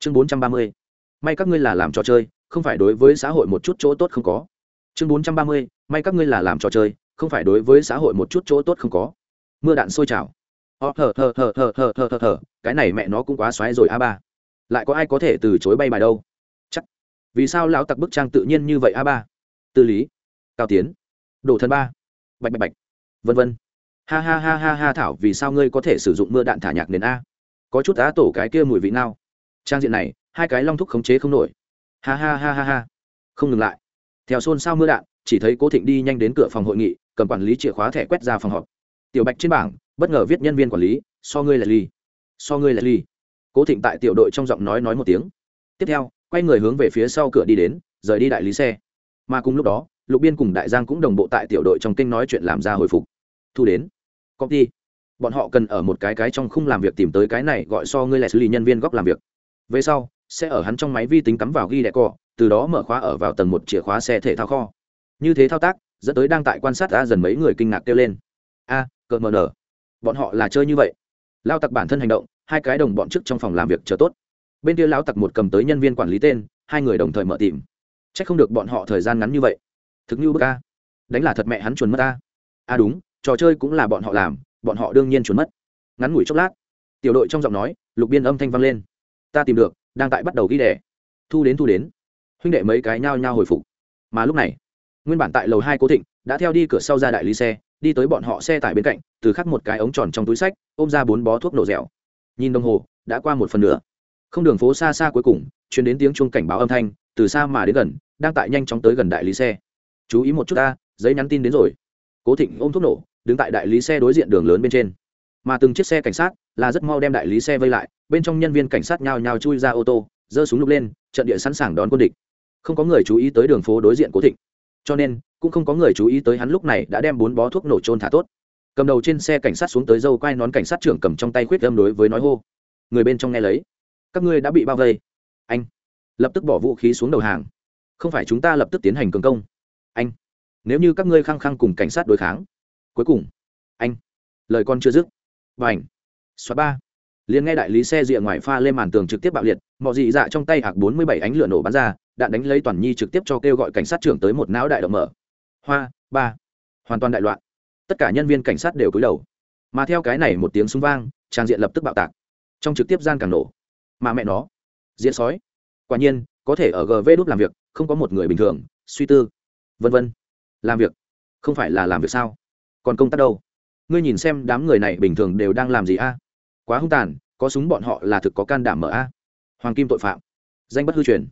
chương bốn trăm ba mươi. May các ngươi là làm trò chơi, không phải đối với xã hội một chút chỗ tốt không có. Chương bốn trăm ba mươi. May các ngươi là làm trò chơi, không phải đối với xã hội một chút chỗ tốt không có. Mưa đạn sôi trào. Ó thở thở thở thở thở thở thở thở. Cái này mẹ nó cũng quá xoáy rồi, a ba. Lại có ai có thể từ chối bay bài đâu? Chắc. Vì sao lão tặc bức trang tự nhiên như vậy, a ba? Tư lý. Cao tiến. Đồ thân ba. Bạch bạch bạch. Vân vân. Ha ha ha ha ha, thảo, vì sao ngươi có thể sử dụng mưa đạn thả nhạc nền a? Có chút á tổ cái kia mùi vị nào? Trang diện này, hai cái long thúc khống chế không nổi. Ha ha ha ha ha. Không ngừng lại. Theo xôn xao mưa đạn, chỉ thấy cố thịnh đi nhanh đến cửa phòng hội nghị, cầm quản lý chìa khóa thẻ quét ra phòng họp. Tiểu bạch trên bảng, bất ngờ viết nhân viên quản lý, so ngươi là ly so ngươi là ly cố thịnh tại tiểu đội trong giọng nói nói một tiếng. Tiếp theo, quay người hướng về phía sau cửa đi đến, rời đi đại lý xe. Mà cùng lúc đó, lục biên cùng đại giang cũng đồng bộ tại tiểu đội trong kênh nói chuyện làm ra hồi phục. Thu đến. Công ty bọn họ cần ở một cái cái trong khung làm việc tìm tới cái này gọi so ngươi là xử lý nhân viên góc làm việc về sau, sẽ ở hắn trong máy vi tính cắm vào ghi đẹ cọ, từ đó mở khóa ở vào tầng một chìa khóa xe thể thao kho. Như thế thao tác, dẫn tới đang tại quan sát a dần mấy người kinh ngạc kêu lên. A, cờ mờ nở bọn họ là chơi như vậy. Lao tặc bản thân hành động, hai cái đồng bọn trước trong phòng làm việc chờ tốt. Bên kia lao tặc một cầm tới nhân viên quản lý tên, hai người đồng thời mở tìm. C h ắ c không được bọn họ thời gian ngắn như vậy. Thực như bức a. Đánh là thật mẹ hắn chuồn mất a. A, đúng, trò chơi cũng là bọn họ làm, bọn họ đương nhiên chuồn mất. Ngắn ngủi chốc lát, tiểu đội trong giọng nói, lục biên âm thanh vang lên ta tìm được, đang tại bắt đầu ghi đẻ thu đến thu đến. Huynh đệ mấy cái nhao nhao hồi phục. Mà lúc này, nguyên bản tại lầu hai cố thịnh đã theo đi cửa sau ra đại lý xe, đi tới bọn họ xe tải bên cạnh, từ khắc một cái ống tròn trong túi sách, ôm ra bốn bó thuốc nổ dẻo. Nhìn đồng hồ, đã qua một phần nửa. Không đường phố xa xa cuối cùng chuyển đến tiếng chuông cảnh báo âm thanh, từ xa mà đến gần, đang tại nhanh chóng tới gần đại lý xe. Chú ý một chút ta, giấy nhắn tin đến rồi. Cố thịnh ôm thuốc nổ, đứng tại đại lý xe đối diện đường lớn bên trên. Mà từng chiếc xe cảnh sát là rất mau đem đại lý xe vây lại bên trong nhân viên cảnh sát nhao nhao chui ra ô tô, giơ súng lục lên, trận địa sẵn sàng đón quân địch. Không có người chú ý tới đường phố đối diện cố thịnh. Cho nên, cũng không có người chú ý tới hắn lúc này đã đem bốn bó thuốc nổ trôn thả tốt. Cầm đầu trên xe cảnh sát xuống tới dâu quai nón cảnh sát trưởng cầm trong tay khuyết âm đối với nói hô. Người bên trong nghe lấy. Các ngươi đã bị bao vây. Anh. Lập tức bỏ vũ khí xuống đầu hàng. Không phải chúng ta lập tức tiến hành cường công. Anh. Nếu như các ngươi khăng khăng cùng cảnh sát đối kháng. Cuối cùng. Anh. Lời con chưa dứt. Và ảnh xóa ba liền nghe đại lý xe rìa ngoài pha lên màn tường trực tiếp bạo liệt mọi dị dạ trong tay hạc bốn mươi bảy ánh lửa nổ bắn ra, đạn đánh lấy toàn nhi trực tiếp cho kêu gọi cảnh sát trưởng tới một não đại động mở. Hoa, ba, hoàn toàn đại loạn. Tất cả nhân viên cảnh sát đều cúi đầu. Mà theo cái này một tiếng súng vang, trang diện lập tức bạo tạc. Trong trực tiếp gian càng nổ. Mà mẹ nó, diễn sói. Quả nhiên, có thể ở gv đúc làm việc, không có một người bình thường, suy tư, vân vân. Làm việc, không phải là làm việc sao? Còn công tác đâu? Ngươi nhìn xem đám người này bình thường đều đang làm gì a? Quá hung tàn, có súng bọn họ là thực có can đảm mở a. Hoàng kim tội phạm. Danh bất hư truyền.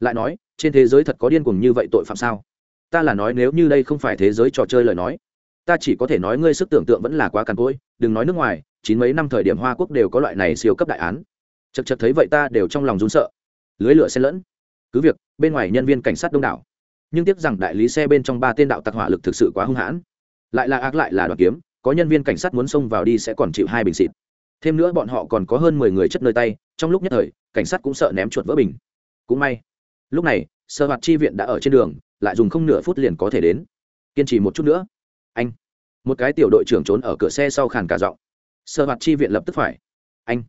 Lại nói, trên thế giới thật có điên cuồng như vậy tội phạm sao? Ta là nói nếu như đây không phải thế giới trò chơi lời nói, ta chỉ có thể nói ngươi sức tưởng tượng vẫn là quá càn cỗi, đừng nói nước ngoài, chín mấy năm thời điểm hoa quốc đều có loại này siêu cấp đại án. Chật chật thấy vậy ta đều trong lòng rún sợ. Lưới lửa xen lẫn. Cứ việc, bên ngoài nhân viên cảnh sát đông đảo. Nhưng tiếc rằng đại lý xe bên trong ba tên đạo tặc hỏa lực thực sự quá hung hãn. Lại là ác lại là đoàn kiếm, có nhân viên cảnh sát muốn xông vào đi sẽ còn chịu hai bình xịt thêm nữa bọn họ còn có hơn mười người chất nơi tay, trong lúc nhất thời, cảnh sát cũng sợ ném chuột vỡ bình. Cũng may, lúc này sơ hoạt chi viện đã ở trên đường, lại dùng không nửa phút liền có thể đến. Kiên trì một chút nữa. Anh, một cái tiểu đội trưởng trốn ở cửa xe sau khàn cả giọng. Sơ hoạt chi viện lập tức phải. Anh,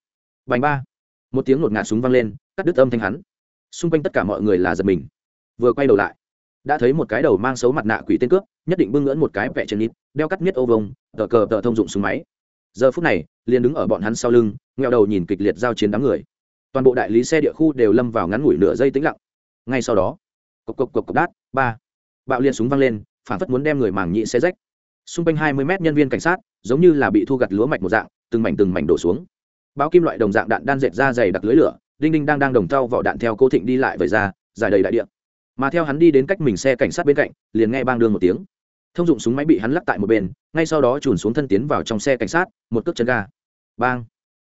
bành ba. Một tiếng ngột ngạt súng vang lên, cắt đứt âm thanh hắn. Xung quanh tất cả mọi người là giật mình. Vừa quay đầu lại, đã thấy một cái đầu mang xấu mặt nạ quỷ tên cướp, nhất định bưng ngưỡn một cái vẹ chân nít, đeo cắt miết ô vông tờ cờ tờ thông dụng súng máy. Giờ phút này liền đứng ở bọn hắn sau lưng ngheo đầu nhìn kịch liệt giao chiến đám người. Toàn bộ đại lý xe địa khu đều lâm vào ngắn ngủi nửa giây tĩnh lặng. Ngay sau đó, cộc cộc cộc cộc đát, ba. Bạo liên súng văng lên, phản phất muốn đem người màng nhị xe rách. Xung quanh hai mươi mét nhân viên cảnh sát, giống như là bị thu gặt lúa mạch một dạng, từng mảnh từng mảnh đổ xuống. Bao kim loại đồng dạng đạn đan dệt ra dày đặc lưới lửa, đinh đinh đang đang đồng thau vỏ đạn theo cô thịnh đi lại về ra dài đầy đại địa. Mà theo hắn đi đến cách mình xe cảnh sát bên cạnh, liền nghe bang đương một tiếng thông dụng súng máy bị hắn lắc tại một bên, ngay sau đó trùn xuống thân tiến vào trong xe cảnh sát, một cước chân ga. Bang.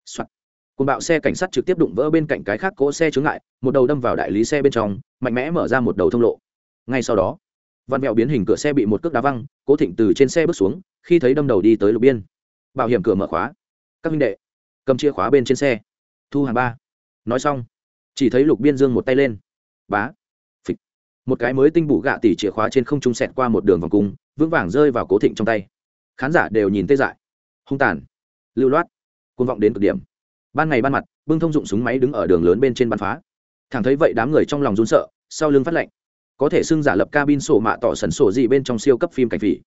Soạt. Côn bạo xe cảnh sát trực tiếp đụng vỡ bên cạnh cái khác cỗ xe chướng ngại, một đầu đâm vào đại lý xe bên trong, mạnh mẽ mở ra một đầu thông lộ. Ngay sau đó văn mẹo biến hình cửa xe bị một cước đá văng, cố thịnh từ trên xe bước xuống, khi thấy đâm đầu đi tới lục biên. Bảo hiểm cửa mở khóa. Các minh đệ, cầm chìa khóa bên trên xe. Thu hàng ba. Nói xong, chỉ thấy lục biên dương một tay lên. Bá. Phịch. Một cái mới tinh bụ gạ tỉ chìa khóa trên không trung sẹt qua một đường vòng cung vững vàng rơi vào cố thịnh trong tay. Khán giả đều nhìn tê dại. Hung tàn. Lưu loát. Côn vọng đến cực điểm. Ban ngày ban mặt, bưng thông dụng súng máy đứng ở đường lớn bên trên bắn phá. Thẳng thấy vậy đám người trong lòng run sợ, sau lưng phát lạnh có thể xưng giả lập cabin sổ mạ tỏ sần sổ gì bên trong siêu cấp phim cảnh phỉ.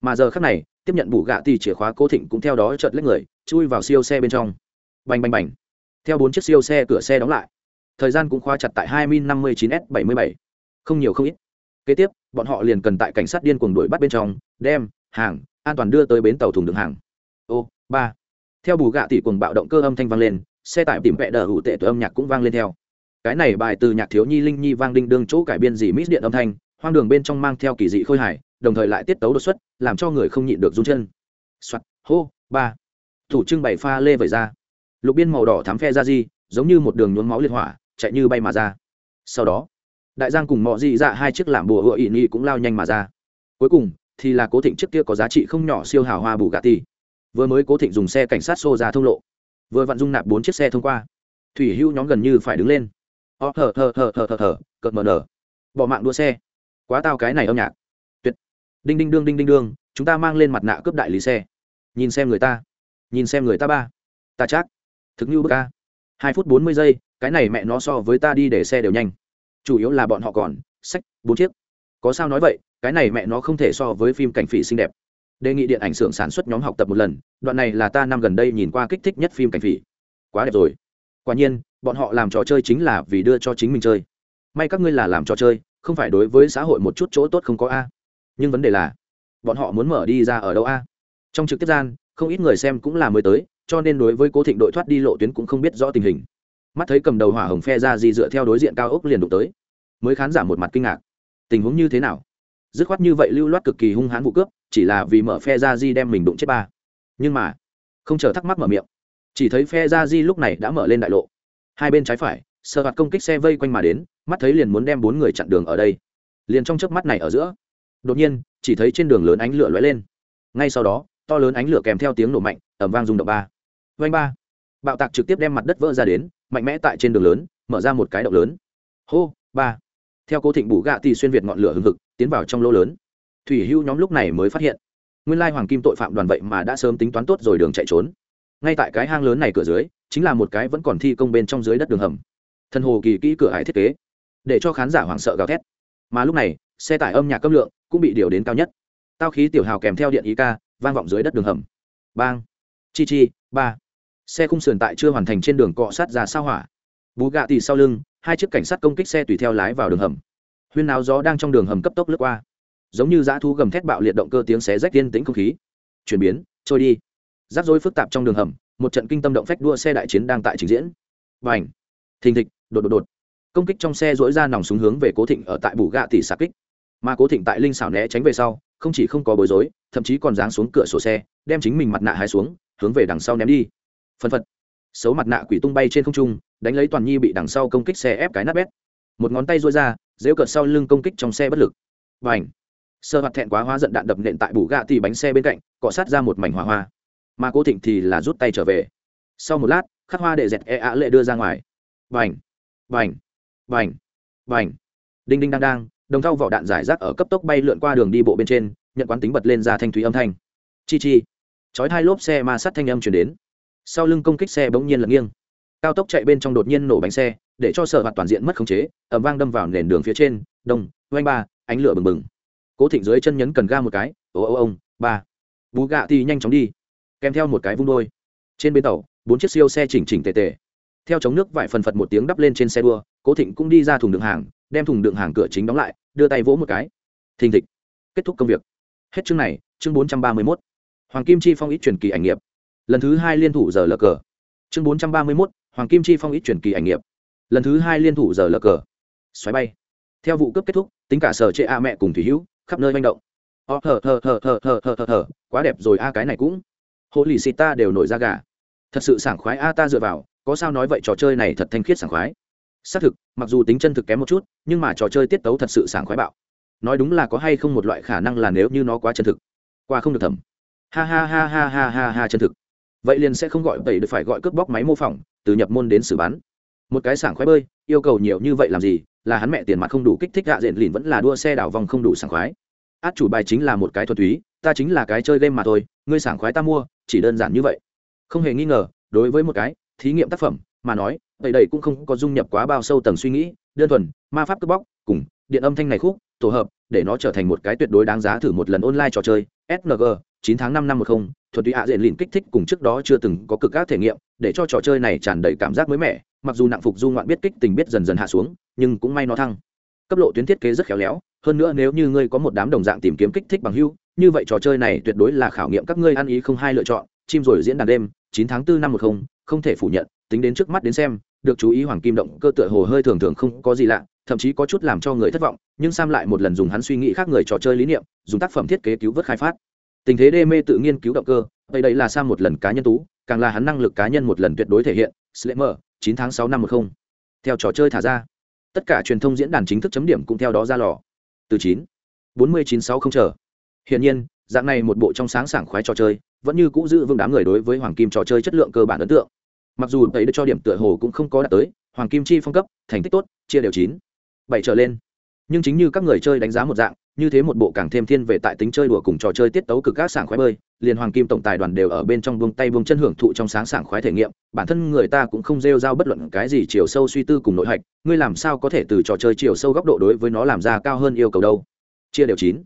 Mà giờ khắc này, tiếp nhận bù gạ thì chìa khóa cố thịnh cũng theo đó trợt lấy người, chui vào siêu xe bên trong. Bành bành bành. Theo bốn chiếc siêu xe cửa xe đóng lại. Thời gian cũng khóa chặt tại hai min năm mươi chín s bảy mươi bảy. Không nhiều không ít kế tiếp, bọn họ liền cần tại cảnh sát điên cuồng đuổi bắt bên trong, đem hàng an toàn đưa tới bến tàu thùng đường hàng. Ô, ba. Theo bù gạ tỷ cuồng bạo động cơ âm thanh vang lên, xe tải tìm vẹ đờ hữu tệ từ âm nhạc cũng vang lên theo. Cái này bài từ nhạc thiếu nhi linh nhi vang đinh đương chỗ cải biên gì mít điện âm thanh, hoang đường bên trong mang theo kỳ dị khôi hài, đồng thời lại tiết tấu đột xuất, làm cho người không nhịn được run chân. Soạt, hô, ba. Thủ trưng bày pha lê vẩy ra. Lục biên màu đỏ thắm phe ra di, giống như một đường nhuốm máu liệt hỏa, chạy như bay mà ra. Sau đó đại giang cùng mọi dị dạ hai chiếc làm bùa hựa ỵ nhi cũng lao nhanh mà ra. Cuối cùng, thì là cố thịnh trước kia có giá trị không nhỏ siêu hào hoa bù gà ti vừa mới cố thịnh dùng xe cảnh sát xô ra thông lộ. Vừa vặn dung nạp bốn chiếc xe thông qua. Thủy hữu nhóm gần như phải đứng lên. Ó thở thở thở thở thở thở cợt mờ nở. Bỏ mạng đua xe. Quá tao cái này âm nhạc. Tuyệt. Đinh đinh đương đinh đinh đương, chúng ta mang lên mặt nạ cướp đại lý xe. Nhìn xem người ta. Nhìn xem người ta ba. Ta chắc. Thực như bức ca hai phút bốn mươi giây, cái này mẹ nó so với ta đi để xe đều nhanh chủ yếu là bọn họ còn, sách, bốn chiếc. Có sao nói vậy, cái này mẹ nó không thể so với phim cảnh phỉ xinh đẹp. Đề nghị điện ảnh xưởng sản xuất nhóm học tập một lần, đoạn này là ta năm gần đây nhìn qua kích thích nhất phim cảnh phỉ. Quá đẹp rồi. Quả nhiên, bọn họ làm trò chơi chính là vì đưa cho chính mình chơi. May các ngươi là làm trò chơi, không phải đối với xã hội một chút chỗ tốt không có a. Nhưng vấn đề là, bọn họ muốn mở đi ra ở đâu a? Trong trực tiếp gian, không ít người xem cũng là mới tới, cho nên đối với cố thịnh đội thoát đi lộ tuyến cũng không biết rõ tình hình mắt thấy cầm đầu hỏa hồng phe ra gì dựa theo đối diện cao ốc liền đụng tới, mới khán giả một mặt kinh ngạc. Tình huống như thế nào? Dứt khoát như vậy lưu loát cực kỳ hung hãn vụ cướp, chỉ là vì mở phe ra di đem mình đụng chết ba. Nhưng mà, không chờ thắc mắc mở miệng, chỉ thấy phe ra di lúc này đã mở lên đại lộ. Hai bên trái phải sợ hạt công kích xe vây quanh mà đến, mắt thấy liền muốn đem bốn người chặn đường ở đây. Liền trong chớp mắt này ở giữa, đột nhiên, chỉ thấy trên đường lớn ánh lửa lóe lên. Ngay sau đó, to lớn ánh lửa kèm theo tiếng nổ mạnh ẩm vang rung động ba. Vanh ba. Bạo tạc trực tiếp đem mặt đất vỡ ra đến mạnh mẽ tại trên đường lớn, mở ra một cái động lớn. Hô, ba. Theo cố thịnh bù gạ thì xuyên việt ngọn lửa hừng hực, tiến vào trong lỗ lớn. Thủy hưu nhóm lúc này mới phát hiện, nguyên lai hoàng kim tội phạm đoàn vậy mà đã sớm tính toán tốt rồi đường chạy trốn. Ngay tại cái hang lớn này cửa dưới, chính là một cái vẫn còn thi công bên trong dưới đất đường hầm. Thân hồ kỳ kỹ cửa hải thiết kế, để cho khán giả hoảng sợ gào thét. Mà lúc này, xe tải âm nhạc cấp lượng cũng bị điều đến cao nhất. Tao khí tiểu hào kèm theo điện ý ca vang vọng dưới đất đường hầm. Bang. Chi chi, ba xe khung sườn tại chưa hoàn thành trên đường cọ sát ra sao hỏa. Bú gạ tì sau lưng, hai chiếc cảnh sát công kích xe tùy theo lái vào đường hầm. Huyên náo gió đang trong đường hầm cấp tốc lướt qua. Giống như dã thu gầm thét bạo liệt động cơ tiếng xé rách tiên tĩnh không khí. Chuyển biến, trôi đi. Rắc rối phức tạp trong đường hầm, một trận kinh tâm động phách đua xe đại chiến đang tại trình diễn. Và ảnh thình thịch, đột đột đột. Công kích trong xe dỗi ra nòng súng hướng về cố thịnh ở tại bù gạ tỷ xạ kích. Mà cố thịnh tại linh xảo né tránh về sau, không chỉ không có bối rối, thậm chí còn giáng xuống cửa sổ xe, đem chính mình mặt nạ hai xuống, hướng về đằng sau ném đi phân phật. Xấu mặt nạ quỷ tung bay trên không trung, đánh lấy toàn nhi bị đằng sau công kích xe ép cái nát bét. Một ngón tay rối ra dễu cợt sau lưng công kích trong xe bất lực. Và ảnh sơ hoạt thẹn quá hóa giận đạn đập nện tại bù gạ thì bánh xe bên cạnh, cọ sát ra một mảnh hỏa hoa. Mà cố thịnh thì là rút tay trở về. Sau một lát, khắc hoa để dẹt e ạ lệ đưa ra ngoài. Vành vành vành vành đinh đinh đang đang, đồng thau vỏ đạn giải rác ở cấp tốc bay lượn qua đường đi bộ bên trên, nhận quán tính bật lên ra thanh thúy âm thanh. Chi chi! Chói hai lốp xe ma sắt thanh âm chuyển đến sau lưng công kích xe bỗng nhiên lật nghiêng. Cao tốc chạy bên trong đột nhiên nổ bánh xe, để cho sở hoạt toàn diện mất khống chế ẩm vang đâm vào nền đường phía trên, đông, oanh ba, ánh lửa bừng bừng. Cố thịnh dưới chân nhấn cần ga một cái, ô ô ông, ba. Bú gạ thì nhanh chóng đi, kèm theo một cái vung đôi. Trên bên tàu, bốn chiếc siêu xe chỉnh chỉnh tề tề. Theo chống nước vải phần phật một tiếng đắp lên trên xe đua, cố thịnh cũng đi ra thùng đường hàng, đem thùng đường hàng cửa chính đóng lại, đưa tay vỗ một cái. Thình thịch. Kết thúc công việc. Hết chương này, chương bốn trăm ba mươi mốt. Hoàng kim chi phong ít truyền kỳ ảnh nghiệp lần thứ hai liên thủ giờ lờ cờ. Chương bốn trăm ba mươi mốt, hoàng kim chi phong ít truyền kỳ ảnh nghiệp. Lần thứ hai liên thủ giờ lờ cờ. Xoáy bay. Theo vụ cướp kết thúc, tính cả sở chệ a mẹ cùng thủy hữu, khắp nơi manh động. Ờ, Ó thở thở thở thở thở thở thở thở quá đẹp rồi a, cái này cũng. Hộ lì xịt ta đều nổi ra gà. Thật sự sảng khoái a, ta dựa vào, có sao nói vậy trò chơi này thật thanh khiết sảng khoái. Xác thực, mặc dù tính chân thực kém một chút, nhưng mà trò chơi tiết tấu thật sự sảng khoái bạo. Nói đúng là có hay không một loại khả năng là nếu như nó quá chân thực, qua không được thẩm. Ha ha ha ha ha ha ha chân thực vậy liền sẽ không gọi tẩy được phải gọi cướp bóc máy mô phỏng, từ nhập môn đến xử bắn. Một cái sảng khoái bơi, yêu cầu nhiều như vậy làm gì, là hắn mẹ tiền mặt không đủ kích thích gạ diện lìn vẫn là đua xe đảo vòng không đủ sảng khoái. Át chủ bài chính là một cái thuật túy, ta chính là cái chơi game mà thôi, ngươi sảng khoái ta mua, chỉ đơn giản như vậy. Không hề nghi ngờ, đối với một cái thí nghiệm tác phẩm mà nói, vậy đây cũng không có dung nhập quá bao sâu tầng suy nghĩ, đơn thuần, ma pháp cướp bóc, cùng điện âm thanh này khúc, tổ hợp, để nó trở thành một cái tuyệt đối đáng giá thử một lần online trò chơi sng 9 tháng 5 năm 10 thuật tùy ạ diện lìn kích thích cùng trước đó chưa từng có cực các thể nghiệm, để cho trò chơi này tràn đầy cảm giác mới mẻ, mặc dù nặng phục du ngoạn biết kích tình biết dần dần hạ xuống, nhưng cũng may nó thăng. Cấp lộ tuyến thiết kế rất khéo léo, hơn nữa nếu như ngươi có một đám đồng dạng tìm kiếm kích thích bằng hưu, như vậy trò chơi này tuyệt đối là khảo nghiệm các ngươi ăn ý không hai lựa chọn, chim rồi diễn đàn đêm, chín tháng 4 năm 10 không thể phủ nhận, tính đến trước mắt đến xem, được chú ý hoàng kim động cơ tựa hồ hơi thường thường không có gì lạ, thậm chí có chút làm cho người thất vọng, nhưng sam lại một lần dùng hắn suy nghĩ khác người trò chơi lý niệm, dùng tác phẩm thiết kế cứu vớt khai phát tình thế đê mê tự nghiên cứu động cơ đây đây là sang một lần cá nhân tú, càng là hắn năng lực cá nhân một lần tuyệt đối thể hiện, slammer, chín tháng sáu năm một không. Theo trò chơi thả ra. Tất cả truyền thông diễn đàn chính thức chấm điểm cũng theo đó ra lò. Từ chín, bốn mươi chín sáu không chờ. Hiển nhiên, dạng này một bộ trong sáng sảng khoái trò chơi, vẫn như cũ giữ vững đám người đối với hoàng kim trò chơi chất lượng cơ bản ấn tượng. Mặc dù tẩy được cho điểm tựa hồ cũng không có đạt tới, hoàng kim chi phong cấp, thành tích tốt, chia đều chín, bảy trở lên. Nhưng chính như các người chơi đánh giá một dạng như thế một bộ càng thêm thiên về tại tính chơi đùa cùng trò chơi tiết tấu cực các sảng khoái bơi, liền hoàng kim tổng tài đoàn đều ở bên trong buông tay buông chân hưởng thụ trong sáng sảng khoái thể nghiệm, bản thân người ta cũng không rêu rao bất luận cái gì chiều sâu suy tư cùng nội hạch, ngươi làm sao có thể từ trò chơi chiều sâu góc độ đối với nó làm ra cao hơn yêu cầu đâu. Chia đều chín.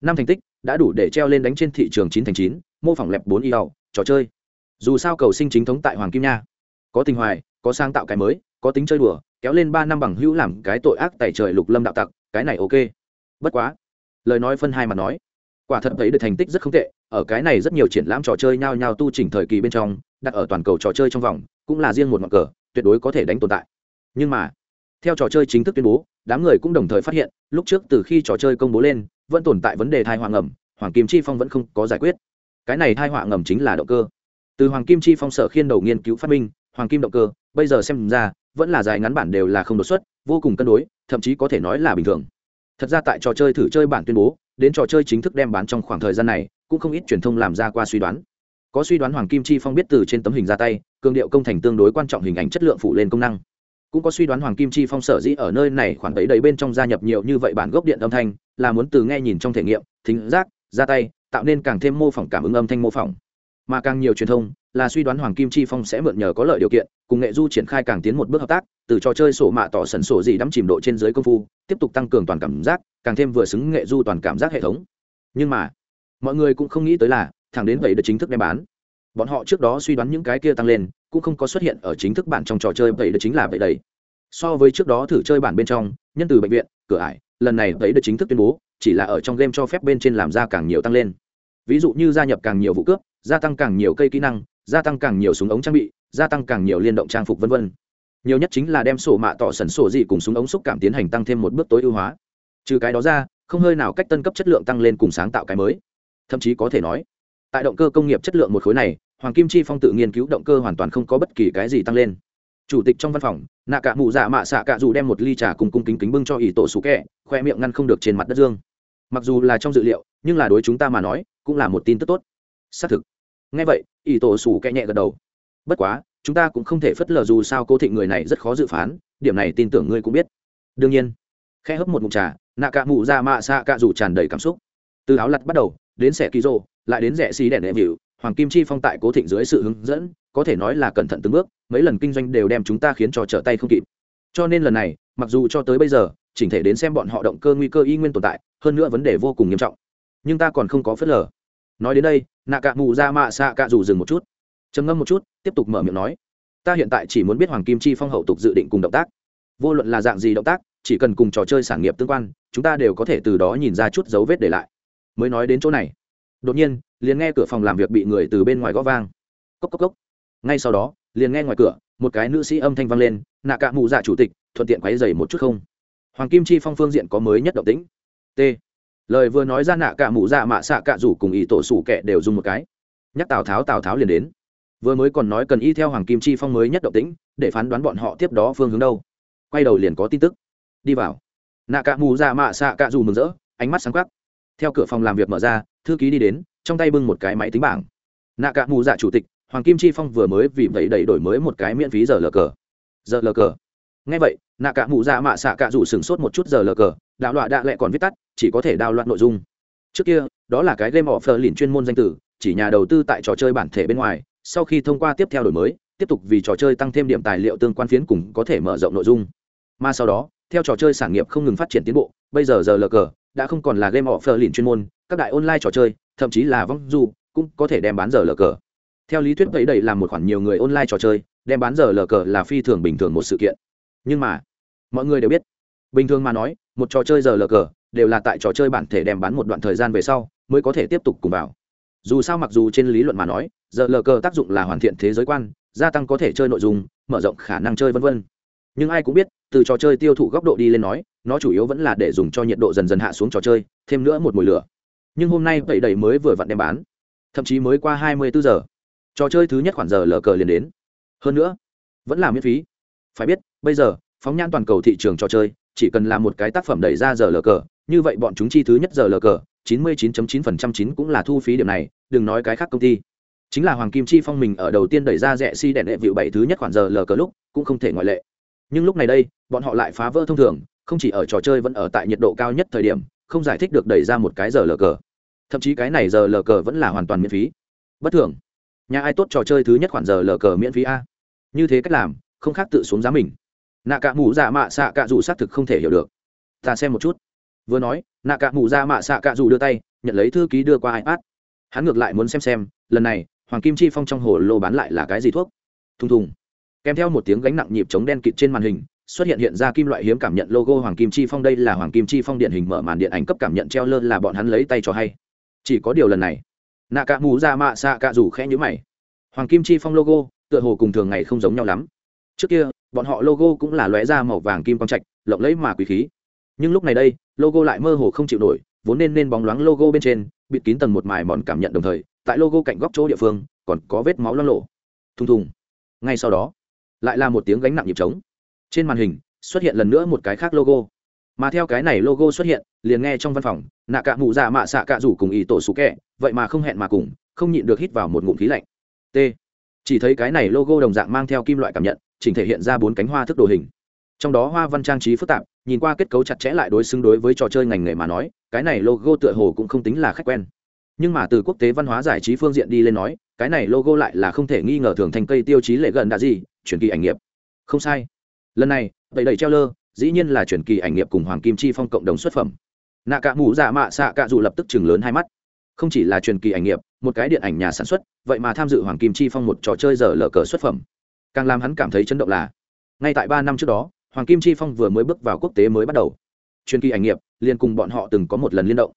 Năm thành tích đã đủ để treo lên đánh trên thị trường chín thành chín, mô phỏng lẹp bốn y đầu trò chơi. Dù sao cầu sinh chính thống tại hoàng kim nha. Có tình hoài, có sáng tạo cái mới, có tính chơi đùa, kéo lên ba năm bằng hữu làm cái tội ác tại trời lục lâm đạo tặc, cái này ok. Bất quá lời nói phân hai mà nói. Quả thật thấy được thành tích rất không tệ, ở cái này rất nhiều triển lãm trò chơi nhao nhau tu chỉnh thời kỳ bên trong, đặt ở toàn cầu trò chơi trong vòng, cũng là riêng một ngọn cờ, tuyệt đối có thể đánh tồn tại. Nhưng mà, theo trò chơi chính thức tuyên bố, đám người cũng đồng thời phát hiện, lúc trước từ khi trò chơi công bố lên, vẫn tồn tại vấn đề thai hoàng ẩm hoàng kim chi phong vẫn không có giải quyết. Cái này thai họa ngầm chính là động cơ. Từ hoàng kim chi phong sở khiên đầu nghiên cứu phát minh, hoàng kim động cơ, bây giờ xem ra, vẫn là dài ngắn bản đều là không đột xuất, vô cùng cân đối, thậm chí có thể nói là bình thường thật ra tại trò chơi thử chơi bản tuyên bố, đến trò chơi chính thức đem bán trong khoảng thời gian này, cũng không ít truyền thông làm ra qua suy đoán. Có suy đoán hoàng kim chi phong biết từ trên tấm hình ra tay, cường điệu công thành tương đối quan trọng hình ảnh chất lượng phụ lên công năng. Cũng có suy đoán hoàng kim chi phong sở dĩ ở nơi này khoảng ấy đầy bên trong gia nhập nhiều như vậy bản gốc điện âm thanh, là muốn từ nghe nhìn trong thể nghiệm, thính giác, ra tay, tạo nên càng thêm mô phỏng cảm ứng âm thanh mô phỏng. Mà càng nhiều truyền thông là suy đoán hoàng kim chi phong sẽ mượn nhờ có lợi điều kiện, cùng nghệ du triển khai càng tiến một bước hợp tác, từ trò chơi sổ mạ tỏ sần sổ gì đắm chìm độ trên giới công phu, tiếp tục tăng cường toàn cảm giác, càng thêm vừa xứng nghệ du toàn cảm giác hệ thống. Nhưng mà, mọi người cũng không nghĩ tới là, thẳng đến vậy được chính thức đem bán. Bọn họ trước đó suy đoán những cái kia tăng lên, cũng không có xuất hiện ở chính thức bản trong trò chơi vậy được chính là vậy đấy. So với trước đó thử chơi bản bên trong, nhân từ bệnh viện, cửa ải, lần này vậy được chính thức tuyên bố, chỉ là ở trong game cho phép bên trên làm ra càng nhiều tăng lên. Ví dụ như gia nhập càng nhiều vụ cướp gia tăng càng nhiều cây kỹ năng, gia tăng càng nhiều súng ống trang bị, gia tăng càng nhiều liên động trang phục v v nhiều nhất chính là đem sổ mạ tỏ sần sổ dị cùng súng ống xúc cảm tiến hành tăng thêm một bước tối ưu hóa. Trừ cái đó ra, không hơi nào cách tân cấp chất lượng tăng lên cùng sáng tạo cái mới. Thậm chí có thể nói, tại động cơ công nghiệp chất lượng một khối này, hoàng kim chi phong tự nghiên cứu động cơ hoàn toàn không có bất kỳ cái gì tăng lên. Chủ tịch trong văn phòng nạ cả mụ dạ mạ xạ cả dù đem một ly trà cùng cung kính kính bưng cho ỷ tổ sủ kẹ, khoe miệng ngăn không được trên mặt đất dương. Mặc dù là trong dự liệu, nhưng là đối chúng ta mà nói, cũng là một tin tức tốt xác thực. Ngay vậy, ỷ tổ sủ kẹ nhẹ gật đầu. Bất quá, chúng ta cũng không thể phất lờ dù sao cô thị người này rất khó dự phán, điểm này tin tưởng ngươi cũng biết. Đương nhiên. Khe hấp một mụn trà nạ cạ mụ ra mạ xạ cạ dù tràn đầy cảm xúc. Từ áo lặt bắt đầu, đến xẻ ký rô, lại đến rẻ xí đèn đệm hiệu hoàng kim chi phong tại cố thịnh dưới sự hướng dẫn, có thể nói là cẩn thận từng bước, mấy lần kinh doanh đều đem chúng ta khiến cho trở tay không kịp. Cho nên lần này, mặc dù cho tới bây giờ, chỉnh thể đến xem bọn họ động cơ nguy cơ y nguyên tồn tại, hơn nữa vấn đề vô cùng nghiêm trọng. Nhưng ta còn không có phớt lờ nói đến đây nạ cạ mù ra mạ xạ cạ dù dừng một chút. Trầm ngâm một chút, tiếp tục mở miệng nói. Ta hiện tại chỉ muốn biết hoàng kim chi phong hậu tục dự định cùng động tác. Vô luận là dạng gì động tác, chỉ cần cùng trò chơi sản nghiệp tương quan, chúng ta đều có thể từ đó nhìn ra chút dấu vết để lại. Mới nói đến chỗ này. Đột nhiên, liền nghe cửa phòng làm việc bị người từ bên ngoài gõ vang. Cốc cốc cốc. Ngay sau đó, liền nghe ngoài cửa, một cái nữ sĩ âm thanh vang lên nạ cạ mù dạ chủ tịch, thuận tiện quáy dày một chút không? Hoàng kim chi phong phương diện có mới nhất động tĩnh. T lời vừa nói ra nạ cạ mù dạ mạ xạ cạ rủ cùng ý tổ sủ kẹ đều dùng một cái. Nhắc tào tháo tào tháo liền đến. Vừa mới còn nói cần y theo hoàng kim chi phong mới nhất động tĩnh, để phán đoán bọn họ tiếp đó phương hướng đâu. Quay đầu liền có tin tức. Đi vào. Nạ cạ mù dạ mạ xạ cạ rủ mừng rỡ, ánh mắt sáng quắc. Theo cửa phòng làm việc mở ra, thư ký đi đến, trong tay bưng một cái máy tính bảng. Nạ cạ mù dạ chủ tịch, hoàng kim chi phong vừa mới vì vậy đẩy đổi mới một cái miễn phí giờ lờ cờ. Giờ lờ cờ. Ngay vậy, nạ cả mù dạ mạ xạ cả rủ sửng sốt một chút giờ lờ cờ, đạo loạ đạ lẹ còn viết tắt chỉ có thể đao loạn nội dung. Trước kia, đó là cái game offer lìn chuyên môn danh tử, chỉ nhà đầu tư tại trò chơi bản thể bên ngoài, sau khi thông qua tiếp theo đổi mới, tiếp tục vì trò chơi tăng thêm điểm tài liệu tương quan phiến cùng có thể mở rộng nội dung. Mà sau đó, theo trò chơi sản nghiệp không ngừng phát triển tiến bộ, bây giờ giờ lờ cờ đã không còn là game offer lìn chuyên môn, các đại online trò chơi, thậm chí là vong du, cũng có thể đem bán giờ lờ cờ. Theo lý thuyết vậy đầy là một khoản nhiều người online trò chơi, đem bán giờ lờ cờ là phi thường bình thường một sự kiện. Nhưng mà, mọi người đều biết, bình thường mà nói, một trò chơi giờ lờ cờ đều là tại trò chơi bản thể đem bán một đoạn thời gian về sau, mới có thể tiếp tục cùng vào. Dù sao mặc dù trên lý luận mà nói, giờ lờ cờ tác dụng là hoàn thiện thế giới quan, gia tăng có thể chơi nội dung, mở rộng khả năng chơi v v nhưng ai cũng biết, từ trò chơi tiêu thụ góc độ đi lên nói, nó chủ yếu vẫn là để dùng cho nhiệt độ dần dần hạ xuống trò chơi, thêm nữa một mùi lửa. Nhưng hôm nay vậy đầy mới vừa vặn đem bán, thậm chí mới qua hai mươi bốn giờ. Trò chơi thứ nhất khoảng giờ lờ cờ liền đến. Hơn nữa, vẫn là miễn phí. Phải biết, bây giờ, phóng nhan toàn cầu thị trường trò chơi, chỉ cần là một cái tác phẩm đẩy ra giờ lờ cờ như vậy bọn chúng chi thứ nhất giờ lờ cờ, chín mươi chín chín phần trăm chín cũng là thu phí điểm này, đừng nói cái khác công ty. Chính là hoàng kim chi phong mình ở đầu tiên đẩy ra rẻ si đèn đệ vịu bảy thứ nhất khoản giờ lờ cờ lúc, cũng không thể ngoại lệ. Nhưng lúc này đây, bọn họ lại phá vỡ thông thường, không chỉ ở trò chơi vẫn ở tại nhiệt độ cao nhất thời điểm, không giải thích được đẩy ra một cái giờ lờ cờ. Thậm chí cái này giờ lờ cờ vẫn là hoàn toàn miễn phí. Bất thường. Nhà ai tốt trò chơi thứ nhất khoản giờ lờ cờ miễn phí a? Như thế cách làm, không khác tự xuống giá mình. Nạ cả mũ dạ mạ xạ cả dù xác thực không thể hiểu được. Ta xem một chút vừa nói, nạ cạ mù ra mạ xạ cạ dù đưa tay, nhận lấy thư ký đưa qua ipad. Hắn ngược lại muốn xem xem, lần này, hoàng kim chi phong trong hồ lô bán lại là cái gì thuốc. Thùng thùng. Kèm theo một tiếng gánh nặng nhịp chống đen kịt trên màn hình, xuất hiện hiện ra kim loại hiếm cảm nhận logo hoàng kim chi phong. Đây là hoàng kim chi phong điện hình mở màn điện ảnh cấp cảm nhận treo lơ là bọn hắn lấy tay cho hay. Chỉ có điều lần này, nạ cạ mù ra mạ xạ cạ rủ khẽ nhữ mày. Hoàng kim chi phong logo, tựa hồ cùng thường ngày không giống nhau lắm. Trước kia, bọn họ logo cũng là lóe ra màu vàng kim quang trạch, lộng lẫy mà quý khí nhưng lúc này đây, logo lại mơ hồ không chịu nổi, vốn nên nên bóng loáng logo bên trên, bịt kín tầng một mài mòn cảm nhận đồng thời, tại logo cạnh góc chỗ địa phương, còn có vết máu loang lộ thùng thùng. Ngay sau đó, lại là một tiếng gánh nặng nhịp trống. Trên màn hình, xuất hiện lần nữa một cái khác logo. Mà theo cái này logo xuất hiện, liền nghe trong văn phòng, nạ cạ mụ dạ mạ xạ cạ rủ cùng ý tổ sủ kẹ, vậy mà không hẹn mà cùng, không nhịn được hít vào một ngụm khí lạnh. T. Chỉ thấy cái này logo đồng dạng mang theo kim loại cảm nhận, chỉnh thể hiện ra bốn cánh hoa thức đồ hình trong đó hoa văn trang trí phức tạp, nhìn qua kết cấu chặt chẽ lại đối xứng đối với trò chơi ngành nghề mà nói, cái này logo tựa hồ cũng không tính là khách quen. Nhưng mà từ quốc tế văn hóa giải trí phương diện đi lên nói, cái này logo lại là không thể nghi ngờ thường thành cây tiêu chí lệ gần đã gì chuyển kỳ ảnh nghiệp. Không sai. Lần này đầy đầy treo lơ, dĩ nhiên là chuyển kỳ ảnh nghiệp cùng hoàng kim chi phong cộng đồng xuất phẩm. Nạ cạ mũ dạ mạ xạ cạ dù lập tức chừng lớn hai mắt. Không chỉ là truyền kỳ ảnh nghiệp, một cái điện ảnh nhà sản xuất, vậy mà tham dự hoàng kim chi phong một trò chơi giờ lờ cờ xuất phẩm. Càng làm hắn cảm thấy chấn động là, ngay tại ba năm trước đó hoàng kim chi phong vừa mới bước vào quốc tế mới bắt đầu. Truyền kỳ ảnh nghiệp, liền cùng bọn họ từng có một lần liên động.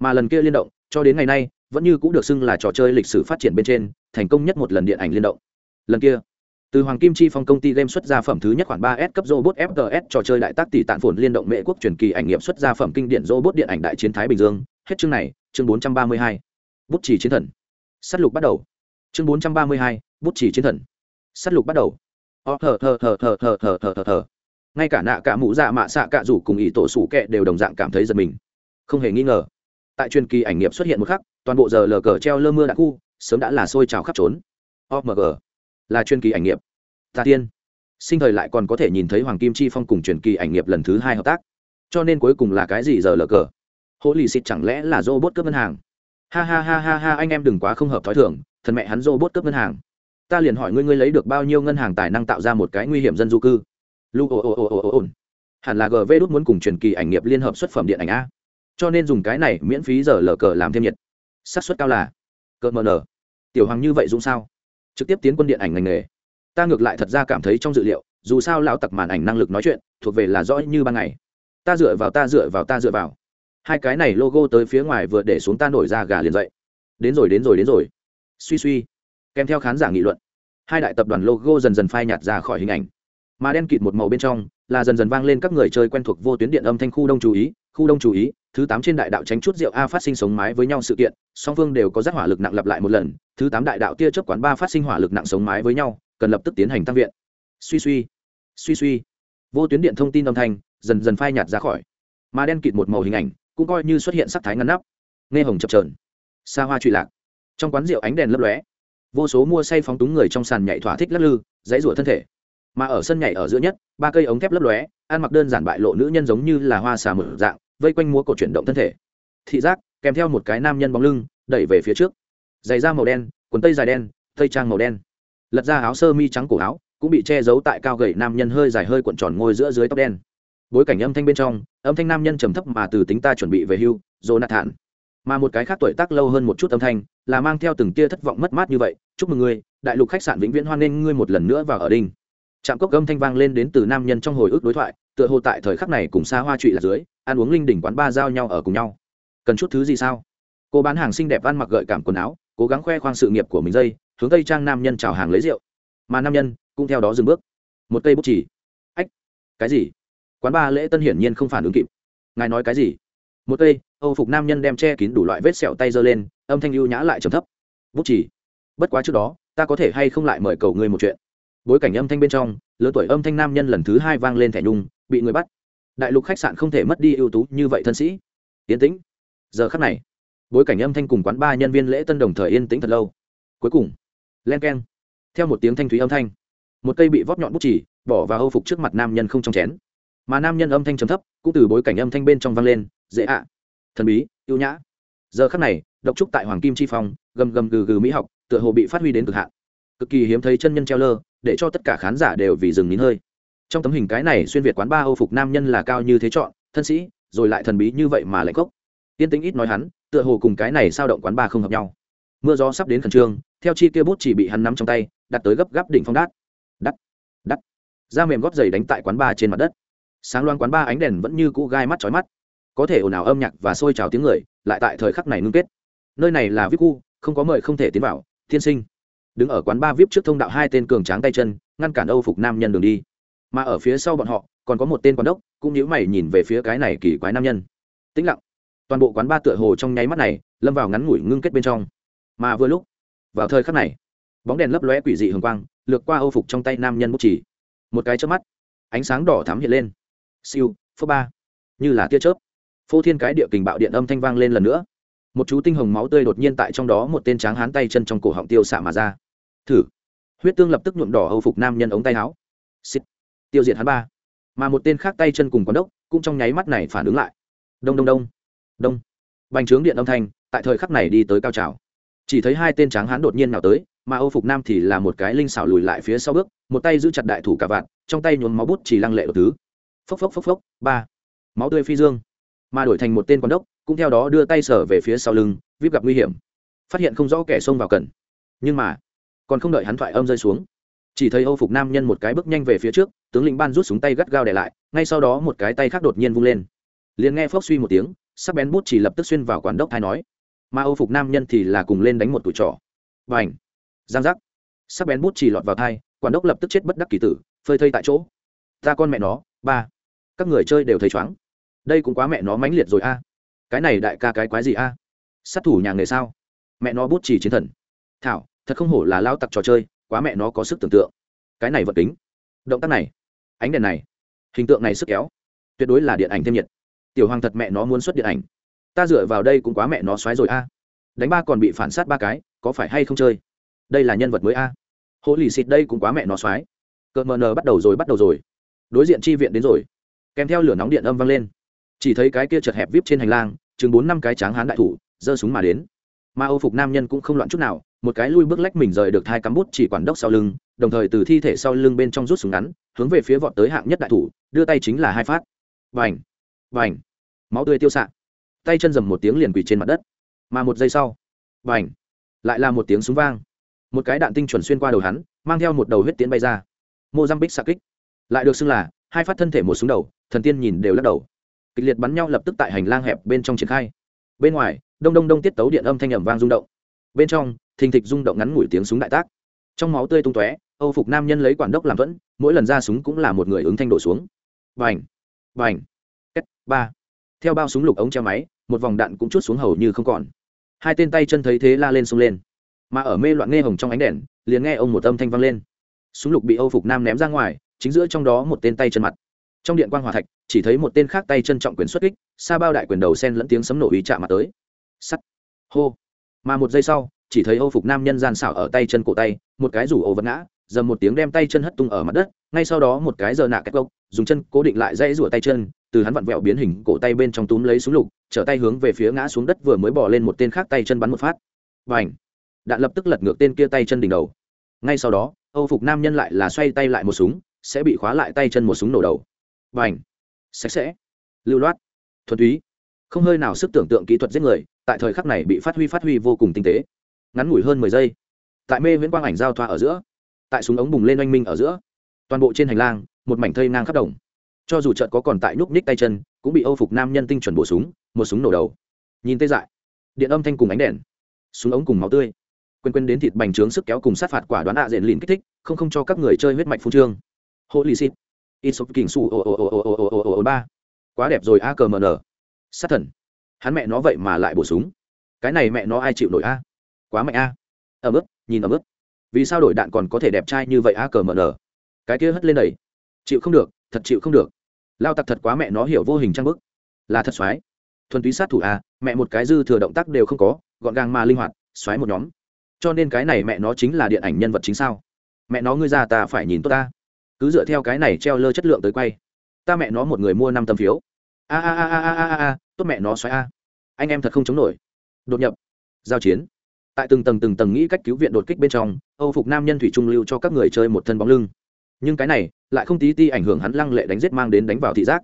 Mà lần kia liên động, cho đến ngày nay, vẫn như cũng được xưng là trò chơi lịch sử phát triển bên trên, thành công nhất một lần điện ảnh liên động. Lần kia, từ hoàng kim chi phong công ty game xuất ra phẩm thứ nhất khoảng ba s cấp robot fts trò chơi đại tác tỷ tạn phồn liên động mệ quốc truyền kỳ ảnh nghiệm xuất ra phẩm kinh điển robot điện ảnh đại chiến thái bình dương. Hết chương này, chương bốn trăm ba mươi hai. Bút chỉ chiến thần. S á t lục bắt đầu. Chương bốn trăm ba mươi hai, bút chỉ chiến thần. S á t lục bắt đầu. Ó thờ thờ thờ thờ thờ thờ thờ thờ thờ ngay cả nạ cả mũ dạ mạ xạ cạ rủ cùng ý tổ sủ kệ đều đồng dạng cảm thấy giật mình. Không hề nghi ngờ, tại truyền kỳ ảnh nghiệp xuất hiện một khắc, toàn bộ giờ lờ cờ treo lơ mưa đạn khu, sớm đã là sôi trào khắp trốn. Omg là truyền kỳ ảnh nghiệp. Ta tiên, sinh thời lại còn có thể nhìn thấy hoàng kim chi phong cùng truyền kỳ ảnh nghiệp lần thứ hai hợp tác. Cho nên cuối cùng là cái gì giờ lờ cờ? Hỗ lì xịt chẳng lẽ là robot cướp ngân hàng? Ha ha ha ha ha, anh em đừng quá không hợp thói thường, thần mẹ hắn robot cướp ngân hàng. Ta liền hỏi ngươi ngươi lấy được bao nhiêu ngân hàng tài năng tạo ra một cái nguy hiểm dân du cư? Lu ồ ồ ồ ồ ồ hẳn là gv đút muốn cùng truyền kỳ ảnh nghiệp liên hợp xuất phẩm điện ảnh a. Cho nên dùng cái này miễn phí giờ lờ cờ làm thêm nhiệt. Xác suất cao là. Cờ mờ nở. Tiểu hoàng như vậy dũng sao? Trực tiếp tiến quân điện ảnh ngành nghề. Ta ngược lại thật ra cảm thấy trong dự liệu, dù sao lão tặc màn ảnh năng lực nói chuyện, thuộc về là rõ như ban ngày. Ta dựa vào, ta dựa vào, ta dựa vào. Hai cái này logo tới phía ngoài vừa để xuống ta nổi ra gà liền dậy. Đến rồi đến rồi đến rồi. Suy suy. Kèm theo khán giả nghị luận, hai đại tập đoàn logo dần dần phai nhạt ra khỏi hình ảnh mà đen kịt một màu bên trong là dần dần vang lên các người chơi quen thuộc vô tuyến điện âm thanh khu đông chú ý, khu đông chú ý, thứ tám trên đại đạo tránh chút rượu a phát sinh sống mái với nhau sự kiện, song phương đều có giác hỏa lực nặng lặp lại một lần, thứ tám đại đạo tia chớp quán ba phát sinh hỏa lực nặng sống mái với nhau, cần lập tức tiến hành tăng viện. Suy suy suy suy, vô tuyến điện thông tin âm thanh dần dần phai nhạt ra khỏi, mà đen kịt một màu hình ảnh cũng coi như xuất hiện sắc thái ngăn nắp. Nghe hồng chập trờn xa hoa trụy lạc, trong quán rượu ánh đèn lấp lóe, vô số mua say phóng túng người trong sàn nhảy thỏa thích lắc lư, dãy rủa thân thể mà ở sân nhảy ở giữa nhất, ba cây ống thép lấp lóe, ăn mặc đơn giản bại lộ nữ nhân giống như là hoa xà mở dạng, vây quanh múa cổ chuyển động thân thể. Thị giác, kèm theo một cái nam nhân bóng lưng, đẩy về phía trước. Giày da màu đen, quần tây dài đen, tây trang màu đen. Lật ra áo sơ mi trắng cổ áo, cũng bị che giấu tại cao gầy nam nhân hơi dài hơi cuộn tròn ngôi giữa dưới tóc đen. Bối cảnh âm thanh bên trong, âm thanh nam nhân trầm thấp mà từ tính ta chuẩn bị về hưu thản mà một cái khác tuổi tác lâu hơn một chút âm thanh, là mang theo từng tia thất vọng mất mát như vậy, chúc mừng ngươi, đại lục khách sạn vĩnh viễn hoan nghênh ngươi một lần nữa vào ở đinh trạm cốc âm thanh vang lên đến từ nam nhân trong hồi ức đối thoại, tựa hồ tại thời khắc này cùng xa hoa trụy là dưới, ăn uống linh đỉnh quán ba giao nhau ở cùng nhau. Cần chút thứ gì sao? Cô bán hàng xinh đẹp ăn mặc gợi cảm quần áo, cố gắng khoe khoang sự nghiệp của mình dây, hướng tây trang nam nhân chào hàng lấy rượu. Mà nam nhân cũng theo đó dừng bước. Một cây bút chỉ. Ách, cái gì? Quán ba lễ tân hiển nhiên không phản ứng kịp. Ngài nói cái gì? Một cây, âu phục nam nhân đem che kín đủ loại vết sẹo tay giơ lên, âm thanh lưu nhã lại trầm thấp. Bút chỉ. Bất quá trước đó, ta có thể hay không lại mời cầu ngươi một chuyện? Bối cảnh âm thanh bên trong lứa tuổi âm thanh nam nhân lần thứ hai vang lên thẻ nhung, bị người bắt. Đại lục khách sạn không thể mất đi ưu tú như vậy thân sĩ. Yên tĩnh. Giờ khắc này, bối cảnh âm thanh cùng quán ba nhân viên lễ tân đồng thời yên tĩnh thật lâu. Cuối cùng, len k e n theo một tiếng thanh thúy âm thanh, một cây bị vóp nhọn bút chỉ, bỏ vào hâu phục trước mặt nam nhân không trong chén. Mà nam nhân âm thanh trầm thấp, cũng từ bối cảnh âm thanh bên trong vang lên, dễ ạ. Thần bí, ưu nhã. Giờ khắc này, độc trúc tại hoàng kim chi phong, gầm gầm gừ gừ mỹ học, tựa hồ bị phát huy đến cực hạn. Cực kỳ hiếm thấy chân nhân treo lơ để cho tất cả khán giả đều vì dừng nín hơi. Trong tấm hình cái này xuyên việt quán ba âu phục nam nhân là cao như thế chọn thân sĩ rồi lại thần bí như vậy mà lại cốc tiên tính ít nói hắn tựa hồ cùng cái này sao động quán ba không hợp nhau. Mưa gió sắp đến khẩn trương theo chi kia bút chỉ bị hắn nắm trong tay đặt tới gấp gáp đỉnh phong đát. Đắt đắt. Da mềm gót giày đánh tại quán ba trên mặt đất. Sáng loan quán ba ánh đèn vẫn như cũ gai mắt chói mắt. Có thể ồn ào âm nhạc và xôi trào tiếng người lại tại thời khắc này ngưng kết. Nơi này là vip cu, không có mời không thể tiến vào thiên sinh đứng ở quán ba vip trước thông đạo hai tên cường tráng tay chân, ngăn cản âu phục nam nhân đường đi. Mà ở phía sau bọn họ, còn có một tên quán đốc, cũng nhíu mày nhìn về phía cái này kỳ quái nam nhân. Tĩnh lặng. Toàn bộ quán ba tựa hồ trong nháy mắt này, lâm vào ngắn ngủi ngưng kết bên trong. Mà vừa lúc, vào thời khắc này, bóng đèn lấp lóe quỷ dị hường quang, lược qua âu phục trong tay nam nhân bút chỉ một cái chớp mắt, ánh sáng đỏ thắm hiện lên. Siêu, phô ba. Như là tia chớp. Phô thiên cái địa kình bạo điện âm thanh vang lên lần nữa. Một chú tinh hồng máu tươi đột nhiên tại trong đó một tên tráng hán tay chân trong cổ họng tiêu xạ mà ra thử. Huyết tương lập tức nhuộm đỏ âu phục nam nhân ống tay áo. Xít tiêu diệt hắn ba. Mà một tên khác tay chân cùng quán đốc cũng trong nháy mắt này phản ứng lại. Đông đông đông. Đông. Bành trướng điện âm thanh, tại thời khắc này đi tới cao trào. Chỉ thấy hai tên tráng hán đột nhiên nào tới, mà âu phục nam thì là một cái linh xảo lùi lại phía sau bước, một tay giữ chặt đại thủ cả vạn, trong tay nhuốm máu bút chỉ lăng lệ đ thứ. Phốc phốc phốc phốc, ba. Máu tươi phi dương. Mà đổi thành một tên quan đốc, cũng theo đó đưa tay sở về phía sau lưng, vip gặp nguy hiểm. Phát hiện không rõ kẻ xông vào cần. Nhưng mà còn không đợi hắn thoại âm rơi xuống. Chỉ thấy âu phục nam nhân một cái bước nhanh về phía trước, tướng lĩnh ban rút súng tay gắt gao để lại, ngay sau đó một cái tay khác đột nhiên vung lên. Liền nghe phốc suy một tiếng, sắc bén bút chỉ lập tức xuyên vào quản đốc thái nói. Mà âu phục nam nhân thì là cùng lên đánh một tuổi trỏ và ảnh giang giác! Sắc bén bút chỉ lọt vào thai, quản đốc lập tức chết bất đắc kỳ tử, phơi thây tại chỗ. Ta con mẹ nó, ba! Các người chơi đều thấy chóng đây cũng quá mẹ nó mãnh liệt rồi a. Cái này đại ca cái quái gì a? Sát thủ nhà nghề sao? Mẹ nó bút chỉ chiến thần. Thảo thật không hổ là lao tặc trò chơi, quá mẹ nó có sức tưởng tượng. Cái này vật kính, động tác này, ánh đèn này, hình tượng này sức kéo, tuyệt đối là điện ảnh thêm nhiệt. Tiểu hoàng thật mẹ nó muốn xuất điện ảnh. Ta dựa vào đây cũng quá mẹ nó xoáy rồi a. Đánh ba còn bị phản sát ba cái, có phải hay không chơi? Đây là nhân vật mới a. À? hỗ lì xịt đây cũng quá mẹ nó xoáy. Cợt mờ nờ bắt đầu rồi, bắt đầu rồi. Đối diện chi viện đến rồi. Kèm theo lửa nóng điện âm vang lên. Chỉ thấy cái kia chật hẹp vip trên hành lang, chừng bốn năm cái tráng hán đại thủ, giơ súng mà đến mà âu phục nam nhân cũng không loạn chút nào, một cái lui bước lách mình rời được hai cắm bút chỉ quản đốc sau lưng, đồng thời từ thi thể sau lưng bên trong rút súng ngắn, hướng về phía vọt tới hạng nhất đại thủ, đưa tay chính là hai phát. Vành vành máu tươi tiêu xạ. Tay chân dầm một tiếng liền quỳ trên mặt đất. Mà một giây sau vành lại là một tiếng súng vang. Một cái đạn tinh chuẩn xuyên qua đầu hắn, mang theo một đầu huyết tiến bay ra. Mozambique xạ kích. Lại được xưng là, hai phát thân thể một súng đầu, thần tiên nhìn đều lắc đầu. Kịch liệt bắn nhau lập tức tại hành lang hẹp bên trong triển khai bên ngoài, đông đông đông tiết tấu điện âm thanh ẩm vang rung động. Bên trong, thình thịch rung động ngắn ngủi tiếng súng đại tác. Trong máu tươi tung tóe, âu phục nam nhân lấy quản đốc làm vẫn mỗi lần ra súng cũng là một người ứng thanh đổ xuống. Vành vành két! Ba! Theo bao súng lục ống che máy, một vòng đạn cũng chút xuống hầu như không còn. Hai tên tay chân thấy thế la lên xông lên. Mà ở mê loạn nghe hồng trong ánh đèn, liền nghe ông một âm thanh vang lên. Súng lục bị âu phục nam ném ra ngoài, chính giữa trong đó một tên tay chân mặt. Trong điện quan hòa thạch chỉ thấy một tên khác tay chân trọng quyền xuất kích xa bao đại quyền đầu sen lẫn tiếng sấm nổ ý chạm mặt tới. Sắt. Hô. Mà một giây sau, chỉ thấy âu phục nam nhân gian xảo ở tay chân cổ tay, một cái rủ ổ vật ngã, dầm một tiếng đem tay chân hất tung ở mặt đất, ngay sau đó một cái giờ nạ cách gốc, dùng chân cố định lại dãy rủa tay chân, từ hắn vặn vẹo biến hình cổ tay bên trong túm lấy súng lục, trở tay hướng về phía ngã xuống đất vừa mới bỏ lên một tên khác tay chân bắn một phát. Và ảnh đạn lập tức lật ngược tên kia tay chân đỉnh đầu. Ngay sau đó, âu phục nam nhân lại là xoay tay lại một súng, sẽ bị khóa lại tay chân một súng nổ đầu. Và ảnh sạch sẽ, lưu loát, thuần túy. Không hơi nào sức tưởng tượng kỹ thuật giết người, tại thời khắc này bị phát huy phát huy vô cùng tinh tế. Ngắn ngủi hơn mười giây, tại mê viễn quang ảnh giao thoa ở giữa, tại súng ống bùng lên oanh minh ở giữa, toàn bộ trên hành lang, một mảnh thây ngang khắp đồng. Cho dù trận có còn tại nhúc ních tay chân, cũng bị âu phục nam nhân tinh chuẩn bổ súng, một súng nổ đầu. Nhìn tê dại, điện âm thanh cùng ánh đèn, súng ống cùng máu tươi. Quên quên đến thịt bành trướng sức kéo cùng sát phạt quả đoán ạ à diện lìn kích thích, không không cho các người chơi huyết mạch phú trương. Hộ lì xịt Isop kình su o o o o o o o o ba quá đẹp rồi a cờ mờ sát thần hắn mẹ nó vậy mà lại bổ súng cái này mẹ nó ai chịu nổi a quá mạnh a ở mức nhìn ở mức vì sao đổi đạn còn có thể đẹp trai như vậy a cờ mờ cái kia hất lên đầy chịu không được thật chịu không được lao tặc thật quá mẹ nó hiểu vô hình trang bức là thật xoái thuần túy sát thủ a mẹ một cái dư thừa động tác đều không có gọn gàng mà linh hoạt xoái một nhóm cho nên cái này mẹ nó chính là điện ảnh nhân vật chính sao mẹ nó ngươi ra ta phải nhìn tốt ta cứ dựa theo cái này treo lơ chất lượng tới quay. Ta mẹ nó một người mua năm tấm phiếu. A a a a a a a, tốt mẹ nó xoáy a. Anh em thật không chống nổi. Đột nhập. Giao chiến. Tại từng tầng từng tầng nghĩ cách cứu viện đột kích bên trong, âu phục nam nhân thủy trung lưu cho các người chơi một thân bóng lưng. Nhưng cái này, lại không tí ti ảnh hưởng hắn lăng lệ đánh giết mang đến đánh vào thị giác.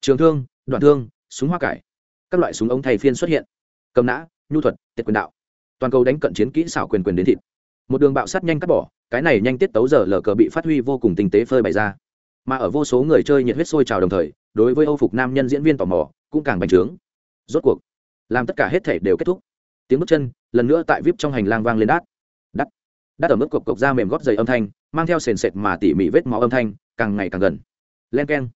Trường thương, đoạn thương, súng hoa cải. Các loại súng ống thay phiên xuất hiện. Cầm nã, nhu thuật, tiệt quyền đạo. Toàn cầu đánh cận chiến kỹ xảo quyền quyền đến thịt một đường bạo sát nhanh cắt bỏ, cái này nhanh tiết tấu giờ lờ cờ bị phát huy vô cùng tinh tế phơi bày ra. Mà ở vô số người chơi nhiệt huyết sôi trào đồng thời, đối với âu phục nam nhân diễn viên tò mò, cũng càng bành trướng. Rốt cuộc, làm tất cả hết thể đều kết thúc. Tiếng bước chân, lần nữa tại vip trong hành lang vang lên đát. Đắt đắt ở mức cộc cộc da mềm gót dày âm thanh, mang theo sền sệt mà tỉ mỉ vết máu âm thanh, càng ngày càng gần. Len k e n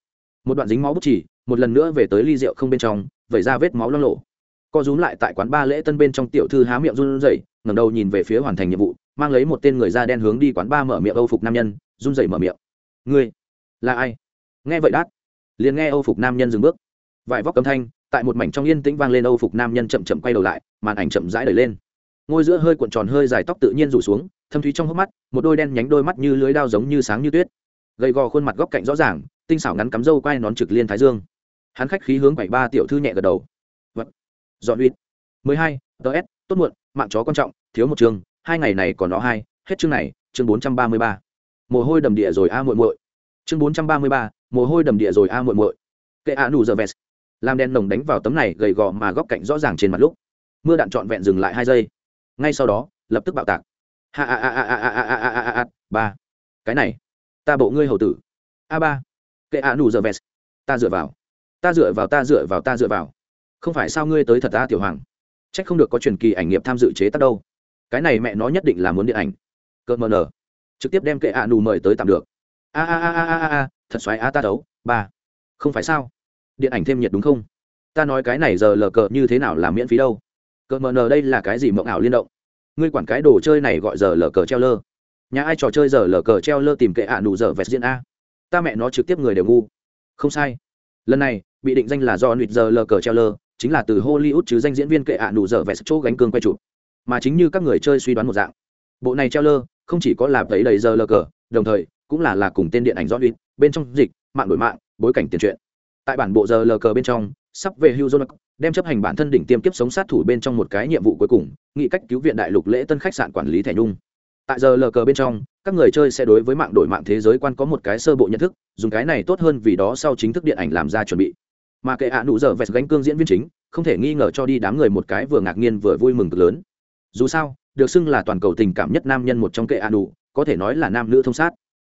một đoạn dính máu bút chỉ, một lần nữa về tới ly rượu không bên trong, vẩy ra vết máu lo lộ co rúm lại tại quán ba lễ tân bên trong tiểu thư há miệng run rẩy, ngẩng đầu nhìn về phía hoàn thành nhiệm vụ mang lấy một tên người da đen hướng đi quán ba mở miệng âu phục nam nhân, run rẩy mở miệng. Ngươi là ai? Nghe vậy đát. Liền nghe âu phục nam nhân dừng bước. Vải vóc cấm thanh, tại một mảnh trong yên tĩnh vang lên âu phục nam nhân chậm chậm quay đầu lại, màn ảnh chậm rãi đẩy lên. Ngôi giữa hơi cuộn tròn hơi dài tóc tự nhiên rủ xuống, thâm thúy trong hốc mắt, một đôi đen nhánh đôi mắt như lưới đao giống như sáng như tuyết. Gầy gò khuôn mặt góc cạnh rõ ràng, tinh xảo ngắn cắm râu quai nón trực liên thái dương. Hắn khách khí hướng bảy ba tiểu thư nhẹ gật đầu. Vật. dọn uyên mười hai ts tốt muộn, mạng chó quan trọng, thiếu một trường hai ngày này còn nó hai hết chương này chương bốn trăm ba mươi ba mồ hôi đầm địa rồi a muội muội chương bốn trăm ba mươi ba mồ hôi đầm địa rồi a muội muội kệ a nụ giờ vest làm đèn nồng đánh vào tấm này gầy gò mà góc cạnh rõ ràng trên mặt lúc mưa đạn trọn vẹn dừng lại hai giây ngay sau đó lập tức bạo tạc ha ha ha ha ha ha ha ha ha ba cái này ta bộ ngươi hầu tử a ba kệ a nụ giờ vest ta dựa vào ta dựa vào ta dựa vào ta dựa vào không phải sao ngươi tới thật ta tiểu hoàng trách không được có truyền kỳ ảnh nghiệp tham dự chế tác đâu cái này mẹ nó nhất định là muốn điện ảnh. Cơ mờ nở trực tiếp đem kệ a nù mời tới tạm được. A a a a a a thật xoáy a ta đấu, ba. Không phải sao? Điện ảnh thêm nhiệt đúng không? Ta nói cái này giờ lờ cờ như thế nào là miễn phí đâu. Cờ mờ nờ đây là cái gì mộng ảo liên động? Ngươi quản cái đồ chơi này gọi giờ lờ cờ treo lơ. Nhà ai trò chơi giờ lờ cờ treo lơ tìm kệ ạ à nụ giờ vẹt diễn a? Ta mẹ nó trực tiếp người đều ngu. Không sai. Lần này, bị định danh là do nụt giờ lờ cờ treo lơ, chính là từ hollywood chứ danh diễn viên kệ ạ à nụ giờ vẹt chỗ gánh cương quay chụp mà chính như các người chơi suy đoán một dạng. Bộ này treo lơ không chỉ có là thấy đầy giờ lờ cờ, đồng thời cũng là là cùng tên điện ảnh do uy bên trong dịch, mạng đổi mạng, bối cảnh tiền truyện. Tại bản bộ giờ lờ cờ bên trong, sắp về hưu jonas đem chấp hành bản thân đỉnh tiêm kiếp sống sát thủ bên trong một cái nhiệm vụ cuối cùng, nghị cách cứu viện đại lục lễ tân khách sạn quản lý thẻ nhung. Tại giờ lờ cờ bên trong, các người chơi sẽ đối với mạng đổi mạng thế giới quan có một cái sơ bộ nhận thức, dùng cái này tốt hơn vì đó sau chính thức điện ảnh làm ra chuẩn bị. Mà kệ ạ nụ giờ vẹt gánh cương diễn viên chính, không thể nghi ngờ cho đi đám người một cái vừa ngạc nhiên vừa vui mừng cực lớn dù sao, được xưng là toàn cầu tình cảm nhất nam nhân một trong kệ a nụ, có thể nói là nam nữ thông sát.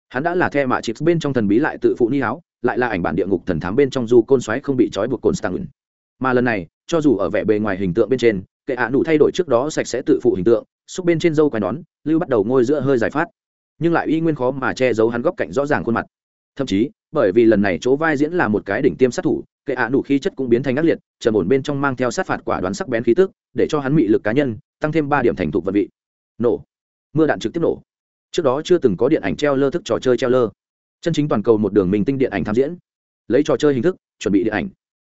Hắn đã là the mạ chịt bên trong thần bí lại tự phụ ni áo, lại là ảnh bản địa ngục thần thám bên trong du côn xoáy không bị trói buộc côn stang mà lần này, cho dù ở vẻ bề ngoài hình tượng bên trên, kệ ạ nụ thay đổi trước đó sạch sẽ tự phụ hình tượng, xúc bên trên dâu quai nón, lưu bắt đầu ngôi giữa hơi giải phát. Nhưng lại uy nguyên khó mà che giấu hắn góc cạnh rõ ràng khuôn mặt. Thậm chí bởi vì lần này chỗ vai diễn là một cái đỉnh tiêm sát thủ, kệ ạ nụ khí chất cũng biến thành ác liệt, trầm ổn bên trong mang theo sát phạt quả đoán sắc bén khí tức, để cho hắn mị lực cá nhân, tăng thêm ba điểm thành thục vận vị. Nổ. Mưa đạn trực tiếp nổ. Trước đó chưa từng có điện ảnh treo lơ thức trò chơi treo lơ. Chân chính toàn cầu một đường mình tinh điện ảnh tham diễn. Lấy trò chơi hình thức, chuẩn bị điện ảnh.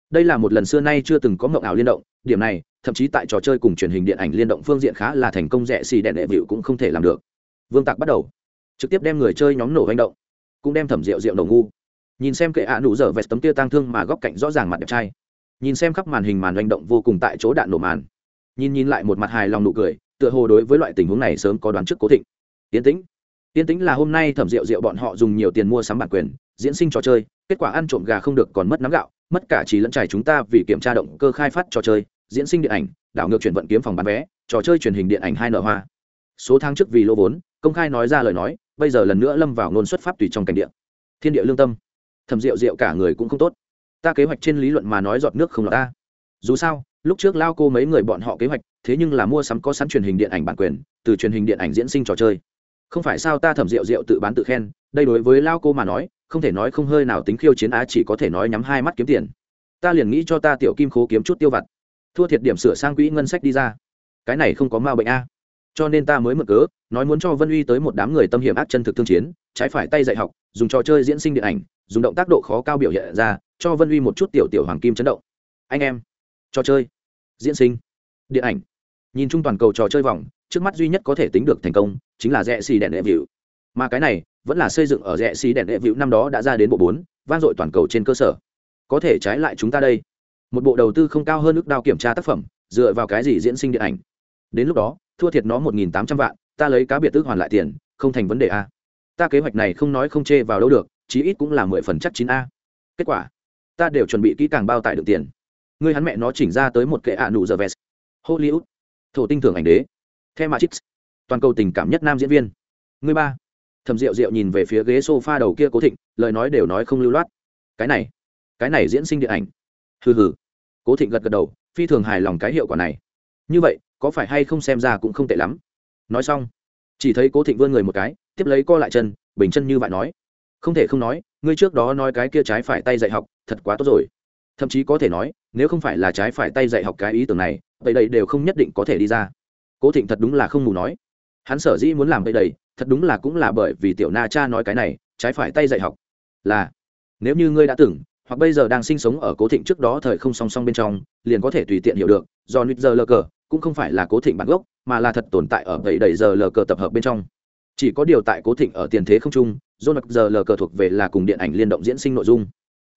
Đây là một lần xưa nay chưa từng có mộng ảo liên động, điểm này, thậm chí tại trò chơi cùng truyền hình điện ảnh liên động phương diện khá là thành công rẻ xì đèn đệ vịu cũng không thể làm được. Vương tạc bắt đầu. Trực tiếp đem người chơi nhóm nổ hành động. Cũng đem thẩm rượu rượu đầu ngu nhìn xem kệ ạ nụ dở vẹt tấm tia tang thương mà góc cạnh rõ ràng mặt đẹp trai nhìn xem khắp màn hình màn hành động vô cùng tại chỗ đạn nổ màn nhìn nhìn lại một mặt hài lòng nụ cười tựa hồ đối với loại tình huống này sớm có đoán trước cố thịnh tiến tĩnh tiến tĩnh là hôm nay thẩm rượu rượu bọn họ dùng nhiều tiền mua sắm bản quyền, diễn sinh trò chơi, kết quả ăn trộm gà không được còn mất nắm gạo, mất cả trí lẫn trải chúng ta vì kiểm tra động cơ khai phát trò chơi, diễn sinh điện ảnh, đảo ngược chuyển vận kiếm phòng bán vé, trò chơi truyền hình điện ảnh hai nở hoa. Số tháng trước vì lỗ vốn, công khai nói ra lời nói, bây giờ lần nữa lâm vào ngôn xuất pháp tùy trong cảnh địa. Thiên địa lương tâm. Thẩm rượu rượu cả người cũng không tốt. Ta kế hoạch trên lý luận mà nói giọt nước không là ta. Dù sao, lúc trước lao cô mấy người bọn họ kế hoạch, thế nhưng là mua sắm có sẵn truyền hình điện ảnh bản quyền, từ truyền hình điện ảnh diễn sinh trò chơi. Không phải sao ta thẩm rượu rượu tự bán tự khen đây đối với lao cô mà nói không thể nói không hơi nào tính khiêu chiến á chỉ có thể nói nhắm hai mắt kiếm tiền. Ta liền nghĩ cho ta tiểu kim khố kiếm chút tiêu vặt. Thua thiệt điểm sửa sang quỹ ngân sách đi ra. Cái này không có ma bệnh a cho nên ta mới mở cớ, nói muốn cho vân uy tới một đám người tâm hiểm ác chân thực thương chiến, trái phải tay dạy học, dùng trò chơi diễn sinh điện ảnh, dùng động tác độ khó cao biểu hiện ra, cho vân uy một chút tiểu tiểu hoàng kim chấn động. Anh em, trò chơi, diễn sinh, điện ảnh. Nhìn chung toàn cầu trò chơi vòng, trước mắt duy nhất có thể tính được thành công, chính là rẽ xì đèn đệ vịu. Mà cái này, vẫn là xây dựng ở rẽ xì đèn đệ vịu năm đó đã ra đến bộ bốn, vang dội toàn cầu trên cơ sở. Có thể trái lại chúng ta đây. Một bộ đầu tư không cao hơn ước đao kiểm tra tác phẩm, dựa vào cái gì diễn sinh điện ảnh. Đến lúc đó thua thiệt nó một nghìn tám trăm vạn, ta lấy cá biệt tức hoàn lại tiền, không thành vấn đề a. Ta kế hoạch này không nói không chê vào đâu được, chí ít cũng là mười phần chắc chín a. Kết quả, ta đều chuẩn bị kỹ càng bao tải được tiền. Người hắn mẹ nó chỉnh ra tới một kệ ạ nụ giờ vest. Hollywood, thổ tinh thường ảnh đế. The matrix toàn cầu tình cảm nhất nam diễn viên. Người ba, thầm rượu rượu nhìn về phía ghế sofa đầu kia cố thịnh, lời nói đều nói không lưu loát. Cái này cái này diễn sinh điện ảnh. Hừ hừ. Cố thịnh gật gật đầu, phi thường hài lòng cái hiệu quả này. Như vậy có phải hay không xem ra cũng không tệ lắm. Nói xong, chỉ thấy cố thịnh vươn người một cái, tiếp lấy co lại chân, bình chân như vậy nói. Không thể không nói, ngươi trước đó nói cái kia trái phải tay dạy học, thật quá tốt rồi. Thậm chí có thể nói, nếu không phải là trái phải tay dạy học cái ý tưởng này, vậy đây đều không nhất định có thể đi ra. Cố thịnh thật đúng là không mù nói. Hắn sở dĩ muốn làm vậy đầy thật đúng là cũng là bởi vì tiểu na cha nói cái này, trái phải tay dạy học. Là, nếu như ngươi đã từng hoặc bây giờ đang sinh sống ở cố thịnh trước đó thời không song song bên trong, liền có thể tùy tiện hiểu được, do nít giờ lơ cờ cũng không phải là cố thịnh bản gốc, mà là thật tồn tại ở vậy đầy giờ lờ cờ tập hợp bên trong. Chỉ có điều tại cố thịnh ở tiền thế không trung do nít giờ lờ cờ thuộc về là cùng điện ảnh liên động diễn sinh nội dung.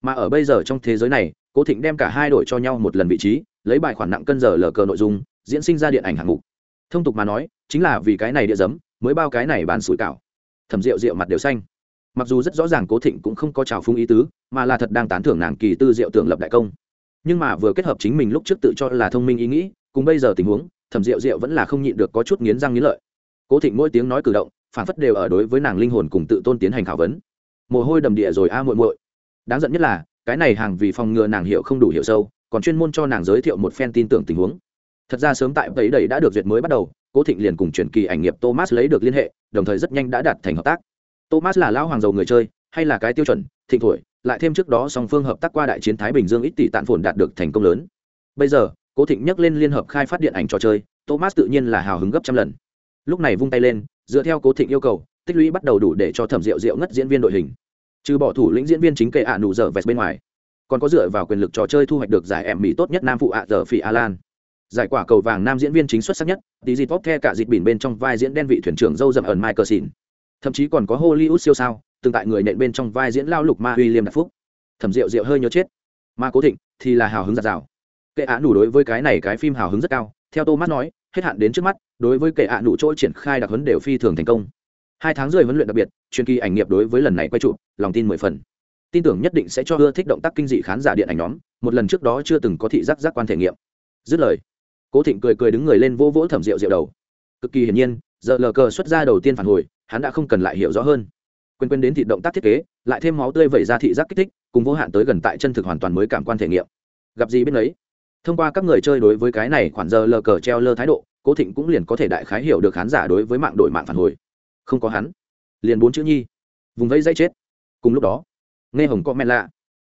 Mà ở bây giờ trong thế giới này, cố thịnh đem cả hai đổi cho nhau một lần vị trí, lấy bài khoản nặng cân giờ lờ cờ nội dung, diễn sinh ra điện ảnh hạng mục. Thông tục mà nói, chính là vì cái này địa giấm mới bao cái này bàn sủi cảo. Thẩm rượu rượu mặt đều xanh. Mặc dù rất rõ ràng cố thịnh cũng không có trào phung ý tứ, mà là thật đang tán thưởng nàng kỳ tư diệu tưởng lập đại công. Nhưng mà vừa kết hợp chính mình lúc trước tự cho là thông minh ý nghĩ cùng bây giờ tình huống, thẩm rượu rượu vẫn là không nhịn được có chút nghiến răng nghiến lợi. Cố thịnh mỗi tiếng nói cử động, phản phất đều ở đối với nàng linh hồn cùng tự tôn tiến hành khảo vấn. Mồ hôi đầm địa rồi a muội muội. Đáng giận nhất là, cái này hàng vì phòng ngừa nàng hiểu không đủ hiểu sâu, còn chuyên môn cho nàng giới thiệu một phen tin tưởng tình huống. Thật ra sớm tại tấy đầy đã được duyệt mới bắt đầu, cố thịnh liền cùng truyền kỳ ảnh nghiệp thomas lấy được liên hệ, đồng thời rất nhanh đã đạt thành hợp tác. Thomas là lão hoàng giàu người chơi, hay là cái tiêu chuẩn, thịnh thổi, lại thêm trước đó song phương hợp tác qua đại chiến thái bình dương ít tỷ tạn phồn đạt được thành công lớn. Bây giờ cố thịnh nhắc lên liên hợp khai phát điện ảnh trò chơi, thomas tự nhiên là hào hứng gấp trăm lần. Lúc này vung tay lên, dựa theo cố thịnh yêu cầu, tích lũy bắt đầu đủ để cho thẩm rượu rượu ngất diễn viên đội hình. Trừ bỏ thủ lĩnh diễn viên chính kệ ạ nụ dở vẹt bên ngoài, còn có dựa vào quyền lực trò chơi thu hoạch được giải em mỹ tốt nhất nam phụ ạ dở phỉ alan. Giải quả cầu vàng nam diễn viên chính xuất sắc nhất, tí dịp vóc the cả dịp bỉn bên trong vai diễn đen vị thuyền trưởng dâu dậm ẩn michael xin thậm chí còn có hollywood siêu sao tương tại người nện bên trong vai diễn lao lục ma uy liêm đạt phúc thẩm rượu rượu hơi nhớ chết. Ma cố thịnh thì là hào hứng giạt rào kệ ạ nụ đối với cái này cái phim hào hứng rất cao. Theo thomas nói, hết hạn đến trước mắt, đối với kệ ạ nụ chỗ triển khai đặc huấn đều phi thường thành công. Hai tháng rưỡi huấn luyện đặc biệt chuyên kỳ ảnh nghiệp đối với lần này quay trụ lòng tin mười phần. Tin tưởng nhất định sẽ cho ưa thích động tác kinh dị khán giả điện ảnh nhóm, một lần trước đó chưa từng có thị giác giác quan thể nghiệm. Dứt lời, cố thịnh cười cười đứng người lên vô vỗ thẩm rượu rượu đầu. Cực kỳ hiển nhiên, giờ lờ cờ xuất ra đầu tiên phản hồi, hắn đã không cần lại hiểu rõ hơn. Quên quên đến thị động tác thiết kế, lại thêm máu tươi vẩy ra thị giác kích thích, cùng vô hạn tới gần tại chân thực hoàn toàn mới cảm quan thể nghiệm. Gặp gì bên ấy? Thông qua các người chơi đối với cái này khoản giờ lờ cờ treo lơ thái độ, cố thịnh cũng liền có thể đại khái hiểu được khán giả đối với mạng đổi mạng phản hồi. Không có hắn, liền bốn chữ nhi, vùng vẫy dây chết. Cùng lúc đó, nghe hồng có men lạ,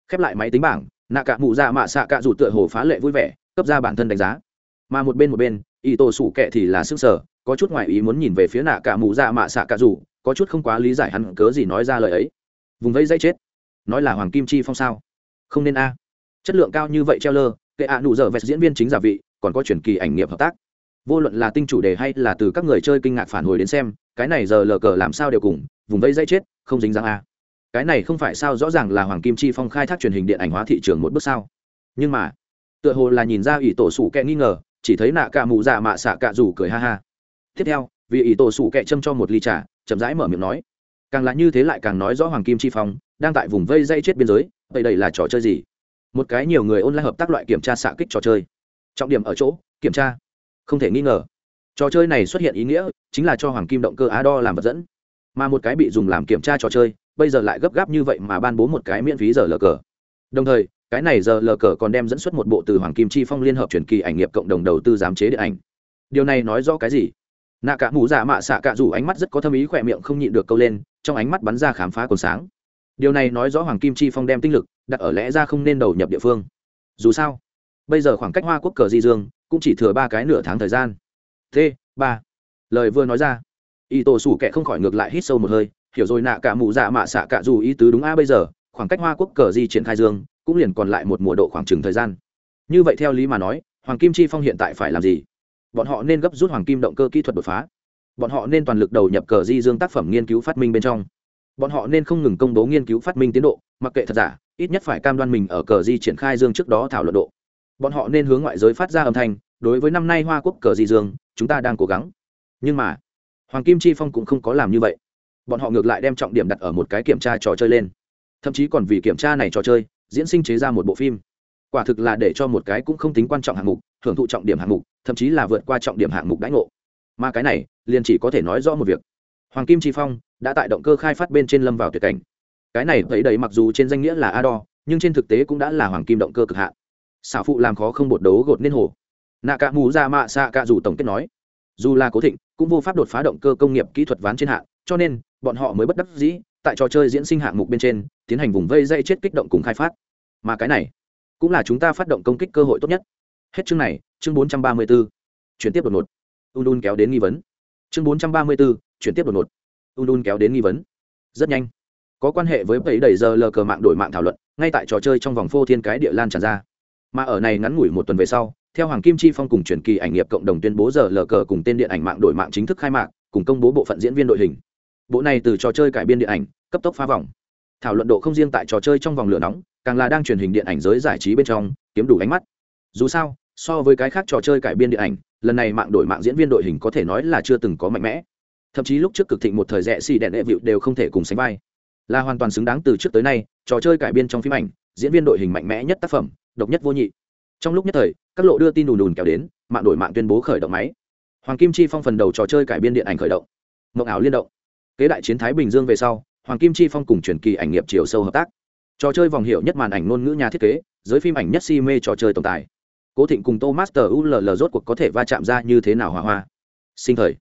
khép lại máy tính bảng, nạ cả mụ dạ mạ xạ cạ rủ tựa hồ phá lệ vui vẻ, cấp ra bản thân đánh giá. Mà một bên một bên y tổ sủ kệ thì là sức sở, có chút ngoại ý muốn nhìn về phía nạ cả mù dạ mạ xạ cả rủ có chút không quá lý giải hắn cớ gì nói ra lời ấy. Vùng vẫy dây chết, nói là hoàng kim chi phong sao? Không nên a. Chất lượng cao như vậy treo lơ kệ ạ nụ dở vẹt diễn viên chính giả vị, còn có chuyển kỳ ảnh nghiệp hợp tác. Vô luận là tinh chủ đề hay là từ các người chơi kinh ngạc phản hồi đến xem, cái này giờ lờ cờ làm sao đều cùng, vùng vây dây chết, không dính dáng a. Cái này không phải sao rõ ràng là hoàng kim chi phong khai thác truyền hình điện ảnh hóa thị trường một bước sao. Nhưng mà, tựa hồ là nhìn ra ủy tổ sủ kẹ nghi ngờ, chỉ thấy nạ cả mụ dạ mạ xạ cạ rủ cười ha ha. Tiếp theo, vì ủy tổ sủ kẹ châm cho một ly trà, chậm rãi mở miệng nói, càng là như thế lại càng nói rõ hoàng kim chi phong đang tại vùng vây dây chết biên giới, vậy đây là trò chơi gì? Một cái nhiều người ôn lại hợp tác loại kiểm tra xạ kích trò chơi. Trọng điểm ở chỗ, kiểm tra. Không thể nghi ngờ, trò chơi này xuất hiện ý nghĩa chính là cho hoàng kim động cơ á đo làm vật dẫn. Mà một cái bị dùng làm kiểm tra trò chơi, bây giờ lại gấp gáp như vậy mà ban bố một cái miễn phí giờ lờ cờ. Đồng thời, cái này giờ lờ cờ còn đem dẫn xuất một bộ từ hoàng kim chi phong liên hợp truyền kỳ ảnh nghiệp cộng đồng đầu tư giám chế điện ảnh. Điều này nói rõ cái gì? Nạ cả mũ giả dạ mạ xạ cả rủ ánh mắt rất có thâm ý khỏe miệng không nhịn được câu lên, trong ánh mắt bắn ra khám phá còn sáng điều này nói rõ hoàng kim chi phong đem tinh lực đặt ở lẽ ra không nên đầu nhập địa phương. Dù sao, bây giờ khoảng cách hoa quốc cờ di dương cũng chỉ thừa ba cái nửa tháng thời gian. T, ba. Lời vừa nói ra, y tổ sủ kệ không khỏi ngược lại hít sâu một hơi, hiểu rồi nạ cả mụ dạ mạ xạ cả dù ý tứ đúng a bây giờ, khoảng cách hoa quốc cờ di triển khai dương cũng liền còn lại một mùa độ khoảng chừng thời gian. Như vậy theo lý mà nói, hoàng kim chi phong hiện tại phải làm gì? Bọn họ nên gấp rút hoàng kim động cơ kỹ thuật đột phá. Bọn họ nên toàn lực đầu nhập cờ di dương tác phẩm nghiên cứu phát minh bên trong bọn họ nên không ngừng công bố nghiên cứu phát minh tiến độ, mặc kệ thật giả, ít nhất phải cam đoan mình ở cờ di triển khai dương trước đó thảo luận độ. Bọn họ nên hướng ngoại giới phát ra âm thanh, đối với năm nay hoa quốc cờ di dương, chúng ta đang cố gắng. Nhưng mà, hoàng kim chi phong cũng không có làm như vậy. Bọn họ ngược lại đem trọng điểm đặt ở một cái kiểm tra trò chơi lên. Thậm chí còn vì kiểm tra này trò chơi, diễn sinh chế ra một bộ phim. Quả thực là để cho một cái cũng không tính quan trọng hạng mục, hưởng thụ trọng điểm hạng mục, thậm chí là vượt qua trọng điểm hạng mục đãi ngộ. Mà cái này, liền chỉ có thể nói rõ một việc. Hoàng kim chi phong đã tại động cơ khai phát bên trên lâm vào tuyệt cảnh. Cái này thấy đầy mặc dù trên danh nghĩa là a đo nhưng trên thực tế cũng đã là hoàng kim động cơ cực hạn. Xảo phụ làm khó không bột đấu gột nên hồ. Nạ cả mù ra mạ xạ cả dù tổng kết nói dù là cố thịnh cũng vô pháp đột phá động cơ công nghiệp kỹ thuật ván trên hạn cho nên bọn họ mới bất đắc dĩ tại trò chơi diễn sinh hạng mục bên trên tiến hành vùng vây dây chết kích động cùng khai phát. Mà cái này cũng là chúng ta phát động công kích cơ hội tốt nhất. Hết chương này chương 434. chuyển tiếp đột ngột. Un un kéo đến nghi vấn. Chương 434, chuyển tiếp đột ngột un un kéo đến nghi vấn. Rất nhanh, có quan hệ với bảy đầy giờ lờ cờ mạng đổi mạng thảo luận, ngay tại trò chơi trong vòng phô thiên cái địa lan tràn ra. Mà ở này ngắn ngủi một tuần về sau, theo hoàng kim chi phong cùng truyền kỳ ảnh nghiệp cộng đồng tuyên bố giờ lờ cờ cùng tên điện ảnh mạng đổi mạng chính thức khai mạc, cùng công bố bộ phận diễn viên đội hình. Bộ này từ trò chơi cải biên điện ảnh, cấp tốc phá vòng. Thảo luận độ không riêng tại trò chơi trong vòng lửa nóng, càng là đang truyền hình điện ảnh giới giải trí bên trong, kiếm đủ ánh mắt. Dù sao, so với cái khác trò chơi cải biên điện ảnh, lần này mạng đổi mạng diễn viên đội hình có thể nói là chưa từng có mạnh mẽ thậm chí lúc trước cực thịnh một thời rẽ xì đèn đệ vịu đều không thể cùng sánh vai. Là hoàn toàn xứng đáng từ trước tới nay, trò chơi cải biên trong phim ảnh, diễn viên đội hình mạnh mẽ nhất tác phẩm, độc nhất vô nhị. Trong lúc nhất thời, các lộ đưa tin đùn đùn kéo đến, mạng đổi mạng tuyên bố khởi động máy. Hoàng kim chi phong phần đầu trò chơi cải biên điện ảnh khởi động. Mộng ảo liên động. Kế đại chiến thái bình dương về sau, hoàng kim chi phong cùng truyền kỳ ảnh nghiệp chiều sâu hợp tác. Trò chơi vòng hiệu nhất màn ảnh ngôn ngữ nhà thiết kế, giới phim ảnh nhất si mê trò chơi tồn tại cố thịnh cùng thomas master ull rốt cuộc có thể va chạm ra như thế nào hòa hoa? Sinh thời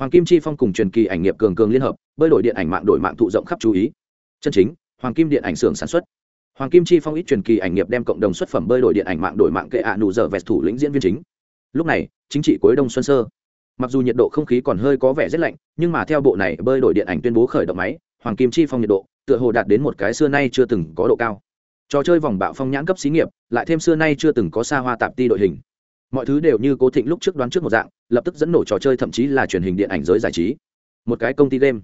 hoàng kim chi phong cùng truyền kỳ ảnh nghiệp cường cường liên hợp, bơi đổi điện ảnh mạng đổi mạng thụ rộng khắp chú ý. Chân chính, hoàng kim điện ảnh xưởng sản xuất. Hoàng kim chi phong ít truyền kỳ ảnh nghiệp đem cộng đồng xuất phẩm bơi đổi điện ảnh mạng đổi mạng kệ ạ nụ dở vẹt thủ lĩnh diễn viên chính. Lúc này, chính trị cuối đông xuân sơ. Mặc dù nhiệt độ không khí còn hơi có vẻ rất lạnh, nhưng mà theo bộ này bơi đổi điện ảnh tuyên bố khởi động máy, hoàng kim chi phong nhiệt độ tựa hồ đạt đến một cái xưa nay chưa từng có độ cao. Trò chơi vòng bạo phong nhãn cấp xí nghiệp, lại thêm xưa nay chưa từng có xa hoa tạp ti đội hình mọi thứ đều như cố thịnh lúc trước đoán trước một dạng lập tức dẫn nổ trò chơi thậm chí là truyền hình điện ảnh giới giải trí. Một cái công ty game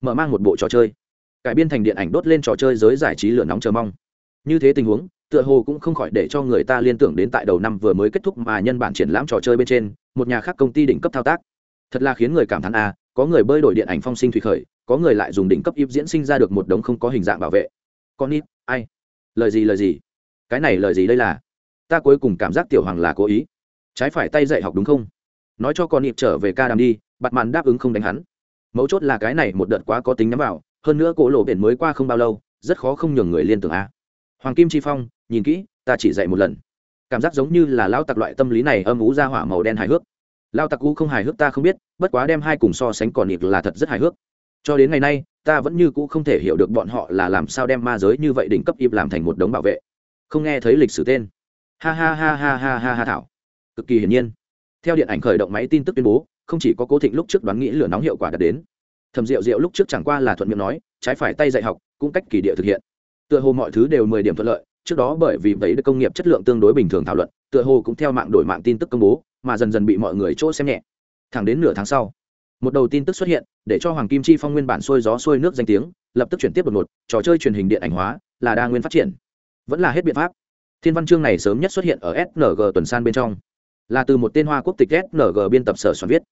mở mang một bộ trò chơi. Cải biên thành điện ảnh đốt lên trò chơi giới giải trí lửa nóng chờ mong. Như thế tình huống tựa hồ cũng không khỏi để cho người ta liên tưởng đến tại đầu năm vừa mới kết thúc mà nhân bản triển lãm trò chơi bên trên một nhà khác công ty đỉnh cấp thao tác. Thật là khiến người cảm thán a à, có người bơi đổi điện ảnh phong sinh thủy khởi có người lại dùng đỉnh cấp íp diễn sinh ra được một đống không có hình dạng bảo vệ. Con ít ai? Lời gì lời gì? Cái này lời gì đây là? Ta cuối cùng cảm giác tiểu hoàng là cố ý trái phải tay dạy học đúng không? Nói cho con nhịp trở về ca đàm đi bặt màn đáp ứng không đánh hắn. Mấu chốt là cái này một đợt quá có tính nhắm vào, hơn nữa cổ lộ biển mới qua không bao lâu, rất khó không nhường người liên tưởng a. Hoàng kim chi phong, nhìn kỹ, ta chỉ dạy một lần. Cảm giác giống như là lao tặc loại tâm lý này âm ú ra hỏa màu đen hài hước. Lao tặc u không hài hước ta không biết, bất quá đem hai cùng so sánh còn nhịp là thật rất hài hước. Cho đến ngày nay, ta vẫn như cũ không thể hiểu được bọn họ là làm sao đem ma giới như vậy đỉnh cấp im làm thành một đống bảo vệ. Không nghe thấy lịch sử tên. Ha ha ha ha ha ha ha thảo cực kỳ hiển nhiên. Theo điện ảnh khởi động máy tin tức tuyên bố, không chỉ có cố thịnh lúc trước đoán nghĩ lửa nóng hiệu quả đạt đến thầm rượu rượu lúc trước chẳng qua là thuận miệng nói, trái phải tay dạy học, cũng cách kỳ địa thực hiện. Tựa hồ mọi thứ đều mười điểm thuận lợi, trước đó bởi vì vậy công nghiệp chất lượng tương đối bình thường thảo luận, tựa hồ cũng theo mạng đổi mạng tin tức công bố, mà dần dần bị mọi người chỗ xem nhẹ. Thẳng đến nửa tháng sau, một đầu tin tức xuất hiện, để cho hoàng kim chi phong nguyên bản sôi gió sôi nước danh tiếng, lập tức chuyển tiếp đột ngột, trò chơi truyền hình điện ảnh hóa, là đa nguyên phát triển. Vẫn là hết biện pháp. Thiên văn chương này sớm nhất xuất hiện ở sng tuần san bên trong là từ một tên hoa quốc tịch sng biên tập sở soạn viết.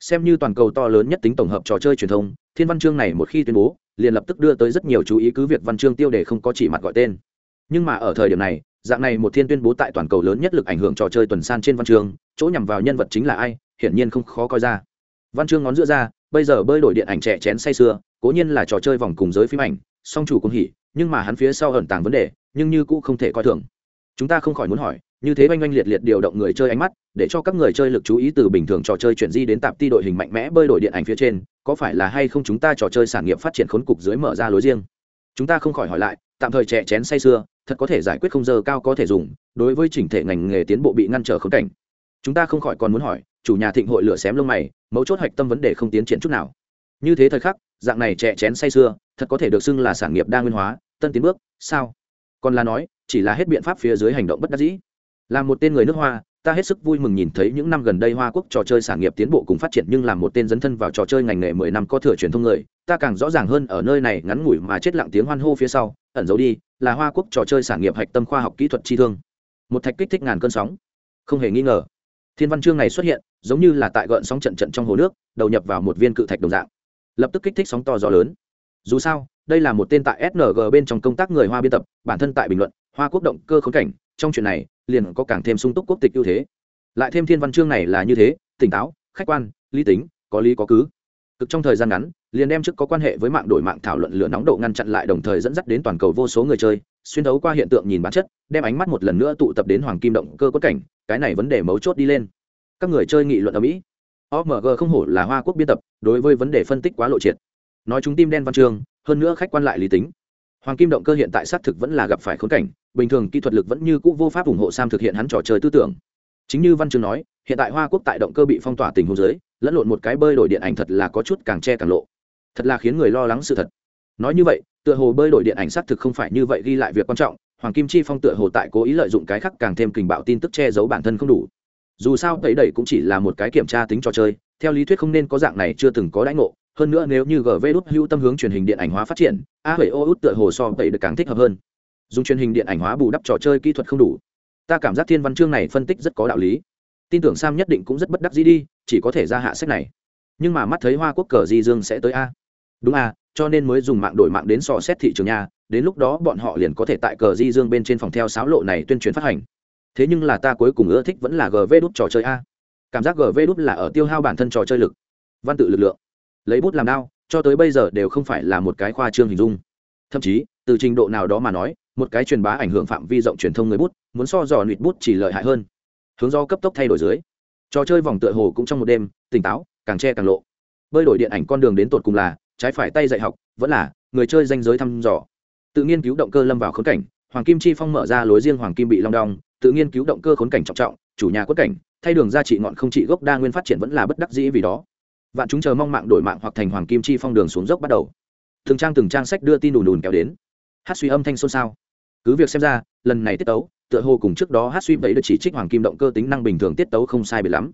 Xem như toàn cầu to lớn nhất tính tổng hợp trò chơi truyền thông, thiên văn chương này một khi tuyên bố, liền lập tức đưa tới rất nhiều chú ý cứ việc văn chương tiêu đề không có chỉ mặt gọi tên. Nhưng mà ở thời điểm này, dạng này một thiên tuyên bố tại toàn cầu lớn nhất lực ảnh hưởng trò chơi tuần san trên văn chương, chỗ nhằm vào nhân vật chính là ai, hiển nhiên không khó coi ra. Văn chương ngón giữa ra, bây giờ bơi đổi điện ảnh trẻ chén say sưa, cố nhiên là trò chơi vòng cùng giới phim ảnh, song chủ cũng hỉ, nhưng mà hắn phía sau ẩn tàng vấn đề, nhưng như cũng không thể coi thường. Chúng ta không khỏi muốn hỏi như thế oanh oanh liệt liệt điều động người chơi ánh mắt, để cho các người chơi lực chú ý từ bình thường trò chơi chuyển di đến tạp ti đội hình mạnh mẽ bơi đổi điện ảnh phía trên, có phải là hay không chúng ta trò chơi sản nghiệp phát triển khốn cục dưới mở ra lối riêng? Chúng ta không khỏi hỏi lại, tạm thời trẻ chén say xưa thật có thể giải quyết không giờ cao có thể dùng, đối với chỉnh thể ngành nghề tiến bộ bị ngăn trở khống cảnh. Chúng ta không khỏi còn muốn hỏi, chủ nhà thịnh hội lửa xém lông mày, mấu chốt hạch tâm vấn đề không tiến triển chút nào. Như thế thời khắc, dạng này trẻ chén say xưa thật có thể được xưng là sản nghiệp đa nguyên hóa, tân tiến bước, sao? Còn là nói, chỉ là hết biện pháp phía dưới hành động bất đắc dĩ là một tên người nước hoa, ta hết sức vui mừng nhìn thấy những năm gần đây hoa quốc trò chơi sản nghiệp tiến bộ cùng phát triển nhưng làm một tên dấn thân vào trò chơi ngành nghề mười năm có thừa truyền thông người, ta càng rõ ràng hơn ở nơi này ngắn ngủi mà chết lặng tiếng hoan hô phía sau, ẩn giấu đi, là hoa quốc trò chơi sản nghiệp hạch tâm khoa học kỹ thuật chi thương. Một thạch kích thích ngàn cơn sóng. Không hề nghi ngờ, thiên văn chương này xuất hiện, giống như là tại gợn sóng trận trận trong hồ nước, đầu nhập vào một viên cự thạch đồng dạng. Lập tức kích thích sóng to gió lớn. Dù sao, đây là một tên tại sng bên trong công tác người hoa biên tập, bản thân tại bình luận, hoa quốc động cơ khốn cảnh, trong chuyện này liền có càng thêm sung túc quốc tịch ưu thế. Lại thêm thiên văn chương này là như thế, tỉnh táo, khách quan, lý tính, có lý có cứ. Cực trong thời gian ngắn, liền đem trước có quan hệ với mạng đổi mạng thảo luận lửa nóng độ ngăn chặn lại đồng thời dẫn dắt đến toàn cầu vô số người chơi, xuyên thấu qua hiện tượng nhìn bản chất, đem ánh mắt một lần nữa tụ tập đến hoàng kim động cơ quất cảnh, cái này vấn đề mấu chốt đi lên. Các người chơi nghị luận ở mỹ. Omg không hổ là hoa quốc biên tập, đối với vấn đề phân tích quá lộ triệt. Nói chúng tim đen văn chương, hơn nữa khách quan lại lý tính. Hoàng kim động cơ hiện tại xác thực vẫn là gặp phải khốn cảnh bình thường kỹ thuật lực vẫn như cũ vô pháp ủng hộ sam thực hiện hắn trò chơi tư tưởng. Chính như văn chương nói, hiện tại hoa quốc tại động cơ bị phong tỏa tình huống giới lẫn lộn một cái bơi đổi điện ảnh thật là có chút càng che càng lộ. Thật là khiến người lo lắng sự thật. Nói như vậy, tựa hồ bơi đổi điện ảnh xác thực không phải như vậy ghi lại việc quan trọng, hoàng kim chi phong tựa hồ tại cố ý lợi dụng cái khác càng thêm kình bạo tin tức che giấu bản thân không đủ. Dù sao tẩy đẩy cũng chỉ là một cái kiểm tra tính trò chơi, theo lý thuyết không nên có dạng này chưa từng có đãi ngộ. Hơn nữa nếu như gv đút hữu tâm hướng truyền hình điện ảnh hóa phát triển, a bảy ô út tựa hồ so tẩy được càng thích hợp hơn dùng truyền hình điện ảnh hóa bù đắp trò chơi kỹ thuật không đủ. Ta cảm giác thiên văn chương này phân tích rất có đạo lý. Tin tưởng sam nhất định cũng rất bất đắc dĩ đi, chỉ có thể ra hạ sách này. Nhưng mà mắt thấy hoa quốc cờ di dương sẽ tới a. Đúng a, cho nên mới dùng mạng đổi mạng đến sò xét thị trường nhà đến lúc đó bọn họ liền có thể tại cờ di dương bên trên phòng theo sáo lộ này tuyên truyền phát hành. Thế nhưng là ta cuối cùng ưa thích vẫn là gv đút trò chơi a. Cảm giác gv đút là ở tiêu hao bản thân trò chơi lực. Văn tự lực lượng. Lấy bút làm đao, cho tới bây giờ đều không phải là một cái khoa trương hình dung. Thậm chí, từ trình độ nào đó mà nói một cái truyền bá ảnh hưởng phạm vi rộng truyền thông người bút, muốn so dò nịt bút chỉ lợi hại hơn. Hướng do cấp tốc thay đổi dưới, trò chơi vòng tựa hồ cũng trong một đêm, tỉnh táo, càng che càng lộ. Bơi đổi điện ảnh con đường đến tột cùng là, trái phải tay dạy học, vẫn là, người chơi danh giới thăm dò. Tự nghiên cứu động cơ lâm vào khốn cảnh, hoàng kim chi phong mở ra lối riêng hoàng kim bị long đong, tự nghiên cứu động cơ khốn cảnh trọng trọng, chủ nhà quất cảnh, thay đường ra trị ngọn không trị gốc đa nguyên phát triển vẫn là bất đắc dĩ vì đó. Vạn chúng chờ mong mạng đổi mạng hoặc thành hoàng kim chi phong đường xuống dốc bắt đầu. Từng trang từng trang sách đưa tin đùn đùn kéo đến. Hát suy âm thanh xôn xao cứ việc xem ra, lần này tiết tấu, tựa hồ cùng trước đó hát suy bẫy được chỉ trích hoàng kim động cơ tính năng bình thường tiết tấu không sai biệt lắm.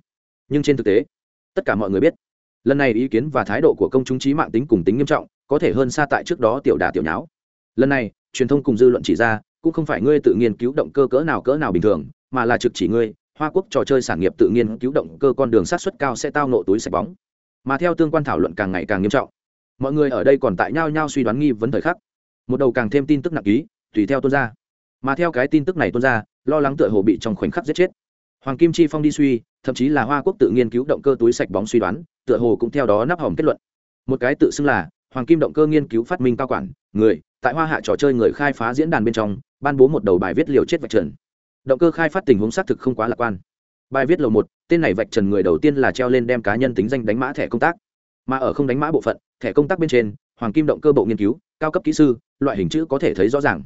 Nhưng trên thực tế, tất cả mọi người biết, lần này ý kiến và thái độ của công chúng trí mạng tính cùng tính nghiêm trọng, có thể hơn xa tại trước đó tiểu đà tiểu nháo. Lần này, truyền thông cùng dư luận chỉ ra, cũng không phải ngươi tự nghiên cứu động cơ cỡ nào cỡ nào bình thường, mà là trực chỉ ngươi, hoa quốc trò chơi sản nghiệp tự nghiên cứu động cơ con đường sát xuất cao sẽ tao nộ túi sạch bóng. Mà theo tương quan thảo luận càng ngày càng nghiêm trọng, mọi người ở đây còn tại nhau nhau suy đoán nghi vấn thời khắc. Một đầu càng thêm tin tức nặng ký tùy theo tuôn ra. Mà theo cái tin tức này tuôn ra, lo lắng tựa hồ bị trong khoảnh khắc giết chết. Hoàng kim chi phong đi suy, thậm chí là hoa quốc tự nghiên cứu động cơ túi sạch bóng suy đoán, tựa hồ cũng theo đó nắp hỏng kết luận. Một cái tự xưng là hoàng kim động cơ nghiên cứu phát minh cao quản, người, tại hoa hạ trò chơi người khai phá diễn đàn bên trong, ban bố một đầu bài viết liều chết vạch trần. Động cơ khai phát tình huống xác thực không quá lạc quan. Bài viết lầu một, tên này vạch trần người đầu tiên là treo lên đem cá nhân tính danh đánh mã thẻ công tác. Mà ở không đánh mã bộ phận, thẻ công tác bên trên, hoàng kim động cơ bộ nghiên cứu, cao cấp kỹ sư, loại hình chữ có thể thấy rõ ràng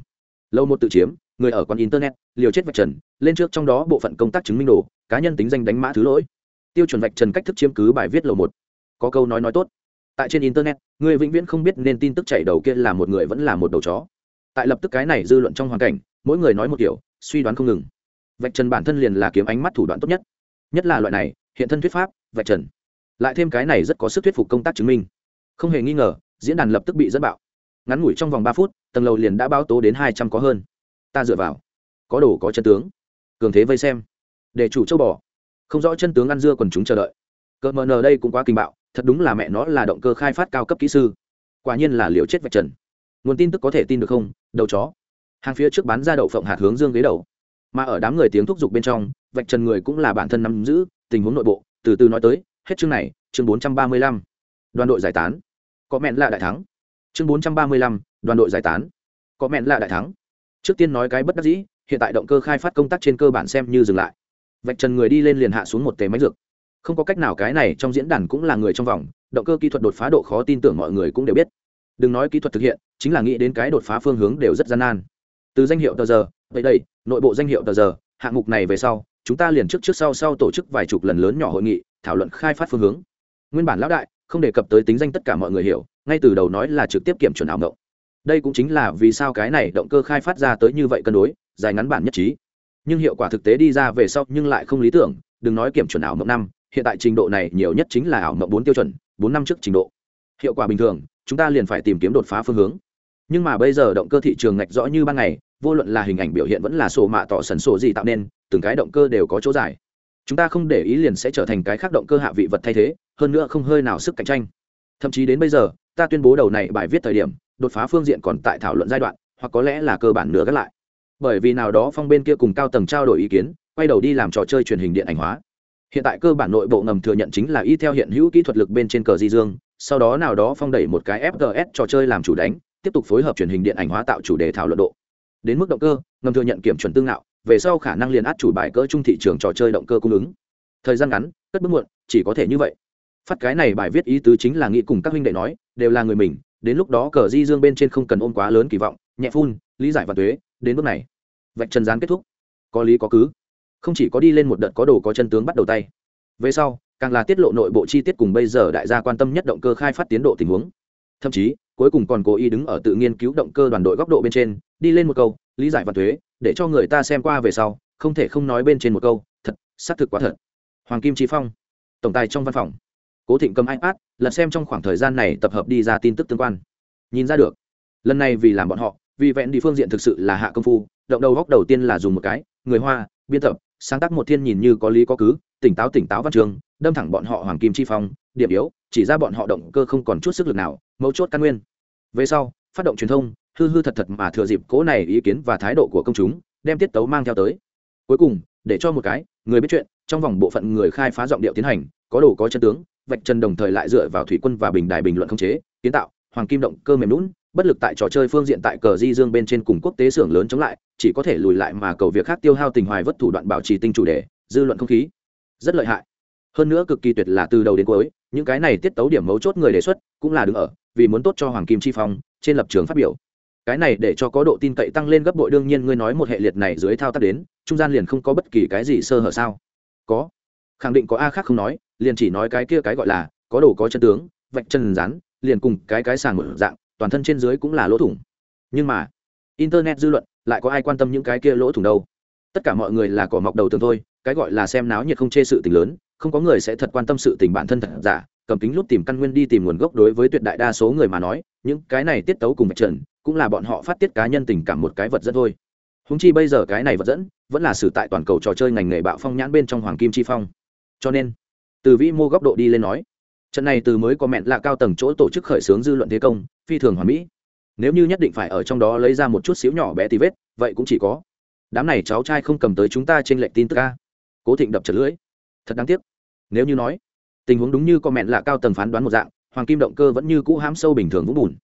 lâu một tự chiếm, người ở quán internet, liều chết vạch trần, lên trước trong đó bộ phận công tác chứng minh đồ, cá nhân tính danh đánh mã thứ lỗi. Tiêu chuẩn vạch trần cách thức chiếm cứ bài viết lầu một. Có câu nói nói tốt. Tại trên internet, người vĩnh viễn không biết nên tin tức chạy đầu kia là một người vẫn là một đầu chó. Tại lập tức cái này dư luận trong hoàn cảnh, mỗi người nói một kiểu, suy đoán không ngừng. Vạch trần bản thân liền là kiếm ánh mắt thủ đoạn tốt nhất. Nhất là loại này, hiện thân thuyết pháp, vạch trần. Lại thêm cái này rất có sức thuyết phục công tác chứng minh. Không hề nghi ngờ, diễn đàn lập tức bị dẫn bạo ngắn ngủi trong vòng ba phút, tầng lầu liền đã báo tố đến hai trăm có hơn. Ta dựa vào. Có đồ có chân tướng. Cường thế vây xem. Để chủ châu bò không rõ chân tướng ăn dưa còn chúng chờ đợi. Cỡ mờ nờ đây cũng quá kinh bạo, thật đúng là mẹ nó là động cơ khai phát cao cấp kỹ sư. Quả nhiên là liều chết vạch trần. Nguồn tin tức có thể tin được không? Đầu chó. Hàng phía trước bán ra đậu phộng hạt hướng dương ghế đầu. Mà ở đám người tiếng thúc giục bên trong, vạch trần người cũng là bản thân nắm giữ, tình huống nội bộ, từ từ nói tới, hết chương này, chương bốn trăm ba mươi lăm. Đoàn đội giải tán. Có mẹn là đại thắng chương bốn trăm ba mươi lăm, đoàn đội giải tán. Có mẹn là đại thắng. Trước tiên nói cái bất đắc dĩ, hiện tại động cơ khai phát công tác trên cơ bản xem như dừng lại. Vạch trần người đi lên liền hạ xuống một tề máy dược. Không có cách nào cái này trong diễn đàn cũng là người trong vòng, động cơ kỹ thuật đột phá độ khó tin tưởng mọi người cũng đều biết. Đừng nói kỹ thuật thực hiện, chính là nghĩ đến cái đột phá phương hướng đều rất gian nan. Từ danh hiệu tờ giờ vậy đây, nội bộ danh hiệu tờ giờ, hạng mục này về sau, chúng ta liền trước trước sau sau tổ chức vài chục lần lớn nhỏ hội nghị, thảo luận khai phát phương hướng. Nguyên bản lão đại, không đề cập tới tính danh tất cả mọi người hiểu ngay từ đầu nói là trực tiếp kiểm chuẩn ảo động đây cũng chính là vì sao cái này động cơ khai phát ra tới như vậy cân đối, dài ngắn bản nhất trí. Nhưng hiệu quả thực tế đi ra về sau nhưng lại không lý tưởng, đừng nói kiểm chuẩn ảo mộng năm, hiện tại trình độ này nhiều nhất chính là ảo mộng bốn tiêu chuẩn, bốn năm trước trình độ. Hiệu quả bình thường, chúng ta liền phải tìm kiếm đột phá phương hướng. Nhưng mà bây giờ động cơ thị trường ngạch rõ như ban ngày, vô luận là hình ảnh biểu hiện vẫn là sổ mạ tỏ sần sổ gì tạo nên, từng cái động cơ đều có chỗ dài. Chúng ta không để ý liền sẽ trở thành cái khác động cơ hạ vị vật thay thế, hơn nữa không hơi nào sức cạnh tranh. Thậm chí đến bây giờ ta tuyên bố đầu này bài viết thời điểm, đột phá phương diện còn tại thảo luận giai đoạn, hoặc có lẽ là cơ bản nửa gác lại. Bởi vì nào đó phong bên kia cùng cao tầng trao đổi ý kiến, quay đầu đi làm trò chơi truyền hình điện ảnh hóa. Hiện tại cơ bản nội bộ ngầm thừa nhận chính là y theo hiện hữu kỹ thuật lực bên trên cờ di dương, sau đó nào đó phong đẩy một cái FGS trò chơi làm chủ đánh, tiếp tục phối hợp truyền hình điện ảnh hóa tạo chủ đề thảo luận độ. Đến mức động cơ, ngầm thừa nhận kiểm chuẩn tương ngạo, về sau khả năng liền át chủ bài cỡ trung thị trường trò chơi động cơ cung ứng. Thời gian ngắn, cất bước muộn, chỉ có thể như vậy phát cái này bài viết ý tứ chính là nghĩ cùng các huynh đệ nói, đều là người mình, đến lúc đó cờ di dương bên trên không cần ôm quá lớn kỳ vọng, nhẹ phun, lý giải và thuế đến bước này. Vạch trần gián kết thúc. Có lý có cứ. Không chỉ có đi lên một đợt có đồ có chân tướng bắt đầu tay. Về sau, càng là tiết lộ nội bộ chi tiết cùng bây giờ đại gia quan tâm nhất động cơ khai phát tiến độ tình huống. Thậm chí, cuối cùng còn cố ý đứng ở tự nghiên cứu động cơ đoàn đội góc độ bên trên, đi lên một câu, lý giải và thuế để cho người ta xem qua về sau, không thể không nói bên trên một câu, thật, xác thực quá thật. Hoàng kim trí phong, tổng tài trong văn phòng cố thịnh cầm ipad, lật xem trong khoảng thời gian này tập hợp đi ra tin tức tương quan. Nhìn ra được. Lần này vì làm bọn họ, vì vẹn đi phương diện thực sự là hạ công phu, động đầu góc đầu tiên là dùng một cái, người hoa, biên tập, sáng tác một thiên nhìn như có lý có cứ, tỉnh táo tỉnh táo văn trường đâm thẳng bọn họ hoàng kim chi phong, điểm yếu, chỉ ra bọn họ động cơ không còn chút sức lực nào, mấu chốt căn nguyên. Về sau, phát động truyền thông, hư hư thật thật mà thừa dịp cố này ý kiến và thái độ của công chúng, đem tiết tấu mang theo tới. Cuối cùng, để cho một cái, người biết chuyện, trong vòng bộ phận người khai phá giọng điệu tiến hành, có đồ có chân tướng vạch trần đồng thời lại dựa vào thủy quân và bình đài bình luận không chế, kiến tạo, hoàng kim động cơ mềm lún, bất lực tại trò chơi phương diện tại cờ di dương bên trên cùng quốc tế xưởng lớn chống lại, chỉ có thể lùi lại mà cầu việc khác tiêu hao tình hoài vất thủ đoạn bảo trì tinh chủ đề, dư luận không khí. Rất lợi hại. Hơn nữa cực kỳ tuyệt là từ đầu đến cuối, những cái này tiết tấu điểm mấu chốt người đề xuất cũng là đứng ở, vì muốn tốt cho hoàng kim chi phong, trên lập trường phát biểu. Cái này để cho có độ tin cậy tăng lên gấp bội, đương nhiên ngươi nói một hệ liệt này dưới thao tác đến, trung gian liền không có bất kỳ cái gì sơ hở sao? Có. Khẳng định có a khác không nói liền chỉ nói cái kia cái gọi là, có đồ có chân tướng, vạch chân rắn, liền cùng cái cái sàng mở dạng, toàn thân trên dưới cũng là lỗ thủng. Nhưng mà, internet dư luận, lại có ai quan tâm những cái kia lỗ thủng đâu? Tất cả mọi người là cỏ mọc đầu tường thôi, cái gọi là xem náo nhiệt không chê sự tình lớn, không có người sẽ thật quan tâm sự tình bản thân thật giả, cầm kính lúc tìm căn nguyên đi tìm nguồn gốc đối với tuyệt đại đa số người mà nói, những cái này tiết tấu cùng vạch trần, cũng là bọn họ phát tiết cá nhân tình cảm một cái vật dẫn thôi. Húng chi bây giờ cái này vật dẫn, vẫn là sự tại toàn cầu trò chơi ngành nghề bạo phong nhãn bên trong hoàng kim chi phong. Cho nên từ vĩ mô góc độ đi lên nói, trận này từ mới có mẹn là cao tầng chỗ tổ chức khởi xướng dư luận thế công, phi thường hoàn mỹ. Nếu như nhất định phải ở trong đó lấy ra một chút xíu nhỏ bé tí vết, vậy cũng chỉ có. Đám này cháu trai không cầm tới chúng ta trên lệnh tin tức ca cố thịnh đập chật lưỡi. Thật đáng tiếc. Nếu như nói, tình huống đúng như có mẹn là cao tầng phán đoán một dạng, hoàng kim động cơ vẫn như cũ hám sâu bình thường vũng bùn.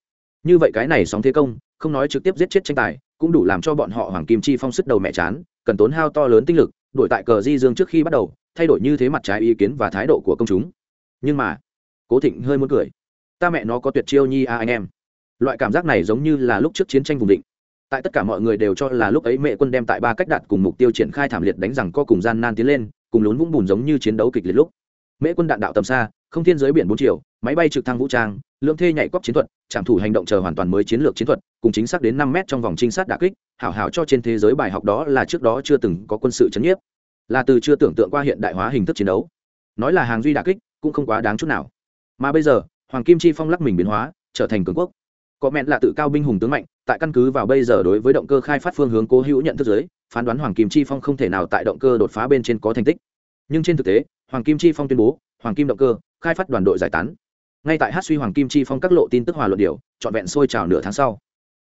Như vậy cái này sóng thế công, không nói trực tiếp giết chết tranh tài, cũng đủ làm cho bọn họ hoàng kim chi phong sức đầu mẹ chán, cần tốn hao to lớn tinh lực đổi tại cờ di dương trước khi bắt đầu, thay đổi như thế mặt trái ý kiến và thái độ của công chúng. Nhưng mà, cố thịnh hơi muốn cười. Ta mẹ nó có tuyệt chiêu nhi à anh em. Loại cảm giác này giống như là lúc trước chiến tranh vùng định. Tại tất cả mọi người đều cho là lúc ấy mẹ quân đem tại ba cách đạt cùng mục tiêu triển khai thảm liệt đánh rằng co cùng gian nan tiến lên, cùng lún vũng bùn giống như chiến đấu kịch liệt lúc. Mễ quân đạn đạo tầm xa, không thiên giới biển bốn chiều, máy bay trực thăng vũ trang, lượng thê nhảy cóc chiến thuật, trảm thủ hành động chờ hoàn toàn mới chiến lược chiến thuật, cùng chính xác đến năm mét trong vòng trinh sát đà kích hảo hảo cho trên thế giới bài học đó là trước đó chưa từng có quân sự chấn nhiếp. Là từ chưa tưởng tượng qua hiện đại hóa hình thức chiến đấu. Nói là hàng duy đà kích, cũng không quá đáng chút nào. Mà bây giờ, hoàng kim chi phong lắc mình biến hóa, trở thành cường quốc. Có mẹn là tự cao binh hùng tướng mạnh, tại căn cứ vào bây giờ đối với động cơ khai phát phương hướng cố hữu nhận thức giới, phán đoán hoàng kim chi phong không thể nào tại động cơ đột phá bên trên có thành tích. Nhưng trên thực tế, hoàng kim chi phong tuyên bố, hoàng kim động cơ, khai phát đoàn đội giải tán. Ngay tại hát suy hoàng kim chi phong các lộ tin tức hòa luận điều, trọn vẹn sôi trào nửa tháng sau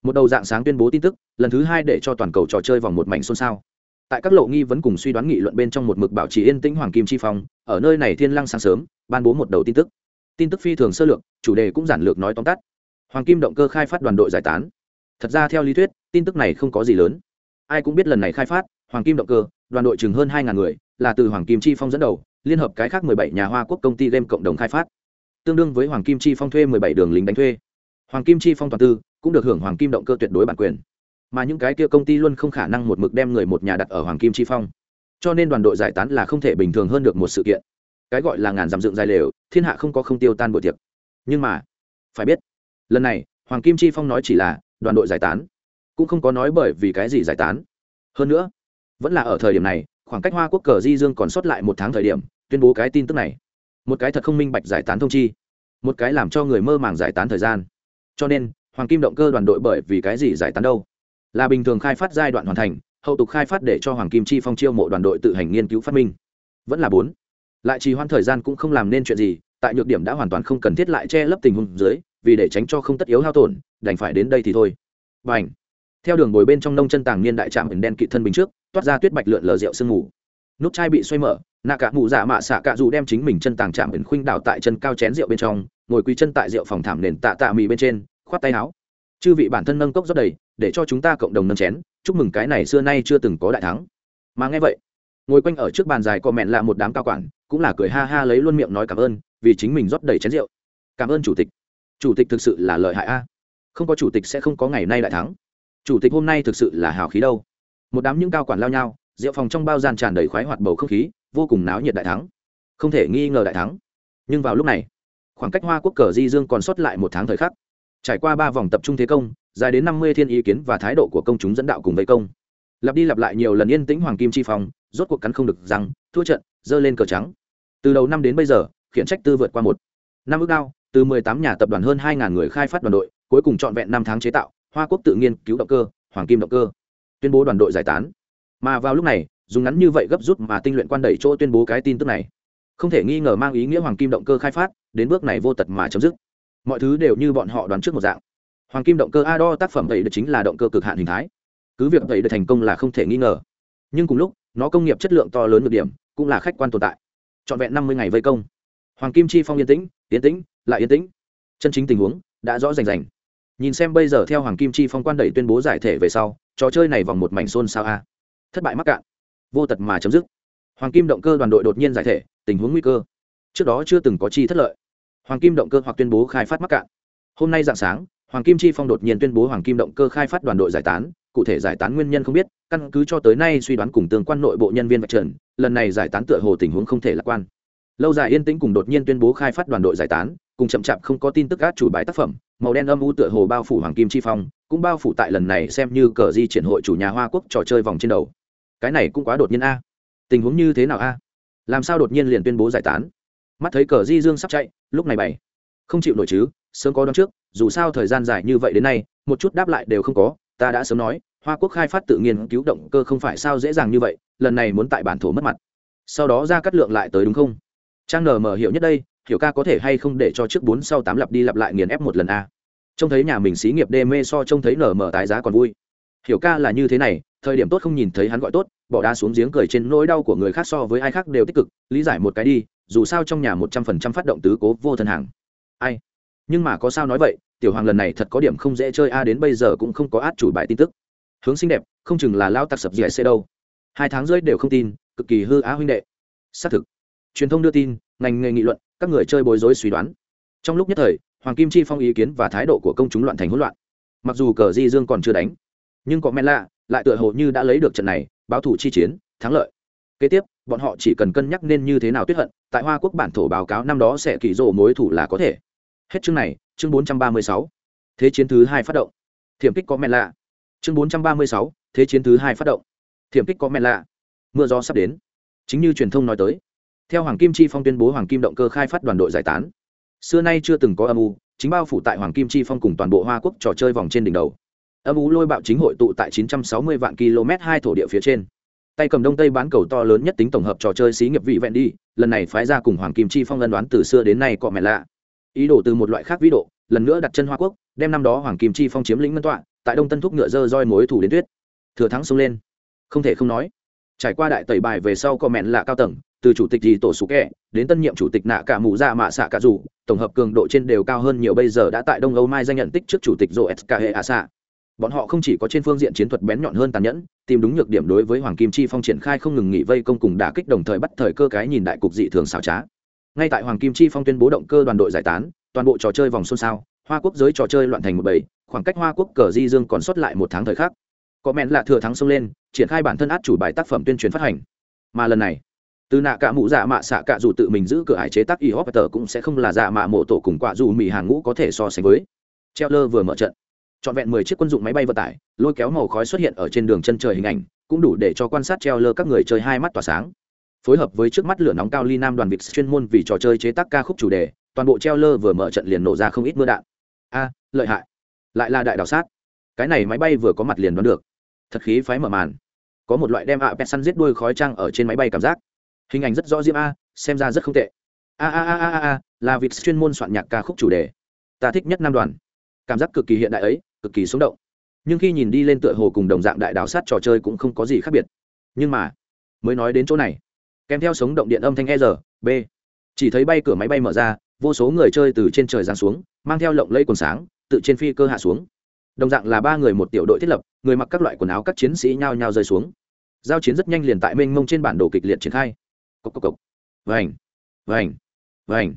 một đầu dạng sáng tuyên bố tin tức, lần thứ hai để cho toàn cầu trò chơi vòng một mảnh xôn xao. Tại các lộ nghi vấn cùng suy đoán nghị luận bên trong một mực bảo trì yên tĩnh hoàng kim chi phong, ở nơi này thiên lăng sáng sớm, ban bố một đầu tin tức. Tin tức phi thường sơ lược, chủ đề cũng giản lược nói tóm tắt. Hoàng kim động cơ khai phát đoàn đội giải tán. Thật ra theo lý thuyết, tin tức này không có gì lớn. Ai cũng biết lần này khai phát, hoàng kim động cơ, đoàn đội chừng hơn hai người, là từ hoàng kim chi phong dẫn đầu, liên hợp cái khác mười bảy nhà hoa quốc công ty game cộng đồng khai phát. Tương đương với hoàng kim chi phong thuê mười bảy đường lính đánh thuê hoàng kim chi phong toàn tư cũng được hưởng hoàng kim động cơ tuyệt đối bản quyền. Mà những cái kia công ty luôn không khả năng một mực đem người một nhà đặt ở hoàng kim chi phong. Cho nên đoàn đội giải tán là không thể bình thường hơn được một sự kiện. Cái gọi là ngàn dặm dựng dài lều, thiên hạ không có không tiêu tan buổi tiệc. Nhưng mà, phải biết, lần này, hoàng kim chi phong nói chỉ là đoàn đội giải tán, cũng không có nói bởi vì cái gì giải tán. Hơn nữa, vẫn là ở thời điểm này, khoảng cách hoa quốc cờ di dương còn sót lại một tháng thời điểm, tuyên bố cái tin tức này. Một cái thật không minh bạch giải tán thông chi. Một cái làm cho người mơ màng giải tán thời gian cho nên, hoàng kim động cơ đoàn đội bởi vì cái gì giải tán đâu? Là bình thường khai phát giai đoạn hoàn thành, hậu tục khai phát để cho hoàng kim chi phong chiêu mộ đoàn đội tự hành nghiên cứu phát minh. Vẫn là bốn. Lại trì hoãn thời gian cũng không làm nên chuyện gì, tại nhược điểm đã hoàn toàn không cần thiết lại che lấp tình huống dưới, vì để tránh cho không tất yếu hao tổn, đành phải đến đây thì thôi. Và ảnh theo đường bồi bên trong nông chân tàng niên đại trạm ẩn đen kỵ thân bình trước, toát ra tuyết bạch lượn lờ rượu sương mù. Nút chai bị xoay mở, nạ cả mụ giả dạ mạ xạ cạ dù đem chính mình chân tàng chạm ẩn khuynh đảo tại chân cao chén rượu bên trong ngồi quỳ chân tại rượu phòng thảm nền tạ tạ mì bên trên, khoát tay áo. Chư vị bản thân nâng cốc rất đầy, để cho chúng ta cộng đồng nâng chén, chúc mừng cái này xưa nay chưa từng có đại thắng. Mà nghe vậy, ngồi quanh ở trước bàn dài có mẹn là một đám cao quản, cũng là cười ha ha lấy luôn miệng nói cảm ơn, vì chính mình rót đầy chén rượu. Cảm ơn chủ tịch. Chủ tịch thực sự là lợi hại a. Không có chủ tịch sẽ không có ngày nay đại thắng. Chủ tịch hôm nay thực sự là hào khí đâu. Một đám những cao quản lao nhau, rượu phòng trong bao gian tràn đầy khoái hoạt bầu không khí, vô cùng náo nhiệt đại thắng. Không thể nghi ngờ đại thắng. Nhưng vào lúc này khoảng cách hoa quốc cờ di dương còn sót lại một tháng thời khắc. Trải qua ba vòng tập trung thế công, dài đến năm mươi thiên ý kiến và thái độ của công chúng dẫn đạo cùng vây công. Lặp đi lặp lại nhiều lần yên tĩnh hoàng kim chi phong, rốt cuộc cắn không được rằng thua trận dơ lên cờ trắng. Từ đầu năm đến bây giờ, khiển trách tư vượt qua một. Năm ước đao từ mười tám nhà tập đoàn hơn hai ngàn người khai phát đoàn đội, cuối cùng trọn vẹn năm tháng chế tạo, hoa quốc tự nghiên cứu động cơ, hoàng kim động cơ. Tuyên bố đoàn đội giải tán. Mà vào lúc này, dùng ngắn như vậy gấp rút mà tinh luyện quan đẩy chỗ tuyên bố cái tin tức này không thể nghi ngờ mang ý nghĩa hoàng kim động cơ khai phát, đến bước này vô tật mà chấm dứt. Mọi thứ đều như bọn họ đoán trước một dạng. Hoàng kim động cơ a đo tác phẩm vậy được chính là động cơ cực hạn hình thái. Cứ việc vậy được thành công là không thể nghi ngờ. Nhưng cùng lúc, nó công nghiệp chất lượng to lớn được điểm, cũng là khách quan tồn tại. Trọn vẹn năm mươi ngày vây công. Hoàng kim chi phong yên tĩnh yên tĩnh, lại yên tĩnh. Chân chính tình huống đã rõ rành rành. Nhìn xem bây giờ theo hoàng kim chi phong quan đẩy tuyên bố giải thể về sau, trò chơi này vòng một mảnh xôn sao a. Thất bại mắc cạn. Vô tật mà chấm dứt hoàng kim động cơ đoàn đội đột nhiên giải thể, tình huống nguy cơ. Trước đó chưa từng có chi thất lợi. Hoàng kim động cơ hoặc tuyên bố khai phát mắc cạn. Hôm nay dạng sáng, hoàng kim chi phong đột nhiên tuyên bố hoàng kim động cơ khai phát đoàn đội giải tán. Cụ thể giải tán nguyên nhân không biết, căn cứ cho tới nay suy đoán cùng tương quan nội bộ nhân viên vạch trần, lần này giải tán tựa hồ tình huống không thể lạc quan. Lâu dài yên tĩnh cùng đột nhiên tuyên bố khai phát đoàn đội giải tán, cùng chậm chạp không có tin tức các chủ bài tác phẩm, màu đen âm u tựa hồ bao phủ hoàng kim chi phong, cũng bao phủ tại lần này xem như cờ di triển hội chủ nhà hoa quốc trò chơi vòng trên đầu. Cái này cũng quá đột nhiên a tình huống như thế nào a? Làm sao đột nhiên liền tuyên bố giải tán? Mắt thấy cờ di dương sắp chạy, lúc này bày. Không chịu nổi chứ, sớm có đón trước, dù sao thời gian dài như vậy đến nay, một chút đáp lại đều không có, ta đã sớm nói, hoa quốc khai phát tự nghiên cứu động cơ không phải sao dễ dàng như vậy, lần này muốn tại bản thổ mất mặt. Sau đó ra cắt lượng lại tới đúng không? Trang nở mở hiểu nhất đây, hiểu ca có thể hay không để cho trước bốn sau tám lặp đi lặp lại nghiền ép một lần a? Trông thấy nhà mình xí nghiệp đê mê so trông thấy nở mở tái giá còn vui. Hiểu ca là như thế này thời điểm tốt không nhìn thấy hắn gọi tốt, bỏ đá xuống giếng cười trên nỗi đau của người khác so với ai khác đều tích cực, lý giải một cái đi, dù sao trong nhà một trăm phần trăm phát động tứ cố vô thân hàng. Ai? Nhưng mà có sao nói vậy, tiểu hoàng lần này thật có điểm không dễ chơi, a, đến bây giờ cũng không có át chủ bài tin tức. Hướng xinh đẹp, không chừng là lao tặc sập gì xe đâu. Hai tháng rưỡi đều không tin, cực kỳ hư á huynh đệ. Xác thực. Truyền thông đưa tin, ngành nghề nghị luận, các người chơi bối rối suy đoán. Trong lúc nhất thời, hoàng kim chi phong ý kiến và thái độ của công chúng loạn thành hỗn loạn. Mặc dù cờ di dương còn chưa đánh nhưng có men lạ, lại tựa hồ như đã lấy được trận này, báo thủ chi chiến, thắng lợi. Kế tiếp, bọn họ chỉ cần cân nhắc nên như thế nào tuyết hận, tại hoa quốc bản thổ báo cáo năm đó sẽ kỳ rộ mối thủ là có thể. Hết chương này, chương bốn trăm ba mươi sáu. Thế chiến thứ hai phát động. Thiểm kích có men lạ. Chương bốn trăm ba mươi sáu, thế chiến thứ hai phát động. Thiểm kích có men lạ. Mưa gió sắp đến. Chính như truyền thông nói tới, theo hoàng kim chi phong tuyên bố hoàng kim động cơ khai phát đoàn đội giải tán, xưa nay chưa từng có âm u, chính bao phủ tại hoàng kim chi phong cùng toàn bộ hoa quốc trò chơi vòng trên đỉnh đầu âm ú lôi bạo chính hội tụ tại 960 vạn km hai thổ địa phía trên. Tay cầm đông tây bán cầu to lớn nhất tính tổng hợp trò chơi xí nghiệp vị vẹn đi, lần này phái ra cùng hoàng kim chi phong ân đoán từ xưa đến nay cọ mẹ lạ. Ý đồ từ một loại khác vĩ độ, lần nữa đặt chân hoa quốc, đem năm đó hoàng kim chi phong chiếm lĩnh ngân tọa, tại đông tân thúc ngựa dơ roi mối thủ đến tuyết. Thừa thắng xông lên. Không thể không nói, trải qua đại tẩy bài về sau cọ mẹ lạ cao tầng, từ chủ tịch gì tổ sủ kẹ đến tân nhiệm chủ tịch nạ cả mù ra mạ xạ cả dù, tổng hợp cường độ trên đều cao hơn nhiều bây giờ đã tại đông âu mai danh nhận tích trước chủ tịch rô s k hệ a xạ bọn họ không chỉ có trên phương diện chiến thuật bén nhọn hơn tàn nhẫn, tìm đúng nhược điểm đối với hoàng kim chi phong triển khai không ngừng nghỉ vây công cùng đả kích đồng thời bắt thời cơ cái nhìn đại cục dị thường xảo trá. Ngay tại hoàng kim chi phong tuyên bố động cơ đoàn đội giải tán, toàn bộ trò chơi vòng xôn xao, hoa quốc giới trò chơi loạn thành một bầy, khoảng cách hoa quốc cờ di dương còn sót lại một tháng thời khắc. Có mẹn là thừa thắng xông lên, triển khai bản thân át chủ bài tác phẩm tuyên truyền phát hành. Mà lần này, từ nạ cả mụ dạ mạ xạ cả dù tự mình giữ cửa hải chế tác y hop cũng sẽ không là dạ mạ mộ tổ cùng quả dù mỹ hàng ngũ có thể so sánh với. Treo lơ vừa mở trận trọn vẹn mười chiếc quân dụng máy bay vận tải, lôi kéo màu khói xuất hiện ở trên đường chân trời hình ảnh, cũng đủ để cho quan sát treo lơ các người chơi hai mắt tỏa sáng. Phối hợp với trước mắt lửa nóng cao ly nam đoàn vịt chuyên môn vì trò chơi chế tác ca khúc chủ đề, toàn bộ treo lơ vừa mở trận liền nổ ra không ít mưa đạn. A, lợi hại. Lại là đại đảo sát. Cái này máy bay vừa có mặt liền đoán được. Thật khí phái mở màn. Có một loại đem ạ pet săn giết đuôi khói trăng ở trên máy bay cảm giác. Hình ảnh rất rõ diễm a, xem ra rất không tệ. A a a a a, là vịt chuyên môn soạn nhạc ca khúc chủ đề. Ta thích nhất nam đoàn. Cảm giác cực kỳ hiện đại ấy cực kỳ sống động. Nhưng khi nhìn đi lên tựa hồ cùng đồng dạng đại đào sát trò chơi cũng không có gì khác biệt. Nhưng mà, mới nói đến chỗ này. Kèm theo sống động điện âm thanh e r, b. Chỉ thấy bay cửa máy bay mở ra, vô số người chơi từ trên trời giáng xuống, mang theo lộng lây quần sáng, tự trên phi cơ hạ xuống. Đồng dạng là ba người một tiểu đội thiết lập, người mặc các loại quần áo các chiến sĩ nhao nhao rơi xuống. Giao chiến rất nhanh liền tại mênh mông trên bản đồ kịch liệt triển khai. Cốc cốc cốc. vành. Vành. Vành.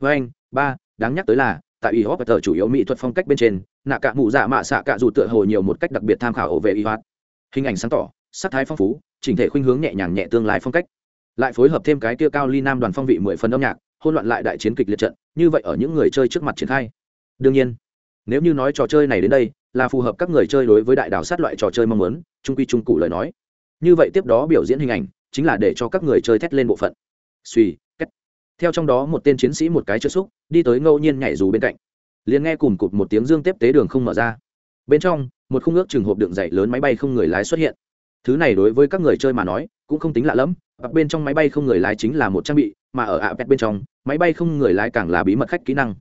Vành. Ba. Đáng nhắc tới là, tại y thờ chủ yếu mỹ thuật phong cách bên trên nạ cả mụ dạ mạ xạ cả dù tựa hồ nhiều một cách đặc biệt tham khảo ổ về y hoạt hình ảnh sáng tỏ, sắc thái phong phú, chỉnh thể khuynh hướng nhẹ nhàng nhẹ tương lai phong cách. Lại phối hợp thêm cái kia cao ly nam đoàn phong vị mười phần âm nhạc hôn loạn lại đại chiến kịch liệt trận, như vậy ở những người chơi trước mặt triển khai. Đương nhiên, nếu như nói trò chơi này đến đây, là phù hợp các người chơi đối với đại đảo sát loại trò chơi mong muốn, trung quy trung cụ lời nói. Như vậy tiếp đó biểu diễn hình ảnh, chính là để cho các người chơi thét lên bộ phận. Suy cách theo trong đó một tên chiến sĩ một cái chữ xúc, đi tới ngẫu nhiên nhảy dù bên cạnh liền nghe cùng cụt một tiếng dương tiếp tế đường không mở ra. Bên trong, một khung ước trường hộp đựng dày lớn máy bay không người lái xuất hiện. Thứ này đối với các người chơi mà nói, cũng không tính lạ lẫm. Ập bên trong máy bay không người lái chính là một trang bị, mà ở ạ bên trong, máy bay không người lái càng là bí mật khách kỹ năng.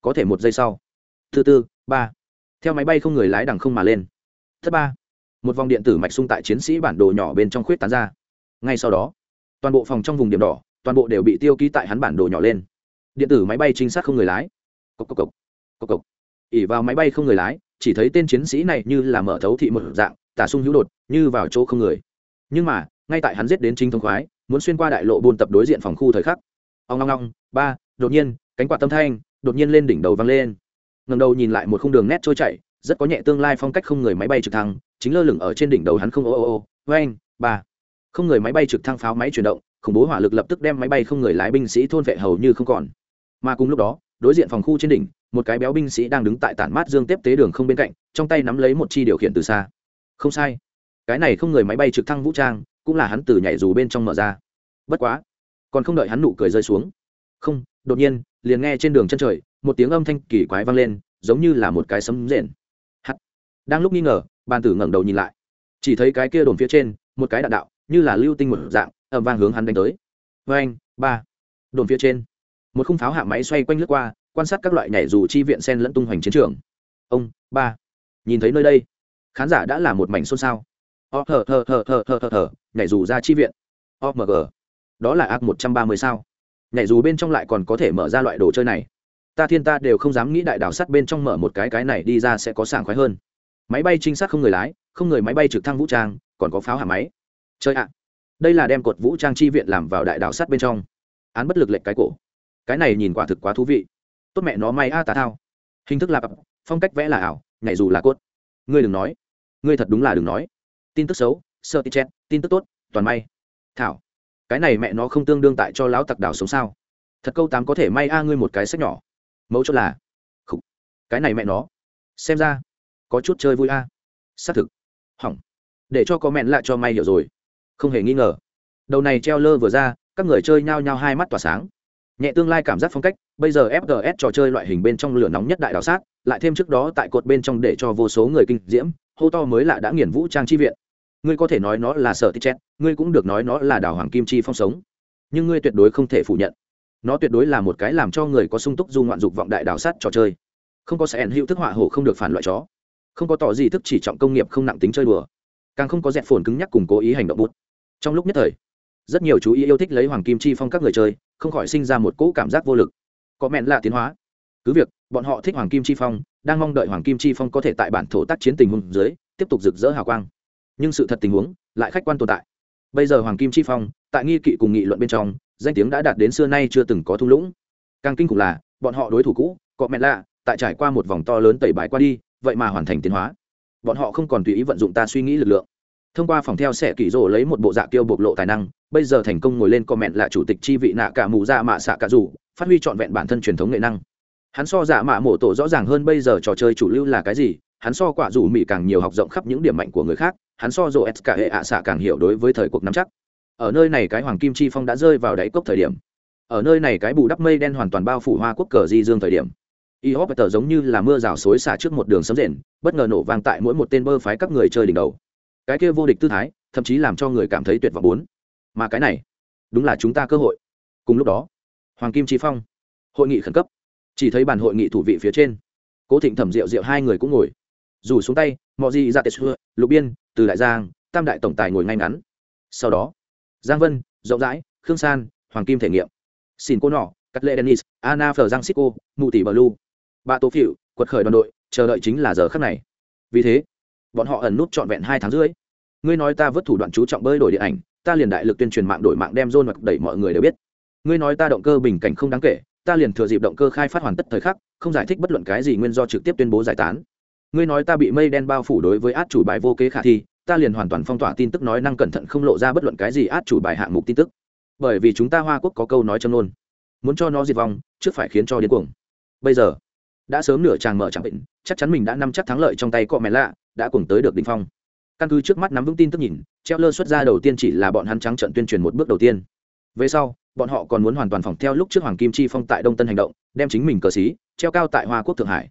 Có thể một giây sau. Thứ tư, ba. Theo máy bay không người lái đằng không mà lên. Thứ ba. Một vòng điện tử mạch sung tại chiến sĩ bản đồ nhỏ bên trong khuyết tán ra. Ngay sau đó, toàn bộ phòng trong vùng điểm đỏ, toàn bộ đều bị tiêu ký tại hắn bản đồ nhỏ lên. Điện tử máy bay trinh sát không người lái. Cốc cốc cốc cộc cộc. ỉ vào máy bay không người lái, chỉ thấy tên chiến sĩ này như là mở thấu thị một dạng, tả sung hữu đột, như vào chỗ không người. Nhưng mà, ngay tại hắn giết đến chính thông khoái, muốn xuyên qua đại lộ buôn tập đối diện phòng khu thời khắc. Ông long long ba, đột nhiên, cánh quạt tâm thanh, đột nhiên lên đỉnh đầu vang lên. Ngầm đầu nhìn lại một khung đường nét trôi chảy, rất có nhẹ tương lai phong cách không người máy bay trực thăng, chính lơ lửng ở trên đỉnh đầu hắn không, ô ô ô với ba. Không người máy bay trực thăng pháo máy chuyển động, khủng bố hỏa lực lập tức đem máy bay không người lái binh sĩ thôn vệ hầu như không còn. Mà cùng lúc đó đối diện phòng khu trên đỉnh, một cái béo binh sĩ đang đứng tại tản mát dương tiếp tế đường không bên cạnh, trong tay nắm lấy một chi điều khiển từ xa. Không sai. Cái này không người máy bay trực thăng vũ trang, cũng là hắn từ nhảy dù bên trong mở ra. Bất quá, còn không đợi hắn nụ cười rơi xuống. Không, đột nhiên, liền nghe trên đường chân trời, một tiếng âm thanh kỳ quái vang lên, giống như là một cái sấm rền. Hắt. Đang lúc nghi ngờ, bàn tử ngẩng đầu nhìn lại. Chỉ thấy cái kia đồn phía trên, một cái đạn đạo, như là lưu tinh một dạng ẩm vang hướng hắn đánh tới. Vê anh ba. Đồn phía trên một khung pháo hạ máy xoay quanh lướt qua, quan sát các loại nhảy dù chi viện sen lẫn tung hoành chiến trường. Ông, ba, nhìn thấy nơi đây, khán giả đã là một mảnh xôn xao. O thờ thờ thờ thờ thờ thờ thờ nhảy dù ra chi viện. Omg đó là ác một trăm ba mươi sao. Nhảy dù bên trong lại còn có thể mở ra loại đồ chơi này. Ta thiên ta đều không dám nghĩ đại đảo sắt bên trong mở một cái cái này đi ra sẽ có sảng khoái hơn. Máy bay trinh sát không người lái, không người máy bay trực thăng vũ trang, còn có pháo hạ máy. Chơi ạ. Đây là đem cột vũ trang chi viện làm vào đại đảo sắt bên trong. Án bất lực lệnh cái cổ cái này nhìn quả thực quá thú vị. Tốt mẹ nó may a tà thao. Hình thức là phong cách vẽ là ảo, nhảy dù là cốt. Ngươi đừng nói. Ngươi thật đúng là đừng nói. Tin tức xấu sơ tichet tin tức tốt, toàn may. Thảo, cái này mẹ nó không tương đương tại cho lão tặc đảo sống sao? Thật câu tám có thể may a ngươi một cái sách nhỏ. Mẫu chốt là Khủ. cái này mẹ nó, xem ra, có chút chơi vui a. Xác thực. Hỏng. Để cho có mẹn lại cho may hiểu rồi. Không hề nghi ngờ. Đầu này treo lơ vừa ra, các người chơi nhao nhao hai mắt tỏa sáng nhẹ tương lai cảm giác phong cách, bây giờ fgs trò chơi loại hình bên trong lửa nóng nhất đại đảo sát, lại thêm trước đó tại cột bên trong để cho vô số người kinh diễm, hô to mới lạ đã nghiền vũ trang chi viện. Ngươi có thể nói nó là sợ tích chết, ngươi cũng được nói nó là đảo hoàng kim chi phong sống. Nhưng ngươi tuyệt đối không thể phủ nhận. Nó tuyệt đối là một cái làm cho người có sung túc du ngoạn dục vọng đại đảo sát trò chơi. Không có sẽ hữu thức họa hổ không được phản loại chó. Không có tỏ gì thức chỉ trọng công nghiệp không nặng tính chơi đùa. Càng không có dẹp phồn cứng nhắc cùng cố ý hành động bút. Trong lúc nhất thời, rất nhiều chú ý yêu thích lấy hoàng kim chi phong các người chơi không khỏi sinh ra một cỗ cảm giác vô lực. Có mẹn là tiến hóa. Cứ việc, bọn họ thích hoàng kim chi phong, đang mong đợi hoàng kim chi phong có thể tại bản thổ tác chiến tình huống dưới, tiếp tục rực rỡ hào quang. Nhưng sự thật tình huống lại khách quan tồn tại. Bây giờ hoàng kim chi phong, tại nghi kỵ cùng nghị luận bên trong, danh tiếng đã đạt đến xưa nay chưa từng có thung lũng. Càng kinh khủng là, bọn họ đối thủ cũ, có mẹ lạ tại trải qua một vòng to lớn tẩy bài qua đi, vậy mà hoàn thành tiến hóa. Bọn họ không còn tùy ý vận dụng ta suy nghĩ lực lượng thông qua phòng theo sẽ kỷ rồ lấy một bộ dạ kiêu bộc lộ tài năng, bây giờ thành công ngồi lên comment là chủ tịch chi vị nạ cả mù dạ mạ xạ cả dù, phát huy trọn vẹn bản thân truyền thống nghệ năng. Hắn so dạ mạ mổ tổ rõ ràng hơn bây giờ trò chơi chủ lưu là cái gì, hắn so quả rủ mỹ càng nhiều học rộng khắp những điểm mạnh của người khác, hắn so dồ s cả hệ ạ xạ càng hiểu đối với thời cuộc nắm chắc. Ở nơi này cái hoàng kim chi phong đã rơi vào đáy cốc thời điểm. Ở nơi này cái bù đắp mây đen hoàn toàn bao phủ hoa quốc cờ di dương thời điểm. Y hop tờ giống như là mưa rào xối xả trước một đường sấm rền, bất ngờ nổ vang tại mỗi một tên bơ phái các người chơi đỉnh đầu cái kia vô địch tư thái, thậm chí làm cho người cảm thấy tuyệt vọng bốn. Mà cái này, đúng là chúng ta cơ hội. Cùng lúc đó, hoàng kim trí phong, hội nghị khẩn cấp. Chỉ thấy bàn hội nghị thủ vị phía trên, cố thịnh thẩm rượu rượu hai người cũng ngồi. Rủ xuống tay mọi gì dạ ra tệ xưa lục biên, từ đại giang, tam đại tổng tài ngồi ngay ngắn. Sau đó, giang vân, rộng rãi, khương san, hoàng kim thể nghiệm, xin cô nọ cắt lệ dennis, anna phờ giang xích mụ tỷ bờ lu ba tố phịu, quật khởi đoàn đội, chờ đợi chính là giờ khắc này. Vì thế bọn họ ẩn nút trọn vẹn hai tháng rưỡi. Ngươi nói ta vớt thủ đoạn chú trọng bơi đổi điện ảnh ta liền đại lực tuyên truyền mạng đổi mạng đem rôn mặc đẩy mọi người đều biết. Ngươi nói ta động cơ bình cảnh không đáng kể ta liền thừa dịp động cơ khai phát hoàn tất thời khắc không giải thích bất luận cái gì nguyên do trực tiếp tuyên bố giải tán. Ngươi nói ta bị mây đen bao phủ đối với át chủ bài vô kế khả thi ta liền hoàn toàn phong tỏa tin tức nói năng cẩn thận không lộ ra bất luận cái gì át chủ bài hạng mục tin tức. Bởi vì chúng ta hoa quốc có câu nói châm luôn muốn cho nó diệt vong trước phải khiến cho điên cuồng. Bây giờ đã sớm nửa chàng mở chẳng bệnh, chắc chắn mình đã nắm chắc thắng lợi trong tay cọ mẹ lạ đã cùng tới được đỉnh phong. Căn cứ trước mắt nắm vững tin tức nhìn treo lơ xuất ra đầu tiên chỉ là bọn hắn trắng trận tuyên truyền một bước đầu tiên. Về sau, bọn họ còn muốn hoàn toàn phòng theo lúc trước hoàng kim chi phong tại đông tân hành động, đem chính mình cờ xí, treo cao tại hoa quốc thượng hải.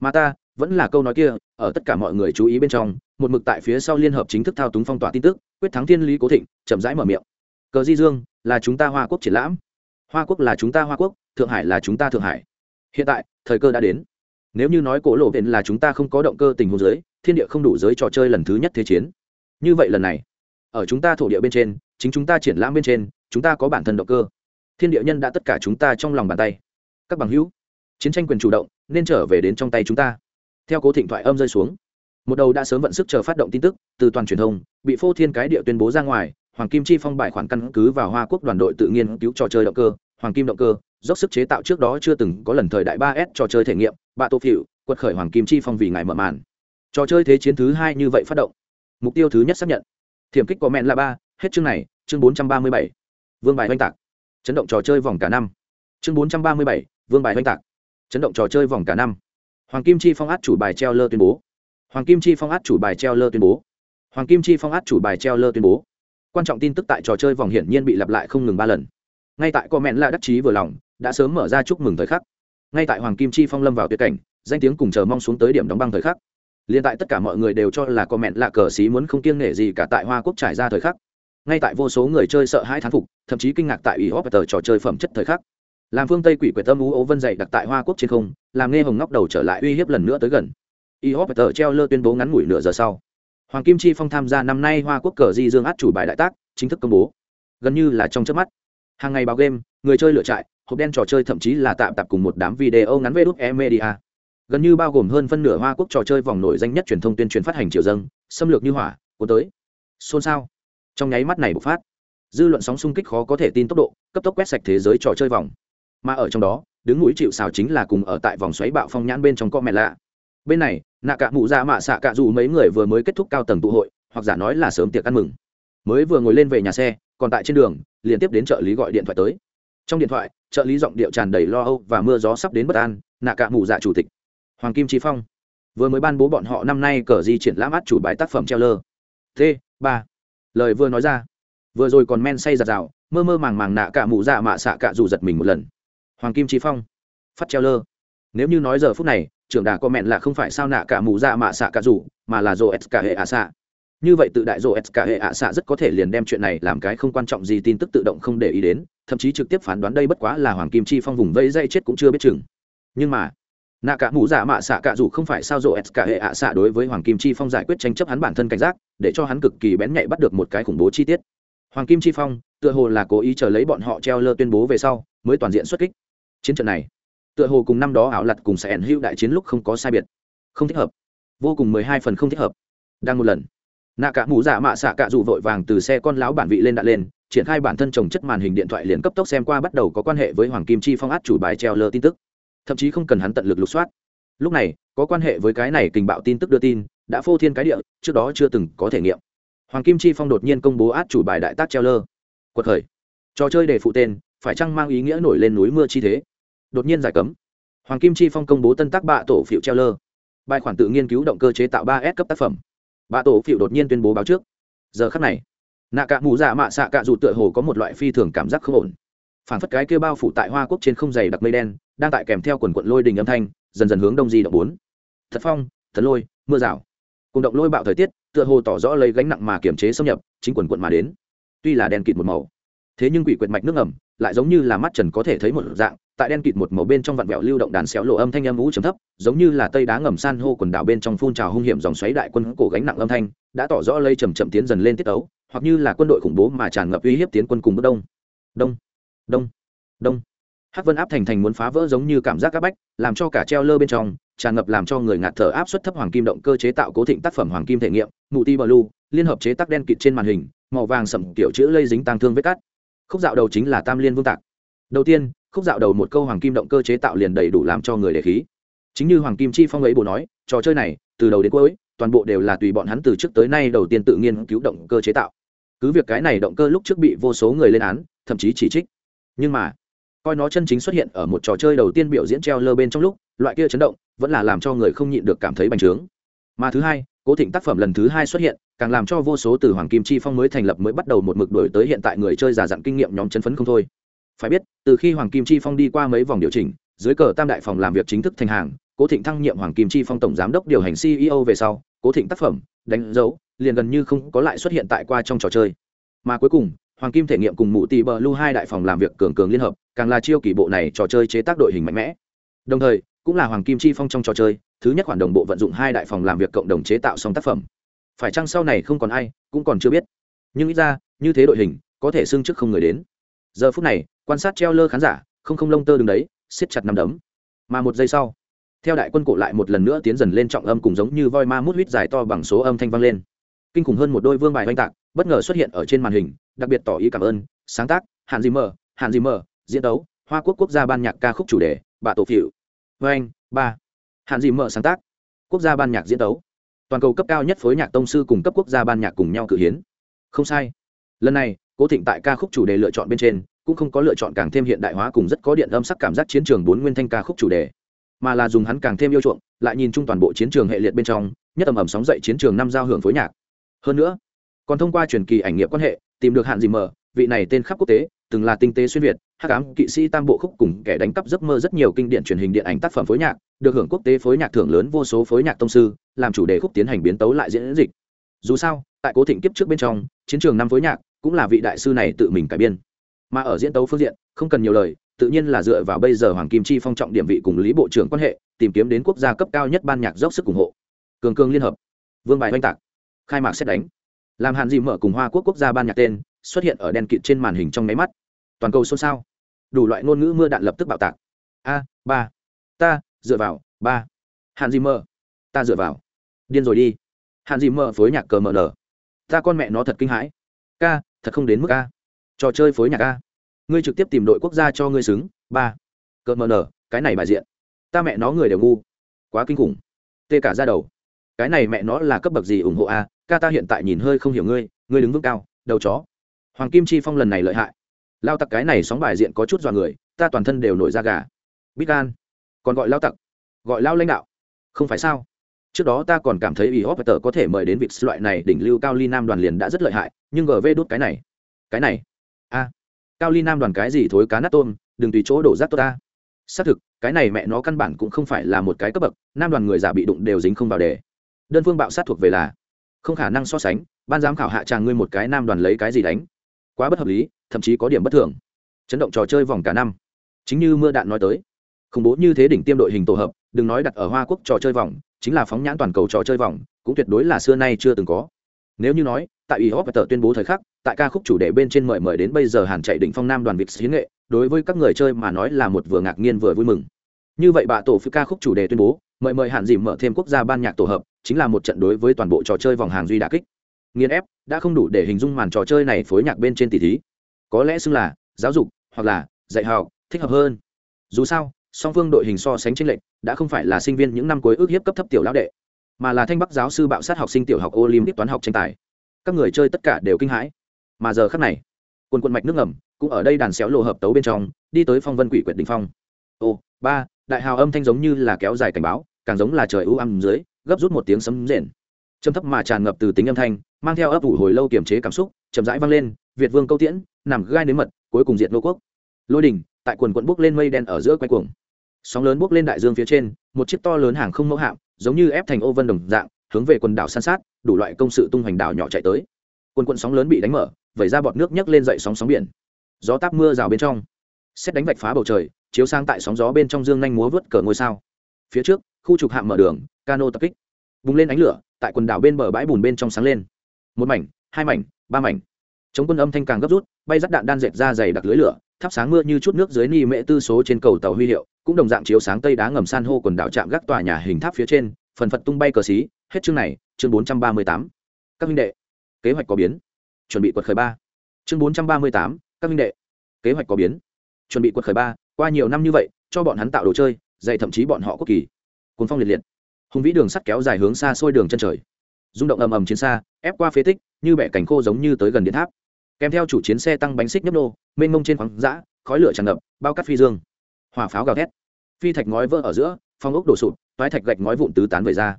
Mà ta, vẫn là câu nói kia, ở tất cả mọi người chú ý bên trong, một mực tại phía sau liên hợp chính thức thao túng phong tỏa tin tức, quyết thắng thiên lý cố thịnh, chậm rãi mở miệng. Cờ di dương, là chúng ta hoa quốc triển lãm. Hoa quốc là chúng ta hoa quốc, thượng hải là chúng ta thượng hải. Hiện tại, thời cơ đã đến. Nếu như nói cổ lộ viện là chúng ta không có động cơ tình huống dưới thiên địa không đủ giới trò chơi lần thứ nhất thế chiến. Như vậy lần này, ở chúng ta thổ địa bên trên, chính chúng ta triển lãm bên trên, chúng ta có bản thân động cơ. Thiên địa nhân đã tất cả chúng ta trong lòng bàn tay. Các bằng hữu, chiến tranh quyền chủ động, nên trở về đến trong tay chúng ta. Theo cố thịnh thoại âm rơi xuống, một đầu đã sớm vận sức chờ phát động tin tức, từ toàn truyền thông, bị phô thiên cái địa tuyên bố ra ngoài, hoàng kim chi phong bài khoản căn cứ vào hoa quốc đoàn đội tự nghiên cứu trò chơi động cơ, hoàng kim động cơ, dốc sức chế tạo trước đó chưa từng có lần thời đại ba s trò chơi thể nghiệm bạ tô phịu quật khởi hoàng kim chi phong vì ngài mở màn trò chơi thế chiến thứ hai như vậy phát động. Mục tiêu thứ nhất xác nhận. Thiểm kích có mẹn là ba, hết chương này, chương bốn trăm ba mươi bảy. Vương bài oanh tạc. Chấn động trò chơi vòng cả năm. Chương bốn trăm ba mươi bảy, vương bài oanh tạc. Chấn động trò chơi vòng cả năm. Hoàng kim chi phong át chủ bài treo lơ tuyên bố. Hoàng kim chi phong át chủ bài treo lơ tuyên bố. Hoàng kim chi phong át chủ bài treo lơ tuyên bố. Quan trọng tin tức tại trò chơi vòng hiển nhiên bị lặp lại không ngừng ba lần. Ngay tại comment là đắc chí vừa lòng, đã sớm mở ra chúc mừng thời khắc. Ngay tại hoàng kim chi phong lâm vào tuyệt cảnh, danh tiếng cùng chờ mong xuống tới điểm đóng băng thời khắc liền tại tất cả mọi người đều cho là comment lạ cờ xí muốn không kiêng nể gì cả tại hoa quốc trải ra thời khắc. Ngay tại vô số người chơi sợ hãi thán phục, thậm chí kinh ngạc tại ủy hóp tờ trò chơi phẩm chất thời khắc. Làm phương tây quỷ quyệt tâm ú ố vân dậy đặt tại hoa quốc trên không, làm nghe hồng ngóc đầu trở lại uy hiếp lần nữa tới gần. Y hóp tờ treo lơ tuyên bố ngắn ngủi nửa giờ sau. Hoàng kim chi phong tham gia năm nay hoa quốc cờ di dương át chủ bài đại tác, chính thức công bố. Gần như là trong trước mắt. Hàng ngày báo game, người chơi lựa trại, hộp đen trò chơi thậm chí là tạm tạp cùng một đám video ngắn vê đút e media gần như bao gồm hơn phân nửa hoa quốc trò chơi vòng nổi danh nhất truyền thông tuyên truyền phát hành triều dâng, xâm lược như hỏa, cuốn tới. Xôn xao. Trong nháy mắt này bộc phát. Dư luận sóng xung kích khó có thể tin tốc độ, cấp tốc quét sạch thế giới trò chơi vòng. Mà ở trong đó, đứng mũi chịu xào chính là cùng ở tại vòng xoáy bạo phong nhãn bên trong co mẹ lạ. Bên này, nạ cả mụ ra mạ xạ cả dù mấy người vừa mới kết thúc cao tầng tụ hội, hoặc giả nói là sớm tiệc ăn mừng. Mới vừa ngồi lên về nhà xe, còn tại trên đường liên tiếp đến trợ lý gọi điện thoại tới. Trong điện thoại, trợ lý giọng điệu tràn đầy lo âu và mưa gió sắp đến bất an, nạ cả mụ dạ chủ tịch hoàng kim trí phong. Vừa mới ban bố bọn họ năm nay cờ di triển lãm át chủ bài tác phẩm treo lơ t, ba. Lời vừa nói ra. Vừa rồi còn men say giặt rào, mơ mơ màng màng nạ cả mù dạ mạ xạ cả dù giật mình một lần. Hoàng kim trí phong. Phát treo lơ nếu như nói giờ phút này, trưởng đà có mẹn là không phải sao nạ cả mù dạ mạ xạ cả dù, mà là dồ s cả hệ ạ xạ. Như vậy tự đại dồ s cả hệ ạ xạ rất có thể liền đem chuyện này làm cái không quan trọng gì tin tức tự động không để ý đến, thậm chí trực tiếp phán đoán đây bất quá là hoàng kim chi phong vùng vây dây chết cũng chưa biết chừng. Nhưng mà nạ cả mũ giả mạ xạ cả dù không phải sao rộ s cả hệ ạ xạ đối với hoàng kim chi phong giải quyết tranh chấp hắn bản thân cảnh giác, để cho hắn cực kỳ bén nhạy bắt được một cái khủng bố chi tiết. Hoàng kim chi phong, tựa hồ là cố ý chờ lấy bọn họ treo lơ tuyên bố về sau, mới toàn diện xuất kích. Chiến trận này, tựa hồ cùng năm đó ảo lặt cùng sẽ ẩn hữu đại chiến lúc không có sai biệt. Không thích hợp. Vô cùng mười hai phần không thích hợp. Đang một lần, nạ cả mũ giả mạ xạ cạ dù vội vàng từ xe con lão bản vị lên đạn lên, triển khai bản thân trồng chất màn hình điện thoại liền cấp tốc xem qua bắt đầu có quan hệ với hoàng kim chi phong át chủ bài treo lơ tin tức thậm chí không cần hắn tận lực lục soát. Lúc này, có quan hệ với cái này tình bạo tin tức đưa tin, đã phô thiên cái địa, trước đó chưa từng có thể nghiệm. Hoàng kim chi phong đột nhiên công bố át chủ bài đại tác treo lơ. Quật khởi. Trò chơi để phụ tên, phải chăng mang ý nghĩa nổi lên núi mưa chi thế? Đột nhiên giải cấm. Hoàng kim chi phong công bố tân tác bạ tổ phiệu treo lơ. Bài khoản tự nghiên cứu động cơ chế tạo ba s cấp tác phẩm. Bạ tổ phiệu đột nhiên tuyên bố báo trước. Giờ khắc này, nạ cạ mù dạ mạ xạ cạ dù tựa hồ có một loại phi thường cảm giác không ổn phản phất cái kia bao phủ tại hoa quốc trên không dày đặc mây đen, đang tại kèm theo quần quận lôi đình âm thanh, dần dần hướng đông di động bốn. Thật phong, thật lôi, mưa rào. Cùng động lôi bạo thời tiết, tựa hồ tỏ rõ lấy gánh nặng mà kiểm chế xâm nhập, chính quần quận mà đến. Tuy là đen kịt một màu, thế nhưng quỷ quyệt mạch nước ẩm lại giống như là mắt trần có thể thấy một dạng, tại đen kịt một màu bên trong vạn vẹo lưu động đàn xéo lộ âm thanh âm vũ trầm thấp, giống như là tây đá ngầm san hô quần đảo bên trong phun trào hung hiểm dòng xoáy đại quân cổ gánh nặng âm thanh, đã tỏ rõ lây chầm chậm tiến dần lên tiết ấu hoặc như là quân đội khủng bố mà tràn ngập uy hiếp tiến quân cùng bước đông. Đông đông. Đông. Hắc vân áp thành thành muốn phá vỡ giống như cảm giác áp bách, làm cho cả treo lơ bên trong, tràn ngập làm cho người ngạt thở áp suất thấp hoàng kim động cơ chế tạo cố thịnh tác phẩm hoàng kim thể nghiệm, mụ ti bờ lu, liên hợp chế tác đen kịt trên màn hình, màu vàng sậm kiểu chữ lây dính tăng thương vết cắt. Khúc dạo đầu chính là tam liên vương tạc. Đầu tiên, khúc dạo đầu một câu hoàng kim động cơ chế tạo liền đầy đủ làm cho người để khí. Chính như hoàng kim chi phong ấy bồ nói, trò chơi này, từ đầu đến cuối, toàn bộ đều là tùy bọn hắn từ trước tới nay đầu tiên tự nghiên cứu động cơ chế tạo. Cứ việc cái này động cơ lúc trước bị vô số người lên án, thậm chí chỉ trích nhưng mà, coi nó chân chính xuất hiện ở một trò chơi đầu tiên biểu diễn treo lơ bên trong lúc, loại kia chấn động vẫn là làm cho người không nhịn được cảm thấy bành trướng. Mà thứ hai, cố thịnh tác phẩm lần thứ hai xuất hiện, càng làm cho vô số từ hoàng kim chi phong mới thành lập mới bắt đầu một mực đổi tới hiện tại người chơi già dặn kinh nghiệm nhóm chân phấn không thôi. Phải biết, từ khi hoàng kim chi phong đi qua mấy vòng điều chỉnh, dưới cờ tam đại phòng làm việc chính thức thành hàng, cố thịnh thăng nhiệm hoàng kim chi phong tổng giám đốc điều hành ceo về sau, cố thịnh tác phẩm, đánh dấu, liền gần như không có lại xuất hiện tại qua trong trò chơi. Mà cuối cùng hoàng kim thể nghiệm cùng mụ tì bờ lưu hai đại phòng làm việc cường cường liên hợp, càng là chiêu kỳ bộ này trò chơi chế tác đội hình mạnh mẽ. Đồng thời, cũng là hoàng kim chi phong trong trò chơi, thứ nhất khoản đồng bộ vận dụng hai đại phòng làm việc cộng đồng chế tạo xong tác phẩm. Phải chăng sau này không còn ai, cũng còn chưa biết. Nhưng ít ra, như thế đội hình, có thể xưng trước không người đến. Giờ phút này, quan sát treo lơ khán giả, không không lông tơ đứng đấy, siết chặt nằm đấm. Mà một giây sau, theo đại quân cổ lại một lần nữa tiến dần lên trọng âm cùng giống như voi ma mút huyết dài to bằng số âm thanh vang lên. Kinh khủng hơn một đôi vương bài oanh tạc bất ngờ xuất hiện ở trên màn hình, đặc biệt tỏ ý cảm ơn, sáng tác, Hàn Di mờ, Hàn Di mờ, diễn đấu, hoa quốc quốc gia ban nhạc ca khúc chủ đề, bà tổ phịu. Vê anh, ba. Hàn Di mờ sáng tác, quốc gia ban nhạc diễn đấu. Toàn cầu cấp cao nhất phối nhạc tông sư cùng cấp quốc gia ban nhạc cùng nhau cử hiến. Không sai. Lần này, cố thịnh tại ca khúc chủ đề lựa chọn bên trên, cũng không có lựa chọn càng thêm hiện đại hóa cùng rất có điện âm sắc cảm giác chiến trường bốn nguyên thanh ca khúc chủ đề, mà là dùng hắn càng thêm yêu chuộng, lại nhìn chung toàn bộ chiến trường hệ liệt bên trong, nhất ầm ầm sóng dậy chiến trường năm giao hưởng phối nhạc. Hơn nữa còn thông qua truyền kỳ ảnh nghiệp quan hệ, tìm được hạn gì mờ, vị này tên khắp quốc tế, từng là tinh tế xuyên việt, hắc ám kỵ sĩ tam bộ khúc cùng kẻ đánh cắp giấc mơ rất nhiều kinh điển truyền hình điện ảnh tác phẩm phối nhạc, được hưởng quốc tế phối nhạc thưởng lớn vô số phối nhạc tông sư, làm chủ đề khúc tiến hành biến tấu lại diễn dịch. Dù sao, tại cố thịnh kiếp trước bên trong, chiến trường năm phối nhạc cũng là vị đại sư này tự mình cải biên. Mà ở diễn tấu phương diện, không cần nhiều lời, tự nhiên là dựa vào bây giờ hoàng kim chi phong trọng điểm vị cùng lý bộ trưởng quan hệ, tìm kiếm đến quốc gia cấp cao nhất ban nhạc dốc sức ủng hộ. Cường cường liên hợp, vương bài oanh tạc, khai mạc xét đánh làm hàn dị mở cùng hoa quốc quốc gia ban nhạc tên, xuất hiện ở đèn kịt trên màn hình trong máy mắt. Toàn cầu xôn xao. Đủ loại ngôn ngữ mưa đạn lập tức bạo tạc. A, ba. Ta, dựa vào, ba. Hàn dị mở. Ta dựa vào. Điên rồi đi. Hàn dị mở phối nhạc cờ mờ nở. Ta con mẹ nó thật kinh hãi. Ca, thật không đến mức ca trò chơi phối nhạc ca ngươi trực tiếp tìm đội quốc gia cho ngươi xứng. Ba. Cờ mờ nở, cái này bài diện. Ta mẹ nó người đều ngu. Quá kinh khủng. Tê cả ra đầu cái này mẹ nó là cấp bậc gì ủng hộ a? Ca ta hiện tại nhìn hơi không hiểu ngươi ngươi đứng vững cao, đầu chó. Hoàng kim chi phong lần này lợi hại. Lao tặc cái này sóng bài diện có chút dọa người, ta toàn thân đều nổi da gà. Bít gan còn gọi lao tặc, gọi lao lãnh đạo. Không phải sao? Trước đó ta còn cảm thấy ủy hóc có thể mời đến vị loại này đỉnh lưu cao ly nam đoàn liền đã rất lợi hại, nhưng gv đốt cái này cái này. A, cao ly nam đoàn cái gì thối cá nát tôm, đừng tùy chỗ đổ rác tốt ta. Xác thực, cái này mẹ nó căn bản cũng không phải là một cái cấp bậc, nam đoàn người giả bị đụng đều dính không vào đề đơn phương bạo sát thuộc về là, không khả năng so sánh, ban giám khảo hạ tràng ngươi một cái nam đoàn lấy cái gì đánh? Quá bất hợp lý, thậm chí có điểm bất thường. Chấn động trò chơi vòng cả năm. Chính như mưa đạn nói tới, khủng bố như thế đỉnh tiêm đội hình tổ hợp, đừng nói đặt ở hoa quốc trò chơi vòng, chính là phóng nhãn toàn cầu trò chơi vòng, cũng tuyệt đối là xưa nay chưa từng có. Nếu như nói, tại ủy hop tuyên bố thời khắc, tại ca khúc chủ đề bên trên mời mời đến bây giờ hàn chạy đỉnh phong nam đoàn vịt xí nghệ, đối với các người chơi mà nói là một vừa ngạc nhiên vừa vui mừng. Như vậy bà tổ phi ca khúc chủ đề tuyên bố mời mời hạn dìm mở thêm quốc gia ban nhạc tổ hợp, chính là một trận đối với toàn bộ trò chơi vòng hàng duy đà kích. Nghiên ép, đã không đủ để hình dung màn trò chơi này phối nhạc bên trên tỷ thí. Có lẽ xưng là giáo dục, hoặc là dạy học, thích hợp hơn. Dù sao, song phương đội hình so sánh tranh lệch, đã không phải là sinh viên những năm cuối ước hiếp cấp thấp tiểu lão đệ, mà là thanh bắc giáo sư bạo sát học sinh tiểu học olympic toán học tranh tài. Các người chơi tất cả đều kinh hãi. Mà giờ khắc này, quần quần mạch nước ngầm cũng ở đây đàn xéo lộ hợp tấu bên trong, đi tới phong vân quỷ quyệt đình phong. Ô, ba, đại hào âm thanh giống như là kéo dài cảnh báo càng giống là trời ưu âm dưới, gấp rút một tiếng sấm rền. Châm thấp mà tràn ngập từ tính âm thanh, mang theo ấp ủ hồi lâu kiềm chế cảm xúc, chậm rãi vang lên, việt vương câu tiễn, nằm gai nếm mật, cuối cùng diệt nô quốc. Lôi đình tại quần quận bốc lên mây đen ở giữa quay cuồng. Sóng lớn bốc lên đại dương phía trên, một chiếc to lớn hàng không mẫu hạm, giống như ép thành ô vân đồng dạng, hướng về quần đảo san sát, đủ loại công sự tung hoành đảo nhỏ chạy tới. Quần quận sóng lớn bị đánh mở, vẩy ra bọt nước nhấc lên dậy sóng sóng biển. Gió táp mưa rào bên trong. Xét đánh vạch phá bầu trời, chiếu sang tại sóng gió bên trong dương nhanh múa vớt cờ ngôi sao. Phía trước khu trục hạm mở đường, cano tập kích. Bùng lên ánh lửa, tại quần đảo bên bờ bãi bùn bên trong sáng lên. Một mảnh, hai mảnh, ba mảnh. Chống quân âm thanh càng gấp rút, bay dắt đạn đan dệt ra dày đặc lưới lửa, thắp sáng mưa như chút nước dưới ni mễ tư số trên cầu tàu huy hiệu, cũng đồng dạng chiếu sáng tây đá ngầm san hô quần đảo chạm gác tòa nhà hình tháp phía trên, phần phật tung bay cờ xí, hết chương này, chương bốn trăm ba mươi tám. Các minh đệ, kế hoạch có biến. Chuẩn bị quật khởi ba. Chương bốn trăm ba mươi tám, các minh đệ, kế hoạch có biến. Chuẩn bị quật khởi ba, qua nhiều năm như vậy, cho bọn hắn tạo đồ chơi, dạy thậm chí bọn họ quốc kỳ cuốn phong liệt liệt. Hùng vĩ đường sắt kéo dài hướng xa xôi đường chân trời. Rung động ầm ầm chiến xa, ép qua phế tích, như bẻ cành khô giống như tới gần điện tháp. Kèm theo chủ chiến xe tăng bánh xích nhấp nô, mênh mông trên khoáng dã, khói lửa tràn ngập, bao cắt phi dương. Hỏa pháo gào thét. Phi thạch ngói vỡ ở giữa, phong ốc đổ sụp, toái thạch gạch ngói vụn tứ tán về ra.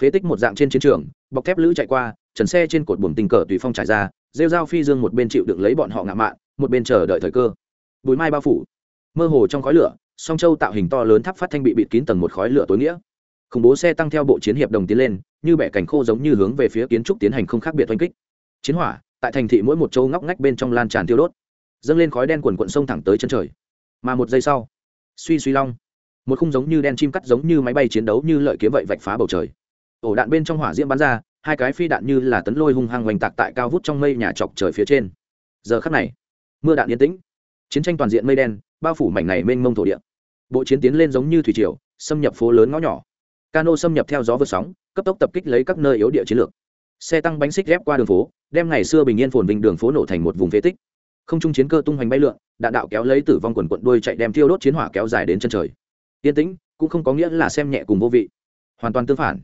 Phế tích một dạng trên chiến trường, bọc thép lữ chạy qua, trần xe trên cột buồng tình cờ tùy phong trải ra, rêu dao phi dương một bên chịu được lấy bọn họ ngạ mạn, một bên chờ đợi thời cơ. Bùi mai bao phủ. Mơ hồ trong khói lửa song châu tạo hình to lớn tháp phát thanh bị bịt kín tầng một khói lửa tối nghĩa. Khủng bố xe tăng theo bộ chiến hiệp đồng tiến lên, như bẻ cảnh khô giống như hướng về phía kiến trúc tiến hành không khác biệt oanh kích. Chiến hỏa, tại thành thị mỗi một châu ngóc ngách bên trong lan tràn tiêu đốt, dâng lên khói đen quần quận sông thẳng tới chân trời. Mà một giây sau, suy suy long, một khung giống như đen chim cắt giống như máy bay chiến đấu như lợi kiếm vậy vạch phá bầu trời. Ổ đạn bên trong hỏa diễm bắn ra, hai cái phi đạn như là tấn lôi hung hăng hoành tạc tại cao vút trong mây nhà chọc trời phía trên. Giờ khắc này, mưa đạn yên tĩnh chiến tranh toàn diện mây đen, bao phủ mảnh này mênh mông thổ địa. Bộ chiến tiến lên giống như thủy triều, xâm nhập phố lớn ngõ nhỏ. Cano xâm nhập theo gió vượt sóng, cấp tốc tập kích lấy các nơi yếu địa chiến lược. Xe tăng bánh xích ghép qua đường phố, đem ngày xưa bình yên phồn vinh đường phố nổ thành một vùng phế tích. Không trung chiến cơ tung hoành bay lượn, đạn đạo kéo lấy tử vong quần quận đuôi chạy đem thiêu đốt chiến hỏa kéo dài đến chân trời. Yên tĩnh, cũng không có nghĩa là xem nhẹ cùng vô vị. Hoàn toàn tương phản.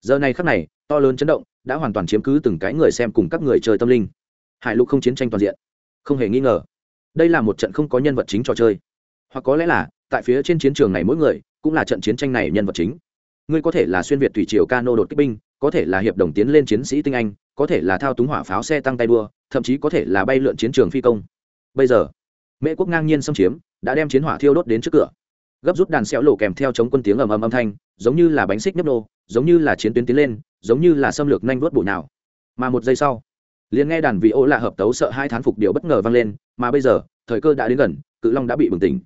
Giờ này khắc này, to lớn chấn động, đã hoàn toàn chiếm cứ từng cái người xem cùng các người chơi tâm linh. Hải lục không chiến tranh toàn diện. Không hề nghi ngờ đây là một trận không có nhân vật chính trò chơi. Hoặc có lẽ là, tại phía trên chiến trường này mỗi người, cũng là trận chiến tranh này nhân vật chính. Ngươi có thể là xuyên việt thủy triều cano đột kích binh, có thể là hiệp đồng tiến lên chiến sĩ tinh anh, có thể là thao túng hỏa pháo xe tăng tay đua, thậm chí có thể là bay lượn chiến trường phi công. Bây giờ, mễ quốc ngang nhiên xâm chiếm, đã đem chiến hỏa thiêu đốt đến trước cửa. Gấp rút đàn xéo lộ kèm theo chống quân tiếng ầm ầm âm thanh, giống như là bánh xích nhấp nô, giống như là chiến tuyến tiến lên, giống như là xâm lược nhanh vớt bụi nào. Mà một giây sau liền nghe đàn vị ô lạ hợp tấu sợ hai thán phục điều bất ngờ vang lên, mà bây giờ, thời cơ đã đến gần, cự long đã bị bừng tỉnh.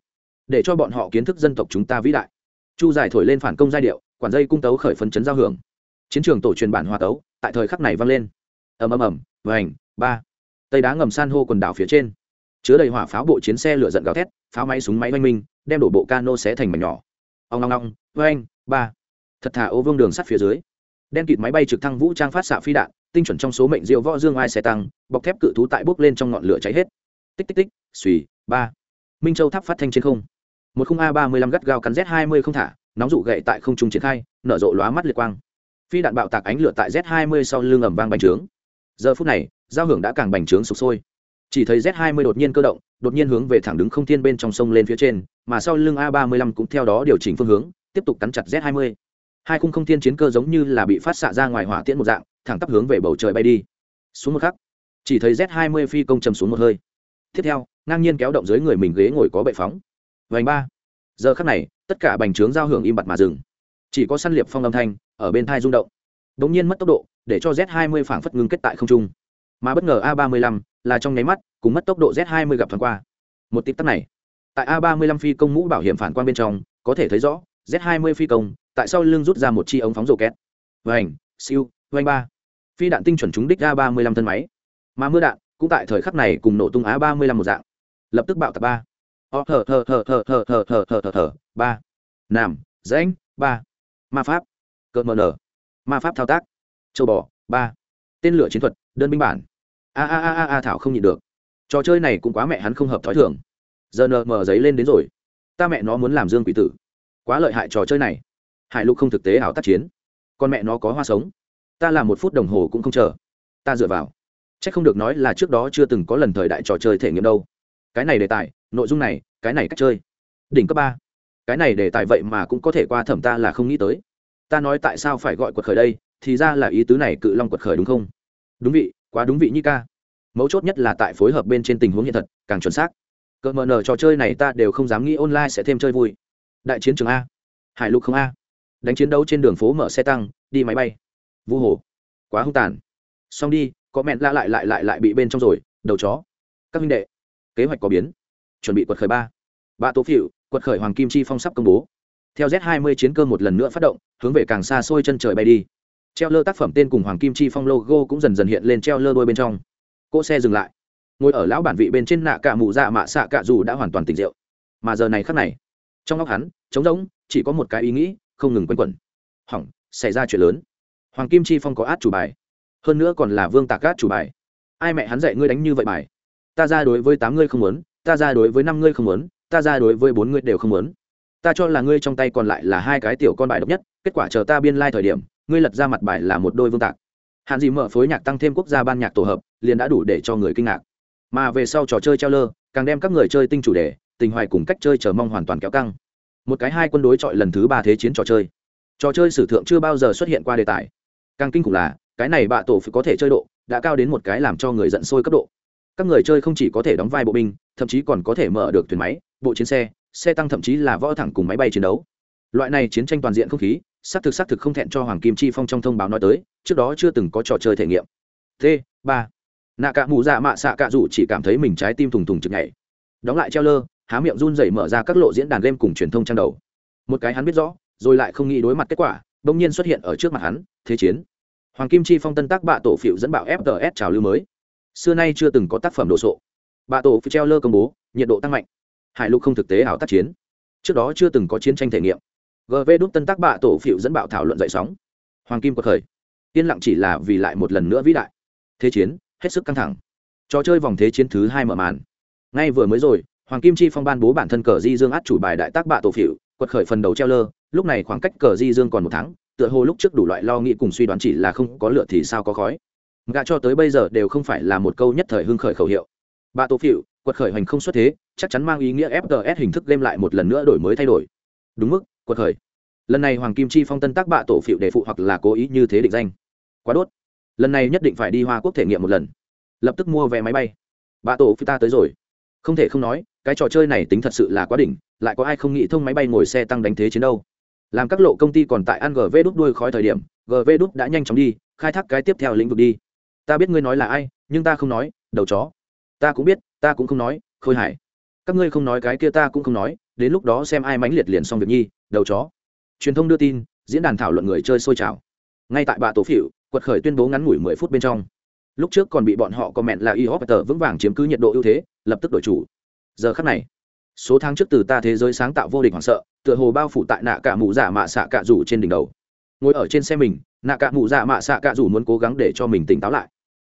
Để cho bọn họ kiến thức dân tộc chúng ta vĩ đại. Chu giải thổi lên phản công giai điệu, quản dây cung tấu khởi phấn chấn giao hưởng. Chiến trường tổ truyền bản hòa tấu, tại thời khắc này vang lên. Ầm ầm ầm, vành, ba. Tây đá ngầm san hô quần đảo phía trên. Chứa đầy hỏa pháo bộ chiến xe lửa giận gào thét, pháo máy súng máy oanh minh, đem đổ bộ cano xé thành mảnh nhỏ. Ông long long oanh ba. Thật thà ô vương đường sắt phía dưới. Đen kịt máy bay trực thăng vũ trang phát xạ phi đạn tinh chuẩn trong số mệnh diệu võ dương ai xe tăng, bọc thép cự thú tại bốc lên trong ngọn lửa cháy hết. Tích tích tích suy ba. Minh châu tháp phát thanh trên không. Một khung a ba mươi lăm gắt gao cắn z hai mươi không thả, nóng rụ gậy tại không trung triển khai, nở rộ lóa mắt liệt quang. Phi đạn bạo tạc ánh lửa tại z hai mươi sau lưng ẩm vang bành trướng. Giờ phút này, giao hưởng đã càng bành trướng sụp sôi. Chỉ thấy z hai mươi đột nhiên cơ động, đột nhiên hướng về thẳng đứng không thiên bên trong sông lên phía trên, mà sau lưng a ba mươi lăm cũng theo đó điều chỉnh phương hướng, tiếp tục cắn chặt z hai mươi. Hai khung không thiên chiến cơ giống như là bị phát xạ ra ngoài hỏa tiễn một dạng thẳng tắp hướng về bầu trời bay đi. Xuống một khắc, chỉ thấy z hai mươi phi công chầm xuống một hơi. Tiếp theo, ngang nhiên kéo động dưới người mình ghế ngồi có bệ phóng. Vành ba. Giờ khắc này, tất cả bành trướng giao hưởng im bặt mà dừng. Chỉ có săn liệp phong âm thanh ở bên thai rung động. Đ ỗ n g nhiên mất tốc độ, để cho z 20 phảng phất ngưng kết tại không trung. Mà bất ngờ a 35 là trong nháy mắt, cùng mất tốc độ z 20 gặp thoáng qua. Một tích tắc này, tại a 35 phi công mũ bảo hiểm phản quang bên trong, có thể thấy rõ, z 20 phi công tại sau lưng rút ra một chi ống phóng rổ két. Vành, siêu, vành ba phi đạn tinh chuẩn trúng đích a 35 thân máy mà mưa đạn cũng tại thời khắc này cùng nổ tung á ba mươi lăm một dạng lập tức bạo tập ba ó thở thở thở thở thở thở thở thở thở thở ba nam rãnh ba ma pháp cợt mờ nở ma pháp thao tác châu bò ba tên lửa chiến thuật đơn binh bản a a a a a thảo không nhịn được trò chơi này cũng quá mẹ hắn không hợp thói thường giờ nờ mở giấy lên đến rồi ta mẹ nó muốn làm dương quỷ tử quá lợi hại trò chơi này hải lục không thực tế ảo tác chiến con mẹ nó có hoa sống ta làm một phút đồng hồ cũng không chờ. Ta dựa vào. C h ắ c không được nói là trước đó chưa từng có lần thời đại trò chơi thể nghiệm đâu. Cái này đề tài, nội dung này, cái này cách chơi. Đỉnh cấp ba. Cái này đề tài vậy mà cũng có thể qua thẩm ta là không nghĩ tới. Ta nói tại sao phải gọi quật khởi đây, thì ra là ý tứ này cự long quật khởi đúng không? Đúng vị, quá đúng vị như ca. Mấu chốt nhất là tại phối hợp bên trên tình huống hiện thật, càng chuẩn xác. Cỡ mờ nở trò chơi này ta đều không dám nghĩ online sẽ thêm chơi vui. Đại chiến trường a. Hải lục không a. Đánh chiến đấu trên đường phố mở xe tăng, đi máy bay vu hồ. Quá hung tàn. Xong đi, có mẹn la lại lại lại lại bị bên trong rồi, đầu chó. Các minh đệ, kế hoạch có biến. Chuẩn bị quật khởi ba. Ba tố phiệu quật khởi hoàng kim chi phong sắp công bố. Theo z 20 chiến cơ một lần nữa phát động, hướng về càng xa xôi chân trời bay đi. Treo lơ tác phẩm tên cùng hoàng kim chi phong logo cũng dần dần hiện lên treo lơ đôi bên trong. Cỗ xe dừng lại. Ngồi ở lão bản vị bên trên nạ cả mụ dạ mạ xạ cả dù đã hoàn toàn tỉnh rượu. Mà giờ này khắc này, trong óc hắn, trống rỗng, chỉ có một cái ý nghĩ, không ngừng quanh quẩn. Hỏng, xảy ra chuyện lớn hoàng kim chi phong có át chủ bài, hơn nữa còn là vương tạc át chủ bài. Ai mẹ hắn dạy ngươi đánh như vậy bài? Ta ra đối với tám ngươi không muốn, ta ra đối với năm ngươi không muốn, ta ra đối với bốn ngươi đều không muốn. Ta cho là ngươi trong tay còn lại là hai cái tiểu con bài độc nhất, kết quả chờ ta biên lai、like、thời điểm, ngươi lật ra mặt bài là một đôi vương tạc. Hạn gì mở phối nhạc tăng thêm quốc gia ban nhạc tổ hợp, liền đã đủ để cho người kinh ngạc. Mà về sau trò chơi treo lơ, càng đem các người chơi tinh chủ đề, tình hoài cùng cách chơi chờ mong hoàn toàn kéo căng. Một cái hai quân đối chọi lần thứ ba thế chiến trò chơi. Trò chơi sử thượng chưa bao giờ xuất hiện qua đề tài càng kinh khủng là, cái này bạ tổ phải có thể chơi độ, đã cao đến một cái làm cho người giận sôi cấp độ. Các người chơi không chỉ có thể đóng vai bộ binh, thậm chí còn có thể mở được thuyền máy, bộ chiến xe xe tăng thậm chí là võ thẳng cùng máy bay chiến đấu. Loại này chiến tranh toàn diện không khí, xác thực xác thực không thẹn cho hoàng kim chi phong trong thông báo nói tới, trước đó chưa từng có trò chơi thể nghiệm. T, ba. Nạ cạ mù dạ mạ xạ cạ rủ chỉ cảm thấy mình trái tim thùng thùng chực nhảy. Đóng lại treo lơ, há miệng run rẩy mở ra các lộ diễn đàn game cùng truyền thông trang đầu. Một cái hắn biết rõ, rồi lại không nghĩ đối mặt kết quả, bỗng nhiên xuất hiện ở trước mặt hắn thế chiến. Hoàng kim chi phong tân tác bạ tổ phiệu dẫn bạo fts trào lưu mới. Xưa nay chưa từng có tác phẩm đồ sộ. Bạ tổ phiệu treo lơ công bố, nhiệt độ tăng mạnh. Hải lục không thực tế ảo tác chiến. Trước đó chưa từng có chiến tranh thể nghiệm. Gv đúc tân tác bạ tổ phiệu dẫn bạo thảo luận dậy sóng. Hoàng kim quật khởi. Yên lặng chỉ là vì lại một lần nữa vĩ đại. Thế chiến, hết sức căng thẳng. Trò chơi vòng thế chiến thứ hai mở màn. Ngay vừa mới rồi, hoàng kim chi phong ban bố bản thân cờ di dương át chủ bài đại tác bạ tổ phiệu quật khởi phần đầu treo lơ. Lúc này khoảng cách cờ di dương còn một tháng tựa hồ lúc trước đủ loại lo nghĩ cùng suy đoán chỉ là không có lửa thì sao có khói. Gạ cho tới bây giờ đều không phải là một câu nhất thời hưng khởi khẩu hiệu. Bạ tổ phịu, quật khởi hành không xuất thế, chắc chắn mang ý nghĩa fts hình thức game lại một lần nữa đổi mới thay đổi. Đúng mức, quật khởi. Lần này hoàng kim chi phong tân tác bạ tổ phịu để phụ hoặc là cố ý như thế định danh. Quá đốt. Lần này nhất định phải đi hoa quốc thể nghiệm một lần. Lập tức mua vé máy bay. Bạ tổ phi ta tới rồi. Không thể không nói, cái trò chơi này tính thật sự là quá đỉnh, lại có ai không nghĩ thông máy bay ngồi xe tăng đánh thế chiến đâu làm các lộ công ty còn tại ăn gv đúc đuôi khói thời điểm gv đúc đã nhanh chóng đi, khai thác cái tiếp theo lĩnh vực đi. Ta biết ngươi nói là ai, nhưng ta không nói, đầu chó. Ta cũng biết, ta cũng không nói, khôi hải. Các ngươi không nói cái kia ta cũng không nói, đến lúc đó xem ai mãnh liệt liền xong việc nhi, đầu chó. Truyền thông đưa tin, diễn đàn thảo luận người chơi sôi trào. Ngay tại bạ tổ phỉu, quật khởi tuyên bố ngắn ngủi mười phút bên trong. Lúc trước còn bị bọn họ comment là y hopper vững vàng chiếm cứ nhiệt độ ưu thế, lập tức đổi chủ. Giờ khắc này, số tháng trước từ ta thế giới sáng tạo vô địch hoảng sợ tựa hồ bao phủ tại nạ cả mụ giả mạ xạ cạ rủ trên đỉnh đầu. Ngồi ở trên xe mình, nạ cả mụ giả mạ xạ cạ rủ muốn cố gắng để cho mình tỉnh táo lại.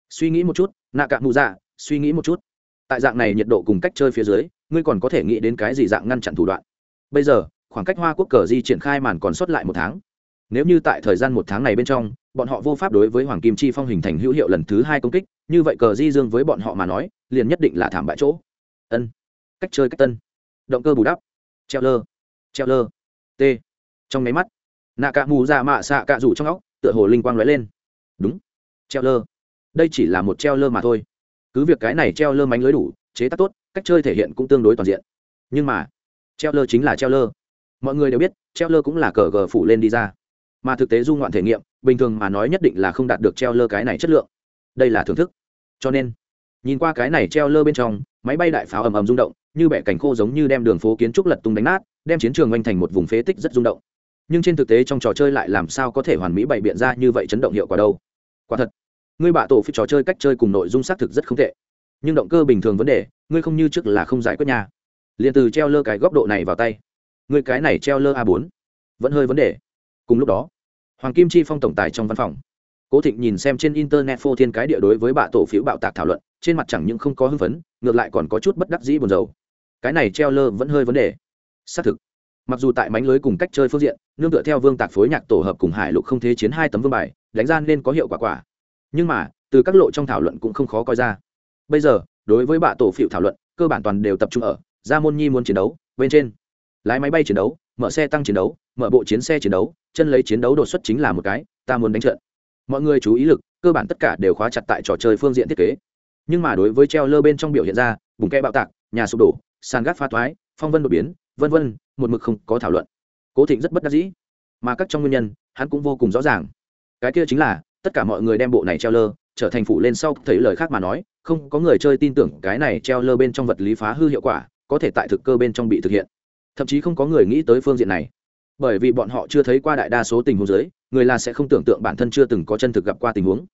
Suy nghĩ một chút, nạ cả mụ giả suy nghĩ một chút. Tại dạng này nhiệt độ cùng cách chơi phía dưới, ngươi còn có thể nghĩ đến cái gì dạng ngăn chặn thủ đoạn? Bây giờ, khoảng cách hoa quốc cờ di triển khai màn còn sót lại một tháng. Nếu như tại thời gian một tháng này bên trong, bọn họ vô pháp đối với hoàng kim chi phong hình thành hữu hiệu lần thứ hai công kích, như vậy cờ di dương với bọn họ mà nói, liền nhất định là thảm bại chỗ. Ân. Cách chơi cách tân. Động cơ bù đắp. Treo lơ treo lơ. T. Trong máy mắt nạ cạ mù ra mạ xạ cạ rủ trong óc, tựa hồ linh quang lóe lên. Đúng, treo lơ. Đây chỉ là một treo lơ mà thôi. Cứ việc cái này treo lơ mánh lưới đủ, chế tác tốt, cách chơi thể hiện cũng tương đối toàn diện. Nhưng mà, treo lơ chính là treo lơ. Mọi người đều biết, treo lơ cũng là cờ gờ phủ lên đi ra. Mà thực tế du ngoạn thể nghiệm, bình thường mà nói nhất định là không đạt được treo lơ cái này chất lượng. Đây là thưởng thức. Cho nên, nhìn qua cái này treo lơ bên trong, máy bay đại pháo ầm ầm rung động, như bẻ cành khô giống như đem đường phố kiến trúc lật tung đánh nát đem chiến trường oanh thành một vùng phế tích rất rung động. Nhưng trên thực tế trong trò chơi lại làm sao có thể hoàn mỹ bày biện ra như vậy chấn động hiệu quả đâu? Quả thật, ngươi bạ tổ phi trò chơi cách chơi cùng nội dung xác thực rất không tệ. Nhưng động cơ bình thường vấn đề, ngươi không như trước là không giải quyết nhà liền từ treo lơ cái góc độ này vào tay. Ngươi cái này treo lơ a bốn, vẫn hơi vấn đề. Cùng lúc đó, hoàng kim chi phong tổng tài trong văn phòng, cố thịnh nhìn xem trên internet phô thiên cái địa đối với bạ tổ phiếu bạo tạc thảo luận, trên mặt chẳng những không có hưng phấn, ngược lại còn có chút bất đắc dĩ buồn rầu. Cái này treo lơ vẫn hơi vấn đề xác thực. Mặc dù tại mánh lưới cùng cách chơi phương diện, nương tựa theo vương tạc phối nhạc tổ hợp cùng hải lục không thế chiến hai tấm vương bài, đánh ra nên có hiệu quả quả. Nhưng mà, từ các lộ trong thảo luận cũng không khó coi ra. Bây giờ, đối với bạ tổ phiệu thảo luận, cơ bản toàn đều tập trung ở, gia môn nhi muốn chiến đấu, bên trên. Lái máy bay chiến đấu, mở xe tăng chiến đấu, mở bộ chiến xe chiến đấu, chân lấy chiến đấu đột xuất chính là một cái, ta muốn đánh trận. Mọi người chú ý lực, cơ bản tất cả đều khóa chặt tại trò chơi phương diện thiết kế. Nhưng mà đối với treo lơ bên trong biểu hiện ra, bùng kẽ bạo tạc, nhà sụp đổ, sàn gác pha thoái, phong vân đột biến vân vân, một mực không có thảo luận. Cố thịnh rất bất đắc dĩ, mà các trong nguyên nhân, hắn cũng vô cùng rõ ràng. Cái kia chính là, tất cả mọi người đem bộ này treo lơ, trở thành phụ lên sau, thấy lời khác mà nói, không có người chơi tin tưởng cái này treo lơ bên trong vật lý phá hư hiệu quả, có thể tại thực cơ bên trong bị thực hiện. Thậm chí không có người nghĩ tới phương diện này. Bởi vì bọn họ chưa thấy qua đại đa số tình huống dưới, người là sẽ không tưởng tượng bản thân chưa từng có chân thực gặp qua tình huống.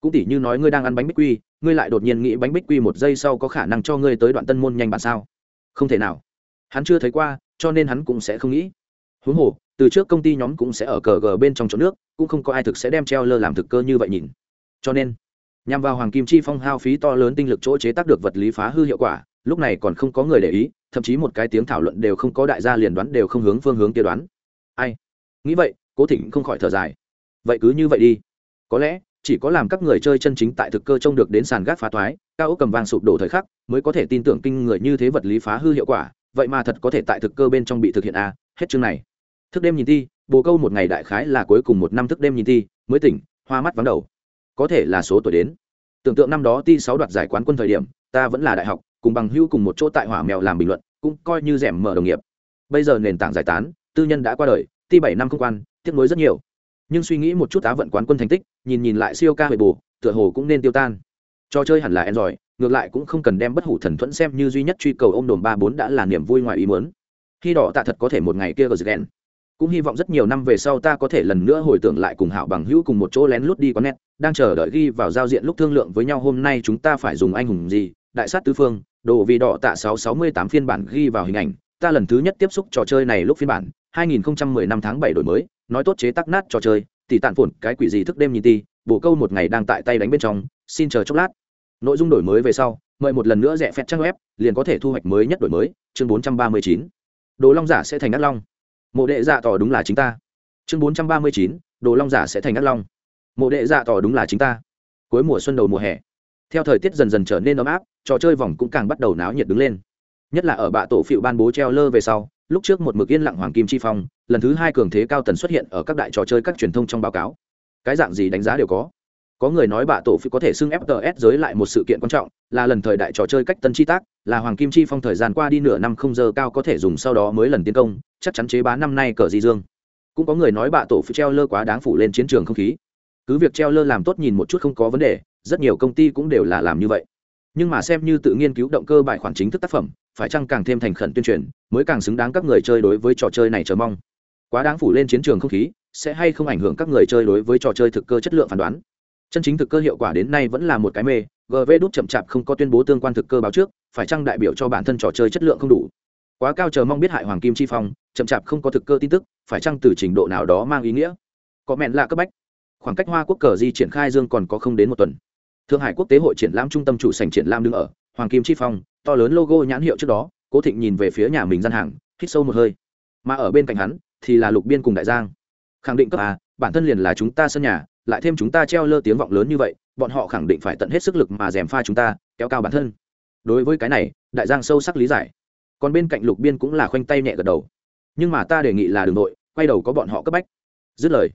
Cũng tỉ như nói ngươi đang ăn bánh bích quy, ngươi lại đột nhiên nghĩ bánh bích quy một giây sau có khả năng cho ngươi tới đoạn tân môn nhanh bản sao? Không thể nào hắn chưa thấy qua, cho nên hắn cũng sẽ không nghĩ. Huống hồ, từ trước công ty nhóm cũng sẽ ở cờ gờ bên trong chỗ nước, cũng không có ai thực sẽ đem treo lơ làm thực cơ như vậy nhìn. Cho nên, nhằm vào hoàng kim chi phong hao phí to lớn tinh lực chỗ chế tác được vật lý phá hư hiệu quả, lúc này còn không có người để ý, thậm chí một cái tiếng thảo luận đều không có đại gia liền đoán đều không hướng phương hướng kia đoán. Ai? Nghĩ vậy, cố thịnh không khỏi thở dài. Vậy cứ như vậy đi. Có lẽ, chỉ có làm các người chơi chân chính tại thực cơ trông được đến sàn gác phá thoái, cao ốc cầm vàng sụp đổ thời khắc, mới có thể tin tưởng kinh người như thế vật lý phá hư hiệu quả vậy mà thật có thể tại thực cơ bên trong bị thực hiện à, hết chương này. Thức đêm nhìn thi bồ câu một ngày đại khái là cuối cùng một năm thức đêm nhìn thi mới tỉnh hoa mắt vắng đầu. Có thể là số tuổi đến. Tưởng tượng năm đó ti sáu đoạt giải quán quân thời điểm ta vẫn là đại học cùng bằng hưu cùng một chỗ tại hỏa mèo làm bình luận cũng coi như rẻm mở đồng nghiệp. Bây giờ nền tảng giải tán tư nhân đã qua đời ti bảy năm không quan tiếc nuối rất nhiều. Nhưng suy nghĩ một chút á vận quán quân thành tích nhìn nhìn lại siêu ca huệ bù tựa hồ cũng nên tiêu tan. Trò chơi hẳn là en giỏi ngược lại cũng không cần đem bất hủ thần thuẫn xem như duy nhất truy cầu ô m đồn ba bốn đã là niềm vui ngoài ý muốn. Khi đỏ tạ thật có thể một ngày kia gờ ghen cũng hy vọng rất nhiều năm về sau ta có thể lần nữa hồi tưởng lại cùng hảo bằng hữu cùng một chỗ lén lút đi có nét, đang chờ đợi ghi vào giao diện lúc thương lượng với nhau hôm nay chúng ta phải dùng anh hùng gì, đại sát tứ phương, đồ vì đỏ tạ sáu sáu mươi tám phiên bản ghi vào hình ảnh, ta lần thứ nhất tiếp xúc trò chơi này lúc phiên bản 2010 năm tháng 7 đổi mới, nói tốt chế tác nát trò chơi tỷ tạn phồn cái quỷ gì thức đêm nhìn ti bộ câu một ngày đang tại tay đánh bên trong, xin chờ chốc lát nội dung đổi mới về sau mời một lần nữa rẻ phép trang web liền có thể thu hoạch mới nhất đổi mới chương 439. đồ long giả sẽ thành ác long. Mộ đệ dạ tỏ đúng là chính ta. Chương 439, đồ long giả sẽ thành ác long. Mộ đệ dạ tỏ đúng là chính ta. Cuối mùa xuân đầu mùa hè theo thời tiết dần dần trở nên ấm áp trò chơi vòng cũng càng bắt đầu náo nhiệt đứng lên. Nhất là ở bạ tổ phịu ban bố treo lơ về sau lúc trước một mực yên lặng hoàng kim chi phong lần thứ hai cường thế cao tần xuất hiện ở các đại trò chơi các truyền thông trong báo cáo. Cái dạng gì đánh giá đều có có người nói bạ tổ phi có thể xưng fts giới lại một sự kiện quan trọng, là lần thời đại trò chơi cách tân chi tác, là hoàng kim chi phong thời gian qua đi nửa năm không giờ cao có thể dùng sau đó mới lần tiến công, chắc chắn chế bá năm nay cờ di dương. Cũng có người nói bạ tổ phi treo lơ quá đáng phủ lên chiến trường không khí. Cứ việc treo lơ làm tốt nhìn một chút không có vấn đề, rất nhiều công ty cũng đều là làm như vậy. Nhưng mà xem như tự nghiên cứu động cơ bài khoản chính thức tác phẩm, phải chăng càng thêm thành khẩn tuyên truyền, mới càng xứng đáng các người chơi đối với trò chơi này chờ mong. Quá đáng phủ lên chiến trường không khí, sẽ hay không ảnh hưởng các người chơi đối với trò chơi thực cơ chất lượng phán đoán chân chính thực cơ hiệu quả đến nay vẫn là một cái mê gv đút chậm chạp không có tuyên bố tương quan thực cơ báo trước, phải chăng đại biểu cho bản thân trò chơi chất lượng không đủ? Quá cao chờ mong biết hại hoàng kim chi phong, chậm chạp không có thực cơ tin tức, phải chăng từ trình độ nào đó mang ý nghĩa? Có mẹn là cấp bách. Khoảng cách hoa quốc cờ di triển khai dương còn có không đến một tuần. Thượng hải quốc tế hội triển lãm trung tâm chủ sành triển lãm đứng ở, hoàng kim chi phong, to lớn logo nhãn hiệu trước đó, cố thịnh nhìn về phía nhà mình gian hàng, hít sâu một hơi. Mà ở bên cạnh hắn, thì là lục biên cùng đại giang. Khẳng định cấp à bản thân liền là chúng ta sân nhà lại thêm chúng ta treo lơ tiếng vọng lớn như vậy, bọn họ khẳng định phải tận hết sức lực mà dèm pha chúng ta, kéo cao bản thân. Đối với cái này, đại giang sâu sắc lý giải. Còn bên cạnh lục biên cũng là khoanh tay nhẹ gật đầu. Nhưng mà ta đề nghị là đường nội, quay đầu có bọn họ cấp bách. Dứt lời,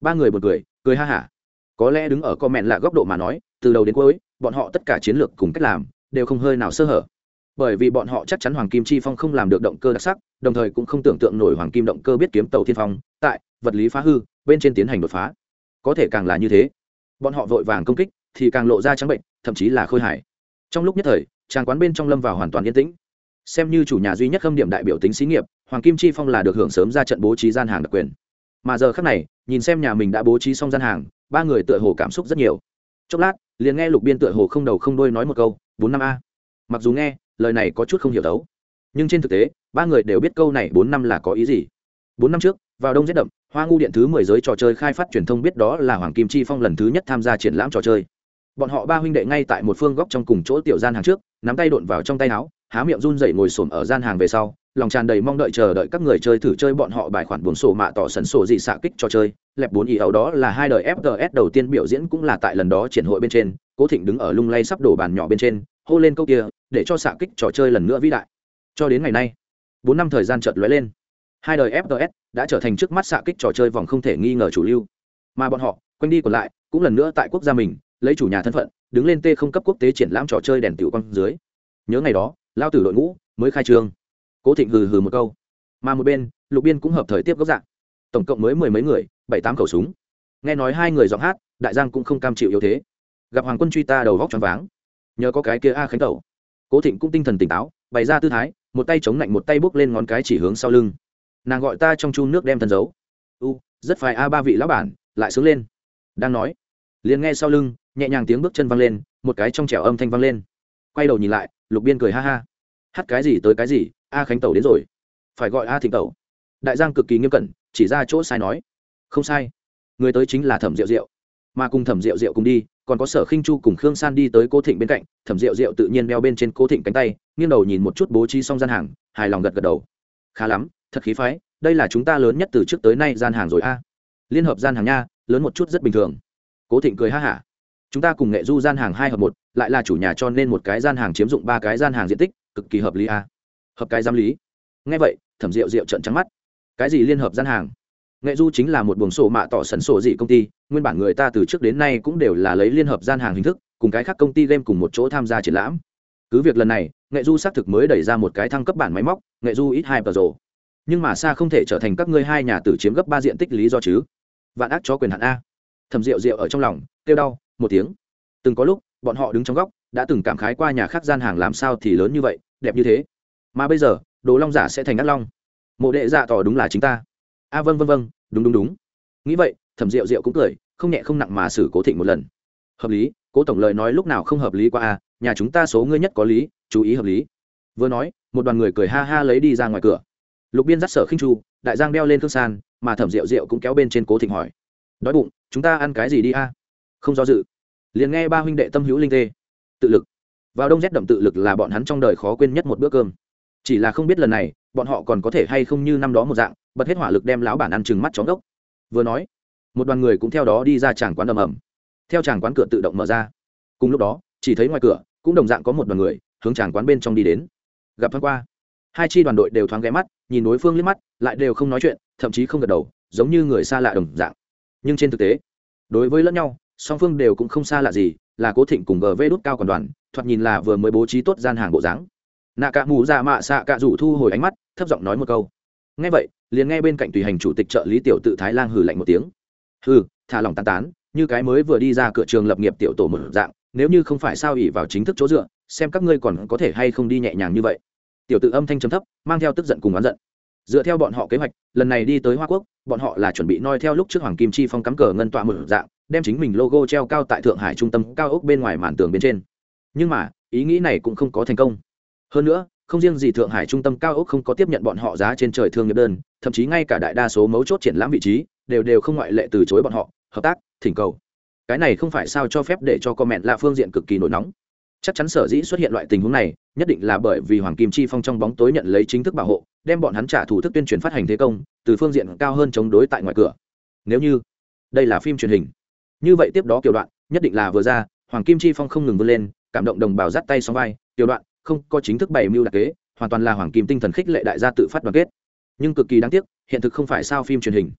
ba người một cười cười ha hả. Có lẽ đứng ở comment là góc độ mà nói, từ đầu đến cuối, bọn họ tất cả chiến lược cùng cách làm, đều không hơi nào sơ hở. Bởi vì bọn họ chắc chắn hoàng kim chi phong không làm được động cơ đặc sắc, đồng thời cũng không tưởng tượng nổi hoàng kim động cơ biết kiếm tàu thiên phong, tại, vật lý phá hư, bên trên tiến hành đột phá có thể càng là như thế. Bọn họ vội vàng công kích thì càng lộ ra trắng bệnh, thậm chí là khôi hài. Trong lúc nhất thời, tràng quán bên trong lâm vào hoàn toàn yên tĩnh. Xem như chủ nhà duy nhất khâm điểm đại biểu tính xí nghiệp, hoàng kim chi phong là được hưởng sớm ra trận bố trí gian hàng đặc quyền. Mà giờ khác này, nhìn xem nhà mình đã bố trí xong gian hàng, ba người tựa hồ cảm xúc rất nhiều. Chốc lát, liền nghe lục biên tựa hồ không đầu không đôi nói một câu, bốn năm a. Mặc dù nghe, lời này có chút không hiểu đấu. Nhưng trên thực tế, ba người đều biết câu này bốn năm là có ý gì. Bốn năm trước, vào đông rét đậm hoa ngu điện thứ mười giới trò chơi khai phát truyền thông biết đó là hoàng kim chi phong lần thứ nhất tham gia triển lãm trò chơi. Bọn họ ba huynh đệ ngay tại một phương góc trong cùng chỗ tiểu gian hàng trước, nắm tay độn vào trong tay áo, há miệng run rẩy ngồi xổm ở gian hàng về sau, lòng tràn đầy mong đợi chờ đợi các người chơi thử chơi bọn họ bài khoản buồn sổ mạ tỏ sần sổ dị xạ kích trò chơi. Lẹp bốn ý ấu đó là hai đời fts đầu tiên biểu diễn cũng là tại lần đó triển hội bên trên. Cố thịnh đứng ở lung lay sắp đổ bàn nhỏ bên trên, hô lên câu kia, để cho xạ kích trò chơi lần nữa vĩ đại. Cho đến ngày nay, bốn năm thời gian chợt lóe lên hai đời fts đã trở thành trước mắt xạ kích trò chơi vòng không thể nghi ngờ chủ lưu. Mà bọn họ, quanh đi còn lại, cũng lần nữa tại quốc gia mình, lấy chủ nhà thân phận, đứng lên t không cấp quốc tế triển lãm trò chơi đèn tiểu quang dưới. Nhớ ngày đó, lao tử đội ngũ mới khai trương. Cố thịnh hừ hừ một câu. Mà một bên, lục biên cũng hợp thời tiếp gốc dạng. Tổng cộng mới mười mấy người, bảy tám khẩu súng. Nghe nói hai người giọng hát, đại giang cũng không cam chịu yếu thế. Gặp hoàng quân truy ta đầu vóc choáng váng. Nhờ có cái kia a khánh tẩu. Cố thịnh cũng tinh thần tỉnh táo, bày ra tư thái, một tay chống lạnh một tay bốc lên ngón cái chỉ hướng sau lưng nàng gọi ta trong chu nước đem thân giấu. U, rất phải a, ba vị lão bản, lại sướng lên. Đang nói, liền nghe sau lưng, nhẹ nhàng tiếng bước chân văng lên, một cái trong trẻo âm thanh văng lên. Quay đầu nhìn lại, lục biên cười ha ha. Hát cái gì tới cái gì, a khánh tẩu đến rồi. Phải gọi a thịnh tẩu. Đại giang cực kỳ nghiêm cẩn, chỉ ra chỗ sai nói. Không sai. Người tới chính là thẩm rượu rượu mà cùng thẩm rượu rượu cùng đi, còn có sở khinh chu cùng khương san đi tới cố thịnh bên cạnh, thẩm rượu rượu tự nhiên đeo bên trên cố thịnh cánh tay, nghiêng đầu nhìn một chút bố trí xong gian hàng, hài lòng gật gật đầu. Khá lắm thật khí phái, đây là chúng ta lớn nhất từ trước tới nay gian hàng rồi a. Liên hợp gian hàng nha, lớn một chút rất bình thường. Cố thịnh cười ha hả. Chúng ta cùng nghệ du gian hàng hai hợp một, lại là chủ nhà cho nên một cái gian hàng chiếm dụng ba cái gian hàng diện tích, cực kỳ hợp lý a. Hợp cái giám lý. Ngay vậy, thẩm rượu rượu trận trắng mắt. Cái gì liên hợp gian hàng? Nghệ du chính là một buồng sổ mạ tỏ sẩn sổ dị công ty, nguyên bản người ta từ trước đến nay cũng đều là lấy liên hợp gian hàng hình thức, cùng cái khác công ty game cùng một chỗ tham gia triển lãm. Cứ việc lần này, nghệ du xác thực mới đẩy ra một cái thăng cấp bản máy móc, nghệ du ít hai tờ rồ nhưng mà xa không thể trở thành các ngươi hai nhà tử chiếm gấp ba diện tích lý do chứ. Vạn ác cho quyền hạn a. Thầm rượu rượu ở trong lòng kêu đau một tiếng. Từng có lúc bọn họ đứng trong góc đã từng cảm khái qua nhà khác gian hàng làm sao thì lớn như vậy đẹp như thế. Mà bây giờ đồ long giả sẽ thành ác long. Mộ đệ dạ tỏ đúng là chính ta. A à, vâng vâng vâng đúng đúng đúng. Nghĩ vậy thẩm rượu rượu cũng cười không nhẹ không nặng mà xử cố thịnh một lần. Hợp lý cố tổng lời nói lúc nào không hợp lý qua a nhà chúng ta số ngươi nhất có lý chú ý hợp lý. Vừa nói một đoàn người cười ha ha lấy đi ra ngoài cửa lục biên dắt sở khinh chu, đại giang đeo lên thương san mà thẩm rượu rượu cũng kéo bên trên cố thịnh hỏi. Đói bụng, chúng ta ăn cái gì đi a? Không do dự. Liền nghe ba huynh đệ tâm hữu linh tê tự lực. Vào đông rét đậm tự lực là bọn hắn trong đời khó quên nhất một bữa cơm. Chỉ là không biết lần này, bọn họ còn có thể hay không như năm đó một dạng, bật hết hỏa lực đem lão bản ăn chừng mắt chóng đốc vừa nói, một đoàn người cũng theo đó đi ra tràng quán ầm ầm. Theo tràng quán cửa tự động mở ra. Cùng lúc đó, chỉ thấy ngoài cửa, cũng đồng dạng có một đoàn người hướng tràng quán bên trong đi đến. Gặp thoáng qua hai chi đoàn đội đều thoáng ghé mắt, nhìn đối phương liếc mắt, lại đều không nói chuyện, thậm chí không gật đầu, giống như người xa lạ đồng dạng. Nhưng trên thực tế, đối với lẫn nhau, song phương đều cũng không xa lạ gì, là cố thịnh cùng gv đút cao còn đoàn, thoạt nhìn là vừa mới bố trí tốt gian hàng bộ dáng. Nạ cạ mù dạ mạ xạ cạ rủ thu hồi ánh mắt, thấp giọng nói một câu. Ngay vậy, liền nghe bên cạnh tùy hành chủ tịch trợ lý tiểu tự thái lan hừ lạnh một tiếng. Hừ, thả lòng tán tán, như cái mới vừa đi ra cửa trường lập nghiệp tiểu tổ một dạng, nếu như không phải sao ỉ vào chính thức chỗ dựa, xem các ngươi còn có thể hay không đi nhẹ nhàng như vậy tiểu tự âm thanh chấm thấp, mang theo tức giận cùng oán giận. Dựa theo bọn họ kế hoạch, lần này đi tới hoa quốc, bọn họ là chuẩn bị noi theo lúc trước hoàng kim chi phong cắm cờ ngân tọa mở dạng, đem chính mình logo treo cao tại thượng hải trung tâm cao ốc bên ngoài màn tường bên trên. Nhưng mà, ý nghĩ này cũng không có thành công. Hơn nữa, không riêng gì thượng hải trung tâm cao ốc không có tiếp nhận bọn họ giá trên trời thương nghiệp đơn, thậm chí ngay cả đại đa số mấu chốt triển lãm vị trí, đều đều không ngoại lệ từ chối bọn họ, hợp tác, thỉnh cầu. Cái này không phải sao cho phép để cho comment là phương diện cực kỳ nổi nóng chắc chắn sở dĩ xuất hiện loại tình huống này, nhất định là bởi vì hoàng kim chi phong trong bóng tối nhận lấy chính thức bảo hộ, đem bọn hắn trả thủ thức tuyên truyền phát hành thế công, từ phương diện cao hơn chống đối tại ngoài cửa. Nếu như đây là phim truyền hình, như vậy tiếp đó kiểu đoạn, nhất định là vừa ra, hoàng kim chi phong không ngừng vươn lên, cảm động đồng bào dắt tay sóng vai tiểu đoạn, không có chính thức bày mưu đặc kế, hoàn toàn là hoàng kim tinh thần khích lệ đại gia tự phát đoàn kết. Nhưng cực kỳ đáng tiếc, hiện thực không phải sao phim truyền hình.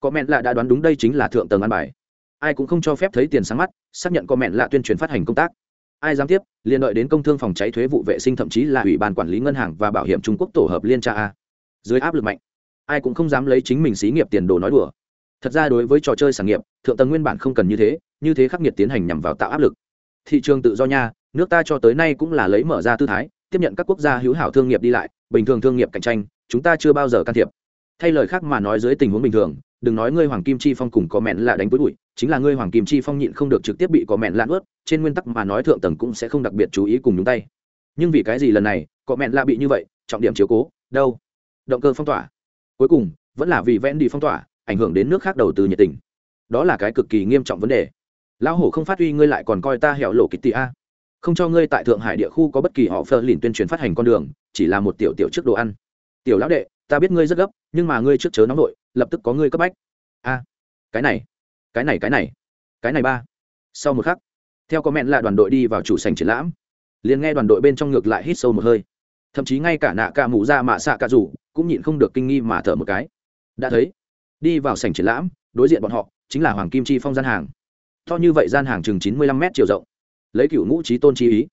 Có mẹn lạ đã đoán đúng đây chính là thượng tầng ăn bài. Ai cũng không cho phép thấy tiền sáng mắt, xác nhận có mẹn lạ tuyên truyền phát hành công tác ai dám tiếp, liền đợi đến công thương phòng cháy thuế vụ vệ sinh thậm chí là ủy ban quản lý ngân hàng và bảo hiểm trung quốc tổ hợp liên tra a. Dưới áp lực mạnh, ai cũng không dám lấy chính mình xí nghiệp tiền đồ nói đùa. Thật ra đối với trò chơi sản nghiệp, thượng tầng nguyên bản không cần như thế như thế khắc nghiệt tiến hành nhằm vào tạo áp lực. Thị trường tự do nha, nước ta cho tới nay cũng là lấy mở ra tư thái, tiếp nhận các quốc gia hữu hảo thương nghiệp đi lại, bình thường thương nghiệp cạnh tranh, chúng ta chưa bao giờ can thiệp. Thay lời khác mà nói dưới tình huống bình thường, đừng nói ngươi hoàng kim chi phong cùng có mẹn là đánh với bụi chính là ngươi hoàng kim chi phong nhịn không được trực tiếp bị có mẹn lạn ướt trên nguyên tắc mà nói thượng tầng cũng sẽ không đặc biệt chú ý cùng nhúng tay. Nhưng vì cái gì lần này có mẹn lạ bị như vậy, trọng điểm chiếu cố, đâu? Động cơ phong tỏa. Cuối cùng, vẫn là vì vẽn đi phong tỏa, ảnh hưởng đến nước khác đầu tư nhiệt tình. Đó là cái cực kỳ nghiêm trọng vấn đề. Lão hổ không phát huy, ngươi lại còn coi ta hẻo lộ kitty a. Không cho ngươi tại thượng hải địa khu có bất kỳ họ phơ lìn tuyên truyền phát hành con đường, chỉ là một tiểu tiểu trước đồ ăn. Tiểu lão đệ, ta biết ngươi rất gấp, nhưng mà ngươi trước chớ nóng nội lập tức có ngươi cấp bách. A, cái này cái này cái này cái này ba. Sau một khắc, theo có mẹn là đoàn đội đi vào chủ sành triển lãm, liền nghe đoàn đội bên trong ngược lại hít sâu một hơi. Thậm chí ngay cả nạ cả mũ ra mạ xạ cả rủ cũng nhịn không được kinh nghi mà thở một cái. Đã thấy, đi vào sảnh triển lãm, đối diện bọn họ chính là hoàng kim chi phong gian hàng. To như vậy gian hàng chừng chín mươi lăm m chiều rộng. Lấy cựu ngũ trí tôn chi ý.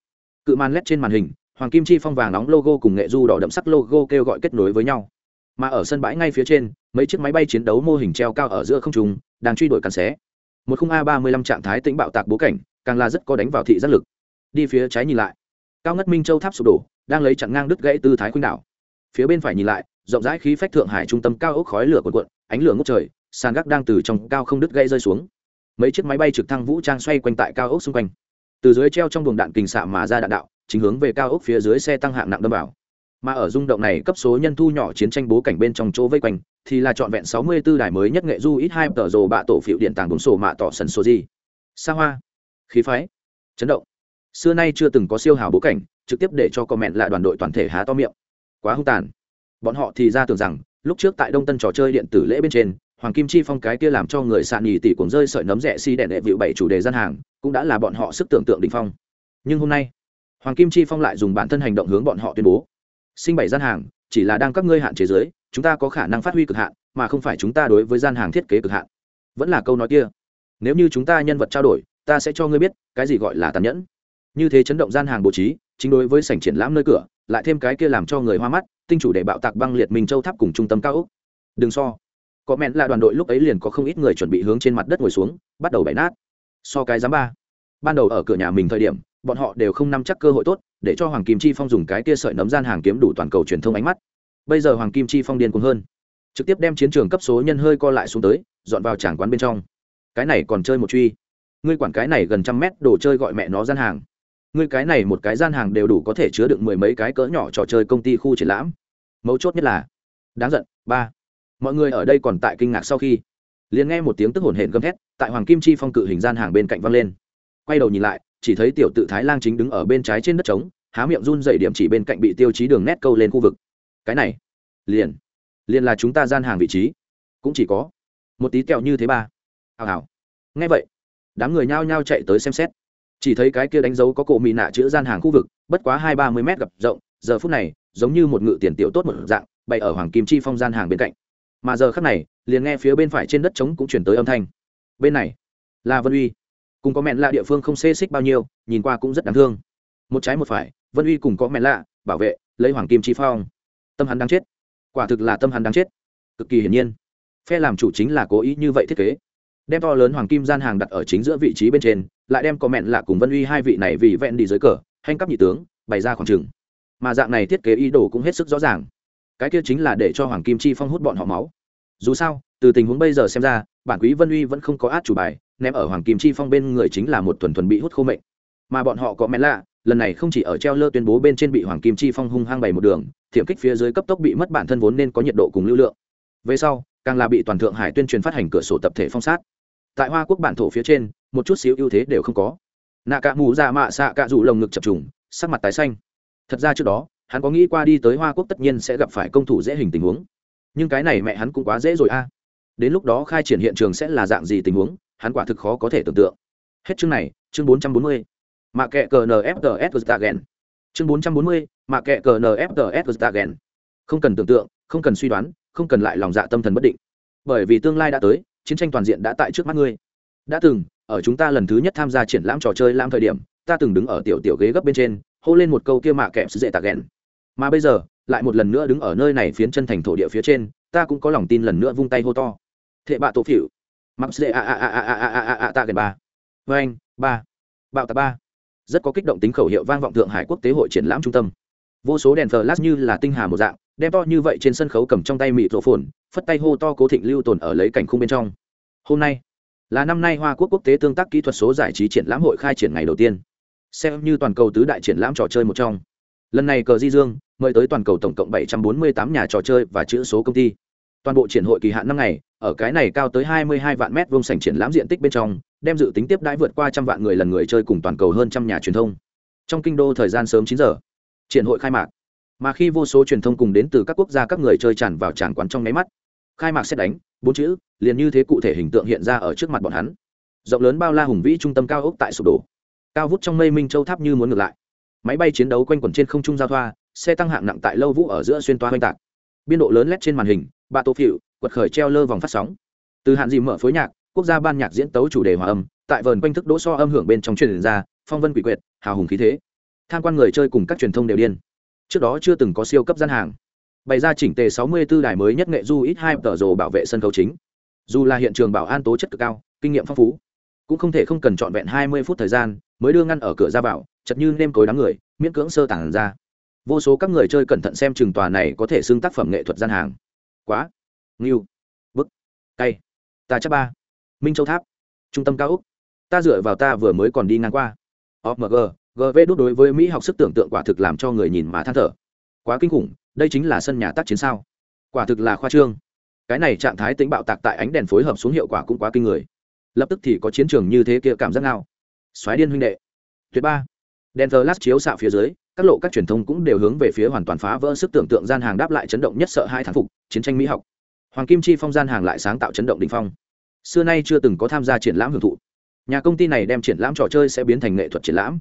Cự màn led trên màn hình, hoàng kim chi phong vàng nóng logo cùng nghệ du đỏ đậm sắc logo kêu gọi kết nối với nhau mà ở sân bãi ngay phía trên, mấy chiếc máy bay chiến đấu mô hình treo cao ở giữa không trung, đang truy đuổi cắn xé. Một khung a ba mươi lăm trạng thái tĩnh bạo tạc bố cảnh, càng là rất có đánh vào thị giác lực. Đi phía trái nhìn lại, cao ngất minh châu tháp sụp đổ, đang lấy chặn ngang đứt gãy tư thái khuynh đảo. Phía bên phải nhìn lại, rộng rãi khí phách thượng hải trung tâm cao ốc khói lửa cuộn cuộn, ánh lửa ngốc trời, sàn gác đang từ trong cao không đứt gãy rơi xuống. Mấy chiếc máy bay trực thăng vũ trang xoay quanh tại cao ốc xung quanh. Từ dưới treo trong buồng đạn kình xạ mà ra đạn đạo, chính hướng về cao ốc phía dưới xe tăng hạng nặng đâm vào mà ở rung động này cấp số nhân thu nhỏ chiến tranh bố cảnh bên trong chỗ vây quanh, thì là trọn vẹn sáu mươi 64 đài mới nhất nghệ du ít hai tờ rồ bạ tổ phiệu điện tàng bốn sổ mạ tỏ sần số gì. Xa hoa. Khí phái. Chấn động. Xưa nay chưa từng có siêu hào bố cảnh, trực tiếp để cho comment lại đoàn đội toàn thể há to miệng. Quá hung tàn. Bọn họ thì ra tưởng rằng, lúc trước tại đông tân trò chơi điện tử lễ bên trên, hoàng kim chi phong cái kia làm cho người sạn nhì tỷ cuồng rơi sợi nấm rẻ si đèn đệ vịu bảy chủ đề gian hàng, cũng đã là bọn họ sức tưởng tượng đỉnh phong. Nhưng hôm nay, hoàng kim chi phong lại dùng bản thân hành động hướng bọn họ tuyên bố sinh bảy gian hàng, chỉ là đang các ngươi hạn chế giới chúng ta có khả năng phát huy cực hạn, mà không phải chúng ta đối với gian hàng thiết kế cực hạn. Vẫn là câu nói kia. Nếu như chúng ta nhân vật trao đổi, ta sẽ cho ngươi biết, cái gì gọi là tàn nhẫn. Như thế chấn động gian hàng bố trí, chính đối với sảnh triển lãm nơi cửa, lại thêm cái kia làm cho người hoa mắt, tinh chủ để bạo tạc băng liệt minh châu tháp cùng trung tâm cao ốc. Đừng so. Có mẹn là đoàn đội lúc ấy liền có không ít người chuẩn bị hướng trên mặt đất ngồi xuống, bắt đầu bày nát. So cái giám ba. Ban đầu ở cửa nhà mình thời điểm, bọn họ đều không nắm chắc cơ hội tốt để cho hoàng kim chi phong dùng cái kia sợi nấm gian hàng kiếm đủ toàn cầu truyền thông ánh mắt. Bây giờ hoàng kim chi phong điên cuồng hơn. Trực tiếp đem chiến trường cấp số nhân hơi co lại xuống tới, dọn vào tràng quán bên trong. Cái này còn chơi một truy. Ngươi quản cái này gần trăm mét đồ chơi gọi mẹ nó gian hàng. Ngươi cái này một cái gian hàng đều đủ có thể chứa được mười mấy cái cỡ nhỏ trò chơi công ty khu triển lãm. Mấu chốt nhất là, đáng giận, ba. Mọi người ở đây còn tại kinh ngạc sau khi, liền nghe một tiếng tức hồn hển gầm thét, tại hoàng kim chi phong cự hình gian hàng bên cạnh văng lên. Quay đầu nhìn lại chỉ thấy tiểu tự thái lang chính đứng ở bên trái trên đất trống, há miệng run dày điểm chỉ bên cạnh bị tiêu chí đường nét câu lên khu vực. Cái này, liền liền là chúng ta gian hàng vị trí. Cũng chỉ có một tí kẹo như thế ba. Hào hào. Nghe vậy, đám người nhao nhao chạy tới xem xét. Chỉ thấy cái kia đánh dấu có cổ mì nạ chữ gian hàng khu vực, bất quá hai ba mươi mét gặp rộng, giờ phút này, giống như một ngự tiền tiểu tốt một dạng, bày ở hoàng kim chi phong gian hàng bên cạnh. Mà giờ khắc này, liền nghe phía bên phải trên đất trống cũng chuyển tới âm thanh. Bên này, là vân uy cùng có mẹn lạ địa phương không xê xích bao nhiêu, nhìn qua cũng rất đáng thương. Một trái một phải, vân uy cùng có mẹn lạ, bảo vệ, lấy hoàng kim chi phong. Tâm hắn đang chết. Quả thực là tâm hắn đang chết. Cực kỳ hiển nhiên. Phe làm chủ chính là cố ý như vậy thiết kế. Đem to lớn hoàng kim gian hàng đặt ở chính giữa vị trí bên trên, lại đem có mẹn lạ cùng vân uy hai vị này vì vẹn đi dưới cờ, hành cấp nhị tướng, bày ra khoảng trừng mà dạng này thiết kế ý đồ cũng hết sức rõ ràng. Cái kia chính là để cho hoàng kim chi phong hút bọn họ máu. Dù sao, từ tình huống bây giờ xem ra, bản quý vân uy vẫn không có át chủ bài ném ở hoàng kim chi phong bên người chính là một thuần thuần bị hút khô mệnh. Mà bọn họ có men lạ, lần này không chỉ ở treo lơ tuyên bố bên trên bị hoàng kim chi phong hung hăng bày một đường, thiểm kích phía dưới cấp tốc bị mất bản thân vốn nên có nhiệt độ cùng lưu lượng. Về sau, càng là bị toàn thượng hải tuyên truyền phát hành cửa sổ tập thể phong sát. Tại hoa quốc bản thổ phía trên, một chút xíu ưu thế đều không có. Nạ cả mù ra mạ xạ cả rủ lồng ngực chập trùng, sắc mặt tái xanh. Thật ra trước đó, hắn có nghĩ qua đi tới hoa quốc tất nhiên sẽ gặp phải công thủ dễ hình tình huống. Nhưng cái này mẹ hắn cũng quá dễ rồi a. Đến lúc đó khai triển hiện trường sẽ là dạng gì tình huống? Hắn quả thực khó có thể tưởng tượng. Hết chương này, chương bốn trăm bốn mươi. Mạ kệ cờ nfts stagen chương bốn trăm bốn mươi, mạ kệ cờ nfts stagen không cần tưởng tượng, không cần suy đoán, không cần lại lòng dạ tâm thần bất định. Bởi vì tương lai đã tới, chiến tranh toàn diện đã tại trước mắt ngươi. Đã từng, ở chúng ta lần thứ nhất tham gia triển lãm trò chơi lãm thời điểm, ta từng đứng ở tiểu tiểu ghế gấp bên trên, hô lên một câu kia mạ kẹp dễ tạc ghẹn mà bây giờ, lại một lần nữa đứng ở nơi này phiến chân thành thổ địa phía trên, ta cũng có lòng tin lần nữa vung tay hô to. Thệ bạ tổ phỉu mặc dễ a a a a a a a a ta gần ba. Vê anh, ba. Bạo tạc ba. Rất có kích động tính khẩu hiệu vang vọng thượng hải quốc tế hội triển lãm trung tâm. Vô số đèn flash như là tinh hà một dạng, đem to như vậy trên sân khấu cầm trong tay mịt rộ phồn, phất tay hô to cố thịnh lưu tồn ở lấy cảnh khung bên trong. Hôm nay là năm nay hoa quốc quốc tế tương tác kỹ thuật số giải trí triển lãm hội khai triển ngày đầu tiên. Xem như toàn cầu tứ đại triển lãm trò chơi một trong. Lần này cờ di dương mời tới toàn cầu tổng cộng 748 nhà trò chơi và chữ số công ty. Toàn bộ triển hội kỳ hạn năm ngày ở cái này cao tới 22 vạn mét vuông sảnh triển lãm diện tích bên trong, đem dự tính tiếp đãi vượt qua trăm vạn người lần người chơi cùng toàn cầu hơn trăm nhà truyền thông. Trong kinh đô thời gian sớm 9 giờ, triển hội khai mạc. Mà khi vô số truyền thông cùng đến từ các quốc gia các người chơi tràn vào tràn quán trong mấy mắt, khai mạc sẽ đánh, bốn chữ, liền như thế cụ thể hình tượng hiện ra ở trước mặt bọn hắn. Rộng lớn bao la hùng vĩ trung tâm cao ốc tại sụp đổ. Cao vút trong mây minh châu tháp như muốn ngược lại. Máy bay chiến đấu quanh quẩn trên không trung giao thoa, xe tăng hạng nặng tại lâu vũ ở giữa xuyên toa hoành tạc. Biên độ lớn lét trên màn hình ba tổ phịu quật khởi treo lơ vòng phát sóng. Từ hạn dìm mở phối nhạc, quốc gia ban nhạc diễn tấu chủ đề hòa âm, tại vườn quanh thức đỗ so âm hưởng bên trong truyền ra, phong vân quỷ quyệt, hào hùng khí thế. Tham quan người chơi cùng các truyền thông đều điên. Trước đó chưa từng có siêu cấp gian hàng. Bày ra chỉnh tề 64 đài mới nhất nghệ du ít hai tờ rồ bảo vệ sân khấu chính. Dù là hiện trường bảo an tố chất cực cao, kinh nghiệm phong phú, cũng không thể không cần trọn vẹn 20 phút thời gian mới đưa ngăn ở cửa ra vào, chật như nêm cối đám người, miễn cưỡng sơ tản ra. Vô số các người chơi cẩn thận xem trường tòa này có thể xưng tác phẩm nghệ thuật gian hàng. Quá ngưu. Bức. Cay. Ta chắc ba. Minh châu tháp. Trung tâm cao úc. Ta dựa vào ta vừa mới còn đi ngang qua. Omg gv đốt đối với mỹ học sức tưởng tượng quả thực làm cho người nhìn mà than thở. Quá kinh khủng, đây chính là sân nhà tác chiến sao? Quả thực là khoa trương. Cái này trạng thái tính bạo tạc tại ánh đèn phối hợp xuống hiệu quả cũng quá kinh người. Lập tức thì có chiến trường như thế kia cảm giác nào xoáy điên huynh đệ. Tuyệt ba. Đèn thờ lát chiếu xạ phía dưới, các lộ các truyền thông cũng đều hướng về phía hoàn toàn phá vỡ sức tưởng tượng gian hàng đáp lại chấn động nhất sợ hai thán phục, chiến tranh mỹ học hoàng kim chi phong gian hàng lại sáng tạo chấn động đ ỉ n h phong. Xưa nay chưa từng có tham gia triển lãm hưởng thụ. Nhà công ty này đem triển lãm trò chơi sẽ biến thành nghệ thuật triển lãm.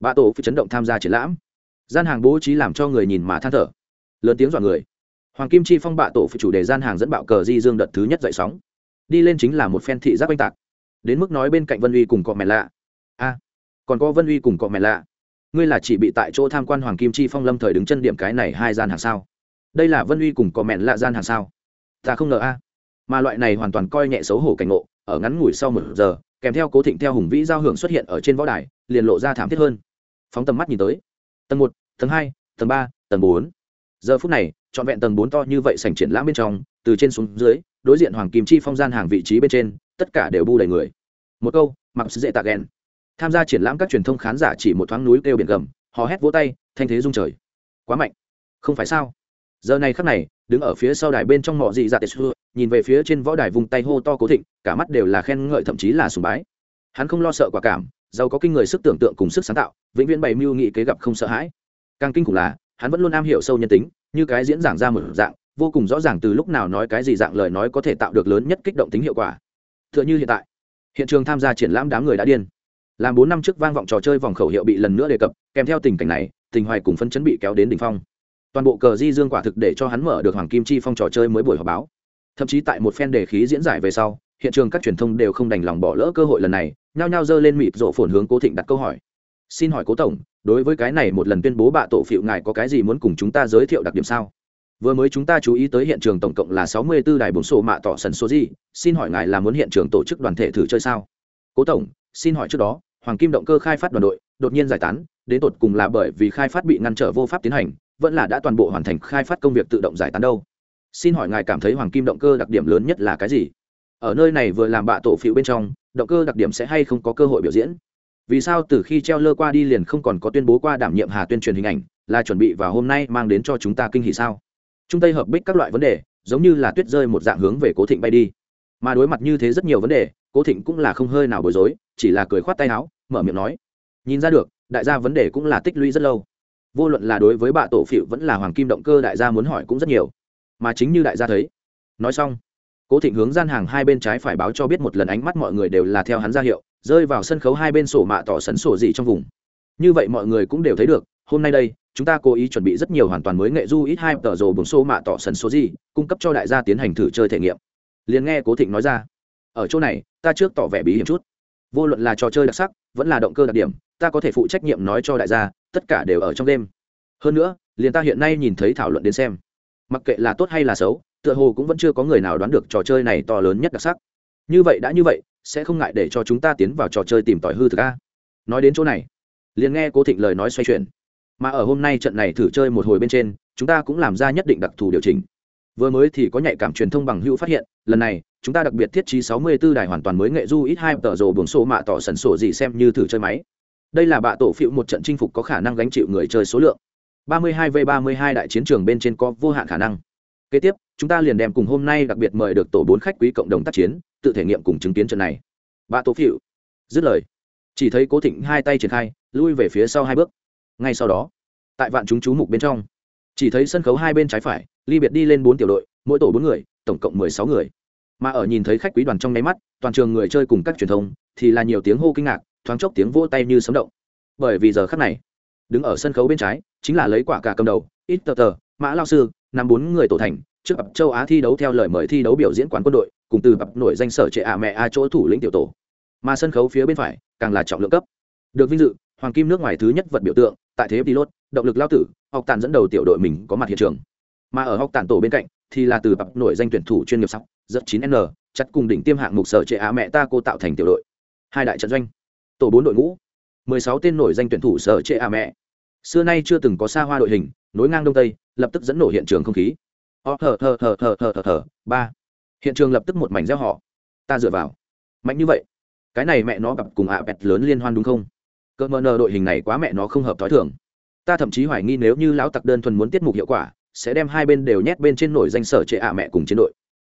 Bạ tổ phải chấn động tham gia triển lãm. Gian hàng bố trí làm cho người nhìn mà than thở. Lớn tiếng dọa người. Hoàng kim chi phong bạ tổ phi chủ đề gian hàng dẫn bạo cờ di dương đợt thứ nhất dậy sóng. Đi lên chính là một phen thị giác oanh tạc. Đến mức nói bên cạnh vân uy cùng cọ mẹ lạ. A, còn có vân uy cùng cọ mẹ lạ. Ngươi là chỉ bị tại chỗ tham quan hoàng kim chi phong lâm thời đứng chân điểm cái này hai gian hàng sao? Đây là vân uy cùng cọ mẹ lạ gian hàng sao? Ta không ngờ a. Mà loại này hoàn toàn coi nhẹ xấu hổ cảnh ngộ, ở ngắn ngủi sau một giờ, kèm theo cố thịnh theo hùng vĩ giao hưởng xuất hiện ở trên võ đài, liền lộ ra thảm thiết hơn. Phóng tầm mắt nhìn tới. Tầng một, tầng hai, tầng ba, tầng bốn. Giờ phút này, trọn vẹn tầng bốn to như vậy sành triển lãm bên trong, từ trên xuống dưới, đối diện hoàng kim chi phong gian hàng vị trí bên trên, tất cả đều bu đầy người. Một câu, mặc sứ dễ tạ ghen. Tham gia triển lãm các truyền thông khán giả chỉ một thoáng núi kêu biển gầm, hò hét vỗ tay, thanh thế rung trời. Quá mạnh. Không phải sao? Giờ này khắc này đứng ở phía sau đài bên trong mỏ dị dạ tệ xưa, nhìn về phía trên võ đài vùng tay hô to cố thịnh, cả mắt đều là khen ngợi thậm chí là sùng bái. Hắn không lo sợ quả cảm, giàu có kinh người sức tưởng tượng cùng sức sáng tạo, vĩnh viễn bày mưu nghị kế gặp không sợ hãi. Càng kinh khủng là, hắn vẫn luôn am hiểu sâu nhân tính, như cái diễn giảng ra một dạng, vô cùng rõ ràng từ lúc nào nói cái gì dạng lời nói có thể tạo được lớn nhất kích động tính hiệu quả. T h ư ợ n h ư hiện tại, hiện trường tham gia triển lãm đám người đã điên. Làm bốn năm trước vang vọng trò chơi vòng khẩu hiệu bị lần nữa đề cập, kèm theo tình cảnh này, tình hoài cùng phân chấn bị kéo đến đ ỉ n h phong toàn bộ cờ di dương quả thực để cho hắn mở được hoàng kim chi phong trò chơi mới buổi họp báo. Thậm chí tại một phen đề khí diễn giải về sau, hiện trường các truyền thông đều không đành lòng bỏ lỡ cơ hội lần này, nhao nhao dơ lên mịp rộ phồn hướng cố thịnh đặt câu hỏi. Xin hỏi cố tổng, đối với cái này một lần tuyên bố bạ tổ phiệu ngài có cái gì muốn cùng chúng ta giới thiệu đặc điểm sao? Vừa mới chúng ta chú ý tới hiện trường tổng cộng là sáu mươi 64 đài bổng sổ mạ tỏ sần số gì, xin hỏi ngài là muốn hiện trường tổ chức đoàn thể thử chơi sao? Cố tổng, xin hỏi trước đó, hoàng kim động cơ khai phát đoàn đội, đột nhiên giải tán, đến tột cùng là bởi vì khai phát bị ngăn trở vô pháp tiến hành vẫn là đã toàn bộ hoàn thành khai phát công việc tự động giải tán đâu. Xin hỏi ngài cảm thấy hoàng kim động cơ đặc điểm lớn nhất là cái gì? Ở nơi này vừa làm bạ tổ phiệu bên trong, động cơ đặc điểm sẽ hay không có cơ hội biểu diễn? Vì sao từ khi treo lơ qua đi liền không còn có tuyên bố qua đảm nhiệm hà tuyên truyền hình ảnh, là chuẩn bị vào hôm nay mang đến cho chúng ta kinh hỷ sao? Chúng tây hợp bích các loại vấn đề, giống như là tuyết rơi một dạng hướng về cố thịnh bay đi. Mà đối mặt như thế rất nhiều vấn đề, cố thịnh cũng là không hơi nào bối rối, chỉ là cười khoát tay áo, mở miệng nói. Nhìn ra được, đại gia vấn đề cũng là tích lũy rất lâu vô luận là đối với bạ tổ phịu vẫn là hoàng kim động cơ đại gia muốn hỏi cũng rất nhiều. Mà chính như đại gia thấy, nói xong, cố thịnh hướng gian hàng hai bên trái phải báo cho biết một lần ánh mắt mọi người đều là theo hắn ra hiệu, rơi vào sân khấu hai bên sổ mạ tỏ sấn sổ gì trong vùng. Như vậy mọi người cũng đều thấy được, hôm nay đây, chúng ta cố ý chuẩn bị rất nhiều hoàn toàn mới nghệ du ít hai tờ rồ bùng sổ mạ tỏ sấn số gì, cung cấp cho đại gia tiến hành thử chơi thể nghiệm. Liền nghe cố thịnh nói ra, ở chỗ này, ta trước tỏ vẻ bí hiểm chút. Vô luận là trò chơi đặc sắc, vẫn là động cơ đặc điểm, ta có thể phụ trách nhiệm nói cho đại gia tất cả đều ở trong đêm. Hơn nữa, liền ta hiện nay nhìn thấy thảo luận đến xem. Mặc kệ là tốt hay là xấu, tựa hồ cũng vẫn chưa có người nào đoán được trò chơi này to lớn nhất đặc sắc. Như vậy đã như vậy, sẽ không ngại để cho chúng ta tiến vào trò chơi tìm tòi hư thực a. Nói đến chỗ này, liền nghe cố thịnh lời nói xoay chuyển. Mà ở hôm nay trận này thử chơi một hồi bên trên, chúng ta cũng làm ra nhất định đặc thù điều chỉnh. Vừa mới thì có nhạy cảm truyền thông bằng hữu phát hiện, lần này, chúng ta đặc biệt thiết trí 64 đài hoàn toàn mới nghệ du ít hai tờ rồ buồng số mạ tỏ sần sổ gì xem như thử chơi máy đây là bạ tổ phiệu một trận chinh phục có khả năng gánh chịu người chơi số lượng. 32 v 32 đại chiến trường bên trên có vô hạn khả năng. Kế tiếp, chúng ta liền đem cùng hôm nay đặc biệt mời được tổ bốn khách quý cộng đồng tác chiến, tự thể nghiệm cùng chứng kiến trận này. Bạ tổ phiệu dứt lời. Chỉ thấy cố thịnh hai tay triển khai, lui về phía sau hai bước. Ngay sau đó, tại vạn chúng chú mục bên trong, chỉ thấy sân khấu hai bên trái phải, ly biệt đi lên bốn tiểu đội, mỗi tổ bốn người, tổng cộng mười sáu người. Mà ở nhìn thấy khách quý đoàn trong nháy mắt, toàn trường người chơi cùng các truyền thông, thì là nhiều tiếng hô kinh ngạc thoáng chốc tiếng vỗ tay như sấm động. Bởi vì giờ khắc này, đứng ở sân khấu bên trái chính là lấy quả cả cầm đầu, ít tờ tờ, mã lao sư, năm bốn người tổ thành, trước ập châu á thi đấu theo lời mời thi đấu biểu diễn quán quân đội, cùng từ ập nổi danh sở trệ ạ mẹ a chỗ thủ lĩnh tiểu tổ. Mà sân khấu phía bên phải, càng là trọng lượng cấp. Được vinh dự, hoàng kim nước ngoài thứ nhất vật biểu tượng, tại thế pilot, động lực lao tử, học tàn dẫn đầu tiểu đội mình có mặt hiện trường. Mà ở học tàn tổ bên cạnh thì là từ ập nổi danh tuyển thủ chuyên nghiệp sắc rất 9 n, chặt cùng đỉnh tiêm hạng mục sở trệ á mẹ ta cô tạo thành tiểu đội. Hai đại trận doanh tổ bốn đội ngũ. 16 tên nổi danh tuyển thủ sở trệ à mẹ. Xưa nay chưa từng có xa hoa đội hình, nối ngang đông tây, lập tức dẫn nổ hiện trường không khí. Ờ, ó thở thở thở thở thở thở thở ba. Hiện trường lập tức một mảnh gieo họ. Ta dựa vào. Mạnh như vậy. Cái này mẹ nó gặp cùng ạ, bẹt lớn liên hoan đúng không? Cỡ mờ nờ đội hình này quá mẹ nó không hợp t h ó i thường. Ta thậm chí hoài nghi nếu như lão tặc đơn thuần muốn tiết mục hiệu quả, sẽ đem hai bên đều nhét bên trên nổi danh sở trệ ạ mẹ cùng chiến đội.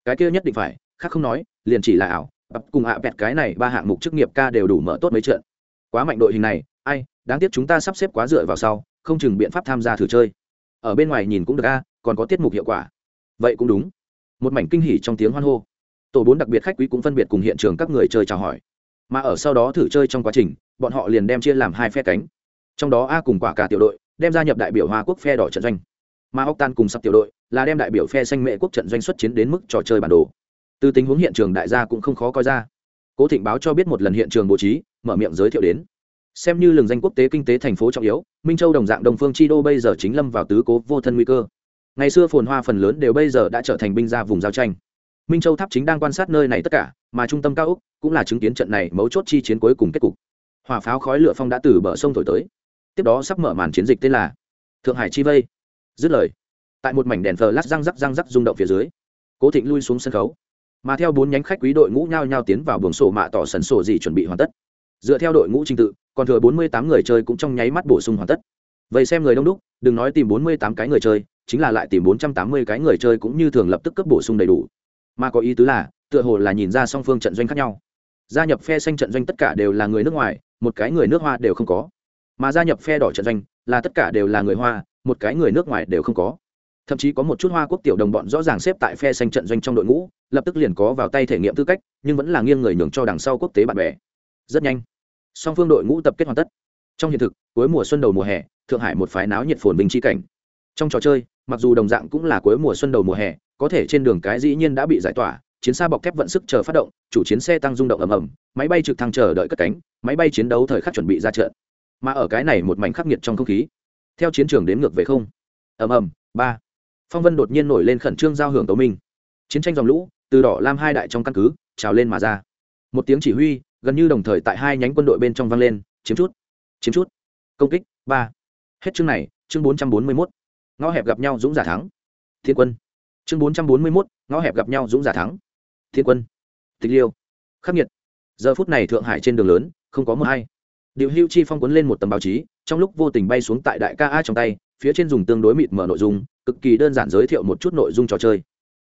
Cái kia nhất định phải, khác không nói, liền chỉ là ảo ập cùng ạ bẹt cái này, ba hạng mục chức nghiệp ca đều đủ mở tốt mấy trận. Quá mạnh đội hình này, ai, đáng tiếc chúng ta sắp xếp quá dựa vào sau, không chừng biện pháp tham gia thử chơi. Ở bên ngoài nhìn cũng được a, còn có tiết mục hiệu quả. Vậy cũng đúng. Một mảnh kinh hỉ trong tiếng hoan hô. Tổ bốn đặc biệt khách quý cũng phân biệt cùng hiện trường các người chơi chào hỏi. Mà ở sau đó thử chơi trong quá trình, bọn họ liền đem chia làm hai phe cánh. Trong đó a cùng quả cả tiểu đội, đem gia nhập đại biểu hoa quốc phe đỏ trận doanh. Mà ốc tan cùng sắp tiểu đội là đem đại biểu phe xanh mệ quốc trận doanh xuất chiến đến mức trò chơi bản đồ từ tình huống hiện trường đại gia cũng không khó coi ra. Cố thịnh báo cho biết một lần hiện trường bố trí, mở miệng giới thiệu đến. Xem như lường danh quốc tế kinh tế thành phố trọng yếu, minh châu đồng dạng đồng phương chi đô bây giờ chính lâm vào tứ cố vô thân nguy cơ. Ngày xưa phồn hoa phần lớn đều bây giờ đã trở thành binh ra vùng giao tranh. Minh châu tháp chính đang quan sát nơi này tất cả, mà trung tâm cao úc cũng là chứng kiến trận này mấu chốt chi chiến cuối cùng kết cục. Hỏa pháo khói lửa phong đã từ bờ sông thổi tới. Tiếp đó sắp mở màn chiến dịch tên là thượng hải chi vây. Dứt lời, tại một mảnh đèn thờ lát răng rắc răng rắc rung động phía dưới, cố thịnh lui xuống sân khấu mà theo bốn nhánh khách quý đội ngũ nhao nhao tiến vào buồng sổ mạ tỏ sần sổ gì chuẩn bị hoàn tất. Dựa theo đội ngũ trình tự, còn thừa bốn mươi tám người chơi cũng trong nháy mắt bổ sung hoàn tất. Vậy xem người đông đúc, đừng nói tìm bốn mươi tám cái người chơi, chính là lại tìm bốn trăm tám mươi cái người chơi cũng như thường lập tức cấp bổ sung đầy đủ. Mà có ý tứ là, tựa hồ là nhìn ra song phương trận doanh khác nhau. Gia nhập phe xanh trận doanh tất cả đều là người nước ngoài, một cái người nước hoa đều không có. Mà gia nhập phe đỏ trận doanh là tất cả đều là người hoa, một cái người nước ngoài đều không có thậm chí có một chút hoa quốc tiểu đồng bọn rõ ràng xếp tại phe xanh trận doanh trong đội ngũ, lập tức liền có vào tay thể nghiệm tư cách, nhưng vẫn là nghiêng người nhường cho đằng sau quốc tế bạn bè. Rất nhanh, song phương đội ngũ tập kết hoàn tất. Trong hiện thực, cuối mùa xuân đầu mùa hè, thượng hải một phái náo nhiệt phồn bình chi cảnh. Trong trò chơi, mặc dù đồng dạng cũng là cuối mùa xuân đầu mùa hè, có thể trên đường cái dĩ nhiên đã bị giải tỏa, chiến xa bọc thép vận sức chờ phát động, chủ chiến xe tăng rung động ầm ầm, máy bay trực thăng chờ đợi cất cánh, máy bay chiến đấu thời khắc chuẩn bị ra trận. Mà ở cái này một mảnh khắc nghiệt trong không khí, theo chiến trường đến ngược về không. Ầm ầm, ba phong vân đột nhiên nổi lên khẩn trương giao hưởng tấu minh chiến tranh dòng lũ, từ đỏ lam hai đại trong căn cứ, trào lên mà ra. Một tiếng chỉ huy, gần như đồng thời tại hai nhánh quân đội bên trong vang lên, chiếm chút chiếm chút. Công kích, ba. Hết chương này, chương bốn trăm bốn mươi mốt. Ngõ hẹp gặp nhau dũng giả thắng. Thiên quân. Chương bốn trăm bốn mươi mốt, ngõ hẹp gặp nhau dũng giả thắng. Thiên quân. Tịch liêu. Khắc nghiệt. Giờ phút này thượng hải trên đường lớn, không có mưa hay điệu hưu chi phong quấn lên một tầm báo chí trong lúc vô tình bay xuống tại đại ca a trong tay, phía trên dùng tương đối mịt mở nội dung, cực kỳ đơn giản giới thiệu một chút nội dung trò chơi.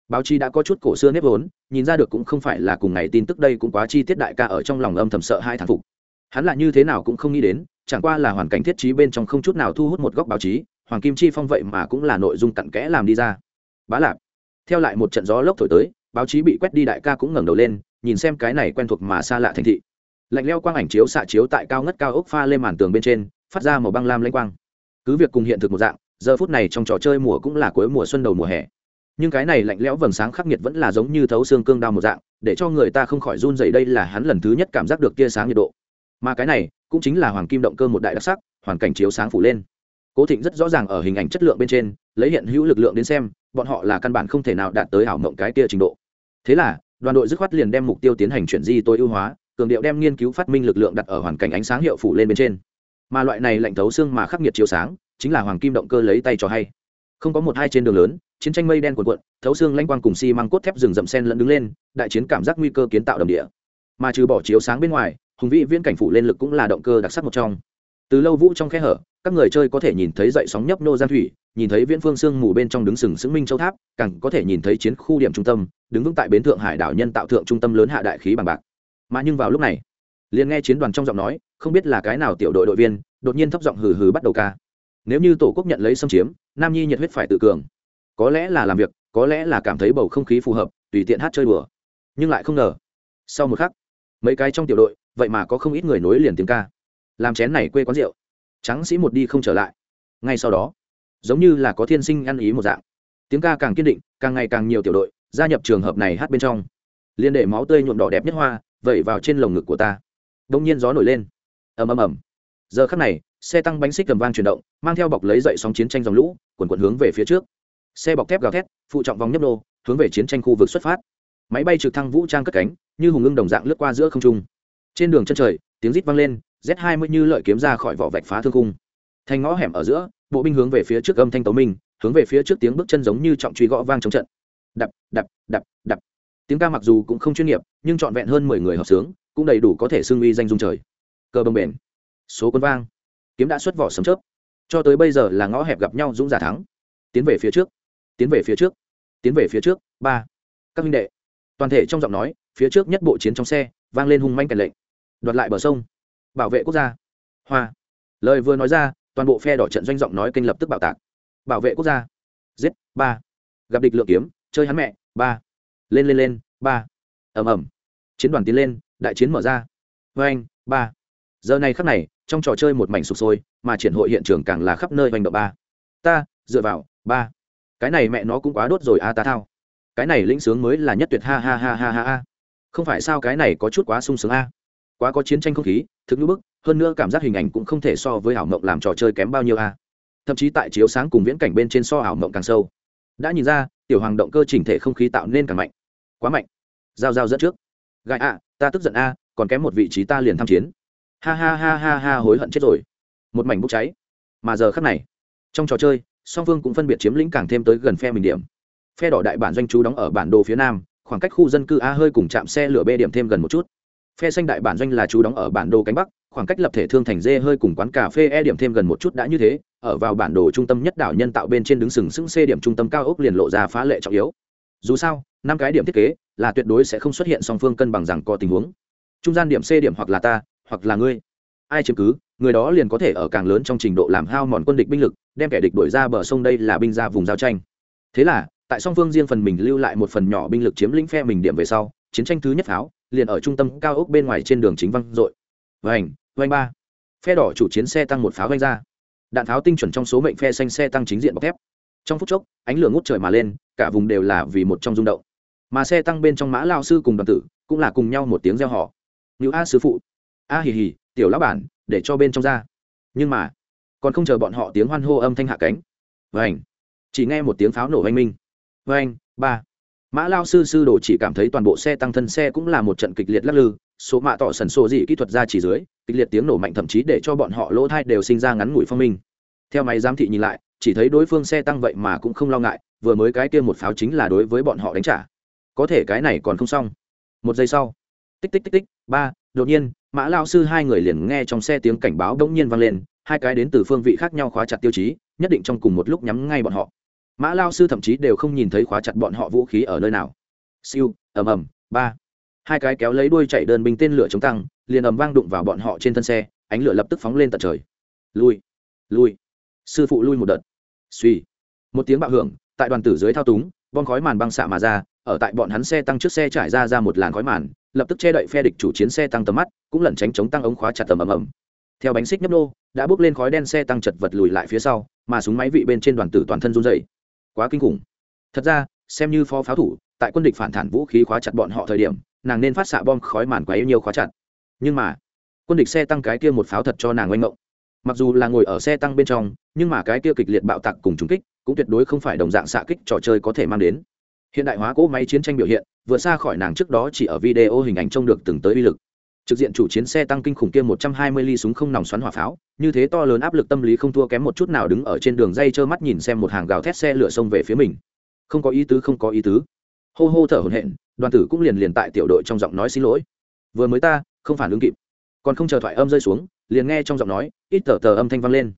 Báo chí đã có chút cổ xưa nếp vốn, nhìn ra được cũng không phải là cùng ngày tin tức đây cũng quá chi tiết đại ca ở trong lòng âm thầm sợ hai thằng phục. Hắn là như thế nào cũng không nghĩ đến, chẳng qua là hoàn cảnh thiết trí bên trong không chút nào thu hút một góc báo chí, hoàng kim chi phong vậy mà cũng là nội dung cặn kẽ làm đi ra. Bá lạp, theo lại một trận gió lốc thổi tới, báo chí bị quét đi đại ca cũng ngẩng đầu lên, nhìn xem cái này quen thuộc mà xa lạ thành thị. Lạnh leo quang ảnh chiếu xạ chiếu tại cao ngất cao ốc pha lên màn tường bên trên phát ra màu băng lam lênh quang. Cứ việc cùng hiện thực một dạng, giờ phút này trong trò chơi mùa cũng là cuối mùa xuân đầu mùa hè. Nhưng cái này lạnh lẽo vầng sáng khắc nghiệt vẫn là giống như thấu xương cương đao một dạng, để cho người ta không khỏi run dày đây là hắn lần thứ nhất cảm giác được tia sáng nhiệt độ. Mà cái này cũng chính là hoàng kim động cơ một đại đặc sắc, hoàn cảnh chiếu sáng phủ lên. Cố thịnh rất rõ ràng ở hình ảnh chất lượng bên trên, lấy hiện hữu lực lượng đến xem, bọn họ là căn bản không thể nào đạt tới ảo mộng cái kia trình độ. Thế là, đoàn đội dứt khoát liền đem mục tiêu tiến hành chuyển di tối ưu hóa, cường điệu đem nghiên cứu phát minh lực lượng đặt ở hoàn cảnh ánh sáng hiệu phủ lên bên trên mà loại này lạnh thấu xương mà khắc nghiệt chiếu sáng, chính là hoàng kim động cơ lấy tay cho hay. Không có một hai trên đường lớn, chiến tranh mây đen cuộn cuộn, thấu xương lanh quang cùng xi măng cốt thép rừng rậm sen lẫn đứng lên, đại chiến cảm giác nguy cơ kiến tạo đồng địa. Mà trừ bỏ chiếu sáng bên ngoài, hùng vĩ viễn cảnh phủ lên lực cũng là động cơ đặc sắc một trong. Từ lâu vũ trong khe hở, các người chơi có thể nhìn thấy dậy sóng nhấp nô gian thủy, nhìn thấy viễn phương sương mù bên trong đứng sừng sững minh châu tháp, càng có thể nhìn thấy chiến khu điểm trung tâm, đứng vững tại bến thượng hải đảo nhân tạo thượng trung tâm lớn hạ đại khí bằng bạc. Mà nhưng vào lúc này, liền nghe chiến đoàn trong giọng nói không biết là cái nào tiểu đội đội viên, đột nhiên thấp giọng hừ hừ bắt đầu ca. Nếu như tổ quốc nhận lấy xâm chiếm, nam nhi nhiệt huyết phải tự cường. Có lẽ là làm việc, có lẽ là cảm thấy bầu không khí phù hợp, tùy tiện hát chơi đùa. Nhưng lại không ngờ, sau một khắc, mấy cái trong tiểu đội, vậy mà có không ít người nối liền tiếng ca. Làm chén này quê quán rượu. Trắng sĩ một đi không trở lại. Ngay sau đó, giống như là có thiên sinh ăn ý một dạng. Tiếng ca càng kiên định, càng ngày càng nhiều tiểu đội, gia nhập trường hợp này hát bên trong. Liên đệ máu tươi nhuộm đỏ đẹp nhất hoa, vẩy vào trên lồng ngực của ta. Đông nhiên gió nổi lên ầm ầm ầm. Giờ khắc này, xe tăng bánh xích cầm vang chuyển động, mang theo bọc lấy dậy sóng chiến tranh dòng lũ quần quần hướng về phía trước. Xe bọc thép gào thét, phụ trọng vòng nhấp nô, hướng về chiến tranh khu vực xuất phát. Máy bay trực thăng vũ trang cất cánh, như hùng ngưng đồng dạng lướt qua giữa không trung. Trên đường chân trời, tiếng rít vang lên, z hai mươi như lợi kiếm ra khỏi vỏ vạch phá thương cung thành ngõ hẻm ở giữa, bộ binh hướng về phía trước âm thanh tấu minh hướng về phía trước tiếng bước chân giống như trọng truy gõ vang trong trận. Đập đập đập đập. Tiếng ca mặc dù cũng không chuyên nghiệp, nhưng trọn vẹn hơn mười người hợp sướng, cũng đầy đủ có thể xưng uy danh dung trời cơ bồng bền. Số quân vang. Kiếm đã xuất vỏ sấm chớp. Cho tới bây giờ là ngõ hẹp gặp nhau dũng giả thắng. Tiến về phía trước. Tiến về phía trước. Tiến về phía trước. Ba. Các minh đệ. Toàn thể trong giọng nói, phía trước nhất bộ chiến trong xe, vang lên hung manh kèn lệnh. Đoạt lại bờ sông. Bảo vệ quốc gia. Hoa. Lời vừa nói ra, toàn bộ phe đỏ trận doanh giọng nói kênh lập tức bảo tạc. Bảo vệ quốc gia. Giết. Ba. Gặp địch lượng kiếm, chơi hắn mẹ. Ba. Lên lên lên. Ba. Ẩm ẩm chiến đoàn tiến lên, đại chiến mở ra. Vê anh ba giờ này khắc này, trong trò chơi một mảnh sụp sôi, mà triển hội hiện trường càng là khắp nơi hoành động ba. Ta, dựa vào, ba. Cái này mẹ nó cũng quá đốt rồi a, ta thao. Cái này lĩnh sướng mới là nhất tuyệt, ha ha ha ha ha ha. Không phải sao cái này có chút quá sung sướng a. Quá có chiến tranh không khí, thực như bức, hơn nữa cảm giác hình ảnh cũng không thể so với ảo mộng làm trò chơi kém bao nhiêu a. Thậm chí tại chiếu sáng cùng viễn cảnh bên trên so ảo mộng càng sâu. Đã nhìn ra, tiểu hoàng động cơ chỉnh thể không khí tạo nên càng mạnh. Quá mạnh. Giao giao dẫn trước. Gai a, ta tức giận a, còn kém một vị trí ta liền tham chiến ha ha ha ha ha, hối hận chết rồi. Một mảnh bốc cháy. Mà giờ khắc này, trong trò chơi, song phương cũng phân biệt chiếm lĩnh càng thêm tới gần phe mình điểm. Phe đỏ đại bản doanh chú đóng ở bản đồ phía nam, khoảng cách khu dân cư a hơi cùng chạm xe lửa b điểm thêm gần một chút. Phe xanh đại bản doanh là chú đóng ở bản đồ cánh bắc, khoảng cách lập thể thương thành dê hơi cùng quán cà phê e điểm thêm gần một chút đã như thế, ở vào bản đồ trung tâm nhất đảo nhân tạo bên trên đứng sừng sững c điểm trung tâm cao ốc liền lộ ra phá lệ trọng yếu. Dù sao, năm cái điểm thiết kế là tuyệt đối sẽ không xuất hiện song phương cân bằng rằng có tình huống. Trung gian điểm c điểm hoặc là ta hoặc là ngươi. Ai chiếm cứ, người đó liền có thể ở càng lớn trong trình độ làm hao mòn quân địch binh lực, đem kẻ địch đổi ra bờ sông đây là binh ra vùng giao tranh. Thế là, tại song phương riêng phần mình lưu lại một phần nhỏ binh lực chiếm lĩnh phe mình điểm về sau, chiến tranh thứ nhất pháo, liền ở trung tâm cao ốc bên ngoài trên đường chính văng dội. Vành vành ba. Phe đỏ chủ chiến xe tăng một pháo vanh ra. Đạn pháo tinh chuẩn trong số mệnh phe xanh xe tăng chính diện bọc thép. Trong phút chốc, ánh lửa ngút trời mà lên, cả vùng đều là vì một trong rung động. Mà xe tăng bên trong mã lao sư cùng đoàn tử, cũng là cùng nhau một tiếng reo họ như a sư phụ a hì hì, tiểu lão bản, để cho bên trong ra. Nhưng mà, còn không chờ bọn họ tiếng hoan hô âm thanh hạ cánh. Vảnh chỉ nghe một tiếng pháo nổ oanh minh. Vảnh ba. Mã lao sư sư đồ chỉ cảm thấy toàn bộ xe tăng thân xe cũng là một trận kịch liệt lắc lư, số mạ tỏ sần sổ dị kỹ thuật ra chỉ dưới, kịch liệt tiếng nổ mạnh thậm chí để cho bọn họ lỗ thai đều sinh ra ngắn ngủi phong minh. Theo máy giám thị nhìn lại, chỉ thấy đối phương xe tăng vậy mà cũng không lo ngại, vừa mới cái kia một pháo chính là đối với bọn họ đánh trả. Có thể cái này còn không xong. Một giây sau, tích tích tích tích, ba đột nhiên, mã lao sư hai người liền nghe trong xe tiếng cảnh báo bỗng nhiên vang lên, hai cái đến từ phương vị khác nhau khóa chặt tiêu chí, nhất định trong cùng một lúc nhắm ngay bọn họ. Mã lao sư thậm chí đều không nhìn thấy khóa chặt bọn họ vũ khí ở nơi nào. Siêu, ầm ầm, ba. Hai cái kéo lấy đuôi chạy đơn binh tên lửa chống tăng, liền ầm vang đụng vào bọn họ trên thân xe, ánh lửa lập tức phóng lên tận trời. Lui lui. Sư phụ lui một đợt. Suy một tiếng bạo hưởng, tại đoàn tử dưới thao túng, bom khói màn băng xạ mà ra ở tại bọn hắn xe tăng trước xe trải ra ra một làn khói màn, lập tức che đậy phe địch chủ chiến xe tăng tầm mắt, cũng lẩn tránh chống tăng ống khóa chặt tầm ầm ầm. Theo bánh xích nhấp nô, đã bước lên khói đen xe tăng chật vật lùi lại phía sau, mà súng máy vị bên trên đoàn tử toàn thân run dày quá kinh khủng. Thật ra, xem như phó pháo thủ, tại quân địch phản thản vũ khí khóa chặt bọn họ thời điểm, nàng nên phát xạ bom khói màn quá yêu nhiều khóa chặt. Nhưng mà, quân địch xe tăng cái kia một pháo thật cho nàng oanh ngộng. Mặc dù là ngồi ở xe tăng bên trong, nhưng mà cái kia kịch liệt bạo tạc cùng trúng kích, cũng tuyệt đối không phải đồng dạng xạ kích trò chơi có thể mang đến hiện đại hóa cỗ máy chiến tranh biểu hiện, vừa xa khỏi nàng trước đó chỉ ở video hình ảnh trông được từng tới uy lực. Trực diện chủ chiến xe tăng kinh khủng kia một trăm hai mươi ly súng không nòng xoắn hỏa pháo, như thế to lớn áp lực tâm lý không thua kém một chút nào đứng ở trên đường dây trơ mắt nhìn xem một hàng gào thét xe lửa xông về phía mình. Không có ý tứ, không có ý tứ. Hô hô thở hổn hển, đoàn tử cũng liền liền tại tiểu đội trong giọng nói xin lỗi. Vừa mới ta, không phản ứng kịp. Còn không chờ thoại âm rơi xuống, liền nghe trong giọng nói, ít tờ tờ âm thanh vang lên.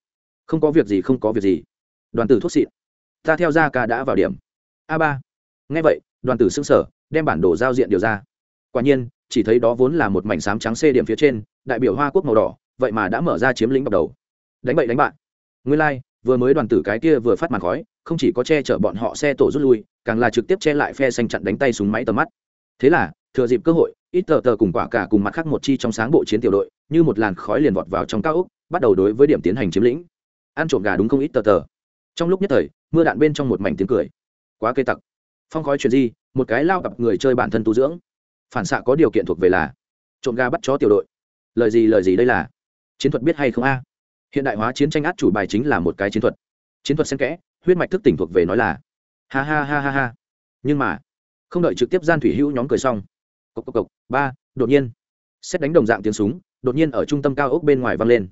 Không có việc gì, không có việc gì. Đoàn tử thuốc xịn. Ta theo ra ca đã vào điểm. A ba nghe vậy đoàn tử xưng sở đem bản đồ giao diện điều ra. Quả nhiên chỉ thấy đó vốn là một mảnh sám trắng xê điểm phía trên đại biểu hoa quốc màu đỏ vậy mà đã mở ra chiếm lĩnh bắt đầu. Đánh bậy đánh bạn. Nguyên lai、like, vừa mới đoàn tử cái kia vừa phát màn khói không chỉ có che chở bọn họ xe tổ rút lui càng là trực tiếp che lại phe xanh chặn đánh tay súng máy tầm mắt. Thế là thừa dịp cơ hội ít tờ tờ cùng quả cả cùng mặt khác một chi trong sáng bộ chiến tiểu đội như một làn khói liền vọt vào trong cao úc bắt đầu đối với điểm tiến hành chiếm lĩnh. Ăn trộm gà đúng không ít tờ tờ. Trong lúc nhất thời mưa đạn bên trong một mảnh tiếng cười. Quá cây tặc phong khói chuyện gì một cái lao gặp người chơi bản thân tu dưỡng. Phản xạ có điều kiện thuộc về là, trộm ga bắt chó tiểu đội. Lời gì lời gì đây là? Chiến thuật biết hay không a? Hiện đại hóa chiến tranh át chủ bài chính là một cái chiến thuật. Chiến thuật xen kẽ, huyết mạch thức tỉnh thuộc về nói là, ha ha ha ha ha. Nhưng mà, không đợi trực tiếp gian thủy hữu nhóm cười xong. Cộc cộc cộc, ba, đột nhiên. Xét đánh đồng dạng tiếng súng, đột nhiên ở trung tâm cao ốc bên ngoài vang lên.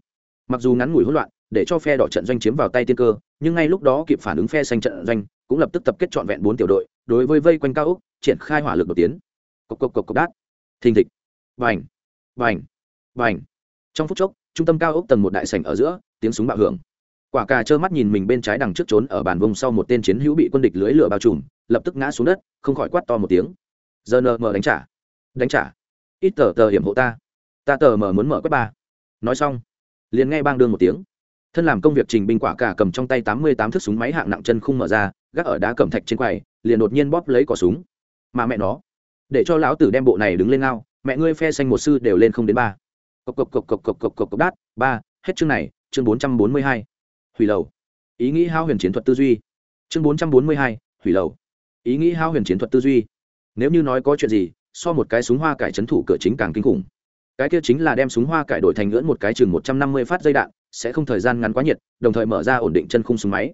Mặc dù ngắn ngủi hỗn loạn, để cho phe đỏ trận doanh chiếm vào tay tiên cơ, nhưng ngay lúc đó kịp phản ứng phe xanh trận doanh, cũng lập tức tập kết trọn vẹn bốn tiểu đội đối với vây quanh cao ốc triển khai hỏa lực đột tiến. Cộc cộc cộc cộc, đát. Thình thịch. Vành vành vành trong phút chốc, trung tâm cao ốc tầng một đại sảnh ở giữa, tiếng súng bạo hưởng. Quả cà trơ mắt nhìn mình bên trái đằng trước trốn ở bàn vùng sau một tên chiến hữu bị quân địch lưới lửa bao trùm, lập tức ngã xuống đất, không khỏi quát to một tiếng. Giờ nờ mờ đánh trả. Đánh trả. Ít tờ tờ hiểm hộ ta. Ta tờ mờ muốn mở quét ba. Nói xong, liền nghe bang đương một tiếng. Thân làm công việc trình binh quả cả cầm trong tay tám mươi tám thước súng máy hạng nặng chân khung mở ra, gác ở đá cẩm thạch trên quầy liền đột nhiên bóp lấy cỏ súng. Mà mẹ nó, để cho lão tử đem bộ này đứng lên ngao, mẹ ngươi phe xanh một sư đều lên không đến ba. Cộc cộc cộc cộc cộc cộc cộc cộc, đát, ba, hết chương này, chương bốn trăm bốn mươi hai. Hủy lầu. Ý nghĩ hao huyền chiến thuật tư duy. Chương bốn trăm bốn mươi hai, hủy lầu. Ý nghĩ hao huyền chiến thuật tư duy. Nếu như nói có chuyện gì, so một cái súng hoa cải trấn thủ cửa chính càng kinh khủng. Cái kia chính là đem súng hoa cải đổi thành ngưỡng một cái chừng một trăm năm mươi phát dây đạn, sẽ không thời gian ngắn quá nhiệt, đồng thời mở ra ổn định chân khung súng máy.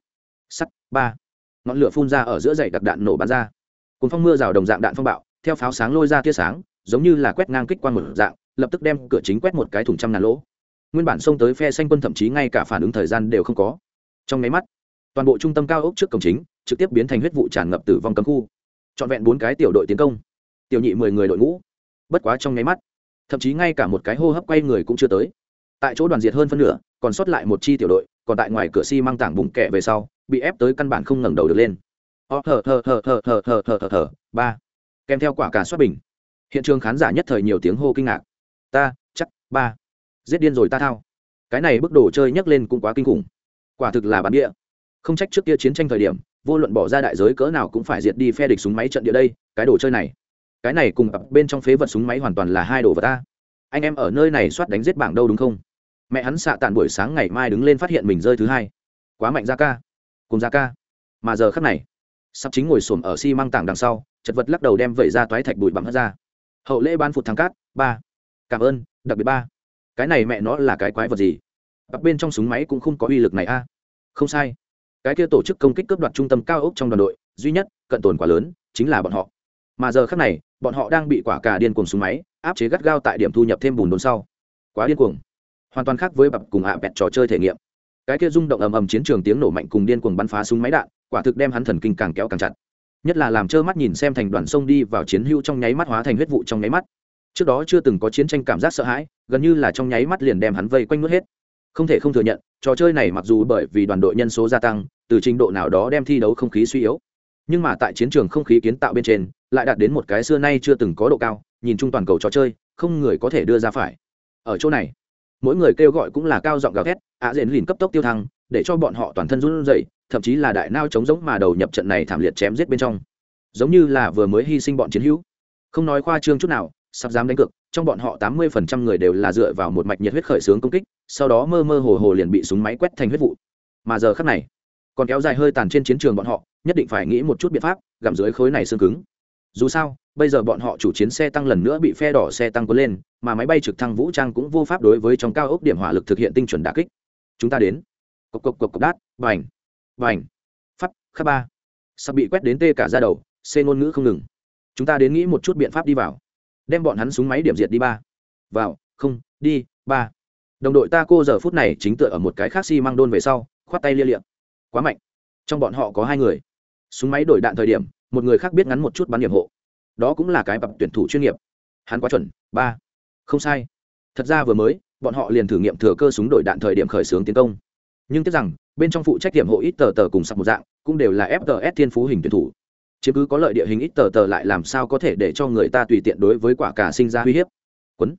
Sắt, ba ngọn lửa phun ra ở giữa dày đặc đạn nổ bắn ra. Cùng phong mưa rào đồng dạng đạn phong bạo, theo pháo sáng lôi ra tia sáng, giống như là quét ngang kích quan một dạng, lập tức đem cửa chính quét một cái thùng trăm ngàn lỗ. Nguyên bản xông tới phe xanh quân thậm chí ngay cả phản ứng thời gian đều không có. Trong mấy mắt, toàn bộ trung tâm cao ốc trước cổng chính trực tiếp biến thành huyết vụ tràn ngập tử vong cấm khu. Trọn vẹn bốn cái tiểu đội tiến công, tiểu nhị mười người đội ngũ. Bất quá trong nháy mắt, thậm chí ngay cả một cái hô hấp quay người cũng chưa tới. Tại chỗ đoàn diệt hơn phân nửa, còn sót lại một chi tiểu đội, còn tại ngoài cửa xi、si、măng tảng bụng kẹ về sau bị ép tới căn bản không ngẩng đầu được lên. Ó thở thở thở thở thở thở thở thở thở, ba. Kèm theo quả cà soát bình. Hiện trường khán giả nhất thời nhiều tiếng hô kinh ngạc. Ta, chắc, ba. Giết điên rồi ta thao. Cái này bức đồ chơi nhấc lên cũng quá kinh khủng. Quả thực là bán địa. Không trách trước kia chiến tranh thời điểm, vô luận bỏ ra đại giới cỡ nào cũng phải diệt đi phe địch súng máy trận địa đây, cái đồ chơi này. Cái này cùng ập bên trong phế vật súng máy hoàn toàn là hai đồ vật ta. Anh em ở nơi này soát đánh giết bảng đâu đúng không? Mẹ hắn xạ tàn buổi sáng ngày mai đứng lên phát hiện mình rơi thứ hai. Quá mạnh ra ca cùng ra ca. Mà giờ khắc này, sắp chính ngồi xổm ở xi、si、măng tảng đằng sau, chật vật lắc đầu đem vẩy ra toái thạch bụi bặm hất ra. Hậu lễ ban phụt thắng cát, ba. Cảm ơn, đặc biệt ba. Cái này mẹ nó là cái quái vật gì? Bắp bên trong súng máy cũng không có uy lực này a. Không sai. Cái kia tổ chức công kích cướp đoạt trung tâm cao ốc trong đoàn đội, duy nhất, cận tồn quá lớn, chính là bọn họ. Mà giờ khác này, bọn họ đang bị quả cà điên cuồng súng máy, áp chế gắt gao tại điểm thu nhập thêm bùn đốn sau. Quá điên cuồng. Hoàn toàn khác với bập cùng ạ bẹt trò chơi thể nghiệm cái kia rung động ầm ầm chiến trường tiếng nổ mạnh cùng điên cuồng bắn phá súng máy đạn, quả thực đem hắn thần kinh càng kéo càng chặt. Nhất là làm trơ mắt nhìn xem thành đoàn sông đi vào chiến hưu trong nháy mắt hóa thành huyết vụ trong nháy mắt. Trước đó chưa từng có chiến tranh cảm giác sợ hãi, gần như là trong nháy mắt liền đem hắn vây quanh nuốt hết. Không thể không thừa nhận, trò chơi này mặc dù bởi vì đoàn đội nhân số gia tăng, từ trình độ nào đó đem thi đấu không khí suy yếu. Nhưng mà tại chiến trường không khí kiến tạo bên trên, lại đạt đến một cái xưa nay chưa từng có độ cao, nhìn chung toàn cầu trò chơi, không người có thể đưa ra phải. Ở chỗ này mỗi người kêu gọi cũng là cao giọng gào thét, ạ dện lìn cấp tốc tiêu thăng, để cho bọn họ toàn thân run rẩy, thậm chí là đại nao chống giống mà đầu nhập trận này thảm liệt chém giết bên trong. Giống như là vừa mới hy sinh bọn chiến hữu. Không nói khoa trương chút nào, sắp dám đánh cược, trong bọn họ tám mươi phần trăm người đều là dựa vào một mạch nhiệt huyết khởi xướng công kích, sau đó mơ mơ hồ hồ liền bị súng máy quét thành huyết vụ. Mà giờ khắc này, còn kéo dài hơi tàn trên chiến trường bọn họ, nhất định phải nghĩ một chút biện pháp, gặm dưới khối này xương cứng dù sao, bây giờ bọn họ chủ chiến xe tăng lần nữa bị phe đỏ xe tăng có lên, mà máy bay trực thăng vũ trang cũng vô pháp đối với trong cao ốc điểm hỏa lực thực hiện tinh chuẩn đà kích. Chúng ta đến. Cộc cộc cộc cộc, đát vành vành pháp khắp ba. Sắp bị quét đến tê cả ra đầu xê ngôn ngữ không ngừng. Chúng ta đến nghĩ một chút biện pháp đi vào. Đem bọn hắn súng máy điểm diệt đi ba. Vào, không, đi, ba. Đồng đội ta cô giờ phút này chính tựa ở một cái khác xi、si、măng đôn về sau, khoát tay lia liệm quá mạnh. Trong bọn họ có hai người. Súng máy đổi đạn thời điểm một người khác biết ngắn một chút bắn điểm hộ. Đó cũng là cái bậc tuyển thủ chuyên nghiệp. Hắn quá chuẩn. Ba. Không sai. Thật ra vừa mới, bọn họ liền thử nghiệm thừa cơ súng đổi đạn thời điểm khởi xướng tiến công. Nhưng tiếc rằng, bên trong phụ trách điểm hộ ít tờ tờ cùng sặc một dạng, cũng đều là fts thiên phú hình tuyển thủ. Chứ cứ có lợi địa hình ít tờ tờ lại làm sao có thể để cho người ta tùy tiện đối với quả cả sinh ra uy hiếp. Quấn.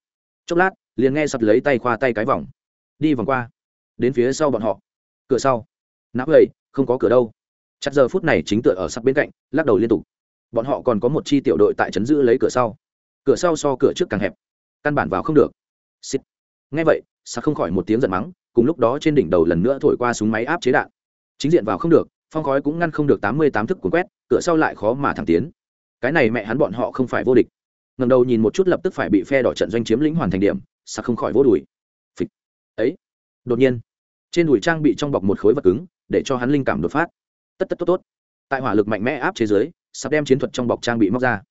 Chốc lát, liền nghe sập lấy tay khoa tay cái vòng. Đi vòng qua. Đến phía sau bọn họ. Cửa sau. Nắp gậy không có cửa đâu chắc giờ phút này chính tựa ở sắp bên cạnh, lắc đầu liên tục. Bọn họ còn có một chi tiểu đội tại trấn giữ lấy cửa sau. Cửa sau so cửa trước càng hẹp. Căn bản vào không được. Xịt. nghe vậy sắp không khỏi một tiếng giận mắng, cùng lúc đó trên đỉnh đầu lần nữa thổi qua súng máy áp chế đạn. Chính diện vào không được, phong khói cũng ngăn không được tám mươi tám thức cuốn quét, cửa sau lại khó mà thẳng tiến. Cái này mẹ hắn bọn họ không phải vô địch. Ngầm đầu nhìn một chút lập tức phải bị phe đỏ trận doanh chiếm lĩnh hoàn thành điểm sặc không khỏi vô đùi. Phịch. Ấy. Đột nhiên, trên đùi trang bị trong bọc một khối vật cứng, để cho hắn linh cảm đột phát tất tất tốt tốt. Tại hỏa lực mạnh mẽ áp chế giới sắp đem chiến thuật trong bọc trang bị móc ra.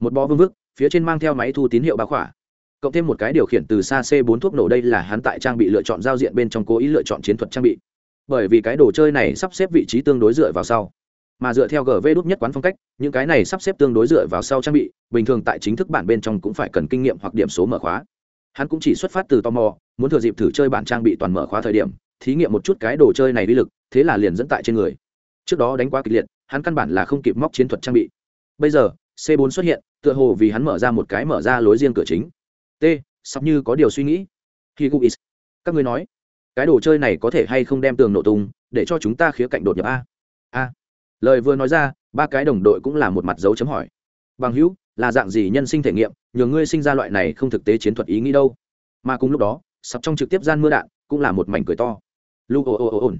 Một bó vương vức, phía trên mang theo máy thu tín hiệu báo khỏa. Cộng thêm một cái điều khiển từ xa c 4 thuốc nổ đây là hắn tại trang bị lựa chọn giao diện bên trong cố ý lựa chọn chiến thuật trang bị. Bởi vì cái đồ chơi này sắp xếp vị trí tương đối dựa vào sau. Mà dựa theo gv đúc nhất quán phong cách, những cái này sắp xếp tương đối dựa vào sau trang bị, bình thường tại chính thức bản bên trong cũng phải cần kinh nghiệm hoặc điểm số mở khóa. Hắn cũng chỉ xuất phát từ tò mò, muốn thừa dịp thử chơi bản trang bị toàn mở khóa thời điểm, thí nghiệm một chút cái đồ chơi này đi lực, thế là liền dẫn tại trên người trước đó đánh quá kịch liệt, hắn căn bản là không kịp móc chiến thuật trang bị. Bây giờ, c 4 xuất hiện, tựa hồ vì hắn mở ra một cái mở ra lối riêng cửa chính. T, sắp như có điều suy nghĩ. Khi is. Các ngươi nói, cái đồ chơi này có thể hay không đem tường nổ tung, để cho chúng ta khía cạnh đột nhập a? A. Lời vừa nói ra, ba cái đồng đội cũng là một mặt dấu chấm hỏi. Bằng hữu, là dạng gì nhân sinh thể nghiệm, nhờ ngươi sinh ra loại này không thực tế chiến thuật ý nghĩ đâu? Mà cùng lúc đó, sắp trong trực tiếp gian mưa đạn, cũng là một mảnh cười to. Lu, ồ ồ ồ ồn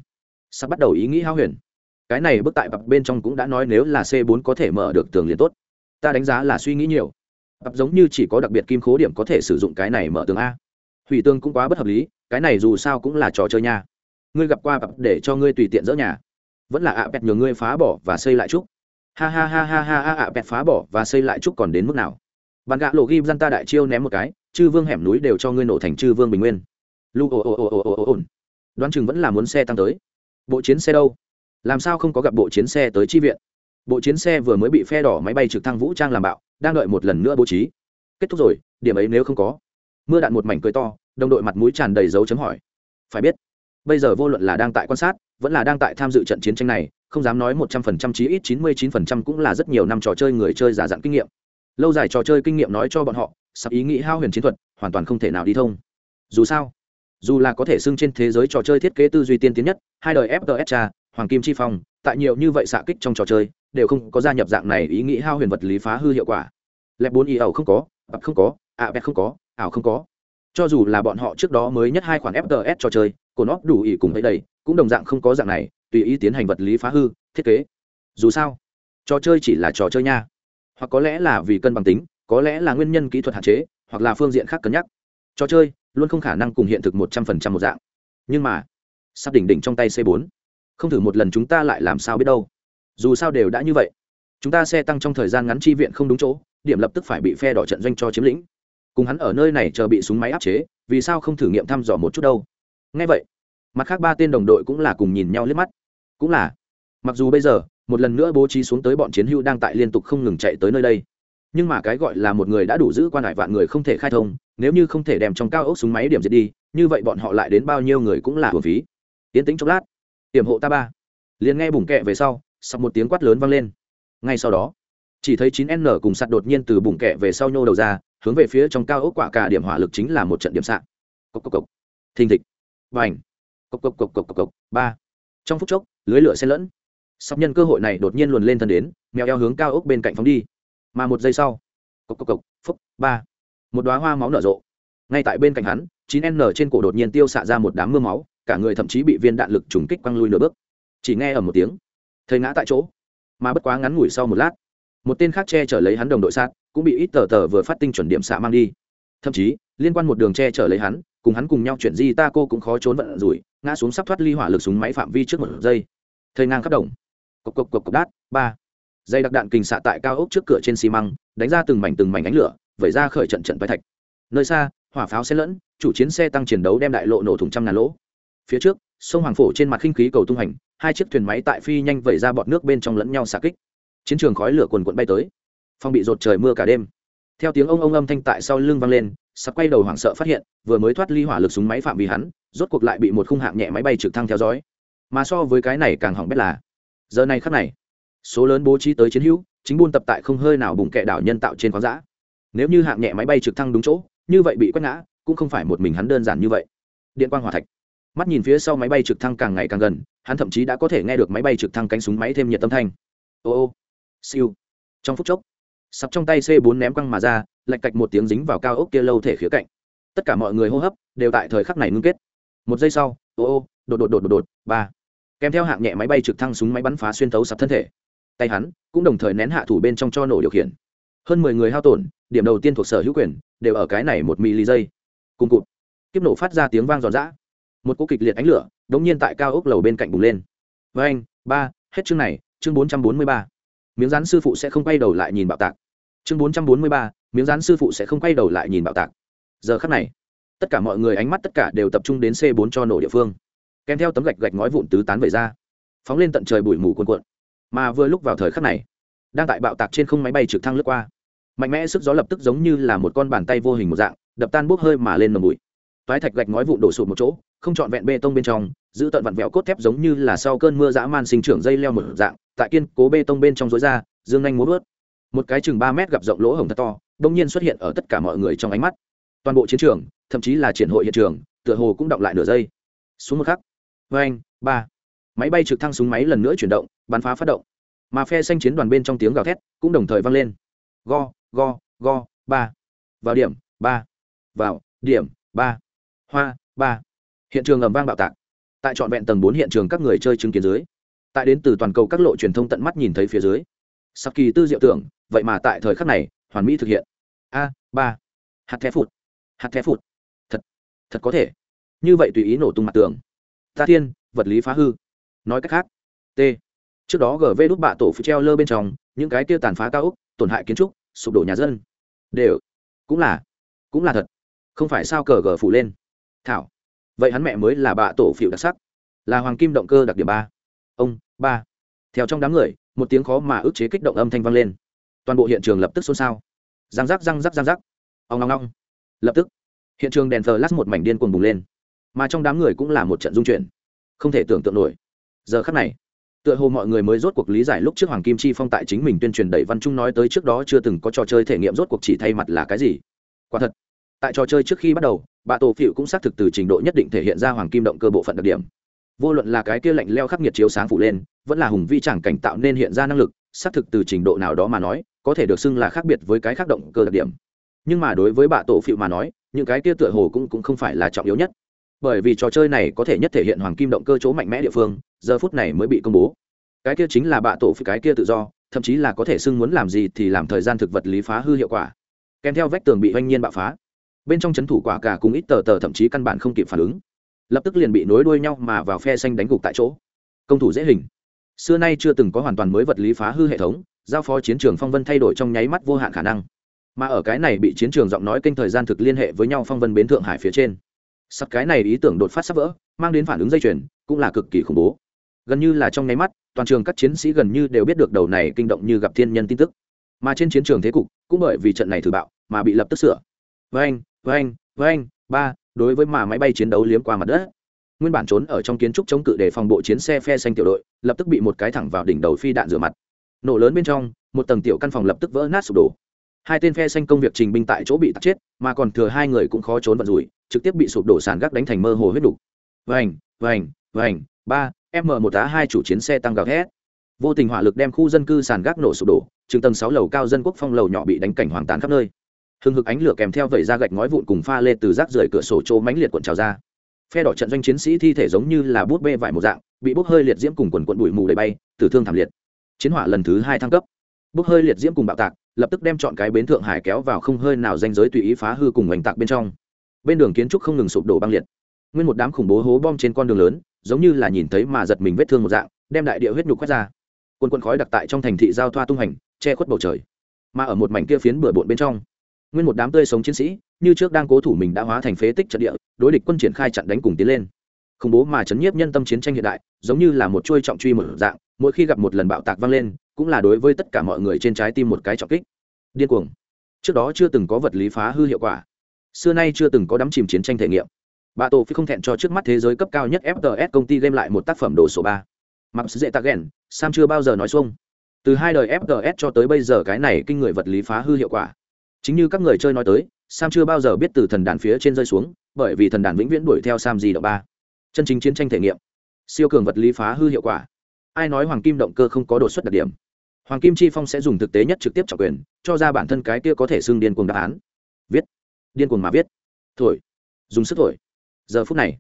sắp bắt đầu ý nghĩ hao huyền cái này bức tại bập bên trong cũng đã nói nếu là c 4 có thể mở được tường liền tốt. Ta đánh giá là suy nghĩ nhiều. Bập giống như chỉ có đặc biệt kim khố điểm có thể sử dụng cái này mở tường a. Hủy tường cũng quá bất hợp lý, cái này dù sao cũng là trò chơi nha. Ngươi gặp qua bập để cho ngươi tùy tiện dỡ nhà. Vẫn là ạ, bẹt nhờ ngươi phá bỏ và xây lại trúc. Ha ha ha ha ha ha, ạ, bẹt phá bỏ và xây lại trúc còn đến mức nào? Bạn gạ lộ ghim dân ta đại chiêu ném một cái, chư vương hẻm núi đều cho ngươi nổ thành chư vương bình nguyên. Lu ồ ồ ồ ồ ồ ồ đoán chừng vẫn là muốn xe tăng tới. Bộ chiến xe đâu? Làm sao không có gặp bộ chiến xe tới chi viện? Bộ chiến xe vừa mới bị phe đỏ máy bay trực thăng vũ trang làm bạo, đang đợi một lần nữa bố trí. Kết thúc rồi, điểm ấy nếu không có. Mưa đạn một mảnh cười to, đồng đội mặt mũi tràn đầy dấu chấm hỏi. Phải biết, bây giờ vô luận là đang tại quan sát, vẫn là đang tại tham dự trận chiến tranh này, không dám nói một trăm phần trăm, chí ít chín mươi chín phần trăm cũng là rất nhiều năm trò chơi người chơi giả dặn kinh nghiệm. Lâu dài trò chơi kinh nghiệm nói cho bọn họ, sắp ý nghĩ hao huyền chiến thuật, hoàn toàn không thể nào đi thông. Dù sao dù là có thể xưng trên thế giới trò chơi thiết kế tư duy tiên tiến nhất, hai đời fts cha, hoàng kim chi phong, tại nhiều như vậy xạ kích trong trò chơi, đều không có gia nhập dạng này ý nghĩ hao huyền vật lý phá hư hiệu quả. Lẹp bốn y ẩu không có ập không có, ạ à không có, ảo không có. Cho dù là bọn họ trước đó mới nhất hai khoản fts trò chơi, cổ nó đủ ý cùng thấy đầy, cũng đồng dạng không có dạng này, tùy ý tiến hành vật lý phá hư, thiết kế. Dù sao, trò chơi chỉ là trò chơi nha. Hoặc có lẽ là vì cân bằng tính, có lẽ là nguyên nhân kỹ thuật hạn chế, hoặc là phương diện khác cân nhắc trò chơi luôn không khả năng cùng hiện thực một trăm phần trăm một dạng. Nhưng mà, sắp đỉnh đỉnh trong tay c bốn, không thử một lần chúng ta lại làm sao biết đâu. Dù sao đều đã như vậy. Chúng ta xe tăng trong thời gian ngắn chi viện không đúng chỗ, điểm lập tức phải bị phe đỏ trận doanh cho chiếm lĩnh. Cùng hắn ở nơi này chờ bị súng máy áp chế, vì sao không thử nghiệm thăm dò một chút đâu? Ngay vậy, mặt khác ba tên đồng đội cũng là cùng nhìn nhau liếc mắt. Cũng là, mặc dù bây giờ, một lần nữa bố trí xuống tới bọn chiến hữu đang tại liên tục không ngừng chạy tới nơi đây nhưng mà cái gọi là một người đã đủ giữ quan hải vạn người không thể khai thông, nếu như không thể đem trong cao ốc súng máy điểm diệt đi, như vậy bọn họ lại đến bao nhiêu người cũng là hồn phí. Tiến tính chốc lát, tiềm hộ ta ba. Liền nghe bùng kẹ về sau sặc một tiếng quát lớn vang lên. Ngay sau đó, chỉ thấy 9N cùng sạt đột nhiên từ bùng kẹ về sau nhô đầu ra, hướng về phía trong cao ốc quả cả điểm hỏa lực chính là một trận điểm sạc. Cốc cốc cốc thình thịch. Vành cốc cốc cốc cốc cốc cốc ba. Trong phút chốc, lưới lửa xen lẫn. Sắp nhân cơ hội này đột nhiên luồn lên thân đến, mèo eo hướng cao ốc bên cạnh phóng đi mà một giây sau, cộc cộc cộc, phúc, ba. Một đoá hoa máu nở rộ. Ngay tại bên cạnh hắn, chín n trên cổ đột nhiên tiêu xạ ra một đám mưa máu, cả người thậm chí bị viên đạn lực trùng kích quăng lui nửa bước. Chỉ nghe ở một tiếng, thầy ngã tại chỗ. Mà bất quá ngắn ngủi sau một lát, một tên khác che chở lấy hắn đồng đội sát, cũng bị ít tờ tờ vừa phát tinh chuẩn điểm xạ mang đi. Thậm chí, liên quan một đường che chở lấy hắn, cùng hắn cùng nhau chuyển di ta cô cũng khó trốn vận rủi, ngã xuống sắp thoát ly hỏa lực súng máy phạm vi trước một giây. Thầy ngang khắp đồng. Cộc cộc cộc cộc đát, ba dây đặc đạn kình xạ tại cao ốc trước cửa trên xi măng, đánh ra từng mảnh từng mảnh ánh lửa, vẩy ra khởi trận trận vai thạch. Nơi xa, hỏa pháo xen lẫn, chủ chiến xe tăng chiến đấu đem đại lộ nổ thủng trăm ngàn lỗ. Phía trước, sông hoàng phổ trên mặt khinh khí cầu tung hành hai chiếc thuyền máy tại phi nhanh vẩy ra bọt nước bên trong lẫn nhau xạ kích. Chiến trường khói lửa quần quận bay tới. Phong bị rột trời mưa cả đêm. Theo tiếng ông ông âm thanh tại sau lưng vang lên sắp quay đầu hoảng sợ phát hiện, vừa mới thoát ly hỏa lực súng máy phạm vi hắn, rốt cuộc lại bị một khung hạng nhẹ máy bay trực thăng theo dõi. Mà so với cái này càng hỏng bét là, giờ này khắc này số lớn bố trí tới chiến hữu, chính buôn tập tại không hơi nào bùng kẹ đảo nhân tạo trên khoáng giã nếu như hạng nhẹ máy bay trực thăng đúng chỗ, như vậy bị quét ngã, cũng không phải một mình hắn đơn giản như vậy. Điện quang hỏa thạch. Mắt nhìn phía sau máy bay trực thăng càng ngày càng gần, hắn thậm chí đã có thể nghe được máy bay trực thăng cánh súng máy thêm nhiệt tâm thanh. Ô ô. Siêu. Trong phút chốc, sập trong tay c 4 ném quăng mà ra, lạch cạch một tiếng dính vào cao ốc kia lâu thể khía cạnh. Tất cả mọi người hô hấp đều tại thời khắc này ngưng kết. Một giây sau, ô ô, đột đột đột đột đột, ba. Kèm theo hạng nhẹ máy bay trực thăng súng máy bắn phá xuyên thấu sập thân thể tay hắn cũng đồng thời nén hạ thủ bên trong cho nổ điều khiển. Hơn mười người hao tổn, điểm đầu tiên thuộc sở hữu quyền, đều ở cái này một mili giây. Cùng cụt, kiếp nổ phát ra tiếng vang giòn giã. Một cỗ kịch liệt ánh lửa, đống nhiên tại cao ốc lầu bên cạnh bùng lên. Với anh, ba, hết chương này, chương bốn trăm bốn mươi ba. Miếng rán sư phụ sẽ không quay đầu lại nhìn bạo tạc. Chương bốn trăm bốn mươi ba, miếng rán sư phụ sẽ không quay đầu lại nhìn bạo tạc. Giờ khắc này, tất cả mọi người ánh mắt tất cả đều tập trung đến c bốn cho nổ địa phương. Kèm theo tấm gạch gạch ngói vụn tứ tán về ra. Phóng lên tận trời bụi mù cuồn cuộn mà vừa lúc vào thời khắc này, đang tại bạo tạc trên không máy bay trực thăng lướt qua. Mạnh mẽ sức gió lập tức giống như là một con bàn tay vô hình một dạng, đập tan bốc hơi mà lên nồng bụi. Toái thạch gạch ngói vụn đổ sụt một chỗ, không trọn vẹn bê tông bên trong, giữ tận vặn vẹo cốt thép giống như là sau cơn mưa dã man sinh trưởng dây leo một dạng, tại kiên cố bê tông bên trong rối ra, dương nhanh muốn vớt. Một cái chừng ba mét gặp rộng lỗ hổng thật to đông nhiên xuất hiện ở tất cả mọi người trong ánh mắt. Toàn bộ chiến trường, thậm chí là triển hội hiện trường, tựa hồ cũng động lại nửa giây. Xuống một khắc. Vê anh ba máy bay trực thăng súng máy lần nữa chuyển động, bắn phá phát động. Mà phe xanh chiến đoàn bên trong tiếng gào thét cũng đồng thời vang lên. Go go go, ba. Vào điểm, ba. Vào điểm, ba. Hoa, ba. Hiện trường ầm vang bạo tạc. Tại trọn vẹn tầng bốn hiện trường các người chơi chứng kiến dưới. Tại đến từ toàn cầu các lộ truyền thông tận mắt nhìn thấy phía dưới. Sắc kỳ tư diệu tưởng, vậy mà tại thời khắc này, hoàn mỹ thực hiện. A, ba. Hạt thép phụt. Hạt thép phụt. Thật thật có thể. Như vậy tùy ý nổ tung mặt tường. Ta thiên, vật lý phá hư nói cách khác, t. Trước đó gv đúc bạ tổ phụ treo lơ bên trong, những cái kia tàn phá cao ốc, tổn hại kiến trúc, sụp đổ nhà dân. Đều. Cũng là. Cũng là thật. Không phải sao cờ gờ phủ lên. Thảo. Vậy hắn mẹ mới là bạ tổ phiệu đặc sắc. Là hoàng kim động cơ đặc điểm ba. Ông, ba. Theo trong đám người, một tiếng khó mà ức chế kích động âm thanh vang lên. Toàn bộ hiện trường lập tức xôn xao. Răng rắc răng rắc răng rắc. Ông long long lập tức, hiện trường đèn thờ lát một mảnh điên cuồng bùng lên. Mà trong đám người cũng là một trận dung chuyển. Không thể tưởng tượng nổi giờ khắc này, tựa hồ mọi người mới rốt cuộc lý giải lúc trước hoàng kim chi phong tại chính mình tuyên truyền đẩy văn trung nói tới trước đó chưa từng có trò chơi thể nghiệm rốt cuộc chỉ thay mặt là cái gì. Quả thật, tại trò chơi trước khi bắt đầu, bà tổ phịu cũng xác thực từ trình độ nhất định thể hiện ra hoàng kim động cơ bộ phận đặc điểm. Vô luận là cái kia lạnh leo khắc nghiệt chiếu sáng phủ lên, vẫn là hùng vi chẳng cảnh tạo nên hiện ra năng lực, xác thực từ trình độ nào đó mà nói, có thể được xưng là khác biệt với cái khác động cơ đặc điểm. Nhưng mà đối với bà tổ phịu mà nói, những cái kia tựa hồ cũng cũng không phải là trọng yếu nhất bởi vì trò chơi này có thể nhất thể hiện hoàng kim động cơ chỗ mạnh mẽ địa phương, giờ phút này mới bị công bố. Cái kia chính là bạ tổ cái kia tự do, thậm chí là có thể xưng muốn làm gì thì làm thời gian thực vật lý phá hư hiệu quả. Kèm theo vách tường bị oanh nhiên bạo phá. Bên trong c h ấ n thủ quả cả cùng ít tờ tờ thậm chí căn bản không kịp phản ứng. Lập tức liền bị nối đuôi nhau mà vào phe xanh đánh gục tại chỗ. Công thủ dễ hình. Xưa nay chưa từng có hoàn toàn mới vật lý phá hư hệ thống, giao phó chiến trường phong vân thay đổi trong nháy mắt vô hạn khả năng. Mà ở cái này bị chiến trường giọng nói kênh thời gian thực liên hệ với nhau phong vân bến thượng hải phía trên sắp cái này ý tưởng đột phát sắp vỡ, mang đến phản ứng dây chuyền, cũng là cực kỳ khủng bố. Gần như là trong nháy mắt, toàn trường các chiến sĩ gần như đều biết được đầu này kinh động như gặp thiên nhân tin tức. Mà trên chiến trường thế cục, cũng bởi vì trận này thử bạo, mà bị lập tức sửa. Vâng vâng vâng ba, đối với mà máy bay chiến đấu liếm qua mặt đất. Nguyên bản trốn ở trong kiến trúc chống cự để phòng bộ chiến xe phe xanh tiểu đội, lập tức bị một cái thẳng vào đỉnh đầu phi đạn rửa mặt. Nổ lớn bên trong, một tầng tiểu căn phòng lập tức vỡ nát sụp đổ. Hai tên phe xanh công việc trình binh tại chỗ bị tắt chết, mà còn thừa hai người cũng khó trốn vận rủi trực tiếp bị sụp đổ sàn gác đánh thành mơ hồ huyết đục. Vành vành vành, ba m một tá hai chủ chiến xe tăng gào thét. Vô tình hỏa lực đem khu dân cư sàn gác nổ sụp đổ, trường tầng sáu lầu cao dân quốc phong lầu nhỏ bị đánh cảnh hoàng tán khắp nơi. Hừng hực ánh lửa kèm theo vẩy ra gạch ngói vụn cùng pha lê từ rác rưởi cửa sổ chỗ mánh liệt cuộn trào ra. Phe đỏ trận doanh chiến sĩ thi thể giống như là bút bê vải một dạng, bị bốc hơi liệt diễm cùng quần quận bụi mù đầy bay, tử thương thảm liệt. Chiến hỏa lần thứ hai thăng cấp. Bốc hơi liệt diễm cùng bạo tạc, lập tức đem chọn cái bến thượng hải kéo vào không hơi nào danh giới tùy ý phá hư cùng oanh tạc bên trong bên đường kiến trúc không ngừng sụp đổ băng liệt. Nguyên một đám khủng bố hố bom trên con đường lớn, giống như là nhìn thấy mà giật mình vết thương một dạng, đem đại địa huyết nhục quét ra. Quân quân khói đặc tại trong thành thị giao thoa tung hành, che khuất bầu trời. Mà ở một mảnh kia phiến bừa bộn bên trong, nguyên một đám tươi sống chiến sĩ, như trước đang cố thủ mình đã hóa thành phế tích trận địa, đối địch quân triển khai chặn đánh cùng tiến lên. Khủng bố mà chấn nhiếp nhân tâm chiến tranh hiện đại, giống như là một chuôi trọng truy một dạng, mỗi khi gặp một lần bạo tạc vang lên, cũng là đối với tất cả mọi người trên trái tim một cái trọng kích. Điên cuồng. Trước đó chưa từng có vật lý phá hư hiệu quả xưa nay chưa từng có đắm chìm chiến tranh thể nghiệm. Bà tổ phi không thẹn cho trước mắt thế giới cấp cao nhất fts công ty game lại một tác phẩm đồ số ba. Mặc dễ tạc ghen sam chưa bao giờ nói xuông. Từ hai đời fts cho tới bây giờ cái này kinh người vật lý phá hư hiệu quả. Chính như các người chơi nói tới, sam chưa bao giờ biết từ thần đàn phía trên rơi xuống, bởi vì thần đàn vĩnh viễn đuổi theo sam gì động ba. Chân chính chiến tranh thể nghiệm. Siêu cường vật lý phá hư hiệu quả. Ai nói hoàng kim động cơ không có đột xuất đặc điểm? Hoàng kim chi phong sẽ dùng thực tế nhất trực tiếp trọng quyền, cho ra bản thân cái kia có thể xưng điên cuồng đáp án. Viết điên cuồng mà viết. Thổi. Dùng sức thổi. Giờ phút này,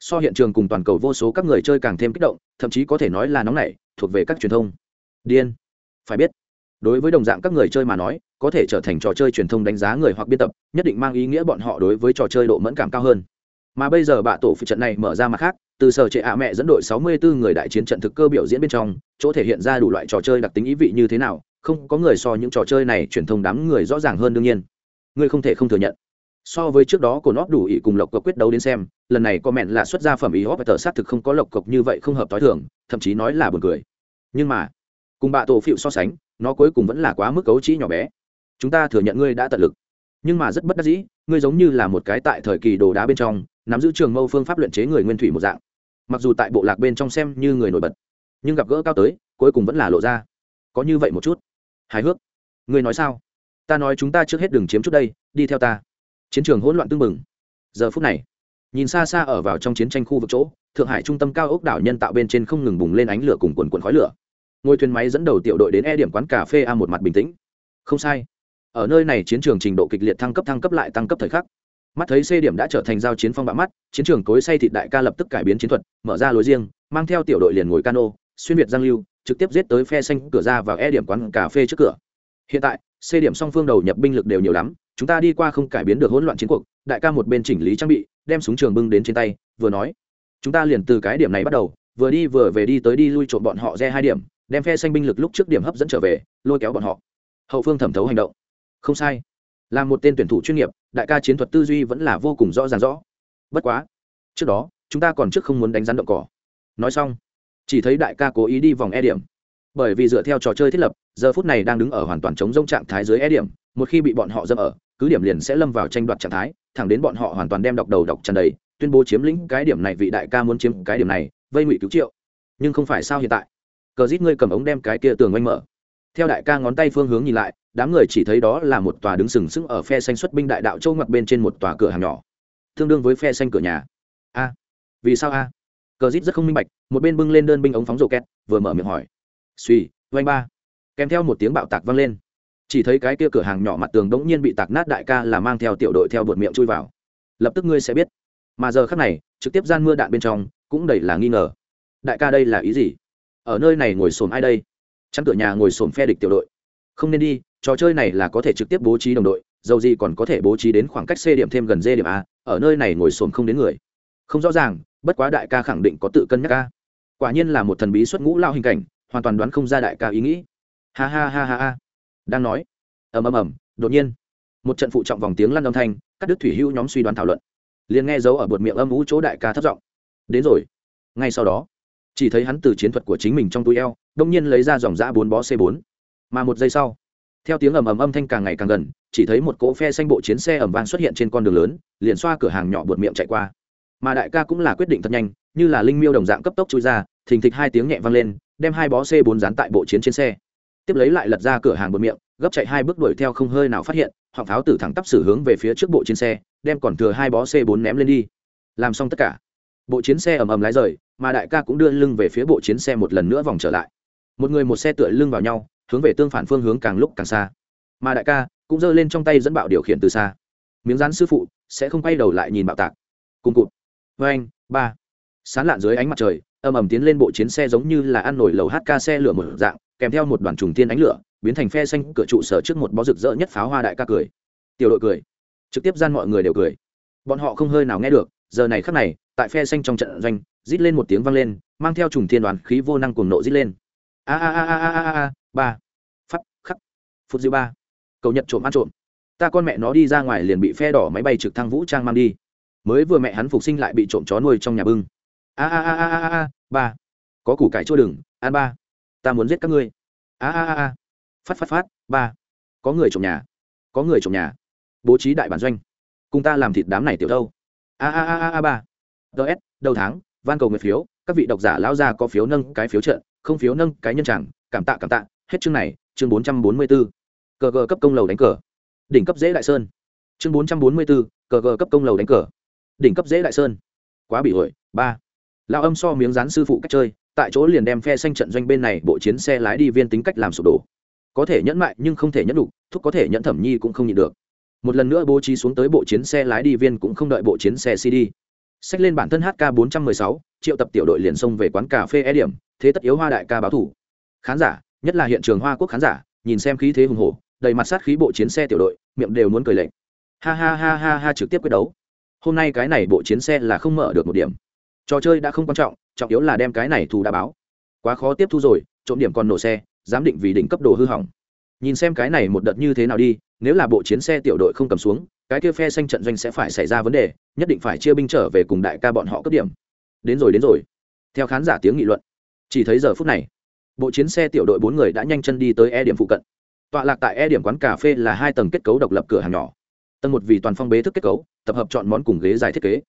so hiện trường cùng toàn cầu vô số các người chơi càng thêm kích động, thậm chí có thể nói là nóng nảy, thuộc về các truyền thông. Điên. Phải biết, đối với đồng dạng các người chơi mà nói, có thể trở thành trò chơi truyền thông đánh giá người hoặc biên tập, nhất định mang ý nghĩa bọn họ đối với trò chơi độ mẫn cảm cao hơn. Mà bây giờ bạ tổ phụ trận này mở ra mặt khác, từ sở trệ ạ mẹ dẫn đội 64 người đại chiến trận thực cơ biểu diễn bên trong, chỗ thể hiện ra đủ loại trò chơi đặc tính ý vị như thế nào, không có người so những trò chơi này truyền thông đám người rõ ràng hơn đương nhiên. Ngươi không thể không thừa nhận so với trước đó của nó đủ ý cùng lộc cộc quyết đấu đến xem, lần này có mẹn là xuất ra phẩm ý hóp tờ sát thực không có lộc cộc như vậy không hợp t h i thường, thậm chí nói là buồn cười. Nhưng mà, cùng bạ tổ phịu so sánh, nó cuối cùng vẫn là quá mức cấu trĩ nhỏ bé. Chúng ta thừa nhận ngươi đã tận lực. Nhưng mà rất bất đắc dĩ, ngươi giống như là một cái tại thời kỳ đồ đá bên trong, nắm giữ trường mâu phương pháp luyện chế người nguyên thủy một dạng. Mặc dù tại bộ lạc bên trong xem như người nổi bật, nhưng gặp gỡ cao tới, cuối cùng vẫn là lộ ra. Có như vậy một chút. Hài hước. Ngươi nói sao? Ta nói chúng ta trước hết đừng chiếm chút đây, đi theo ta chiến trường hỗn loạn tưng bừng. Giờ phút này, nhìn xa xa ở vào trong chiến tranh khu vực chỗ, thượng hải trung tâm cao ốc đảo nhân tạo bên trên không ngừng bùng lên ánh lửa cùng quần quần khói lửa. Ngôi thuyền máy dẫn đầu tiểu đội đến e điểm quán cà phê a một mặt bình tĩnh. Không sai, ở nơi này chiến trường trình độ kịch liệt thăng cấp thăng cấp lại tăng cấp thời khắc. Mắt thấy c điểm đã trở thành giao chiến phong bạo mắt, chiến trường cối say thịt đại ca lập tức cải biến chiến thuật, mở ra lối riêng, mang theo tiểu đội liền ngồi cano, xuyên việt giang lưu, trực tiếp giết tới phe xanh cửa ra vào e điểm quán cà phê trước cửa. Hiện tại, c điểm song phương đầu nhập binh lực đều nhiều lắm chúng ta đi qua không cải biến được hỗn loạn chiến cuộc, đại ca một bên chỉnh lý trang bị, đem súng trường bưng đến trên tay, vừa nói, chúng ta liền từ cái điểm này bắt đầu, vừa đi vừa về đi tới đi lui trộm bọn họ re hai điểm, đem phe xanh binh lực lúc trước điểm hấp dẫn trở về, lôi kéo bọn họ. Hậu phương thẩm thấu hành động. Không sai. Là một tên tuyển thủ chuyên nghiệp, đại ca chiến thuật tư duy vẫn là vô cùng rõ ràng rõ. Bất quá, trước đó, chúng ta còn trước không muốn đánh rắn động cỏ. Nói xong, chỉ thấy đại ca cố ý đi vòng e điểm. Bởi vì dựa theo trò chơi thiết lập, giờ phút này đang đứng ở hoàn toàn chống rông trạng thái dưới e điểm, một khi bị bọn họ dâm ở cứ điểm liền sẽ lâm vào tranh đoạt trạng thái, thẳng đến bọn họ hoàn toàn đem đọc đầu đọc tràn đầy, tuyên bố chiếm lĩnh cái điểm này, vị đại ca muốn chiếm cái điểm này, vây ngụy cứu triệu. Nhưng không phải sao hiện tại? Cờ rít ngươi cầm ống đem cái kia tường oanh mở. Theo đại ca ngón tay phương hướng nhìn lại, đám người chỉ thấy đó là một tòa đứng sừng sững ở phe xanh xuất binh đại đạo châu ngoặt bên trên một tòa cửa hàng nhỏ. Tương đương với phe xanh cửa nhà. A. Vì sao a? Cờ rít rất không minh bạch, một bên bưng lên đơn binh ống phóng rổ két, vừa mở miệng hỏi. Suy oanh ba. Kèm theo một tiếng bạo tạc vang lên chỉ thấy cái kia cửa hàng nhỏ mặt tường đống nhiên bị tạc nát đại ca là mang theo tiểu đội theo bột miệng chui vào. Lập tức ngươi sẽ biết. Mà giờ khắc này, trực tiếp gian mưa đạn bên trong, cũng đầy là nghi ngờ. Đại ca đây là ý gì? Ở nơi này ngồi xổm ai đây? Chắn cửa nhà ngồi xổm phe địch tiểu đội. Không nên đi, trò chơi này là có thể trực tiếp bố trí đồng đội, dầu gì còn có thể bố trí đến khoảng cách c điểm thêm gần d điểm a, ở nơi này ngồi xổm không đến người. Không rõ ràng, bất quá đại ca khẳng định có tự cân nhắc ca quả nhiên là một thần bí xuất ngũ lao hình cảnh, hoàn toàn đoán không ra đại ca ý nghĩ. Ha ha ha ha ha đang nói. Ầm ầm ầm, đột nhiên, một trận phụ trọng vòng tiếng lăn âm thanh cắt đứt thủy hữu nhóm suy đoán thảo luận. Liền nghe dấu ở bột miệng âm ú chỗ đại ca thất giọng, đến rồi. Ngay sau đó, chỉ thấy hắn từ chiến thuật của chính mình trong túi eo, đông nhiên lấy ra dòng giã bốn bó c 4 mà một giây sau, theo tiếng ầm ầm âm thanh càng ngày càng gần, chỉ thấy một cỗ phe xanh bộ chiến xe ẩm vang xuất hiện trên con đường lớn, liền xoa cửa hàng nhỏ bột miệng chạy qua. Mà đại ca cũng là quyết định thật nhanh, như là linh miêu đồng dạng cấp tốc chui ra, thình thịch hai tiếng nhẹ vang lên, đem hai bó c 4 dán tại bộ chiến trên xe tiếp lấy lại lật ra cửa hàng bột miệng, gấp chạy hai bước đuổi theo không hơi nào phát hiện hoặc pháo tử thẳng tắp xử hướng về phía trước bộ chiến xe, đem còn thừa hai bó c 4 ném lên đi. Làm xong tất cả, bộ chiến xe ầm ầm lái rời, mà đại ca cũng đưa lưng về phía bộ chiến xe một lần nữa vòng trở lại. Một người một xe tựa lưng vào nhau, hướng về tương phản phương hướng càng lúc càng xa. Mà đại ca cũng giơ lên trong tay dẫn bạo điều khiển từ xa. Miếng rán sư phụ sẽ không quay đầu lại nhìn bạo tạc. Cùng cụt. Vê anh, ba. Sán lạn dưới ánh mặt trời, ầm ầm tiến lên bộ chiến xe giống như là ăn nổi lầu hk xe lửa một dạng kèm theo một đoàn trùng tiên ánh lửa, biến thành phe xanh cửa trụ sở trước một bó rực rỡ nhất pháo hoa đại ca cười. Tiểu đội cười. Trực tiếp gian mọi người đều cười. Bọn họ không hơi nào nghe được, giờ này khắc này, tại phe xanh trong trận doanh, rít lên một tiếng vang lên, mang theo trùng thiên đoàn khí vô năng cuồng nộ rít lên. A a a a a a a ba. Phát khắc. Phút dư ba. Cầu nhật trộm ăn trộm. Ta con mẹ nó đi ra ngoài liền bị phe đỏ máy bay trực thăng vũ trang mang đi. Mới vừa mẹ hắn phục sinh lại bị trộm chó nuôi trong nhà bưng. A a a a a a, ba. Có củ cải chua đừng, ăn ba ta muốn giết các ngươi. A a a a. Phát phát phát. Ba. Có người trồng nhà. Có người trồng nhà. Bố trí đại bản doanh. Cùng ta làm thịt đám này tiểu đâu a a a a ba. Ts đầu tháng, van cầu nguyện phiếu. Các vị độc giả lão gia có phiếu nâng cái phiếu trợ, không phiếu nâng cái nhân chẳng. Cảm tạ cảm tạ. Hết chương này, chương bốn trăm bốn mươi bốn cờ gờ cấp công lầu đánh cờ. Đỉnh cấp dễ đại sơn. Chương bốn trăm bốn mươi bốn cờ gờ cấp công lầu đánh cờ. Đỉnh cấp dễ đại sơn. Quá bị ổi ba. Lão âm so miếng rán sư phụ cách chơi tại chỗ liền đem phe xanh trận doanh bên này bộ chiến xe lái đi viên tính cách làm sụp đổ. Có thể nhẫn mại nhưng không thể nhẫn đủ thúc có thể nhẫn thẩm nhi cũng không nhịn được. Một lần nữa bố trí xuống tới bộ chiến xe lái đi viên cũng không đợi bộ chiến xe cd xách lên bản thân hk 416, triệu tập tiểu đội liền xông về quán cà phê e điểm thế tất yếu hoa đại ca báo thủ. Khán giả nhất là hiện trường hoa quốc khán giả nhìn xem khí thế hùng hổ đầy mặt sát khí bộ chiến xe tiểu đội miệng đều muốn cười lệnh ha ha ha ha ha trực tiếp quyết đấu. Hôm nay cái này bộ chiến xe là không mở được một điểm. Trò chơi đã không quan trọng trọng yếu là đem cái này thù đã báo. Quá khó tiếp thu rồi, trộm điểm còn nổ xe, giám định vì đỉnh cấp đồ hư hỏng. Nhìn xem cái này một đợt như thế nào đi, nếu là bộ chiến xe tiểu đội không cầm xuống, cái kia phe xanh trận doanh sẽ phải xảy ra vấn đề, nhất định phải chia binh trở về cùng đại ca bọn họ cấp điểm. Đến rồi đến rồi. Theo khán giả tiếng nghị luận, chỉ thấy giờ phút này, bộ chiến xe tiểu đội bốn người đã nhanh chân đi tới e điểm phụ cận. Tọa lạc tại e điểm quán cà phê là hai tầng kết cấu độc lập cửa hàng nhỏ. Tầng một vì toàn phong bế thức kết cấu, tập hợp chọn món cùng ghế dài thiết kế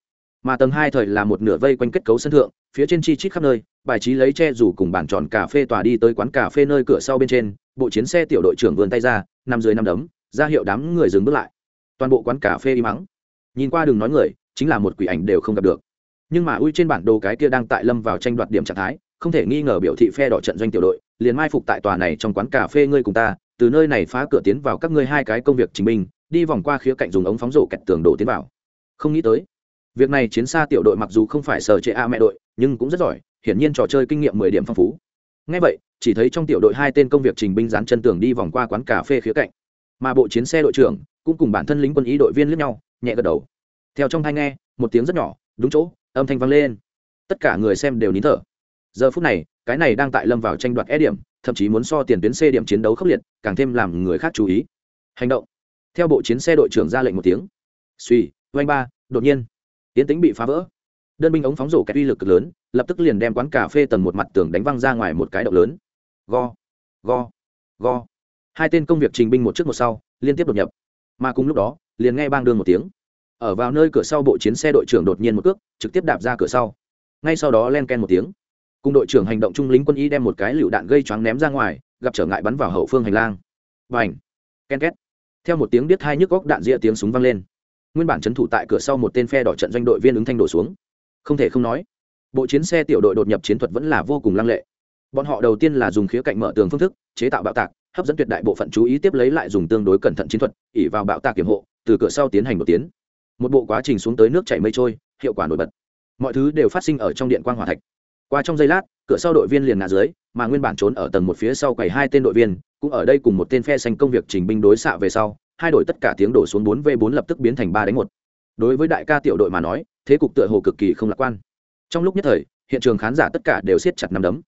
mà tầng hai thời là một nửa vây quanh kết cấu sân thượng, phía trên chi chít khắp nơi, bài trí lấy che rủ cùng bàn tròn cà phê tòa đi tới quán cà phê nơi cửa sau bên trên, bộ chiến xe tiểu đội trưởng vươn tay ra, nằm dưới nằm đấm, ra hiệu đám người dừng bước lại. Toàn bộ quán cà phê im mắng nhìn qua đừng nói người, chính là một quỷ ảnh đều không gặp được. Nhưng mà ui trên bản đồ cái kia đang tại lâm vào tranh đoạt điểm trạng thái, không thể nghi ngờ biểu thị phe đỏ trận doanh tiểu đội, liền mai phục tại tòa này trong quán cà phê ngươi cùng ta, từ nơi này phá cửa tiến vào các ngươi hai cái công việc chính minh đi vòng qua khía cạnh dùng ống phóng rổ kẹt tường đổ tiến vào. Không nghĩ tới việc này chiến xa tiểu đội mặc dù không phải sở chế a mẹ đội, nhưng cũng rất giỏi, hiển nhiên trò chơi kinh nghiệm mười điểm phong phú. Ngay vậy, chỉ thấy trong tiểu đội hai tên công việc trình binh dán chân tường đi vòng qua quán cà phê khía cạnh. Mà bộ chiến xe đội trưởng cũng cùng bản thân lính quân ý đội viên lướt nhau, nhẹ gật đầu. Theo trong thai nghe, một tiếng rất nhỏ, đúng chỗ, âm thanh vang lên. Tất cả người xem đều nín thở. Giờ phút này, cái này đang tại lâm vào tranh đoạt é điểm, thậm chí muốn so tiền tuyến c điểm chiến đấu khốc liệt, càng thêm làm người khác chú ý. Hành động. Theo bộ chiến xe đội trưởng ra lệnh một tiếng. Suy oanh ba, đột nhiên tiến tính bị phá vỡ. Đơn binh ống phóng rổ kẹt uy lực cực lớn, lập tức liền đem quán cà phê tầng một mặt tường đánh văng ra ngoài một cái động lớn. Go go go. Hai tên công việc trình binh một trước một sau, liên tiếp đột nhập. Mà cùng lúc đó, liền nghe bang đương một tiếng. Ở vào nơi cửa sau bộ chiến xe đội trưởng đột nhiên một cước, trực tiếp đạp ra cửa sau. Ngay sau đó len ken một tiếng. Cùng đội trưởng hành động trung lính quân y đem một cái lựu đạn gây choáng ném ra ngoài, gặp trở ngại bắn vào hậu phương hành lang. Và ảnh ken két. Theo một tiếng đít hai nhức góc đạn rĩa tiếng súng vang lên nguyên bản trấn thủ tại cửa sau một tên phe đỏ trận doanh đội viên ứng thanh đổ xuống. Không thể không nói, bộ chiến xe tiểu đội đột nhập chiến thuật vẫn là vô cùng lăng lệ. Bọn họ đầu tiên là dùng khía cạnh mở tường phương thức, chế tạo bạo tạc, hấp dẫn tuyệt đại bộ phận chú ý tiếp lấy lại dùng tương đối cẩn thận chiến thuật ỉ vào bạo tạc kiểm hộ, từ cửa sau tiến hành một tiến. Một bộ quá trình xuống tới nước chảy mây trôi, hiệu quả nổi bật. Mọi thứ đều phát sinh ở trong điện quan hòa thạch. Qua trong giây lát, cửa sau đội viên liền ngã dưới, mà nguyên bản trốn ở tầng một phía sau quầy hai tên đội viên, cũng ở đây cùng một tên phe xanh công việc trình binh đối xạ về sau hai đội tất cả tiếng đổ xuống bốn v bốn lập tức biến thành ba đánh một. Đối với đại ca tiểu đội mà nói, thế cục tựa hồ cực kỳ không lạc quan. Trong lúc nhất thời, hiện trường khán giả tất cả đều siết chặt nắm đấm.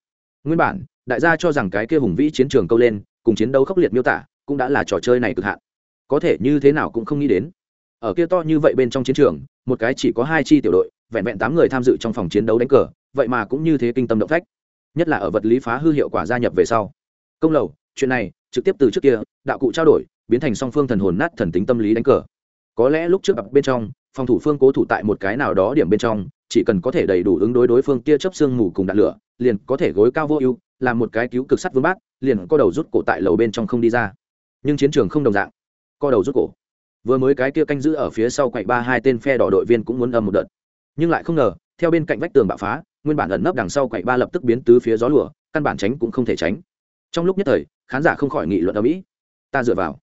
Nguyên bản, đại gia cho rằng cái kia hùng vĩ chiến trường câu lên, cùng chiến đấu khốc liệt miêu tả, cũng đã là trò chơi này cực hạn. Có thể như thế nào cũng không nghĩ đến. Ở kia to như vậy bên trong chiến trường, một cái chỉ có hai chi tiểu đội, vẹn vẹn tám người tham dự trong phòng chiến đấu đánh cờ, vậy mà cũng như thế kinh tâm động phách. Nhất là ở vật lý phá hư hiệu quả gia nhập về sau. Công lầu, chuyện này, trực tiếp từ trước kia, đạo cụ trao đổi biến thành song phương thần hồn nát thần tính tâm lý đánh cờ. Có lẽ lúc trước bên trong, phòng thủ phương cố thủ tại một cái nào đó điểm bên trong, chỉ cần có thể đầy đủ ứng đối đối phương tia chấp xương mù cùng đạn lửa, liền có thể gối cao vô ưu, làm một cái cứu cực sắt vương bác liền co đầu rút cổ tại lầu bên trong không đi ra. Nhưng chiến trường không đồng dạng. Co đầu rút cổ. Vừa mới cái kia canh giữ ở phía sau quạnh ba hai tên phe đỏ đội viên cũng muốn âm một đợt. Nhưng lại không ngờ, theo bên cạnh vách tường bạo phá, nguyên bản ẩn nấp đằng sau quạnh ba lập tức biến tứ phía gió lùa, căn bản tránh cũng không thể tránh. Trong lúc nhất thời, khán giả không khỏi nghị luận ở mỹ ta dựa vào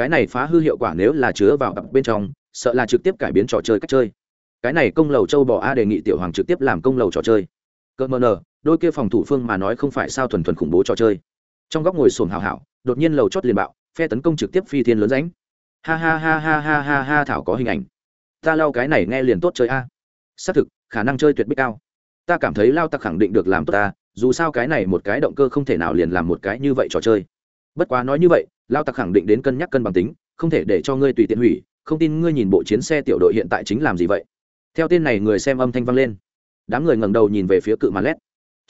cái này phá hư hiệu quả nếu là chứa vào bên trong, sợ là trực tiếp cải biến trò chơi cách chơi. Cái này công lầu châu bò a đề nghị tiểu hoàng trực tiếp làm công lầu trò chơi. Cơ mờ nờ, đôi kia phòng thủ phương mà nói không phải sao thuần thuần khủng bố trò chơi. Trong góc ngồi sồn hào hảo, đột nhiên lầu chót liền bạo, phe tấn công trực tiếp phi thiên lớn ránh ha ha ha ha ha ha ha thảo có hình ảnh. Ta lao cái này nghe liền tốt chơi a. Xác thực, khả năng chơi tuyệt bích cao. Ta cảm thấy lao tặc khẳng định được làm tốt ta dù sao cái này một cái động cơ không thể nào liền làm một cái như vậy trò chơi. Bất quá nói như vậy lao tặc khẳng định đến cân nhắc cân bằng tính, không thể để cho ngươi tùy tiện hủy, không tin ngươi nhìn bộ chiến xe tiểu đội hiện tại chính làm gì vậy. Theo tên này người xem âm thanh vang lên. Đám người ngẩng đầu nhìn về phía cự màn led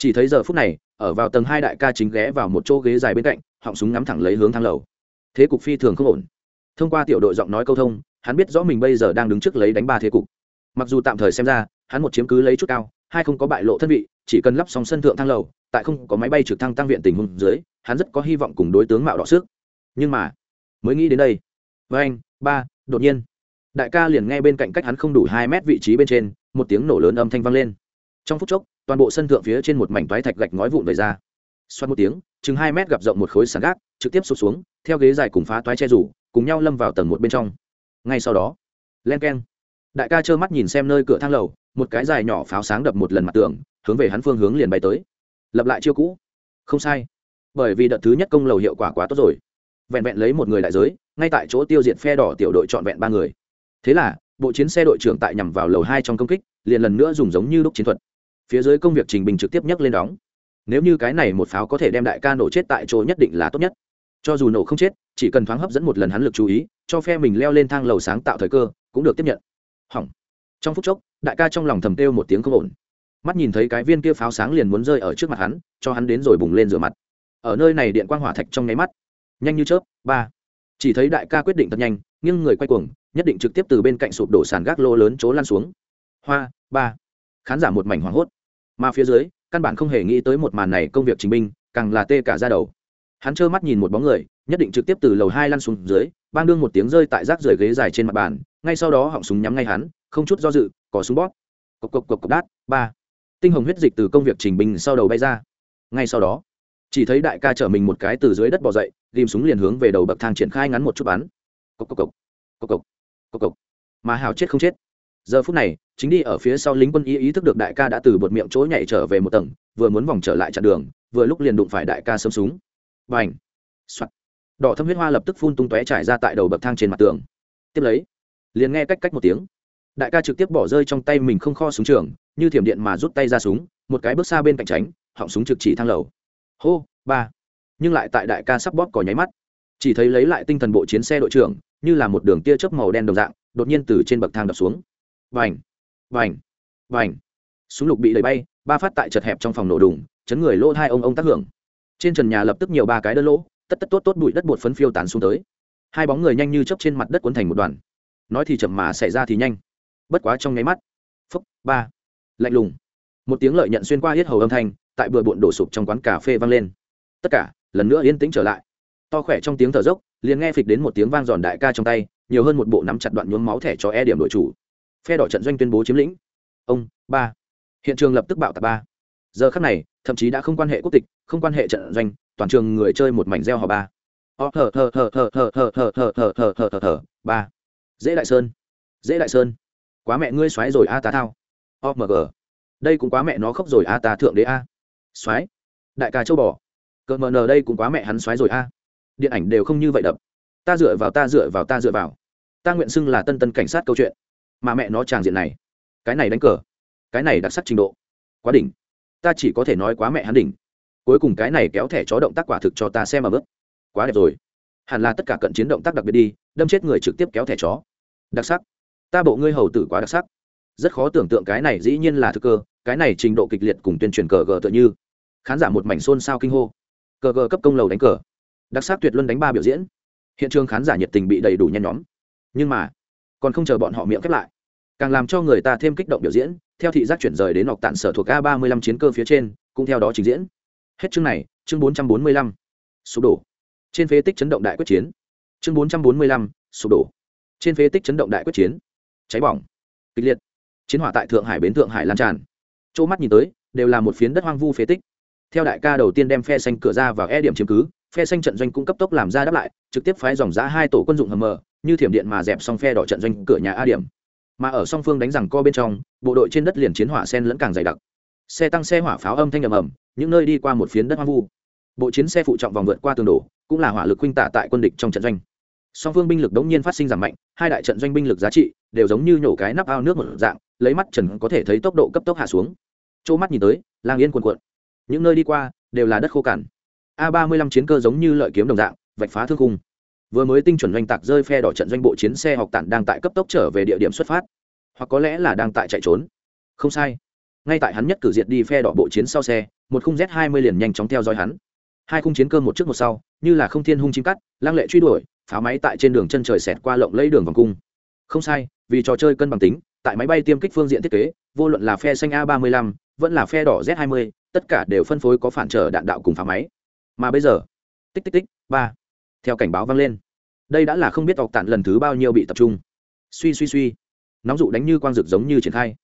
chỉ thấy giờ phút này, ở vào tầng hai đại ca chính ghé vào một chỗ ghế dài bên cạnh, họng súng ngắm thẳng lấy hướng thang lầu. Thế cục phi thường không ổn. Thông qua tiểu đội giọng nói câu thông, hắn biết rõ mình bây giờ đang đứng trước lấy đánh ba thế cục. Mặc dù tạm thời xem ra, hắn một chiếm cứ lấy chút cao, hai không có bại lộ thân vị, chỉ cần lắp xong sân thượng thang lầu, tại không có máy bay trực thăng tăng viện tình huống dưới, hắn rất có hy vọng cùng đối tướng mạo đỏ xước nhưng mà, mới nghĩ đến đây. Với anh, ba, đột nhiên. Đại ca liền nghe bên cạnh cách hắn không đủ hai mét vị trí bên trên, một tiếng nổ lớn âm thanh vang lên. Trong phút chốc, toàn bộ sân thượng phía trên một mảnh toái thạch gạch ngói vụn về ra. Xoát một tiếng, chừng hai mét gặp rộng một khối sàn gác, trực tiếp sụp xuống, theo ghế dài cùng phá toái che rủ, cùng nhau lâm vào tầng một bên trong. Ngay sau đó, len keng. Đại ca trơ mắt nhìn xem nơi cửa thang lầu, một cái dài nhỏ pháo sáng đập một lần mặt tường, hướng về hắn phương hướng liền bay tới. Lập lại chiêu cũ. Không sai. Bởi vì đợt thứ nhất công lầu hiệu quả quá tốt rồi vẹn vẹn lấy một người đại giới, ngay tại chỗ tiêu diệt phe đỏ tiểu đội trọn vẹn ba người. Thế là, bộ chiến xe đội trưởng tại nhằm vào lầu hai trong công kích, liền lần nữa dùng giống như lúc chiến thuật. Phía dưới công việc trình bình trực tiếp nhấc lên đóng. Nếu như cái này một pháo có thể đem đại ca nổ chết tại chỗ nhất định là tốt nhất. Cho dù nổ không chết, chỉ cần thoáng hấp dẫn một lần hắn lực chú ý, cho phe mình leo lên thang lầu sáng tạo thời cơ, cũng được tiếp nhận. Hỏng. Trong phút chốc, đại ca trong lòng thầm kêu một tiếng không ổn. Mắt nhìn thấy cái viên kia pháo sáng liền muốn rơi ở trước mặt hắn, cho hắn đến rồi bùng lên rửa mặt. Ở nơi này điện quang hỏa thạch trong nháy mắt nhanh như chớp, ba. Chỉ thấy đại ca quyết định thật nhanh nhưng người quay cuồng, nhất định trực tiếp từ bên cạnh sụp đổ sàn gác lô lớn chỗ lan xuống. Hoa, ba. Khán giả một mảnh hoảng hốt. Mà phía dưới, căn bản không hề nghĩ tới một màn này công việc chính binh, càng là tê cả ra đầu. Hắn trơ mắt nhìn một bóng người, nhất định trực tiếp từ lầu hai lăn xuống dưới, bang đương một tiếng rơi tại rác rưởi ghế dài trên mặt bàn, ngay sau đó họng súng nhắm ngay hắn, không chút do dự có súng bóp. Cộc cộc cộc cộc đát, ba. Tinh hồng huyết dịch từ công việc trình bình sau đầu bay ra. Ngay sau đó, chỉ thấy đại ca chở mình một cái từ dưới đất bò dậy ghim súng liền hướng về đầu bậc thang triển khai ngắn một chút bắn. Cộc cộc cộc. Cộc cộc. Cộc cộc. Mà hào chết không chết. Giờ phút này, chính đi ở phía sau lính quân y ý thức được đại ca đã từ bột miệng chỗ nhảy trở về một tầng, vừa muốn vòng trở lại chặn đường, vừa lúc liền đụng phải đại ca sớm súng. Và ảnh soạt! Đỏ thâm huyết hoa lập tức phun tung tóe trải ra tại đầu bậc thang trên mặt tường. Tiếp lấy, liền nghe cách cách một tiếng. Đại ca trực tiếp bỏ rơi trong tay mình không kho súng trường, như thiểm điện mà rút tay ra súng, một cái bước xa bên cạnh tránh, họng súng trực chỉ thang lầu. Hô, ba nhưng lại tại đại ca sắp bóp cò nháy mắt. Chỉ thấy lấy lại tinh thần bộ chiến xe đội trưởng, như là một đường tia chớp màu đen đồng dạng, đột nhiên từ trên bậc thang đập xuống. Vành vành vành. Súng lục bị đẩy bay, ba phát tại chật hẹp trong phòng nổ đùng, chấn người lỗ hai ông ông tác hưởng. Trên trần nhà lập tức nhiều ba cái đơn lỗ, tất tất tốt tốt bụi đất bột phấn phiêu tán xuống tới. Hai bóng người nhanh như chớp trên mặt đất cuốn thành một đoàn. Nói thì chậm mà xảy ra thì nhanh. Bất quá trong nháy mắt, phúc, ba, lạnh lùng. Một tiếng lợi nhận xuyên qua hết hầu âm thanh, tại bừa bộn đổ sụp trong quán cà phê vang lên. Tất cả lần nữa yên tĩnh trở lại to khỏe trong tiếng thở dốc liền nghe phịch đến một tiếng vang giòn đại ca trong tay nhiều hơn một bộ nắm chặt đoạn nhuốm máu thẻ cho e điểm đội chủ phe đỏ trận doanh tuyên bố chiếm lĩnh ông ba hiện trường lập tức bạo tạc ba giờ khắc này thậm chí đã không quan hệ quốc tịch không quan hệ trận doanh toàn trường người chơi một mảnh gieo hò ba ó thở thở thở thở thở thở thở thở thở thở thở thở thở ba dễ đại sơn dễ đại sơn quá mẹ ngươi xoáy rồi a tá thao omg đây cũng quá mẹ nó khóc rồi a ta thượng đế a xoáy đại ca châu bò cợt mờ nờ đây cũng quá mẹ hắn xoáy rồi a. Điện ảnh đều không như vậy đập. Ta dựa vào, ta dựa vào, ta dựa vào. Ta nguyện xưng là tân tân cảnh sát câu chuyện. Mà mẹ nó tràng diện này. Cái này đánh cờ. Cái này đặc sắc trình độ. Quá đỉnh. Ta chỉ có thể nói quá mẹ hắn đỉnh. Cuối cùng cái này kéo thẻ chó động tác quả thực cho ta xem mà bước quá đẹp rồi. Hẳn là tất cả cận chiến động tác đặc biệt đi, đâm chết người trực tiếp kéo thẻ chó. Đặc sắc. Ta bộ ngươi hầu tử quá đặc sắc. Rất khó tưởng tượng cái này dĩ nhiên là thực cơ, cái này trình độ kịch liệt cùng tuyên truyền cờ gờ tựa như. Khán giả một mảnh xôn xao kinh hô cờ gờ cấp công lầu đánh cờ. Đặc sắc tuyệt luân đánh ba biểu diễn. Hiện trường khán giả nhiệt tình bị đầy đủ nhen nhóm. Nhưng mà, còn không chờ bọn họ miệng khép lại, càng làm cho người ta thêm kích động biểu diễn, theo thị giác chuyển rời đến học tạn sở thuộc a ba mươi lăm chiến cơ phía trên, cũng theo đó trình diễn. Hết chương này, chương bốn trăm bốn mươi lăm, sụp đổ. Trên phế tích chấn động đại quyết chiến. Chương bốn trăm bốn mươi lăm, sụp đổ. Trên phế tích chấn động đại quyết chiến. Cháy bỏng. Kịch liệt. Chiến hỏa tại thượng hải bến thượng hải lan tràn. Chỗ mắt nhìn tới, đều là một phiến đất hoang vu phế tích theo đại ca đầu tiên đem phe xanh cửa ra vào e điểm chiếm cứ, phe xanh trận doanh cũng cấp tốc làm ra đáp lại, trực tiếp phái dòng giã hai tổ quân dụng hầm mờ, như thiểm điện mà dẹp xong phe đỏ trận doanh cửa nhà a điểm. Mà ở song phương đánh rằng co bên trong, bộ đội trên đất liền chiến hỏa sen lẫn càng dày đặc. Xe tăng xe hỏa pháo âm thanh ầm ầm, những nơi đi qua một phiến đất hoang vu. Bộ chiến xe phụ trọng vòng vượt qua tường đổ, cũng là hỏa lực huynh tả tại quân địch trong trận doanh. Song phương binh lực đống nhiên phát sinh giảm mạnh, hai đại trận doanh binh lực giá trị đều giống như nhổ cái nắp ao nước một dạng, lấy mắt trần có thể thấy tốc độ cấp tốc hạ xuống. Chỗ mắt nhìn tới, lang yên cuồn cuộn những nơi đi qua đều là đất khô cằn. A ba mươi lăm chiến cơ giống như lợi kiếm đồng dạng, vạch phá thương khung. Vừa mới tinh chuẩn doanh tạc rơi phe đỏ trận doanh bộ chiến xe học tản đang tại cấp tốc trở về địa điểm xuất phát. Hoặc có lẽ là đang tại chạy trốn. Không sai. Ngay tại hắn nhất cử diệt đi phe đỏ bộ chiến sau xe, một khung z hai mươi liền nhanh chóng theo dõi hắn. Hai khung chiến cơ một trước một sau, như là không thiên hung chim cắt lang lệ truy đuổi, pháo máy tại trên đường chân trời xẹt qua lộng lấy đường vòng cung. Không sai, vì trò chơi cân bằng tính, tại máy bay tiêm kích phương diện thiết kế, vô luận là phe xanh a ba mươi lăm vẫn là phe đỏ z hai mươi, tất cả đều phân phối có phản trở đạn đạo cùng pháo máy. Mà bây giờ, tích tích tích, ba. Theo cảnh báo vang lên, đây đã là không biết tộc tản lần thứ bao nhiêu bị tập trung. Suy suy suy. Nóng dụ đánh như quang rực giống như triển khai.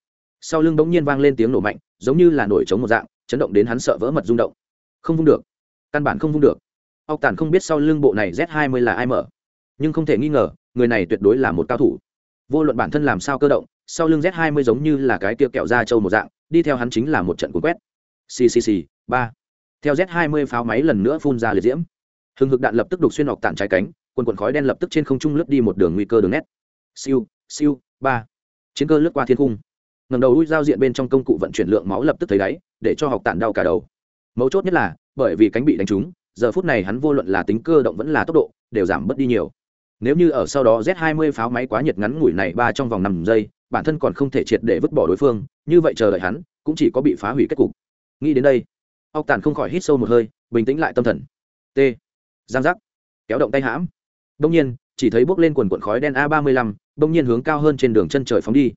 Sau lưng bỗng nhiên vang lên tiếng nổ mạnh, giống như là nổi trống một dạng, chấn động đến hắn sợ vỡ mật rung động. Không vung được. Căn bản không vung được. Ọc tản không biết sau lưng bộ này z 20 là ai mở. Nhưng không thể nghi ngờ, người này tuyệt đối là một cao thủ. Vô luận bản thân làm sao cơ động, sau lưng z 20 giống như là cái kia kẹo da trâu một dạng đi theo hắn chính là một trận cuốn quét. Ccc ba. Theo z 20 pháo máy lần nữa phun ra liệt diễm. Hừng hực đạn lập tức đục xuyên ọc tản trái cánh, quần quần khói đen lập tức trên không trung lướt đi một đường nguy cơ đường nét. Siêu siêu, ba. Chiến cơ lướt qua thiên cung ngầm đầu đuôi giao diện bên trong công cụ vận chuyển lượng máu lập tức thấy đáy, để cho học tản đau cả đầu. Mấu chốt nhất là, bởi vì cánh bị đánh trúng, giờ phút này hắn vô luận là tính cơ động vẫn là tốc độ, đều giảm bớt đi nhiều. Nếu như ở sau đó z 20 pháo máy quá nhiệt ngắn ngủi này ba trong vòng năm giây bản thân còn không thể triệt để vứt bỏ đối phương, như vậy chờ đợi hắn, cũng chỉ có bị phá hủy kết cục. Nghĩ đến đây, ốc tàn không khỏi hít sâu một hơi, bình tĩnh lại tâm thần. T. Giang giác. Kéo động tay hãm. Đông nhiên, chỉ thấy bước lên quần quần khói đen a 35 đông nhiên hướng cao hơn trên đường chân trời phóng đi.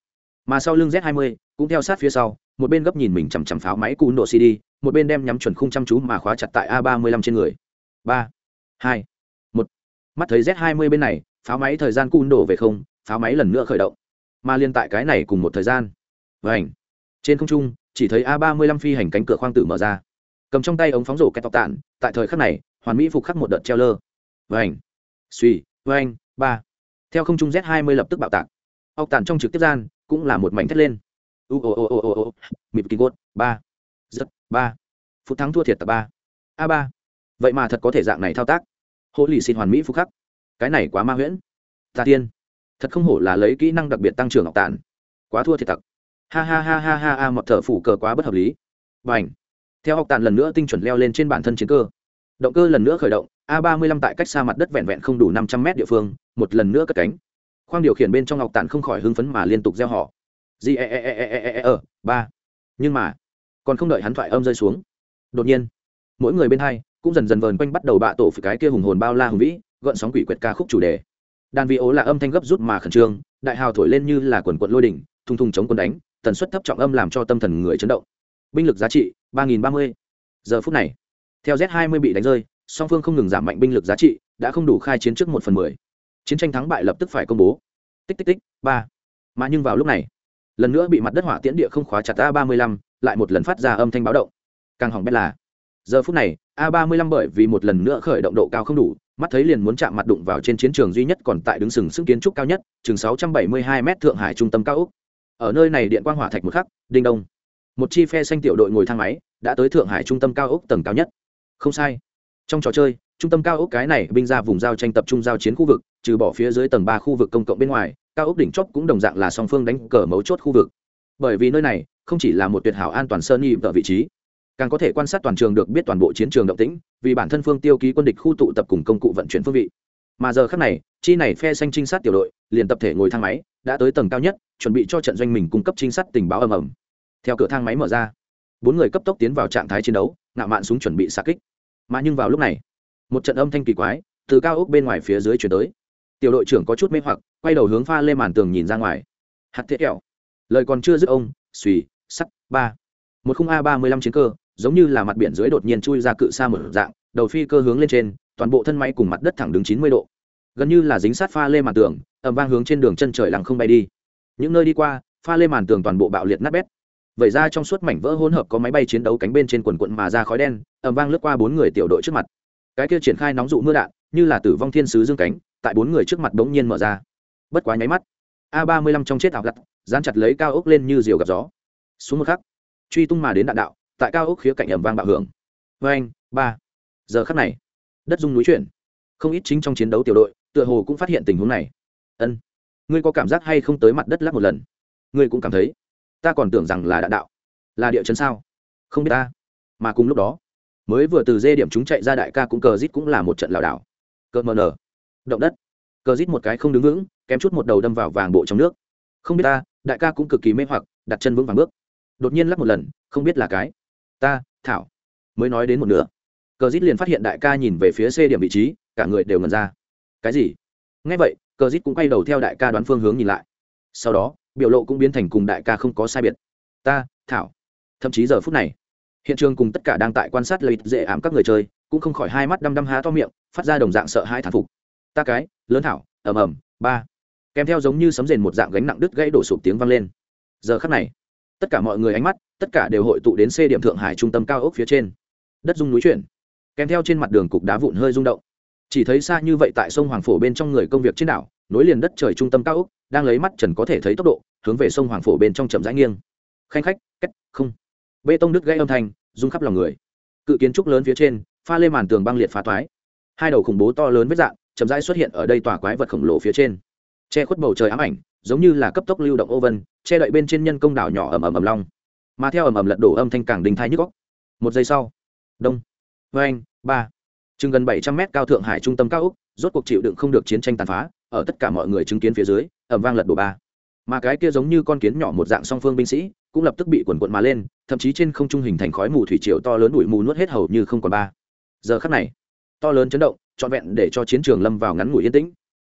Mà sau lưng z 20 cũng theo sát phía sau, một bên gấp nhìn mình chằm chằm pháo máy cú nổ cd một bên đem nhắm chuẩn khung chăm chú mà khóa chặt tại a 35 trên người. Ba, hai, một. Mắt thấy z 20 bên này, pháo máy thời gian cú nổ về không, pháo máy lần nữa khởi động mà liên tại cái này cùng một thời gian. Vảnh trên không trung, chỉ thấy a 35 phi hành cánh cửa khoang tử mở ra. Cầm trong tay ống phóng rổ kẹt tóc tản, tại thời khắc này, hoàn mỹ phục khắc một đợt treo lơ. Vảnh suy vảnh ba. Theo không trung z 20 lập tức bạo tạc. Ốc Tản trong trực tiếp gian, cũng là một mảnh thét lên. U, o o o o o. Mịp kinh cốt ba. Rất ba. Phút thắng thua thiệt tập ba. A ba. Vậy mà thật có thể dạng này thao tác. Hỗ lì xin hoàn mỹ phục khắc. Cái này quá ma huyễn. Ta tiên thật không hổ là lấy kỹ năng đặc biệt tăng trưởng ngọc tàn quá thua thiệt tặc ha ha ha ha ha ha, mọt thở phủ cờ quá bất hợp lý. Và ảnh theo học tàn lần nữa tinh chuẩn leo lên trên bản thân chiến cơ. Động cơ lần nữa khởi động, a ba mươi lăm tại cách xa mặt đất vẹn vẹn không đủ năm trăm mét địa phương, một lần nữa cất cánh. Khoang điều khiển bên trong ngọc tàn không khỏi hưng phấn mà liên tục gieo họ. G e e e e e e, e ờ, ba. Nhưng mà, còn không đợi hắn thoại âm rơi xuống. Đột nhiên, mỗi người bên hai cũng dần dần vờn quanh bắt đầu bạ tổ phải cái kia hùng hồn bao la hùng vĩ, gợn sóng quỷ quyệt ca khúc chủ đề đàn vị ố là âm thanh gấp rút mà khẩn trương, đại hào thổi lên như là quần quận lôi đỉnh thung thung chống quân đánh, tần suất thấp trọng âm làm cho tâm thần người chấn động. Binh lực giá trị, ba nghìn ba mươi. Giờ phút này, theo z hai mươi bị đánh rơi, song phương không ngừng giảm mạnh binh lực giá trị, đã không đủ khai chiến trước một phần mười. Chiến tranh thắng bại lập tức phải công bố. Tích tích tích, ba. Mà nhưng vào lúc này, lần nữa bị mặt đất hỏa tiễn địa không khóa chặt a ba mươi lăm, lại một lần phát ra âm thanh báo động. Càng hỏng bét là, giờ phút này, a ba mươi lăm bởi vì một lần nữa khởi động độ cao không đủ mắt thấy liền muốn chạm mặt đụng vào trên chiến trường duy nhất còn tại đứng sừng sững kiến trúc cao nhất, chừng sáu trăm bảy mươi hai m thượng hải trung tâm cao úc ở nơi này điện quang hỏa thạch một khắc, đinh đông. Một chi phe xanh tiểu đội ngồi thang máy, đã tới thượng hải trung tâm cao úc tầng cao nhất. Không sai. Trong trò chơi, trung tâm cao ốc cái này, binh ra vùng giao tranh tập trung giao chiến khu vực, trừ bỏ phía dưới tầng ba khu vực công cộng bên ngoài, cao ốc đỉnh chót cũng đồng dạng là song phương đánh cờ mấu chốt khu vực. Bởi vì nơi này, không chỉ là một tuyệt hảo an toàn sơn nhị ở vị trí càng có thể quan sát toàn trường được biết toàn bộ chiến trường động tĩnh, vì bản thân phương tiêu ký quân địch khu tụ tập cùng công cụ vận chuyển phương vị. Mà giờ khác này, chi này phe xanh trinh sát tiểu đội, liền tập thể ngồi thang máy, đã tới tầng cao nhất, chuẩn bị cho trận doanh mình cung cấp trinh sát tình báo ầm ầm. Theo cửa thang máy mở ra, bốn người cấp tốc tiến vào trạng thái chiến đấu, ngạo mạn súng chuẩn bị xa kích. Mà nhưng vào lúc này, một trận âm thanh kỳ quái từ cao ốc bên ngoài phía dưới chuyển tới. Tiểu đội trưởng có chút mê hoặc, quay đầu hướng pha lên màn tường nhìn ra ngoài. Hạt thiết kẹo. Lời còn chưa dứt ông suy sắc ba. Một khung a ba mươi lăm chiến cơ giống như là mặt biển dưới đột nhiên chui ra cự xa mở dạng, đầu phi cơ hướng lên trên, toàn bộ thân máy cùng mặt đất thẳng đứng chín mươi độ. Gần như là dính sát pha lê màn tường ẩm vang hướng trên đường chân trời lặng không bay đi. Những nơi đi qua, pha lê màn tường toàn bộ bạo liệt nát bét. Vẩy ra trong suốt mảnh vỡ hỗn hợp có máy bay chiến đấu cánh bên trên quần quận mà ra khói đen ẩm vang lướt qua bốn người tiểu đội trước mặt. Cái kia triển khai nóng dụ mưa đạn, như là tử vong thiên sứ dương cánh, tại bốn người trước mặt bỗng nhiên mở ra. Bất quá nháy mắt, a ba mươi lăm trong chết ảo gặt dán chặt lấy cao ốc lên như diều gặp gió. Xuống một khắc, truy tung mà đến đạn đạo tại cao ốc khía cạnh ẩm vang bạo hưởng. Vê anh, ba. Giờ khắc này, đất dung núi chuyển. Không ít chính trong chiến đấu tiểu đội, tựa hồ cũng phát hiện tình huống này. Ân, ngươi có cảm giác hay không tới mặt đất lắc một lần? Ngươi cũng cảm thấy. Ta còn tưởng rằng là đạn đạo, là địa chấn sao? Không biết ta. Mà cùng lúc đó, mới vừa từ dê điểm chúng chạy ra đại ca cũng cờ rít cũng là một trận lảo đảo. Cờ mờ nở. Động đất. Cờ rít một cái không đứng vững, kém chút một đầu đâm vào vàng bộ trong nước. Không biết ta, đại ca cũng cực kỳ mê hoặc, đặt chân vững vàng bước. Đột nhiên lắc một lần, không biết là cái ta, thảo. Mới nói đến một nửa. Cờ dít liền phát hiện đại ca nhìn về phía c điểm vị trí, cả người đều ngần ra. Cái gì? Ngay vậy, cờ dít cũng quay đầu theo đại ca đoán phương hướng nhìn lại. Sau đó, biểu lộ cũng biến thành cùng đại ca không có sai biệt. Ta, thảo. Thậm chí giờ phút này, hiện trường cùng tất cả đang tại quan sát lợi dễ ảm các người chơi, cũng không khỏi hai mắt đăm đăm há to miệng, phát ra đồng dạng sợ hai thản phục. Ta cái, lớn thảo, ầm ầm, ba. Kèm theo giống như sấm rền một dạng gánh nặng đứt gãy đổ sụp tiếng vang lên. Giờ khắc này, tất cả mọi người ánh mắt tất cả đều hội tụ đến c điểm thượng hải trung tâm cao ốc phía trên. Đất dung núi chuyển. Kèm theo trên mặt đường cục đá vụn hơi rung động. Chỉ thấy xa như vậy tại sông hoàng phổ bên trong người công việc trên đảo, nối liền đất trời trung tâm cao ốc, đang lấy mắt trần có thể thấy tốc độ, hướng về sông hoàng phổ bên trong chậm rãi nghiêng. Khanh khách cách không. Bê tông đứt gãy âm thanh, rung khắp lòng người. Cự kiến trúc lớn phía trên, pha lê màn tường băng liệt phá toái. Hai đầu khủng bố to lớn với dạng chậm rãi xuất hiện ở đây tòa quái vật khổng lồ phía trên. Che khuất bầu trời ám ảnh, giống như là cấp tốc lưu động ô vân, che đậy bên trên nhân công đảo nhỏ ầm ầm ầm long mà theo ầm ầm lật đổ âm thanh càng đình thai nhức góc một giây sau, đông vê anh ba. Chừng gần bảy trăm mét cao thượng hải trung tâm cao úc rốt cuộc chịu đựng không được chiến tranh tàn phá, ở tất cả mọi người chứng kiến phía dưới ẩm vang lật đổ ba. Mà cái kia giống như con kiến nhỏ một dạng song phương binh sĩ, cũng lập tức bị quần quận mà lên, thậm chí trên không trung hình thành khói mù thủy triều to lớn đuổi mù nuốt hết hầu như không còn ba. Giờ khắc này, to lớn chấn động, trọn vẹn để cho chiến trường lâm vào ngắn ngủi yên tĩnh.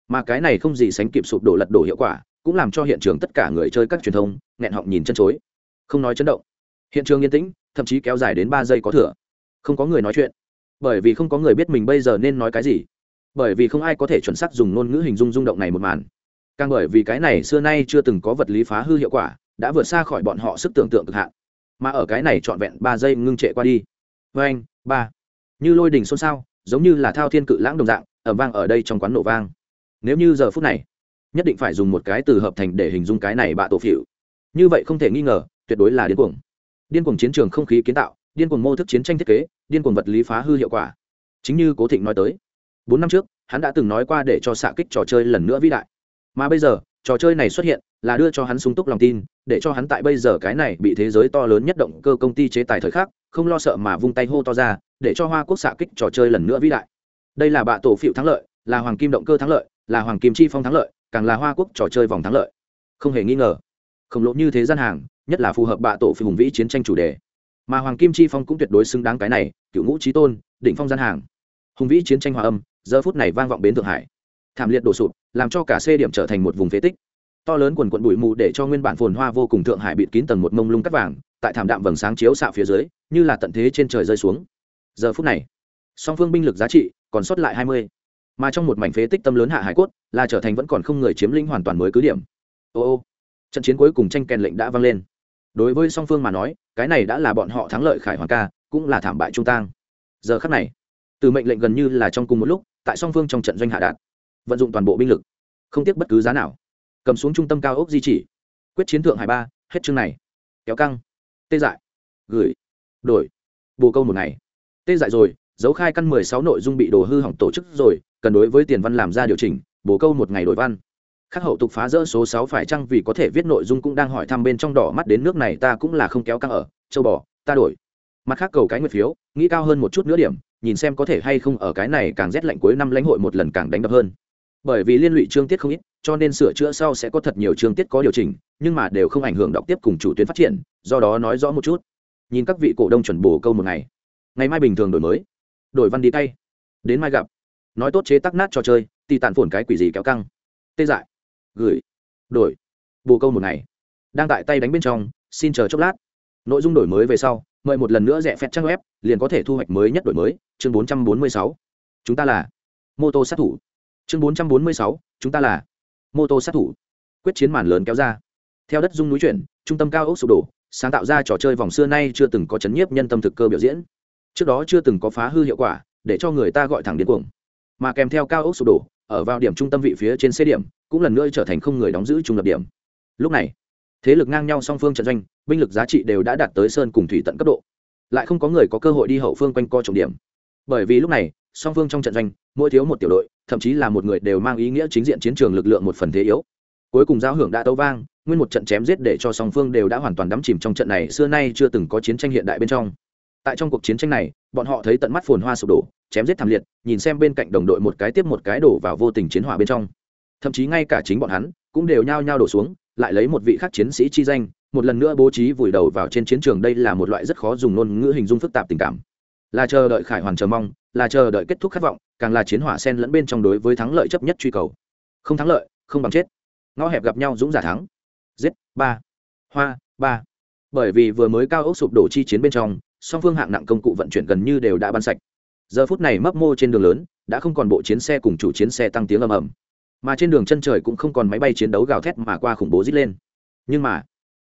Mà cái này không gì sánh kịp sụp đổ lật đổ hiệu quả, cũng làm cho hiện trường tất cả người chơi các truyền thông nghẹn họng nhìn chân chối không nói chấn động. Hiện trường yên tĩnh, thậm chí kéo dài đến ba giây có thừa. Không có người nói chuyện. Bởi vì không có người biết mình bây giờ nên nói cái gì. Bởi vì không ai có thể chuẩn xác dùng ngôn ngữ hình dung rung động này một màn. Càng bởi vì cái này xưa nay chưa từng có vật lý phá hư hiệu quả, đã vượt xa khỏi bọn họ sức tưởng tượng cực hạn. Mà ở cái này trọn vẹn ba giây ngưng trệ qua đi. Vê anh ba. Như lôi đình xôn xao, giống như là thao thiên cự lãng đồng dạng ở vang ở đây trong quán nổ vang. Nếu như giờ phút này, nhất định phải dùng một cái từ hợp thành để hình dung cái này bạ tổ phịu như vậy không thể nghi ngờ tuyệt đối là điên cuồng. Điên cuồng chiến trường không khí kiến tạo, điên cuồng mô thức chiến tranh thiết kế, điên cuồng vật lý phá hư hiệu quả. Chính như cố thịnh nói tới, bốn năm trước, hắn đã từng nói qua để cho xạ kích trò chơi lần nữa vĩ đại. Mà bây giờ, trò chơi này xuất hiện là đưa cho hắn sung túc lòng tin, để cho hắn tại bây giờ cái này bị thế giới to lớn nhất động cơ công ty chế tài thời khắc, không lo sợ mà vung tay hô to ra, để cho hoa quốc xạ kích trò chơi lần nữa vĩ đại. Đây là bạ tổ phịu thắng lợi, là hoàng kim động cơ thắng lợi, là hoàng kim chi phong thắng lợi, càng là hoa quốc trò chơi vòng thắng lợi. Không hề nghi ngờ, khổng lồ như thế gian hàng nhất là phù hợp bạ tổ phi hùng vĩ chiến tranh chủ đề. Mà hoàng kim chi phong cũng tuyệt đối xứng đáng cái này, cựu ngũ trí tôn, đỉnh phong gian hàng. Hùng vĩ chiến tranh hòa âm, giờ phút này vang vọng bến thượng hải. Thảm liệt đổ sụp, làm cho cả xê điểm trở thành một vùng phế tích. To lớn quần quận bụi mù để cho nguyên bản phồn hoa vô cùng thượng hải bịt kín tầng một mông lung cắt vàng, tại thảm đạm vầng sáng chiếu xạ phía dưới, như là tận thế trên trời rơi xuống. Giờ phút này, song phương binh lực giá trị còn sót lại hai mươi. Mà trong một mảnh phế tích tâm lớn hạ hải cốt, là trở thành vẫn còn không người chiếm lĩnh hoàn toàn mới cứ điểm. Ô ô, trận chiến cuối cùng tranh kèn lệnh đã vang lên đối với song phương mà nói, cái này đã là bọn họ thắng lợi khải hoàng ca, cũng là thảm bại trung tang. Giờ khắc này, từ mệnh lệnh gần như là trong cùng một lúc, tại song phương trong trận doanh hạ đạt, vận dụng toàn bộ binh lực, không tiếc bất cứ giá nào. Cầm xuống trung tâm cao ốc di chỉ, quyết chiến thượng hải ba, hết chương này. Kéo căng, tê dại, gửi, đổi bồ câu một ngày. Tê dại rồi, dấu khai căn mười sáu nội dung bị đồ hư hỏng tổ chức rồi, cần đối với tiền văn làm ra điều chỉnh bồ câu một ngày đổi văn khắc hậu tục phá rỡ số sáu phải chăng vì có thể viết nội dung cũng đang hỏi thăm bên trong đỏ mắt đến nước này ta cũng là không kéo căng ở, châu bò, ta đổi. Mặt khác cầu cái nguyệt phiếu, nghĩ cao hơn một chút nữa điểm, nhìn xem có thể hay không ở cái này càng rét lạnh cuối năm lãnh hội một lần càng đánh đập hơn. Bởi vì liên lụy chương tiết không ít, cho nên sửa chữa sau sẽ có thật nhiều chương tiết có điều chỉnh, nhưng mà đều không ảnh hưởng đọc tiếp cùng chủ tuyến phát triển, do đó nói rõ một chút. Nhìn các vị cổ đông chuẩn bổ câu một ngày. Ngày mai bình thường đổi mới. Đổi văn đi tay. Đến mai gặp. Nói tốt chế tắc nát trò chơi thì tàn phổn cái quỷ gì kéo căng. Tê dại gửi đổi bồ câu một ngày. Đang tại tay đánh bên trong xin chờ chốc lát. Nội dung đổi mới về sau mời một lần nữa rẻ phép trang web liền có thể thu hoạch mới nhất đổi mới chương 446. chúng ta là mô tô sát thủ. Chương 446, chúng ta là mô tô sát thủ. Quyết chiến màn lớn kéo ra. Theo đất dung núi chuyển trung tâm cao ốc sụp đổ sáng tạo ra trò chơi vòng xưa nay chưa từng có chấn nhiếp nhân tâm thực cơ biểu diễn. Trước đó chưa từng có phá hư hiệu quả để cho người ta gọi thẳng điên cuồng. Mà kèm theo cao ốc sụp đổ ở vào điểm trung tâm vị phía trên xe điểm, cũng lần nữa trở thành không người đóng giữ trung lập điểm. Lúc này, thế lực ngang nhau song phương trận doanh, binh lực giá trị đều đã đạt tới sơn cùng thủy tận cấp độ. Lại không có người có cơ hội đi hậu phương quanh co trọng điểm. Bởi vì lúc này, song phương trong trận doanh, mỗi thiếu một tiểu đội, thậm chí là một người đều mang ý nghĩa chính diện chiến trường lực lượng một phần thế yếu. Cuối cùng giao hưởng đã tấu vang, nguyên một trận chém giết để cho song phương đều đã hoàn toàn đắm chìm trong trận này, xưa nay chưa từng có chiến tranh hiện đại bên trong. Tại trong cuộc chiến tranh này, bọn họ thấy tận mắt phồn hoa sụp đổ chém giết thảm liệt, nhìn xem bên cạnh đồng đội một cái tiếp một cái đổ vào vô tình chiến hỏa bên trong. Thậm chí ngay cả chính bọn hắn cũng đều nhao nhao đổ xuống, lại lấy một vị khác chiến sĩ chi danh, một lần nữa bố trí vùi đầu vào trên chiến trường. Đây là một loại rất khó dùng ngôn ngữ hình dung phức tạp tình cảm. Là chờ đợi khải hoàn chờ mong, là chờ đợi kết thúc khát vọng, càng là chiến hỏa sen lẫn bên trong đối với thắng lợi chấp nhất truy cầu. Không thắng lợi, không bằng chết. Ngõ hẹp gặp nhau dũng giả thắng. Giết, ba. Hoa, ba. Bởi vì vừa mới cao ốc sụp đổ chi chiến bên trong, song phương hạng nặng công cụ vận chuyển gần như đều đã ban sạch giờ phút này mấp mô trên đường lớn, đã không còn bộ chiến xe cùng chủ chiến xe tăng tiếng ầm ầm. Mà trên đường chân trời cũng không còn máy bay chiến đấu gào thét mà qua khủng bố dít lên. Nhưng mà,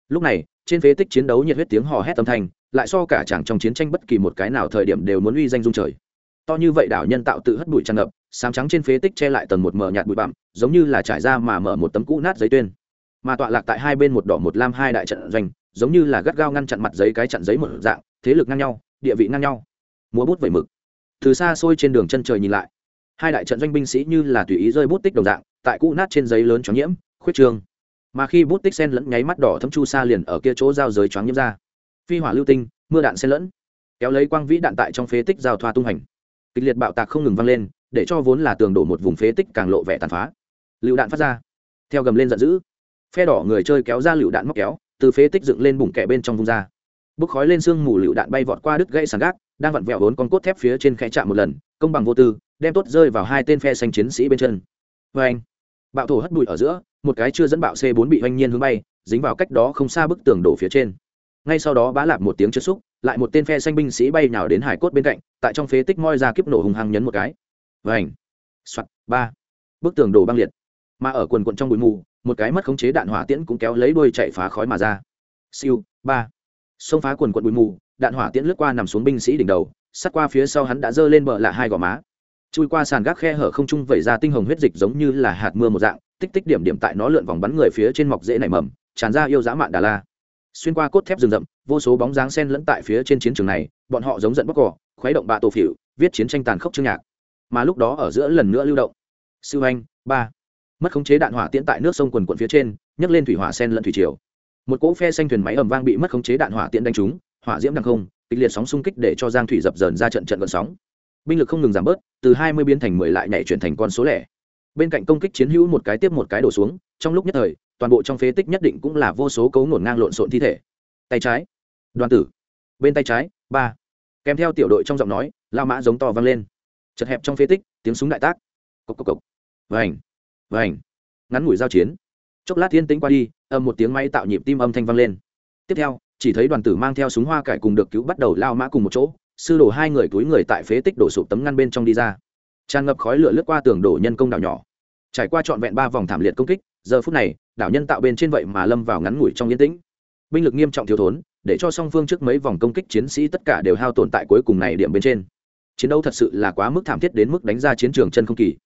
lúc này, trên phế tích chiến đấu nhiệt huyết tiếng hò hét âm thanh, lại so cả chẳng trong chiến tranh bất kỳ một cái nào thời điểm đều muốn uy danh dung trời. To như vậy đảo nhân tạo tự hất bụi tràn ngập sáng trắng trên phế tích che lại tầng một mờ nhạt bụi bặm, giống như là trải ra mà mở một tấm cũ nát giấy tuyên. Mà tọa lạc tại hai bên một đỏ một lam hai đại trận doanh, giống như là gắt gao ngăn chặn mặt giấy cái chặn giấy một dạng, thế lực ngang nhau, địa vị ngang nhau. Múa bút vẩy mực từ xa xôi trên đường chân trời nhìn lại. Hai đại trận doanh binh sĩ như là tùy ý rơi bút tích đồng dạng, tại cũ nát trên giấy lớn chóng nhiễm, khuyết trương. Mà khi bút tích sen lẫn nháy mắt đỏ thâm chu sa liền ở kia chỗ giao giới chóng nhiễm ra. Phi hỏa lưu tinh, mưa đạn sen lẫn, kéo lấy quang vĩ đạn tại trong phế tích giao thoa tung hành. Kịch liệt bạo tạc không ngừng vang lên, để cho vốn là tường đổ một vùng phế tích càng lộ vẻ tàn phá. Lựu đạn phát ra, theo gầm lên giận dữ. Phe đỏ người chơi kéo ra lựu đạn móc kéo, từ phế tích dựng lên bùng kẹ bên trong vùng ra. Bốc khói lên sương mù lựu đạn bay vọt qua đứt gãy sàn gác đang vặn vẹo vốn con cốt thép phía trên khẽ chạm một lần, công bằng vô tư, đem tốt rơi vào hai tên phe xanh chiến sĩ bên chân. Vê anh, bạo thổ hất bụi ở giữa, một cái chưa dẫn bạo c 4 bị oanh nhiên hướng bay, dính vào cách đó không xa bức tường đổ phía trên. Ngay sau đó bá lạp một tiếng chất xúc, lại một tên phe xanh binh sĩ bay nào đến hải cốt bên cạnh, tại trong phế tích moi ra kiếp nổ hùng hăng nhấn một cái. Vảnh soạt, ba, bức tường đổ băng liệt. Mà ở quần quận trong bụi mù, một cái mất khống chế đạn hỏa tiễn cũng kéo lấy đuôi chạy phá khói mà ra. Siêu, ba, xông phá quần quận bụi mù đạn hỏa tiễn lướt qua nằm xuống binh sĩ đỉnh đầu sát qua phía sau hắn đã giơ lên bờ lạ hai gò má. Chui qua sàn gác khe hở không trung vẩy ra tinh hồng huyết dịch giống như là hạt mưa một dạng, tích tích điểm điểm tại nó lượn vòng bắn người phía trên mọc dễ nảy mầm, tràn ra yêu dã mạn đà la. Xuyên qua cốt thép rừng rậm, vô số bóng dáng sen lẫn tại phía trên chiến trường này, bọn họ giống giận bóc cỏ khuấy động bạ tổ phỉu, viết chiến tranh tàn khốc chương nhạc. Mà lúc đó ở giữa lần nữa lưu động. Sư anh ba. Mất khống chế đạn hỏa tiễn tại nước sông quần quận phía trên, nhấc lên thủy hỏa sen lẫn thủy triều. Một cỗ phe xanh thuyền máy ầm vang bị mất khống chế đạn hỏa tiễn đánh trúng hỏa diễm đằng không, kịch liệt sóng xung kích để cho giang thủy dập dờn ra trận trận vận sóng. Binh lực không ngừng giảm bớt, từ hai mươi biến thành mười lại nhảy chuyển thành con số lẻ. Bên cạnh công kích chiến hữu một cái tiếp một cái đổ xuống, trong lúc nhất thời, toàn bộ trong phế tích nhất định cũng là vô số cấu ngổn ngang lộn xộn thi thể. Tay trái, đoàn tử. Bên tay trái, ba. Kèm theo tiểu đội trong giọng nói, lao mã giống to vang lên. Chật hẹp trong phế tích, tiếng súng đại tác. Cộc cộc cộc. Vành vành. Ngắn ngủi giao chiến. Chốc lát thiên tĩnh qua đi, âm một tiếng máy tạo nhịp tim âm thanh vang lên. Tiếp theo chỉ thấy đoàn tử mang theo súng hoa cải cùng được cứu bắt đầu lao mã cùng một chỗ, sư đổ hai người túi người tại phế tích đổ sụp tấm ngăn bên trong đi ra. Tràn ngập khói lửa lướt qua tường đổ nhân công đảo nhỏ. Trải qua trọn vẹn ba vòng thảm liệt công kích, giờ phút này, đảo nhân tạo bên trên vậy mà lâm vào ngắn ngủi trong yên tĩnh. Binh lực nghiêm trọng thiếu thốn, để cho song phương trước mấy vòng công kích chiến sĩ tất cả đều hao tồn tại cuối cùng này điểm bên trên. Chiến đấu thật sự là quá mức thảm thiết đến mức đánh ra chiến trường chân không kỳ.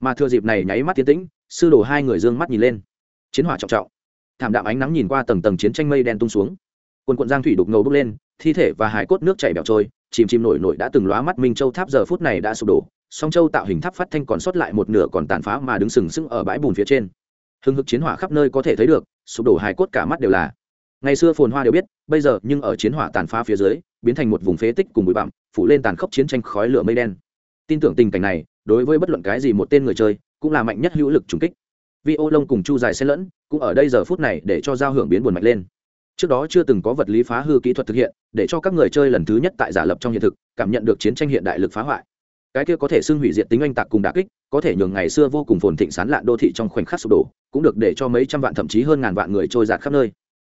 Mà thừa dịp này nháy mắt tiến tĩnh, sư đổ hai người dương mắt nhìn lên. Chiến hỏa trọng trọng. Thảm đạm ánh nắng nhìn qua tầng tầng chiến tranh mây đen tung xuống quần quận giang thủy đục ngầu bốc lên, thi thể và hải cốt nước chảy bẻo trôi, chìm chìm nổi nổi đã từng lóa mắt minh châu tháp giờ phút này đã sụp đổ, song châu tạo hình tháp phát thanh còn sót lại một nửa còn tàn phá mà đứng sừng sững ở bãi bùn phía trên. Hưng hực chiến hỏa khắp nơi có thể thấy được, sụp đổ hải cốt cả mắt đều là. Ngày xưa phồn hoa đều biết, bây giờ nhưng ở chiến hỏa tàn phá phía dưới, biến thành một vùng phế tích cùng bụi bặm, phủ lên tàn khốc chiến tranh khói lửa mây đen. Tin tưởng tình cảnh này, đối với bất luận cái gì một tên người chơi, cũng là mạnh nhất hữu lực trùng kích. Vi ô lông cùng chu dài xen lẫn, cũng ở đây giờ phút này để cho giao hưởng biến buồn mạnh lên trước đó chưa từng có vật lý phá hư kỹ thuật thực hiện, để cho các người chơi lần thứ nhất tại giả lập trong hiện thực, cảm nhận được chiến tranh hiện đại lực phá hoại. Cái kia có thể xưng hủy diệt tính oanh tạc cùng đà kích, có thể nhường ngày xưa vô cùng phồn thịnh sán lạn đô thị trong khoảnh khắc sụp đổ, cũng được để cho mấy trăm vạn thậm chí hơn ngàn vạn người trôi giạt khắp nơi.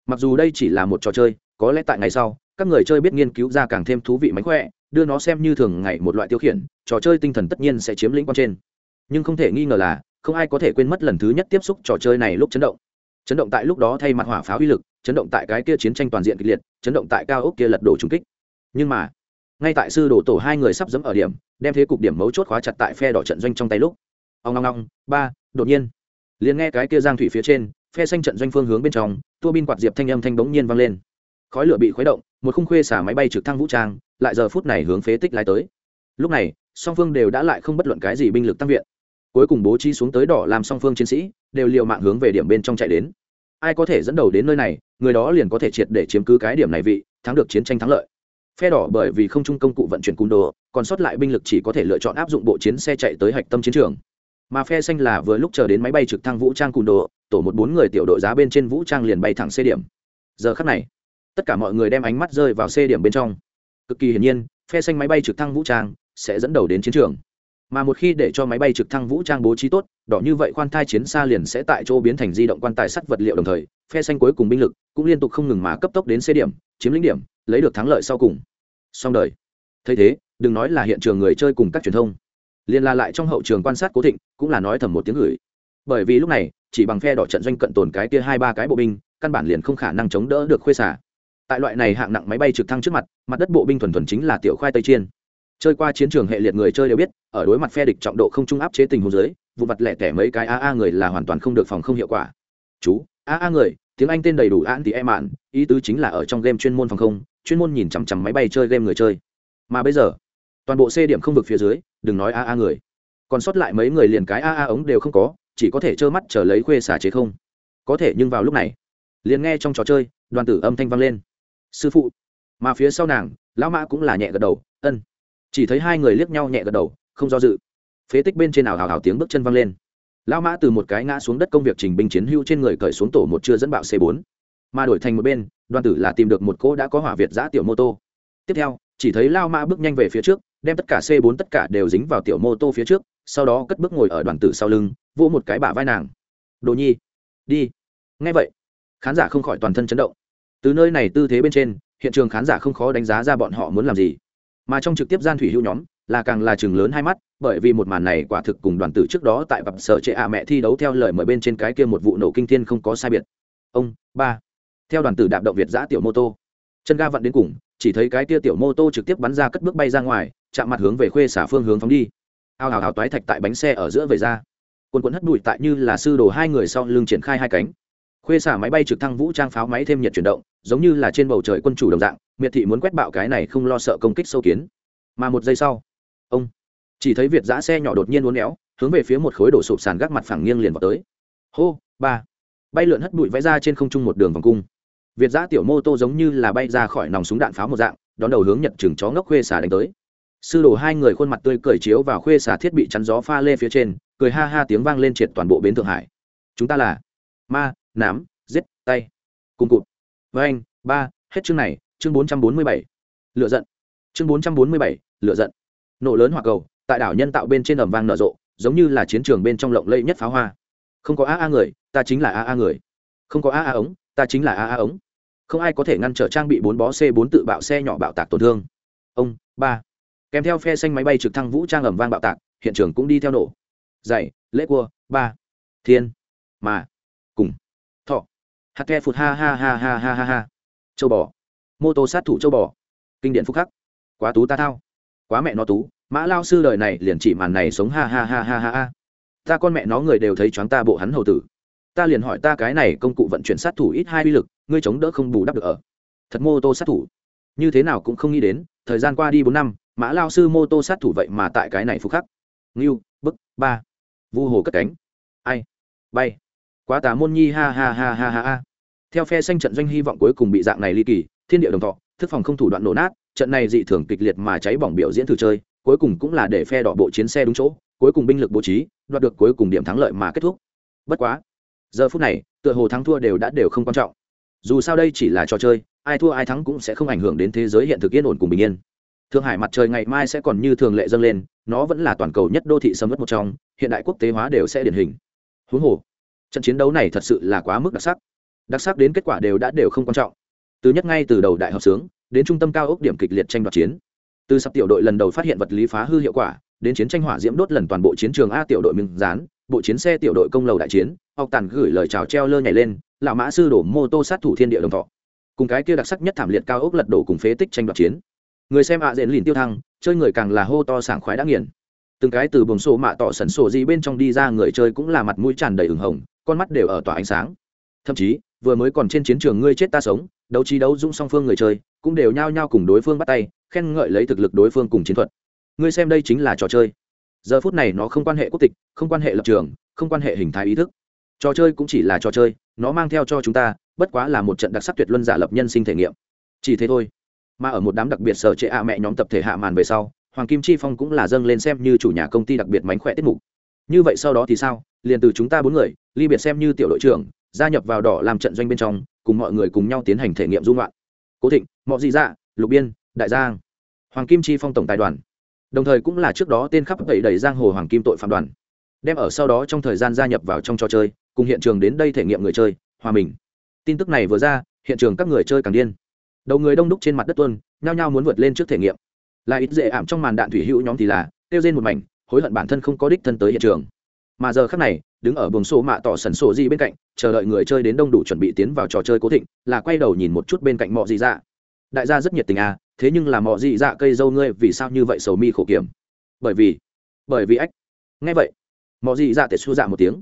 Mặc dù đây chỉ là một trò chơi, có lẽ tại ngày sau, các người chơi biết nghiên cứu ra càng thêm thú vị mánh khỏe, đưa nó xem như thường ngày một loại tiêu khiển, trò chơi tinh thần tất nhiên sẽ chiếm lĩnh quan trên. Nhưng không thể nghi ngờ là, không ai có thể quên mất lần thứ nhất tiếp xúc trò chơi này lúc chấn động. Chấn động tại lúc đó thay mặt hỏa pháo uy lực chấn động tại cái kia chiến tranh toàn diện kịch liệt, chấn động tại cao ốc kia lật đổ trung kích. Nhưng mà, ngay tại sư đổ tổ hai người sắp dẫm ở điểm, đem thế cục điểm mấu chốt khóa chặt tại phe đỏ trận doanh trong tay lúc. Ông ngong ngong ba, đột nhiên. Liền nghe cái kia giang thủy phía trên, phe xanh trận doanh phương hướng bên trong, tua bin quạt diệp thanh âm thanh bỗng nhiên vang lên. Khói lửa bị khuấy động, một khung khuê xả máy bay trực thăng vũ trang, lại giờ phút này hướng phế tích lái tới. Lúc này, song phương đều đã lại không bất luận cái gì binh lực tăng viện. Cuối cùng bố trí xuống tới đỏ làm song phương chiến sĩ, đều liều mạng hướng về điểm bên trong chạy đến. Ai có thể dẫn đầu đến nơi này người đó liền có thể triệt để chiếm cứ cái điểm này vị, thắng được chiến tranh thắng lợi. Phe đỏ bởi vì không chung công cụ vận chuyển cung đồ, còn sót lại binh lực chỉ có thể lựa chọn áp dụng bộ chiến xe chạy tới hạch tâm chiến trường. Mà phe xanh là vừa lúc chờ đến máy bay trực thăng vũ trang cung đồ, tổ một bốn người tiểu đội giá bên trên vũ trang liền bay thẳng xe điểm. Giờ khắc này, tất cả mọi người đem ánh mắt rơi vào xe điểm bên trong. Cực kỳ hiển nhiên, phe xanh máy bay trực thăng vũ trang sẽ dẫn đầu đến chiến trường mà một khi để cho máy bay trực thăng vũ trang bố trí tốt, đỏ như vậy khoan thai chiến xa liền sẽ tại chỗ biến thành di động quan tài sắt vật liệu đồng thời, phe xanh cuối cùng binh lực cũng liên tục không ngừng mà cấp tốc đến xe điểm, chiếm lĩnh điểm, lấy được thắng lợi sau cùng. Xong đời. Thấy thế, đừng nói là hiện trường người chơi cùng các truyền thông. Liền là lại trong hậu trường quan sát cố thịnh, cũng là nói thầm một tiếng gửi. Bởi vì lúc này, chỉ bằng phe đỏ trận doanh cận tồn cái kia hai ba cái bộ binh, căn bản liền không khả năng chống đỡ được khuê xả tại loại này hạng nặng máy bay trực thăng trước mặt mặt đất bộ binh thuần thuần chính là tiểu khoai tây chiên chơi qua chiến trường hệ liệt người chơi đều biết, ở đối mặt phe địch trọng độ không trung áp chế tình huống dưới, vụ mặt lẻ tẻ mấy cái a a người là hoàn toàn không được phòng không hiệu quả. Chú, a a người, tiếng anh tên đầy đủ an thì e mạn, ý tứ chính là ở trong game chuyên môn phòng không, chuyên môn nhìn chằm chằm máy bay chơi game người chơi. Mà bây giờ, toàn bộ c điểm không vực phía dưới, đừng nói a a người. Còn sót lại mấy người liền cái a a ống đều không có, chỉ có thể trơ mắt chờ lấy khuê xả chế không. Có thể nhưng vào lúc này, liền nghe trong trò chơi, đoàn tử âm thanh vang lên. Sư phụ. Mà phía sau nàng, lão mã cũng là nhẹ gật đầu, ân chỉ thấy hai người liếc nhau nhẹ gật đầu, không do dự. Phế tích bên trên nào hào hào tiếng bước chân văng lên. Lão mã từ một cái ngã xuống đất công việc trình binh chiến hưu trên người cởi xuống tổ một chưa dẫn bạo c 4 mà đổi thành một bên, đoàn tử là tìm được một cỗ đã có hỏa việt giã tiểu mô tô. Tiếp theo, chỉ thấy lao mã bước nhanh về phía trước, đem tất cả c 4 tất cả đều dính vào tiểu mô tô phía trước, sau đó cất bước ngồi ở đoàn tử sau lưng, vỗ một cái bả vai nàng. Đồ nhi, đi. Ngay vậy, khán giả không khỏi toàn thân chấn động. Từ nơi này tư thế bên trên, hiện trường khán giả không khó đánh giá ra bọn họ muốn làm gì mà trong trực tiếp gian thủy hữu nhóm là càng là chừng lớn hai mắt, bởi vì một màn này quả thực cùng đoàn tử trước đó tại vập sở trệ ạ mẹ thi đấu theo lời mời bên trên cái kia một vụ nổ kinh thiên không có sai biệt. Ông, ba. Theo đoàn tử đạp động việt giã tiểu mô tô. Chân ga vặn đến cùng, chỉ thấy cái kia tiểu mô tô trực tiếp bắn ra cất bước bay ra ngoài, chạm mặt hướng về khuê xả phương hướng phóng đi. Ao hào hào toái thạch tại bánh xe ở giữa về ra. Quần quần hất bụi tại như là sư đồ hai người sau lưng triển khai hai cánh khuê xả máy bay trực thăng vũ trang pháo máy thêm nhiệt chuyển động, giống như là trên bầu trời quân chủ đồng dạng, miệt thị muốn quét bạo cái này không lo sợ công kích sâu kiến. Mà một giây sau, ông chỉ thấy việt giã xe nhỏ đột nhiên uốn éo, hướng về phía một khối đổ sụp sàn gác mặt phẳng nghiêng liền vào tới. Hô, ba. Bay lượn hất bụi vẽ ra trên không trung một đường vòng cung. Việt giã tiểu mô tô giống như là bay ra khỏi nòng súng đạn pháo một dạng, đón đầu hướng nhật chừng chó ngốc khuê xả đánh tới. Sư đồ hai người khuôn mặt tươi cười chiếu vào khuê xả thiết bị chắn gió pha lê phía trên, cười ha ha tiếng vang lên triệt toàn bộ bến thượng hải. Chúng ta là ma nám, giết, tay, cùng cụt. Với anh, ba, hết chương này, chương bốn trăm bốn mươi bảy. Lựa giận. Chương bốn trăm bốn mươi bảy, lựa giận. Nổ lớn hỏa cầu, tại đảo nhân tạo bên trên ẩm vang nở rộ, giống như là chiến trường bên trong lộng lẫy nhất pháo hoa. Không có a a người, ta chính là a a người. Không có a a ống, ta chính là a a ống. Không ai có thể ngăn trở trang bị bốn bó c bốn tự bạo xe nhỏ bạo tạc tổn thương. Ông, ba. Kèm theo phe xanh máy bay trực thăng vũ trang ẩm vang bạo tạc, hiện trường cũng đi theo nổ. Dày lễ cua, ba. Thiên. Mà hạt ke phụt ha ha ha ha ha ha ha châu bò mô tô sát thủ châu bò kinh điển phúc khắc quá tú ta thao quá mẹ nó tú mã lao sư đời này liền chỉ màn này sống ha ha ha ha ha ha ta con mẹ nó người đều thấy choáng ta bộ hắn hầu tử ta liền hỏi ta cái này công cụ vận chuyển sát thủ ít hai uy lực ngươi chống đỡ không bù đắp được ở thật mô tô sát thủ như thế nào cũng không nghĩ đến thời gian qua đi bốn năm mã lao sư mô tô sát thủ vậy mà tại cái này phúc khắc ngưu bức ba vu hồ cất cánh ai bay quá tà môn nhi ha ha ha ha ha ha theo phe xanh trận doanh hy vọng cuối cùng bị dạng này ly kỳ, thiên địa đồng thọ, thức phòng không thủ đoạn nổ nát, trận này dị thường kịch liệt mà cháy bỏng biểu diễn thử chơi, cuối cùng cũng là để phe đỏ bộ chiến xe đúng chỗ, cuối cùng binh lực bố trí, đoạt được cuối cùng điểm thắng lợi mà kết thúc. Bất quá, giờ phút này, tựa hồ thắng thua đều đã đều không quan trọng. Dù sao đây chỉ là trò chơi, ai thua ai thắng cũng sẽ không ảnh hưởng đến thế giới hiện thực yên ổn cùng bình yên. Thượng hải mặt trời ngày mai sẽ còn như thường lệ dâng lên, nó vẫn là toàn cầu nhất đô thị sầm mất một trong, hiện đại quốc tế hóa đều sẽ điển hình. Huống hồ, trận chiến đấu này thật sự là quá mức đặc sắc đặc sắc đến kết quả đều đã đều không quan trọng. Từ nhất ngay từ đầu đại học sướng, đến trung tâm cao ốc điểm kịch liệt tranh đoạt chiến. Từ sắp tiểu đội lần đầu phát hiện vật lý phá hư hiệu quả, đến chiến tranh hỏa diễm đốt lần toàn bộ chiến trường a tiểu đội miếng rán, bộ chiến xe tiểu đội công lầu đại chiến, học tàn gửi lời chào treo lơ nhảy lên, lão mã sư đổ mô tô sát thủ thiên địa đồng thọ. Cùng cái kia đặc sắc nhất thảm liệt cao ốc lật đổ cùng phế tích tranh đoạt chiến. Người xem ạ à dện lìn tiêu thăng, chơi người càng là hô to sảng khoái đã nghiền. Từng cái từ buồng sổ mạ tỏ sẩn sổ gì bên trong đi ra người chơi cũng là mặt mũi tràn đầy ửng hồng, con mắt đều ở tỏa ánh sáng. Thậm chí vừa mới còn trên chiến trường ngươi chết ta sống, đấu trí đấu dũng song phương người chơi, cũng đều nhao nhao cùng đối phương bắt tay, khen ngợi lấy thực lực đối phương cùng chiến thuật. Ngươi xem đây chính là trò chơi. Giờ phút này nó không quan hệ quốc tịch, không quan hệ lập trường, không quan hệ hình thái ý thức. Trò chơi cũng chỉ là trò chơi, nó mang theo cho chúng ta, bất quá là một trận đặc sắc tuyệt luân giả lập nhân sinh thể nghiệm. Chỉ thế thôi. Mà ở một đám đặc biệt sở trệ ạ mẹ nhóm tập thể hạ màn về sau, hoàng kim chi phong cũng là dâng lên xem như chủ nhà công ty đặc biệt mánh khỏe tiết mục. Như vậy sau đó thì sao? Liền từ chúng ta bốn người, ly biệt xem như tiểu đội trưởng gia nhập vào đỏ làm trận doanh bên trong, cùng mọi người cùng nhau tiến hành thể nghiệm dung loạn. Cố thịnh mọi dị dạ lục biên, đại giang, hoàng kim chi phong tổng tài đoàn. Đồng thời cũng là trước đó tên khắp đẩy đẩy giang hồ hoàng kim tội phạm đoàn. Đem ở sau đó trong thời gian gia nhập vào trong trò chơi, cùng hiện trường đến đây thể nghiệm người chơi, hòa mình. Tin tức này vừa ra, hiện trường các người chơi càng điên. Đầu người đông đúc trên mặt đất tuân nhao nhao muốn vượt lên trước thể nghiệm. Là ít dễ ảm trong màn đạn thủy hữu nhóm thì là, tiêu trên một mảnh, hối hận bản thân không có đích thân tới hiện trường. Mà giờ khác này đứng ở buồng sổ mạ tỏ sần sổ di bên cạnh, chờ đợi người chơi đến đông đủ chuẩn bị tiến vào trò chơi cố thịnh, là quay đầu nhìn một chút bên cạnh mọi dị dạ. Đại gia rất nhiệt tình à thế nhưng là mọi dị dạ cây dâu ngươi vì sao như vậy sầu mi khổ kiểm? Bởi vì bởi vì ách. Nghe vậy mọi dị dạ tệ xu dạ một tiếng.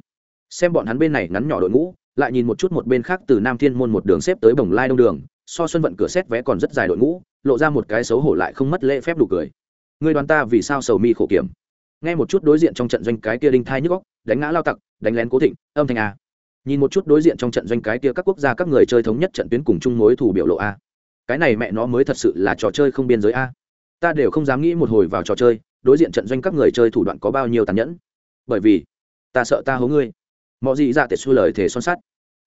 Xem bọn hắn bên này ngắn nhỏ đội ngũ, lại nhìn một chút một bên khác từ nam thiên môn một đường xếp tới bồng lai đông đường, so xuân vận cửa xét vé còn rất dài đội ngũ, lộ ra một cái xấu hổ lại không mất lễ phép đủ cười. Ngươi đoán ta vì sao sầu mi khổ kiểm? Nghe một chút đối diện trong trận doanh cái kia đinh thai nhức góc đánh ngã lao tặc, đánh lén cố thịnh, âm thanh a. Nhìn một chút đối diện trong trận doanh cái kia các quốc gia các người chơi thống nhất trận tuyến cùng chung mối thủ biểu lộ a. Cái này mẹ nó mới thật sự là trò chơi không biên giới a. Ta đều không dám nghĩ một hồi vào trò chơi, đối diện trận doanh các người chơi thủ đoạn có bao nhiêu tàn nhẫn. Bởi vì, ta sợ ta hố ngươi. Mọi gì ra tệ xu lời thể son sắt.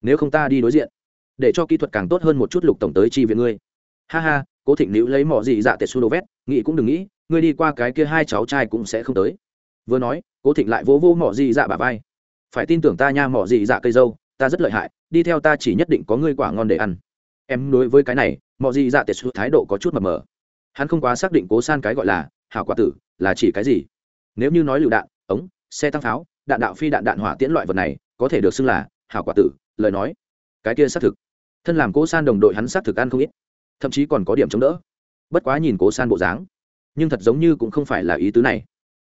Nếu không ta đi đối diện, để cho kỹ thuật càng tốt hơn một chút lục tổng tới chi viện ngươi. Ha ha, cố thịnh nữ lấy mọi gì dạ tệ xu đồ vét, nghĩ cũng đừng nghĩ ngươi đi qua cái kia hai cháu trai cũng sẽ không tới. Vừa nói, cố thịnh lại vỗ vỗ mỏ dị dạ bà vai. Phải tin tưởng ta nha mỏ dị dạ cây dâu, ta rất lợi hại, đi theo ta chỉ nhất định có ngươi quả ngon để ăn. Em đối với cái này, mỏ dị dạ tệ xuất thái độ có chút mập mờ. Hắn không quá xác định cố san cái gọi là hảo quả tử là chỉ cái gì. Nếu như nói lựu đạn, ống, xe tăng pháo, đạn đạo phi đạn đạn hỏa tiễn loại vật này, có thể được xưng là hảo quả tử, lời nói, cái kia xác thực. Thân làm cố san đồng đội hắn xác thực ăn không ít, thậm chí còn có điểm chống đỡ. Bất quá nhìn cố san bộ dáng nhưng thật giống như cũng không phải là ý tứ này.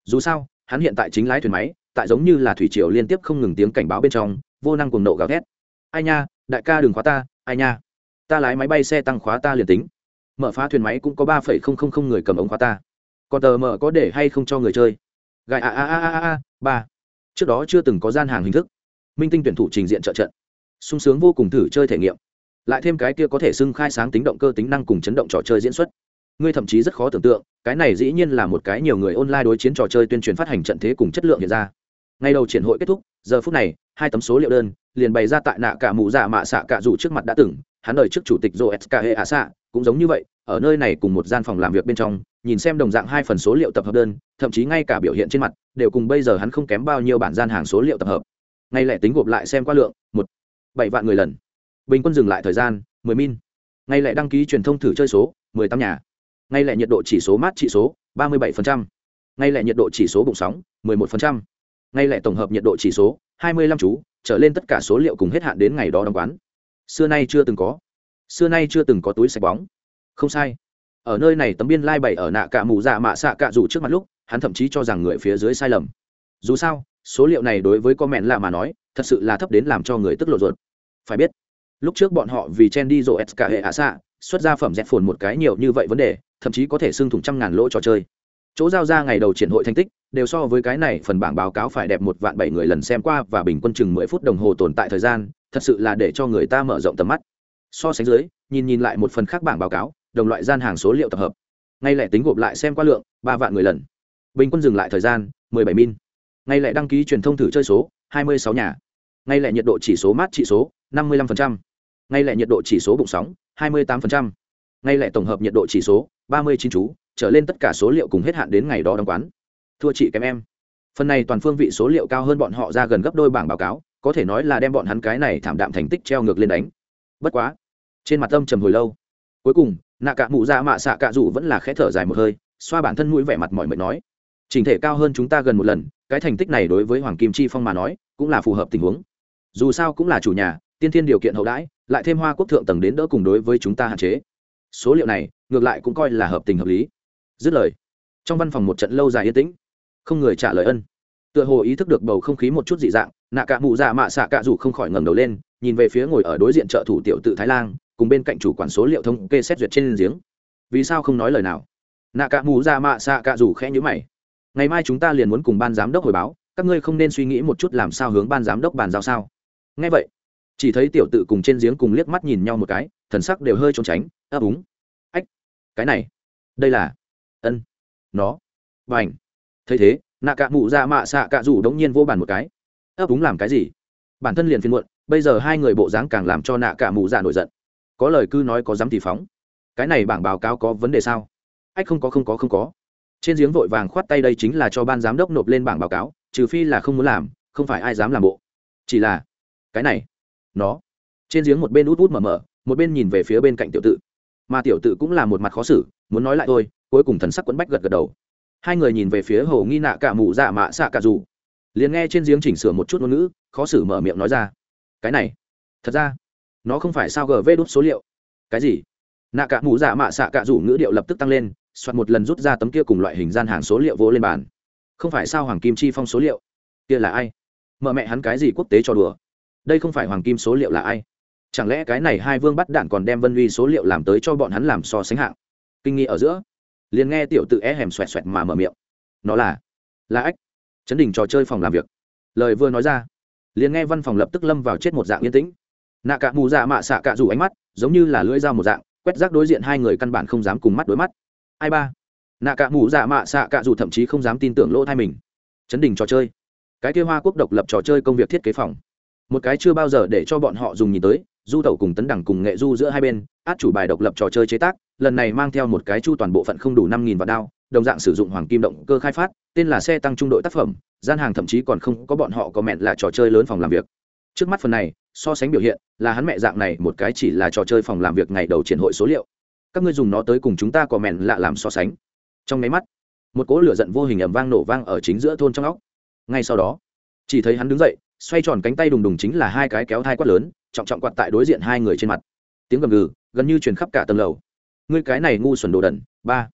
Dù sao, hắn hiện tại chính lái thuyền máy, tại giống như là thủy triều liên tiếp không ngừng tiếng cảnh báo bên trong, vô năng cuồng nộ gào thét. Ai nha, đại ca đừng khóa ta, ai nha. Ta lái máy bay xe tăng khóa ta liền tính. Mở phá thuyền máy cũng có ba phẩy không không không người cầm ống khóa ta. Còn tờ mở có để hay không cho người chơi? Gài a a a a a, ba. Trước đó chưa từng có gian hàng hình thức. Minh tinh tuyển thủ trình diện trợ trận. Sung sướng vô cùng thử chơi thể nghiệm. Lại thêm cái kia có thể xưng khai sáng tính động cơ tính năng cùng chấn động trò chơi diễn xuất ngươi thậm chí rất khó tưởng tượng, cái này dĩ nhiên là một cái nhiều người online đối chiến trò chơi tuyên truyền phát hành trận thế cùng chất lượng hiện ra. Ngay đầu triển hội kết thúc, giờ phút này, hai tấm số liệu đơn, liền bày ra tại nạ cả mụ dạ mạ xạ cả dù trước mặt đã từng, hắn đợi trước chủ tịch joe sk ạ xạ, cũng giống như vậy, ở nơi này cùng một gian phòng làm việc bên trong, nhìn xem đồng dạng hai phần số liệu tập hợp đơn, thậm chí ngay cả biểu hiện trên mặt, đều cùng bây giờ hắn không kém bao nhiêu bản gian hàng số liệu tập hợp. Ngay lẽ tính gộp lại xem qua lượng, một, bảy vạn người lần. Bình quân dừng lại thời gian, mười min. Ngay lẽ đăng ký truyền thông thử chơi số, mười tám nhà ngay lại nhiệt độ chỉ số mát trị số, ba mươi bảy ngay lại nhiệt độ chỉ số bụng sóng, mười một ngay lại tổng hợp nhiệt độ chỉ số, hai mươi lăm chú, trở lên tất cả số liệu cùng hết hạn đến ngày đó đóng quán. Xưa nay chưa từng có. Xưa nay chưa từng có túi sạch bóng. Không sai. Ở nơi này tấm biên lai bảy ở nạ cả mù dạ mạ xạ cả dù trước mặt lúc, hắn thậm chí cho rằng người phía dưới sai lầm. Dù sao, số liệu này đối với comment lạ mà nói, thật sự là thấp đến làm cho người tức lộ ruột. Phải biết, lúc trước bọn họ vì chen đi rộ s cả hệ ạ xạ, xuất ra phẩm dẹp phồn một cái nhiều như vậy vấn đề thậm chí có thể xưng thủng trăm ngàn lỗ trò chơi. Chỗ giao ra ngày đầu triển hội thành tích, đều so với cái này phần bảng báo cáo phải đẹp một vạn bảy người lần xem qua và bình quân chừng mười phút đồng hồ tồn tại thời gian, thật sự là để cho người ta mở rộng tầm mắt. So sánh dưới, nhìn nhìn lại một phần khác bảng báo cáo, đồng loại gian hàng số liệu tập hợp. Ngay lại tính gộp lại xem qua lượng, ba vạn người lần. Bình quân dừng lại thời gian, mười bảy min. Ngay lại đăng ký truyền thông thử chơi số, hai mươi sáu nhà. Ngay lại nhiệt độ chỉ số mát trị số, năm mươi 55%. ngay lại nhiệt độ chỉ số bụng sóng, hai mươi 28%. ngay lại tổng hợp nhiệt độ chỉ số ba mươi chín chú, trở lên tất cả số liệu cùng hết hạn đến ngày đó đóng quán. Thua chị kém em, phần này toàn phương vị số liệu cao hơn bọn họ ra gần gấp đôi bảng báo cáo, có thể nói là đem bọn hắn cái này thảm đạm thành tích treo ngược lên đánh. Bất quá, trên mặt âm trầm hồi lâu. Cuối cùng, nạ cạ mụ ra dạ mạ xạ cạ rủ vẫn là khẽ thở dài một hơi, xoa bản thân mũi vẻ mặt mỏi mệt nói, trình thể cao hơn chúng ta gần một lần, cái thành tích này đối với hoàng kim chi phong mà nói, cũng là phù hợp tình huống. Dù sao cũng là chủ nhà, tiên thiên điều kiện hậu đãi, lại thêm hoa quốc thượng tầng đến đỡ cùng đối với chúng ta hạn chế. Số liệu này ngược lại cũng coi là hợp tình hợp lý. Dứt lời, trong văn phòng một trận lâu dài yên tĩnh, không người trả lời ân. Tựa hồ ý thức được bầu không khí một chút dị dạng, nạ cạ mụ dạ mạ xạ cạ rủ không khỏi ngẩng đầu lên, nhìn về phía ngồi ở đối diện trợ thủ tiểu tự thái lan cùng bên cạnh chủ quản số liệu thống kê xét duyệt trên giếng. Vì sao không nói lời nào? Nạ cạ mù ra dạ mạ xạ cạ rủ khẽ nhữ mày. Ngày mai chúng ta liền muốn cùng ban giám đốc hồi báo, các ngươi không nên suy nghĩ một chút làm sao hướng ban giám đốc bàn giao sao? Ngay vậy, chỉ thấy tiểu tự cùng trên giếng cùng liếc mắt nhìn nhau một cái, thần sắc đều hơi trốn tránh, ấp úng cái này, đây là, ân, nó và ảnh thấy thế, nạ cạ mụ ra mạ xạ cạ rủ đống nhiên vô bàn một cái. Ấp úng làm cái gì? Bản thân liền phiên muộn, bây giờ hai người bộ dáng càng làm cho nạ cạ mụ ra nổi giận. Có lời cứ nói có dám thì phóng. Cái này bảng báo cáo có vấn đề sao? Ách, không có không có không có. Trên giếng vội vàng khoát tay đây chính là cho ban giám đốc nộp lên bảng báo cáo, trừ phi là không muốn làm, không phải ai dám làm bộ. Chỉ là, cái này, nó. Trên giếng một bên út út mở mở, một bên nhìn về phía bên cạnh tiểu tự mà tiểu tự cũng là một mặt khó xử, muốn nói lại thôi, cuối cùng thần sắc quẫn bách gật gật đầu. Hai người nhìn về phía hồ nghi nạ cả mụ dạ mạ xạ cả dù. Liền nghe trên giếng chỉnh sửa một chút ngôn ngữ, khó xử mở miệng nói ra. Cái này, thật ra, nó không phải sao gv đốt số liệu. Cái gì? Nạ cả mụ dạ mạ xạ cả dù ngữ điệu lập tức tăng lên, soạt một lần rút ra tấm kia cùng loại hình gian hàng số liệu vỗ lên bàn. Không phải sao hoàng kim chi phong số liệu? Kia là ai? Mợ mẹ hắn cái gì quốc tế cho đùa? Đây không phải hoàng kim số liệu là ai? Chẳng lẽ cái này hai vương bắt đạn còn đem vân uy số liệu làm tới cho bọn hắn làm so sánh hạng? Kinh nghi ở giữa, liền nghe tiểu tự é e hèm xoẹt xoẹt mà mở miệng. Nó là là ách. Chấn đình trò chơi phòng làm việc. Lời vừa nói ra, liền nghe văn phòng lập tức lâm vào chết một dạng yên tĩnh. Nạ cạ mù dạ mạ xạ cạ rủ ánh mắt giống như là lưỡi dao một dạng, quét rác đối diện hai người căn bản không dám cùng mắt đối mắt. Ai ba? Nạ cạ mù dạ mạ xạ cạ rủ thậm chí không dám tin tưởng lỗ thai mình. Chấn đình trò chơi. Cái kia hoa quốc độc lập trò chơi công việc thiết kế phòng. Một cái chưa bao giờ để cho bọn họ dùng nhìn tới du tẩu cùng tấn đẳng cùng nghệ du giữa hai bên, át chủ bài độc lập trò chơi chế tác, lần này mang theo một cái chu toàn bộ phận không đủ năm nghìn vạn đao, đồng dạng sử dụng hoàng kim động cơ khai phát, tên là xe tăng trung đội tác phẩm, gian hàng thậm chí còn không có bọn họ có mẹn là trò chơi lớn phòng làm việc. Trước mắt phần này, so sánh biểu hiện, là hắn mẹ dạng này, một cái chỉ là trò chơi phòng làm việc ngày đầu triển hội số liệu. Các ngươi dùng nó tới cùng chúng ta có mẹn lạ làm so sánh. Trong máy mắt, một cỗ lửa giận vô hình ẩm vang nổ vang ở chính giữa thôn trong óc. Ngay sau đó, chỉ thấy hắn đứng dậy, xoay tròn cánh tay đùng đùng chính là hai cái kéo thai quát lớn trọng trọng quạt tại đối diện hai người trên mặt. Tiếng gầm gừ, gần như truyền khắp cả tầng lầu. Ngươi cái này ngu xuẩn đồ đần, ba.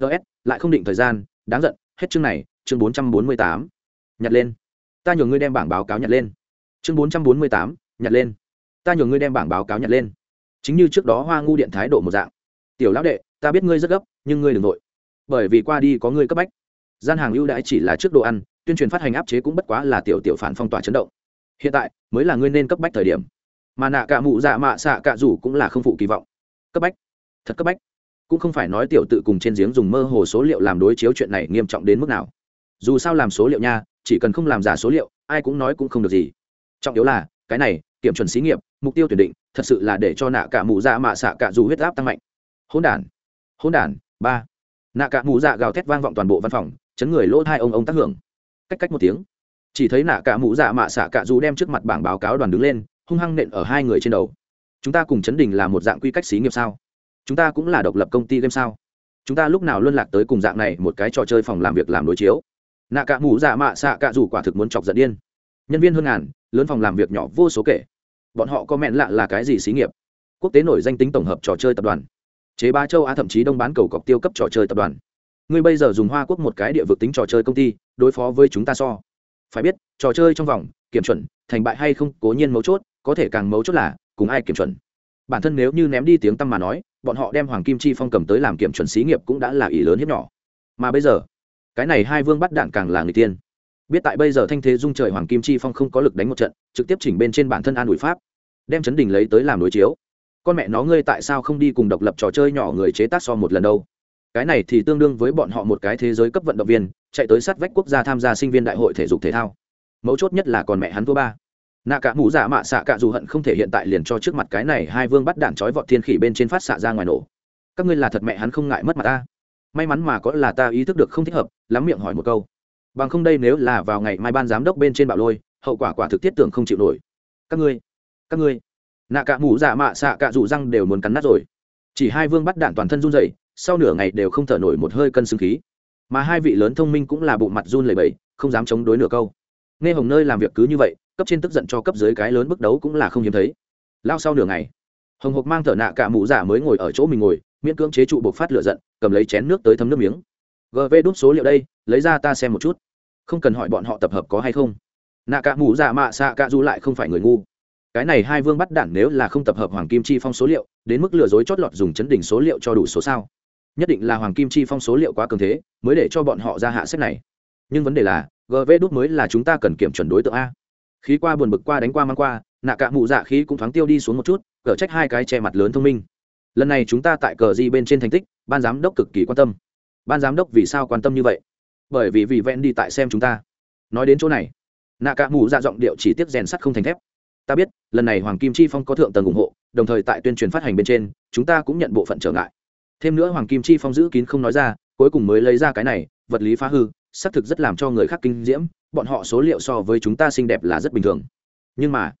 Ts lại không định thời gian, đáng giận, hết chương này, chương bốn trăm bốn mươi tám. Nhặt lên. Ta nhường ngươi đem bảng báo cáo nhặt lên. Chương bốn trăm bốn mươi tám, nhặt lên. Ta nhường ngươi đem bảng báo cáo nhặt lên. Chính như trước đó hoa ngu điện thái độ một dạng. Tiểu lão đệ, ta biết ngươi rất gấp, nhưng ngươi đừng vội. Bởi vì qua đi có ngươi cấp bách. Gian hàng ưu đãi chỉ là trước đồ ăn, tuyên truyền phát hành áp chế cũng bất quá là tiểu tiểu phản phong tỏa chấn động. Hiện tại, mới là ngươi nên cấp bách thời điểm mà nạ cả mụ dạ mạ xạ cả rủ cũng là không phụ kỳ vọng. Cấp bách, thật cấp bách. Cũng không phải nói tiểu tự cùng trên giếng dùng mơ hồ số liệu làm đối chiếu chuyện này nghiêm trọng đến mức nào. Dù sao làm số liệu nha, chỉ cần không làm giả số liệu, ai cũng nói cũng không được gì. Trọng yếu là, cái này, kiểm chuẩn xí nghiệp, mục tiêu tuyển định, thật sự là để cho nạ cả mụ dạ mạ xạ cả dù huyết áp tăng mạnh. Hỗn đản hỗn đản, ba. Nạ cả mụ dạ gào thét vang vọng toàn bộ văn phòng, chấn người lỗ hai ông ông tác hưởng. Cách cách một tiếng, chỉ thấy nạ cả mụ dạ mạ xạ cả dù đem trước mặt bảng báo cáo đoàn đứng lên hung hăng nện ở hai người trên đầu. Chúng ta cùng chấn đình là một dạng quy cách xí nghiệp sao? Chúng ta cũng là độc lập công ty game sao? Chúng ta lúc nào luân lạc tới cùng dạng này một cái trò chơi phòng làm việc làm đối chiếu? Nạ cả mũ dạ mạ xạ cả dù quả thực muốn chọc giận điên. Nhân viên hơn ngàn, lớn phòng làm việc nhỏ vô số kể. Bọn họ có mẹn lạ là cái gì xí nghiệp? Quốc tế nổi danh tính tổng hợp trò chơi tập đoàn. Chế ba châu á thậm chí đông bán cầu cọc tiêu cấp trò chơi tập đoàn. Ngươi bây giờ dùng hoa quốc một cái địa vực tính trò chơi công ty, đối phó với chúng ta so. Phải biết, trò chơi trong vòng, kiểm chuẩn, thành bại hay không cố nhiên mấu chốt có thể càng mấu chốt là, cùng ai kiểm chuẩn. Bản thân nếu như ném đi tiếng tăm mà nói, bọn họ đem hoàng kim chi phong cầm tới làm kiểm chuẩn xí nghiệp cũng đã là ý lớn hiếp nhỏ. Mà bây giờ, cái này hai vương bắt đạn càng là người tiên. Biết tại bây giờ thanh thế dung trời hoàng kim chi phong không có lực đánh một trận, trực tiếp chỉnh bên trên bản thân an ủi pháp, đem chấn đình lấy tới làm đối chiếu. Con mẹ nó ngươi tại sao không đi cùng độc lập trò chơi nhỏ người chế tác so một lần đâu? Cái này thì tương đương với bọn họ một cái thế giới cấp vận động viên, chạy tới sát vách quốc gia tham gia sinh viên đại hội thể dục thể thao. Mấu chốt nhất là còn mẹ hắn thua ba nạ cả mũ dạ mạ xạ cả dù hận không thể hiện tại liền cho trước mặt cái này hai vương bắt đạn trói vọt thiên khỉ bên trên phát xạ ra ngoài nổ. Các ngươi là thật mẹ hắn không ngại mất mặt ta. May mắn mà có là ta ý thức được không thích hợp, lắm miệng hỏi một câu. Bằng không đây nếu là vào ngày mai ban giám đốc bên trên bạo lôi, hậu quả quả thực tiết tưởng không chịu nổi. Các ngươi các ngươi. Nạ cả mũ dạ mạ xạ cả dù răng đều muốn cắn nát rồi. Chỉ hai vương bắt đạn toàn thân run rẩy, sau nửa ngày đều không thở nổi một hơi cân xương khí. Mà hai vị lớn thông minh cũng là bộ mặt run lẩy bẩy, không dám chống đối nửa câu nghe hồng nơi làm việc cứ như vậy, cấp trên tức giận cho cấp dưới cái lớn bước đấu cũng là không hiếm thấy. Lao sau nửa ngày, hồng hộc mang thở nạ cả mũ giả mới ngồi ở chỗ mình ngồi, miễn cưỡng chế trụ buộc phát lửa giận, cầm lấy chén nước tới thấm nước miếng. Gv đút số liệu đây, lấy ra ta xem một chút. Không cần hỏi bọn họ tập hợp có hay không. Nạ cả mũ giả mạ xạ cả du lại không phải người ngu. Cái này hai vương bắt đản nếu là không tập hợp hoàng kim chi phong số liệu, đến mức lừa dối chót lọt dùng chấn đỉnh số liệu cho đủ số sao. Nhất định là hoàng kim chi phong số liệu quá cường thế, mới để cho bọn họ ra hạ sách này. Nhưng vấn đề là gv đút mới là chúng ta cần kiểm chuẩn đối tượng a. Khí qua buồn bực qua đánh qua mang qua, nạ cạ mụ dạ khí cũng thoáng tiêu đi xuống một chút, cờ trách hai cái che mặt lớn thông minh. Lần này chúng ta tại cờ di bên trên thành tích, ban giám đốc cực kỳ quan tâm. Ban giám đốc vì sao quan tâm như vậy? Bởi vì vì vẹn đi tại xem chúng ta. Nói đến chỗ này, nạ cạ mù dạ giọng điệu chỉ tiếp rèn sắt không thành thép. Ta biết, lần này hoàng kim chi phong có thượng tầng ủng hộ, đồng thời tại tuyên truyền phát hành bên trên, chúng ta cũng nhận bộ phận trở ngại. Thêm nữa hoàng kim chi phong giữ kín không nói ra, cuối cùng mới lấy ra cái này, vật lý phá hư xác thực rất làm cho người khác kinh diễm, bọn họ số liệu so với chúng ta xinh đẹp là rất bình thường. Nhưng mà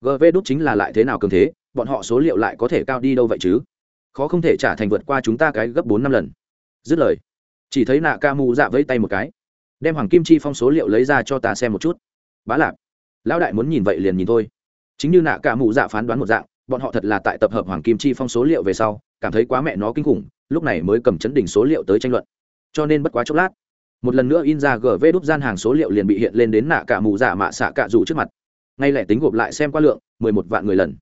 gv đúc chính là lại thế nào cường thế, bọn họ số liệu lại có thể cao đi đâu vậy chứ? Khó không thể trả thành vượt qua chúng ta cái gấp bốn năm lần. Dứt lời, chỉ thấy nạ ca mù dạ vẫy tay một cái, đem hoàng kim chi phong số liệu lấy ra cho ta xem một chút. Bá lạp, lão đại muốn nhìn vậy liền nhìn thôi. Chính như nạ ca mù dạ phán đoán một dạng, bọn họ thật là tại tập hợp hoàng kim chi phong số liệu về sau, cảm thấy quá mẹ nó kinh khủng, lúc này mới cầm chấn đỉnh số liệu tới tranh luận. Cho nên bất quá chốc lát một lần nữa in ra gv đúc gian hàng số liệu liền bị hiện lên đến nạ cả mù dạ mạ xạ cạ dù trước mặt. Ngay lẻ tính gộp lại xem qua lượng, mười một vạn người lần.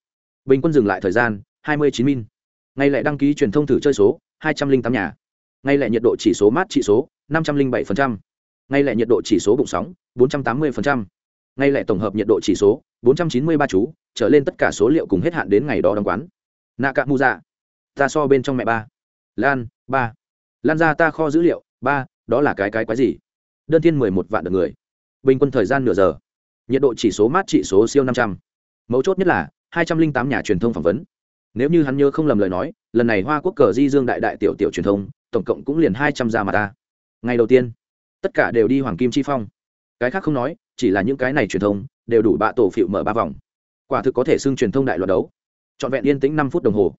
Bình quân dừng lại thời gian, hai mươi chín min. Ngay lẻ đăng ký truyền thông thử chơi số, hai trăm linh tám nhà. Ngay lẻ nhiệt độ chỉ số mát trị số, năm trăm linh bảy ngay lẻ nhiệt độ chỉ số bụng sóng, bốn trăm tám mươi ngay lẻ tổng hợp nhiệt độ chỉ số, bốn trăm chín mươi ba chú, trở lên tất cả số liệu cùng hết hạn đến ngày đó đóng quán. Nạ cạ mù dạ ta so bên trong mẹ ba. Lan ba. Lan ra ta kho dữ liệu, ba đó là cái cái quái gì? Đơn thiên mười một vạn được người. Bình quân thời gian nửa giờ. Nhiệt độ chỉ số mát trị số siêu năm trăm. Mấu chốt nhất là, hai trăm linh tám nhà truyền thông phỏng vấn. Nếu như hắn nhớ không lầm lời nói, lần này hoa quốc cờ di dương đại đại tiểu tiểu truyền thông, tổng cộng cũng liền hai trăm ra mà ta. Ngày đầu tiên, tất cả đều đi hoàng kim chi phong. Cái khác không nói, chỉ là những cái này truyền thông, đều đủ bạ tổ phịu mở ba vòng. Quả thực có thể xưng truyền thông đại loạt đấu. Trọn vẹn yên tĩnh năm phút đồng hồ.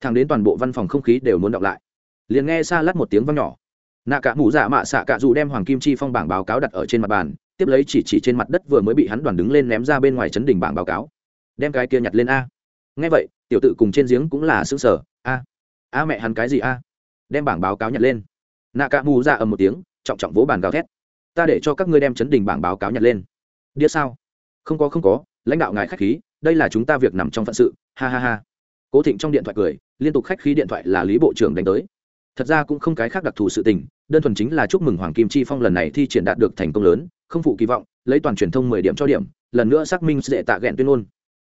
Thẳng đến toàn bộ văn phòng không khí đều muốn đọc lại. Liền nghe xa lắt một tiếng văng nhỏ nạ cả mũ dạ mạ xạ cả dù đem hoàng kim chi phong bảng báo cáo đặt ở trên mặt bàn, tiếp lấy chỉ chỉ trên mặt đất vừa mới bị hắn đoàn đứng lên ném ra bên ngoài chấn đỉnh bảng báo cáo. Đem cái kia nhặt lên a. Nghe vậy, tiểu tự cùng trên giếng cũng là xương sở a a mẹ hắn cái gì a? Đem bảng báo cáo nhặt lên. Nạ cả mũ dạ ầm một tiếng, trọng trọng vỗ bàn gào thét. Ta để cho các ngươi đem chấn đỉnh bảng báo cáo nhặt lên. Đĩa sao? Không có không có, lãnh đạo ngài khách khí, đây là chúng ta việc nằm trong phận sự. Ha ha ha. Cố thịnh trong điện thoại cười, liên tục khách khí điện thoại là lý bộ trưởng đánh tới thật ra cũng không cái khác đặc thù sự tình, đơn thuần chính là chúc mừng hoàng kim chi phong lần này thi triển đạt được thành công lớn, không phụ kỳ vọng, lấy toàn truyền thông mười điểm cho điểm, lần nữa xác minh dễ tạ ghẹn tuyên ngôn.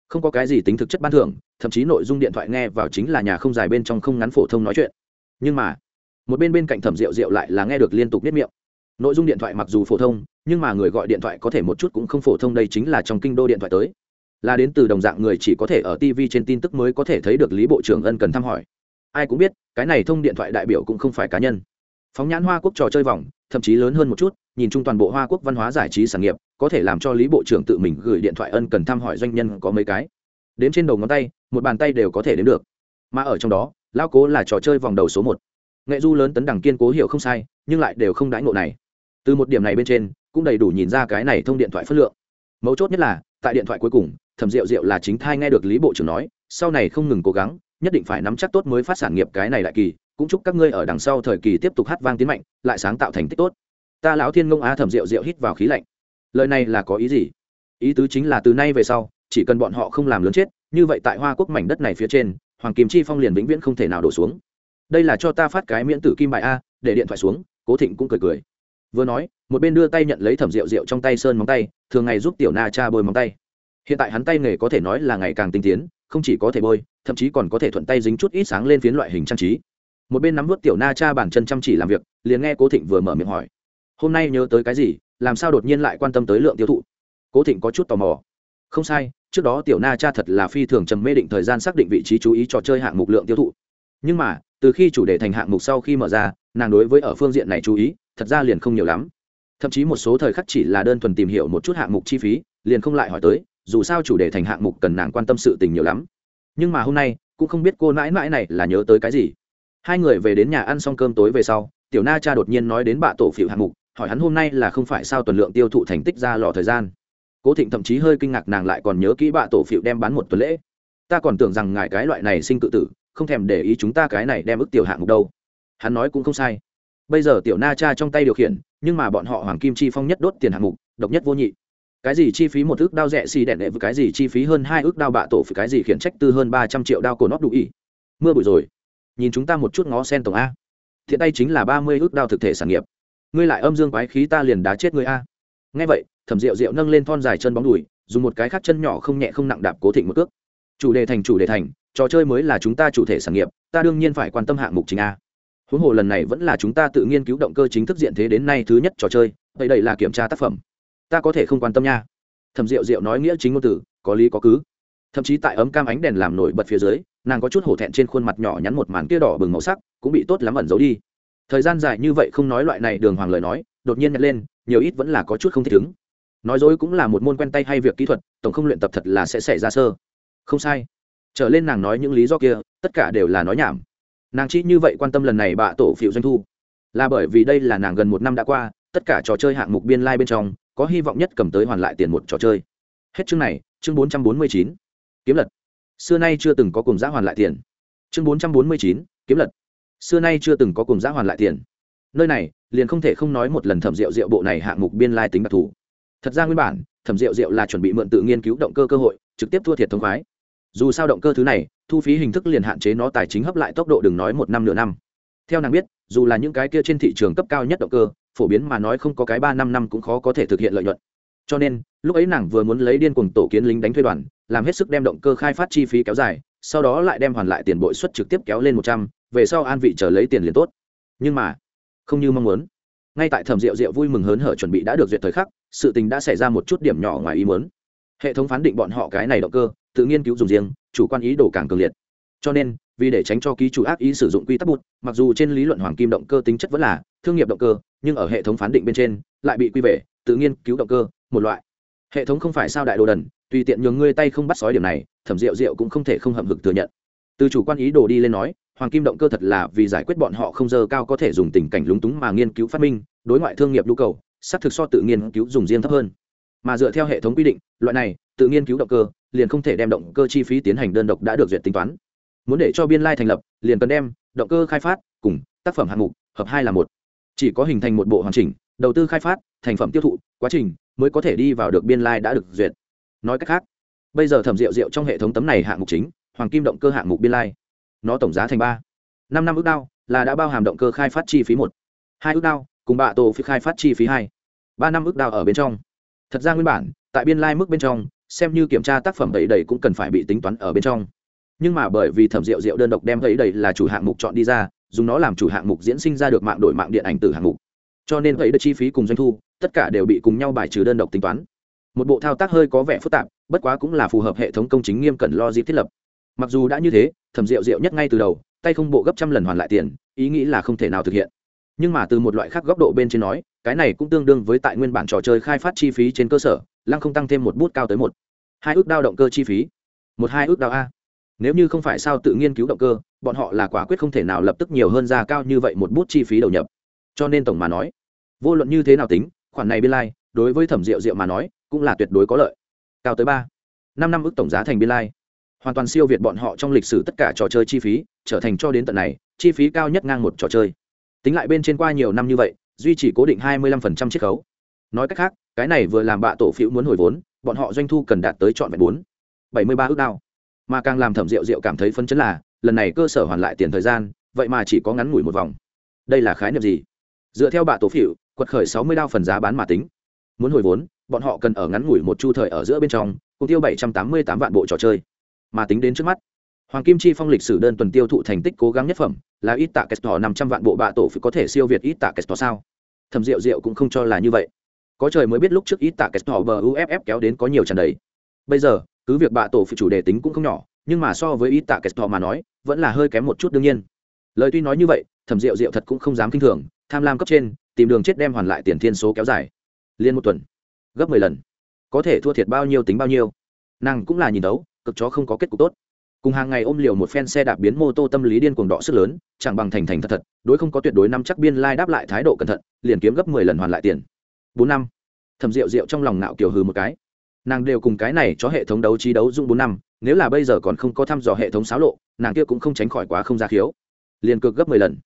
Không có cái gì tính thực chất ban thưởng, thậm chí nội dung điện thoại nghe vào chính là nhà không dài bên trong không ngắn phổ thông nói chuyện. Nhưng mà, một bên bên cạnh thẩm rượu rượu lại là nghe được liên tục biết miệng. Nội dung điện thoại mặc dù phổ thông, nhưng mà người gọi điện thoại có thể một chút cũng không phổ thông đây chính là trong kinh đô điện thoại tới. Là đến từ đồng dạng người chỉ có thể ở tv trên tin tức mới có thể thấy được lý bộ trưởng ân cần thăm hỏi ai cũng biết, cái này thông điện thoại đại biểu cũng không phải cá nhân. Phóng nhãn hoa quốc trò chơi vòng, thậm chí lớn hơn một chút, nhìn chung toàn bộ hoa quốc văn hóa giải trí sản nghiệp, có thể làm cho lý bộ trưởng tự mình gửi điện thoại ân cần thăm hỏi doanh nhân có mấy cái. Đến trên đầu ngón tay, một bàn tay đều có thể đến được. Mà ở trong đó lao cố là trò chơi vòng đầu số một. Nghệ du lớn tấn đẳng kiên cố hiểu không sai, nhưng lại đều không đãi ngộ này. Từ một điểm này bên trên, cũng đầy đủ nhìn ra cái này thông điện thoại phất lượng. Mấu chốt nhất là, tại điện thoại cuối cùng, thẩm rượu rượu là chính thai nghe được lý bộ trưởng nói, sau này không ngừng cố gắng nhất định phải nắm chắc tốt mới phát sản nghiệp cái này lại kỳ, cũng chúc các ngươi ở đằng sau thời kỳ tiếp tục hát vang tiến mạnh, lại sáng tạo thành tích tốt. Ta lão thiên ngông á thẩm rượu rượu hít vào khí lạnh. Lời này là có ý gì? Ý tứ chính là từ nay về sau, chỉ cần bọn họ không làm lớn chết, như vậy tại hoa quốc mảnh đất này phía trên, hoàng kim chi phong liền vĩnh viễn không thể nào đổ xuống. Đây là cho ta phát cái miễn tử kim bài a, để điện thoại xuống, cố thịnh cũng cười cười. Vừa nói, một bên đưa tay nhận lấy thẩm rượu rượu trong tay sơn móng tay, thường ngày giúp tiểu na cha bôi móng tay. Hiện tại hắn tay nghề có thể nói là ngày càng tinh tiến, không chỉ có thể bôi thậm chí còn có thể thuận tay dính chút ít sáng lên phiến loại hình trang trí. Một bên nắm vút tiểu na cha bản chân chăm chỉ làm việc, liền nghe cố thịnh vừa mở miệng hỏi, hôm nay nhớ tới cái gì, làm sao đột nhiên lại quan tâm tới lượng tiêu thụ? Cố thịnh có chút tò mò, không sai, trước đó tiểu na cha thật là phi thường trầm mê định thời gian xác định vị trí chú ý trò chơi hạng mục lượng tiêu thụ. Nhưng mà, từ khi chủ đề thành hạng mục sau khi mở ra, nàng đối với ở phương diện này chú ý, thật ra liền không nhiều lắm. Thậm chí một số thời khắc chỉ là đơn thuần tìm hiểu một chút hạng mục chi phí, liền không lại hỏi tới, dù sao chủ đề thành hạng mục cần nàng quan tâm sự tình nhiều lắm nhưng mà hôm nay, cũng không biết cô nãi nãi này là nhớ tới cái gì. Hai người về đến nhà ăn xong cơm tối về sau, tiểu na cha đột nhiên nói đến bạ tổ phiệu hạng mục, hỏi hắn hôm nay là không phải sao tuần lượng tiêu thụ thành tích ra lò thời gian. Cố thịnh thậm chí hơi kinh ngạc nàng lại còn nhớ kỹ bạ tổ phiệu đem bán một tuần lễ. Ta còn tưởng rằng ngài cái loại này sinh tự tử, không thèm để ý chúng ta cái này đem ức tiểu hạng mục đâu. Hắn nói cũng không sai. Bây giờ tiểu na cha trong tay điều khiển, nhưng mà bọn họ hoàng kim chi phong nhất đốt tiền hạng mục, độc nhất vô nhị cái gì chi phí một ước đao rẻ xì đẹn đệ với cái gì chi phí hơn hai ước đao bạ tổ phải cái gì khiển trách tư hơn ba trăm triệu đao cổ nót đủ ý mưa bụi rồi. Nhìn chúng ta một chút ngó sen tổng a. Thiện tay chính là ba mươi ước đao thực thể sản nghiệp. Ngươi lại âm dương quái khí ta liền đá chết ngươi a. Nghe vậy, thẩm rượu rượu nâng lên thon dài chân bóng đùi, dùng một cái khác chân nhỏ không nhẹ không nặng đạp cố thịnh một cước. Chủ đề thành, chủ đề thành, trò chơi mới là chúng ta chủ thể sản nghiệp, ta đương nhiên phải quan tâm hạng mục chính a. Huống hồ lần này vẫn là chúng ta tự nghiên cứu động cơ chính thức diện thế đến nay thứ nhất trò chơi, vậy đây là kiểm tra tác phẩm ta có thể không quan tâm nha. Thẩm rượu rượu nói nghĩa chính ngôn từ, có lý có cứ. Thậm chí tại ấm cam ánh đèn làm nổi bật phía dưới, nàng có chút hổ thẹn trên khuôn mặt nhỏ nhắn một màn kia đỏ bừng màu sắc, cũng bị tốt lắm ẩn giấu đi. Thời gian dài như vậy không nói loại này đường hoàng lời nói, đột nhiên nhặt lên, nhiều ít vẫn là có chút không thích ứng. Nói dối cũng là một môn quen tay hay việc kỹ thuật, tổng không luyện tập thật là sẽ xảy ra sơ. Không sai. Trở lên nàng nói những lý do kia, tất cả đều là nói nhảm. Nàng chỉ như vậy quan tâm lần này bạ tổ phiệu doanh thu. Là bởi vì đây là nàng gần một năm đã qua, tất cả trò chơi hạng mục biên lai、like、bên trong có hy vọng nhất cầm tới hoàn lại tiền một trò chơi. Hết chương này, chương bốn trăm bốn mươi chín, kiếm lật. Xưa nay chưa từng có cùng giá hoàn lại tiền. Chương bốn trăm bốn mươi chín, kiếm lật. Xưa nay chưa từng có cùng giá hoàn lại tiền. Nơi này, liền không thể không nói một lần thẩm rượu rượu bộ này hạng mục biên lai tính đặc thù. Thật ra nguyên bản, thẩm rượu rượu là chuẩn bị mượn tự nghiên cứu động cơ cơ hội, trực tiếp thua thiệt thống khoái. Dù sao động cơ thứ này, thu phí hình thức liền hạn chế nó tài chính hấp lại tốc độ đừng nói một năm nửa năm. Theo nàng biết, dù là những cái kia trên thị trường cấp cao nhất động cơ phổ biến mà nói không có cái ba năm năm cũng khó có thể thực hiện lợi nhuận. Cho nên, lúc ấy nàng vừa muốn lấy điên cuồng tổ kiến lính đánh thuê đoàn, làm hết sức đem động cơ khai phát chi phí kéo dài, sau đó lại đem hoàn lại tiền bội suất trực tiếp kéo lên một trăm, về sau an vị chờ lấy tiền liền tốt. Nhưng mà, không như mong muốn. Ngay tại thẩm rượu rượu vui mừng hớn hở chuẩn bị đã được duyệt thời khắc, sự tình đã xảy ra một chút điểm nhỏ ngoài ý muốn. Hệ thống phán định bọn họ cái này động cơ, tự nghiên cứu dùng riêng, chủ quan ý đồ càng cường liệt. Cho nên, vì để tránh cho ký chủ ác ý sử dụng quy tắc bút mặc dù trên lý luận hoàng kim động cơ tính chất vẫn là thương nghiệp động cơ nhưng ở hệ thống phán định bên trên lại bị quy về, tự nghiên cứu động cơ, một loại. Hệ thống không phải sao đại đồ đần, tùy tiện nhường ngươi tay không bắt sói điểm này, thẩm rượu rượu cũng không thể không hậm hực thừa nhận. Từ chủ quan ý đồ đi lên nói, hoàng kim động cơ thật là vì giải quyết bọn họ không dơ cao có thể dùng tình cảnh lúng túng mà nghiên cứu phát minh, đối ngoại thương nghiệp nhu cầu, xác thực so tự nghiên cứu dùng riêng thấp hơn. Mà dựa theo hệ thống quy định, loại này, tự nghiên cứu động cơ, liền không thể đem động cơ chi phí tiến hành đơn độc đã được duyệt tính toán. Muốn để cho biên lai thành lập, liền cần đem động cơ khai phát cùng tác phẩm hạng mục hợp hai là một chỉ có hình thành một bộ hoàn chỉnh, đầu tư khai phát, thành phẩm tiêu thụ, quá trình mới có thể đi vào được biên lai đã được duyệt. Nói cách khác, bây giờ thẩm rượu rượu trong hệ thống tấm này hạng mục chính, hoàng kim động cơ hạng mục biên lai. Nó tổng giá thành ba, năm năm ước đao, là đã bao hàm động cơ khai phát chi phí một, hai ước đao, cùng bạ tổ phi khai phát chi phí hai. Ba năm ước đao ở bên trong. Thật ra nguyên bản, tại biên lai mức bên trong, xem như kiểm tra tác phẩm đầy đầy cũng cần phải bị tính toán ở bên trong. Nhưng mà bởi vì thẩm rượu rượu đơn độc đem đầy đầy là chủ hạng mục chọn đi ra dùng nó làm chủ hạng mục diễn sinh ra được mạng đổi mạng điện ảnh từ hạng mục. Cho nên vậy chi phí cùng doanh thu, tất cả đều bị cùng nhau bài trừ đơn độc tính toán. Một bộ thao tác hơi có vẻ phức tạp, bất quá cũng là phù hợp hệ thống công chính nghiêm cẩn lo dịp thiết lập. Mặc dù đã như thế, thẩm rượu rượu nhất ngay từ đầu, tay không bộ gấp trăm lần hoàn lại tiền, ý nghĩ là không thể nào thực hiện. Nhưng mà từ một loại khác góc độ bên trên nói, cái này cũng tương đương với tại nguyên bản trò chơi khai phát chi phí trên cơ sở, lăng không tăng thêm một bút cao tới một. Hai ước đao động cơ chi phí. Một hai ước đao a nếu như không phải sao tự nghiên cứu động cơ bọn họ là quả quyết không thể nào lập tức nhiều hơn ra cao như vậy một bút chi phí đầu nhập. Cho nên tổng mà nói vô luận như thế nào tính khoản này biên lai、like, đối với thẩm rượu rượu mà nói cũng là tuyệt đối có lợi. Cao tới ba năm năm ước tổng giá thành biên lai、like. hoàn toàn siêu việt bọn họ trong lịch sử tất cả trò chơi chi phí trở thành cho đến tận này chi phí cao nhất ngang một trò chơi. Tính lại bên trên qua nhiều năm như vậy duy trì cố định hai mươi lăm phần trăm chiết khấu. Nói cách khác cái này vừa làm bạ tổ phiếu muốn hồi vốn bọn họ doanh thu cần đạt tới trọn vẹn bốn bảy mươi ba ước đao mà càng làm thẩm rượu rượu cảm thấy phấn chấn là, lần này cơ sở hoàn lại tiền thời gian, vậy mà chỉ có ngắn ngủi một vòng. Đây là khái niệm gì? Dựa theo bạ tổ phiếu quật khởi sáu mươi đao phần giá bán mà tính. Muốn hồi vốn, bọn họ cần ở ngắn ngủi một chu thời ở giữa bên trong, cùng tiêu bảy trăm tám mươi tám vạn bộ trò chơi. Mà tính đến trước mắt, hoàng kim chi phong lịch sử đơn tuần tiêu thụ thành tích cố gắng nhất phẩm là ít tạ kết tỏ năm trăm vạn bộ bạ tổ phải có thể siêu việt ít tạ kết tỏ sao? Thầm rượu rượu cũng không cho là như vậy. Có trời mới biết lúc trước ít tạ kết tỏ bờ uff kéo đến có nhiều tràn đầy. Bây giờ cứ việc bạ tổ phụ chủ đề tính cũng không nhỏ, nhưng mà so với ít tạ kẹt thọ mà nói, vẫn là hơi kém một chút đương nhiên. Lời tuy nói như vậy, Thẩm rượu rượu thật cũng không dám kinh thường, tham lam cấp trên, tìm đường chết đem hoàn lại tiền thiên số kéo dài. Liên một tuần, gấp mười lần. Có thể thua thiệt bao nhiêu tính bao nhiêu. Nàng cũng là nhìn đấu, cực chó không có kết cục tốt. Cùng hàng ngày ôm liều một phen xe đạp biến mô tô tâm lý điên cuồng đỏ sức lớn, chẳng bằng thành thành thật thật, đối không có tuyệt đối năm chắc biên lai đáp lại thái độ cẩn thận, liền kiếm gấp mười lần hoàn lại tiền. Bốn năm thầm rượu rượu trong lòng nạo kiều hừ một cái nàng đều cùng cái này cho hệ thống đấu trí đấu dung bốn năm, nếu là bây giờ còn không có thăm dò hệ thống xáo lộ, nàng kia cũng không tránh khỏi quá không ra khiếu. Liền cực gấp mười lần.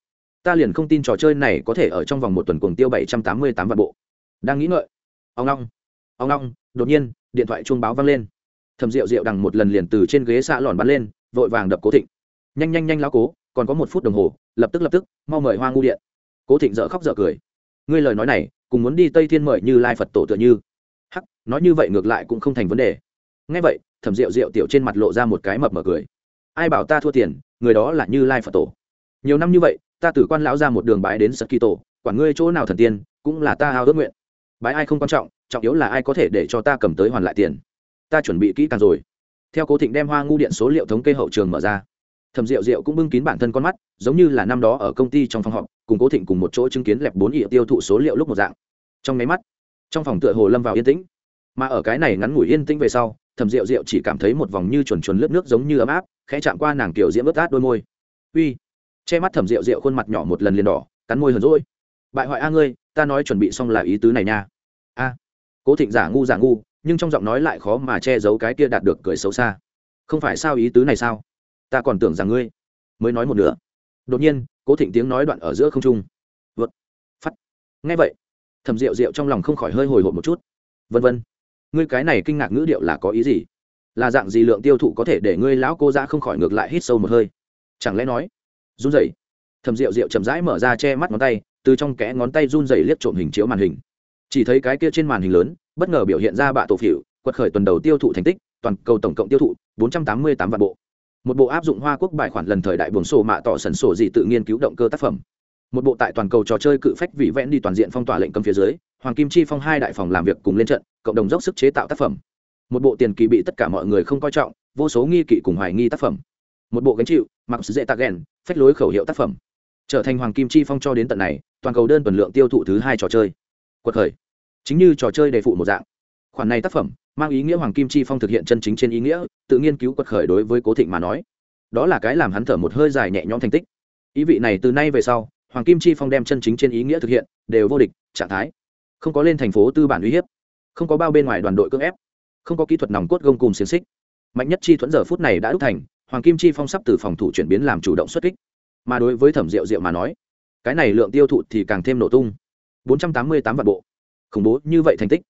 Ta liền không tin trò chơi này có thể ở trong vòng một tuần cuồng tiêu bảy trăm tám mươi tám vạn bộ. Đang nghĩ ngợi. Ông long. Ông long, đột nhiên, điện thoại chuông báo vang lên. Thầm rượu rượu đằng một lần liền từ trên ghế xạ lòn bắn lên, vội vàng đập cố thịnh. Nhanh nhanh nhanh lao cố, còn có một phút đồng hồ, lập tức lập tức, mau mời hoa ngu điện. Cố thịnh dợ khóc dợ cười. Ngươi lời nói này, cùng muốn đi tây thiên mời như lai phật tổ tựa như nói như vậy ngược lại cũng không thành vấn đề. Ngay vậy, thẩm rượu rượu tiểu trên mặt lộ ra một cái mập mở cười. Ai bảo ta thua tiền, người đó là như lai phật tổ. Nhiều năm như vậy, ta tử quan lão ra một đường bái đến sật kỳ tổ, quản ngươi chỗ nào thần tiên, cũng là ta ao ước nguyện. Bái ai không quan trọng trọng yếu là ai có thể để cho ta cầm tới hoàn lại tiền. Ta chuẩn bị kỹ càng rồi. Theo cố thịnh đem hoa ngu điện số liệu thống kê hậu trường mở ra, thẩm rượu rượu cũng bưng kín bản thân con mắt, giống như là năm đó ở công ty trong phòng họp, cùng cố thịnh cùng một chỗ chứng kiến lẹp bốn ỉa tiêu thụ số liệu lúc một dạng. Trong máy mắt, trong phòng tựa hồ lâm vào yên tĩnh mà ở cái này ngắn ngủi yên tĩnh về sau thầm rượu rượu chỉ cảm thấy một vòng như chuồn chuồn lướt nước giống như ấm áp, khẽ chạm qua nàng kiểu diễm ướt át đôi môi. Uy. Che mắt thầm rượu rượu khuôn mặt nhỏ một lần liền đỏ, cắn môi hờn rỗi bại hoại a ngươi, ta nói chuẩn bị xong là ý tứ này nha. A. Cố thịnh giả ngu giả ngu, nhưng trong giọng nói lại khó mà che giấu cái kia đạt được cười xấu xa. Không phải sao ý tứ này sao? Ta còn tưởng rằng ngươi mới nói một nửa. Đột nhiên, cố thịnh tiếng nói đoạn ở giữa không trung. Vượt phát ngay vậy thầm rượu rượu trong lòng không khỏi hơi hồi hộp một chút. Vân vân ngươi cái này kinh ngạc ngữ điệu là có ý gì? Là dạng gì lượng tiêu thụ có thể để ngươi lão cô ra không khỏi ngược lại hít sâu một hơi? Chẳng lẽ nói, run rẩy? Thầm rượu rượu chậm rãi mở ra che mắt ngón tay, từ trong kẽ ngón tay run rẩy liếc trộm hình chiếu màn hình. Chỉ thấy cái kia trên màn hình lớn, bất ngờ biểu hiện ra bạ tổ phỉu quật khởi tuần đầu tiêu thụ thành tích, toàn cầu tổng cộng tiêu thụ 488 vạn bộ. Một bộ áp dụng hoa quốc bài khoản lần thời đại buồng sổ mạ tỏ sần sổ gì tự nghiên cứu động cơ tác phẩm. Một bộ tại toàn cầu trò chơi cự phách vị vẽn đi toàn diện phong tỏa lệnh cấm phía dưới hoàng kim chi phong hai đại phòng làm việc cùng lên trận, cộng đồng dốc sức chế tạo tác phẩm. Một bộ tiền kỳ bị tất cả mọi người không coi trọng, vô số nghi kỵ cùng hoài nghi tác phẩm. Một bộ gánh chịu, mặc dễ tạc ghen phách lối khẩu hiệu tác phẩm. Trở thành hoàng kim chi phong cho đến tận này, toàn cầu đơn tuần lượng tiêu thụ thứ hai trò chơi. Quật khởi. Chính như trò chơi đề phụ một dạng. Khoản này tác phẩm, mang ý nghĩa hoàng kim chi phong thực hiện chân chính trên ý nghĩa, tự nghiên cứu quật khởi đối với cố thịnh mà nói. Đó là cái làm hắn thở một hơi dài nhẹ nhõm thành tích. Ý vị này từ nay về sau, hoàng kim chi phong đem chân chính trên ý nghĩa thực hiện, đều vô địch, trạng thái không có lên thành phố tư bản uy hiếp, không có bao bên ngoài đoàn đội cưỡng ép, không có kỹ thuật nòng cốt gông cùng xiềng xích. Mạnh nhất chi thuẫn giờ phút này đã đúc thành, hoàng kim chi phong sắp từ phòng thủ chuyển biến làm chủ động xuất kích. Mà đối với thẩm rượu rượu mà nói, cái này lượng tiêu thụ thì càng thêm nổ tung. Bốn trăm tám mươi tám vạn bộ. Khủng bố như vậy thành tích.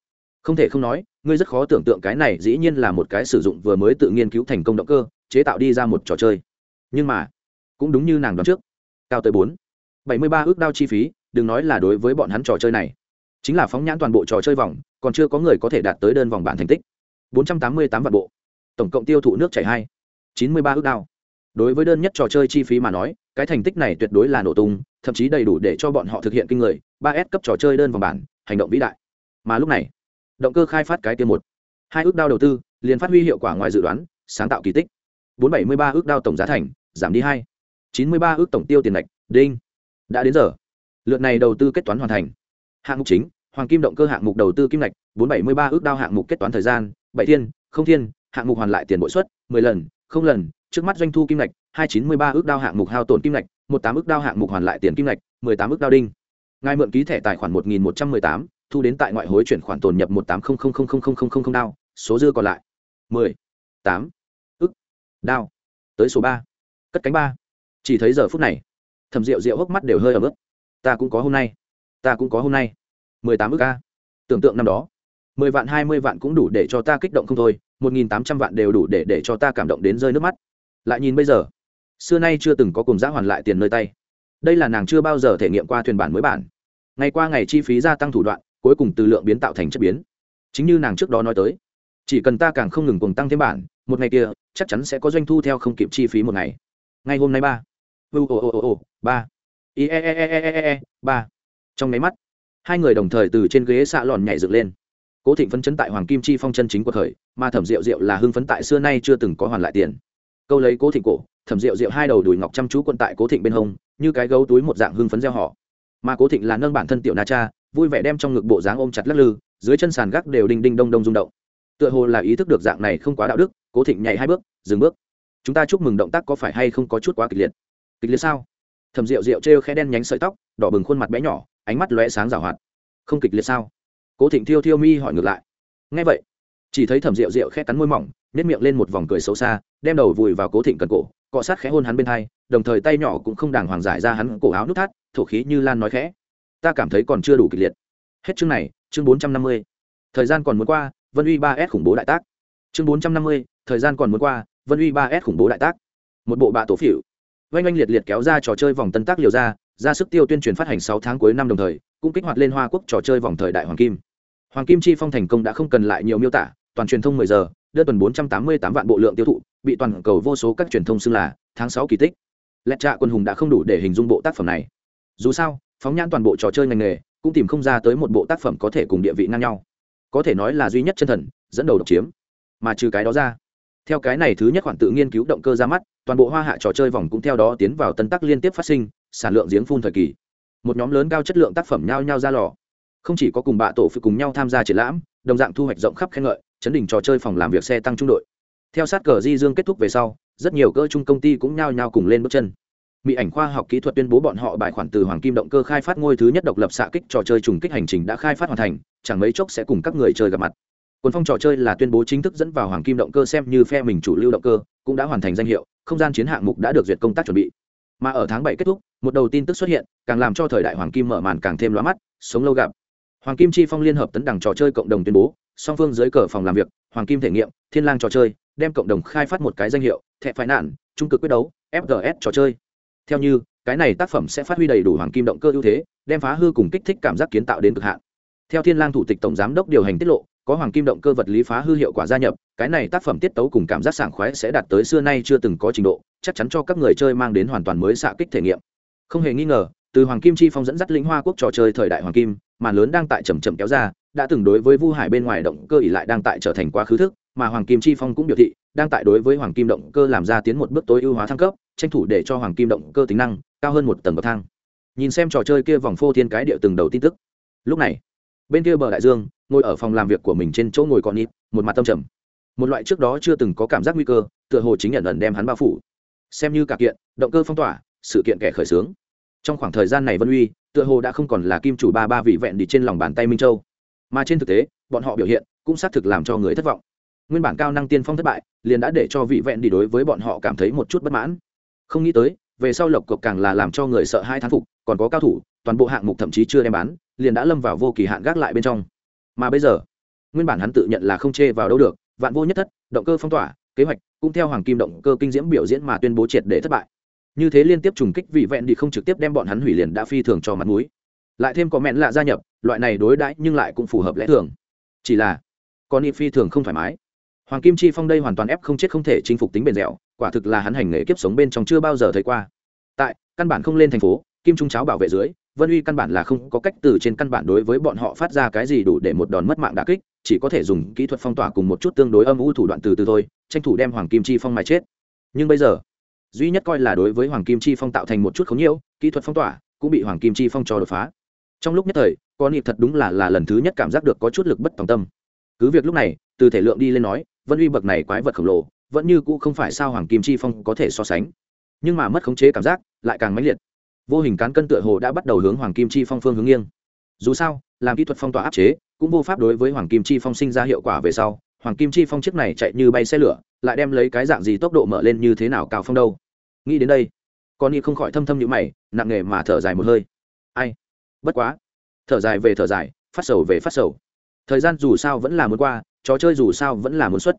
Không thể không nói, ngươi rất khó tưởng tượng cái này dĩ nhiên là một cái sử dụng vừa mới tự nghiên cứu thành công động cơ, chế tạo đi ra một trò chơi. Nhưng mà, cũng đúng như nàng đoán trước. Cao tới bốn. Bảy mươi ba ước đao chi phí, đừng nói là đối với bọn hắn trò chơi này chính là phóng nhãn toàn bộ trò chơi vòng, còn chưa có người có thể đạt tới đơn vòng bản thành tích. Bốn trăm tám mươi tám vạn bộ. Tổng cộng tiêu thụ nước chảy hai. Chín mươi ba ước đao. Đối với đơn nhất trò chơi chi phí mà nói, cái thành tích này tuyệt đối là nổ tung, thậm chí đầy đủ để cho bọn họ thực hiện kinh người. ba s cấp trò chơi đơn vòng bản hành động vĩ đại. Mà lúc này, động cơ khai phát cái tiêu một. Hai ước đao đầu tư, liền phát huy hiệu quả ngoài dự đoán, sáng tạo kỳ tích. Bốn bảy mươi ba ước đao tổng giá thành, giảm đi hai. Chín mươi ba ước tổng tiêu tiền lệch, đinh. Đã đến giờ. Lượt này đầu tư kết toán hoàn thành. Hạng mục chính hoàng kim động cơ hạng mục đầu tư kim ngạch, bốn bảy mươi ba ước đao hạng mục kết toán thời gian, bảy thiên, không thiên, hạng mục hoàn lại tiền bội suất, mười lần, không lần, trước mắt doanh thu kim ngạch, hai chín mươi ba ước đao hạng mục hao tổn kim ngạch, một tám ước đao hạng mục hoàn lại tiền kim ngạch, mười tám ước đao đinh. Ngài mượn ký thẻ tài khoản một nghìn một trăm mười tám, thu đến tại ngoại hối chuyển khoản tồn nhập một tám không không không không không không không đao, số dư còn lại mười tám ức đao, tới số ba, cất cánh ba. Chỉ thấy giờ phút này thầm rượu rượu hốc mắt đều hơi ở mức ta cũng có hôm nay, ta cũng có hôm nay mười tám ức a. Tưởng tượng năm đó, mười vạn, hai mươi vạn cũng đủ để cho ta kích động không thôi, một nghìn tám trăm vạn đều đủ để để cho ta cảm động đến rơi nước mắt. Lại nhìn bây giờ, xưa nay chưa từng có cùng giá hoàn lại tiền nơi tay. Đây là nàng chưa bao giờ thể nghiệm qua thuyền bản mới bản. Ngày qua ngày chi phí gia tăng thủ đoạn, cuối cùng từ lượng biến tạo thành chất biến. Chính như nàng trước đó nói tới, chỉ cần ta càng không ngừng cùng tăng thêm bản, một ngày kia, chắc chắn sẽ có doanh thu theo không kịp chi phí một ngày. Ngày hôm nay ba. Ồ ồ ồ ồ ba. E e e e e e e ba. Trong máy mắt hai người đồng thời từ trên ghế xạ lòn nhảy dựng lên. Cố thịnh phấn chấn tại hoàng kim chi phong chân chính của thời, mà thẩm rượu rượu là hưng phấn tại xưa nay chưa từng có hoàn lại tiền. Câu lấy cố thịnh cổ, thẩm rượu rượu hai đầu đùi ngọc chăm chú quận tại cố thịnh bên hông, như cái gấu túi một dạng hưng phấn gieo họ. Mà cố thịnh là nâng bản thân tiểu na cha, vui vẻ đem trong ngực bộ dáng ôm chặt lắc lư, dưới chân sàn gác đều đinh đinh đông đông rung động. Tựa hồ là ý thức được dạng này không quá đạo đức, cố thịnh nhảy hai bước, dừng bước. Chúng ta chúc mừng động tác có phải hay không có chút quá kịch liệt? Kịch liệt sao? Thầm rượu rượu trêu khe đen nhánh sợi tóc, đỏ bừng khuôn mặt bé nhỏ ánh mắt lóe sáng rào hoạt. Không kịch liệt sao? Cố thịnh thiêu thiêu mi hỏi ngược lại. Ngay vậy, chỉ thấy thẩm rượu rượu khẽ cắn môi mỏng nếp miệng lên một vòng cười xấu xa, đem đầu vùi vào cố thịnh cần cổ, cọ sát khẽ hôn hắn bên hai, đồng thời tay nhỏ cũng không đàng hoàng giải ra hắn cổ áo nút thắt, thổ khí như lan nói khẽ. Ta cảm thấy còn chưa đủ kịch liệt. Hết chương này, chương bốn trăm năm mươi. Thời gian còn muốn qua, vân uy ba s khủng bố đại tác. Chương bốn trăm năm mươi, thời gian còn muốn qua, vân uy ba s khủng bố đại tác. Một bộ bạ tổ phỉu oanh oanh liệt liệt kéo ra trò chơi vòng tân tác liều ra ra sức tiêu tuyên truyền phát hành sáu tháng cuối năm đồng thời, cũng kích hoạt lên hoa quốc trò chơi vòng thời đại hoàng kim. Hoàng kim chi phong thành công đã không cần lại nhiều miêu tả, toàn truyền thông 10 giờ, đơn tuần 488 vạn bộ lượng tiêu thụ, bị toàn cầu vô số các truyền thông xưng là tháng 6 kỳ tích. Lẹt trạ quân hùng đã không đủ để hình dung bộ tác phẩm này. Dù sao, phóng nhãn toàn bộ trò chơi ngành nghề, cũng tìm không ra tới một bộ tác phẩm có thể cùng địa vị ngang nhau. Có thể nói là duy nhất chân thần, dẫn đầu độc chiếm. Mà trừ cái đó ra, theo cái này thứ nhất khoản tự nghiên cứu động cơ ra mắt, toàn bộ hoa hạ trò chơi vòng cũng theo đó tiến vào tân tắc liên tiếp phát sinh sản lượng giếng phun thời kỳ. Một nhóm lớn cao chất lượng tác phẩm nhao nhao ra lò. Không chỉ có cùng bạ tổ phụ cùng nhau tham gia triển lãm, đồng dạng thu hoạch rộng khắp khen ngợi, chấn đỉnh trò chơi phòng làm việc xe tăng trung đội. Theo sát cờ di dương kết thúc về sau, rất nhiều cơ chung công ty cũng nhao nhao cùng lên bước chân. Mỹ ảnh khoa học kỹ thuật tuyên bố bọn họ bài khoản từ hoàng kim động cơ khai phát ngôi thứ nhất độc lập xạ kích trò chơi trùng kích hành trình đã khai phát hoàn thành, chẳng mấy chốc sẽ cùng các người chơi gặp mặt. Quân phong trò chơi là tuyên bố chính thức dẫn vào hoàng kim động cơ xem như phe mình chủ lưu động cơ, cũng đã hoàn thành danh hiệu, không gian chiến hạng mục đã được duyệt công tác chuẩn bị mà ở tháng bảy kết thúc, một đầu tin tức xuất hiện, càng làm cho thời đại hoàng kim mở màn càng thêm loa mắt, sống lâu gặp. Hoàng kim chi phong liên hợp tấn đẳng trò chơi cộng đồng tuyên bố, song phương dưới cờ phòng làm việc, hoàng kim thể nghiệm, thiên lang trò chơi, đem cộng đồng khai phát một cái danh hiệu, thẻ phải nạn, trung cực quyết đấu fgs trò chơi. Theo như, cái này tác phẩm sẽ phát huy đầy đủ hoàng kim động cơ ưu thế, đem phá hư cùng kích thích cảm giác kiến tạo đến cực hạn. Theo thiên lang thủ tịch tổng giám đốc điều hành tiết lộ, có hoàng kim động cơ vật lý phá hư hiệu quả gia nhập cái này tác phẩm tiết tấu cùng cảm giác sảng khoái sẽ đạt tới xưa nay chưa từng có trình độ, chắc chắn cho các người chơi mang đến hoàn toàn mới xạ kích thể nghiệm. Không hề nghi ngờ, từ hoàng kim chi phong dẫn dắt lĩnh hoa quốc trò chơi thời đại hoàng kim màn lớn đang tại chậm chậm kéo ra, đã từng đối với vu hải bên ngoài động cơ ỉ lại đang tại trở thành quá khứ thức, mà hoàng kim chi phong cũng biểu thị, đang tại đối với hoàng kim động cơ làm ra tiến một bước tối ưu hóa thăng cấp, tranh thủ để cho hoàng kim động cơ tính năng cao hơn một tầng bậc thang. Nhìn xem trò chơi kia vòng phô thiên cái điệu từng đầu tin tức. Lúc này, bên kia bờ đại dương, ngồi ở phòng làm việc của mình trên chỗ ngồi còn ít, một mặt tâm trầm một loại trước đó chưa từng có cảm giác nguy cơ, tựa hồ chính nhận ẩn đem hắn bao phủ. Xem như cả kiện, động cơ phong tỏa, sự kiện kẻ khởi xướng. Trong khoảng thời gian này vân uy, tựa hồ đã không còn là kim chủ ba ba vị vẹn đi trên lòng bàn tay minh châu. Mà trên thực tế, bọn họ biểu hiện cũng xác thực làm cho người thất vọng. Nguyên bản cao năng tiên phong thất bại, liền đã để cho vị vẹn đi đối với bọn họ cảm thấy một chút bất mãn. Không nghĩ tới, về sau lộc cộc càng là làm cho người sợ hai thán phục, còn có cao thủ, toàn bộ hạng mục thậm chí chưa đem bán, liền đã lâm vào vô kỳ hạn gác lại bên trong. Mà bây giờ, nguyên bản hắn tự nhận là không chê vào đâu được vạn vô nhất thất, động cơ phong tỏa, kế hoạch, cũng theo hoàng kim động cơ kinh diễm biểu diễn mà tuyên bố triệt để thất bại. Như thế liên tiếp trùng kích vị vẹn đi không trực tiếp đem bọn hắn hủy liền đã phi thường cho mặt mũi. Lại thêm có mẹn lạ gia nhập, loại này đối đãi nhưng lại cũng phù hợp lẽ thường. Chỉ là, con y phi thường không thoải mái. Hoàng kim chi phong đây hoàn toàn ép không chết không thể chinh phục tính bền dẻo, quả thực là hắn hành nghề kiếp sống bên trong chưa bao giờ thấy qua. Tại, căn bản không lên thành phố, kim trung cháo bảo vệ dưới vân uy căn bản là không có cách từ trên căn bản đối với bọn họ phát ra cái gì đủ để một đòn mất mạng đà kích, chỉ có thể dùng kỹ thuật phong tỏa cùng một chút tương đối âm u thủ đoạn từ từ thôi, tranh thủ đem hoàng kim chi phong mà chết. Nhưng bây giờ, duy nhất coi là đối với hoàng kim chi phong tạo thành một chút khống nhiễu, kỹ thuật phong tỏa cũng bị hoàng kim chi phong cho đột phá. Trong lúc nhất thời con nhịp thật đúng là là lần thứ nhất cảm giác được có chút lực bất tòng tâm. Cứ việc lúc này, từ thể lượng đi lên nói, vân uy bậc này quái vật khổng lồ, vẫn như cũ không phải sao hoàng kim chi phong có thể so sánh. Nhưng mà mất khống chế cảm giác lại càng mãnh liệt vô hình cán cân tựa hồ đã bắt đầu hướng hoàng kim chi phong phương hướng nghiêng. Dù sao, làm kỹ thuật phong tỏa áp chế, cũng vô pháp đối với hoàng kim chi phong sinh ra hiệu quả về sau, hoàng kim chi phong chiếc này chạy như bay xe lửa, lại đem lấy cái dạng gì tốc độ mở lên như thế nào cao phong đâu. Nghĩ đến đây, con y không khỏi thâm thâm nhữ mày, nặng nề mà thở dài một hơi. Ai? Bất quá. Thở dài về thở dài, phát sầu về phát sầu. Thời gian dù sao vẫn là muốn qua, trò chơi dù sao vẫn là muốn xuất.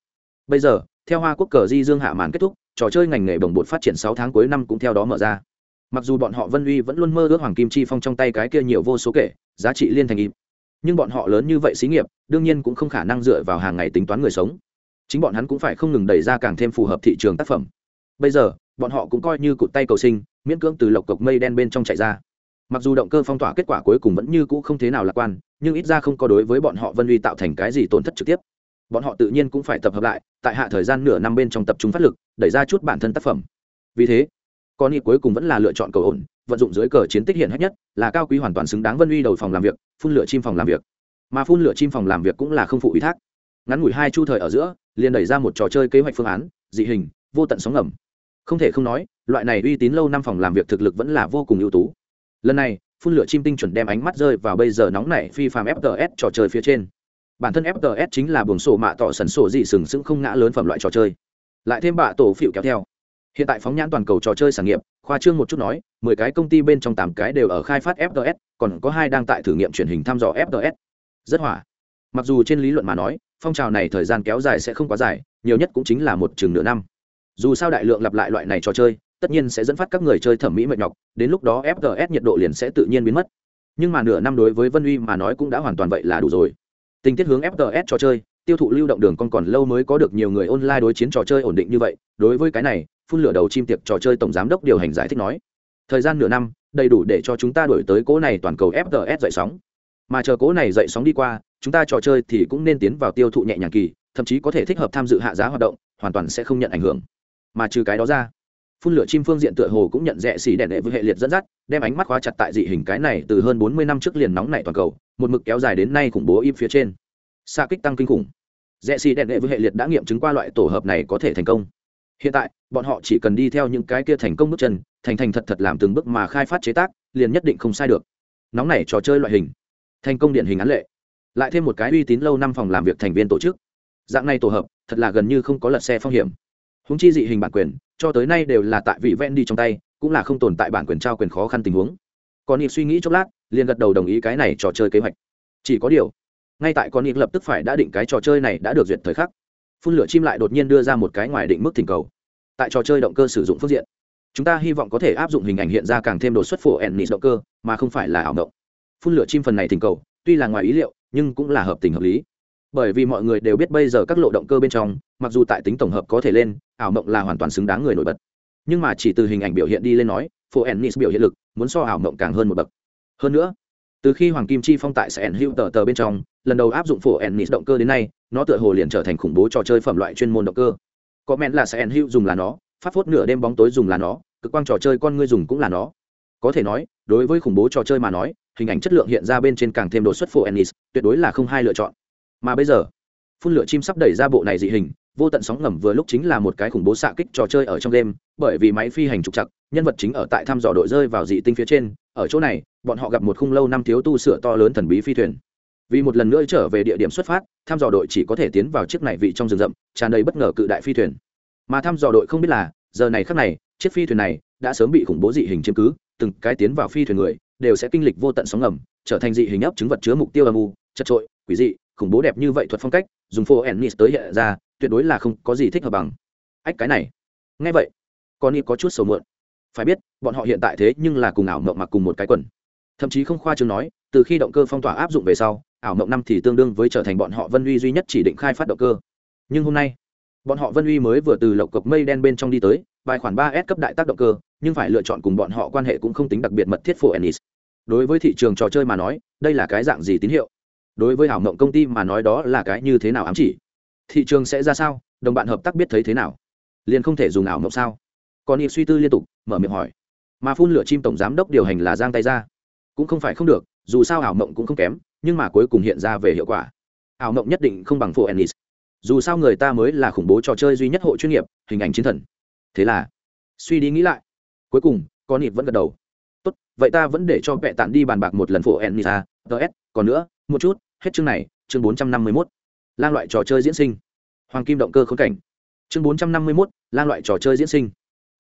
Bây giờ, theo hoa quốc cờ di dương hạ màn kết thúc, trò chơi ngành nghề bồng bột phát triển sáu tháng cuối năm cũng theo đó mở ra mặc dù bọn họ vân uy vẫn luôn mơ ước hoàng kim chi phong trong tay cái kia nhiều vô số kể, giá trị liên thành im nhưng bọn họ lớn như vậy xí nghiệp, đương nhiên cũng không khả năng dựa vào hàng ngày tính toán người sống. Chính bọn hắn cũng phải không ngừng đẩy ra càng thêm phù hợp thị trường tác phẩm. Bây giờ, bọn họ cũng coi như cụt tay cầu sinh, miễn cưỡng từ lộc cộc mây đen bên trong chạy ra. Mặc dù động cơ phong tỏa kết quả cuối cùng vẫn như cũ không thế nào lạc quan, nhưng ít ra không có đối với bọn họ vân uy tạo thành cái gì tổn thất trực tiếp. Bọn họ tự nhiên cũng phải tập hợp lại, tại hạ thời gian nửa năm bên trong tập trung phát lực, đẩy ra chút bản thân tác phẩm. Vì thế con ý cuối cùng vẫn là lựa chọn cầu ổn, vận dụng dưới cờ chiến tích hiện hết nhất, là cao quý hoàn toàn xứng đáng vân uy đầu phòng làm việc, phun lửa chim phòng làm việc. Mà phun lửa chim phòng làm việc cũng là không phụ ủy thác. Ngắn ngủi hai chu thời ở giữa, liền đẩy ra một trò chơi kế hoạch phương án, dị hình, vô tận sóng ngầm. Không thể không nói, loại này uy tín lâu năm phòng làm việc thực lực vẫn là vô cùng ưu tú. Lần này, phun lửa chim tinh chuẩn đem ánh mắt rơi vào bây giờ nóng nảy phi phàm fts trò chơi phía trên. Bản thân fts chính là buồng sổ mạ tỏ sần sổ dị sừng sững không ngã lớn phẩm loại trò chơi. Lại thêm bạ tổ phịu kéo theo hiện tại phóng nhãn toàn cầu trò chơi sản nghiệp, khoa trương một chút nói, mười cái công ty bên trong tám cái đều ở khai phát fts còn có hai đang tại thử nghiệm truyền hình thăm dò fts rất hỏa mặc dù trên lý luận mà nói, phong trào này thời gian kéo dài sẽ không quá dài, nhiều nhất cũng chính là một chừng nửa năm. Dù sao đại lượng lặp lại loại này trò chơi, tất nhiên sẽ dẫn phát các người chơi thẩm mỹ mệt nhọc, đến lúc đó fts nhiệt độ liền sẽ tự nhiên biến mất. Nhưng mà nửa năm đối với vân uy mà nói cũng đã hoàn toàn vậy là đủ rồi. Tình tiết hướng fts trò chơi, tiêu thụ lưu động đường con còn lâu mới có được nhiều người online đối chiến trò chơi ổn định như vậy, đối với cái này phun lửa đầu chim tiệc trò chơi tổng giám đốc điều hành giải thích nói. Thời gian nửa năm, đầy đủ để cho chúng ta đổi tới cỗ này toàn cầu fts dậy sóng. Mà chờ cỗ này dậy sóng đi qua, chúng ta trò chơi thì cũng nên tiến vào tiêu thụ nhẹ nhàng kỳ, thậm chí có thể thích hợp tham dự hạ giá hoạt động, hoàn toàn sẽ không nhận ảnh hưởng. Mà trừ cái đó ra, phun lửa chim phương diện tựa hồ cũng nhận rẽ xỉ đèn đệ với hệ liệt dẫn dắt, đem ánh mắt khóa chặt tại dị hình cái này từ hơn bốn mươi năm trước liền nóng này toàn cầu, một mực kéo dài đến nay khủng bố im phía trên. Xa kích tăng kinh khủng. Rẽ xỉ đèn đệ với hệ liệt đã nghiệm chứng qua loại tổ hợp này có thể thành công hiện tại, bọn họ chỉ cần đi theo những cái kia thành công bước chân, thành thành thật thật làm từng bước mà khai phát chế tác, liền nhất định không sai được. Nóng này trò chơi loại hình. Thành công điển hình án lệ. Lại thêm một cái uy tín lâu năm phòng làm việc thành viên tổ chức. Dạng này tổ hợp, thật là gần như không có lật xe phong hiểm. Húng chi dị hình bản quyền, cho tới nay đều là tại vị ven đi trong tay, cũng là không tồn tại bản quyền trao quyền khó khăn tình huống. Còn nịp suy nghĩ chốc lát, liền gật đầu đồng ý cái này trò chơi kế hoạch. Chỉ có điều, ngay tại con nịp lập tức phải đã định cái trò chơi này đã được duyệt thời khắc phun lửa chim lại đột nhiên đưa ra một cái ngoài định mức thỉnh cầu. Tại trò chơi động cơ sử dụng phương diện, chúng ta hy vọng có thể áp dụng hình ảnh hiện ra càng thêm đột xuất phổ ennis động cơ, mà không phải là ảo động phun lửa chim phần này thỉnh cầu, tuy là ngoài ý liệu, nhưng cũng là hợp tình hợp lý. Bởi vì mọi người đều biết bây giờ các lộ động cơ bên trong, mặc dù tại tính tổng hợp có thể lên, ảo mộng là hoàn toàn xứng đáng người nổi bật. Nhưng mà chỉ từ hình ảnh biểu hiện đi lên nói, phổ ennis biểu hiện lực muốn so ảo mộng càng hơn một bậc. Hơn nữa, từ khi hoàng kim chi phong tại sẽ hữu tờ tờ bên trong, lần đầu áp dụng phổ ennis động cơ đến nay nó tựa hồ liền trở thành khủng bố trò chơi phẩm loại chuyên môn động cơ. Có men là sẽ hữu dùng là nó, phát phốt nửa đêm bóng tối dùng là nó, cực quang trò chơi con ngươi dùng cũng là nó. Có thể nói, đối với khủng bố trò chơi mà nói, hình ảnh chất lượng hiện ra bên trên càng thêm đột xuất phổ ennis, tuyệt đối là không hai lựa chọn. Mà bây giờ, phun lửa chim sắp đẩy ra bộ này dị hình, vô tận sóng ngầm vừa lúc chính là một cái khủng bố xạ kích trò chơi ở trong đêm bởi vì máy phi hành trục chặt nhân vật chính ở tại thăm dò đội rơi vào dị tinh phía trên, ở chỗ này, bọn họ gặp một khung lâu năm thiếu tu sửa to lớn thần bí phi thuyền vì một lần nữa trở về địa điểm xuất phát, thăm dò đội chỉ có thể tiến vào chiếc này vị trong rừng rậm, tràn đầy bất ngờ cự đại phi thuyền. Mà thăm dò đội không biết là, giờ này khắc này, chiếc phi thuyền này đã sớm bị khủng bố dị hình chiếm cứ, từng cái tiến vào phi thuyền người đều sẽ kinh lịch vô tận sóng ngầm, trở thành dị hình ấp chứng vật chứa mục tiêu âm u, chật trội, quỷ dị, khủng bố đẹp như vậy thuật phong cách, dùng phô ennis tới hiện ra, tuyệt đối là không có gì thích hợp bằng. Ách, cái này. Ngay vậy, con y có chút sầu mượn phải biết, bọn họ hiện tại thế nhưng là cùng ảo mộng mặc cùng một cái quần. Thậm chí không khoa chương nói, từ khi động cơ phong tỏa áp dụng về sau ảo mộng năm thì tương đương với trở thành bọn họ vân uy duy nhất chỉ định khai phát động cơ. Nhưng hôm nay, bọn họ vân uy mới vừa từ lộc cộc mây đen bên trong đi tới, bài khoản ba s cấp đại tác động cơ, nhưng phải lựa chọn cùng bọn họ quan hệ cũng không tính đặc biệt mật thiết phổ ennis. Đối với thị trường trò chơi mà nói, đây là cái dạng gì tín hiệu? Đối với ảo mộng công ty mà nói đó là cái như thế nào ám chỉ? Thị trường sẽ ra sao? Đồng bạn hợp tác biết thấy thế nào? Liền không thể dùng ảo mộng sao? Còn y suy tư liên tục, mở miệng hỏi. Mà phun lửa chim tổng giám đốc điều hành là giang tay ra. Cũng không phải không được, dù sao ảo mộng cũng không kém nhưng mà cuối cùng hiện ra về hiệu quả. Ảo mộng nhất định không bằng phụ ennis. Dù sao người ta mới là khủng bố trò chơi duy nhất hộ chuyên nghiệp, hình ảnh chiến thần. Thế là, suy đi nghĩ lại. Cuối cùng, con nịp vẫn gật đầu. Tốt, vậy ta vẫn để cho vẹ tản đi bàn bạc một lần phụ ennis à, a ts còn nữa, một chút, hết chương này, chương bốn trăm năm mươi mốt. Lan loại trò chơi diễn sinh. Hoàng kim động cơ khốn cảnh. Chương bốn trăm năm mươi mốt lan loại trò chơi diễn sinh.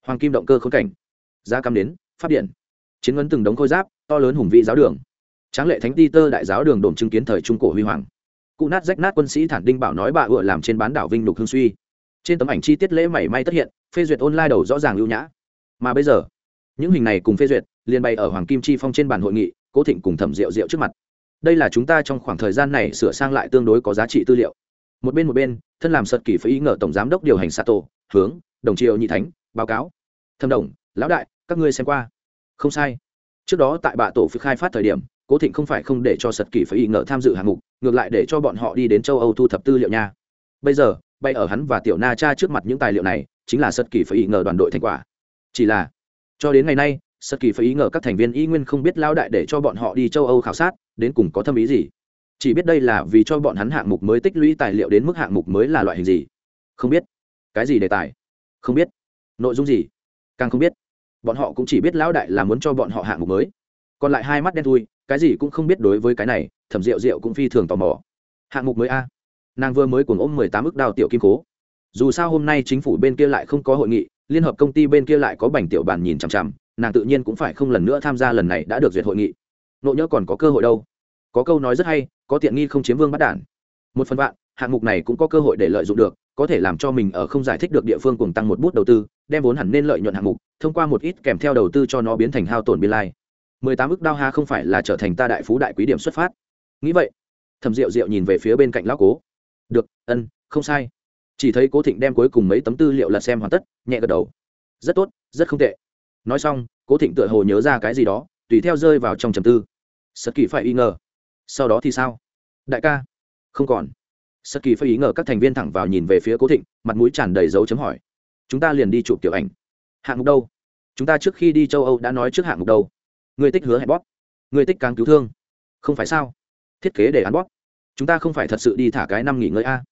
Hoàng kim động cơ khốn cảnh. Giá cắm đến phát điện. Chiến ngấn từng đống khôi giáp, to lớn hùng vị giáo đường tráng lệ thánh ti tơ đại giáo đường đồn chứng kiến thời trung cổ huy hoàng. Cụ nát rách nát quân sĩ thản đinh bảo nói bà ựa làm trên bán đảo vinh lục hương suy. Trên tấm ảnh chi tiết lễ mảy may tất hiện, phê duyệt online đầu rõ ràng lưu nhã. Mà bây giờ, những hình này cùng phê duyệt, liền bày ở hoàng kim chi phong trên bàn hội nghị, cố thịnh cùng thẩm rượu rượu trước mặt. Đây là chúng ta trong khoảng thời gian này sửa sang lại tương đối có giá trị tư liệu. Một bên một bên, thân làm sật kỳ phải ý ngờ tổng giám đốc điều hành sato, hướng, đồng triều nhị thánh, báo cáo. Thâm đồng, lão đại, các ngươi xem qua. Không sai. Trước đó tại bạ tổ phi khai phát thời điểm cố thịnh không phải không để cho sật kỳ phải ý ngờ tham dự hạng mục, ngược lại để cho bọn họ đi đến châu âu thu thập tư liệu nha. Bây giờ, bay ở hắn và tiểu na cha trước mặt những tài liệu này, chính là sật kỳ phải ý ngờ đoàn đội thành quả. Chỉ là, cho đến ngày nay, sật kỳ phải ý ngờ các thành viên y nguyên không biết lao đại để cho bọn họ đi châu âu khảo sát, đến cùng có thâm ý gì? Chỉ biết đây là vì cho bọn hắn hạng mục mới tích lũy tài liệu đến mức hạng mục mới là loại hình gì? Không biết. Cái gì đề tài? Không biết. Nội dung gì? Càng không biết. Bọn họ cũng chỉ biết lão đại là muốn cho bọn họ hạng mục mới. Còn lại hai mắt đen thui cái gì cũng không biết đối với cái này, thẩm rượu rượu cũng phi thường tò mò. Hạng mục mới a. Nàng vừa mới cùng ôm mười tám ước đào tiểu kim cố. Dù sao hôm nay chính phủ bên kia lại không có hội nghị, liên hợp công ty bên kia lại có bành tiểu bàn nhìn chằm chằm, nàng tự nhiên cũng phải không lần nữa tham gia lần này đã được duyệt hội nghị. Nộ nhỡ còn có cơ hội đâu. Có câu nói rất hay, có tiện nghi không chiếm vương bắt đản. Một phần bạn hạng mục này cũng có cơ hội để lợi dụng được, có thể làm cho mình ở không giải thích được địa phương cùng tăng một bút đầu tư, đem vốn hẳn nên lợi nhuận hạng mục, thông qua một ít kèm theo đầu tư cho nó biến thành hao tổn biên lai mười tám ức đao ha không phải là trở thành ta đại phú đại quý điểm xuất phát. Nghĩ vậy thầm rượu rượu nhìn về phía bên cạnh lão cố. Được, ân, không sai. Chỉ thấy cố thịnh đem cuối cùng mấy tấm tư liệu lật xem hoàn tất, nhẹ gật đầu. Rất tốt, rất không tệ. Nói xong, cố thịnh tựa hồ nhớ ra cái gì đó, tùy theo rơi vào trong trầm tư. Sật kỳ phải y ngờ. Sau đó thì sao? Đại ca. Không còn. Sật kỳ phải ý ngờ, các thành viên thẳng vào nhìn về phía cố thịnh, mặt mũi tràn đầy dấu chấm hỏi. Chúng ta liền đi chụp tiểu ảnh. Hạng mục đâu? Chúng ta trước khi đi châu âu đã nói trước hạng mục đâu? Người tích hứa hẹn bóp. Người tích càng cứu thương. Không phải sao? Thiết kế để án bóp. Chúng ta không phải thật sự đi thả cái năm nghỉ ngơi a.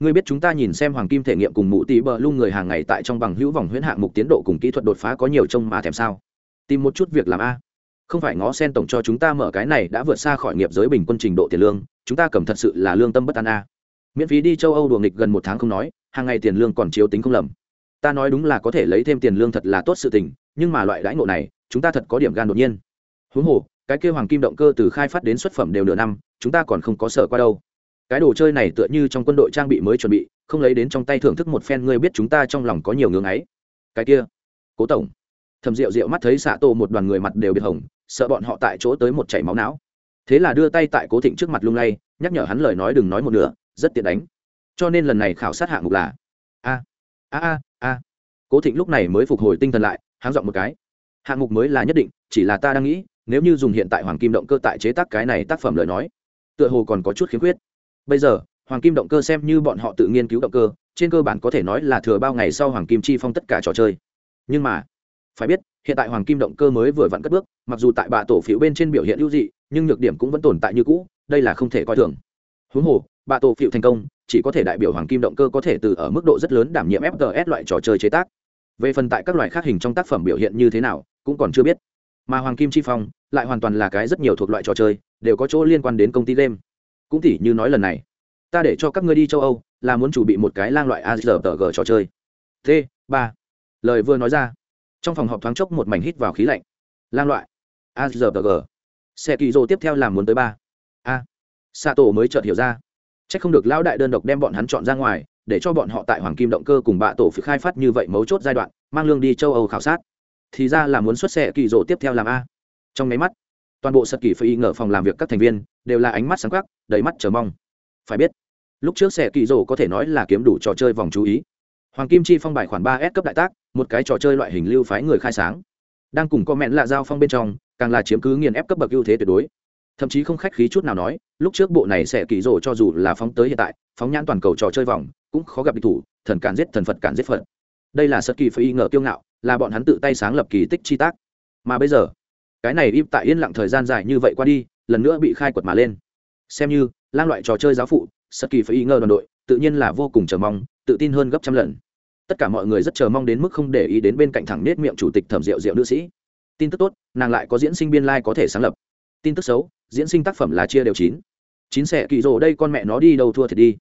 Ngươi biết chúng ta nhìn xem hoàng kim thể nghiệm cùng mụ tỷ bờ lung người hàng ngày tại trong bằng hữu vòng huyễn hạng mục tiến độ cùng kỹ thuật đột phá có nhiều trông mà thèm sao? Tìm một chút việc làm a. Không phải ngó sen tổng cho chúng ta mở cái này đã vượt xa khỏi nghiệp giới bình quân trình độ tiền lương, chúng ta cầm thật sự là lương tâm bất an a. Miễn phí đi châu âu đùa nghịch gần một tháng không nói, hàng ngày tiền lương còn chiếu tính không lầm. Ta nói đúng là có thể lấy thêm tiền lương thật là tốt sự tình, nhưng mà loại đãi ngộ này, chúng ta thật có điểm gan đột nhiên huống hồ, cái kêu hoàng kim động cơ từ khai phát đến xuất phẩm đều nửa năm, chúng ta còn không có sở qua đâu. Cái đồ chơi này tựa như trong quân đội trang bị mới chuẩn bị, không lấy đến trong tay thưởng thức một phen, ngươi biết chúng ta trong lòng có nhiều ngưỡng ấy. Cái kia, cố tổng. Thầm rượu rượu mắt thấy xạ tô một đoàn người mặt đều bị hồng, sợ bọn họ tại chỗ tới một chảy máu não. Thế là đưa tay tại cố thịnh trước mặt lung lay, nhắc nhở hắn lời nói đừng nói một nửa, rất tiện đánh. Cho nên lần này khảo sát hạng mục là, a a a a. Cố thịnh lúc này mới phục hồi tinh thần lại, háng dọn một cái. Hạng mục mới là nhất định, chỉ là ta đang nghĩ nếu như dùng hiện tại hoàng kim động cơ tại chế tác cái này tác phẩm lời nói, tựa hồ còn có chút khiếm khuyết. Bây giờ, hoàng kim động cơ xem như bọn họ tự nghiên cứu động cơ, trên cơ bản có thể nói là thừa bao ngày sau hoàng kim chi phong tất cả trò chơi. Nhưng mà, phải biết, hiện tại hoàng kim động cơ mới vừa vặn cất bước, mặc dù tại bạ tổ phiếu bên trên biểu hiện ưu dị, nhưng nhược điểm cũng vẫn tồn tại như cũ, đây là không thể coi thường. Huống hồ, bạ tổ phiếu thành công, chỉ có thể đại biểu hoàng kim động cơ có thể từ ở mức độ rất lớn đảm nhiệm fts loại trò chơi chế tác. Về phần tại các loại khác hình trong tác phẩm biểu hiện như thế nào, cũng còn chưa biết mà hoàng kim chi phong lại hoàn toàn là cái rất nhiều thuộc loại trò chơi, đều có chỗ liên quan đến công ty game. Cũng tỉ như nói lần này, ta để cho các ngươi đi châu âu, là muốn chuẩn bị một cái lang loại azrg trò chơi. T, ba. Lời vừa nói ra, trong phòng họp thoáng chốc một mảnh hít vào khí lạnh. Lang loại azrg xe kỳ rô tiếp theo làm muốn tới ba. A. Sa tổ mới chợt hiểu ra. C h ắ c không được lão đại đơn độc đem bọn hắn chọn ra ngoài, để cho bọn họ tại hoàng kim động cơ cùng bạ tổ khai phát như vậy mấu chốt giai đoạn, mang lương đi châu âu khảo sát thì ra là muốn xuất xe kỳ rộ tiếp theo làm a. Trong máy mắt, toàn bộ sật kỳ phải ngờ phòng làm việc các thành viên đều là ánh mắt sáng quắc, đầy mắt chờ mong. Phải biết, lúc trước xe kỳ rộ có thể nói là kiếm đủ trò chơi vòng chú ý. Hoàng kim chi phong bài khoản ba s cấp đại tác, một cái trò chơi loại hình lưu phái người khai sáng. Đang cùng comment là giao phong bên trong, càng là chiếm cứ nghiền ép cấp bậc ưu thế tuyệt đối. Thậm chí không khách khí chút nào nói, lúc trước bộ này sẽ kỳ rộ cho dù là phóng tới hiện tại, phóng nhãn toàn cầu trò chơi vòng, cũng khó gặp địch thủ, thần cản giết thần phật cản giết phật. Đây là sật kỳ phải ngờ tiêu ngạo là bọn hắn tự tay sáng lập kỳ tích chi tác. Mà bây giờ, cái này im tại yên lặng thời gian dài như vậy qua đi, lần nữa bị khai quật mà lên. Xem như, lang loại trò chơi giáo phụ, sật kỳ phải ý ngờ đoàn đội, tự nhiên là vô cùng chờ mong, tự tin hơn gấp trăm lần. Tất cả mọi người rất chờ mong đến mức không để ý đến bên cạnh thẳng nết miệng chủ tịch thẩm diệu diệu nữ sĩ. Tin tức tốt, nàng lại có diễn sinh biên lai、like、có thể sáng lập. Tin tức xấu, diễn sinh tác phẩm là chia đều chín. Chín xẻ kỳ rồ đây con mẹ nó đi đâu thua thiệt đi.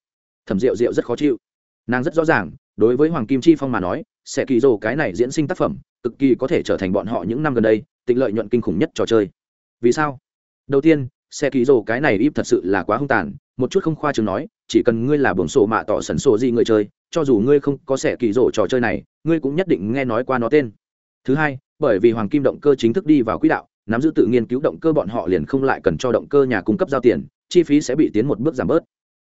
Thẩm diệu diệu rất khó chịu. Nàng rất rõ ràng đối với hoàng kim chi phong mà nói sẽ kỳ rồ cái này diễn sinh tác phẩm, cực kỳ có thể trở thành bọn họ những năm gần đây, tịnh lợi nhuận kinh khủng nhất trò chơi. Vì sao? Đầu tiên xe kỳ rồ cái này ít thật sự là quá hung tàn, một chút không khoa chừng nói, chỉ cần ngươi là buồng sổ mạ tỏ sần sổ gì người chơi, cho dù ngươi không có xe kỳ rồ trò chơi này, ngươi cũng nhất định nghe nói qua nó tên. Thứ hai, bởi vì hoàng kim động cơ chính thức đi vào quỹ đạo, nắm giữ tự nghiên cứu động cơ bọn họ liền không lại cần cho động cơ nhà cung cấp giao tiền, chi phí sẽ bị tiến một bước giảm bớt.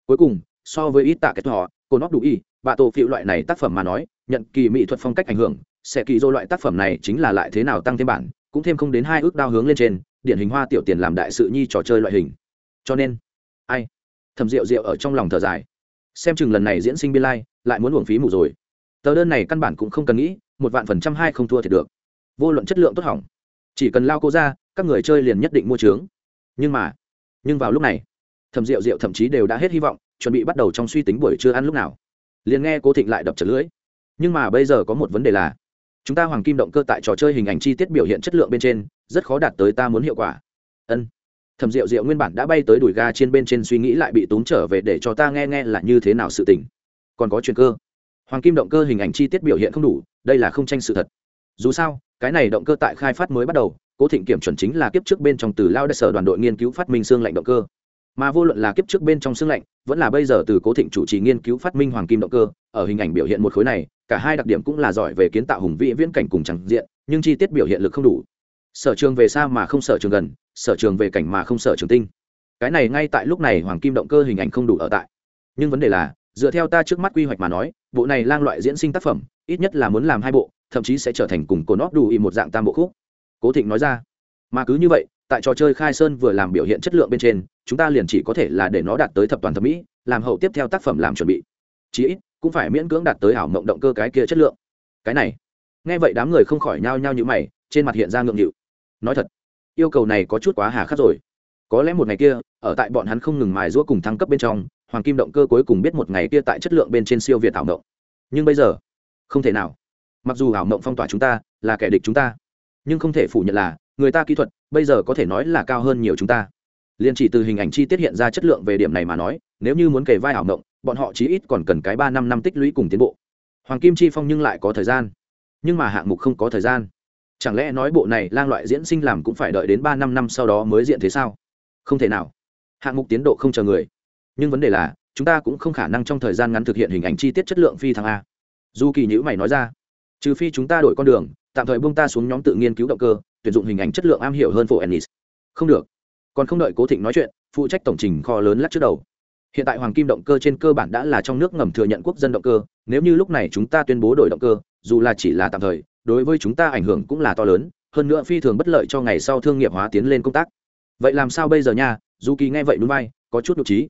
Cuối cùng, so với ít tạ kết họ, cô nóc đủ y bà tổ phiệu loại này tác phẩm mà nói, nhận kỳ mỹ thuật phong cách ảnh hưởng, sẽ kỳ dô loại tác phẩm này chính là lại thế nào tăng thêm bản, cũng thêm không đến hai ước đao hướng lên trên, điển hình hoa tiểu tiền làm đại sự nhi trò chơi loại hình. Cho nên, ai? Thầm rượu rượu ở trong lòng thở dài. Xem chừng lần này diễn sinh biên lai, lại muốn uổng phí mù rồi. Tờ đơn này căn bản cũng không cần nghĩ, một vạn phần trăm hai không thua thiệt được. Vô luận chất lượng tốt hỏng. Chỉ cần lao cô ra, các người chơi liền nhất định mua trướng nhưng mà, nhưng vào lúc này thầm rượu rượu thậm chí đều đã hết hy vọng, chuẩn bị bắt đầu trong suy tính buổi trưa ăn lúc nào liền nghe cố thịnh lại đập trật lưỡi. Nhưng mà bây giờ có một vấn đề là, chúng ta hoàng kim động cơ tại trò chơi hình ảnh chi tiết biểu hiện chất lượng bên trên, rất khó đạt tới ta muốn hiệu quả. Ân. Thầm rượu rượu nguyên bản đã bay tới đùi ga trên bên trên suy nghĩ lại bị tốn trở về để cho ta nghe nghe là như thế nào sự tình. Còn có chuyện cơ. Hoàng kim động cơ hình ảnh chi tiết biểu hiện không đủ, đây là không tranh sự thật. Dù sao, cái này động cơ tại khai phát mới bắt đầu, cố thịnh kiểm chuẩn chính là kiếp trước bên trong từ lao đất sở đoàn đội nghiên cứu phát minh xương lạnh động cơ mà vô luận là kiếp trước bên trong xương lạnh, vẫn là bây giờ từ cố thịnh chủ trì nghiên cứu phát minh hoàng kim động cơ, ở hình ảnh biểu hiện một khối này, cả hai đặc điểm cũng là giỏi về kiến tạo hùng vĩ viễn cảnh cùng chẳng diện, nhưng chi tiết biểu hiện lực không đủ. Sở trường về xa mà không sở trường gần, sở trường về cảnh mà không sở trường tinh. Cái này ngay tại lúc này hoàng kim động cơ hình ảnh không đủ ở tại. Nhưng vấn đề là, dựa theo ta trước mắt quy hoạch mà nói, bộ này lang loại diễn sinh tác phẩm, ít nhất là muốn làm hai bộ, thậm chí sẽ trở thành cùng cồn óp đủ ý một dạng tam bộ khúc. Cố thịnh nói ra. Mà cứ như vậy tại trò chơi khai sơn vừa làm biểu hiện chất lượng bên trên, chúng ta liền chỉ có thể là để nó đạt tới thập toàn thẩm mỹ, làm hậu tiếp theo tác phẩm làm chuẩn bị. Chí ít, cũng phải miễn cưỡng đạt tới ảo mộng động cơ cái kia chất lượng. Cái này. Nghe vậy đám người không khỏi nhao nhao như mày, trên mặt hiện ra ngượng nghịu. Nói thật, yêu cầu này có chút quá hà khắc rồi. Có lẽ một ngày kia, ở tại bọn hắn không ngừng mài giũa cùng thăng cấp bên trong, hoàng kim động cơ cuối cùng biết một ngày kia tại chất lượng bên trên siêu việt ảo mộng. Nhưng bây giờ, không thể nào. Mặc dù ảo mộng phong tỏa chúng ta, là kẻ địch chúng ta. Nhưng không thể phủ nhận là người ta kỹ thuật, bây giờ có thể nói là cao hơn nhiều chúng ta. Liền chỉ từ hình ảnh chi tiết hiện ra chất lượng về điểm này mà nói, nếu như muốn kể vai ảo mộng, bọn họ chí ít còn cần cái ba năm năm tích lũy cùng tiến bộ. Hoàng kim chi phong nhưng lại có thời gian. Nhưng mà hạng mục không có thời gian. Chẳng lẽ nói bộ này lang loại diễn sinh làm cũng phải đợi đến ba năm năm sau đó mới diện thế sao? Không thể nào. Hạng mục tiến độ không chờ người. Nhưng vấn đề là, chúng ta cũng không khả năng trong thời gian ngắn thực hiện hình ảnh chi tiết chất lượng phi thăng a. Dù kỳ nhữ mày nói ra, trừ phi chúng ta đổi con đường, tạm thời buông ta xuống nhóm tự nghiên cứu động cơ tuyển dụng hình ảnh chất lượng am hiểu hơn phổ ennis. Không được. Còn không đợi cố thịnh nói chuyện, phụ trách tổng trình kho lớn lắc trước đầu. Hiện tại hoàng kim động cơ trên cơ bản đã là trong nước ngầm thừa nhận quốc dân động cơ, nếu như lúc này chúng ta tuyên bố đổi động cơ, dù là chỉ là tạm thời, đối với chúng ta ảnh hưởng cũng là to lớn, hơn nữa phi thường bất lợi cho ngày sau thương nghiệp hóa tiến lên công tác. Vậy làm sao bây giờ nha? Dù kỳ nghe vậy núi bay có chút nhục trí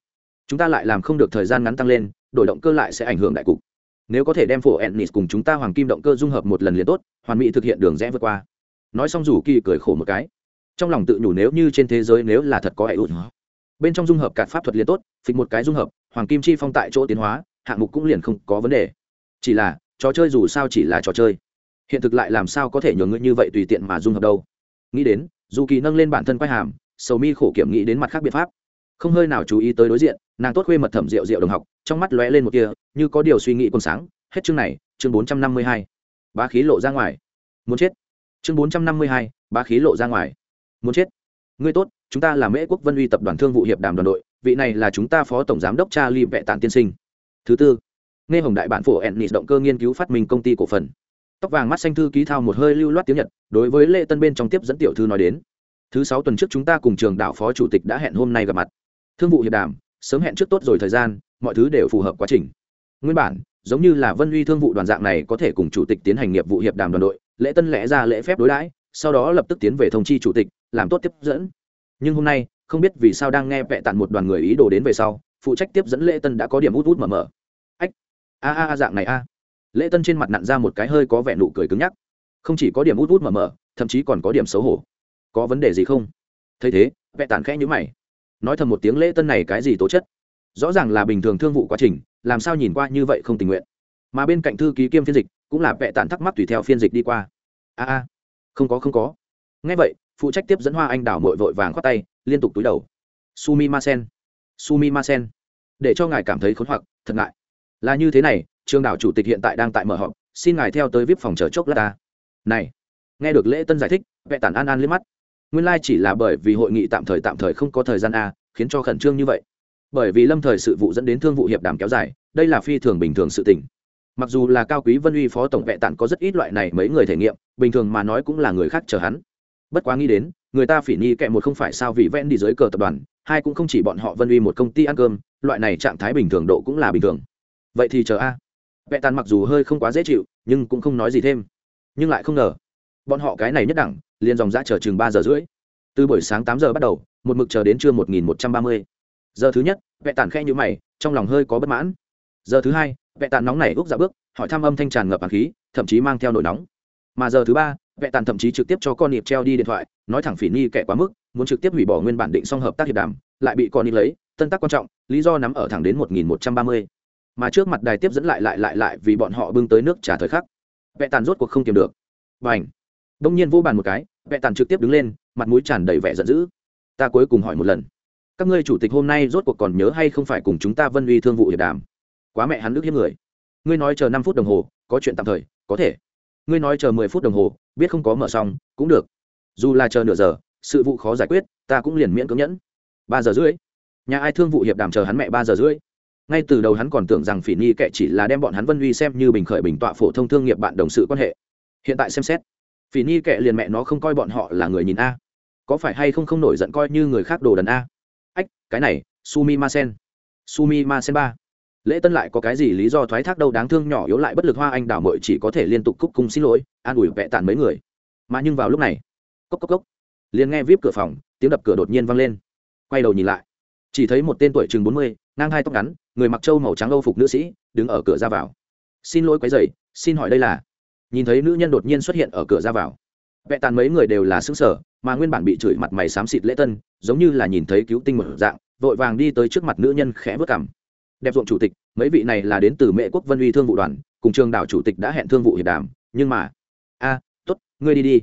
chúng ta lại làm không được thời gian ngắn tăng lên, đổi động cơ lại sẽ ảnh hưởng đại cục. Nếu có thể đem phổ ennis cùng chúng ta hoàng kim động cơ dung hợp một lần liền tốt, hoàn mỹ thực hiện đường rẽ vượt qua nói xong rủ kỳ cười khổ một cái. Trong lòng tự nhủ nếu như trên thế giới nếu là thật có ai út bên trong dung hợp cả pháp thuật liền tốt, phịch một cái dung hợp, hoàng kim chi phong tại chỗ tiến hóa, hạng mục cũng liền không có vấn đề. Chỉ là, trò chơi dù sao chỉ là trò chơi. Hiện thực lại làm sao có thể nhường ngươi như vậy tùy tiện mà dung hợp đâu? Nghĩ đến, dù kỳ nâng lên bản thân quay hàm, sầu mi khổ kiểm nghĩ đến mặt khác biện pháp. Không hơi nào chú ý tới đối diện, nàng tốt khuê mật thẩm rượu rượu đồng học, trong mắt lóe lên một kia như có điều suy nghĩ còn sáng. Hết chương này, chương bốn trăm năm mươi hai. Bá khí lộ ra ngoài. Muốn chết chương bốn trăm năm mươi hai, bá khí lộ ra ngoài. Muốn chết. Ngươi tốt, chúng ta là mễ quốc vân uy tập đoàn thương vụ hiệp đàm đoàn đội, vị này là chúng ta phó tổng giám đốc cha ly vệ tạng tiên sinh. Thứ tư, nghe hồng đại bản phổ ennis động cơ nghiên cứu phát minh công ty cổ phần. Tóc vàng mắt xanh thư ký thao một hơi lưu loát tiếng nhật, đối với lễ tân bên trong tiếp dẫn tiểu thư nói đến. Thứ sáu tuần trước chúng ta cùng trường đạo phó chủ tịch đã hẹn hôm nay gặp mặt. Thương vụ hiệp đàm, sớm hẹn trước tốt rồi thời gian, mọi thứ đều phù hợp quá trình. Nguyên bản, giống như là vân uy thương vụ đoàn dạng này có thể cùng chủ tịch tiến hành nghiệp vụ hiệp đàm đoàn đội lễ tân lẽ ra lễ phép đối đãi, sau đó lập tức tiến về thông chi chủ tịch, làm tốt tiếp dẫn. Nhưng hôm nay, không biết vì sao đang nghe vẹ tàn một đoàn người ý đồ đến về sau, phụ trách tiếp dẫn lễ tân đã có điểm út út mở mở. Ách, a a a, dạng này a. Lễ tân trên mặt nặn ra một cái hơi có vẻ nụ cười cứng nhắc. Không chỉ có điểm út út mở mở, thậm chí còn có điểm xấu hổ. Có vấn đề gì không? Thấy thế vẹ tàn khẽ nhữ mày. Nói thầm một tiếng lễ tân này cái gì tố chất? Rõ ràng là bình thường thương vụ quá trình, làm sao nhìn qua như vậy không tình nguyện. Mà bên cạnh thư ký kiêm phiên dịch cũng là vẻ tàn thắc mắc tùy theo phiên dịch đi qua. A a, không có không có. Ngay vậy, phụ trách tiếp dẫn hoa anh đào mội vội vàng khoát tay, liên tục túi đầu. Sumi masen sumi masen để cho ngài cảm thấy khốn hoặc, thật ngại. Là như thế này, trường đảo chủ tịch hiện tại đang tại mở họp, xin ngài theo tới vip phòng chờ chốc lát ta. Này, nghe được lễ tân giải thích, vẻ tản an an liếc mắt. Nguyên lai、like、chỉ là bởi vì hội nghị tạm thời tạm thời không có thời gian a, khiến cho khẩn trương như vậy. Bởi vì lâm thời sự vụ dẫn đến thương vụ hiệp đàm kéo dài, đây là phi thường bình thường sự tình mặc dù là cao quý vân uy phó tổng vệ tản có rất ít loại này mấy người thể nghiệm, bình thường mà nói cũng là người khác chờ hắn. Bất quá nghĩ đến, người ta phỉ nhi kệ một không phải sao vì ven đi dưới cờ tập đoàn, hai cũng không chỉ bọn họ vân uy một công ty ăn cơm, loại này trạng thái bình thường độ cũng là bình thường. Vậy thì chờ a. Vệ tàn mặc dù hơi không quá dễ chịu, nhưng cũng không nói gì thêm. Nhưng lại không ngờ, bọn họ cái này nhất đẳng, liền dòng ra chờ chừng ba giờ rưỡi. Từ buổi sáng tám giờ bắt đầu, một mực chờ đến trưa một nghìn một trăm ba mươi. Giờ thứ nhất, vệ tàn khe nhữ mày, trong lòng hơi có bất mãn. Giờ thứ hai vệ tàn nóng này úp ra bước, hỏi thăm âm thanh tràn ngập hàng khí, thậm chí mang theo nổi nóng. Mà giờ thứ ba, vệ tàn thậm chí trực tiếp cho con nịp treo đi điện thoại, nói thẳng phỉ ni kẻ quá mức, muốn trực tiếp hủy bỏ nguyên bản định xong hợp tác hiệp đàm, lại bị con nịp lấy, tân tác quan trọng, lý do nắm ở thẳng đến một nghìn một trăm ba mươi. Mà trước mặt đài tiếp dẫn lại lại lại lại vì bọn họ bưng tới nước trả thời khắc. Vệ tàn rốt cuộc không tìm được. Và ảnh đông nhiên vô bàn một cái, vệ tàn trực tiếp đứng lên, mặt mũi tràn đầy vẻ giận dữ. Ta cuối cùng hỏi một lần. Các ngươi chủ tịch hôm nay rốt cuộc còn nhớ hay không phải cùng chúng ta vân uy thương vụ hiệp đàm? Quá mẹ hắn ức hiếp người. Ngươi nói chờ năm phút đồng hồ, có chuyện tạm thời, có thể. Ngươi nói chờ mười phút đồng hồ, biết không có mở xong, cũng được. Dù là chờ nửa giờ, sự vụ khó giải quyết, ta cũng liền miễn cưỡng nhẫn. Ba giờ rưỡi. Nhà ai thương vụ hiệp đàm chờ hắn mẹ ba giờ rưỡi. Ngay từ đầu hắn còn tưởng rằng phỉ nhi kệ chỉ là đem bọn hắn vân uy xem như bình khởi bình tọa phổ thông thương nghiệp bạn đồng sự quan hệ. Hiện tại xem xét, phỉ nhi kệ liền mẹ nó không coi bọn họ là người nhìn a. Có phải hay không không nổi giận coi như người khác đồ đần a? Ách, cái này, sumi ma sen sumi ma sen ba lễ tân lại có cái gì lý do thoái thác đâu đáng thương nhỏ yếu lại bất lực hoa anh đào mội chỉ có thể liên tục cúc cung xin lỗi, an ủi vẹ tàn mấy người. Mà nhưng vào lúc này, cốc cốc cốc, liền nghe vip cửa phòng, tiếng đập cửa đột nhiên vang lên. Quay đầu nhìn lại, chỉ thấy một tên tuổi chừng bốn mươi, ngang hai tóc ngắn, người mặc trâu màu trắng âu phục nữ sĩ, đứng ở cửa ra vào. Xin lỗi quấy dày, xin hỏi đây là? Nhìn thấy nữ nhân đột nhiên xuất hiện ở cửa ra vào. Vẹ tàn mấy người đều là xứng sở mà nguyên bản bị chửi mặt mày xám xịt lễ tân, giống như là nhìn thấy cứu tinh một dạng, vội vàng đi tới trước mặt nữ nhân khẽ vớt cảm đẹp ruộng chủ tịch mấy vị này là đến từ mễ quốc vân uy thương vụ đoàn cùng trường đảo chủ tịch đã hẹn thương vụ hiệp đàm nhưng mà a à, t ố t ngươi đi đi.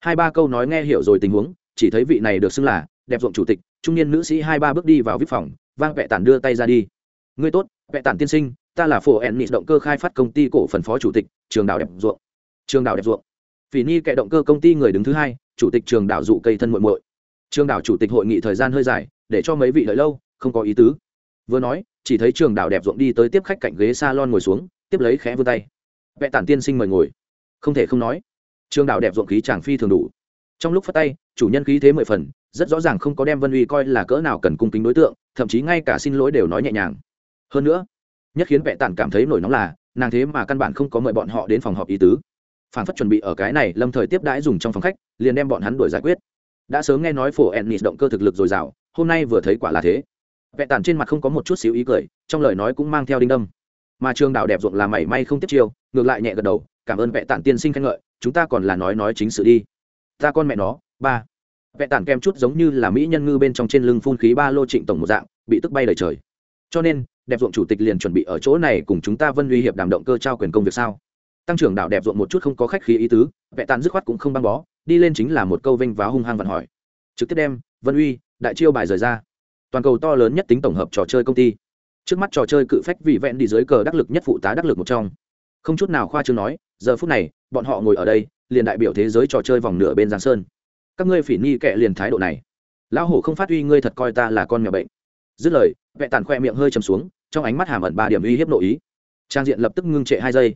Hai ba câu nói nghe hiểu rồi tình huống chỉ thấy vị này được xưng là đẹp ruộng chủ tịch trung niên nữ sĩ hai ba bước đi vào vip phòng vang vẹ tản đưa tay ra đi. Ngươi tốt vẹ tản tiên sinh ta là phổ ẹn nịt động cơ khai phát công ty cổ phần phó chủ tịch trường đảo đẹp ruộng. Trường đảo đẹp ruộng. Phỉ ni kệ động cơ công ty người đứng thứ hai chủ tịch trường đảo dụ cây thân muội muội. Trường đảo chủ tịch hội nghị thời gian hơi dài để cho mấy vị đợi lâu không có ý tứ. Vừa nói chỉ thấy trường đảo đẹp ruộng đi tới tiếp khách cạnh ghế salon ngồi xuống, tiếp lấy khẽ vươn tay. Vẽ tản tiên sinh mời ngồi. Không thể không nói, trường đảo đẹp ruộng khí chàng phi thường đủ. Trong lúc phát tay, chủ nhân khí thế mười phần, rất rõ ràng không có đem vân uy coi là cỡ nào cần cung kính đối tượng, thậm chí ngay cả xin lỗi đều nói nhẹ nhàng. Hơn nữa, nhất khiến vẽ tản cảm thấy nổi nóng là, nàng thế mà căn bản không có mời bọn họ đến phòng họp ý tứ. Phản phất chuẩn bị ở cái này lâm thời tiếp đãi dùng trong phòng khách, liền đem bọn hắn đuổi giải quyết. Đã sớm nghe nói phổ ennis động cơ thực lực dồi dào, hôm nay vừa thấy quả là thế vẹn tản trên mặt không có một chút xíu ý cười, trong lời nói cũng mang theo đinh đâm. Mà trường đạo đẹp ruộng là mảy may không tiếp chiêu, ngược lại nhẹ gật đầu, cảm ơn vẹn tản tiên sinh khen ngợi, chúng ta còn là nói nói chính sự đi. Ta con mẹ nó, ba. Vẹn tản kem chút giống như là mỹ nhân ngư bên trong trên lưng phun khí ba lô trịnh tổng một dạng, bị tức bay lời trời. Cho nên, đẹp ruộng chủ tịch liền chuẩn bị ở chỗ này cùng chúng ta vân uy hiệp đàm động cơ trao quyền công việc sao? Tăng trưởng đạo đẹp ruộng một chút không có khách khí ý tứ Vệ tàn dứt khoát cũng không băng bó, đi lên chính là một câu vinh vá hung hăng vặn hỏi. Trực tiếp đem, vân uy, đại chiêu bài rời ra toàn cầu to lớn nhất tính tổng hợp trò chơi công ty. Trước mắt trò chơi cự phách vị vẹn đi dưới cờ đắc lực nhất phụ tá đắc lực một trong. Không chút nào khoa chương nói, giờ phút này, bọn họ ngồi ở đây, liền đại biểu thế giới trò chơi vòng nửa bên giang sơn. Các ngươi phỉ nhi kệ liền thái độ này. Lão hổ không phát uy ngươi thật coi ta là con mèo bệnh. Dứt lời vẹn tàn khoe miệng hơi chầm xuống, trong ánh mắt hàm ẩn ba điểm uy hiếp nội ý. Trang diện lập tức ngưng trệ hai giây.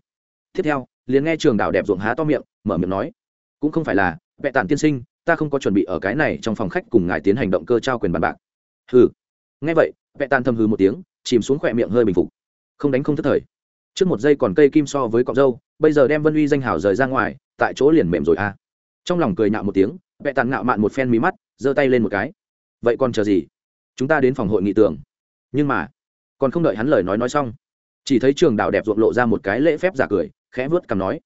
Tiếp theo, liền nghe trường đảo đẹp ruộng há to miệng, mở miệng nói, cũng không phải là vẹn tàn tiên sinh, ta không có chuẩn bị ở cái này trong phòng khách cùng ngài tiến hành động cơ trao quyền bàn bạc hừ. Nghe vậy vẹ tàn thầm hừ một tiếng, chìm xuống khỏe miệng hơi bình phục. Không đánh không thất thời. Trước một giây còn cây kim so với cọc dâu, bây giờ đem vân uy danh hảo rời ra ngoài, tại chỗ liền mềm rồi a à. trong lòng cười nhạo một tiếng vẹ tàn ngạo mạn một phen mí mắt, giơ tay lên một cái. Vậy còn chờ gì? Chúng ta đến phòng hội nghị tưởng nhưng mà, còn không đợi hắn lời nói nói xong, chỉ thấy trường đạo đẹp ruộng lộ ra một cái lễ phép giả cười, khẽ vớt cằm nói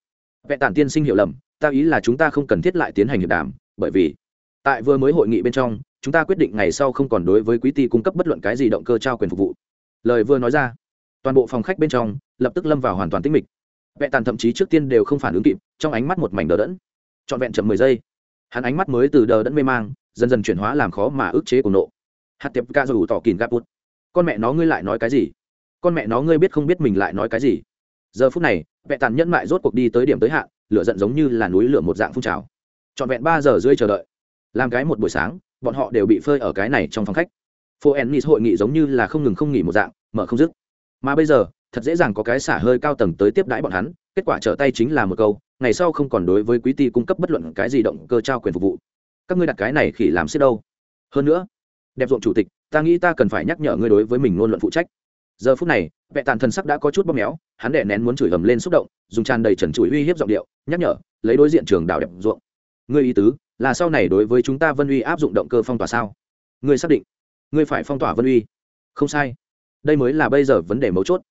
vẹ tản tiên sinh hiểu lầm, ta ý là chúng ta không cần thiết lại tiến hành hiệp đàm, bởi vì, tại vừa mới hội nghị bên trong chúng ta quyết định ngày sau không còn đối với quý ty cung cấp bất luận cái gì động cơ trao quyền phục vụ. Lời vừa nói ra, toàn bộ phòng khách bên trong lập tức lâm vào hoàn toàn tĩnh mịch. Vẹn tàn thậm chí trước tiên đều không phản ứng kịp, trong ánh mắt một mảnh đờ đẫn. Trọn vẹn chậm mười giây, hắn ánh mắt mới từ đờ đẫn mê mang, dần dần chuyển hóa làm khó mà ức chế của nộ. Hạt tiệp ca dù tỏ kìn gap bút. Con mẹ nó ngươi lại nói cái gì? Con mẹ nó ngươi biết không biết mình lại nói cái gì? Giờ phút này vẹn tàn nhẫn mại rốt cuộc đi tới điểm tới hạn, lửa giận giống như là núi lửa một dạng phun trào. Trọn vẹn ba giờ rưỡi chờ đợi. Làm cái một buổi sáng bọn họ đều bị phơi ở cái này trong phòng khách. Phố ennis hội nghị giống như là không ngừng không nghỉ một dạng, mở không dứt. Mà bây giờ, thật dễ dàng có cái xả hơi cao tầng tới tiếp đãi bọn hắn, kết quả trở tay chính là một câu, ngày sau không còn đối với quý ty cung cấp bất luận cái gì động cơ trao quyền phục vụ. Các ngươi đặt cái này khỉ làm xếp đâu? Hơn nữa, đẹp ruộng chủ tịch, ta nghĩ ta cần phải nhắc nhở ngươi đối với mình ngôn luận phụ trách. Giờ phút này vẹ tàn thần sắc đã có chút bóp méo, hắn đè nén muốn chửi ầm lên xúc động, dùng tràn đầy trần trụi uy hiếp giọng điệu, nhắc nhở, lấy đối diện trường đào đẹp ruộng. Ngươi ý tứ? Là sau này đối với chúng ta vân uy áp dụng động cơ phong tỏa sao? Ngươi xác định ngươi phải phong tỏa vân uy? Không sai. Đây mới là bây giờ vấn đề mấu chốt.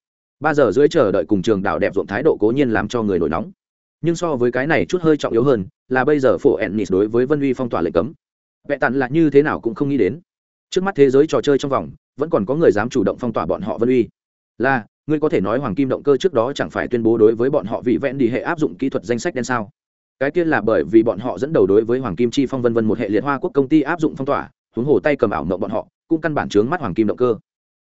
Ba giờ dưới chờ đợi cùng trường đảo đẹp ruộng thái độ cố nhiên làm cho người nổi nóng. Nhưng so với cái này chút hơi trọng yếu hơn là bây giờ phổ ennis đối với vân uy phong tỏa lệnh cấm. Vẹ tặn là như thế nào cũng không nghĩ đến. Trước mắt thế giới trò chơi trong vòng, vẫn còn có người dám chủ động phong tỏa bọn họ vân uy. Là, ngươi có thể nói hoàng kim động cơ trước đó chẳng phải tuyên bố đối với bọn họ vị vẽn đi hệ áp dụng kỹ thuật danh sách đen sao? Cái kia là bởi vì bọn họ dẫn đầu đối với hoàng kim chi phong vân vân một hệ liệt hoa quốc công ty áp dụng phong tỏa, huống hồ tay cầm ảo mộng bọn họ, cũng căn bản chướng mắt hoàng kim động cơ.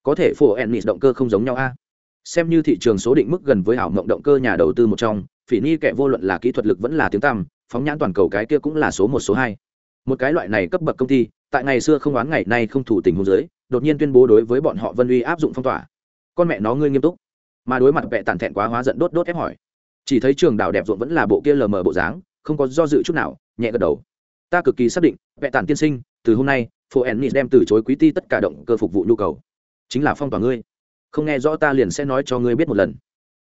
Có thể phổ ennis động cơ không giống nhau a. Xem như thị trường số định mức gần với ảo mộng động cơ nhà đầu tư một trong, phỉ ni kẻ vô luận là kỹ thuật lực vẫn là tiếng tăm, phóng nhãn toàn cầu cái kia cũng là số một, số hai. Một cái loại này cấp bậc công ty, tại ngày xưa không oán ngày nay không thủ tình hôn giới đột nhiên tuyên bố đối với bọn họ vân uy áp dụng phong tỏa. Con mẹ nó ngươi nghiêm túc. Mà đối mặt vẹ tàn thẹn quá hóa giận đốt đốt ép hỏi chỉ thấy trường đảo đẹp ruộng vẫn là bộ kia lờ mờ bộ dáng, không có do dự chút nào, nhẹ gật đầu. Ta cực kỳ xác định vệ tản tiên sinh, từ hôm nay phố ennis đem từ chối quý ti tất cả động cơ phục vụ nhu cầu. Chính là phong tỏa ngươi. Không nghe rõ ta liền sẽ nói cho ngươi biết một lần.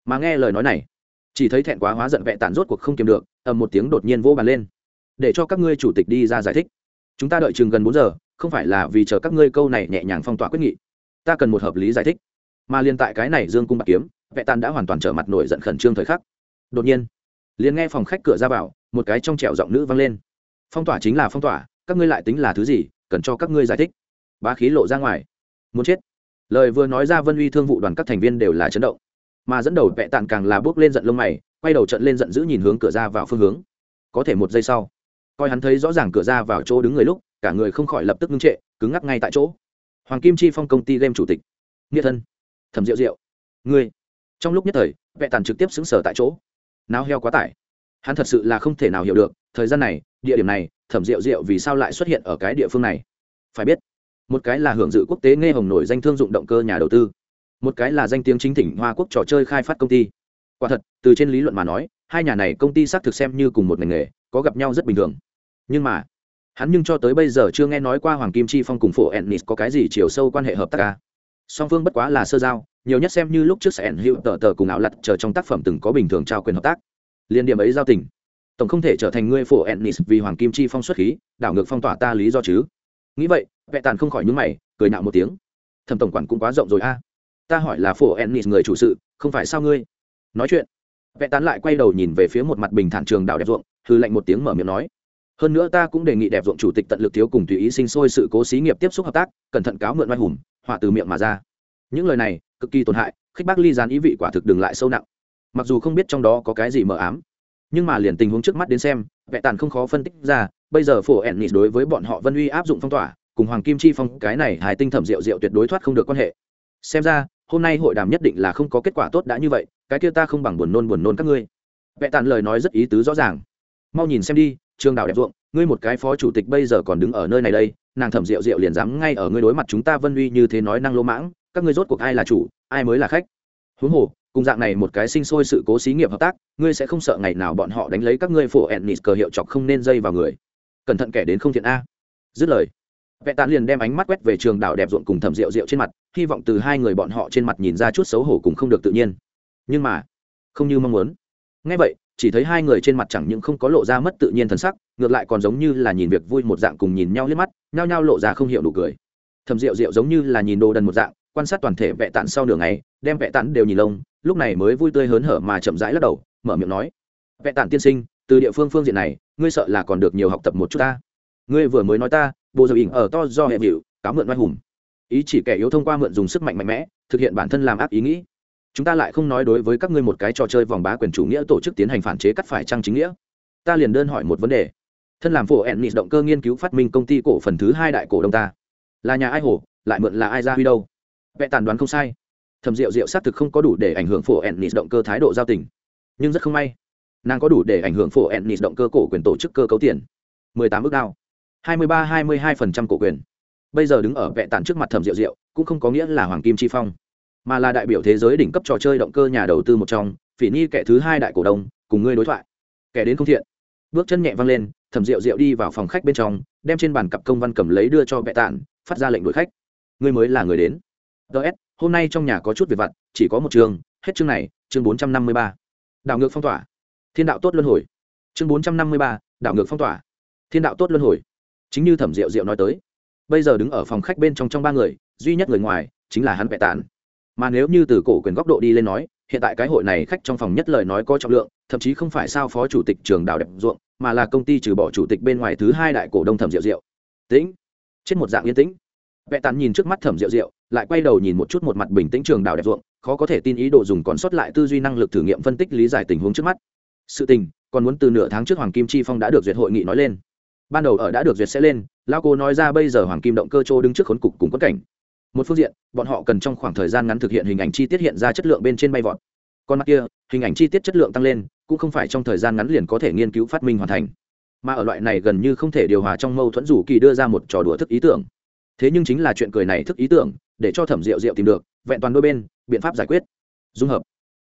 Mà nghe lời nói này, chỉ thấy thẹn quá hóa giận vệ tản rốt cuộc không kiềm được, ầm một tiếng đột nhiên vỗ bàn lên. Để cho các ngươi chủ tịch đi ra giải thích. Chúng ta đợi chừng gần bốn giờ, không phải là vì chờ các ngươi câu này nhẹ nhàng phong tỏa quyết nghị. Ta cần một hợp lý giải thích. Mà liên tại cái này dương cung bạc kiếm vệ tản đã hoàn toàn trở mặt nổi giận khẩn trương thời khắc đột nhiên, liền nghe phòng khách cửa ra vào, một cái trong trẻo giọng nữ vang lên. Phong tỏa chính là phong tỏa, các ngươi lại tính là thứ gì, cần cho các ngươi giải thích. Bá khí lộ ra ngoài. Muốn chết. Lời vừa nói ra vân uy thương vụ đoàn các thành viên đều là chấn động. Mà dẫn đầu vẹ tàn càng là bước lên giận lông mày, quay đầu trận lên giận dữ nhìn hướng cửa ra vào phương hướng. Có thể một giây sau, coi hắn thấy rõ ràng cửa ra vào chỗ đứng người lúc, cả người không khỏi lập tức ngưng trệ, cứng ngắc ngay tại chỗ. Hoàng kim chi phong công ty game chủ tịch. Nghĩa thân. Thẩm diệu diệu. Ngươi. Trong lúc nhất thời vẹ tàn trực tiếp xứng sở tại chỗ náo heo quá tải. Hắn thật sự là không thể nào hiểu được, thời gian này, địa điểm này, thẩm diệu diệu vì sao lại xuất hiện ở cái địa phương này? Phải biết, một cái là hưởng dự quốc tế nghe hồng nổi danh thương dụng động cơ nhà đầu tư, một cái là danh tiếng chính thỉnh hoa quốc trò chơi khai phát công ty. Quả thật, từ trên lý luận mà nói, hai nhà này công ty xác thực xem như cùng một ngành nghề, có gặp nhau rất bình thường. Nhưng mà, hắn nhưng cho tới bây giờ chưa nghe nói qua hoàng kim chi phong cùng phổ ennis có cái gì chiều sâu quan hệ hợp tác ca. Song phương bất quá là sơ giao nhiều nhất xem như lúc trước sẽ ẩn hữu tờ tờ cùng ảo lặt chờ trong tác phẩm từng có bình thường trao quyền hợp tác. Liên điểm ấy giao tình. Tổng không thể trở thành ngươi phổ ennis vì hoàng kim chi phong xuất khí, đảo ngược phong tỏa ta lý do chứ. Nghĩ vậy vẹ tàn không khỏi nhúng mày, cười nạo một tiếng. Thẩm tổng quản cũng quá rộng rồi a. Ta hỏi là phổ ennis người chủ sự, không phải sao ngươi? Nói chuyện. Vệ tán lại quay đầu nhìn về phía một mặt bình thản trường đảo đẹp ruộng, hư lạnh một tiếng mở miệng nói. Hơn nữa ta cũng đề nghị đẹp ruộng chủ tịch tận lực thiếu cùng tùy ý sinh sôi sự cố xí nghiệp tiếp xúc hợp tác, cẩn thận cáo mượn oai hùng, họa từ miệng mà ra. Những lời này cực kỳ tổn hại, khích bác ly gián ý vị quả thực đừng lại sâu nặng. Mặc dù không biết trong đó có cái gì mờ ám, nhưng mà liền tình huống trước mắt đến xem vẽ tàn không khó phân tích ra, bây giờ phổ ẩn nịt đối với bọn họ vân uy áp dụng phong tỏa, cùng hoàng kim chi phong, cái này hài tinh thẩm rượu rượu tuyệt đối thoát không được quan hệ. Xem ra, hôm nay hội đàm nhất định là không có kết quả tốt đã như vậy, cái kia ta không bằng buồn nôn buồn nôn các ngươi. Vẽ tàn lời nói rất ý tứ rõ ràng. Mau nhìn xem đi, trương đào đẹp ruộng, ngươi một cái phó chủ tịch bây giờ còn đứng ở nơi này đây, nàng thẩm rượu rượu liền dám ngay ở ngươi đối mặt chúng ta vân uy như thế nói năng lô mãng các ngươi rốt cuộc ai là chủ, ai mới là khách? Huống hồ, cùng dạng này một cái sinh sôi sự cố xí nghiệp hợp tác, ngươi sẽ không sợ ngày nào bọn họ đánh lấy các ngươi phổ nịt cờ hiệu chọc không nên dây vào người. Cẩn thận kẻ đến không thiện a. Dứt lời, vẽ tàn liền đem ánh mắt quét về trường đảo đẹp ruộng cùng thẩm rượu rượu trên mặt, hy vọng từ hai người bọn họ trên mặt nhìn ra chút xấu hổ cùng không được tự nhiên. Nhưng mà, không như mong muốn. Ngay vậy, chỉ thấy hai người trên mặt chẳng những không có lộ ra mất tự nhiên thần sắc, ngược lại còn giống như là nhìn việc vui một dạng cùng nhìn nhau liếc mắt, nhao nhao lộ ra không hiểu đủ cười. Thầm rượu rượu giống như là nhìn đồ đần một dạng quan sát toàn thể vẽ tản sau nửa ngày, đem vẽ tản đều nhìn lông, lúc này mới vui tươi hớn hở mà chậm rãi lắc đầu, mở miệng nói, vẽ tản tiên sinh, từ địa phương phương diện này, ngươi sợ là còn được nhiều học tập một chút ta. Ngươi vừa mới nói ta, bộ dầu ỉnh ở to do hệ vịu, cáo mượn oai hùng. Ý chỉ kẻ yếu thông qua mượn dùng sức mạnh mạnh mẽ, thực hiện bản thân làm ác ý nghĩ. Chúng ta lại không nói đối với các ngươi một cái trò chơi vòng bá quyền chủ nghĩa tổ chức tiến hành phản chế cắt phải trăng chính nghĩa. Ta liền đơn hỏi một vấn đề. Thân làm phổ ẹn động cơ nghiên cứu phát minh công ty cổ phần thứ hai đại cổ đông ta. Là nhà ai hổ lại mượn là ai ra huy đâu? Vẽ tàn đoán không sai. Thầm rượu rượu xác thực không có đủ để ảnh hưởng phổ Ennis động cơ thái độ giao tình. Nhưng rất không may, nàng có đủ để ảnh hưởng phổ Ennis động cơ cổ quyền tổ chức cơ cấu tiền. Mười tám ước đao. Hai mươi ba, hai mươi hai phần trăm cổ quyền. Bây giờ đứng ở vẽ tàn trước mặt thầm rượu rượu cũng không có nghĩa là hoàng kim chi phong, mà là đại biểu thế giới đỉnh cấp trò chơi động cơ nhà đầu tư một trong, phỉ nhi kẻ thứ hai đại cổ đông, cùng ngươi đối thoại. Kẻ đến không thiện. Bước chân nhẹ văng lên, thẩm rượu rượu đi vào phòng khách bên trong, đem trên bàn cặp công văn cầm lấy đưa cho vẽ tàn, phát ra lệnh đuổi khách. Ngươi mới là người đến ts hôm nay trong nhà có chút việc vặt chỉ có một trường, hết chương này chương bốn trăm năm mươi ba. Đảo ngược phong tỏa. Thiên đạo tốt luân hồi. Chương bốn trăm năm mươi ba đảo ngược phong tỏa. Thiên đạo tốt luân hồi. Chính như thẩm diệu diệu nói tới bây giờ đứng ở phòng khách bên trong trong ba người duy nhất người ngoài chính là hắn vẽ tản, mà nếu như từ cổ quyền góc độ đi lên nói hiện tại cái hội này khách trong phòng nhất lời nói có trọng lượng thậm chí không phải sao phó chủ tịch trường đào đẹp ruộng mà là công ty trừ bỏ chủ tịch bên ngoài thứ hai đại cổ đông thẩm diệu diệu. Tĩnh. Trên một dạng yên tĩnh. Vẽ tản nhìn trước mắt thẩm diệu diệu lại quay đầu nhìn một chút một mặt bình tĩnh trường đảo đẹp ruộng, khó có thể tin ý đồ dùng còn sót lại tư duy năng lực thử nghiệm phân tích lý giải tình huống trước mắt. Sự tình, còn muốn từ nửa tháng trước hoàng kim chi phong đã được duyệt hội nghị nói lên. Ban đầu ở đã được duyệt sẽ lên lao cô nói ra bây giờ hoàng kim động cơ chô đứng trước khốn cục cùng quất cảnh. Một phương diện, bọn họ cần trong khoảng thời gian ngắn thực hiện hình ảnh chi tiết hiện ra chất lượng bên trên bay vọt. Còn mặt kia, hình ảnh chi tiết chất lượng tăng lên, cũng không phải trong thời gian ngắn liền có thể nghiên cứu phát minh hoàn thành. Mà ở loại này gần như không thể điều hòa trong mâu thuẫn rủ kỳ đưa ra một trò đùa thức ý tưởng. Thế nhưng chính là chuyện cười này thức ý tưởng để cho thẩm rượu rượu tìm được, vẹn toàn đôi bên, biện pháp giải quyết. Dung hợp.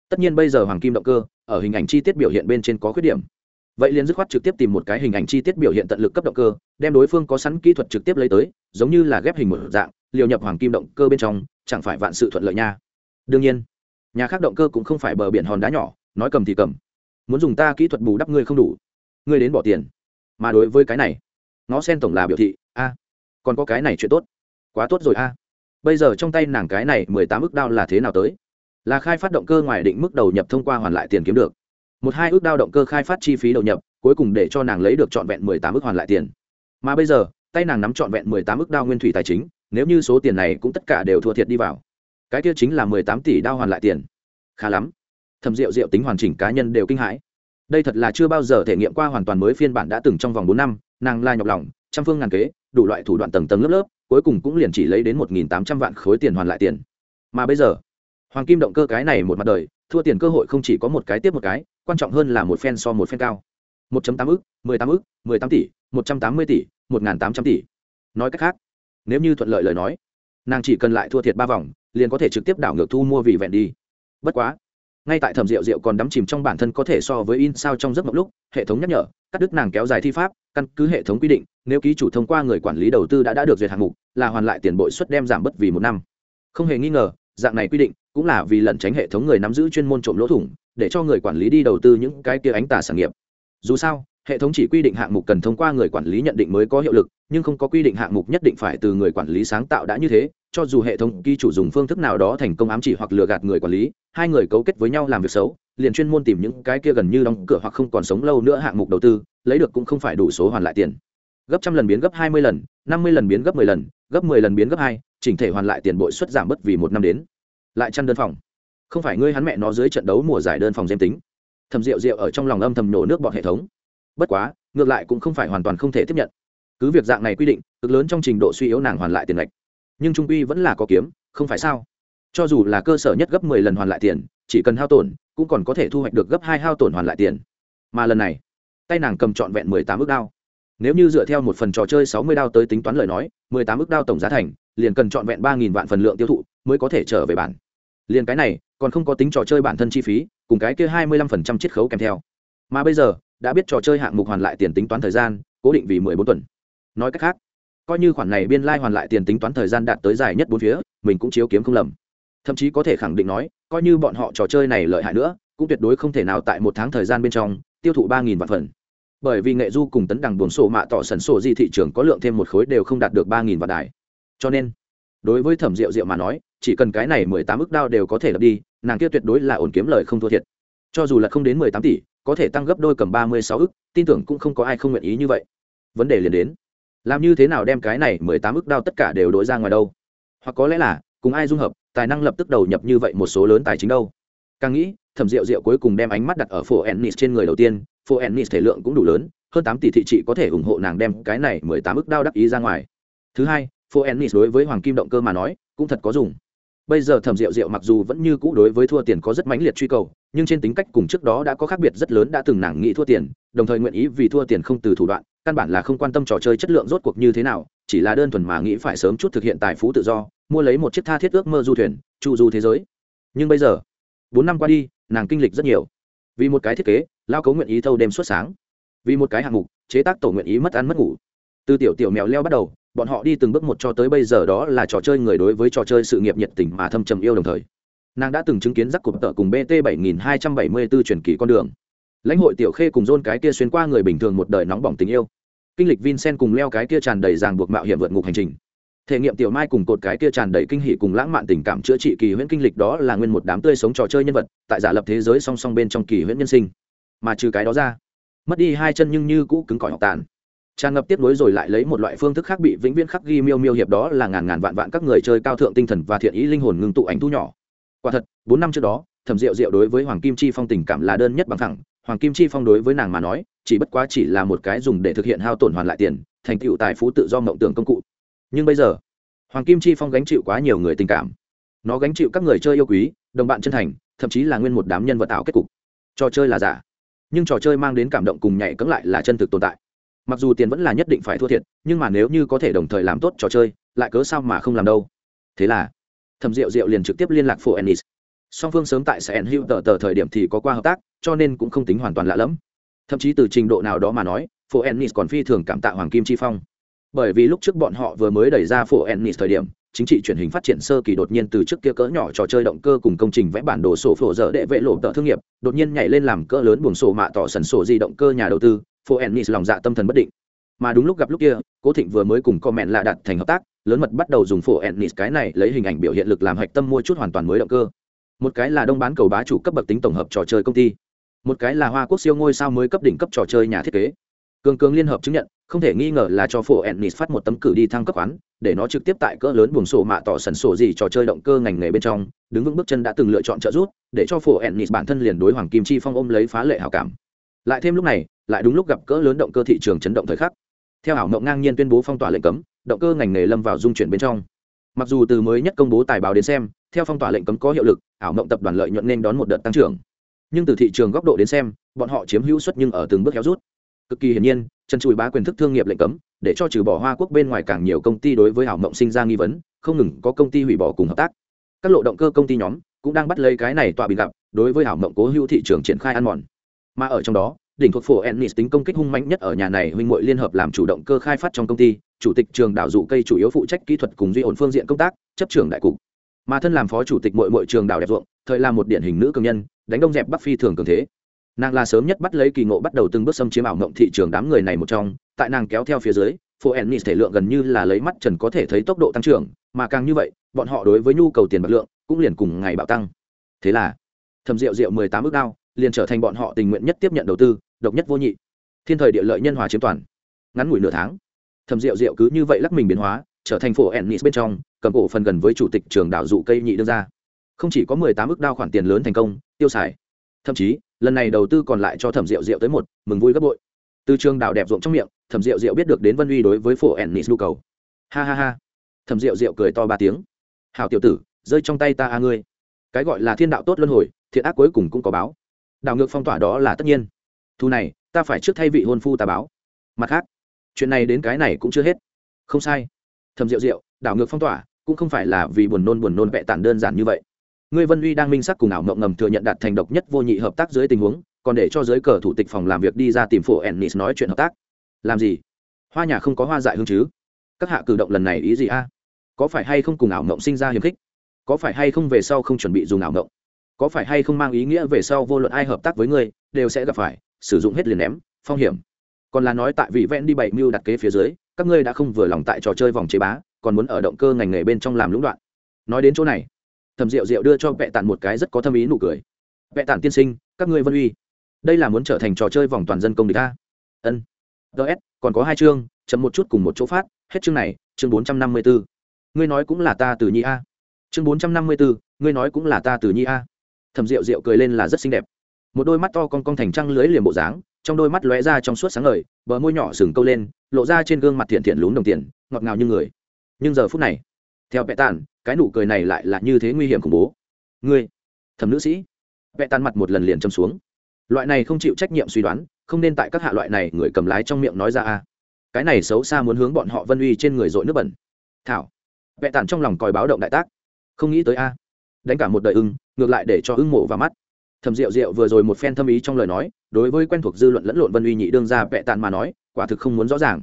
Tất nhiên bây giờ hoàng kim động cơ, ở hình ảnh chi tiết biểu hiện bên trên có khuyết điểm. Vậy liền dứt khoát trực tiếp tìm một cái hình ảnh chi tiết biểu hiện tận lực cấp động cơ, đem đối phương có sẵn kỹ thuật trực tiếp lấy tới, giống như là ghép hình một dạng, liều nhập hoàng kim động cơ bên trong, chẳng phải vạn sự thuận lợi nha. Đương nhiên, nhà khác động cơ cũng không phải bờ biển hòn đá nhỏ, nói cầm thì cầm. Muốn dùng ta kỹ thuật bù đắp ngươi không đủ. Ngươi đến bỏ tiền. Mà đối với cái này ngó sen tổng là biểu thị, a, còn có cái này chuyện tốt. Quá tốt rồi a bây giờ trong tay nàng cái này mười tám ước đao là thế nào tới? Là khai phát động cơ ngoài định mức đầu nhập thông qua hoàn lại tiền kiếm được. Một hai ước đao động cơ khai phát chi phí đầu nhập, cuối cùng để cho nàng lấy được trọn vẹn mười tám ước hoàn lại tiền. Mà bây giờ, tay nàng nắm trọn vẹn mười tám ước đao nguyên thủy tài chính, nếu như số tiền này cũng tất cả đều thua thiệt đi vào. Cái kia chính là mười tám tỷ đao hoàn lại tiền. Khá lắm. Thầm rượu rượu tính hoàn chỉnh cá nhân đều kinh hãi. Đây thật là chưa bao giờ thể nghiệm qua hoàn toàn mới phiên bản đã từng trong vòng bốn năm, nàng la nhọc lòng, trăm phương ngàn kế, đủ loại thủ đoạn tầng tầng lớp lớp cuối cùng cũng liền chỉ lấy đến một nghìn tám trăm vạn khối tiền hoàn lại tiền. Mà bây giờ, hoàng kim động cơ cái này một mặt đời, thua tiền cơ hội không chỉ có một cái tiếp một cái, quan trọng hơn là một phen so một phen cao. 1.8 ức 18 ức 18 tỷ 180 tỷ 1.800 tỷ. Nói cách khác, nếu như thuận lợi lời nói, nàng chỉ cần lại thua thiệt ba vòng, liền có thể trực tiếp đảo ngược thu mua vị vẹn đi. Bất quá ngay tại thẩm rượu rượu còn đắm chìm trong bản thân có thể so với in sao trong giấc mộng lúc, hệ thống nhắc nhở, cắt đứt nàng kéo dài thi pháp, căn cứ hệ thống quy định, nếu ký chủ thông qua người quản lý đầu tư đã đã được duyệt hạng mục, là hoàn lại tiền bội suất đem giảm bất vì một năm. Không hề nghi ngờ, dạng này quy định cũng là vì lẩn tránh hệ thống người nắm giữ chuyên môn trộm lỗ thủng, để cho người quản lý đi đầu tư những cái kia ánh tà sản nghiệp. Dù sao hệ thống chỉ quy định hạng mục cần thông qua người quản lý nhận định mới có hiệu lực, nhưng không có quy định hạng mục nhất định phải từ người quản lý sáng tạo đã như thế, cho dù hệ thống ghi chủ dùng phương thức nào đó thành công ám chỉ hoặc lừa gạt người quản lý, hai người cấu kết với nhau làm việc xấu, liền chuyên môn tìm những cái kia gần như đóng cửa hoặc không còn sống lâu nữa hạng mục đầu tư, lấy được cũng không phải đủ số hoàn lại tiền. Gấp trăm lần biến gấp hai mươi lần, năm mươi lần biến gấp mười lần, gấp mười lần biến gấp hai, chỉnh thể hoàn lại tiền bội suất giảm bất vì một năm đến. Lại chăn đơn phòng. Không phải ngươi hắn mẹ nó dưới trận đấu mùa giải đơn phòng dêm tính. Thầm rượu rượu ở trong lòng âm thầm nổ nước bọn hệ thống bất quá, ngược lại cũng không phải hoàn toàn không thể tiếp nhận. Cứ việc dạng này quy định, cực lớn trong trình độ suy yếu nàng hoàn lại tiền lệch. Nhưng trung quy vẫn là có kiếm, không phải sao? Cho dù là cơ sở nhất gấp mười lần hoàn lại tiền, chỉ cần hao tổn, cũng còn có thể thu hoạch được gấp hai hao tổn hoàn lại tiền. Mà lần này, tay nàng cầm trọn vẹn mười tám ước đao. Nếu như dựa theo một phần trò chơi sáu mươi đao tới tính toán lời nói, mười tám ước đao tổng giá thành, liền cần trọn vẹn ba nghìn vạn phần lượng tiêu thụ mới có thể trở về bản. Liền cái này, còn không có tính trò chơi bản thân chi phí, cùng cái kia hai mươi lăm phần trăm chiết khấu kèm theo. Mà bây giờ đã biết trò chơi hạng mục hoàn lại tiền tính toán thời gian, cố định vì mười bốn tuần. Nói cách khác, coi như khoản này biên lai hoàn lại tiền tính toán thời gian đạt tới dài nhất bốn phía, mình cũng chiếu kiếm không lầm. Thậm chí có thể khẳng định nói, coi như bọn họ trò chơi này lợi hại nữa, cũng tuyệt đối không thể nào tại một tháng thời gian bên trong tiêu thụ ba nghìn vạn phần. Bởi vì nghệ du cùng tấn đằng buồn sổ mạ tỏ sần sổ di thị trường có lượng thêm một khối đều không đạt được ba nghìn vạn đài. Cho nên, đối với thẩm rượu rượu mà nói, chỉ cần cái này mười tám ước đao đều có thể lập đi, nàng kia tuyệt đối là ổn kiếm lời không thua thiệt. Cho dù là không đến mười tám tỷ có thể tăng gấp đôi cầm ba mươi sáu ức, tin tưởng cũng không có ai không nguyện ý như vậy. Vấn đề liền đến, làm như thế nào đem cái này mười tám ức đao tất cả đều đổi ra ngoài đâu? Hoặc có lẽ là, cùng ai dung hợp, tài năng lập tức đầu nhập như vậy một số lớn tài chính đâu? Càng nghĩ, thẩm rượu rượu cuối cùng đem ánh mắt đặt ở phố ennis trên người đầu tiên phố ennis thể lượng cũng đủ lớn, hơn tám tỷ thị trị có thể ủng hộ nàng đem cái này mười tám ức đao đắc ý ra ngoài. Thứ hai phố ennis đối với hoàng kim động cơ mà nói, cũng thật có dùng bây giờ thẩm rượu rượu mặc dù vẫn như cũ đối với thua tiền có rất mãnh liệt truy cầu, nhưng trên tính cách cùng trước đó đã có khác biệt rất lớn đã từng nàng nghĩ thua tiền, đồng thời nguyện ý vì thua tiền không từ thủ đoạn, căn bản là không quan tâm trò chơi chất lượng rốt cuộc như thế nào, chỉ là đơn thuần mà nghĩ phải sớm chút thực hiện tài phú tự do, mua lấy một chiếc tha thiết ước mơ du thuyền trụ du thế giới. Nhưng bây giờ, bốn năm qua đi, nàng kinh lịch rất nhiều. Vì một cái thiết kế, lao cấu nguyện ý thâu đêm suốt sáng. Vì một cái hạng mục, chế tác tổ nguyện ý mất ăn mất ngủ. Từ tiểu tiểu mèo leo bắt đầu bọn họ đi từng bước một cho tới bây giờ đó là trò chơi người đối với trò chơi sự nghiệp nhiệt tình mà thâm trầm yêu đồng thời. Nàng đã từng chứng kiến rắc cụp tợ cùng bt 7274 truyền kỳ con đường. Lãnh hội tiểu khê cùng dôn cái kia xuyên qua người bình thường một đời nóng bỏng tình yêu. Kinh lịch vincent cùng leo cái kia tràn đầy ràng buộc mạo hiểm vượt ngục hành trình. Thể nghiệm tiểu mai cùng cột cái kia tràn đầy kinh hỉ cùng lãng mạn tình cảm chữa trị kỳ huyễn kinh lịch đó là nguyên một đám tươi sống trò chơi nhân vật, tại giả lập thế giới song song bên trong kỳ huyễn nhân sinh. Mà trừ cái đó ra, mất đi hai chân nhưng như cũ cứng cỏi học tàn tràn ngập tiếp nối rồi lại lấy một loại phương thức khác bị vĩnh viễn khắc ghi miêu miêu hiệp đó là ngàn ngàn vạn vạn các người chơi cao thượng tinh thần và thiện ý linh hồn ngưng tụ ảnh thu nhỏ. Quả thật, bốn năm trước đó, thẩm diệu diệu đối với hoàng kim chi phong tình cảm là đơn nhất bằng thẳng hoàng kim chi phong đối với nàng mà nói, chỉ bất quá chỉ là một cái dùng để thực hiện hao tổn hoàn lại tiền, thành tựu tài phú tự do mộng tưởng công cụ. Nhưng bây giờ, hoàng kim chi phong gánh chịu quá nhiều người tình cảm. Nó gánh chịu các người chơi yêu quý, đồng bạn chân thành, thậm chí là nguyên một đám nhân vật tạo kết cục. Trò chơi là giả, nhưng trò chơi mang đến cảm động cùng nhảy cấm lại là chân thực tồn tại mặc dù tiền vẫn là nhất định phải thua thiệt, nhưng mà nếu như có thể đồng thời làm tốt trò chơi, lại cớ sao mà không làm đâu? Thế là, thẩm diệu diệu liền trực tiếp liên lạc phổ ennis. Song phương sớm tại sẽ hữu tờ tờ thời điểm thì có qua hợp tác, cho nên cũng không tính hoàn toàn lạ lẫm. Thậm chí từ trình độ nào đó mà nói, phổ ennis còn phi thường cảm tạ hoàng kim chi phong. Bởi vì lúc trước bọn họ vừa mới đẩy ra phổ ennis thời điểm, chính trị truyền hình phát triển sơ kỳ đột nhiên từ trước kia cỡ nhỏ trò chơi động cơ cùng công trình vẽ bản đồ sổ phổ dở đệ vệ lộ tờ thương nghiệp, đột nhiên nhảy lên làm cỡ lớn buồng sổ mạ tỏ sần sổ di động cơ nhà đầu tư phố ennis lòng dạ tâm thần bất định. Mà đúng lúc gặp lúc kia cố thịnh vừa mới cùng comment lạ đặt thành hợp tác lớn mật bắt đầu dùng phố ennis cái này lấy hình ảnh biểu hiện lực làm hạch tâm mua chút hoàn toàn mới động cơ. Một cái là đông bán cầu bá chủ cấp bậc tính tổng hợp trò chơi công ty. Một cái là hoa quốc siêu ngôi sao mới cấp đỉnh cấp trò chơi nhà thiết kế. Cường cường liên hợp chứng nhận không thể nghi ngờ là cho phố ennis phát một tấm cử đi thăng cấp quán, để nó trực tiếp tại cỡ lớn buồng sổ mạ tỏ sần sổ gì trò chơi động cơ ngành nghề bên trong đứng vững bước chân đã từng lựa chọn trợ giúp để cho phố ennis bản thân liền đối hoàng kim chi phong ôm lấy phá lệ hảo cảm. Lại thêm lúc này lại đúng lúc gặp cỡ lớn động cơ thị trường chấn động thời khắc. Theo ảo mộng ngang nhiên tuyên bố phong tỏa lệnh cấm, động cơ ngành nghề lâm vào dung chuyển bên trong. Mặc dù từ mới nhất công bố tài báo đến xem, theo phong tỏa lệnh cấm có hiệu lực, ảo mộng tập đoàn lợi nhuận nên đón một đợt tăng trưởng. Nhưng từ thị trường góc độ đến xem, bọn họ chiếm hữu suất nhưng ở từng bước héo rút. Cực kỳ hiển nhiên, trần chùi bá quyền thức thương nghiệp lệnh cấm, để cho trừ bỏ hoa quốc bên ngoài càng nhiều công ty đối với ảo mộng sinh ra nghi vấn, không ngừng có công ty hủy bỏ cùng hợp tác. Các lộ động cơ công ty nhóm cũng đang bắt lấy cái này tọa bị gặp, đối với ảo mộng cố hữu thị trường triển khai ăn mòn. Mà ở trong đó đỉnh thuộc phổ ennis tính công kích hung mạnh nhất ở nhà này, huynh muội liên hợp làm chủ động cơ khai phát trong công ty, chủ tịch trường đảo dụ cây chủ yếu phụ trách kỹ thuật cùng duy ổn phương diện công tác, chấp trưởng đại cục. Mà thân làm phó chủ tịch muội muội trường đảo đẹp ruộng, thời là một điển hình nữ cường nhân, đánh đông dẹp bắc phi thường cường thế. Nàng là sớm nhất bắt lấy kỳ ngộ bắt đầu từng bước xâm chiếm ảo mộng thị trường đám người này một trong, tại nàng kéo theo phía dưới, phổ ennis thể lượng gần như là lấy mắt trần có thể thấy tốc độ tăng trưởng, mà càng như vậy, bọn họ đối với nhu cầu tiền bạc lượng cũng liền cùng ngày bạo tăng. Thế là, thầm rượu rượu mười tám ước đao liền trở thành bọn họ tình nguyện nhất tiếp nhận đầu tư, độc nhất vô nhị. Thiên thời địa lợi nhân hòa chiếm toàn. Ngắn ngủi nửa tháng thầm rượu rượu cứ như vậy lắc mình biến hóa, trở thành phổ ennis bên trong, cầm cổ phần gần với chủ tịch trường đảo dụ cây nhị đưa ra không chỉ có mười tám ước đao khoản tiền lớn thành công, tiêu xài. Thậm chí, lần này đầu tư còn lại cho thẩm rượu rượu tới một, mừng vui gấp bội. Từ trường đảo đẹp ruộng trong miệng, thẩm rượu rượu biết được đến vân uy đối với phổ ennis nhu cầu. Ha ha ha. Thẩm rượu rượu cười to ba tiếng. Hảo tiểu tử, rơi trong tay ta a ngươi. Cái gọi là thiên đạo tốt luân hồi, thiện ác cuối cùng cũng có báo đảo ngược phong tỏa đó là tất nhiên. Thu này, ta phải trước thay vị hôn phu ta báo. Mặt khác, chuyện này đến cái này cũng chưa hết. Không sai. Thầm rượu rượu đảo ngược phong tỏa cũng không phải là vì buồn nôn buồn nôn vẹ tản đơn giản như vậy. Ngươi vân uy đang minh sắc cùng ảo mộng ngầm thừa nhận đạt thành độc nhất vô nhị hợp tác dưới tình huống, còn để cho giới cờ thủ tịch phòng làm việc đi ra tìm phổ ennis nói chuyện hợp tác. Làm gì? Hoa nhà không có hoa dại hương chứ? Các hạ cử động lần này ý gì a? Có phải hay không cùng ảo mộng sinh ra hiềm khích? Có phải hay không về sau không chuẩn bị dùng ảo mộng? Có phải hay không mang ý nghĩa về sau vô luận ai hợp tác với ngươi, đều sẽ gặp phải, sử dụng hết liền ném, phong hiểm. Còn là nói tại vị ven đi bảy mưu đặt kế phía dưới, các ngươi đã không vừa lòng tại trò chơi vòng chế bá, còn muốn ở động cơ ngành nghề bên trong làm lũng đoạn. Nói đến chỗ này thầm rượu rượu đưa cho vệ tản một cái rất có thâm ý nụ cười. Vệ tản tiên sinh, các ngươi vân uy, đây là muốn trở thành trò chơi vòng toàn dân công địch ta ân. Ts còn có hai chương, chấm một chút cùng một chỗ phát, hết chương này, chương bốn trăm năm mươi bốn ngươi nói cũng là ta từ nhi a. Chương bốn trăm năm mươi bốn ngươi nói cũng là ta từ nhi a thầm rượu rượu cười lên là rất xinh đẹp. Một đôi mắt to con con thành trăng lưới liềm bộ dáng, trong đôi mắt lóe ra trong suốt sáng ngời, bờ môi nhỏ sừng câu lên, lộ ra trên gương mặt thiện thiện lún đồng tiền, ngọt ngào như người. Nhưng giờ phút này, theo vẽ tàn cái nụ cười này lại là như thế nguy hiểm khủng bố. Ngươi thầm nữ sĩ. Vẽ tàn mặt một lần liền châm xuống. Loại này không chịu trách nhiệm suy đoán, không nên tại các hạ loại này người cầm lái trong miệng nói ra a. Cái này xấu xa muốn hướng bọn họ vân uy trên người dội nước bẩn. Thảo vẽ tàn trong lòng còi báo động đại tác. Không nghĩ tới a đánh cả một đời ưng, ngược lại để cho ưng mộ vào mắt. Thầm rượu rượu vừa rồi một phen thâm ý trong lời nói, đối với quen thuộc dư luận lẫn lộn vân uy nhị đương ra vẹ tàn mà nói, quả thực không muốn rõ ràng.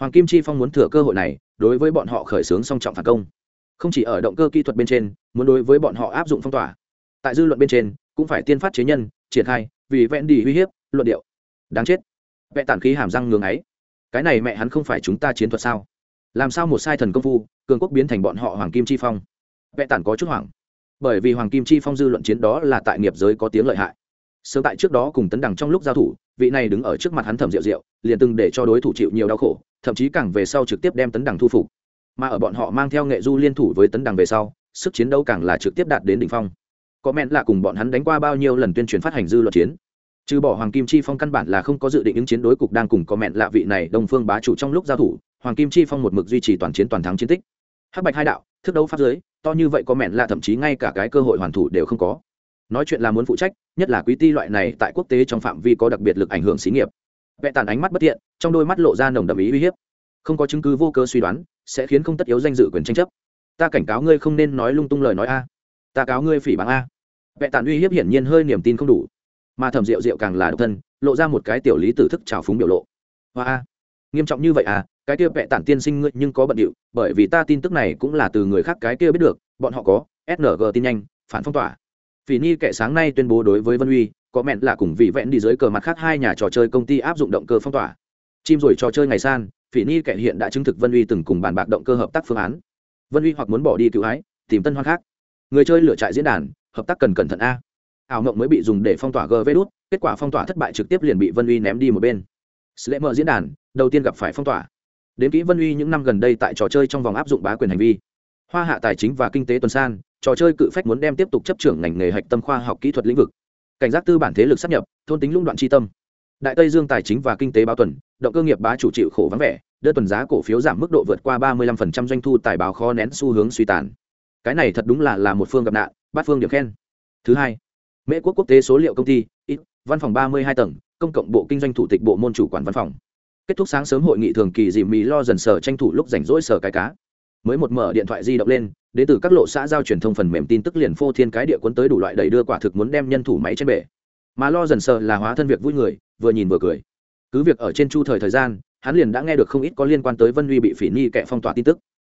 Hoàng kim chi phong muốn thừa cơ hội này, đối với bọn họ khởi xướng song trọng phản công. Không chỉ ở động cơ kỹ thuật bên trên, muốn đối với bọn họ áp dụng phong tỏa. Tại dư luận bên trên, cũng phải tiên phát chế nhân, triển khai, vì vẹn đi uy hiếp, luận điệu. Đáng chết. Vẽ tản khí hàm răng ngưng ấy. Cái này mẹ hắn không phải chúng ta chiến thuật sao? Làm sao một sai thần công phu, cường quốc biến thành bọn họ hoàng kim chi phong? Vẽ tản có chút hoảng bởi vì hoàng kim chi phong dư luận chiến đó là tại nghiệp giới có tiếng lợi hại. Sớm tại trước đó cùng tấn đằng trong lúc giao thủ, vị này đứng ở trước mặt hắn thẩm rượu rượu, liền từng để cho đối thủ chịu nhiều đau khổ, thậm chí càng về sau trực tiếp đem tấn đằng thu phục. Mà ở bọn họ mang theo nghệ du liên thủ với tấn đằng về sau, sức chiến đấu càng là trực tiếp đạt đến đỉnh phong. Có mẹn là cùng bọn hắn đánh qua bao nhiêu lần tuyên truyền phát hành dư luận chiến. Trừ bỏ hoàng kim chi phong căn bản là không có dự định ứng chiến đối cục đang cùng có mẹn lạ vị này đông phương bá chủ trong lúc giao thủ, hoàng kim chi phong một mực duy trì toàn chiến toàn thắng chiến tích. Hắc bạch hai đạo thức đấu pháp giới to như vậy có mẹn là thậm chí ngay cả cái cơ hội hoàn thủ đều không có. Nói chuyện là muốn phụ trách, nhất là quý ti loại này tại quốc tế trong phạm vi có đặc biệt lực ảnh hưởng xí nghiệp. Vẽ tàn ánh mắt bất tiện trong đôi mắt lộ ra nồng đậm ý uy hiếp. Không có chứng cứ vô cơ suy đoán, sẽ khiến không tất yếu danh dự quyền tranh chấp. Ta cảnh cáo ngươi không nên nói lung tung lời nói a. Ta cáo ngươi phỉ báng a. Vẽ tàn uy hiếp hiển nhiên hơi niềm tin không đủ. Mà thẩm rượu rượu càng là độc thân, lộ ra một cái tiểu lý tử thức trào phúng biểu lộ. Hoa a nghiêm trọng như vậy à? Cái kia vẽ tản tiên sinh ngươi nhưng có bận điệu, bởi vì ta tin tức này cũng là từ người khác cái kia biết được, bọn họ có sng tin nhanh, phản phong tỏa. Phỉ nhi kệ sáng nay tuyên bố đối với vân uy, có mẹn là cùng vị vẹn đi dưới cờ mặt khác hai nhà trò chơi công ty áp dụng động cơ phong tỏa. Chim rồi trò chơi ngày san, phỉ nhi kệ hiện đã chứng thực vân uy từng cùng bàn bạc động cơ hợp tác phương án. Vân uy hoặc muốn bỏ đi cứu ái, tìm tân hoan khác. Người chơi lựa trại diễn đàn, hợp tác cần cẩn thận a. Ảo mộng mới bị dùng để phong tỏa gv đút, kết quả phong tỏa thất bại trực tiếp liền bị vân uy ném đi một bên. Mở diễn đàn đầu tiên gặp phải phong tỏa. Đến kỹ vân uy những năm gần đây tại trò chơi trong vòng áp dụng bá quyền hành vi. Hoa hạ tài chính và kinh tế tuần san, trò chơi cự phách muốn đem tiếp tục chấp trưởng ngành nghề hạch tâm khoa học kỹ thuật lĩnh vực. Cảnh giác tư bản thế lực sắp nhập, thôn tính lũng đoạn tri tâm. Đại tây dương tài chính và kinh tế báo tuần, động cơ nghiệp bá chủ chịu khổ vắng vẻ, đơn tuần giá cổ phiếu giảm mức độ vượt qua ba mươi 35% doanh thu tài báo kho nén xu hướng suy tàn. Cái này thật đúng là là một phương gặp nạn, bát phương điểm khen. Thứ hai, mễ quốc quốc tế số liệu công ty, ít, văn phòng ba mươi hai tầng, công cộng bộ kinh doanh thủ tịch bộ môn chủ quản văn phòng kết thúc sáng sớm hội nghị thường kỳ Dì mì lo dần sờ tranh thủ lúc rảnh rỗi sờ cái cá. Mới một mở điện thoại di động lên, đến từ các lộ xã giao truyền thông phần mềm tin tức liền phô thiên cái địa cuốn tới đủ loại đầy đưa quả thực muốn đem nhân thủ máy trên bể. Mà lo dần sờ là hóa thân việc vui người, vừa nhìn vừa cười. Cứ việc ở trên chu thời thời gian, hắn liền đã nghe được không ít có liên quan tới vân Huy bị phỉ nhi kẻ phong tỏa tin tức.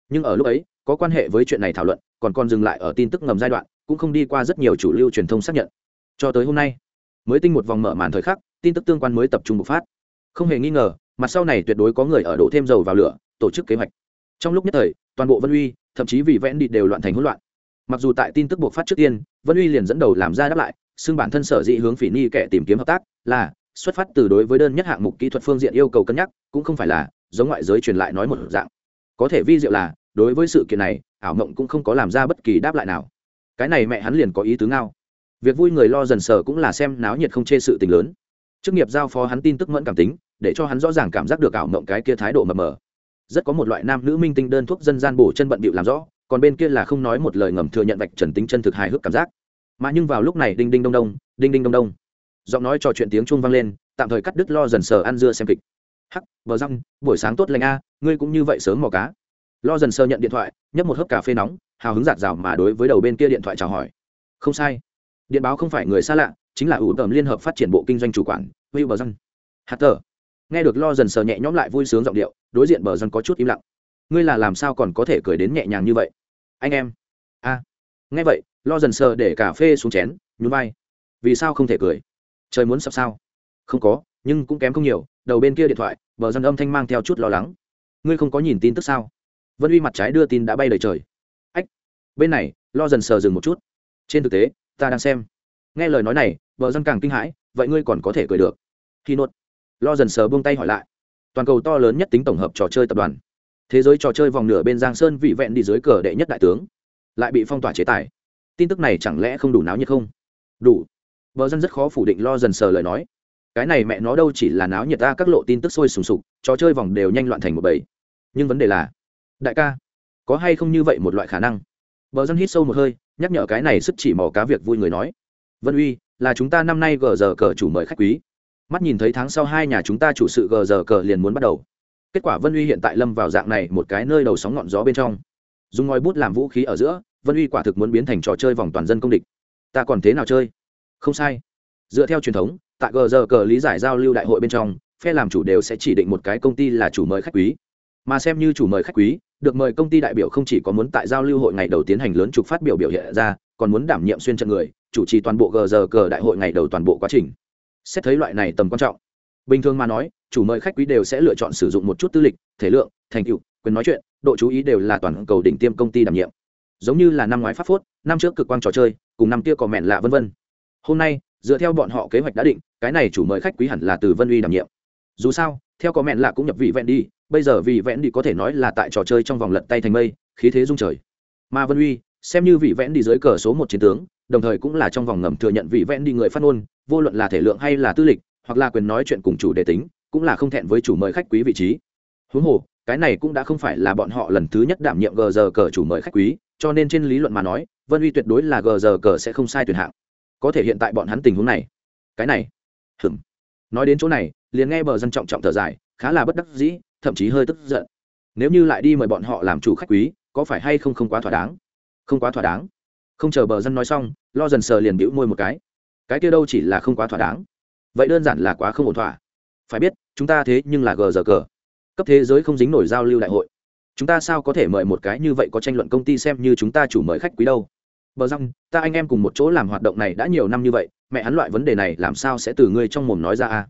Nhưng ở lúc ấy, có quan hệ với chuyện này thảo luận, còn còn dừng lại ở tin tức ngầm giai đoạn, cũng không đi qua rất nhiều chủ lưu truyền thông xác nhận. Cho tới hôm nay, mới tinh một vòng mở màn thời khắc, tin tức tương quan mới tập trung bộc phát. Không hề nghi ngờ mặt sau này tuyệt đối có người ở đổ thêm dầu vào lửa, tổ chức kế hoạch. Trong lúc nhất thời, toàn bộ vân uy, thậm chí vì vẽn đi đều loạn thành hỗn loạn. Mặc dù tại tin tức buộc phát trước tiên, vân uy liền dẫn đầu làm ra đáp lại, xưng bản thân sở dĩ hướng phỉ ni kẻ tìm kiếm hợp tác, là xuất phát từ đối với đơn nhất hạng mục kỹ thuật phương diện yêu cầu cân nhắc, cũng không phải là giống ngoại giới truyền lại nói một dạng. Có thể vi diệu là, đối với sự kiện này, ảo mộng cũng không có làm ra bất kỳ đáp lại nào. Cái này mẹ hắn liền có ý tứ ngao. Việc vui người lo dần sờ cũng là xem náo nhiệt không chê sự tình lớn. Chức nghiệp giao phó hắn tin tức mẫn cảm tính để cho hắn rõ ràng cảm giác được ảo mộng cái kia thái độ mờ mờ. Rất có một loại nam nữ minh tinh đơn thuốc dân gian bổ chân bận bịu làm rõ, còn bên kia là không nói một lời ngầm thừa nhận vạch trần tính chân thực hài hước cảm giác. Mà nhưng vào lúc này đinh đinh đông đông, đinh đinh đông đông. Giọng nói trò chuyện tiếng chuông vang lên, tạm thời cắt đứt lo dần sờ ăn dưa xem kịch. Hắc, bờ răng, buổi sáng tốt lành a, ngươi cũng như vậy sớm mò cá. Lo dần sờ nhận điện thoại, nhấp một hớp cà phê nóng, hào hứng giạt rào mà đối với đầu bên kia điện thoại chào hỏi. Không sai. Điện báo không phải người xa lạ, chính là ủ tầm liên hợp phát triển bộ kinh doanh chủ quản huy bờ răng hạt tờ nghe được lo dần sờ nhẹ nhõm lại vui sướng giọng điệu, đối diện bờ dân có chút im lặng. Ngươi là làm sao còn có thể cười đến nhẹ nhàng như vậy? Anh em. A nghe vậy, lo dần sờ để cà phê xuống chén, nhún vai. Vì sao không thể cười? Trời muốn sập sao? Không có, nhưng cũng kém không nhiều. Đầu bên kia điện thoại, bờ dân âm thanh mang theo chút lo lắng. Ngươi không có nhìn tin tức sao? Vân uy mặt trái đưa tin đã bay đầy trời. Ách. Bên này, lo dần sờ dừng một chút. Trên thực tế, ta đang xem. Nghe lời nói này vợ dân càng kinh hãi, vậy ngươi còn có thể cười được. Khi nốt lo dần sờ buông tay hỏi lại. Toàn cầu to lớn nhất tính tổng hợp trò chơi tập đoàn. Thế giới trò chơi vòng nửa bên giang sơn vị vẹn đi dưới cờ đệ nhất đại tướng. Lại bị phong tỏa chế tài. Tin tức này chẳng lẽ không đủ náo nhiệt không? Đủ. Vợ dân rất khó phủ định lo dần sờ lời nói. Cái này mẹ nó đâu chỉ là náo nhiệt ta các lộ tin tức sôi sùng sục, trò chơi vòng đều nhanh loạn thành một bầy. Nhưng vấn đề là, đại ca, có hay không như vậy một loại khả năng? Vợ dân hít sâu một hơi, nhắc nhở cái này sức chỉ mò cá việc vui người nói. Vân uy, là chúng ta năm nay gờ giờ cờ chủ mời khách quý mắt nhìn thấy tháng sau hai nhà chúng ta chủ sự gờ giờ cờ liền muốn bắt đầu. Kết quả vân uy hiện tại lâm vào dạng này một cái nơi đầu sóng ngọn gió bên trong. Dùng ngòi bút làm vũ khí ở giữa, vân uy quả thực muốn biến thành trò chơi vòng toàn dân công địch. Ta còn thế nào chơi? Không sai. Dựa theo truyền thống, tại gờ giờ cờ lý giải giao lưu đại hội bên trong, phe làm chủ đều sẽ chỉ định một cái công ty là chủ mời khách quý. Mà xem như chủ mời khách quý, được mời công ty đại biểu không chỉ có muốn tại giao lưu hội ngày đầu tiến hành lớn trục phát biểu biểu hiện ra, còn muốn đảm nhiệm xuyên trận người, chủ trì toàn bộ gờ giờ cờ đại hội ngày đầu toàn bộ quá trình xét thấy loại này tầm quan trọng. Bình thường mà nói, chủ mời khách quý đều sẽ lựa chọn sử dụng một chút tư lịch, thể lượng, thành tựu, quyền nói chuyện, độ chú ý đều là toàn cầu đỉnh tiêm công ty đảm nhiệm. Giống như là năm ngoái pháp phốt, năm trước cực quang trò chơi, cùng năm kia có mẹn lạ vân vân. Hôm nay, dựa theo bọn họ kế hoạch đã định, cái này chủ mời khách quý hẳn là từ vân uy đảm nhiệm. Dù sao, theo có mẹn lạ cũng nhập vị vẹn đi, bây giờ vị vẹn đi có thể nói là tại trò chơi trong vòng lật tay thành mây, khí thế dung trời. Mà vân uy xem như vị vẽn đi dưới cờ số một chiến tướng, đồng thời cũng là trong vòng ngầm thừa nhận vị vẽn đi người phát ngôn, vô luận là thể lượng hay là tư lịch, hoặc là quyền nói chuyện cùng chủ đề tính, cũng là không thẹn với chủ mời khách quý vị trí. Huống hồ, cái này cũng đã không phải là bọn họ lần thứ nhất đảm nhiệm gờ giờ cờ chủ mời khách quý, cho nên trên lý luận mà nói, vân uy tuyệt đối là gờ giờ cờ sẽ không sai tuyển hạng. Có thể hiện tại bọn hắn tình huống này. Cái này. Hừm nói đến chỗ này, liền nghe bờ dân trọng trọng thở dài, khá là bất đắc dĩ, thậm chí hơi tức giận. Nếu như lại đi mời bọn họ làm chủ khách quý, có phải hay không không quá thỏa đáng? Không quá thỏa đáng. Không chờ bờ dân nói xong, lo dần sờ liền bĩu môi một cái. Cái kia đâu chỉ là không quá thỏa đáng. Vậy đơn giản là quá không ổn thỏa. Phải biết, chúng ta thế nhưng là gờ giờ cờ. Cấp thế giới không dính nổi giao lưu đại hội. Chúng ta sao có thể mời một cái như vậy có tranh luận công ty xem như chúng ta chủ mời khách quý đâu? Bờ răng ta anh em cùng một chỗ làm hoạt động này đã nhiều năm như vậy, mẹ hắn loại vấn đề này làm sao sẽ từ ngươi trong mồm nói ra a?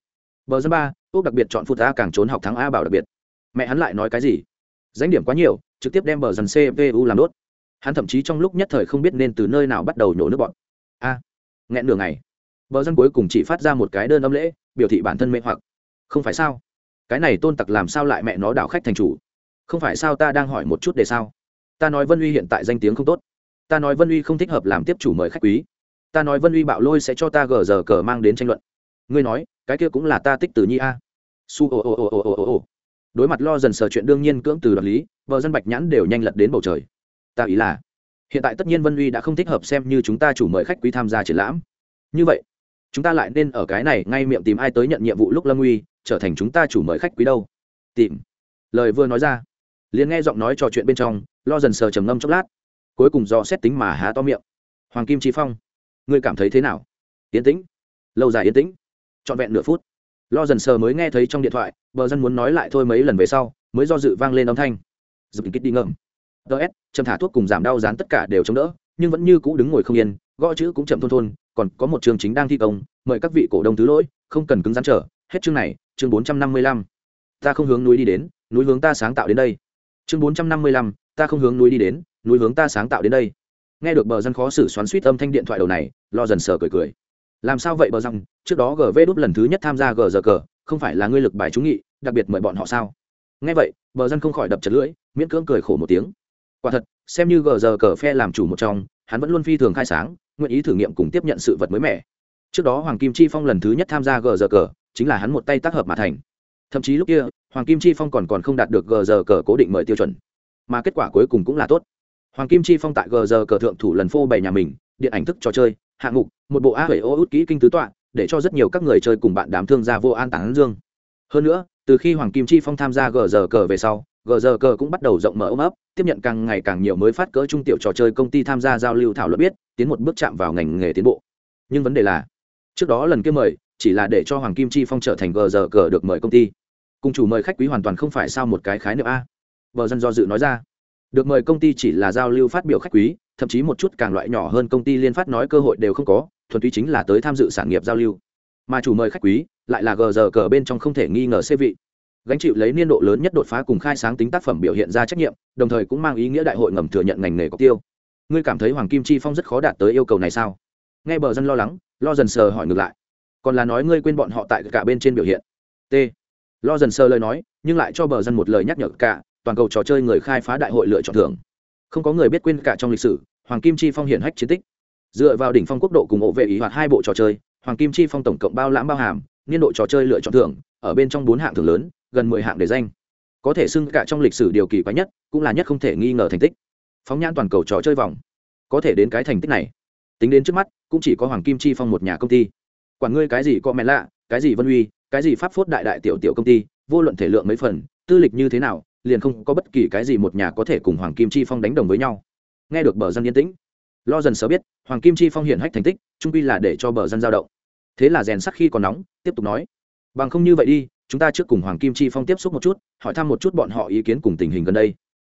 Bờ dân ba úc đặc biệt chọn phụ ta càng trốn học thắng a bảo đặc biệt. Mẹ hắn lại nói cái gì? Danh điểm quá nhiều, trực tiếp đem bờ dần cpu làm đốt hắn thậm chí trong lúc nhất thời không biết nên từ nơi nào bắt đầu nhổ nước bọn. A à, nghẹn nửa ngày. Bờ dân cuối cùng chỉ phát ra một cái đơn âm lễ biểu thị bản thân mê hoặc. Không phải sao? Cái này tôn tặc làm sao lại mẹ nó đảo khách thành chủ? Không phải sao ta đang hỏi một chút để sao? Ta nói vân uy hiện tại danh tiếng không tốt. Ta nói vân uy không thích hợp làm tiếp chủ mời khách quý. Ta nói vân uy bạo lôi sẽ cho ta gờ giờ cờ mang đến tranh luận. Ngươi nói cái kia cũng là ta tích từ nhi a. Su ồ ồ ồ ồ ồ ồ đối mặt lo dần sờ chuyện đương nhiên cưỡng từ đoạt lý vợ dân bạch nhãn đều nhanh lật đến bầu trời ta ý là, hiện tại tất nhiên vân uy đã không thích hợp xem như chúng ta chủ mời khách quý tham gia triển lãm. Như vậy, chúng ta lại nên ở cái này ngay miệng tìm ai tới nhận nhiệm vụ lúc lâm uy trở thành chúng ta chủ mời khách quý đâu. Tìm. Lời vừa nói ra, liền nghe giọng nói trò chuyện bên trong, lo dần sờ trầm ngâm chốc lát. Cuối cùng do xét tính mà há to miệng. Hoàng kim trí phong, ngươi cảm thấy thế nào? Yên tĩnh. Lâu dài yên tĩnh. Trọn vẹn nửa phút. Lo dần sờ mới nghe thấy trong điện thoại, bờ dân muốn nói lại thôi mấy lần về sau, mới do dự vang lên âm thanh. Dịp kích đi ngầm ts chậm thả thuốc cùng giảm đau dán tất cả đều chống đỡ, nhưng vẫn như cũ đứng ngồi không yên, gõ chữ cũng chậm thôn thôn, còn có một chương chính đang thi công, mời các vị cổ đông thứ lỗi, không cần cứng rắn trở, hết chương này, chương bốn trăm năm mươi lăm. Ta không hướng núi đi đến, núi hướng ta sáng tạo đến đây. Chương bốn trăm năm mươi lăm, ta không hướng núi đi đến, núi hướng ta sáng tạo đến đây. Nghe được bờ dân khó xử xoắn suýt âm thanh điện thoại đầu này, lo dần sờ cười cười. Làm sao vậy bờ rằng trước đó gv đúp lần thứ nhất tham gia gờ giờ cờ, không phải là ngươi lực bài trúng nghị, đặc biệt mời bọn họ sao? Nghe vậy, bờ dân không khỏi đập chật lưỡi, miễn cưỡng cười khổ một tiếng quả thật, xem như gờ giờ cờ phe làm chủ một trong, hắn vẫn luôn phi thường khai sáng, nguyện ý thử nghiệm cùng tiếp nhận sự vật mới mẻ. Trước đó hoàng kim chi phong lần thứ nhất tham gia gờ giờ cờ, chính là hắn một tay tác hợp mà thành. Thậm chí lúc kia, hoàng kim chi phong còn còn không đạt được gờ giờ cờ cố định mời tiêu chuẩn. Mà kết quả cuối cùng cũng là tốt. Hoàng kim chi phong tại gờ giờ cờ thượng thủ lần phô bày nhà mình, điện ảnh thức trò chơi, hạng mục, một bộ a bảy ô út kỹ kinh tứ tọa, để cho rất nhiều các người chơi cùng bạn đám thương gia vô an tán dương. Hơn nữa, từ khi hoàng kim chi phong tham gia gờ giờ cờ về sau gờ giờ cờ cũng bắt đầu rộng mở ôm ấp, tiếp nhận càng ngày càng nhiều mới phát cỡ trung tiểu trò chơi công ty tham gia giao lưu thảo luận biết, tiến một bước chạm vào ngành nghề tiến bộ. Nhưng vấn đề là, trước đó lần kia mời, chỉ là để cho hoàng kim chi phong trở thành gờ giờ cờ được mời công ty. Cùng chủ mời khách quý hoàn toàn không phải sao một cái khái niệm a. Vợ dân do dự nói ra. Được mời công ty chỉ là giao lưu phát biểu khách quý, thậm chí một chút càng loại nhỏ hơn công ty liên phát nói cơ hội đều không có, thuần túy chính là tới tham dự sản nghiệp giao lưu. Mà chủ mời khách quý lại là gờ giờ cờ bên trong không thể nghi ngờ xê vị gánh chịu lấy niên độ lớn nhất đột phá cùng khai sáng tính tác phẩm biểu hiện ra trách nhiệm, đồng thời cũng mang ý nghĩa đại hội ngầm thừa nhận ngành nghề cọc tiêu. Ngươi cảm thấy hoàng kim chi phong rất khó đạt tới yêu cầu này sao? Nghe bờ dân lo lắng, lo dần sờ hỏi ngược lại. Còn là nói ngươi quên bọn họ tại cả bên trên biểu hiện. T. Lo dần sờ lời nói, nhưng lại cho bờ dân một lời nhắc nhở cả, toàn cầu trò chơi người khai phá đại hội lựa chọn thưởng. Không có người biết quên cả trong lịch sử, hoàng kim chi phong hiển hách chiến tích. Dựa vào đỉnh phong quốc độ cùng hộ vệ ý hoạt hai bộ trò chơi, hoàng kim chi phong tổng cộng bao lãm bao hàm, niên độ trò chơi lựa chọn thưởng, ở bên trong bốn hạng thưởng lớn gần mười hạng để danh. Có thể xưng cả trong lịch sử điều kỳ quái nhất, cũng là nhất không thể nghi ngờ thành tích. Phóng nhãn toàn cầu trò chơi vòng. Có thể đến cái thành tích này. Tính đến trước mắt, cũng chỉ có hoàng kim chi phong một nhà công ty. Quản ngươi cái gì có mẹ lạ, cái gì vân uy, cái gì pháp phốt đại đại tiểu tiểu công ty, vô luận thể lượng mấy phần, tư lịch như thế nào, liền không có bất kỳ cái gì một nhà có thể cùng hoàng kim chi phong đánh đồng với nhau. Nghe được bờ dân yên tĩnh, lo dần sớm biết, hoàng kim chi phong hiện hách thành tích, trung quy là để cho bờ dân giao động. Thế là rèn sắc khi còn nóng, tiếp tục nói, bằng không như vậy đi chúng ta trước cùng hoàng kim chi phong tiếp xúc một chút, hỏi thăm một chút bọn họ ý kiến cùng tình hình gần đây.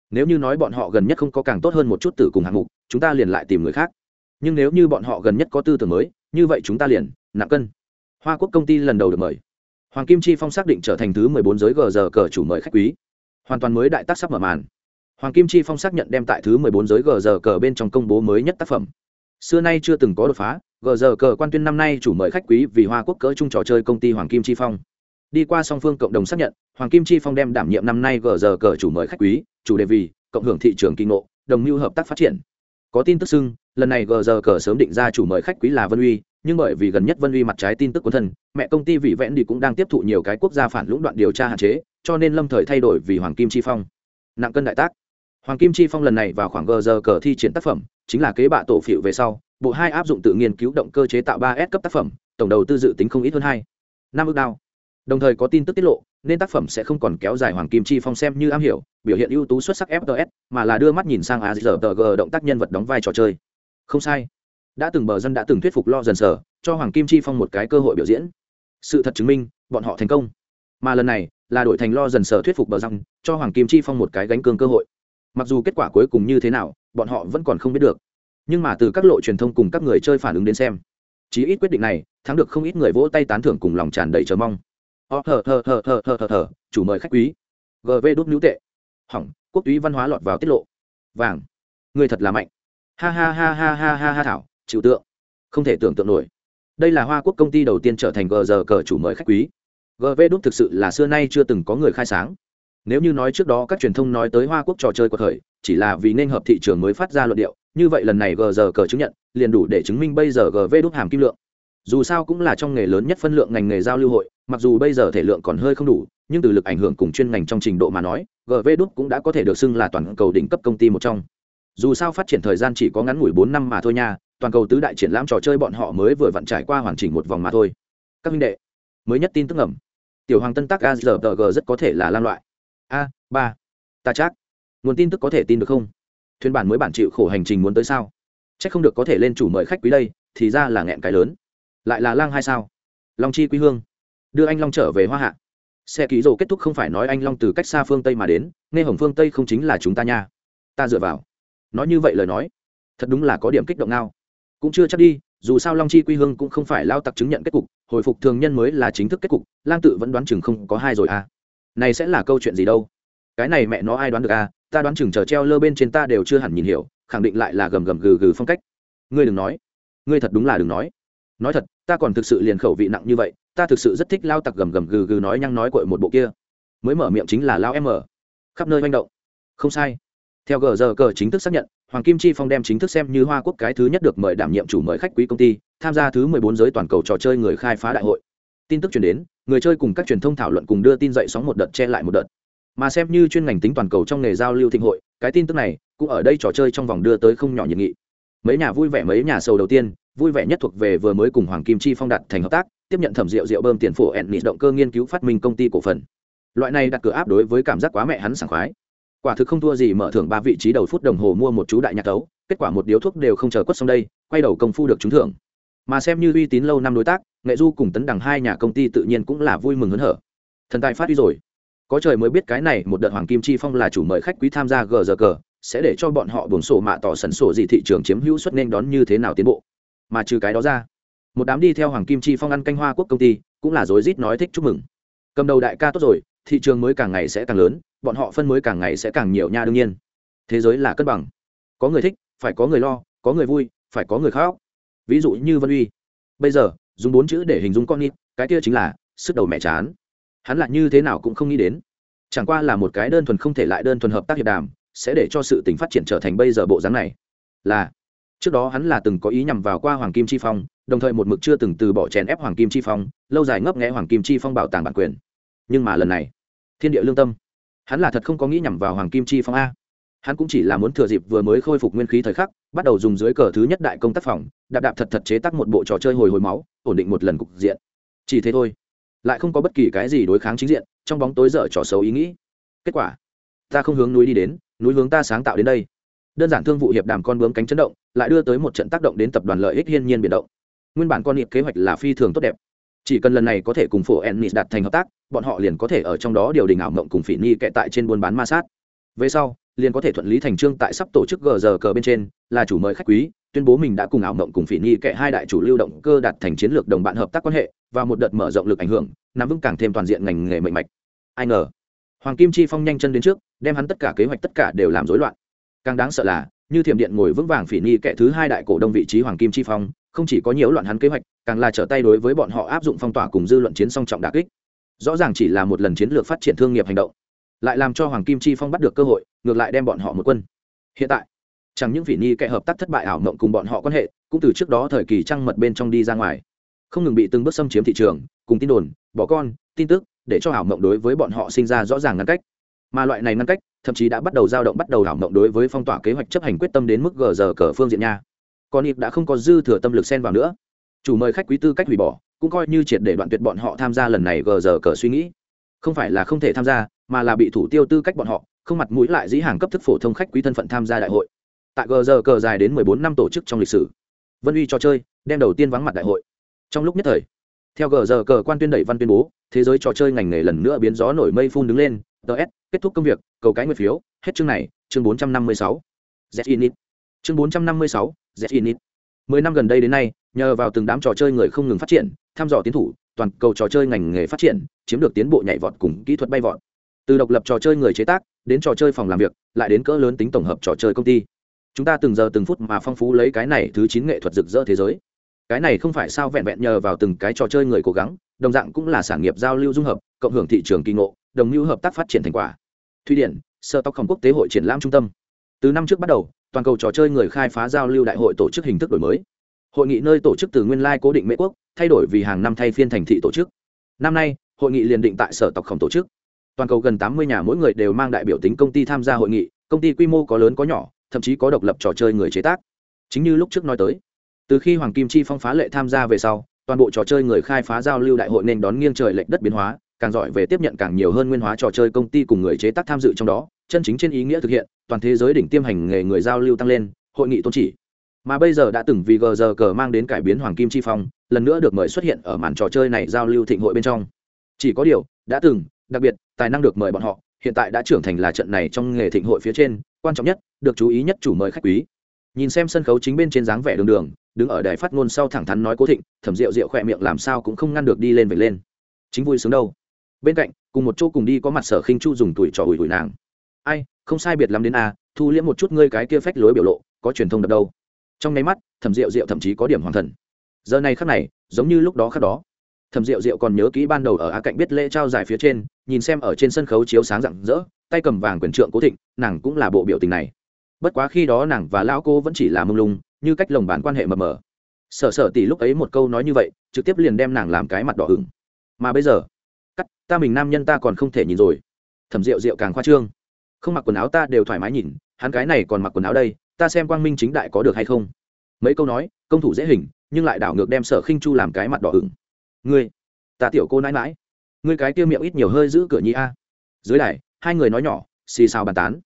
Nếu như nói bọn họ gần nhất không có càng tốt hơn một chút từ cùng hạng mục, chúng ta liền lại tìm người khác. Nhưng nếu như bọn họ gần nhất có tư tưởng mới, như vậy chúng ta liền nặng cân. Hoa quốc công ty lần đầu được mời. Hoàng kim chi phong xác định trở thành thứ mười bốn giới gờ giờ cờ chủ mời khách quý. Hoàn toàn mới đại tác sắp mở màn. Hoàng kim chi phong xác nhận đem tại thứ mười bốn giới gờ giờ cờ bên trong công bố mới nhất tác phẩm. Xưa nay chưa từng có đột phá gờ giờ cờ quan tuyên năm nay chủ mời khách quý vì hoa quốc cỡ chung trò chơi công ty hoàng kim chi phong đi qua song phương cộng đồng xác nhận, hoàng kim chi phong đem đảm nhiệm năm nay gờ giờ cờ chủ mời khách quý, chủ đề vì, cộng hưởng thị trường kinh ngộ, đồng mưu hợp tác phát triển. Có tin tức xưng, lần này gờ giờ cờ sớm định ra chủ mời khách quý là vân uy, nhưng bởi vì gần nhất vân uy mặt trái tin tức quân thân, mẹ công ty vị vẽn đi cũng đang tiếp thụ nhiều cái quốc gia phản lũng đoạn điều tra hạn chế, cho nên lâm thời thay đổi vì hoàng kim chi phong. Nặng cân đại tác. Hoàng kim chi phong lần này vào khoảng gờ giờ cờ thi triển tác phẩm, chính là kế bạ tổ phiệu về sau, bộ hai áp dụng tự nghiên cứu động cơ chế tạo ba s cấp tác phẩm, tổng đầu tư dự tính không ít hơn hai. Năm ước đao đồng thời có tin tức tiết lộ, nên tác phẩm sẽ không còn kéo dài hoàng kim chi phong xem như am hiểu, biểu hiện ưu tú xuất sắc fts mà là đưa mắt nhìn sang azrg động tác nhân vật đóng vai trò chơi. Không sai. Đã từng bờ dân đã từng thuyết phục lo dần sở, cho hoàng kim chi phong một cái cơ hội biểu diễn. Sự thật chứng minh, bọn họ thành công. Mà lần này, là đổi thành lo dần sở thuyết phục bờ răng cho hoàng kim chi phong một cái gánh cương cơ hội. Mặc dù kết quả cuối cùng như thế nào, bọn họ vẫn còn không biết được. Nhưng mà từ các lộ truyền thông cùng các người chơi phản ứng đến xem, chí ít quyết định này, thắng được không ít người vỗ tay tán thưởng cùng lòng tràn đầy chờ mong ó, thờ thờ thờ thờ thờ thờ thờ, chủ mời khách quý. Gv đốt nữ tệ. Hỏng, quốc túy văn hóa lọt vào tiết lộ. Vàng. Người thật là mạnh. Ha ha ha ha ha ha ha, thảo, chịu tượng. Không thể tưởng tượng nổi. Đây là hoa quốc công ty đầu tiên trở thành gờ giờ cờ chủ mời khách quý. Gv đốt thực sự là xưa nay chưa từng có người khai sáng. Nếu như nói trước đó các truyền thông nói tới hoa quốc trò chơi của thời, chỉ là vì nên hợp thị trường mới phát ra luận điệu, như vậy lần này gờ giờ cờ chứng nhận, liền đủ để chứng minh bây giờ gv đốt hàm kim lượng dù sao cũng là trong nghề lớn nhất phân lượng ngành nghề giao lưu hội, mặc dù bây giờ thể lượng còn hơi không đủ, nhưng từ lực ảnh hưởng cùng chuyên ngành trong trình độ mà nói gv đúc cũng đã có thể được xưng là toàn cầu đỉnh cấp công ty một trong. Dù sao phát triển thời gian chỉ có ngắn ngủi bốn năm mà thôi nha, toàn cầu tứ đại triển lãm trò chơi bọn họ mới vừa vặn trải qua hoàn chỉnh một vòng mà thôi. Các minh đệ, mới nhất tin tức ngầm. Tiểu hoàng tân tác g rất có thể là lan loại. A, ba, ta chắc. Nguồn tin tức có thể tin được không? Thuyền bản mới bản chịu khổ hành trình muốn tới sao? C h ắ c không được có thể lên chủ mời khách quý đây, thì ra là nghẹn cái lớn lại là lang hai sao? Long chi quý hương. Đưa anh long trở về hoa hạ. Xe ký rồ kết thúc không phải nói anh long từ cách xa phương tây mà đến, nghe hồng phương tây không chính là chúng ta nha. Ta dựa vào. Nói như vậy lời nói, thật đúng là có điểm kích động nào cũng chưa chắc đi, dù sao long chi quy hương cũng không phải lao tặc chứng nhận kết cục, hồi phục thường nhân mới là chính thức kết cục, lang tự vẫn đoán chừng không có hai rồi à. Này sẽ là câu chuyện gì đâu? Cái này mẹ nó ai đoán được à? Ta đoán chừng chờ treo lơ bên trên ta đều chưa hẳn nhìn hiểu, khẳng định lại là gầm gầm gừ gừ phong cách. Ngươi đừng nói. Ngươi thật đúng là đừng nói nói thật, ta còn thực sự liền khẩu vị nặng như vậy, ta thực sự rất thích lao tặc gầm gầm gừ gừ nói nhăng nói cội một bộ kia. Mới mở miệng chính là lao em ở. Khắp nơi manh động. Không sai. Theo gờ giờ cờ chính thức xác nhận, hoàng kim chi phong đem chính thức xem như hoa quốc cái thứ nhất được mời đảm nhiệm chủ mời khách quý công ty, tham gia thứ mười bốn giới toàn cầu trò chơi người khai phá đại hội. Tin tức chuyển đến, người chơi cùng các truyền thông thảo luận cùng đưa tin dậy sóng một đợt, che lại một đợt. Mà xem như chuyên ngành tính toàn cầu trong nghề giao lưu thịnh hội, cái tin tức này cũng ở đây trò chơi trong vòng đưa tới không nhỏ nhiệt nghị. Mấy nhà vui vẻ, mấy nhà sầu đầu tiên vui vẻ nhất thuộc về vừa mới cùng hoàng kim chi phong đặt thành hợp tác, tiếp nhận thẩm rượu rượu bơm tiền phổ ẹn nịt động cơ nghiên cứu phát minh công ty cổ phần. Loại này đặt cửa áp đối với cảm giác quá mẹ hắn sảng khoái. Quả thực không thua gì mở thưởng ba vị trí đầu phút đồng hồ mua một chú đại nhạc tấu, kết quả một điếu thuốc đều không chờ quất xong đây, quay đầu công phu được trúng thưởng. Mà xem như uy tín lâu năm đối tác, nghệ du cùng tấn đằng hai nhà công ty tự nhiên cũng là vui mừng hớn hở. Thần tài phát đi rồi. Có trời mới biết cái này một đợt hoàng kim chi phong là chủ mời khách quý tham gia gờ giờ cờ, sẽ để cho bọn họ buồn sổ mạ tỏ sẩn sổ gì thị trường chiếm hữu suất nên đón như thế nào tiến bộ mà trừ cái đó ra, một đám đi theo hoàng kim chi phong ăn canh hoa quốc công ty cũng là rối rít nói thích chúc mừng. Cầm đầu đại ca tốt rồi, thị trường mới càng ngày sẽ càng lớn, bọn họ phân mới càng ngày sẽ càng nhiều nha đương nhiên. Thế giới là cân bằng. Có người thích, phải có người lo, có người vui, phải có người khóc. Ví dụ như vân uy. Bây giờ, dùng bốn chữ để hình dung con nít, cái kia chính là sức đầu mẹ chán. Hắn lại như thế nào cũng không nghĩ đến. Chẳng qua là một cái đơn thuần không thể lại đơn thuần hợp tác hiệp đàm, sẽ để cho sự tình phát triển trở thành bây giờ bộ dáng này. Là trước đó hắn là từng có ý nhằm vào qua hoàng kim chi phong, đồng thời một mực chưa từng từ bỏ chèn ép hoàng kim chi phong, lâu dài ngấp nghẽ hoàng kim chi phong bảo tàng bản quyền. Nhưng mà lần này, thiên địa lương tâm, hắn là thật không có nghĩ nhằm vào hoàng kim chi phong a. Hắn cũng chỉ là muốn thừa dịp vừa mới khôi phục nguyên khí thời khắc, bắt đầu dùng dưới cờ thứ nhất đại công tác phòng, đạp đạp thật thật chế tác một bộ trò chơi hồi hồi máu, ổn định một lần cục diện. Chỉ thế thôi, lại không có bất kỳ cái gì đối kháng chính diện, trong bóng tối dở trò xấu ý nghĩ. Kết quả, ta không hướng núi đi đến, núi hướng ta sáng tạo đến đây đơn giản thương vụ hiệp đàm con bướm cánh chấn động, lại đưa tới một trận tác động đến tập đoàn lợi ích hiên nhiên biển động. Nguyên bản con niệm kế hoạch là phi thường tốt đẹp. Chỉ cần lần này có thể cùng phổ ennis đạt thành hợp tác, bọn họ liền có thể ở trong đó điều đình ảo mộng cùng phỉ ni kệ tại trên buôn bán ma sát. Về sau, liền có thể thuận lý thành trương tại sắp tổ chức gờ giờ cờ bên trên, là chủ mời khách quý, tuyên bố mình đã cùng ảo mộng cùng phỉ ni kệ hai đại chủ lưu động cơ đạt thành chiến lược đồng bạn hợp tác quan hệ, và một đợt mở rộng lực ảnh hưởng, nắm vững càng thêm toàn diện ngành nghề mạnh mạch. Ai ngờ, hoàng kim chi phong nhanh chân đến trước, đem hắn tất cả kế hoạch tất cả đều làm rối loạn càng đáng sợ là, như thiểm điện ngồi vững vàng phỉ nhi kệ thứ hai đại cổ đông vị trí hoàng kim chi phong, không chỉ có nhiễu loạn hắn kế hoạch, càng là trở tay đối với bọn họ áp dụng phong tỏa cùng dư luận chiến song trọng đà kích. Rõ ràng chỉ là một lần chiến lược phát triển thương nghiệp hành động, lại làm cho hoàng kim chi phong bắt được cơ hội, ngược lại đem bọn họ một quân. Hiện tại, chẳng những phỉ nhi kẻ hợp tác thất bại ảo mộng cùng bọn họ quan hệ, cũng từ trước đó thời kỳ trăng mật bên trong đi ra ngoài. Không ngừng bị từng bước xâm chiếm thị trường, cùng tin đồn, bỏ con, tin tức, để cho ảo mộng đối với bọn họ sinh ra rõ ràng ngăn cách. Mà loại này ngăn cách thậm chí đã bắt đầu dao động bắt đầu đảo mộng đối với phong tỏa kế hoạch chấp hành quyết tâm đến mức gờ giờ cờ phương diện nha. Còn ịp đã không có dư thừa tâm lực xen vào nữa. Chủ mời khách quý tư cách hủy bỏ, cũng coi như triệt để đoạn tuyệt bọn họ tham gia lần này gờ giờ cờ suy nghĩ. Không phải là không thể tham gia, mà là bị thủ tiêu tư cách bọn họ, không mặt mũi lại dĩ hàng cấp thức phổ thông khách quý thân phận tham gia đại hội. Tại gờ giờ cờ dài đến 14 năm tổ chức trong lịch sử, vân uy trò chơi, đem đầu tiên vắng mặt đại hội. Trong lúc nhất thời, theo gờ giờ cờ quan tuyên đẩy văn tuyên bố, thế giới trò chơi ngành nghề lần nữa biến gió nổi mây phun đứng lên ts kết thúc công việc cầu cái nguyệt phiếu hết chương này chương 456. z init chương 456, z init mười năm gần đây đến nay nhờ vào từng đám trò chơi người không ngừng phát triển thăm dò tiến thủ toàn cầu trò chơi ngành nghề phát triển chiếm được tiến bộ nhảy vọt cùng kỹ thuật bay vọt. Từ độc lập trò chơi người chế tác đến trò chơi phòng làm việc lại đến cỡ lớn tính tổng hợp trò chơi công ty. Chúng ta từng giờ từng phút mà phong phú lấy cái này thứ chín nghệ thuật rực rỡ thế giới. Cái này không phải sao vẹn vẹn nhờ vào từng cái trò chơi người cố gắng đồng dạng cũng là sản nghiệp giao lưu dung hợp cộng hưởng thị trường kỳ ngộ đồng hữu hợp tác phát triển thành quả. Thụy điển sơ tóc không quốc tế hội triển lãm trung tâm. Từ năm trước bắt đầu, toàn cầu trò chơi người khai phá giao lưu đại hội tổ chức hình thức đổi mới. Hội nghị nơi tổ chức từ nguyên lai cố định mễ quốc, thay đổi vì hàng năm thay phiên thành thị tổ chức. Năm nay, hội nghị liền định tại sở tộc khổng tổ chức. Toàn cầu gần tám mươi nhà mỗi người đều mang đại biểu tính công ty tham gia hội nghị, công ty quy mô có lớn có nhỏ, thậm chí có độc lập trò chơi người chế tác. Chính như lúc trước nói tới, từ khi hoàng kim chi phong phá lệ tham gia về sau, toàn bộ trò chơi người khai phá giao lưu đại hội nên đón nghiêng trời lệch đất biến hóa càng giỏi về tiếp nhận càng nhiều hơn nguyên hóa trò chơi công ty cùng người chế tác tham dự trong đó, chân chính trên ý nghĩa thực hiện, toàn thế giới đỉnh tiêm hành nghề người giao lưu tăng lên, hội nghị tôn chỉ. Mà bây giờ đã từng vì gờ giờ cờ mang đến cải biến hoàng kim chi phong, lần nữa được mời xuất hiện ở màn trò chơi này giao lưu thịnh hội bên trong. Chỉ có điều, đã từng, đặc biệt, tài năng được mời bọn họ, hiện tại đã trưởng thành là trận này trong nghề thịnh hội phía trên, quan trọng nhất, được chú ý nhất chủ mời khách quý. Nhìn xem sân khấu chính bên trên dáng vẻ đường đường, đứng ở đài phát ngôn sau thẳng thắn nói cố thịnh, thẩm rượu rượu khỏe miệng làm sao cũng không ngăn được đi lên về lên. Chính vui sướng đâu? Bên cạnh, cùng một chỗ cùng đi có mặt sở khinh chu dùng tuổi trò ủi ủi nàng. Ai, không sai biệt lắm đến a, thu liễm một chút ngươi cái kia phách lối biểu lộ, có truyền thông đập đâu. Trong nháy mắt, thẩm rượu rượu thậm chí có điểm hoàng thần. Giờ này khắc này, giống như lúc đó khắc đó. Thẩm rượu rượu còn nhớ kỹ ban đầu ở á cạnh biết lễ trao giải phía trên, nhìn xem ở trên sân khấu chiếu sáng rạng rỡ, tay cầm vàng quyền trượng cố thịnh, nàng cũng là bộ biểu tình này. Bất quá khi đó nàng và lão cô vẫn chỉ là mông lung, như cách lồng bán quan hệ mờ mờ. Sở sở tỷ lúc ấy một câu nói như vậy, trực tiếp liền đem nàng làm cái mặt đỏ hửng mà bây giờ ta mình nam nhân ta còn không thể nhìn rồi. Thẩm rượu rượu càng khoa trương. Không mặc quần áo ta đều thoải mái nhìn, hắn cái này còn mặc quần áo đây, ta xem quang minh chính đại có được hay không? Mấy câu nói, công thủ dễ hình, nhưng lại đảo ngược đem sở khinh chu làm cái mặt đỏ ửng. Ngươi, ta tiểu cô nãi mãi ngươi cái kia miệng ít nhiều hơi giữ cửa nhị a. Dưới đài, hai người nói nhỏ, xì xào bàn tán.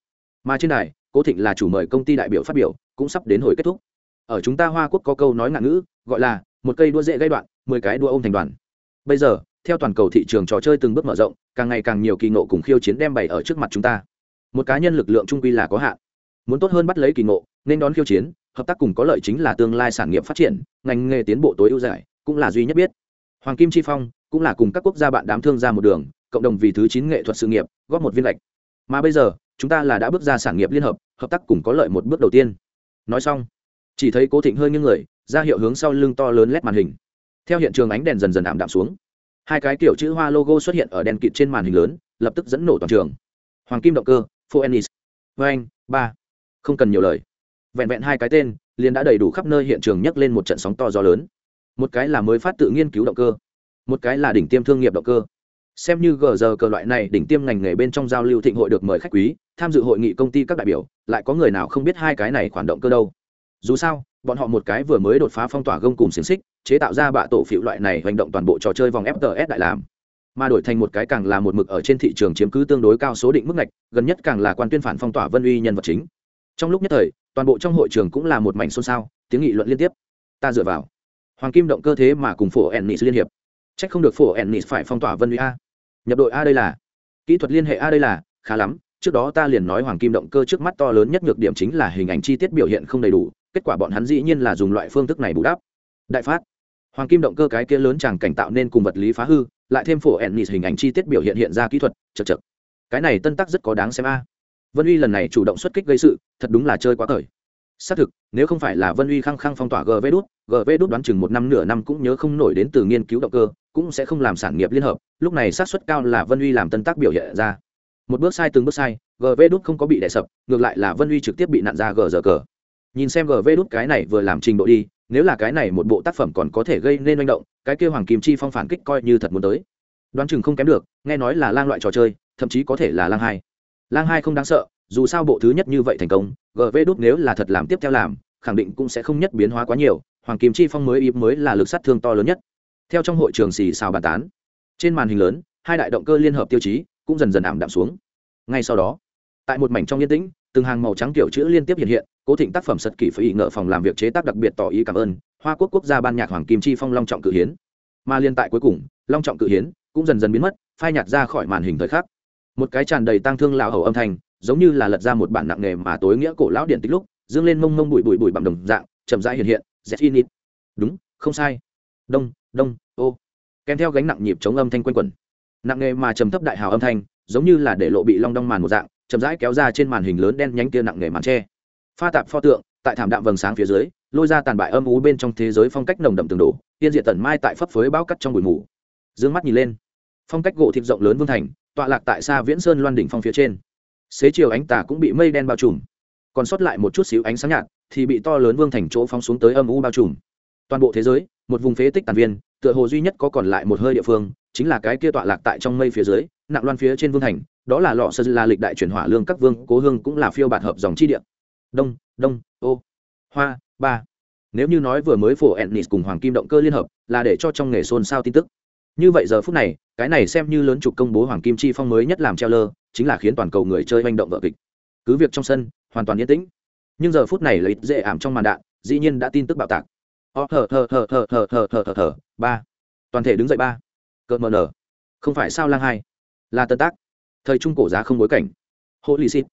Mà trên đài, cố thịnh là chủ mời công ty đại biểu phát biểu, cũng sắp đến hồi kết thúc. Ở chúng ta hoa quốc có câu nói ngạn ngữ, gọi là, một cây đua dễ gây đoạn, mười cái đua ôm thành đoàn. Bây giờ theo toàn cầu thị trường trò chơi từng bước mở rộng, càng ngày càng nhiều kỳ ngộ cùng khiêu chiến đem bày ở trước mặt chúng ta. Một cá nhân lực lượng trung quy là có hạn. Muốn tốt hơn bắt lấy kỳ ngộ, nên đón khiêu chiến, hợp tác cùng có lợi chính là tương lai sản nghiệp phát triển, ngành nghề tiến bộ tối ưu giải cũng là duy nhất biết. Hoàng kim chi phong cũng là cùng các quốc gia bạn đám thương ra một đường, cộng đồng vì thứ chín nghệ thuật sự nghiệp, góp một viên lệch. Mà bây giờ, chúng ta là đã bước ra sản nghiệp liên hợp hợp tác cùng có lợi một bước đầu tiên. Nói xong, chỉ thấy cố thịnh hơi những người, ra hiệu hướng sau lưng to lớn lét màn hình. Theo hiện trường ánh đèn dần dần ảm đạm xuống hai cái kiểu chữ hoa logo xuất hiện ở đèn kịt trên màn hình lớn, lập tức dẫn nổ toàn trường. Hoàng kim động cơ, phoenix. Vanh ba. Không cần nhiều lời. Vẹn vẹn hai cái tên, liền đã đầy đủ khắp nơi hiện trường nhấc lên một trận sóng to gió lớn. Một cái là mới phát tự nghiên cứu động cơ, một cái là đỉnh tiêm thương nghiệp động cơ. Xem như gờ giờ cờ loại này đỉnh tiêm ngành nghề bên trong giao lưu thịnh hội được mời khách quý, tham dự hội nghị công ty các đại biểu, lại có người nào không biết hai cái này khoản động cơ đâu. Dù sao, bọn họ một cái vừa mới đột phá phong tỏa gông cùng xiềng xích chế tạo ra bạ tổ phịu loại này hành động toàn bộ trò chơi vòng fts đại làm. Mà đổi thành một cái càng là một mực ở trên thị trường chiếm cứ tương đối cao số định mức ngạch, gần nhất càng là quan tuyên phản phong tỏa vân uy nhân vật chính. Trong lúc nhất thời, toàn bộ trong hội trường cũng là một mảnh xôn xao, tiếng nghị luận liên tiếp. Ta dựa vào. Hoàng kim động cơ thế mà cùng phổ ennis liên hiệp. C h ắ c không được phổ ennis phải phong tỏa vân uy a. Nhập đội a đây là. Kỹ thuật liên hệ a đây là, khá lắm, trước đó ta liền nói hoàng kim động cơ trước mắt to lớn nhất nhược điểm chính là hình ảnh chi tiết biểu hiện không đầy đủ, kết quả bọn hắn dĩ nhiên là dùng loại phương thức này bù đắp. Đại phát hoàng kim động cơ cái kia lớn chẳng cảnh tạo nên cùng vật lý phá hư, lại thêm phổ ennis hình ảnh chi tiết biểu hiện hiện ra kỹ thuật, chật chật. Cái này tân tắc rất có đáng xem a. Vân uy lần này chủ động xuất kích gây sự, thật đúng là chơi quá cởi xác thực, nếu không phải là vân uy khăng khăng phong tỏa gv đút gv đút đoán chừng một năm nửa năm cũng nhớ không nổi đến từ nghiên cứu động cơ, cũng sẽ không làm sản nghiệp liên hợp, lúc này xác suất cao là vân uy làm tân tác biểu hiện ra. Một bước sai từng bước sai gv đút không có bị đè sập, ngược lại là vân uy trực tiếp bị nạn ra gờ giờ cờ. Nhìn xem gv đút cái này vừa làm trình độ đi nếu là cái này một bộ tác phẩm còn có thể gây nên manh động, cái kêu hoàng kim chi phong phản kích coi như thật muốn tới. Đoán chừng không kém được, nghe nói là lang loại trò chơi, thậm chí có thể là lang hai. Lang hai không đáng sợ, dù sao bộ thứ nhất như vậy thành công gv đúc nếu là thật làm tiếp theo làm, khẳng định cũng sẽ không nhất biến hóa quá nhiều, hoàng kim chi phong mới ịp mới là lực sát thương to lớn nhất. Theo trong hội trường xì xào bàn tán, trên màn hình lớn, hai đại động cơ liên hợp tiêu chí cũng dần dần ảm đạm xuống. Ngay sau đó tại một mảnh trong yên tĩnh, từng hàng màu trắng kiểu chữ liên tiếp hiện hiện, cố thịnh tác phẩm sật kỷ phải ý ngợ phòng làm việc chế tác đặc biệt tỏ ý cảm ơn, hoa quốc quốc gia ban nhạc hoàng kim chi phong long trọng cự hiến. Mà liên tại cuối cùng, long trọng cự hiến cũng dần dần biến mất, phai nhạt ra khỏi màn hình thời khắc. Một cái tràn đầy tang thương lão hầu âm thanh, giống như là lật ra một bản nặng nghề mà tối nghĩa cổ lão điện tích lúc, dương lên mông mông bụi bụi bụi bằng đồng dạng, chậm rãi hiện hiện z init đúng, không sai. Đông đông, ô. Kèm theo gánh nặng nhịp chống âm thanh quanh quẩn. Nặng nghề mà trầm thấp đại hào âm thanh, giống như là để lộ bị long đong màn một dạng chậm rãi kéo ra trên màn hình lớn đen nhánh kia nặng nề màn tre. Pha tạp pho tượng, tại thảm đạm vầng sáng phía dưới, lôi ra tàn bại âm ú bên trong thế giới phong cách nồng đậm tường đổ, tiên diện tần mai tại phấp phới bao cắt trong bụi mù. D ư ơ n g mắt nhìn lên. Phong cách gỗ thịt rộng lớn vương thành, tọa lạc tại xa viễn sơn loan đỉnh phong phía trên. Xế chiều ánh tà cũng bị mây đen bao trùm. Còn sót lại một chút xíu ánh sáng nhạt, thì bị to lớn vương thành chỗ phóng xuống tới âm u bao trùm. Toàn bộ thế giới, một vùng phế tích tàn viên, tựa hồ duy nhất có còn lại một hơi địa phương, chính là cái kia tọa lạc tại trong mây phía dưới, nặng loan phía trên vương thành đó là lọ sơ la lịch đại chuyển hỏa lương các vương cố hương cũng là phiêu bạt hợp dòng chi địa đông đông ô hoa ba nếu như nói vừa mới phổ ennis cùng hoàng kim động cơ liên hợp là để cho trong nghề xôn xao tin tức như vậy giờ phút này cái này xem như lớn trục công bố hoàng kim chi phong mới nhất làm treo lơ chính là khiến toàn cầu người chơi manh động vợ kịch cứ việc trong sân hoàn toàn yên tĩnh nhưng giờ phút này lấy dễ ảm trong màn đạn dĩ nhiên đã tin tức bạo tạc ó thở thở thở thở thở thở thở thở thở ba toàn thể đứng dậy ba cợt mờ nở không phải sao lang hai là tân tác thời trung cổ giá không bối cảnh. Holy lì xịt.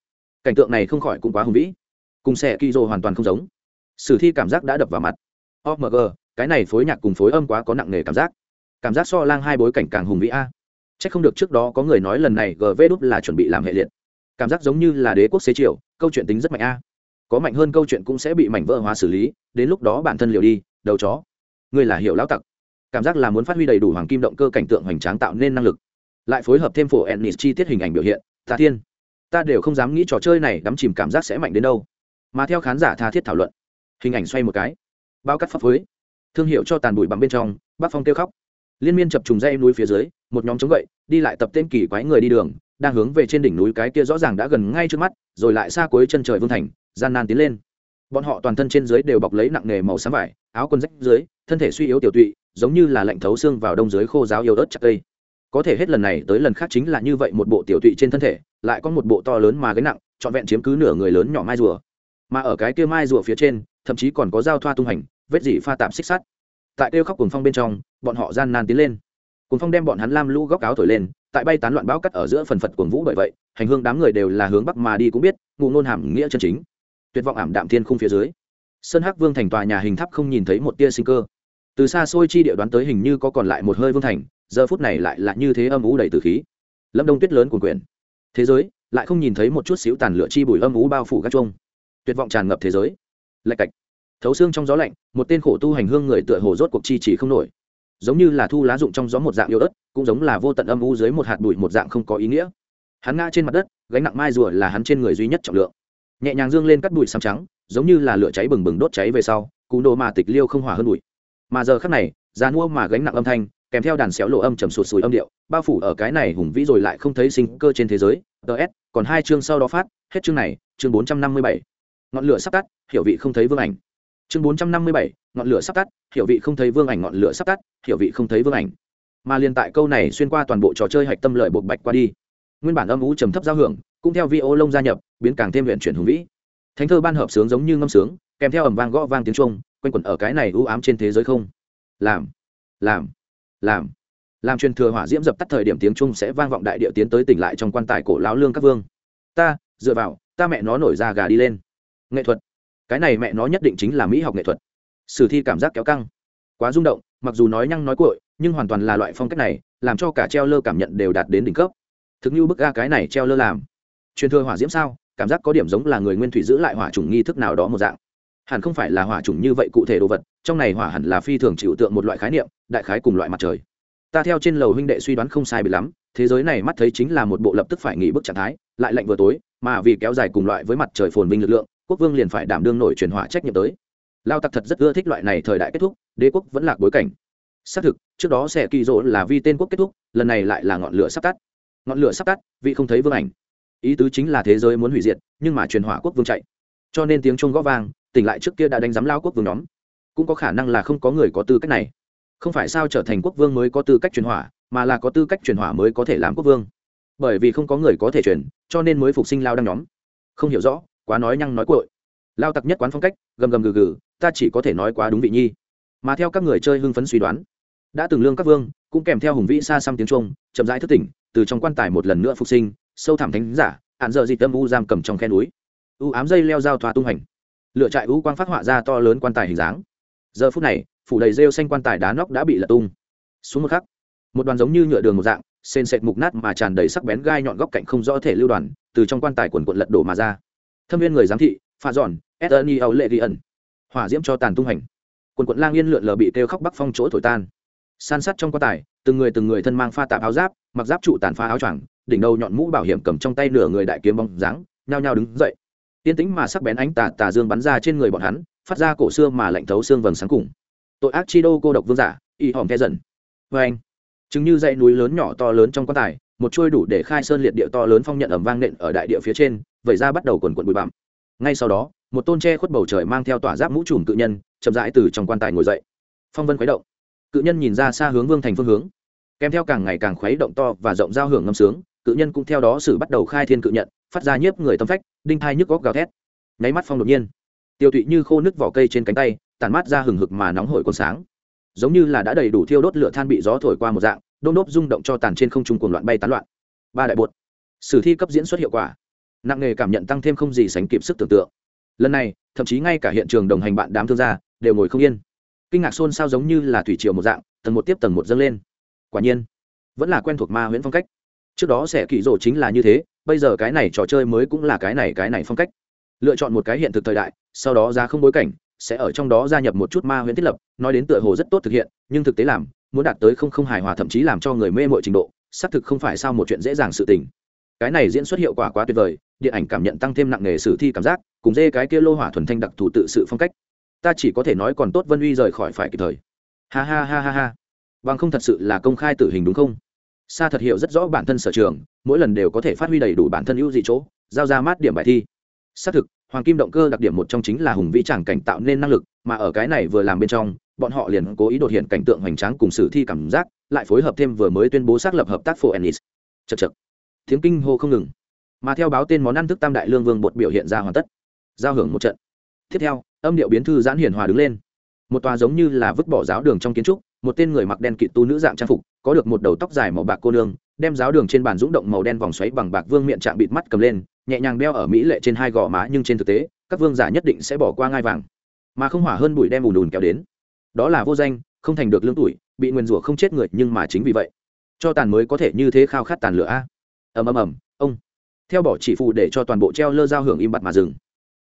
Cảnh tượng này không khỏi cũng quá hùng vĩ. Cùng xe kỳ rồ hoàn toàn không giống. Sử thi cảm giác đã đập vào mặt. Omg cái này phối nhạc cùng phối âm quá có nặng nề cảm giác. Cảm giác so lang hai bối cảnh càng hùng vĩ a. C h ắ c không được trước đó có người nói lần này gv đúc là chuẩn bị làm hệ liệt. Cảm giác giống như là đế quốc xế chiều, câu chuyện tính rất mạnh a. Có mạnh hơn câu chuyện cũng sẽ bị mảnh vỡ hóa xử lý, đến lúc đó bản thân liều đi, đầu chó. Người là hiệu lão tặc. Cảm giác là muốn phát huy đầy đủ hoàng kim động cơ cảnh tượng hoành tráng tạo nên năng lực lại phối hợp thêm phổ ennis chi tiết hình ảnh biểu hiện ta thiên, ta đều không dám nghĩ trò chơi này đắm chìm cảm giác sẽ mạnh đến đâu. Mà theo khán giả tha thiết thảo luận, hình ảnh xoay một cái, bao cắt pháp phới thương hiệu cho tàn bụi bằng bên trong, bác phong kêu khóc. Liên miên chập trùng dây núi phía dưới, một nhóm chống gậy, đi lại tập tên kỳ quái người đi đường, đang hướng về trên đỉnh núi cái kia rõ ràng đã gần ngay trước mắt, rồi lại xa cuối chân trời vương thành, gian nan tiến lên. Bọn họ toàn thân trên dưới đều bọc lấy nặng nghề màu xám vải, áo quần rách dưới, thân thể suy yếu tiểu tụy, giống như là lạnh thấu xương vào đông dưới khô giáo yếu ớt chặt cây có thể hết lần này tới lần khác chính là như vậy, một bộ tiểu tụy trên thân thể, lại có một bộ to lớn mà gánh nặng, trọn vẹn chiếm cứ nửa người lớn nhỏ mai rùa. Mà ở cái kia mai rùa phía trên, thậm chí còn có dao thoa tung hành, vết dỉ pha tạp xích sắt. Tại kêu khóc cuồng phong bên trong, bọn họ gian nan tiến lên. Cuồng phong đem bọn hắn lam lũ góc áo thổi lên, tại bay tán loạn bão cắt ở giữa phần phật cuồng vũ bởi vậy, hành hương đám người đều là hướng bắc mà đi cũng biết, ngụ ngôn hàm nghĩa chân chính. Tuyệt vọng ảm đạm thiên khung phía dưới, sơn hắc vương thành tòa nhà hình tháp không nhìn thấy một tia sinh cơ. Từ xa xôi chi địa đoán tới hình như có còn lại một hơi vương thành giờ phút này lại là như thế âm ú đầy từ khí. Lâm đông tuyết lớn của quyền thế giới, lại không nhìn thấy một chút xíu tàn lửa chi bùi âm ú bao phủ các chuông. Tuyệt vọng tràn ngập thế giới. Lạch cạch. Thấu xương trong gió lạnh, một tên khổ tu hành hương người tựa hồ rốt cuộc chi chỉ không nổi. Giống như là thu lá rụng trong gió một dạng yếu ớt, cũng giống là vô tận âm u dưới một hạt bụi một dạng không có ý nghĩa. Hắn ngã trên mặt đất, gánh nặng mai rùa là hắn trên người duy nhất trọng lượng. Nhẹ nhàng dương lên cắt bụi xám trắng, giống như là lửa cháy bừng bừng đốt cháy về sau, cú nổ mà tịch liêu không hỏa hơn bụi. Mà giờ khắc này, già mua mà gánh nặng âm thanh kèm theo đàn xéo lộ âm trầm sụt sùi âm điệu, bao phủ ở cái này hùng vĩ rồi lại không thấy sinh cơ trên thế giới. Ts còn hai chương sau đó phát, hết chương này, chương bốn trăm năm mươi bảy. Ngọn lửa sắp tắt, hiểu vị không thấy vương ảnh. Chương bốn trăm năm mươi bảy, ngọn lửa sắp tắt, hiểu vị không thấy vương ảnh, ngọn lửa sắp tắt, hiểu vị không thấy vương ảnh. Mà liên tại câu này xuyên qua toàn bộ trò chơi hạch tâm lợi buộc bạch qua đi. Nguyên bản âm ú trầm thấp giao hưởng, cũng theo vi ô lông gia nhập, biến càng thêm luyện chuyển hùng vĩ. Thánh thơ ban hợp sướng giống như ngâm sướng, kèm theo ẩm vang gõ vang tiếng trung quanh quẩn ở cái này ưu ám trên thế giới không. Làm làm làm. Làm truyền thừa hỏa diễm dập tắt thời điểm tiếng trung sẽ vang vọng đại địa tiến tới tỉnh lại trong quan tài cổ lão lương các vương. Ta, dựa vào, ta mẹ nó nổi ra gà đi lên. Nghệ thuật. Cái này mẹ nó nhất định chính là mỹ học nghệ thuật. Sử thi cảm giác kéo căng. Quá rung động, mặc dù nói nhăng nói cội nhưng hoàn toàn là loại phong cách này, làm cho cả treo lơ cảm nhận đều đạt đến đỉnh cấp. Thực như bức ga cái này treo lơ làm. Truyền thừa hỏa diễm sao? Cảm giác có điểm giống là người nguyên thủy giữ lại hỏa chủng nghi thức nào đó một dạng. Hẳn không phải là hỏa chủng như vậy cụ thể đồ vật trong này hỏa hẳn là phi thường chịu tượng một loại khái niệm, đại khái cùng loại mặt trời. Ta theo trên lầu huynh đệ suy đoán không sai bị lắm, thế giới này mắt thấy chính là một bộ lập tức phải nghỉ bức trạng thái, lại lạnh vừa tối, mà vì kéo dài cùng loại với mặt trời phồn vinh lực lượng, quốc vương liền phải đảm đương nổi truyền hỏa trách nhiệm tới. Lao tặc thật rất ưa thích loại này thời đại kết thúc, đế quốc vẫn là bối cảnh. Xác thực, trước đó sẽ kỳ rỗ là vi tên quốc kết thúc, lần này lại là ngọn lửa sắp tắt. Ngọn lửa sắp tắt, vì không thấy vương ảnh. Ý tứ chính là thế giới muốn hủy diệt, nhưng mà truyền hỏa quốc vương chạy. Cho nên tiếng chuông gõ vang, tỉnh lại trước kia đã đánh giám lao quốc vương nhóm cũng có khả năng là không có người có tư cách này. Không phải sao trở thành quốc vương mới có tư cách truyền hỏa, mà là có tư cách truyền hỏa mới có thể làm quốc vương. Bởi vì không có người có thể truyền, cho nên mới phục sinh lao đăng nhóm. Không hiểu rõ, quá nói nhăng nói cội lao tặc nhất quán phong cách, gầm gầm gừ gừ, ta chỉ có thể nói quá đúng vị nhi. Mà theo các người chơi hưng phấn suy đoán, đã từng lương các vương, cũng kèm theo hùng vĩ xa xăm tiếng trung, chậm rãi thức tỉnh, từ trong quan tài một lần nữa phục sinh, sâu thẳm thánh giả, hạn dợ dị tâm u giam cầm trong khe núi. U ám dây leo dao thoa tung hành. Lựa trại u quang phát họa ra to lớn quan tài hình dáng giờ phút này, phủ đầy rêu xanh quan tài đá nóc đã bị lật tung. Xuống một khắc, một đoàn giống như nhựa đường một dạng, sền sệt mục nát mà tràn đầy sắc bén gai nhọn góc cạnh không rõ thể lưu đoàn, từ trong quan tài quần quận lật đổ mà ra. Thâm viên người giám thị, pha giòn ethni âu lệ ghi ẩn hỏa diễm cho tàn tung hành. Quần quận lang yên lượn lờ bị kêu khóc bắc phong chỗ thổi tan. San sát trong quan tài, từng người từng người thân mang pha tạp áo giáp, mặc giáp trụ tàn pha áo choàng, đỉnh đầu nhọn mũ bảo hiểm cầm trong tay nửa người đại kiếm bóng dáng, nhao nhao đứng dậy. Tiên tĩnh mà sắc bén ánh tà tà dương bắn ra trên người bọn hắn phát ra cổ xưa mà lạnh thấu xương vầng sáng cùng. Tội ác chi đô cô độc vương giả, y hòm the dần. Vê anh, chứng như dãy núi lớn nhỏ to lớn trong quan tài, một trôi đủ để khai sơn liệt địa to lớn phong nhận ẩm vang nện ở đại địa phía trên, vẩy ra bắt đầu quần quần bụi bặm. Ngay sau đó, một tôn tre khuất bầu trời mang theo tỏa giáp mũ trùm cự nhân, chậm rãi từ trong quan tài ngồi dậy. Phong vân khuấy động. Cự nhân nhìn ra xa hướng vương thành phương hướng. Kèm theo càng ngày càng khuấy động to và rộng giao hưởng ngâm sướng, cự nhân cũng theo đó xử bắt đầu khai thiên cự nhận, phát ra nhiếp người tâm phách, đinh thai nhức góc gào thét. Nháy mắt phong đột nhiên tiêu tụy như khô nước vỏ cây trên cánh tay tàn mát ra hừng hực mà nóng hổi còn sáng. Giống như là đã đầy đủ thiêu đốt lửa than bị gió thổi qua một dạng đôm đốp rung động cho tàn trên không trung cuồng loạn bay tán loạn. Ba đại bột. Sử thi cấp diễn xuất hiệu quả. Nặng nghề cảm nhận tăng thêm không gì sánh kịp sức tưởng tượng. Lần này, thậm chí ngay cả hiện trường đồng hành bạn đám thương gia, đều ngồi không yên. Kinh ngạc xôn xao giống như là thủy triều một dạng, tầng một tiếp tầng một dâng lên. Quả nhiên, vẫn là quen thuộc ma huyễn phong cách. Trước đó sẽ kỳ rộ chính là như thế, bây giờ cái này trò chơi mới cũng là cái này cái này phong cách. Lựa chọn một cái hiện thực thời đại sau đó ra không bối cảnh, sẽ ở trong đó gia nhập một chút ma huyễn thiết lập, nói đến tựa hồ rất tốt thực hiện, nhưng thực tế làm, muốn đạt tới không không hài hòa thậm chí làm cho người mê mội trình độ, xác thực không phải sao một chuyện dễ dàng sự tình. Cái này diễn xuất hiệu quả quá tuyệt vời, điện ảnh cảm nhận tăng thêm nặng nề sử thi cảm giác, cùng dê cái kia lô hỏa thuần thanh đặc thù tự sự phong cách. Ta chỉ có thể nói còn tốt vân uy rời khỏi phải kịp thời. Ha ha ha ha ha. Bằng không thật sự là công khai tử hình đúng không? Sa thật hiệu rất rõ bản thân sở trường, mỗi lần đều có thể phát huy đầy đủ bản thân ưu dị chỗ, giao ra mát điểm bài thi. Xác thực hoàng kim động cơ đặc điểm một trong chính là hùng vĩ tràng cảnh tạo nên năng lực, mà ở cái này vừa làm bên trong, bọn họ liền cố ý đột hiện cảnh tượng hoành tráng cùng sử thi cảm giác, lại phối hợp thêm vừa mới tuyên bố xác lập hợp tác phổ ennis. Chật chật tiếng kinh hô không ngừng. Mà theo báo tên món ăn thức tam đại lương vương bột biểu hiện ra hoàn tất. Giao hưởng một trận. Tiếp theo, âm điệu biến thư giãn hiền hòa đứng lên. Một tòa giống như là vứt bỏ giáo đường trong kiến trúc một tên người mặc đen kịt tu nữ dạng trang phục, có được một đầu tóc dài màu bạc cô nương, đem giáo đường trên bàn rúng động màu đen vòng xoáy bằng bạc vương miệng chạm bịt mắt cầm lên, nhẹ nhàng đeo ở mỹ lệ trên hai gò má nhưng trên thực tế, các vương giả nhất định sẽ bỏ qua ngai vàng. Mà không hỏa hơn bụi đem ùn ùn kéo đến. Đó là vô danh, không thành được lương tuổi, bị nguyền rủa không chết người, nhưng mà chính vì vậy, cho tàn mới có thể như thế khao khát tàn lửa a. Ầm ầm ầm, ông. Theo bỏ chỉ phụ để cho toàn bộ treo lơ giao hưởng im bặt mà dừng.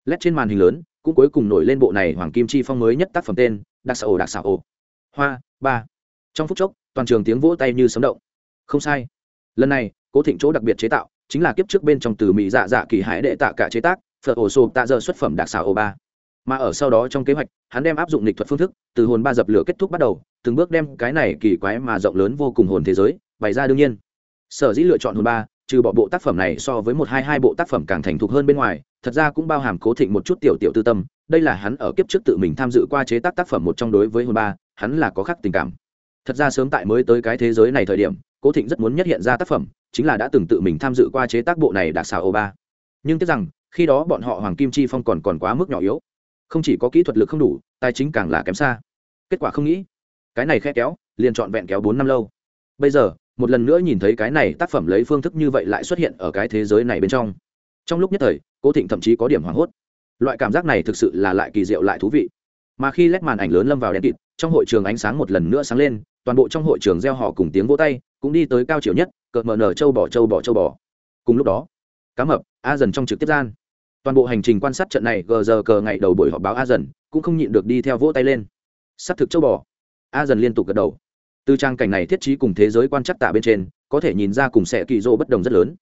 Lét trên màn hình lớn, cũng cuối cùng nổi lên bộ này hoàng kim chi phong mới nhất tác phẩm tên, đặc xạ ồ, đặc xạ ồ hoa, ba. Trong phút chốc, toàn trường tiếng vỗ tay như sấm động. Không sai. Lần này, cố thịnh chỗ đặc biệt chế tạo chính là kiếp trước bên trong từ mỹ dạ dạ kỳ hải đệ tạ cả chế tác phật ổ sộp tạ giờ xuất phẩm đặc xạ ổ ba mà ở sau đó trong kế hoạch, hắn đem áp dụng lịch thuật phương thức, từ hồn ba dập lửa kết thúc bắt đầu, từng bước đem cái này kỳ quái mà rộng lớn vô cùng hồn thế giới, bày ra đương nhiên. Sở dĩ lựa chọn hồn ba, trừ bỏ bộ tác phẩm này so với một hai hai bộ tác phẩm càng thành thục hơn bên ngoài, thật ra cũng bao hàm cố thịnh một chút tiểu tiểu tư tâm, đây là hắn ở kiếp trước tự mình tham dự qua chế tác tác phẩm một trong đối với hồn ba hắn là có khác tình cảm. Thật ra sớm tại mới tới cái thế giới này thời điểm, cố thịnh rất muốn nhất hiện ra tác phẩm, chính là đã từng tự mình tham dự qua chế tác bộ này đặc xào ô ba. Nhưng tiếc rằng, khi đó bọn họ hoàng kim chi phong còn còn quá mức nhỏ yếu. Không chỉ có kỹ thuật lực không đủ, tài chính càng là kém xa. Kết quả không nghĩ, cái này khe kéo, liền trọn vẹn kéo bốn năm lâu. Bây giờ, một lần nữa nhìn thấy cái này tác phẩm lấy phương thức như vậy lại xuất hiện ở cái thế giới này bên trong. Trong lúc nhất thời, cố thịnh thậm chí có điểm hoảng hốt. Loại cảm giác này thực sự là lại kỳ diệu lại thú vị. Mà khi lét màn ảnh lớn lâm vào đen kịt trong hội trường ánh sáng một lần nữa sáng lên, toàn bộ trong hội trường gieo họ cùng tiếng vỗ tay, cũng đi tới cao chiều nhất, cợt mờ nở châu bò châu bò châu bò. Cùng lúc đó, cá mập, a dần trong trực tiếp gian. Toàn bộ hành trình quan sát trận này gờ giờ cờ ngày đầu buổi họp báo a dần, cũng không nhịn được đi theo vỗ tay lên. S ắ c thực châu bò. A dần liên tục gật đầu. Từ trang cảnh này thiết trí cùng thế giới quan chắc tạ bên trên, có thể nhìn ra cùng sẽ kỳ rô bất đồng rất lớn.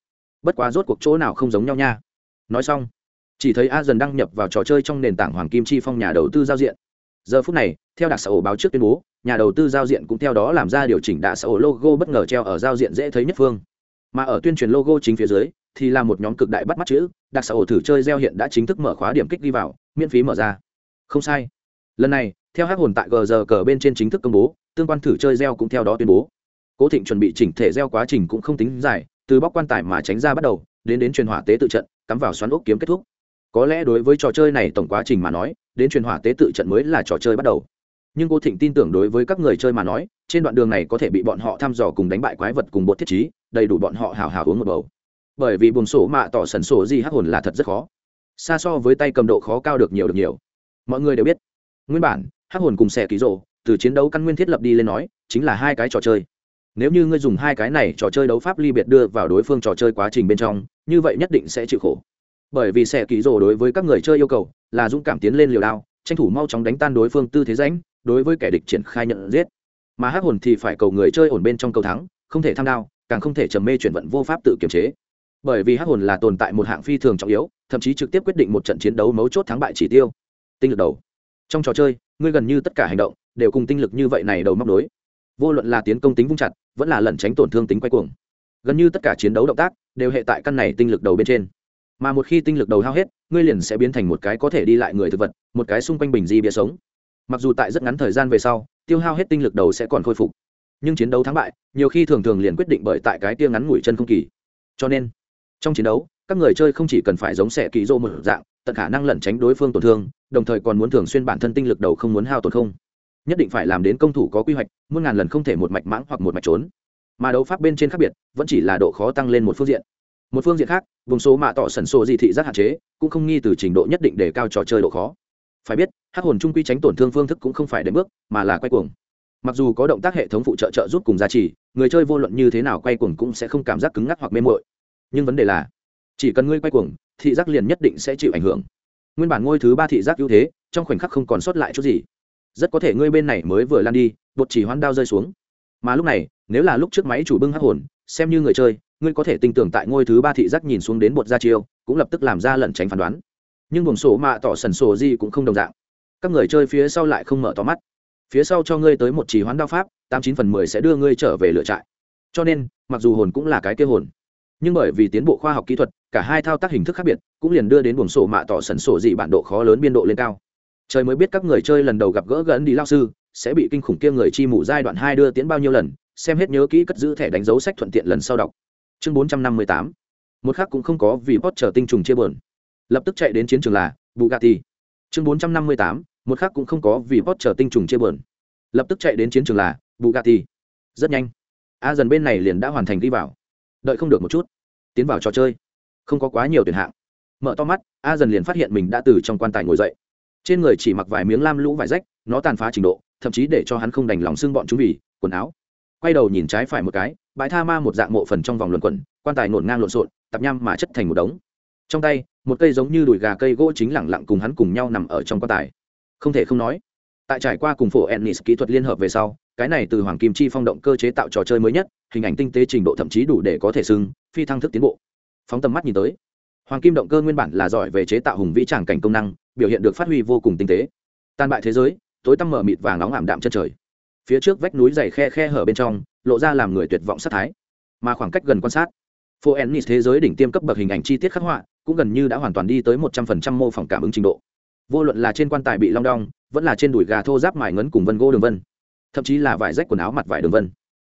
Bất quá rốt cuộc chỗ nào không giống nhau nha. Nói xong, chỉ thấy a dần đăng nhập vào trò chơi trong nền tảng hoàng kim chi phong nhà đầu tư giao diện giờ phút này, theo đặc xã ổ báo trước tuyên bố, nhà đầu tư giao diện cũng theo đó làm ra điều chỉnh đạ xã ổ logo bất ngờ treo ở giao diện dễ thấy nhất phương. Mà ở tuyên truyền logo chính phía dưới, thì là một nhóm cực đại bắt mắt chữ đặc xã ổ thử chơi gieo hiện đã chính thức mở khóa điểm kích đi vào, miễn phí mở ra. Không sai. Lần này, theo hát hồn tại gờ giờ cờ bên trên chính thức công bố, tương quan thử chơi gieo cũng theo đó tuyên bố. Cố thịnh chuẩn bị chỉnh thể gieo quá trình cũng không tính dài, từ bóc quan tài mà tránh ra bắt đầu, đến đến truyền hỏa tế tự trận, cắm vào xoắn ốc kiếm kết thúc. Có lẽ đối với trò chơi này tổng quá trình mà nói đến truyền hỏa tế tự trận mới là trò chơi bắt đầu. Nhưng cô thịnh tin tưởng đối với các người chơi mà nói, trên đoạn đường này có thể bị bọn họ thăm dò cùng đánh bại quái vật cùng bột thiết trí, đầy đủ bọn họ hào hào uống một bầu. Bởi vì buồng sổ mạ tỏ sần sổ gì hắc hồn là thật rất khó. Xa so với tay cầm độ khó cao được nhiều được nhiều. Mọi người đều biết, nguyên bản, hắc hồn cùng xe ký rộ từ chiến đấu căn nguyên thiết lập đi lên nói, chính là hai cái trò chơi. Nếu như ngươi dùng hai cái này trò chơi đấu pháp ly biệt đưa vào đối phương trò chơi quá trình bên trong, như vậy nhất định sẽ chịu khổ bởi vì sẽ kỳ rồ đối với các người chơi yêu cầu là dũng cảm tiến lên liều đao, tranh thủ mau chóng đánh tan đối phương tư thế rãnh, đối với kẻ địch triển khai nhận giết. Mà hắc hồn thì phải cầu người chơi ổn bên trong cầu thắng, không thể tham đao, càng không thể trầm mê chuyển vận vô pháp tự kiềm chế. Bởi vì hắc hồn là tồn tại một hạng phi thường trọng yếu, thậm chí trực tiếp quyết định một trận chiến đấu mấu chốt thắng bại chỉ tiêu. Tinh lực đầu. Trong trò chơi, ngươi gần như tất cả hành động đều cùng tinh lực như vậy này đầu móc đối vô luận là tiến công tính vung chặt, vẫn là lẩn tránh tổn thương tính quay cuồng. Gần như tất cả chiến đấu động tác đều hệ tại căn này tinh lực đầu bên trên mà một khi tinh lực đầu hao hết, ngươi liền sẽ biến thành một cái có thể đi lại người thực vật, một cái xung quanh bình di bia sống. Mặc dù tại rất ngắn thời gian về sau, tiêu hao hết tinh lực đầu sẽ còn khôi phục. Nhưng chiến đấu thắng bại, nhiều khi thường thường liền quyết định bởi tại cái tiêu ngắn ngủi chân không kỳ. Cho nên, trong chiến đấu, các người chơi không chỉ cần phải giống xẻ kỳ rô một dạng, tận khả năng lẩn tránh đối phương tổn thương, đồng thời còn muốn thường xuyên bản thân tinh lực đầu không muốn hao tổn không. Nhất định phải làm đến công thủ có quy hoạch, muôn ngàn lần không thể một mạch mãng hoặc một mạch trốn. Mà đấu pháp bên trên khác biệt, vẫn chỉ là độ khó tăng lên một phương diện một phương diện khác, vùng số mạ tỏ sẩn sổ di thị rất hạn chế, cũng không nghi từ trình độ nhất định để cao trò chơi độ khó. Phải biết, hắc hồn trung quy tránh tổn thương phương thức cũng không phải đến bước, mà là quay cuồng. Mặc dù có động tác hệ thống phụ trợ trợ giúp cùng giá trị người chơi vô luận như thế nào quay cuồng cũng sẽ không cảm giác cứng ngắc hoặc mê mội nhưng vấn đề là, chỉ cần ngươi quay cuồng, thị giác liền nhất định sẽ chịu ảnh hưởng. Nguyên bản ngôi thứ ba thị giác ưu thế, trong khoảnh khắc không còn sót lại chút gì. Rất có thể ngươi bên này mới vừa lan đi, bột chỉ hoan đao rơi xuống. Mà lúc này, nếu là lúc trước máy chủ bưng hắc hồn, xem như người chơi ngươi có thể tin tưởng tại ngôi thứ ba thị giác nhìn xuống đến bột ra chiêu, cũng lập tức làm ra lẩn tránh phán đoán. Nhưng buồng sổ mạ tỏ sần sổ gì cũng không đồng dạng. Các người chơi phía sau lại không mở tỏ mắt. Phía sau cho ngươi tới một trì hoán đao pháp, tám chín phần mười sẽ đưa ngươi trở về lựa trại. Cho nên, mặc dù hồn cũng là cái kia hồn, nhưng bởi vì tiến bộ khoa học kỹ thuật, cả hai thao tác hình thức khác biệt, cũng liền đưa đến buồng sổ mạ tỏ sần sổ dị bản độ khó lớn biên độ lên cao. Trời mới biết các người chơi lần đầu gặp gỡ gần đi lao sư, sẽ bị kinh khủng kia người chi mù giai đoạn hai đưa tiến bao nhiêu lần, xem hết nhớ kỹ cất giữ thẻ đánh dấu sách thuận tiện lần sau đọc chương bốn trăm năm mươi tám. Một khác cũng không có vì pot chờ tinh trùng chia bờn lập tức chạy đến chiến trường là bugatti. Chương bốn trăm năm mươi tám. Một khác cũng không có vì pot chờ tinh trùng chia bờn lập tức chạy đến chiến trường là bugatti. Rất nhanh. A dần bên này liền đã hoàn thành đi vào. Đợi không được một chút. Tiến vào trò chơi. Không có quá nhiều tuyển hạng. Mở to mắt, a dần liền phát hiện mình đã từ trong quan tài ngồi dậy. Trên người chỉ mặc vài miếng lam lũ vải rách, nó tàn phá trình độ, thậm chí để cho hắn không đành lòng xưng bọn chúng vì quần áo quay đầu nhìn trái phải một cái, bãi tha ma một dạng mộ phần trong vòng luẩn quẩn, quan tài nổn ngang lộn xộn tập nham mà chất thành một đống. Trong tay, một cây giống như đùi gà cây gỗ chính lẳng lặng cùng hắn cùng nhau nằm ở trong quan tài. Không thể không nói, tại trải qua cùng phổ ennis kỹ thuật liên hợp về sau, cái này từ hoàng kim chi phong động cơ chế tạo trò chơi mới nhất, hình ảnh tinh tế trình độ thậm chí đủ để có thể xưng, phi thăng thức tiến bộ. Phóng tầm mắt nhìn tới, hoàng kim động cơ nguyên bản là giỏi về chế tạo hùng vĩ tràng cảnh công năng, biểu hiện được phát huy vô cùng tinh tế. Tan bại thế giới, tối tăm mở mịt vàng nóng ảm đạm chân trời phía trước vách núi dày khe khe hở bên trong, lộ ra làm người tuyệt vọng sát thái. Mà khoảng cách gần quan sát phố ennis thế giới đỉnh tiêm cấp bậc hình ảnh chi tiết khắc họa cũng gần như đã hoàn toàn đi tới một trăm phần trăm mô phỏng cảm ứng trình độ. Vô luận là trên quan tài bị long đong, vẫn là trên đùi gà thô giáp mài ngấn cùng vân gỗ đường vân, thậm chí là vải rách quần áo mặt vải đường vân,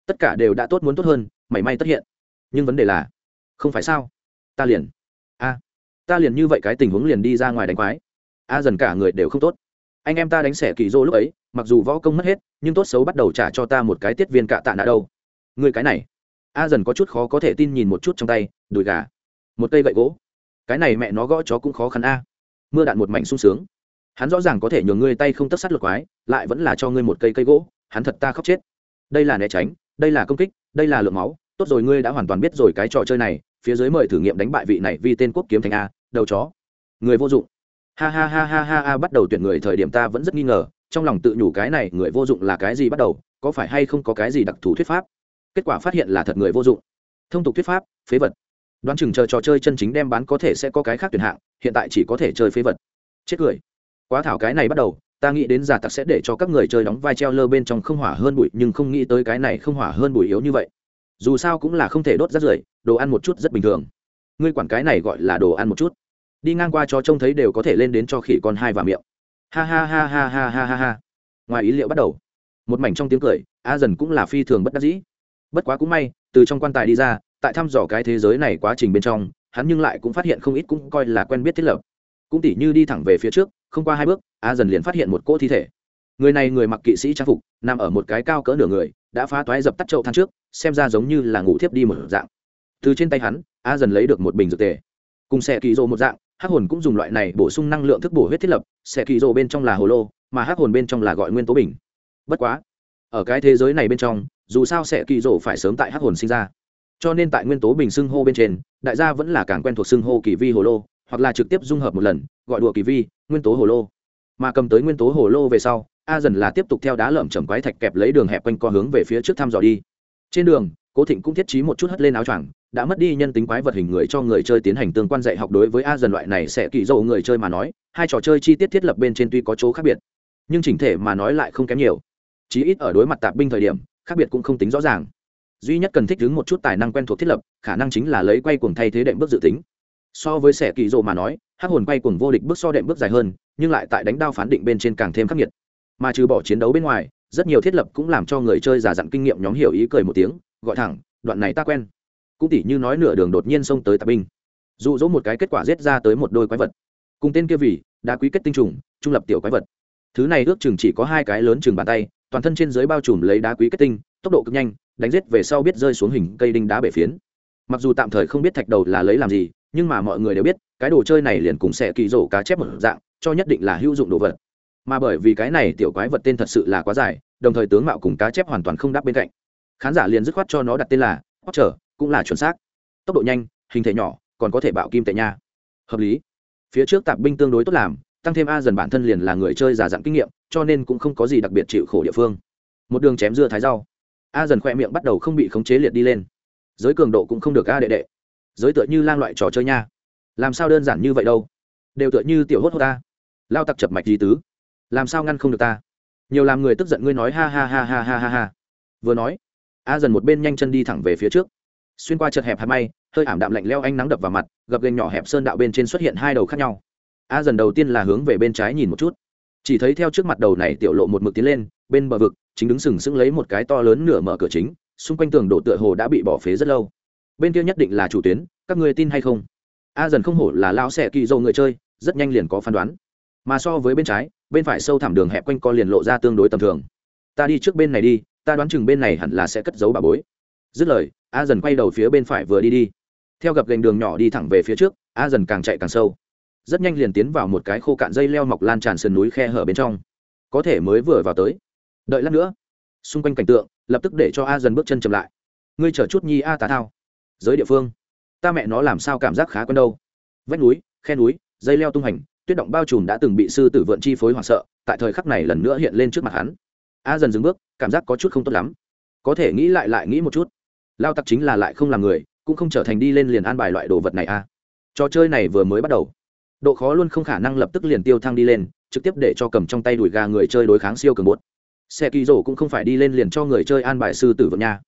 tất cả đều đã tốt muốn tốt hơn, mảy may tất hiện. Nhưng vấn đề là, không phải sao? Ta liền, a, ta liền như vậy cái tình huống liền đi ra ngoài đánh quái. A, dần cả người đều không tốt anh em ta đánh xẻ kỳ dô lúc ấy, mặc dù võ công mất hết, nhưng tốt xấu bắt đầu trả cho ta một cái tiết viên cạ tạ nạ đâu. Người cái này. A dần có chút khó có thể tin nhìn một chút trong tay, đùi gà. Một cây gậy gỗ. Cái này mẹ nó gõ chó cũng khó khăn a. Mưa đạn một mảnh sung sướng. Hắn rõ ràng có thể nhường ngươi tay không tất sát lột quái, lại vẫn là cho ngươi một cây cây gỗ, hắn thật ta khóc chết. Đây là né tránh, đây là công kích, đây là lượng máu, tốt rồi ngươi đã hoàn toàn biết rồi cái trò chơi này, phía dưới mời thử nghiệm đánh bại vị này vì tên quốc kiếm thành a, đầu chó. Người vô dụng ha ha ha ha ha ha, bắt đầu tuyển người thời điểm ta vẫn rất nghi ngờ, trong lòng tự nhủ cái này người vô dụng là cái gì bắt đầu, có phải hay không có cái gì đặc thù thuyết pháp? Kết quả phát hiện là thật người vô dụng. Thông tục thuyết pháp, phế vật. Đoán chừng chờ trò chơi chân chính đem bán có thể sẽ có cái khác tuyển hạng, hiện tại chỉ có thể chơi phế vật. Chết cười. Quá thảo cái này bắt đầu, ta nghĩ đến giả tặc sẽ để cho các người chơi đóng vai treo lơ bên trong không hỏa hơn bụi, nhưng không nghĩ tới cái này không hỏa hơn bụi yếu như vậy. Dù sao cũng là không thể đốt rác rưởi, đồ ăn một chút rất bình thường. Ngươi quản cái này gọi là đồ ăn một chút đi ngang qua chó trông thấy đều có thể lên đến cho khỉ con hai và miệng. Ha ha ha ha ha ha ha ha. Ngoài ý liệu bắt đầu. Một mảnh trong tiếng cười, a dần cũng là phi thường bất đắc dĩ. Bất quá cũng may, từ trong quan tài đi ra, tại thăm dò cái thế giới này quá trình bên trong, hắn nhưng lại cũng phát hiện không ít cũng coi là quen biết thiết lập. Cũng tỉ như đi thẳng về phía trước, không qua hai bước, a dần liền phát hiện một cỗ thi thể. Người này người mặc kỵ sĩ trang phục, nằm ở một cái cao cỡ nửa người, đã phá toái dập tắt chậu than trước, xem ra giống như là ngủ thiếp đi một dạng. Từ trên tay hắn, a dần lấy được một bình dược tề. Cùng xe kỳ rô một dạng hắc hồn cũng dùng loại này bổ sung năng lượng thức bổ huyết thiết lập xe kỳ rô bên trong là hồ lô, mà hắc hồn bên trong là gọi nguyên tố bình. Bất quá, ở cái thế giới này bên trong, dù sao sẽ kỳ rộ phải sớm tại hắc hồn sinh ra. Cho nên tại nguyên tố bình xưng hô bên trên, đại gia vẫn là càng quen thuộc xưng hô kỳ vi hồ lô, hoặc là trực tiếp dung hợp một lần, gọi đùa kỳ vi, nguyên tố hồ lô. Mà cầm tới nguyên tố hồ lô về sau, a dần là tiếp tục theo đá lởm chầm quái thạch kẹp lấy đường hẹp quanh co hướng về phía trước thăm dò đi. Trên đường, cố thịnh cũng thiết trí một chút hất lên áo choàng đã mất đi nhân tính quái vật hình người cho người chơi tiến hành tương quan dạy học đối với a dần loại này sẽ kỳ dầu người chơi mà nói, hai trò chơi chi tiết thiết lập bên trên tuy có chỗ khác biệt, nhưng chỉnh thể mà nói lại không kém nhiều. Chí ít ở đối mặt tạp binh thời điểm, khác biệt cũng không tính rõ ràng. Duy nhất cần thích ứng một chút tài năng quen thuộc thiết lập, khả năng chính là lấy quay cuồng thay thế đệm bước dự tính. So với sẻ kỳ rộ mà nói, hắc hồn quay cuồng vô địch bước so đệm bước dài hơn, nhưng lại tại đánh đao phán định bên trên càng thêm khắc nghiệt. Mà trừ bỏ chiến đấu bên ngoài, rất nhiều thiết lập cũng làm cho người chơi giả dặn kinh nghiệm nhóm hiểu ý cười một tiếng, gọi thẳng, đoạn này ta quen cũng tỉ như nói nửa đường đột nhiên xông tới tạp binh. Dụ dỗ một cái kết quả giết ra tới một đôi quái vật. Cùng tên kia vì, đã quý kết tinh trùng, trung lập tiểu quái vật. Thứ này ước chừng chỉ có hai cái lớn chừng bàn tay, toàn thân trên dưới bao trùm lấy đá quý kết tinh, tốc độ cực nhanh, đánh giết về sau biết rơi xuống hình cây đinh đá bể phiến. Mặc dù tạm thời không biết thạch đầu là lấy làm gì, nhưng mà mọi người đều biết, cái đồ chơi này liền cùng sẽ kỳ rổ cá chép một dạng, cho nhất định là hữu dụng đồ vật. Mà bởi vì cái này tiểu quái vật tên thật sự là quá dài, đồng thời tướng mạo cùng cá chép hoàn toàn không đáp bên cạnh. Khán giả liền dứt khoát cho nó đặt tên là hót trở cũng là chuẩn xác. Tốc độ nhanh, hình thể nhỏ, còn có thể bạo kim tệ nha. Hợp lý. Phía trước tạp binh tương đối tốt làm, tăng thêm a dần bản thân liền là người chơi giả dặn kinh nghiệm, cho nên cũng không có gì đặc biệt chịu khổ địa phương. Một đường chém dưa thái rau. A dần khoe miệng bắt đầu không bị khống chế liệt đi lên. Giới cường độ cũng không được a đệ đệ. Giới tựa như lang loại trò chơi nha. Làm sao đơn giản như vậy đâu? Đều tựa như tiểu hốt hốt ta lao tặc chập mạch di tứ. Làm sao ngăn không được ta? Nhiều làm người tức giận ngươi nói ha ha ha ha ha ha ha. Vừa nói, a dần một bên nhanh chân đi thẳng về phía trước xuyên qua chật hẹp hạt may, hơi ảm đạm lạnh leo ánh nắng đập vào mặt, gập gành nhỏ hẹp sơn đạo bên trên xuất hiện hai đầu khác nhau. A dần đầu tiên là hướng về bên trái nhìn một chút. Chỉ thấy theo trước mặt đầu này tiểu lộ một mực tiến lên, bên bờ vực, chính đứng sừng sững lấy một cái to lớn nửa mở cửa chính, xung quanh tường đổ tựa hồ đã bị bỏ phế rất lâu. Bên kia nhất định là chủ tuyến, các người tin hay không? A dần không hổ là lao xẻ kỳ dâu người chơi, rất nhanh liền có phán đoán. Mà so với bên trái, bên phải sâu thẳm đường hẹp quanh co liền lộ ra tương đối tầm thường. Ta đi trước bên này đi, ta đoán chừng bên này hẳn là sẽ cất giấu bà bối. Dứt lời a dần quay đầu phía bên phải vừa đi đi. Theo gập gành đường nhỏ đi thẳng về phía trước a dần càng chạy càng sâu. Rất nhanh liền tiến vào một cái khô cạn dây leo mọc lan tràn sườn núi khe hở bên trong. Có thể mới vừa vào tới. Đợi lát nữa. Xung quanh cảnh tượng, lập tức để cho a dần bước chân chậm lại. Ngươi chở chút nhi a tà thao. Giới địa phương. Ta mẹ nó làm sao cảm giác khá quen đâu. Vách núi, khe núi, dây leo tung hành, tuyết động bao trùm đã từng bị sư tử vượn chi phối hoảng sợ, tại thời khắc này lần nữa hiện lên trước mặt hắn. A dần dừng bước, cảm giác có chút không tốt lắm. Có thể nghĩ lại lại nghĩ một chút lao tặc chính là lại không làm người, cũng không trở thành đi lên liền an bài loại đồ vật này a trò chơi này vừa mới bắt đầu. Độ khó luôn không khả năng lập tức liền tiêu thăng đi lên, trực tiếp để cho cầm trong tay đùi gà người chơi đối kháng siêu cường bột. Xe kỳ rổ cũng không phải đi lên liền cho người chơi an bài sư tử vượng nha.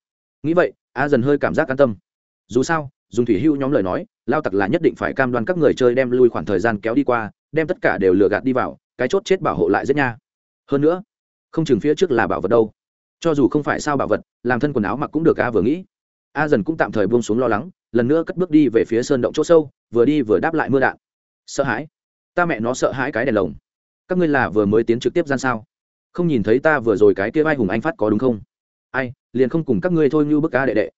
Nghĩ vậy, a dần hơi cảm giác an tâm. Dù sao, dùng thủy hưu nhóm lời nói, lao tặc là nhất định phải cam đoan các người chơi đem lui khoảng thời gian kéo đi qua, đem tất cả đều lừa gạt đi vào, cái chốt chết bảo hộ lại rất nha. Hơn nữa, không chừng phía trước là bảo vật đâu. Cho dù không phải sao bảo vật, làm thân quần áo mặc cũng được a vừa nghĩ a dần cũng tạm thời buông xuống lo lắng, lần nữa cất bước đi về phía sơn động chỗ sâu, vừa đi vừa đáp lại mưa đạn. Sợ hãi. Ta mẹ nó sợ hãi cái đèn lồng. Các ngươi là vừa mới tiến trực tiếp gian sao? Không nhìn thấy ta vừa rồi cái kia vai hùng anh phát có đúng không? Ai, liền không cùng các ngươi thôi như bức ca đệ đệ.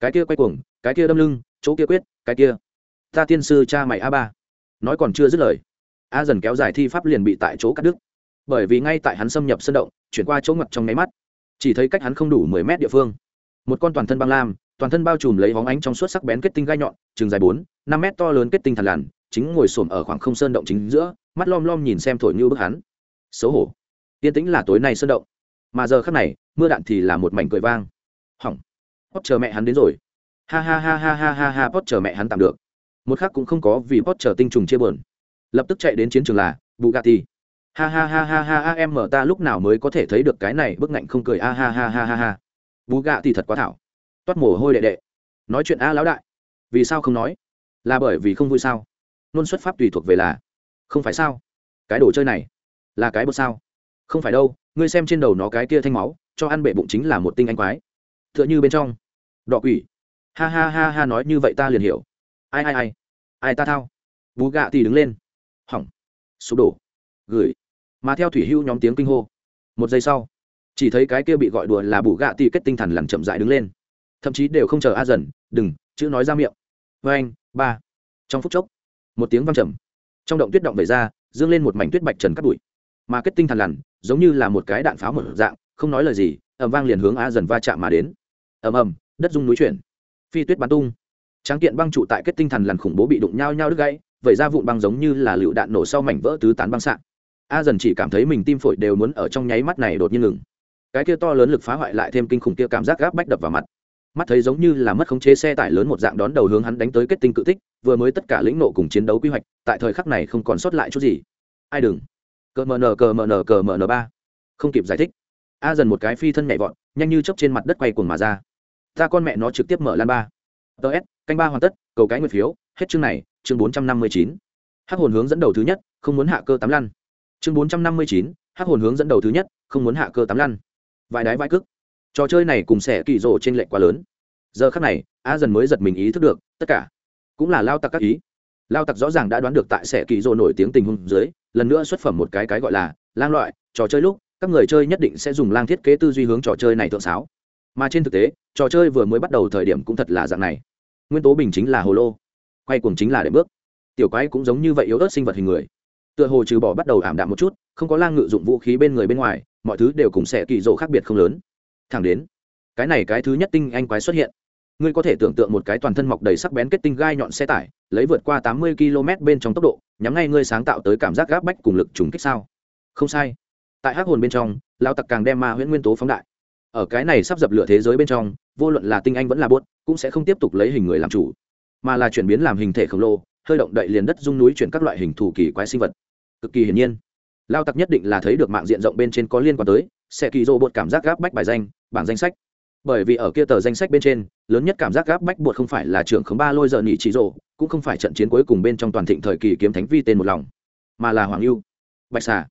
Cái kia quay cuồng, cái kia đâm lưng, chỗ kia quyết, cái kia. Ta tiên sư cha mày a ba. Nói còn chưa dứt lời, a dần kéo dài thi pháp liền bị tại chỗ cắt đứt. Bởi vì ngay tại hắn xâm nhập sân động, chuyển qua chỗ ngập trong nháy mắt. Chỉ thấy cách hắn không đủ mười mét địa phương. Một con toàn thân băng lam toàn thân bao trùm lấy hóng ánh trong suốt sắc bén kết tinh gai nhọn chừng dài bốn năm mét to lớn kết tinh thằn lằn chính ngồi xổm ở khoảng không sơn động chính giữa mắt lom lom nhìn xem thổi như bức hắn xấu hổ yên tĩnh là tối nay sơn động mà giờ khắc này mưa đạn thì là một mảnh cười vang hỏng hót chờ mẹ hắn đến rồi ha ha ha ha ha ha ha hót chờ mẹ hắn tạm được một khắc cũng không có vì hót chờ tinh trùng chia bờn lập tức chạy đến chiến trường là bugatti ha ha ha ha ha ha em mở ta lúc nào mới có thể thấy được cái này bức ngạnh không cười a ha ha ha ha ha bugatti thật quá thảo toát mồ hôi đệ đệ. Nói chuyện a lão đại. Vì sao không nói? Là bởi vì không vui sao? Luôn xuất pháp tùy thuộc về là, không phải sao? Cái đồ chơi này, là cái bột sao? Không phải đâu, ngươi xem trên đầu nó cái kia thanh máu, cho ăn bệ bụng chính là một tinh anh quái. T h ư ợ n h ư bên trong. Đọ quỷ. Ha ha ha ha nói như vậy ta liền hiểu. Ai ai ai? Ai ta thao? Bú gạ thì đứng lên. Hỏng. Sụp đổ. Gửi. Mà theo thủy hưu nhóm tiếng kinh hô. Một giây sau, chỉ thấy cái kia bị gọi đùa là bù gạ thì kết tinh thần lằn chậm dại đứng lên thậm chí đều không chờ a dần, đừng, chữ nói ra miệng. Vê anh, ba. Trong phút chốc, một tiếng văng trầm. Trong động tuyết động về ra, dương lên một mảnh tuyết bạch trần cắt bụi. Mà kết tinh thằn lằn, giống như là một cái đạn pháo một dạng, không nói lời gì ẩm vang liền hướng a dần va chạm mà đến. Ầm ầm, đất dung núi chuyển. Phi tuyết bắn tung. Tráng kiện băng trụ tại kết tinh thần lằn khủng bố bị đụng nhau nhau đứt gãy, vẩy ra vụn băng giống như là lựu đạn nổ sau mảnh vỡ tứ tán băng sạn a dần chỉ cảm thấy mình tim phổi đều muốn ở trong nháy mắt này đột nhiên ngừng. Cái kia to lớn lực phá hoại lại thêm kinh khủng kia cảm giác gáp bách đập vào mặt mắt thấy giống như là mất khống chế xe tải lớn một dạng đón đầu hướng hắn đánh tới kết tinh cự tích, vừa mới tất cả lĩnh nộ cùng chiến đấu quy hoạch, tại thời khắc này không còn sót lại chút gì. Ai đừng. Cờ mờ nờ cờ mờ nờ cờ mờ nờ ba. Không kịp giải thích. A dần một cái phi thân nhảy vọt, nhanh như chấp trên mặt đất quay cuồng mà ra. Ta con mẹ nó trực tiếp mở lan ba. Ts canh ba hoàn tất, cầu cái nguyệt phiếu, hết chương này, chương bốn trăm năm mươi chín. Hắc hồn hướng dẫn đầu thứ nhất, không muốn hạ cơ tám lăn. Chương bốn trăm năm mươi chín, hắc hồn hướng dẫn đầu thứ nhất, không muốn hạ cơ tám lăn. Vài đái vai cức trò chơi này cùng sẻ kỳ rồ trên lệnh quá lớn. Giờ khắc này, a dần mới giật mình ý thức được, tất cả cũng là lao tặc các ý. Lao tặc rõ ràng đã đoán được tại sẻ kỳ rồ nổi tiếng tình huống dưới, lần nữa xuất phẩm một cái cái gọi là lang loại, trò chơi lúc, các người chơi nhất định sẽ dùng lang thiết kế tư duy hướng trò chơi này thượng sáo. Mà trên thực tế, trò chơi vừa mới bắt đầu thời điểm cũng thật là dạng này. Nguyên tố bình chính là hồ lô, quay cuồng chính là để bước. Tiểu quái cũng giống như vậy yếu ớt sinh vật hình người. Tựa hồ trừ bỏ bắt đầu ảm đạm một chút, không có lang ngự dụng vũ khí bên người bên ngoài, mọi thứ đều cùng sẽ kỳ rộ khác biệt không lớn thẳng đến. Cái này cái thứ nhất tinh anh quái xuất hiện. Ngươi có thể tưởng tượng một cái toàn thân mọc đầy sắc bén kết tinh gai nhọn xe tải, lấy vượt qua tám mươi km bên trong tốc độ, nhắm ngay ngươi sáng tạo tới cảm giác gáp bách cùng lực trùng kích sao? Không sai. Tại hắc hồn bên trong lao tặc càng đem ma huyễn nguyên tố phóng đại. Ở cái này sắp dập lửa thế giới bên trong, vô luận là tinh anh vẫn là buốt cũng sẽ không tiếp tục lấy hình người làm chủ. Mà là chuyển biến làm hình thể khổng lồ, hơi động đậy liền đất dung núi chuyển các loại hình thủ kỳ quái sinh vật. Cực kỳ hiển nhiên. Lao tặc nhất định là thấy được mạng diện rộng bên trên có liên quan tới sẽ kỳ rô bột cảm giác gáp bách bài danh, bảng danh sách. Bởi vì ở kia tờ danh sách bên trên, lớn nhất cảm giác gáp bách bột không phải là trưởng khống ba lôi giờ nhị chỉ rộ cũng không phải trận chiến cuối cùng bên trong toàn thịnh thời kỳ kiếm thánh vi tên một lòng, mà là hoàng lưu, bạch xà,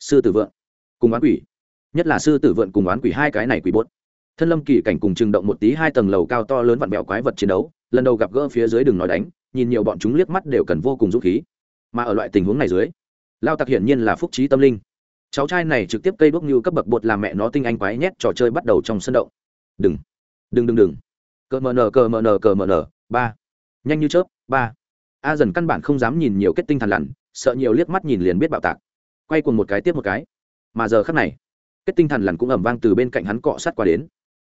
sư tử vượng, cùng oán quỷ. Nhất là sư tử vượng cùng oán quỷ hai cái này quỷ bốt thân lâm kỳ cảnh cùng trừng động một tí hai tầng lầu cao to lớn vặn vẹo quái vật chiến đấu, lần đầu gặp gỡ phía dưới đường nói đánh, nhìn nhiều bọn chúng liếc mắt đều cần vô cùng dũng khí. Mà ở loại tình huống này dưới, lao tặc hiển nhiên là phúc trí tâm linh cháu trai này trực tiếp cây bước như cấp bậc bột làm mẹ nó tinh anh quái nhét trò chơi bắt đầu trong sân động. Đừng. Đừng đừng đừng. Cờ mờ nờ, cờ mờ nờ, cờ mờ nờ. Ba. Nhanh như chớp. Ba. A dần căn bản không dám nhìn nhiều kết tinh thằn lằn, sợ nhiều liếc mắt nhìn liền biết bạo tạc. Quay cùng một cái tiếp một cái. Mà giờ khắc này, kết tinh thần lằn cũng ẩm vang từ bên cạnh hắn cọ sát qua đến.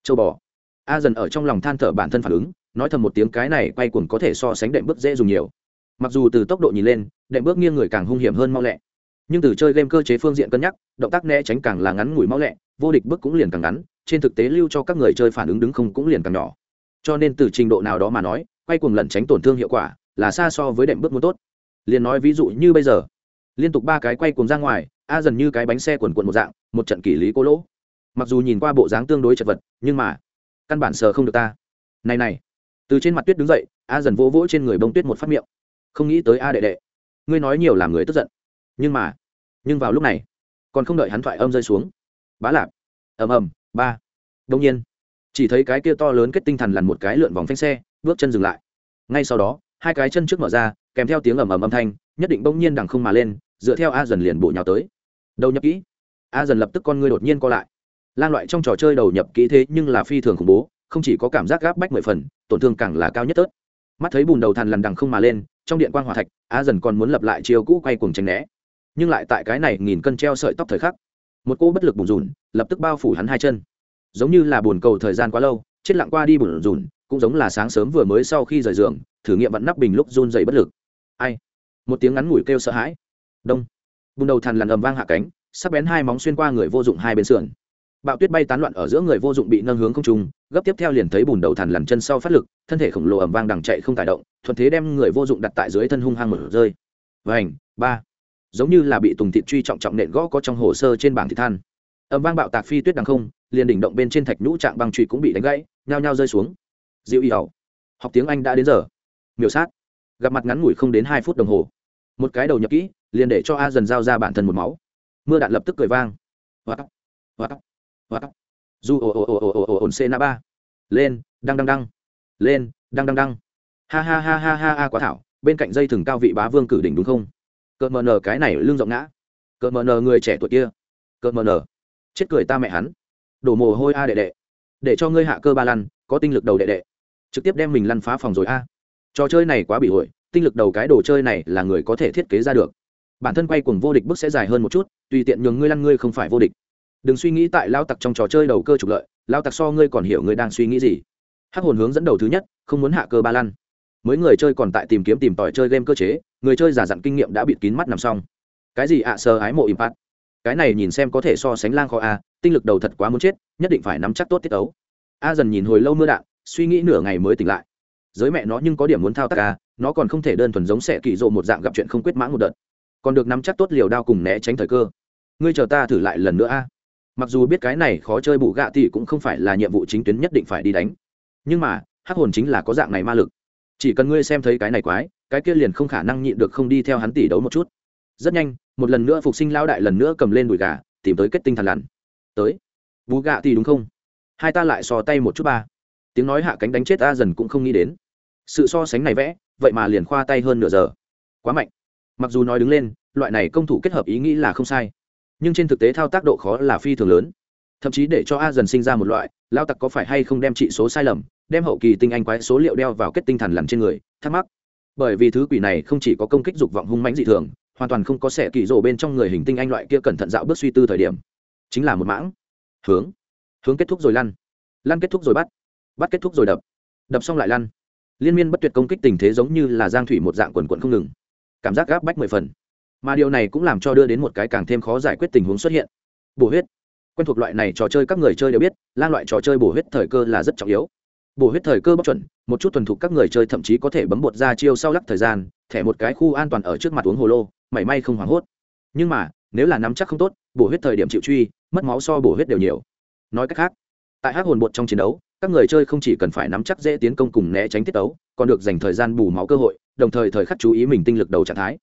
Châu bò. A dần ở trong lòng than thở bản thân phản ứng, nói thầm một tiếng cái này quay cuồng có thể so sánh đệm bước dễ dùng nhiều. Mặc dù từ tốc độ nhìn lên, đệm bước nghiêng người càng hung hiểm hơn mau lẹ nhưng từ chơi game cơ chế phương diện cân nhắc, động tác né tránh càng là ngắn ngủi mau lẹ, vô địch bước cũng liền càng ngắn, trên thực tế lưu cho các người chơi phản ứng đứng không cũng liền càng nhỏ. Cho nên từ trình độ nào đó mà nói, quay cuồng lẩn tránh tổn thương hiệu quả là xa so với đệm bước muốn tốt. Liền nói ví dụ như bây giờ, liên tục ba cái quay cuồng ra ngoài, a dần như cái bánh xe quần quần một dạng, một trận kỷ lý cô lỗ. Mặc dù nhìn qua bộ dáng tương đối chật vật, nhưng mà, căn bản sờ không được ta. Này này, từ trên mặt tuyết đứng dậy, a dần vỗ vỗ trên người bông tuyết một phát miệng. Không nghĩ tới a đệ đệ. Ngươi nói nhiều làm người tức giận. Nhưng mà nhưng vào lúc này, còn không đợi hắn thoại âm rơi xuống. Bá lạp. Ầm ầm, ba. Đông nhiên, chỉ thấy cái kia to lớn kết tinh thần lằn một cái lượn vòng phanh xe, bước chân dừng lại. Ngay sau đó, hai cái chân trước mở ra, kèm theo tiếng ầm ầm âm thanh, nhất định bỗng nhiên đằng không mà lên, dựa theo a dần liền bộ nhào tới. Đầu nhập kỹ. A dần lập tức con ngươi đột nhiên co lại. Lan loại trong trò chơi đầu nhập kỹ thế nhưng là phi thường khủng bố, không chỉ có cảm giác gáp bách mười phần, tổn thương càng là cao nhất tớt. Mắt thấy bùn đầu thằn lằn đằng không mà lên, trong điện quan hòa thạch, a dần còn muốn lập lại chiều cũ quay cuồng tránh né nhưng lại tại cái này nghìn cân treo sợi tóc thời khắc, một cô bất lực bùn rùn, lập tức bao phủ hắn hai chân. Giống như là buồn cầu thời gian quá lâu, chết lặng qua đi bùn rùn, cũng giống là sáng sớm vừa mới sau khi rời giường, thử nghiệm vặn nắp bình lúc run dày bất lực. Ai? Một tiếng ngắn ngủi kêu sợ hãi. Đông. Bùn đầu thằn lằn ầm vang hạ cánh, sắc bén hai móng xuyên qua người vô dụng hai bên sườn. Bạo tuyết bay tán loạn ở giữa người vô dụng bị nâng hướng không trung, gấp tiếp theo liền thấy bùn đầu thằn lằn chân sau phát lực, thân thể khổng lồ ầm vang đằng chạy không tải động, thuận thế đem người vô dụng đặt tại dưới thân hung hăng mở rơi. Vành, ba giống như là bị tùng thịt truy trọng trọng nện gõ có trong hồ sơ trên bảng thị than. Âm vang bạo tạc phi tuyết đằng không, liền đỉnh động bên trên thạch nhũ trạng băng truy cũng bị đánh gãy, nhao nhao rơi xuống. Diệu y hầu học tiếng anh đã đến giờ. Miểu sát. Gặp mặt ngắn ngủi không đến hai phút đồng hồ. Một cái đầu nhập kỹ, liền để cho a dần giao ra bản thân một máu. Mưa đạn lập tức cười vang. Hoa hoa hoa du ồ ồ ồ ồ ồ ồ ồn c na ba. Lên, đăng đăng đăng. Lên, đăng đăng đăng. Ha ha ha ha ha ha quá thảo, bên cạnh dây thừng cao vị bá vương cử đỉnh đúng không? Cờ mờ nờ cái này lưng rộng ngã. Cờ mờ nờ người trẻ tuổi kia. Cờ mờ nờ chết cười ta mẹ hắn. Đổ mồ hôi a đệ đệ. Để cho ngươi hạ cơ ba lăn, có tinh lực đầu đệ đệ. Trực tiếp đem mình lăn phá phòng rồi a. Trò chơi này quá bị hội tinh lực đầu cái đồ chơi này là người có thể thiết kế ra được. Bản thân quay cùng vô địch bước sẽ dài hơn một chút, tùy tiện nhường ngươi lăn ngươi không phải vô địch. Đừng suy nghĩ tại lao tặc trong trò chơi đầu cơ trục lợi, lao tặc so ngươi còn hiểu ngươi đang suy nghĩ gì. Hắc hồn hướng dẫn đầu thứ nhất, không muốn hạ cơ ba lăn. Mới người chơi còn tại tìm kiếm tìm tòi chơi game cơ chế người chơi giả dặn kinh nghiệm đã bịt kín mắt nằm xong. Cái gì ạ sơ ái mộ impact cái này nhìn xem có thể so sánh lang kho a, tinh lực đầu thật quá muốn chết, nhất định phải nắm chắc tốt tiết ấu. A dần nhìn hồi lâu mưa đạn, suy nghĩ nửa ngày mới tỉnh lại. Giới mẹ nó nhưng có điểm muốn thao tác a, nó còn không thể đơn thuần giống sẽ kỳ rộ một dạng gặp chuyện không quyết mãn một đợt. Còn được nắm chắc tốt liều đao cùng né tránh thời cơ. Ngươi chờ ta thử lại lần nữa a. Mặc dù biết cái này khó chơi bù gạ thì cũng không phải là nhiệm vụ chính tuyến nhất định phải đi đánh. Nhưng mà, hắc hồn chính là có dạng này ma lực. Chỉ cần ngươi xem thấy cái này quái cái kia liền không khả năng nhịn được không đi theo hắn tỷ đấu một chút. Rất nhanh, một lần nữa phục sinh lao đại lần nữa cầm lên đùi gà, tìm tới kết tinh thần lằn tới. Bú gạ thì đúng không? Hai ta lại sò tay một chút ba. Tiếng nói hạ cánh đánh chết a dần cũng không nghĩ đến. Sự so sánh này vẽ, vậy mà liền khoa tay hơn nửa giờ. Quá mạnh. Mặc dù nói đứng lên, loại này công thủ kết hợp ý nghĩ là không sai. Nhưng trên thực tế thao tác độ khó là phi thường lớn. Thậm chí để cho a dần sinh ra một loại lao tặc có phải hay không đem trị số sai lầm, đem hậu kỳ tinh anh quái số liệu đeo vào kết tinh thần lằn trên người, thắc mắc bởi vì thứ quỷ này không chỉ có công kích dục vọng hung mãnh dị thường, hoàn toàn không có sẻ kỳ rổ bên trong người hình tinh anh loại kia cẩn thận dạo bước suy tư thời điểm. Chính là một mãng. Hướng. Hướng kết thúc rồi lăn. Lăn kết thúc rồi bắt. Bắt kết thúc rồi đập. Đập xong lại lăn. Liên miên bất tuyệt công kích tình thế giống như là giang thủy một dạng quần quận không ngừng. Cảm giác gáp bách mười phần. Mà điều này cũng làm cho đưa đến một cái càng thêm khó giải quyết tình huống xuất hiện. Bổ huyết. Quen thuộc loại này trò chơi các người chơi đều biết lan loại trò chơi bổ huyết thời cơ là rất trọng yếu bổ huyết thời cơ bóc chuẩn, một chút thuần thục các người chơi thậm chí có thể bấm bột ra chiêu sau lắc thời gian, thẻ một cái khu an toàn ở trước mặt uống hồ lô, mảy may không hoảng hốt. Nhưng mà, nếu là nắm chắc không tốt, bổ huyết thời điểm chịu truy, mất máu so bổ huyết đều nhiều. Nói cách khác, tại hát hồn bột trong chiến đấu, các người chơi không chỉ cần phải nắm chắc dễ tiến công cùng né tránh tiết tấu, còn được dành thời gian bù máu cơ hội, đồng thời thời khắc chú ý mình tinh lực đầu trạng thái.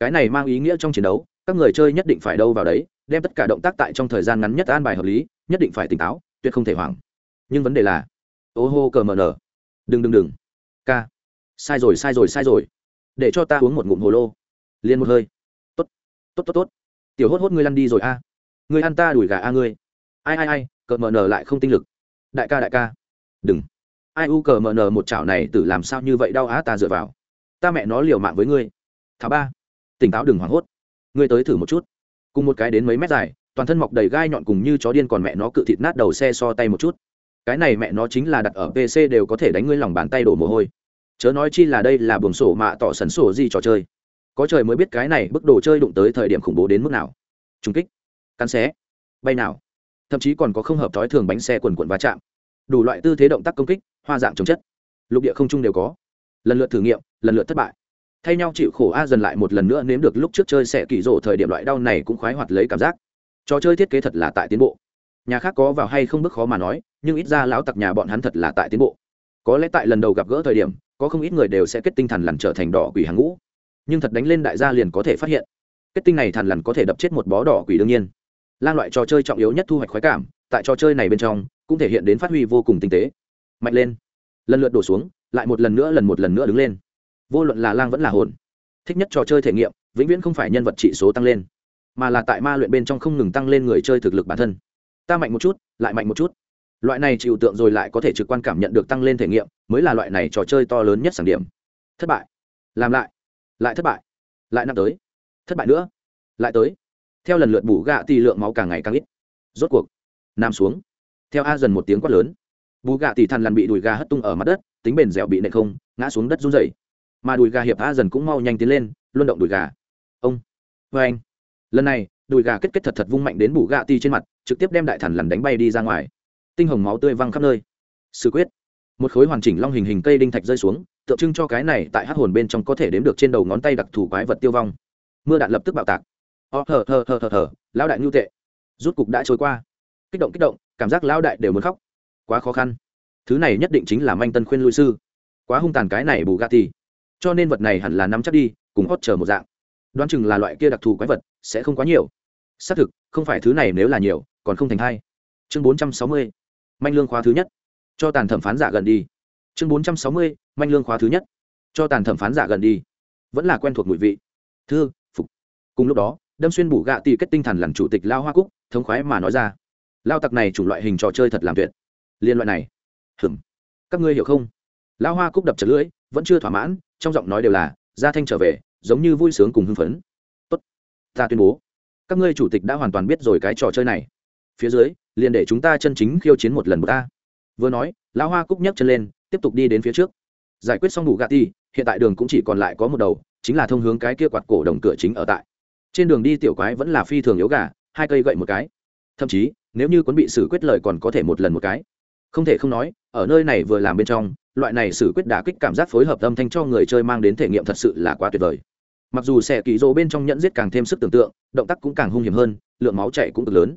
Cái này mang ý nghĩa trong chiến đấu, các người chơi nhất định phải đâu vào đấy, đem tất cả động tác tại trong thời gian ngắn nhất an bài hợp lý, nhất định phải tỉnh táo, tuyệt không thể hoảng. Nhưng vấn đề là ô hô cờ mờ nở đừng đừng đừng. Ca. Sai rồi sai rồi sai rồi. Để cho ta uống một ngụm hồ lô. Liền một hơi. Tốt tốt tốt tốt. Tiểu hốt hốt ngươi lăn đi rồi a. À. ngươi ăn ta đuổi gà a ngươi. Ai ai ai, cờ mờ nở lại không tinh lực. Đại ca đại ca. Đừng. Ai u cờ mờ nở một chảo này tử làm sao như vậy đau á ta dựa vào. Ta mẹ nó liều mạng với ngươi. Thả ba. Tỉnh táo đừng hoảng hốt. Ngươi tới thử một chút. Cùng một cái đến mấy mét dài, toàn thân mọc đầy gai nhọn cùng như chó điên còn mẹ nó cự thịt nát đầu xe so tay một chút cái này mẹ nó chính là đặt ở pc đều có thể đánh ngươi lòng bàn tay đổ mồ hôi. Chớ nói chi là đây là buồng sổ mạ tỏ sần sổ gì trò chơi. Có trời mới biết cái này bức đồ chơi đụng tới thời điểm khủng bố đến mức nào. Trung kích, cắn xé, bay nào. Thậm chí còn có không hợp thói thường bánh xe quần quần va chạm. Đủ loại tư thế động tác công kích, hoa dạng chống chất. Lục địa không trung đều có. Lần lượt thử nghiệm, lần lượt thất bại. Thay nhau chịu khổ a dần lại một lần nữa nếm được lúc trước chơi sẽ kỳ rộ thời điểm loại đau này cũng khoái hoạt lấy cảm giác. Trò chơi thiết kế thật là tại tiến bộ nhà khác có vào hay không bức khó mà nói, nhưng ít ra lão tặc nhà bọn hắn thật là tại tiến bộ. Có lẽ tại lần đầu gặp gỡ thời điểm, có không ít người đều sẽ kết tinh thần lằn trở thành đỏ quỷ hàng ngũ. Nhưng thật đánh lên đại gia liền có thể phát hiện, kết tinh này thần lằn có thể đập chết một bó đỏ quỷ đương nhiên. Lan loại trò chơi trọng yếu nhất thu hoạch khoái cảm, tại trò chơi này bên trong, cũng thể hiện đến phát huy vô cùng tinh tế. Mạnh lên. Lần lượt đổ xuống, lại một lần nữa, lần một lần nữa đứng lên. Vô luận là lang vẫn là hồn. Thích nhất trò chơi thể nghiệm, vĩnh viễn không phải nhân vật trị số tăng lên, mà là tại ma luyện bên trong không ngừng tăng lên người chơi thực lực bản thân ta mạnh một chút, lại mạnh một chút. Loại này chịu tượng rồi lại có thể trực quan cảm nhận được tăng lên thể nghiệm, mới là loại này trò chơi to lớn nhất sản điểm. Thất bại. Làm lại. Lại thất bại. Lại năm tới. Thất bại nữa. Lại tới. Theo lần lượt bù gạ tỷ lượng máu càng ngày càng ít. Rốt cuộc, nam xuống. Theo a dần một tiếng quát lớn. Bù gạ tỷ thằn lằn bị đùi gà hất tung ở mặt đất, tính bền dẻo bị nệ không, ngã xuống đất run dày mà đùi gà hiệp a dần cũng mau nhanh tiến lên, luân động đùi gà. Ông. Vê anh lần này đùi gà kết kết thật thật vung mạnh đến bù gạ ti trên mặt, trực tiếp đem đại thần lằn đánh bay đi ra ngoài. Tinh hồng máu tươi văng khắp nơi. Sự quyết. Một khối hoàn chỉnh long hình hình cây đinh thạch rơi xuống, tượng trưng cho cái này tại hát hồn bên trong có thể đếm được trên đầu ngón tay đặc thù quái vật tiêu vong. Mưa đạn lập tức bạo tạc. Ó thờ thờ thờ thờ thờ lão đại ngưu tệ. Rút cục đã trôi qua. Kích động kích động, cảm giác lão đại đều muốn khóc. Quá khó khăn. Thứ này nhất định chính là manh tân khuyên lui sư. Quá hung tàn cái này bù gati cho nên vật này hẳn là nắm chắc đi, cùng hót chờ một dạng đoán chừng là loại kia đặc thù quái vật, sẽ không quá nhiều. Xác thực, không phải thứ này nếu là nhiều, còn không thành hai. Chương bốn trăm sáu mươi, manh lương khóa thứ nhất. Cho tàn thẩm phán giả gần đi. Chương bốn trăm sáu mươi, manh lương khóa thứ nhất. Cho tàn thẩm phán giả gần đi. Vẫn là quen thuộc mùi vị. Thư, phục. Cùng lúc đó, đâm xuyên bủ gạ tỷ kết tinh thần làm chủ tịch lao hoa cúc, thống khoái mà nói ra. Lao tặc này chủng loại hình trò chơi thật làm tuyệt. Liên loại này. Hừng các ngươi hiểu không? Lao hoa cúc đập chật lưỡi, vẫn chưa thỏa mãn, trong giọng nói đều là, gia thanh trở về giống như vui sướng cùng hưng phấn. Tốt, ta tuyên bố, các ngươi chủ tịch đã hoàn toàn biết rồi cái trò chơi này. Phía dưới, liền để chúng ta chân chính khiêu chiến một lần một ta vừa nói, lão hoa cúc nhấc chân lên, tiếp tục đi đến phía trước. Giải quyết xong đủ gà ti hiện tại đường cũng chỉ còn lại có một đầu, chính là thông hướng cái kia quạt cổ đồng cửa chính ở tại. Trên đường đi tiểu quái vẫn là phi thường yếu gà, hai cây gậy một cái. Thậm chí, nếu như quấn bị xử quyết lời còn có thể một lần một cái. Không thể không nói, ở nơi này vừa làm bên trong, loại này xử quyết đả kích cảm giác phối hợp âm thanh cho người chơi mang đến thể nghiệm thật sự là quá tuyệt vời mặc dù xẻ kỳ rô bên trong nhận giết càng thêm sức tưởng tượng, động tác cũng càng hung hiểm hơn, lượng máu chạy cũng cực lớn.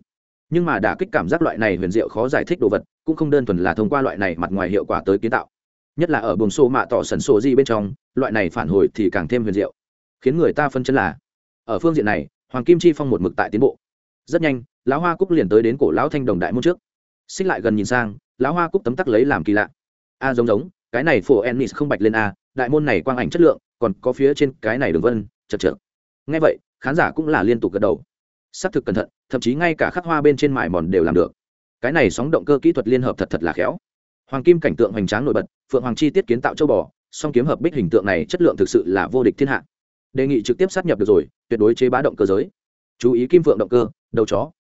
Nhưng mà đả kích cảm giác loại này huyền diệu khó giải thích đồ vật, cũng không đơn thuần là thông qua loại này mặt ngoài hiệu quả tới kiến tạo. Nhất là ở buồng xô mạ tỏ sần sổ di bên trong, loại này phản hồi thì càng thêm huyền diệu. Khiến người ta phân chân là, ở phương diện này, hoàng kim chi phong một mực tại tiến bộ. Rất nhanh, lão hoa cúc liền tới đến cổ lão thanh đồng đại môn trước. Xích lại gần nhìn sang, lão hoa cúc tấm tắc lấy làm kỳ lạ. A, giống giống, cái này phổ ennis không bạch lên a, đại môn này quang ảnh chất lượng còn có phía trên cái này đường vân, chật chật ngay vậy, khán giả cũng là liên tục gật đầu. Xác thực cẩn thận, thậm chí ngay cả khắc hoa bên trên mải mòn đều làm được. Cái này sóng động cơ kỹ thuật liên hợp thật thật là khéo. Hoàng kim cảnh tượng hoành tráng nổi bật, phượng hoàng chi tiết kiến tạo châu bò, song kiếm hợp bích hình tượng này chất lượng thực sự là vô địch thiên hạ. Đề nghị trực tiếp sát nhập được rồi, tuyệt đối chế bá động cơ giới. Chú ý kim phượng động cơ, đầu chó.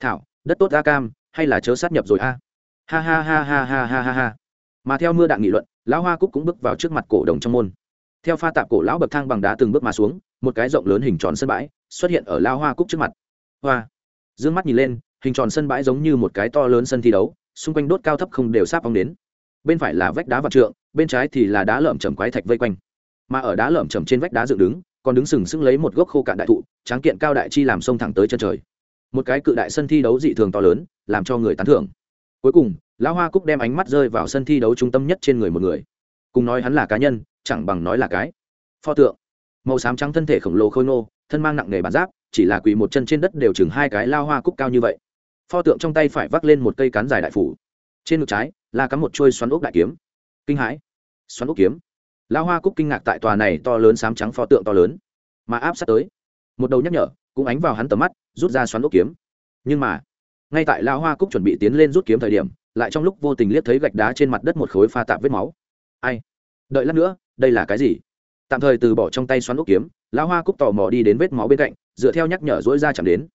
Thảo, đất tốt a cam, hay là chớ sát nhập rồi a? Ha ha ha ha ha ha ha ha. Mà theo mưa đạn nghị luận, lão hoa cúc cũng bước vào trước mặt cổ đồng trong môn theo pha tạp cổ lão bậc thang bằng đá từng bước mà xuống, một cái rộng lớn hình tròn sân bãi xuất hiện ở lao hoa cúc trước mặt. Hoa. D ư ơ n g mắt nhìn lên, hình tròn sân bãi giống như một cái to lớn sân thi đấu, xung quanh đốt cao thấp không đều sáp bóng đến. Bên phải là vách đá vặt trượng, bên trái thì là đá lởm chầm quái thạch vây quanh. Mà ở đá lởm chầm trên vách đá dựng đứng, còn đứng sừng sững lấy một gốc khô cạn đại thụ, tráng kiện cao đại chi làm sông thẳng tới chân trời. Một cái cự đại sân thi đấu dị thường to lớn, làm cho người tán thưởng. Cuối cùng lão hoa cúc đem ánh mắt rơi vào sân thi đấu trung tâm nhất trên người một người. Cùng nói hắn là cá nhân chẳng bằng nói là cái. Pho tượng. Màu xám trắng thân thể khổng lồ khôi ngô, thân mang nặng nề bản giáp, chỉ là quỳ một chân trên đất đều chừng hai cái lao hoa cúc cao như vậy. Pho tượng trong tay phải vác lên một cây cán dài đại phủ. Trên ngực trái là cắm một chuôi xoắn ốc đại kiếm. Kinh hãi. Xoắn ốc kiếm. Lao hoa cúc kinh ngạc tại tòa này to lớn xám trắng pho tượng to lớn. Mà áp sát tới. Một đầu nhắc nhở, cũng ánh vào hắn tầm mắt, rút ra xoắn ốc kiếm. Nhưng mà, ngay tại lao hoa cúc chuẩn bị tiến lên rút kiếm thời điểm, lại trong lúc vô tình liếc thấy gạch đá trên mặt đất một khối pha tạp vết máu. Ai? Đợi lát nữa đây là cái gì? Tạm thời từ bỏ trong tay xoắn ốc kiếm, lão hoa cúc tò mò đi đến vết máu bên cạnh, dựa theo nhắc nhở dỗi ra chạm đến.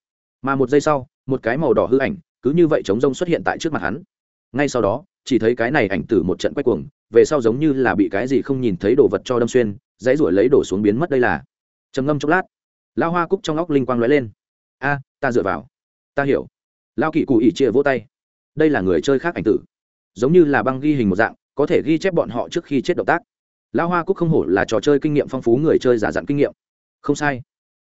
Mà một giây sau, một cái màu đỏ hư ảnh, cứ như vậy chống rông xuất hiện tại trước mặt hắn. Ngay sau đó, chỉ thấy cái này ảnh từ một trận quay cuồng, về sau giống như là bị cái gì không nhìn thấy đồ vật cho đâm xuyên, dãy ruổi lấy đổ xuống biến mất đây là. Trầm ngâm chốc lát, lão hoa cúc trong óc linh quang lóe lên. A, ta dựa vào. Ta hiểu. Lão kỵ cụ ỉ chia vỗ tay. Đây là người chơi khác ảnh tử. Giống như là băng ghi hình một dạng, có thể ghi chép bọn họ trước khi chết động tác lão hoa cúc không hổ là trò chơi kinh nghiệm phong phú người chơi giả dặn kinh nghiệm. Không sai.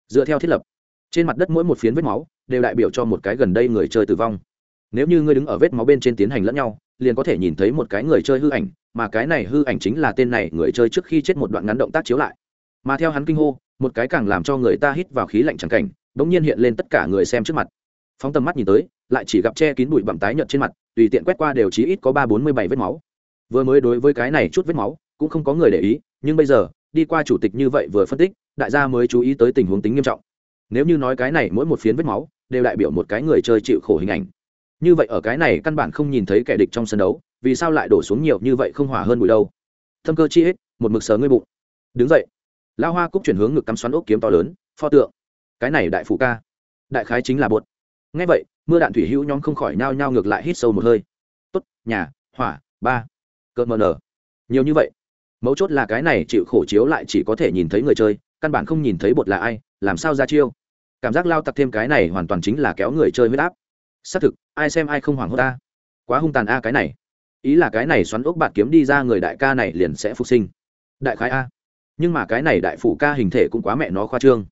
Dựa theo thiết lập, trên mặt đất mỗi một phiến vết máu đều đại biểu cho một cái gần đây người chơi tử vong. Nếu như ngươi đứng ở vết máu bên trên tiến hành lẫn nhau, liền có thể nhìn thấy một cái người chơi hư ảnh, mà cái này hư ảnh chính là tên này người chơi trước khi chết một đoạn ngắn động tác chiếu lại. Mà theo hắn kinh hô, một cái càng làm cho người ta hít vào khí lạnh trắng cảnh đ ỗ n g nhiên hiện lên tất cả người xem trước mặt. Phóng tầm mắt nhìn tới, lại chỉ gặp che kín bụi bặm tái nhợt trên mặt, tùy tiện quét qua đều chỉ ít có ba bốn mươi bảy vết máu. Vừa mới đối với cái này chút vết máu cũng không có người để ý, nhưng bây giờ, đi qua chủ tịch như vậy vừa phân tích, đại gia mới chú ý tới tình huống tính nghiêm trọng. Nếu như nói cái này mỗi một phiến vết máu, đều đại biểu một cái người chơi chịu khổ hình ảnh. Như vậy ở cái này căn bản không nhìn thấy kẻ địch trong sân đấu, vì sao lại đổ xuống nhiều như vậy không hỏa hơn bụi đâu? Thâm cơ chi hết một mực sờ ngươi bụng. Đứng dậy. Lao hoa cúc chuyển hướng ngực cắm xoắn ốc kiếm to lớn, pho tượng. Cái này đại phụ ca. Đại khái chính là bột. Ngay vậy, mưa đạn thủy hữu nhóm không khỏi nhao nhao ngược lại hít sâu một hơi. Tốt, nhà, hỏa, ba. Cơn mờ nở. Nhiều như vậy mấu chốt là cái này chịu khổ chiếu lại chỉ có thể nhìn thấy người chơi, căn bản không nhìn thấy bột là ai, làm sao ra chiêu. Cảm giác lao tặc thêm cái này hoàn toàn chính là kéo người chơi huyết áp. Xác thực, ai xem ai không hoảng hốt ta. Quá hung tàn a cái này. Ý là cái này xoắn ốc bạt kiếm đi ra người đại ca này liền sẽ phục sinh. Đại khái a. Nhưng mà cái này đại phủ ca hình thể cũng quá mẹ nó khoa trương.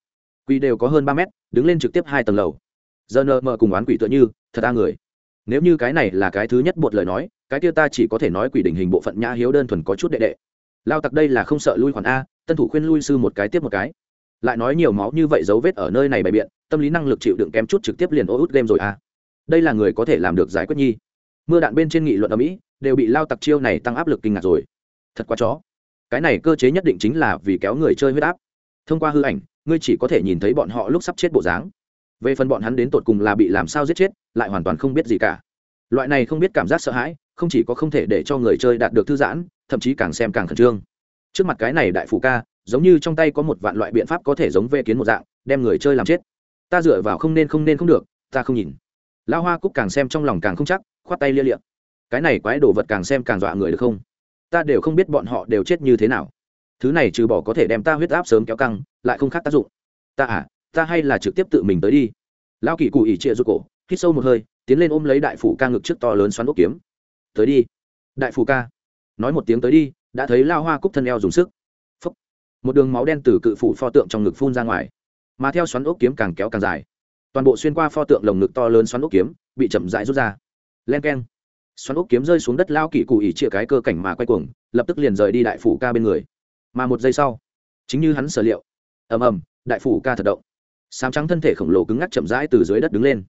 Quy đều có hơn ba mét, đứng lên trực tiếp hai tầng lầu. Giờ nợ mờ cùng oán quỷ tựa như, thật a người. Nếu như cái này là cái thứ nhất bột lời nói, cái kia ta chỉ có thể nói quỷ đỉnh hình bộ phận nhã hiếu đơn thuần có chút đệ đệ lao tặc đây là không sợ lui khoản a, tân thủ khuyên lui sư một cái tiếp một cái. Lại nói nhiều máu như vậy dấu vết ở nơi này bày biện, tâm lý năng lực chịu đựng kém chút trực tiếp liền ô út game rồi a. Đây là người có thể làm được giải quyết nhi. Mưa đạn bên trên nghị luận ở mỹ, đều bị lao tặc chiêu này tăng áp lực kinh ngạc rồi. Thật quá chó. Cái này cơ chế nhất định chính là vì kéo người chơi huyết áp. Thông qua hư ảnh, ngươi chỉ có thể nhìn thấy bọn họ lúc sắp chết bộ dáng. Về phần bọn hắn đến tột cùng là bị làm sao giết chết, lại hoàn toàn không biết gì cả. Loại này không biết cảm giác sợ hãi không chỉ có không thể để cho người chơi đạt được thư giãn, thậm chí càng xem càng khẩn trương. Trước mặt cái này đại phủ ca, giống như trong tay có một vạn loại biện pháp có thể giống vệ kiến một dạng, đem người chơi làm chết. Ta dựa vào không nên không nên không được, ta không nhìn. Lão hoa cúc càng xem trong lòng càng không chắc, khoát tay lia liệm cái này quái đồ vật càng xem càng dọa người được không? Ta đều không biết bọn họ đều chết như thế nào. Thứ này trừ bỏ có thể đem ta huyết áp sớm kéo căng, lại không khác tác dụng. Ta à ta hay là trực tiếp tự mình tới đi. Lão kỳ cụ ỉ trịa rụt cổ, hít sâu một hơi, tiến lên ôm lấy đại phủ ca ngực trước to lớn xoắn ốc kiếm tới đi. Đại phù ca. Nói một tiếng tới đi, đã thấy lao hoa cúc thân eo dùng sức. Phúc. một đường máu đen từ cự phủ pho tượng trong ngực phun ra ngoài. Mà theo xoắn ốc kiếm càng kéo càng dài. Toàn bộ xuyên qua pho tượng lồng ngực to lớn xoắn ốc kiếm, bị chậm rãi rút ra. Len k e n xoắn ốc kiếm rơi xuống đất lao kỵ cụ ỉ chĩa cái cơ cảnh mà quay cuồng, lập tức liền rời đi đại phủ ca bên người. Mà một giây sau, chính như hắn sở liệu, ầm ầm, đại phủ ca thật động. Sám trắng thân thể khổng lồ cứng ngắc chậm rãi từ dưới đất đứng lên.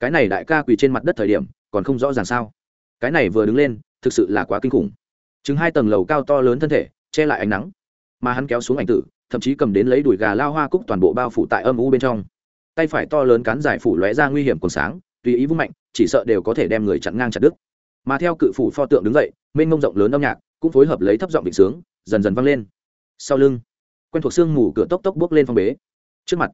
Cái này đại ca quỳ trên mặt đất thời điểm, còn không rõ ràng sao? Cái này vừa đứng lên, thực sự là quá kinh khủng. Chứng hai tầng lầu cao to lớn thân thể, che lại ánh nắng. Mà hắn kéo xuống ảnh tử, thậm chí cầm đến lấy đùi gà lao hoa cúc toàn bộ bao phủ tại âm u bên trong. Tay phải to lớn cán dài phủ lóe ra nguy hiểm còn sáng, tùy ý vung mạnh, chỉ sợ đều có thể đem người chặn ngang chặt đứt. Mà theo cự phủ pho tượng đứng dậy, mênh mông rộng lớn âm nhạc cũng phối hợp lấy thấp giọng định sướng, dần dần vang lên. Sau lưng, quen thuộc xương mù cửa tốc tốc bước lên phong bế. Trước mặt,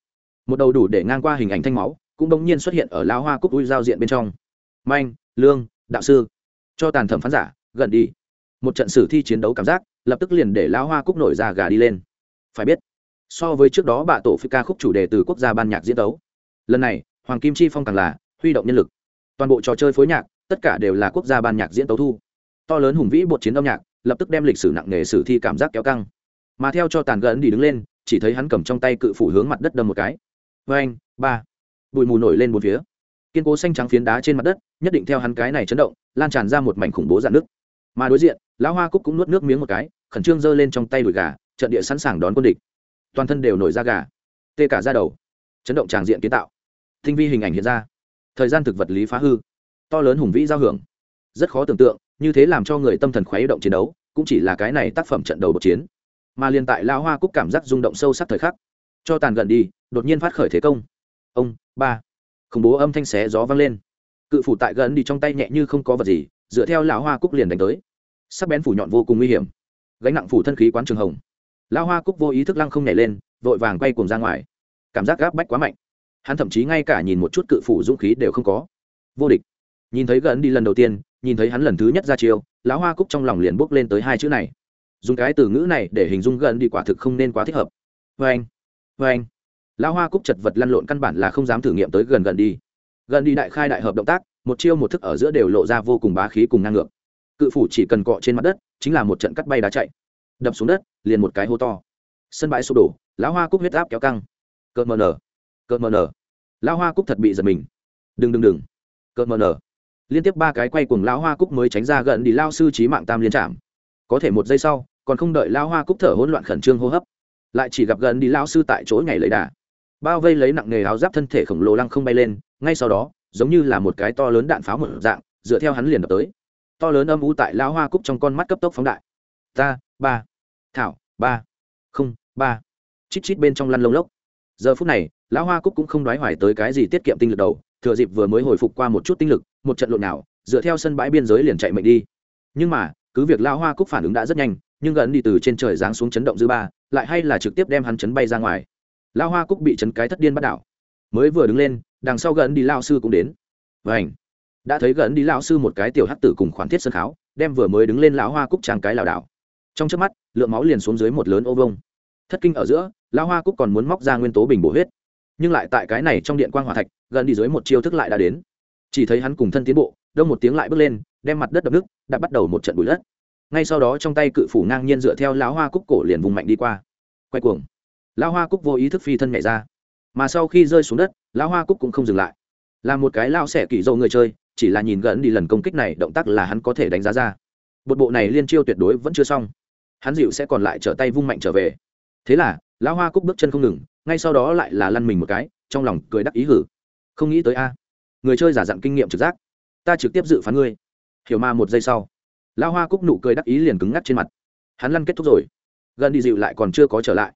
một đầu đủ để ngang qua hình ảnh thanh máu cũng bỗng nhiên xuất hiện ở lao hoa cúc ui giao diện bên trong. Manh, lương, đạo sư cho tàn thẩm phán giả, gần đi. Một trận sử thi chiến đấu cảm giác, lập tức liền để Lão hoa cúc nổi ra gà đi lên. Phải biết, so với trước đó bà tổ phi ca khúc chủ đề từ quốc gia ban nhạc diễn đấu lần này, hoàng kim chi phong càng là huy động nhân lực. Toàn bộ trò chơi phối nhạc, tất cả đều là quốc gia ban nhạc diễn tấu thu. To lớn hùng vĩ bột chiến âm nhạc, lập tức đem lịch sử nặng nề sử thi cảm giác kéo căng. Mà theo cho tàn gần đi đứng lên, chỉ thấy hắn cầm trong tay cự phủ hướng mặt đất đâm một cái. Vê anh ba. Bụi mù nổi lên một phía kiên cố xanh trắng phiến đá trên mặt đất, nhất định theo hắn cái này chấn động, lan tràn ra một mảnh khủng bố dạn nước. Mà đối diện, lão hoa cúc cũng nuốt nước miếng một cái, khẩn trương giơ lên trong tay đùi gà, trận địa sẵn sàng đón quân địch. Toàn thân đều nổi ra gà, tê cả ra đầu. Chấn động tràng diện kiến tạo. Tinh vi hình ảnh hiện ra. Thời gian thực vật lý phá hư. To lớn hùng vĩ giao hưởng. Rất khó tưởng tượng, như thế làm cho người tâm thần khuấy động chiến đấu, cũng chỉ là cái này tác phẩm trận đầu bột chiến. Mà liên tại lao hoa cúc cảm giác rung động sâu sắc thời khắc, cho tàn gần đi, đột nhiên phát khởi thế công. Ông, ba khủng bố âm thanh xé gió vang lên. Cự phủ tại gần đi trong tay nhẹ như không có vật gì, dựa theo lão hoa cúc liền đánh tới. Sắc bén phủ nhọn vô cùng nguy hiểm. Gánh nặng phủ thân khí quán trường hồng. Lão hoa cúc vô ý thức lăng không nhảy lên, vội vàng quay cuồng ra ngoài. Cảm giác gáp bách quá mạnh. Hắn thậm chí ngay cả nhìn một chút cự phủ dũng khí đều không có. Vô địch. Nhìn thấy gần đi lần đầu tiên, nhìn thấy hắn lần thứ nhất ra chiêu, lão hoa cúc trong lòng liền bước lên tới hai chữ này. Dùng cái từ ngữ này để hình dung gần đi quả thực không nên quá thích hợp. Vê anh vê anh lão hoa cúc chật vật lăn lộn căn bản là không dám thử nghiệm tới gần gần đi. Gần đi đại khai đại hợp động tác, một chiêu một thức ở giữa đều lộ ra vô cùng bá khí cùng ngang ngược cự phủ chỉ cần cọ trên mặt đất, chính là một trận cắt bay đá chạy. Đập xuống đất, liền một cái hô to. Sân bãi sụp đổ, lão hoa cúc huyết áp kéo căng. Cợt mờ nở, cợt mờ nở. Lão hoa cúc thật bị giật mình. Đừng đừng đừng. Cợt mờ nở. Liên tiếp ba cái quay cùng lão hoa cúc mới tránh ra gần đi lao sư trí mạng tam liên trạm. Có thể một giây sau, còn không đợi Lão hoa cúc thở hỗn loạn khẩn trương hô hấp, lại chỉ gặp gần đi lao sư tại chỗ ngày lấy đà bao vây lấy nặng nề áo giáp thân thể khổng lồ lăng không bay lên, ngay sau đó, giống như là một cái to lớn đạn pháo một dạng, dựa theo hắn liền đập tới. To lớn âm u tại lão hoa cúc trong con mắt cấp tốc phóng đại. Ta, ba, thảo, ba, không, ba. Chít chít bên trong lăn lông lốc. Giờ phút này, lão hoa cúc cũng không đoái hoài tới cái gì tiết kiệm tinh lực đầu, thừa dịp vừa mới hồi phục qua một chút tinh lực, một trận lộn nào, dựa theo sân bãi biên giới liền chạy mệnh đi. Nhưng mà, cứ việc lão hoa cúc phản ứng đã rất nhanh, nhưng gần đi từ trên trời giáng xuống chấn động dư ba, lại hay là trực tiếp đem hắn chấn bay ra ngoài lão hoa cúc bị chấn cái thất điên bắt đảo. Mới vừa đứng lên, đằng sau gần đi lao sư cũng đến. Vảnh đã thấy gần đi lao sư một cái tiểu hắc tử cùng khoản thiết sân kháo, đem vừa mới đứng lên lão hoa cúc trang cái lảo đảo. Trong chớp mắt, lượng máu liền xuống dưới một lớn ô vông thất kinh ở giữa lão hoa cúc còn muốn móc ra nguyên tố bình bổ huyết. Nhưng lại tại cái này trong điện quan g hòa thạch, gần đi dưới một chiêu thức lại đã đến. Chỉ thấy hắn cùng thân tiến bộ, đông một tiếng lại bước lên, đem mặt đất đập nước đã bắt đầu một trận bụi đất. Ngay sau đó trong tay cự phủ ngang nhiên dựa theo lão hoa cúc cổ liền vùng mạnh đi qua. Quay cuồng lão hoa cúc vô ý thức phi thân nhảy ra. Mà sau khi rơi xuống đất, lão hoa cúc cũng không dừng lại. Là một cái lao xẻ kỳ dâu người chơi, chỉ là nhìn gần đi lần công kích này, động tác là hắn có thể đánh giá ra. Một bộ này liên chiêu tuyệt đối vẫn chưa xong. Hắn dịu sẽ còn lại trở tay vung mạnh trở về. Thế là, lão hoa cúc bước chân không ngừng, ngay sau đó lại là lăn mình một cái, trong lòng cười đắc ý hử. Không nghĩ tới a, người chơi giả dặn kinh nghiệm trực giác. Ta trực tiếp dự phán ngươi. Hiểu mà một giây sau, Lão hoa cúc nụ cười đắc ý liền cứng ngắt trên mặt. Hắn lăn kết thúc rồi. Gần đi dịu lại còn chưa có trở lại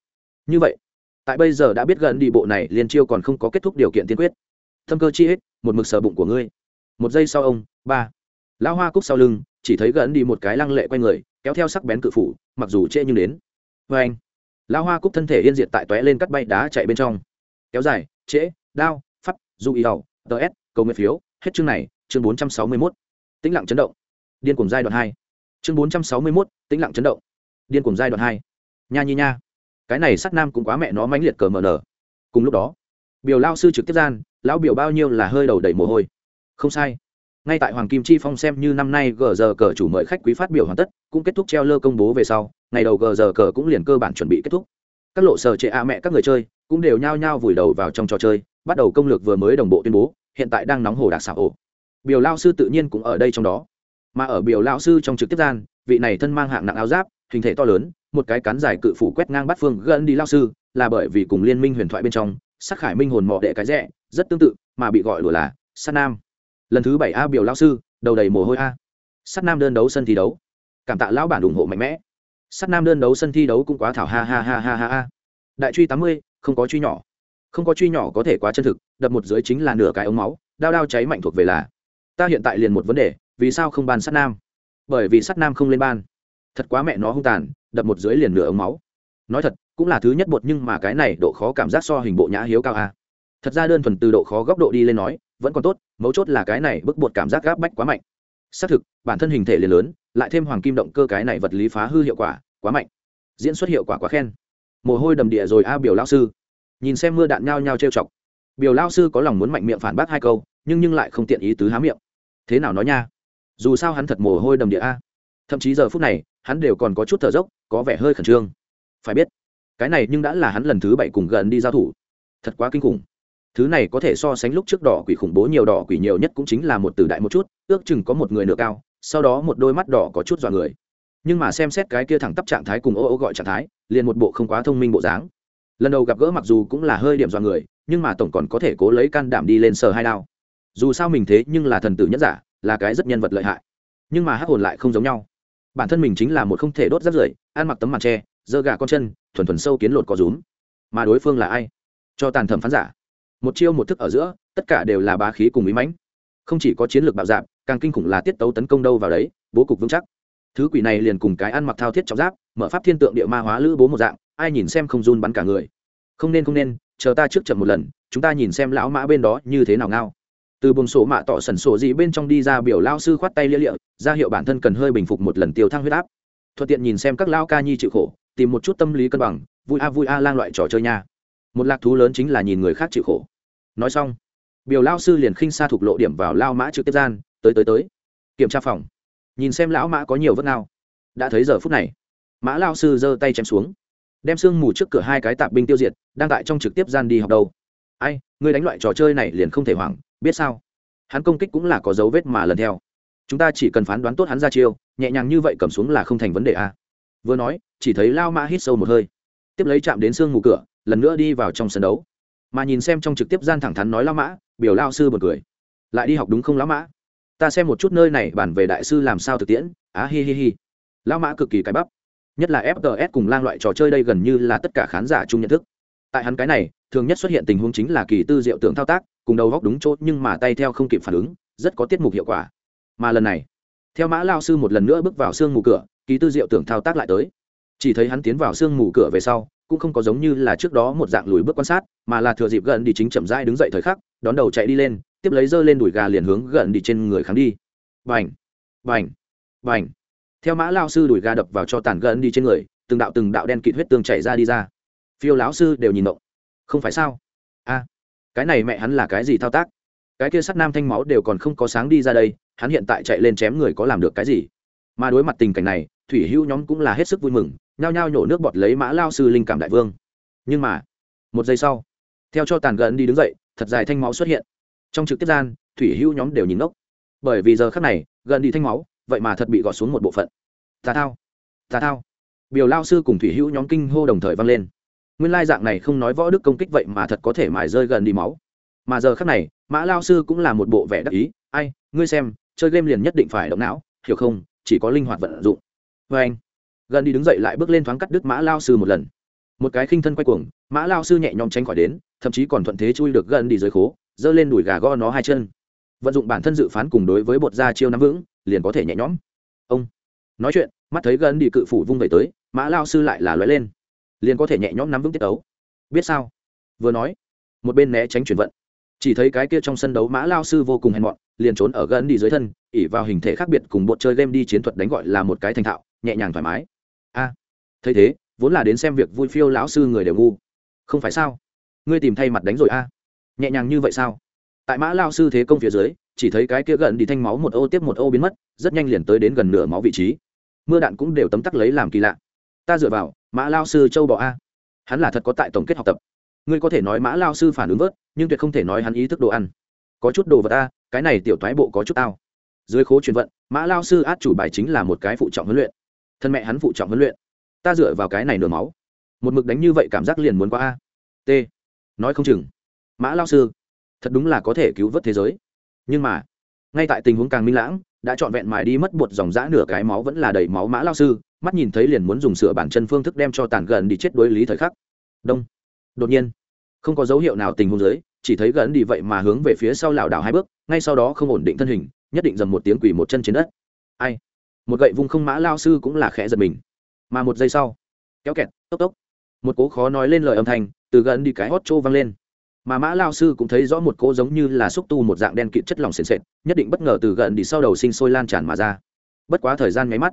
như vậy, tại bây giờ đã biết gần đi bộ này liền chiêu còn không có kết thúc điều kiện tiên quyết. Thâm cơ chi hết một mực sờ bụng của ngươi. Một giây sau ông, ba. Lão hoa cúc sau lưng, chỉ thấy gần đi một cái lăng lệ q u a y người, kéo theo sắc bén cự phủ, mặc dù trễ nhưng đến. Vê anh, lão hoa cúc thân thể yên diệt tại tóe lên cắt bay đá chạy bên trong. Kéo dài, trễ, đao phắt du y đầu tờ s cầu nguyện phiếu, hết chương này, chương bốn trăm sáu mươi mốt. Tĩnh lặng chấn động. Điên cùng giai đoạn hai. Chương bốn trăm sáu mươi mốt, tĩnh lặng chấn động. Điên cùng giai đoạn hai. Nha nhi nha cái này sắt nam cũng quá mẹ nó mãnh liệt cờ mờ nở cùng lúc đó, biểu lao sư trực tiếp gian, lão biểu bao nhiêu là hơi đầu đầy mồ hôi. Không sai. Ngay tại hoàng kim chi phong xem như năm nay gờ giờ cờ chủ mời khách quý phát biểu hoàn tất, cũng kết thúc treo lơ công bố về sau, ngày đầu gờ giờ cờ cũng liền cơ bản chuẩn bị kết thúc. Các lộ sở trệ a mẹ các người chơi cũng đều nhao nhao vùi đầu vào trong trò chơi, bắt đầu công lược vừa mới đồng bộ tuyên bố, hiện tại đang nóng hồ đặc xạ ổ. Biểu lao sư tự nhiên cũng ở đây trong đó. Mà ở biểu lao sư trong trực tiếp gian, vị này thân mang hạng nặng áo giáp, hình thể to lớn một cái cán dài cự phủ quét ngang bắt phương gần đi lao sư, là bởi vì cùng liên minh huyền thoại bên trong sắc khải minh hồn mọ đệ cái rẽ rất tương tự, mà bị gọi đùa là sát nam. Lần thứ bảy a biểu lao sư, đầu đầy mồ hôi a. Sát nam đơn đấu sân thi đấu. Cảm tạ lão bản ủng hộ mạnh mẽ. Sát nam đơn đấu sân thi đấu cũng quá thảo ha ha ha ha ha ha. Đại truy tám mươi, không có truy nhỏ. Không có truy nhỏ có thể quá chân thực, đập một dưới chính là nửa cái ống máu, đao đao cháy mạnh thuộc về là. Ta hiện tại liền một vấn đề, vì sao không ban sát nam? Bởi vì sát nam không lên ban thật quá mẹ nó hung tàn, đập một dưới liền nửa ống máu. Nói thật, cũng là thứ nhất bột nhưng mà cái này độ khó cảm giác so hình bộ nhã hiếu cao a. Thật ra đơn thuần từ độ khó góc độ đi lên nói, vẫn còn tốt, mấu chốt là cái này bức bột cảm giác gáp bách quá mạnh. Xác thực, bản thân hình thể liền lớn, lại thêm hoàng kim động cơ cái này vật lý phá hư hiệu quả, quá mạnh. Diễn xuất hiệu quả quá khen. Mồ hôi đầm địa rồi a biểu lao sư. Nhìn xem mưa đạn nhao nhao trêu chọc. Biểu lao sư có lòng muốn mạnh miệng phản bác hai câu, nhưng nhưng lại không tiện ý tứ há miệng. Thế nào nói nha? Dù sao hắn thật mồ hôi đầm địa a. Thậm chí giờ phút này hắn đều còn có chút thở dốc, có vẻ hơi khẩn trương. Phải biết, cái này nhưng đã là hắn lần thứ bảy cùng gần đi giao thủ. Thật quá kinh khủng. Thứ này có thể so sánh lúc trước đỏ quỷ khủng bố nhiều, đỏ quỷ nhiều nhất cũng chính là một từ đại một chút, ước chừng có một người nửa cao, sau đó một đôi mắt đỏ có chút dọa người. Nhưng mà xem xét cái kia thẳng tắp trạng thái cùng ô ô gọi trạng thái, liền một bộ không quá thông minh bộ dáng. Lần đầu gặp gỡ mặc dù cũng là hơi điểm dọa người, nhưng mà tổng còn có thể cố lấy can đảm đi lên sờ hai đao. Dù sao mình thế nhưng là thần tử nhất giả, là cái rất nhân vật lợi hại. Nhưng mà hắc hồn lại không giống nhau bản thân mình chính là một không thể đốt rác rưởi, ăn mặc tấm màn tre, giơ gà con chân, thuần thuần sâu kiến lột có rúm. Mà đối phương là ai? Cho tàn thẩm phán giả. Một chiêu một thức ở giữa, tất cả đều là bá khí cùng ý mãnh. Không chỉ có chiến lược bạo dạp càng kinh khủng là tiết tấu tấn công đâu vào đấy, bố cục vững chắc. Thứ quỷ này liền cùng cái ăn mặc thao thiết trọng giáp, mở pháp thiên tượng địa ma hóa lữ bố một dạng, ai nhìn xem không run bắn cả người. Không nên không nên, chờ ta trước chậm một lần, chúng ta nhìn xem lão mã bên đó như thế nào ngao từ buồng sổ mạ tỏ sẩn sổ gì bên trong đi ra biểu lao sư khoát tay lia lịa, ra hiệu bản thân cần hơi bình phục một lần tiêu thăng huyết áp. Thuận tiện nhìn xem các lao ca nhi chịu khổ, tìm một chút tâm lý cân bằng, vui a vui a lang loại trò chơi nha. Một lạc thú lớn chính là nhìn người khác chịu khổ. Nói xong, biểu lao sư liền khinh xa thục lộ điểm vào lao mã trực tiếp gian, tới tới tới. Kiểm tra phòng. Nhìn xem lão mã có nhiều vất nào đã thấy giờ phút này. Mã lao sư giơ tay chém xuống. Đem sương mù trước cửa hai cái tạp binh tiêu diệt, đang tại trong trực tiếp gian đi học đâu. Ai ngươi đánh loại trò chơi này liền không thể hoảng biết sao? Hắn công kích cũng là có dấu vết mà lần theo. Chúng ta chỉ cần phán đoán tốt hắn ra chiêu, nhẹ nhàng như vậy cầm xuống là không thành vấn đề a à. vừa nói, chỉ thấy lao mã hít sâu một hơi. Tiếp lấy chạm đến sương mù cửa, lần nữa đi vào trong sân đấu. Mà nhìn xem trong trực tiếp gian thẳng thắn nói lao mã, biểu lao sư bật cười. Lại đi học đúng không lão mã? Ta xem một chút nơi này bản về đại sư làm sao thực tiễn. Á, hi hi hi. Lão mã cực kỳ cái bắp. Nhất là fts cùng lang loại trò chơi đây gần như là tất cả khán giả chung nhận thức. Tại hắn cái này thường nhất xuất hiện tình huống chính là kỳ tư diệu tưởng thao tác, cùng đầu góc đúng chỗ nhưng mà tay theo không kịp phản ứng, rất có tiết mục hiệu quả. Mà lần này, theo mã lao sư một lần nữa bước vào sương mù cửa, kỳ tư diệu tưởng thao tác lại tới. Chỉ thấy hắn tiến vào sương mù cửa về sau, cũng không có giống như là trước đó một dạng lùi bước quan sát, mà là thừa dịp gần đi chính chậm rãi đứng dậy thời khắc, đón đầu chạy đi lên, tiếp lấy dơ lên đùi gà liền hướng gần đi trên người kháng đi. Vành vành vành theo mã lao sư đùi gà đập vào cho tàn gần đi trên người, từng đạo từng đạo đen kịt huyết tương chảy ra đi ra. Phiêu lão sư đều nhìn động không phải sao? A cái này mẹ hắn là cái gì thao tác? Cái kia sắt nam thanh máu đều còn không có sáng đi ra đây, hắn hiện tại chạy lên chém người có làm được cái gì? Mà đối mặt tình cảnh này, thủy hữu nhóm cũng là hết sức vui mừng, nhao nhao nhổ nước bọt lấy mã lao sư linh cảm đại vương. Nhưng mà, một giây sau, theo cho tàn gần đi đứng dậy, thật dài thanh máu xuất hiện. Trong trực tiếp gian, thủy hữu nhóm đều nhìn ngốc. Bởi vì giờ khắc này, gần đi thanh máu, vậy mà thật bị gọt xuống một bộ phận. Tà thao tà thao. Biểu lao sư cùng thủy hữu nhóm kinh hô đồng thời vang lên nguyên lai dạng này không nói võ đức công kích vậy mà thật có thể mài rơi gần đi máu. Mà giờ khắc này, mã lao sư cũng là một bộ vẻ đắc ý. Ai, ngươi xem, chơi game liền nhất định phải động não, hiểu không? Chỉ có linh hoạt vận dụng. Vê anh, gần đi đứng dậy lại bước lên thoáng cắt đứt mã lao sư một lần. Một cái khinh thân quay cuồng, mã lao sư nhẹ nhõm tránh khỏi đến, thậm chí còn thuận thế chui được gần đi dưới khố, giơ lên đùi gà go nó hai chân. Vận dụng bản thân dự phán cùng đối với bột da chiêu nắm vững, liền có thể nhẹ nhõm. Ông, nói chuyện, mắt thấy gần đi cự phủ vung về tới, mã lao sư lại là lóe lên liền có thể nhẹ nhõm nắm vững tiết ấu biết sao? Vừa nói, một bên né tránh chuyển vận. Chỉ thấy cái kia trong sân đấu mã lao sư vô cùng hèn mọn, liền trốn ở gần đi dưới thân ỉ vào hình thể khác biệt cùng bột chơi game đi chiến thuật đánh gọi là một cái thành thạo, nhẹ nhàng thoải mái. A, thấy thế, vốn là đến xem việc vui phiêu lão sư người đều ngu. Không phải sao? Ngươi tìm thay mặt đánh rồi a? Nhẹ nhàng như vậy sao? Tại mã lao sư thế công phía dưới, chỉ thấy cái kia gần đi thanh máu một ô tiếp một ô biến mất, rất nhanh liền tới đến gần nửa máu vị trí. Mưa đạn cũng đều tấm tắc lấy làm kỳ lạ. Ta dựa vào mã lao sư châu bò a. Hắn là thật có tại tổng kết học tập. Ngươi có thể nói mã lao sư phản ứng vớt, nhưng tuyệt không thể nói hắn ý thức đồ ăn. Có chút đồ vật ta cái này tiểu thoái bộ có chút tao. Dưới khố truyền vận, mã lao sư át chủ bài chính là một cái phụ trọng huấn luyện. Thân mẹ hắn phụ trọng huấn luyện. Ta dựa vào cái này nửa máu. Một mực đánh như vậy cảm giác liền muốn qua a. T. Nói không chừng. Mã lao sư, thật đúng là có thể cứu vớt thế giới. Nhưng mà, ngay tại tình huống càng minh lãng đã trọn vẹn mài đi mất bột dòng dã nửa cái máu vẫn là đầy máu mã lao sư, mắt nhìn thấy liền muốn dùng sửa bản chân phương thức đem cho tàn gần đi chết đối lý thời khắc. Đông. Đột nhiên, không có dấu hiệu nào tình huống dưới, chỉ thấy gần đi vậy mà hướng về phía sau lảo đảo hai bước, ngay sau đó không ổn định thân hình, nhất định dầm một tiếng quỳ một chân trên đất. Ai? Một gậy vung không mã lao sư cũng là khẽ giật mình. Mà một giây sau, kéo kẹt, tốc tốc. Một cố khó nói lên lời âm thanh, từ gần đi cái hót trô vang lên mà mã lao sư cũng thấy rõ một cỗ giống như là xúc tu một dạng đen kịt chất lỏng sền sệt, nhất định bất ngờ từ gần đi sau đầu sinh sôi lan tràn mà ra. Bất quá thời gian nháy mắt,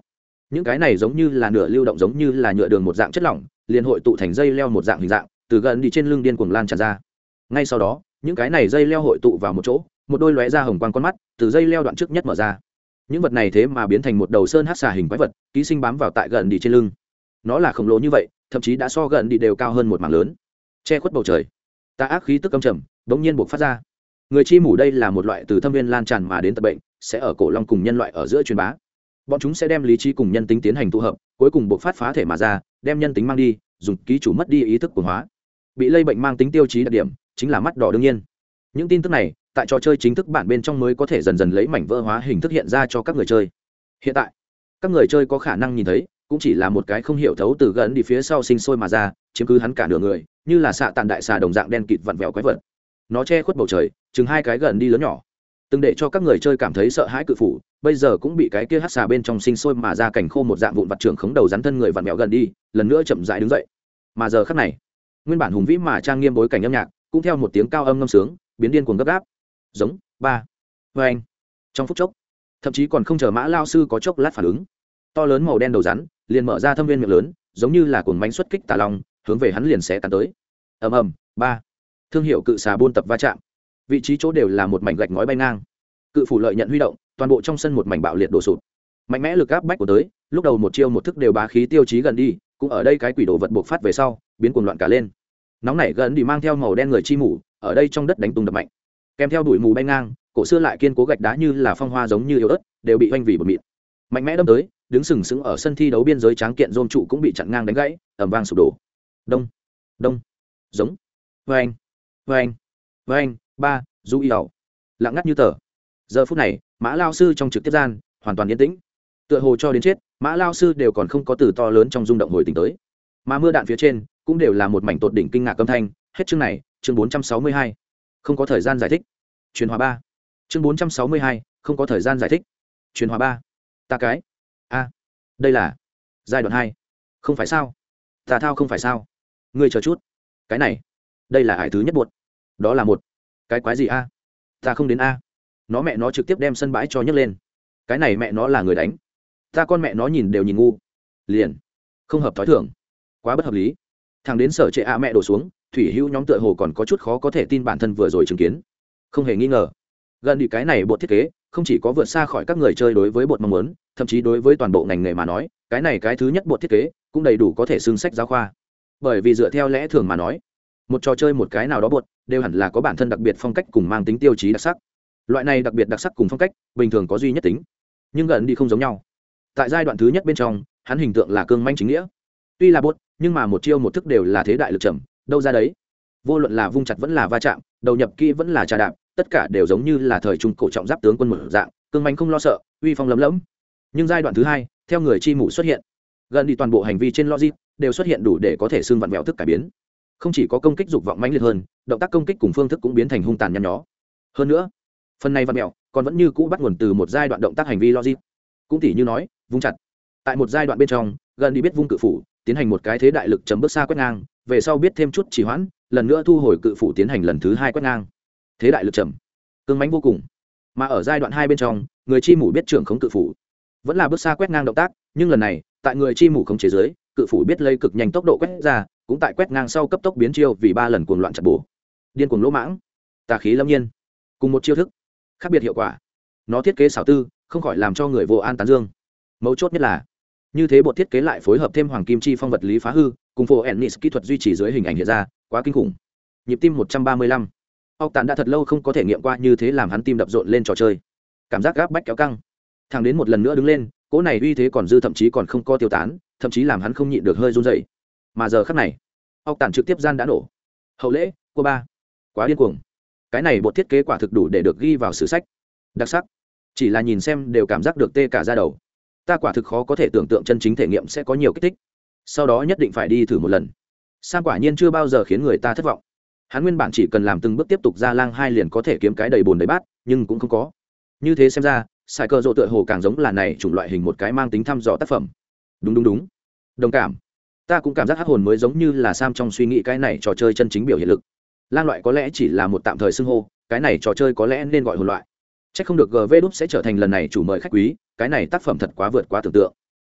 những cái này giống như là nửa lưu động giống như là nhựa đường một dạng chất lỏng, liền hội tụ thành dây leo một dạng hình dạng, từ gần đi trên lưng điên cuồng lan tràn ra. Ngay sau đó, những cái này dây leo hội tụ vào một chỗ, một đôi lóe ra hồng quang con mắt, từ dây leo đoạn trước nhất mở ra. Những vật này thế mà biến thành một đầu sơn hát xà hình quái vật, ký sinh bám vào tại gần đi trên lưng. Nó là khổng lồ như vậy, thậm chí đã so gần đi đều cao hơn một mảng lớn. Che khuất bầu trời ta ác khí tức âm trầm, bỗng nhiên buộc phát ra. Người chi mủ đây là một loại từ thâm viên lan tràn mà đến tập bệnh, sẽ ở cổ long cùng nhân loại ở giữa truyền bá. Bọn chúng sẽ đem lý trí cùng nhân tính tiến hành tụ hợp, cuối cùng buộc phát phá thể mà ra, đem nhân tính mang đi, dùng ký chủ mất đi ý thức của hóa. Bị lây bệnh mang tính tiêu chí đặc điểm, chính là mắt đỏ đương nhiên. Những tin tức này, tại trò chơi chính thức bản bên trong mới có thể dần dần lấy mảnh vỡ hóa hình thức hiện ra cho các người chơi. Hiện tại, các người chơi có khả năng nhìn thấy, cũng chỉ là một cái không hiểu thấu từ gần đi phía sau sinh sôi mà ra chiếm cứ hắn cả nửa người, như là xạ tàn đại xà đồng dạng đen kịt vặn vẹo quái vật. Nó che khuất bầu trời, chừng hai cái gần đi lớn nhỏ. Từng để cho các người chơi cảm thấy sợ hãi cự phủ, bây giờ cũng bị cái kia hát xà bên trong sinh sôi mà ra cảnh khô một dạng vụn vặt trưởng khống đầu rắn thân người vặn vẹo gần đi, lần nữa chậm dại đứng dậy. Mà giờ khắc này, nguyên bản hùng vĩ mà trang nghiêm bối cảnh âm nhạc, cũng theo một tiếng cao âm ngâm sướng, biến điên cuồng gấp gáp. Giống, ba, vê anh. Trong phút chốc, thậm chí còn không chờ mã lao sư có chốc lát phản ứng. To lớn màu đen đầu rắn, liền mở ra thâm viên miệng lớn, giống như là cuồng bánh xuất kích tà long hướng về hắn liền sẽ tàn tới. Ầm ầm, ba. Thương hiệu cự xà buôn tập va chạm. Vị trí chỗ đều là một mảnh gạch ngói bay ngang. Cự phủ lợi nhận huy động, toàn bộ trong sân một mảnh bạo liệt đổ sụp. Mạnh mẽ lực áp bách của tới, lúc đầu một chiêu một thức đều bá khí tiêu chí gần đi, cũng ở đây cái quỷ đồ vật buộc phát về sau, biến cuồng loạn cả lên. Nóng nảy gần đi mang theo màu đen người chi mủ ở đây trong đất đánh tung đập mạnh. Kèm theo đuổi mù bay ngang, cổ xưa lại kiên cố gạch đá như là phong hoa giống như yếu ớt đều bị oanh vì bột mịn. Mạnh mẽ đâm tới, đứng sừng sững ở sân thi đấu biên giới tráng kiện dôm trụ cũng bị chặn ngang đánh gãy ẩm vang sụp đổ đông. Đông. Giống. Vang vang vang ba. Du y ẩu lặng ngắt như tờ. Giờ phút này, mã lao sư trong trực tiếp gian, hoàn toàn yên tĩnh. Tựa hồ cho đến chết, mã lao sư đều còn không có từ to lớn trong rung động hồi tỉnh tới. Mà mưa đạn phía trên, cũng đều là một mảnh tột đỉnh kinh ngạc âm thanh. Hết chương này, chương bốn trăm sáu mươi hai. Không có thời gian giải thích. Truyền hòa ba. Chương bốn trăm sáu mươi hai, không có thời gian giải thích. Truyền hòa ba. Ta cái. A. Đây là giai đoạn hai. Không phải sao? Tà thao không phải sao? Ngươi chờ chút. Cái này, đây là hải thứ nhất buột đó là một. Cái quái gì a? Ta không đến a. Nó mẹ nó trực tiếp đem sân bãi cho nhấc lên. Cái này mẹ nó là người đánh. Ta con mẹ nó nhìn đều nhìn ngu. Liền. Không hợp t h ó i thường. Quá bất hợp lý. Thằng đến sở trệ a mẹ đổ xuống, thủy hữu nhóm tựa hồ còn có chút khó có thể tin bản thân vừa rồi chứng kiến. Không hề nghi ngờ. Gần đi cái này bột thiết kế, không chỉ có vượt xa khỏi các người chơi đối với bột mong muốn, thậm chí đối với toàn bộ ngành nghề mà nói, cái này cái thứ nhất bột thiết kế, cũng đầy đủ có thể xưng sách giáo khoa bởi vì dựa theo lẽ thường mà nói, một trò chơi một cái nào đó bột đều hẳn là có bản thân đặc biệt phong cách cùng mang tính tiêu chí đặc sắc. Loại này đặc biệt đặc sắc cùng phong cách, bình thường có duy nhất tính, nhưng gần đi không giống nhau. Tại giai đoạn thứ nhất bên trong, hắn hình tượng là cương manh chính nghĩa. Tuy là bốt nhưng mà một chiêu một thức đều là thế đại lực trầm, đâu ra đấy. Vô luận là vung chặt vẫn là va chạm, đầu nhập kỹ vẫn là trà đạp, tất cả đều giống như là thời trung cổ trọng giáp tướng quân một dạng, cương manh không lo sợ, uy phong lấm lẫm nhưng giai đoạn thứ hai, theo người chi mụ xuất hiện, gần đi toàn bộ hành vi trên logic đều xuất hiện đủ để có thể xương vặn vẹo thức cải biến. Không chỉ có công kích dục vọng mãnh liệt hơn, động tác công kích cùng phương thức cũng biến thành hung tàn nhăn nhó. Hơn nữa, phần này vặn vẹo còn vẫn như cũ bắt nguồn từ một giai đoạn động tác hành vi logic. Cũng tỉ như nói, vung chặt. Tại một giai đoạn bên trong, gần đi biết vung cự phủ, tiến hành một cái thế đại lực chấm bước xa quét ngang, về sau biết thêm chút trì hoãn, lần nữa thu hồi cự phủ tiến hành lần thứ hai quét ngang. Thế đại lực trầm cương mánh vô cùng. Mà ở giai đoạn hai bên trong, người chi mủ biết trưởng khống cự phủ. Vẫn là bước xa quét ngang động tác, nhưng lần này, tại người chi mủ không chế giới cự phủ biết lây cực nhanh tốc độ quét ra, cũng tại quét ngang sau cấp tốc biến chiêu vì ba lần cuồng loạn chặt bổ. Điên cuồng lỗ mãng. Tà khí lâm nhiên. Cùng một chiêu thức. Khác biệt hiệu quả. Nó thiết kế xảo tư, không khỏi làm cho người vô an tán dương. Mấu chốt nhất là, như thế bộ thiết kế lại phối hợp thêm hoàng kim chi phong vật lý phá hư, cùng phổ ennis kỹ thuật duy trì dưới hình ảnh hiện ra, quá kinh khủng. Nhịp tim một trăm ba mươi lăm. Ốc tàn đã thật lâu không có thể nghiệm qua như thế làm hắn tim đập rộn lên trò chơi. Cảm giác gáp bách kéo căng. Thằng đến một lần nữa đứng lên cỗ này uy thế còn dư thậm chí còn không có tiêu tán, thậm chí làm hắn không nhịn được hơi run dậy mà giờ khắc này, ốc Tản trực tiếp gian đã nổ. Hậu lễ, cô ba. Quá điên cuồng. Cái này bột thiết kế quả thực đủ để được ghi vào sử sách. Đặc sắc. Chỉ là nhìn xem đều cảm giác được tê cả ra đầu. Ta quả thực khó có thể tưởng tượng chân chính thể nghiệm sẽ có nhiều kích thích. Sau đó nhất định phải đi thử một lần. Sam quả nhiên chưa bao giờ khiến người ta thất vọng. Hắn nguyên bản chỉ cần làm từng bước tiếp tục ra lang hai liền có thể kiếm cái đầy bồn đầy bát, nhưng cũng không có. Như thế xem ra sài cờ rộ tựa hồ càng giống là này chủng loại hình một cái mang tính thăm dò tác phẩm. Đúng đúng đúng. Đồng cảm. Ta cũng cảm giác hát hồn mới giống như là sam trong suy nghĩ cái này trò chơi chân chính biểu hiện lực. Lan loại có lẽ chỉ là một tạm thời xưng hô, cái này trò chơi có lẽ nên gọi hồn loại. C h ắ c không được gv đúc sẽ trở thành lần này chủ mời khách quý, cái này tác phẩm thật quá vượt quá tưởng tượng.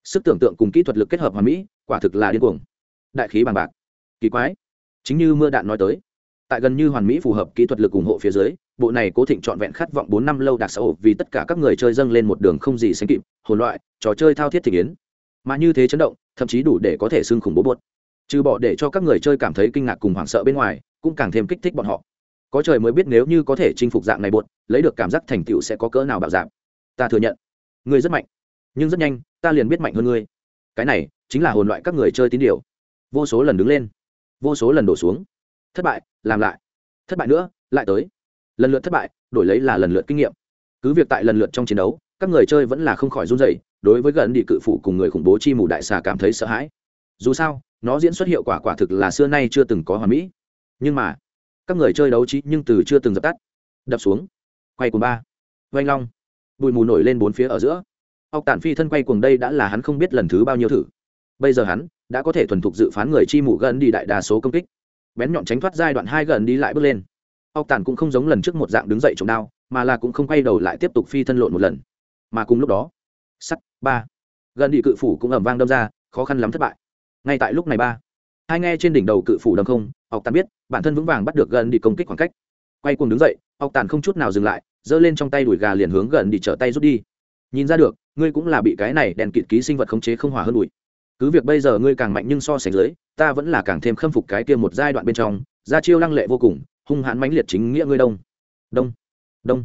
Sức tưởng tượng cùng kỹ thuật lực kết hợp hòa mỹ, quả thực là điên cuồng. Đại khí bằng bạc. Kỳ quái. Chính như mưa đạn nói tới. Tại gần như hoàn mỹ phù hợp kỹ thuật lực ủng hộ phía dưới bộ này cố thịnh trọn vẹn khát vọng bốn năm lâu đặc xã hội vì tất cả các người chơi dâng lên một đường không gì sánh kịp, hồn loại, trò chơi thao thiết thị kiến mà như thế chấn động, thậm chí đủ để có thể xưng khủng bố buốt trừ bỏ để cho các người chơi cảm thấy kinh ngạc cùng hoảng sợ bên ngoài, cũng càng thêm kích thích bọn họ. Có trời mới biết nếu như có thể chinh phục dạng này buột lấy được cảm giác thành tựu sẽ có cỡ nào bảo giảm ta thừa nhận, ngươi rất mạnh, nhưng rất nhanh, ta liền biết mạnh hơn ngươi. Cái này chính là hồn loại các người chơi tín điều. Vô số lần đứng lên, vô số lần đổ xuống. Thất bại, làm lại. Thất bại nữa, lại tới lần lượt thất bại, đổi lấy là lần lượt kinh nghiệm. Cứ việc tại lần lượt trong chiến đấu, các người chơi vẫn là không khỏi run rẩy, đối với gần đi cự phụ cùng người khủng bố chi mù đại xà cảm thấy sợ hãi. Dù sao, nó diễn xuất hiệu quả quả thực là xưa nay chưa từng có hoàn mỹ. Nhưng mà, các người chơi đấu trí nhưng từ chưa từng dập tắt. Đập xuống, quay cùng ba. Vanh long, bụi mù nổi lên bốn phía ở giữa. Ốc tản phi thân quay cuồng đây đã là hắn không biết lần thứ bao nhiêu thử. Bây giờ hắn đã có thể thuần thục dự phán người chi mù gần đi đại đa số công kích. Bén nhọn tránh thoát giai đoạn hai gần đi lại bước lên ốc tản cũng không giống lần trước một dạng đứng dậy chống đao, mà là cũng không quay đầu lại tiếp tục phi thân lộn một lần. Mà cùng lúc đó, sắt, ba. Gần đi cự phủ cũng ẩm vang đâm ra, khó khăn lắm thất bại. Ngay tại lúc này ba. Hai nghe trên đỉnh đầu cự phủ đâm không, ốc tàn biết, bản thân vững vàng bắt được gần đi công kích khoảng cách. Quay cuồng đứng dậy, ốc tàn không chút nào dừng lại, giơ lên trong tay đùi gà liền hướng gần đi trở tay rút đi. Nhìn ra được, ngươi cũng là bị cái này đèn kịt ký sinh vật khống chế không hòa hơn đùi. Cứ việc bây giờ ngươi càng mạnh nhưng so sánh dưới, ta vẫn là càng thêm khâm phục cái kia một giai đoạn bên trong ra chiêu lăng lệ vô cùng hung hãn mãnh liệt chính nghĩa ngươi đông. Đông. Đông.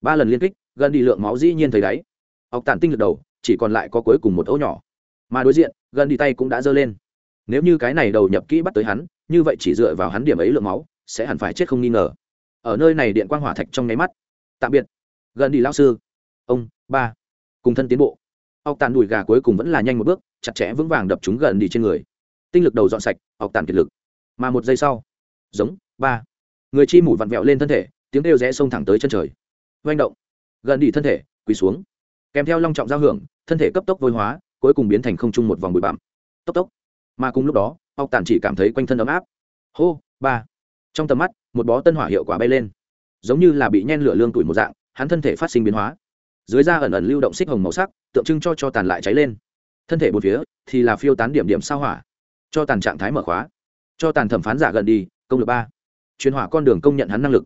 Ba lần liên kích, gần đi lượng máu dĩ nhiên thấy đáy. Ọc tản tinh lực đầu, chỉ còn lại có cuối cùng một ấu nhỏ. Mà đối diện, gần đi tay cũng đã giơ lên. Nếu như cái này đầu nhập kỹ bắt tới hắn, như vậy chỉ dựa vào hắn điểm ấy lượng máu, sẽ hẳn phải chết không nghi ngờ. Ở nơi này điện quang hỏa thạch trong nháy mắt. Tạm biệt, gần đi lão sư. Ông, ba. Cùng thân tiến bộ. Ọc tàn đùi gà cuối cùng vẫn là nhanh một bước, chặt chẽ vững vàng đập chúng gần đi trên người. Tinh lực đầu dọn sạch, ọc tàn kiệt lực. Mà một giây sau. Giống, ba người chi mủ vặn vẹo lên thân thể, tiếng kêu rẽ xông thẳng tới chân trời. Oanh động. Gần đi thân thể, quỳ xuống. Kèm theo long trọng giao hưởng, thân thể cấp tốc vôi hóa, cuối cùng biến thành không chung một vòng bụi bặm. Tốc tốc. Mà cùng lúc đó ọc Tản chỉ cảm thấy quanh thân ấm áp. Hô, ba. Trong tầm mắt, một bó tân hỏa hiệu quả bay lên. Giống như là bị nhen lửa lương tuổi một dạng, hắn thân thể phát sinh biến hóa. Dưới da ẩn ẩn lưu động xích hồng màu sắc, tượng trưng cho cho tàn lại cháy lên. Thân thể bốn phía, thì là phiêu tán điểm điểm sao hỏa. Cho tàn trạng thái mở khóa. Cho tàn thẩm phán giả gần đi, công lược ba chuyên hỏa con đường công nhận hắn năng lực.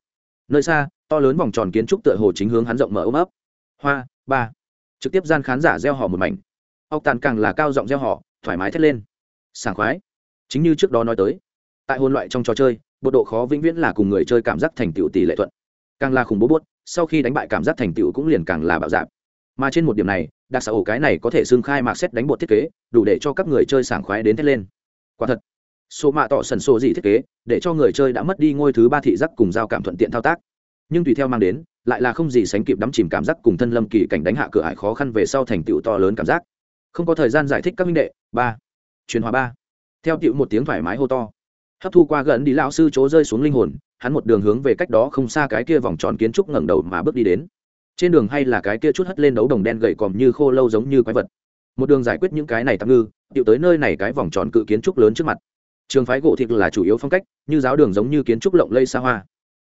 Nơi xa, to lớn vòng tròn kiến trúc tựa hồ chính hướng hắn rộng mở ôm ấp. Hoa, ba. Trực tiếp gian khán giả gieo họ một mảnh. Ốc tàn càng là cao giọng gieo họ, thoải mái thét lên. Sảng khoái. Chính như trước đó nói tới, tại hôn loại trong trò chơi, bộ độ khó vĩnh viễn là cùng người chơi cảm giác thành tựu tỷ lệ thuận. Càng là khủng bố buốt, sau khi đánh bại cảm giác thành tựu cũng liền càng là bạo dạp mà trên một điểm này, đặc xã ổ cái này có thể xương khai mạc xét đánh bột thiết kế, đủ để cho các người chơi sảng khoái đến thét lên. Quả thật số mạ tỏ sần sổ gì thiết kế, để cho người chơi đã mất đi ngôi thứ ba thị giác cùng giao cảm thuận tiện thao tác. Nhưng tùy theo mang đến, lại là không gì sánh kịp đắm chìm cảm giác cùng thân lâm kỳ cảnh đánh hạ cửa ải khó khăn về sau thành tựu to lớn cảm giác. Không có thời gian giải thích các minh đệ, ba. Truyền hóa ba. Theo tựu một tiếng thoải mái hô to. Hấp thu qua gần đi lão sư chỗ rơi xuống linh hồn, hắn một đường hướng về cách đó không xa cái kia vòng tròn kiến trúc ngẩng đầu mà bước đi đến. Trên đường hay là cái kia chút hất lên đấu đồng đen gậy còm như khô lâu giống như quái vật. Một đường giải quyết những cái này tạm ngư, tựu tới nơi này cái vòng tròn cự kiến trúc lớn trước mặt trường phái gỗ thịt là chủ yếu phong cách, như giáo đường giống như kiến trúc lộng lây xa hoa.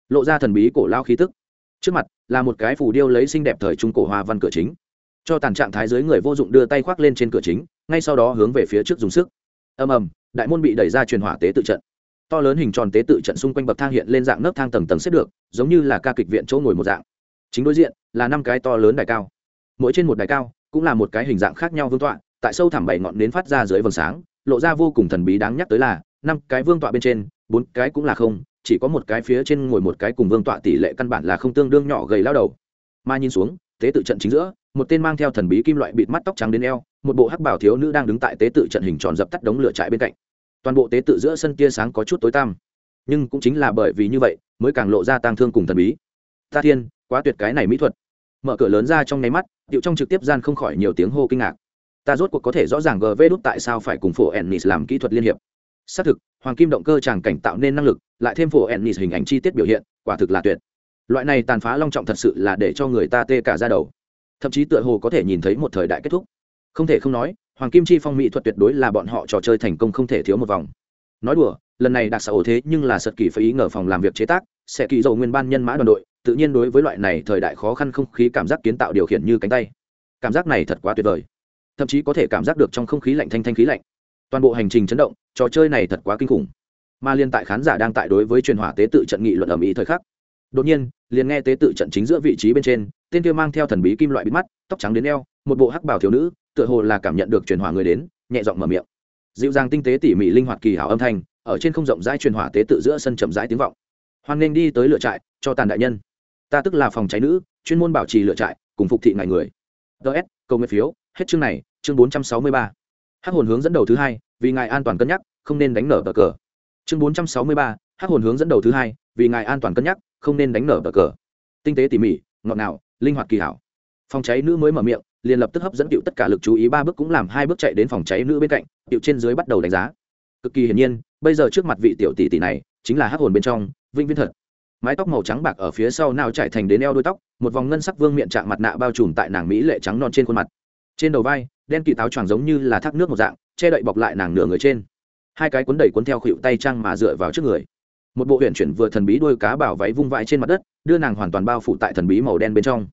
Lộ ra thần bí cổ lao khí tức. Trước mặt, là một cái phù điêu lấy xinh đẹp thời trung cổ hoa văn cửa chính. Cho tàn trạng thái dưới người vô dụng đưa tay khoác lên trên cửa chính, ngay sau đó hướng về phía trước dùng sức. Ầm ầm, đại môn bị đẩy ra truyền hỏa tế tự trận. To lớn hình tròn tế tự trận xung quanh bậc thang hiện lên dạng nấc thang tầng tầng xếp được, giống như là ca kịch viện chỗ ngồi một dạng. Chính đối diện, là năm cái to lớn đài cao. Mỗi trên một đài cao, cũng là một cái hình dạng khác nhau vương tọa, tại sâu thẳm bảy ngọn nến phát ra dưới vầng sáng, lộ ra vô cùng thần bí đáng nhắc tới là năm cái vương tọa bên trên, bốn cái cũng là không, chỉ có một cái phía trên ngồi một cái cùng vương tọa tỷ lệ căn bản là không tương đương nhỏ gầy lao đầu. Mà nhìn xuống, tế tự trận chính giữa, một tên mang theo thần bí kim loại bịt mắt tóc trắng đến eo, một bộ hắc bảo thiếu nữ đang đứng tại tế tự trận hình tròn dập tắt đống lửa trại bên cạnh. Toàn bộ tế tự giữa sân tia sáng có chút tối tăm. Nhưng cũng chính là bởi vì như vậy, mới càng lộ ra tang thương cùng thần bí. Ta thiên, quá tuyệt cái này mỹ thuật. Mở cửa lớn ra trong nháy mắt điệu trong trực tiếp gian không khỏi nhiều tiếng hô kinh ngạc. Ta rốt cuộc có thể rõ ràng gv đút tại sao phải cùng phổ ennis làm kỹ thuật liên hiệp xác thực, hoàng kim động cơ tràng cảnh tạo nên năng lực, lại thêm phổ ennis hình ảnh chi tiết biểu hiện, quả thực là tuyệt. Loại này tàn phá long trọng thật sự là để cho người ta tê cả ra đầu. Thậm chí tựa hồ có thể nhìn thấy một thời đại kết thúc. Không thể không nói, hoàng kim chi phong mỹ thuật tuyệt đối là bọn họ trò chơi thành công không thể thiếu một vòng. Nói đùa, lần này đặc xã ổ thế nhưng là sật kỳ phải ý ngờ phòng làm việc chế tác, sẽ kỳ dầu nguyên ban nhân mã đoàn đội, tự nhiên đối với loại này thời đại khó khăn không khí cảm giác kiến tạo điều khiển như cánh tay. Cảm giác này thật quá tuyệt vời. Thậm chí có thể cảm giác được trong không khí lạnh thanh thanh khí lạnh toàn bộ hành trình chấn động, trò chơi này thật quá kinh khủng. Mà liên tại khán giả đang tại đối với truyền hỏa tế tự trận nghị luận ở mỹ thời khắc, đột nhiên, liền nghe tế tự trận chính giữa vị trí bên trên, tên kia mang theo thần bí kim loại bịt mắt, tóc trắng đến eo, một bộ hắc bảo thiếu nữ, tựa hồ là cảm nhận được truyền hỏa người đến, nhẹ giọng mở miệng. Dịu dàng tinh tế tỉ mỉ linh hoạt kỳ hảo âm thanh, ở trên không rộng rãi truyền hỏa tế tự giữa sân chậm rãi tiếng vọng. Hoan nghênh đi tới lựa trại, cho tàn đại nhân. Ta tức là phòng cháy nữ, chuyên môn bảo trì lựa trại, cùng phục thị ngài người. Ts câu nguyện phiếu, hết chương này, chương bốn trăm sáu mươi ba hắc hồn hướng dẫn đầu thứ hai, vì ngài an toàn cân nhắc, không nên đánh nở bờ cờ. Chương bốn trăm sáu mươi ba, hắc hồn hướng dẫn đầu thứ hai, vì ngài an toàn cân nhắc, không nên đánh nở bờ cờ. Tinh tế tỉ mỉ, ngọt ngào, linh hoạt kỳ hảo. Phòng cháy nữ mới mở miệng, liền lập tức hấp dẫn cựu tất cả lực chú ý ba bước cũng làm hai bước chạy đến phòng cháy nữ bên cạnh cựu trên dưới bắt đầu đánh giá. Cực kỳ hiển nhiên, bây giờ trước mặt vị tiểu tỷ tỷ này, chính là hắc hồn bên trong vinh viên thật. Mái tóc màu trắng bạc ở phía sau nào trải thành đến eo đôi tóc, một vòng ngân sắc vương miệng trạng mặt nạ bao trùm tại nàng mỹ lệ trắng non trên khuôn mặt trên đầu vai, đen kỳ táo tròn giống như là thác nước một dạng, che đậy bọc lại nàng nửa người trên. Hai cái cuốn đẩy cuốn theo khuỵu tay trang mà dựa vào trước người. Một bộ huyền chuyển vừa thần bí đôi cá bảo váy vung vãi trên mặt đất, đưa nàng hoàn toàn bao phủ tại thần bí màu đen bên trong.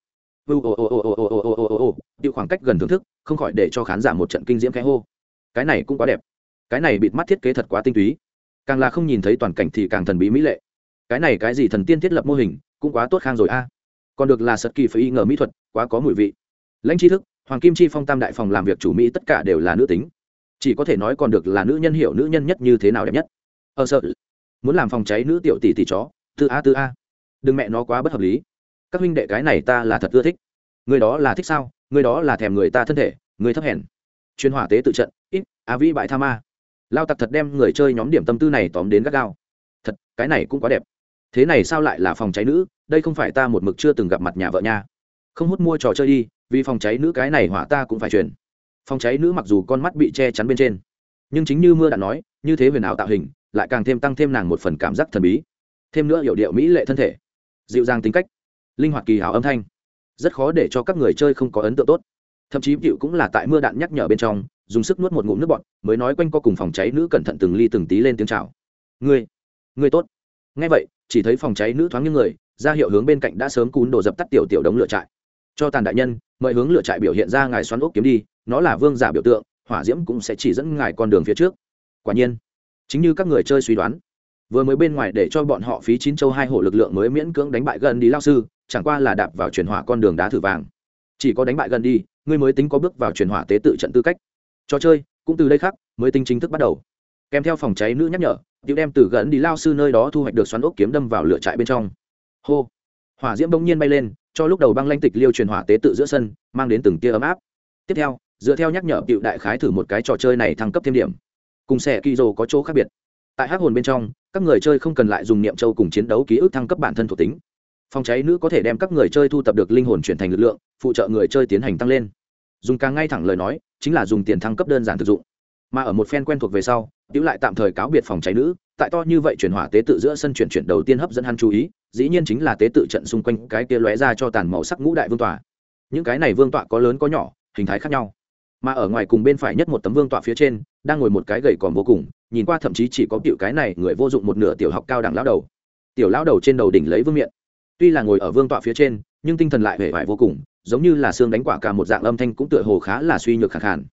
Điệu khoảng cách gần thưởng thức, không khỏi để cho khán giả một trận kinh diễm khẽ hô. Cái này cũng quá đẹp. Cái này bịt mắt thiết kế thật quá tinh túy. Càng là không nhìn thấy toàn cảnh thì càng thần bí mỹ lệ. Cái này cái gì thần tiên thiết lập mô hình, cũng quá tốt khang rồi a. Còn được là sật kỳ phải y ngờ mỹ thuật, quá có mùi vị. Lãnh tri thức hoàng kim chi phong tam đại phòng làm việc chủ mỹ tất cả đều là nữ tính. Chỉ có thể nói còn được là nữ nhân hiểu nữ nhân nhất như thế nào đẹp nhất. Ờ sợ. Muốn làm phòng cháy nữ tiểu tỷ tỷ chó. Tư a tư a. Đừng mẹ nó quá bất hợp lý. Các huynh đệ cái này ta là thật ưa thích. Người đó là thích sao? Người đó là thèm người ta thân thể, người thấp hèn. Chuyên hỏa tế tự trận, ít a vĩ bại tha ma. Lao tặc thật đem người chơi nhóm điểm tâm tư này tóm đến gắt gao. Thật, cái này cũng quá đẹp. Thế này sao lại là phòng cháy nữ? Đây không phải ta một mực chưa từng gặp mặt nhà vợ nha. Không hút mua trò chơi đi vì phòng cháy nữ cái này hỏa ta cũng phải chuyển phòng cháy nữ mặc dù con mắt bị che chắn bên trên, nhưng chính như mưa đã nói, như thế huyền ảo tạo hình, lại càng thêm tăng thêm nàng một phần cảm giác thần bí. Thêm nữa hiểu điệu mỹ lệ thân thể, dịu dàng tính cách, linh hoạt kỳ hảo âm thanh, rất khó để cho các người chơi không có ấn tượng tốt. Thậm chí cựu cũng là tại mưa đạn nhắc nhở bên trong, dùng sức nuốt một ngụm nước bọt, mới nói quanh co cùng phòng cháy nữ cẩn thận từng ly từng tí lên tiếng chào. Ngươi ngươi tốt. Ngay vậy, chỉ thấy phòng cháy nữ thoáng như người, ra hiệu hướng bên cạnh đã sớm cún đổ dập tắt tiểu tiểu đống lửa trại cho tàn đại nhân, mời hướng lửa trại biểu hiện ra ngài xoắn ốc kiếm đi, nó là vương giả biểu tượng, hỏa diễm cũng sẽ chỉ dẫn ngài con đường phía trước. Quả nhiên, chính như các người chơi suy đoán, vừa mới bên ngoài để cho bọn họ phí chín châu hai hộ lực lượng mới miễn cưỡng đánh bại gần đi lao sư, chẳng qua là đạp vào chuyển hỏa con đường đá thử vàng. Chỉ có đánh bại gần đi, ngươi mới tính có bước vào chuyển hỏa tế tự trận tư cách. Trò chơi, cũng từ đây khác, mới tính chính thức bắt đầu. Kèm theo phòng cháy nữ nhắc nhở, tiểu đem từ gần đi lao sư nơi đó thu hoạch được xoắn ốc kiếm đâm vào lửa trại bên trong. Hô, hỏa diễm bỗng nhiên bay lên cho lúc đầu băng lanh tịch liêu truyền hỏa tế tự giữa sân, mang đến từng tia ấm áp. Tiếp theo, dựa theo nhắc nhở cựu đại khái thử một cái trò chơi này thăng cấp thêm điểm. Cùng xe kỳ rồ có chỗ khác biệt. Tại hát hồn bên trong, các người chơi không cần lại dùng niệm châu cùng chiến đấu ký ức thăng cấp bản thân thuộc tính. Phòng cháy nữ có thể đem các người chơi thu tập được linh hồn chuyển thành lực lượng, phụ trợ người chơi tiến hành tăng lên. Dùng càng ngay thẳng lời nói, chính là dùng tiền thăng cấp đơn giản thực dụng mà ở một phen quen thuộc về sau tiểu lại tạm thời cáo biệt phòng cháy nữ, tại to như vậy chuyển hỏa tế tự giữa sân chuyển chuyển đầu tiên hấp dẫn hắn chú ý, dĩ nhiên chính là tế tự trận xung quanh cái kia lóe ra cho tàn màu sắc ngũ đại vương tọa. Những cái này vương tọa có lớn có nhỏ, hình thái khác nhau. Mà ở ngoài cùng bên phải nhất một tấm vương tọa phía trên, đang ngồi một cái gầy còn vô cùng, nhìn qua thậm chí chỉ có tiểu cái này người vô dụng một nửa tiểu học cao đẳng lão đầu. Tiểu lão đầu trên đầu đỉnh lấy vương miện. Tuy là ngồi ở vương tọa phía trên, nhưng tinh thần lại hề vải vô cùng, giống như là xương đánh quả cả một dạng âm thanh cũng tựa hồ khá là suy nhược khẳng khàn.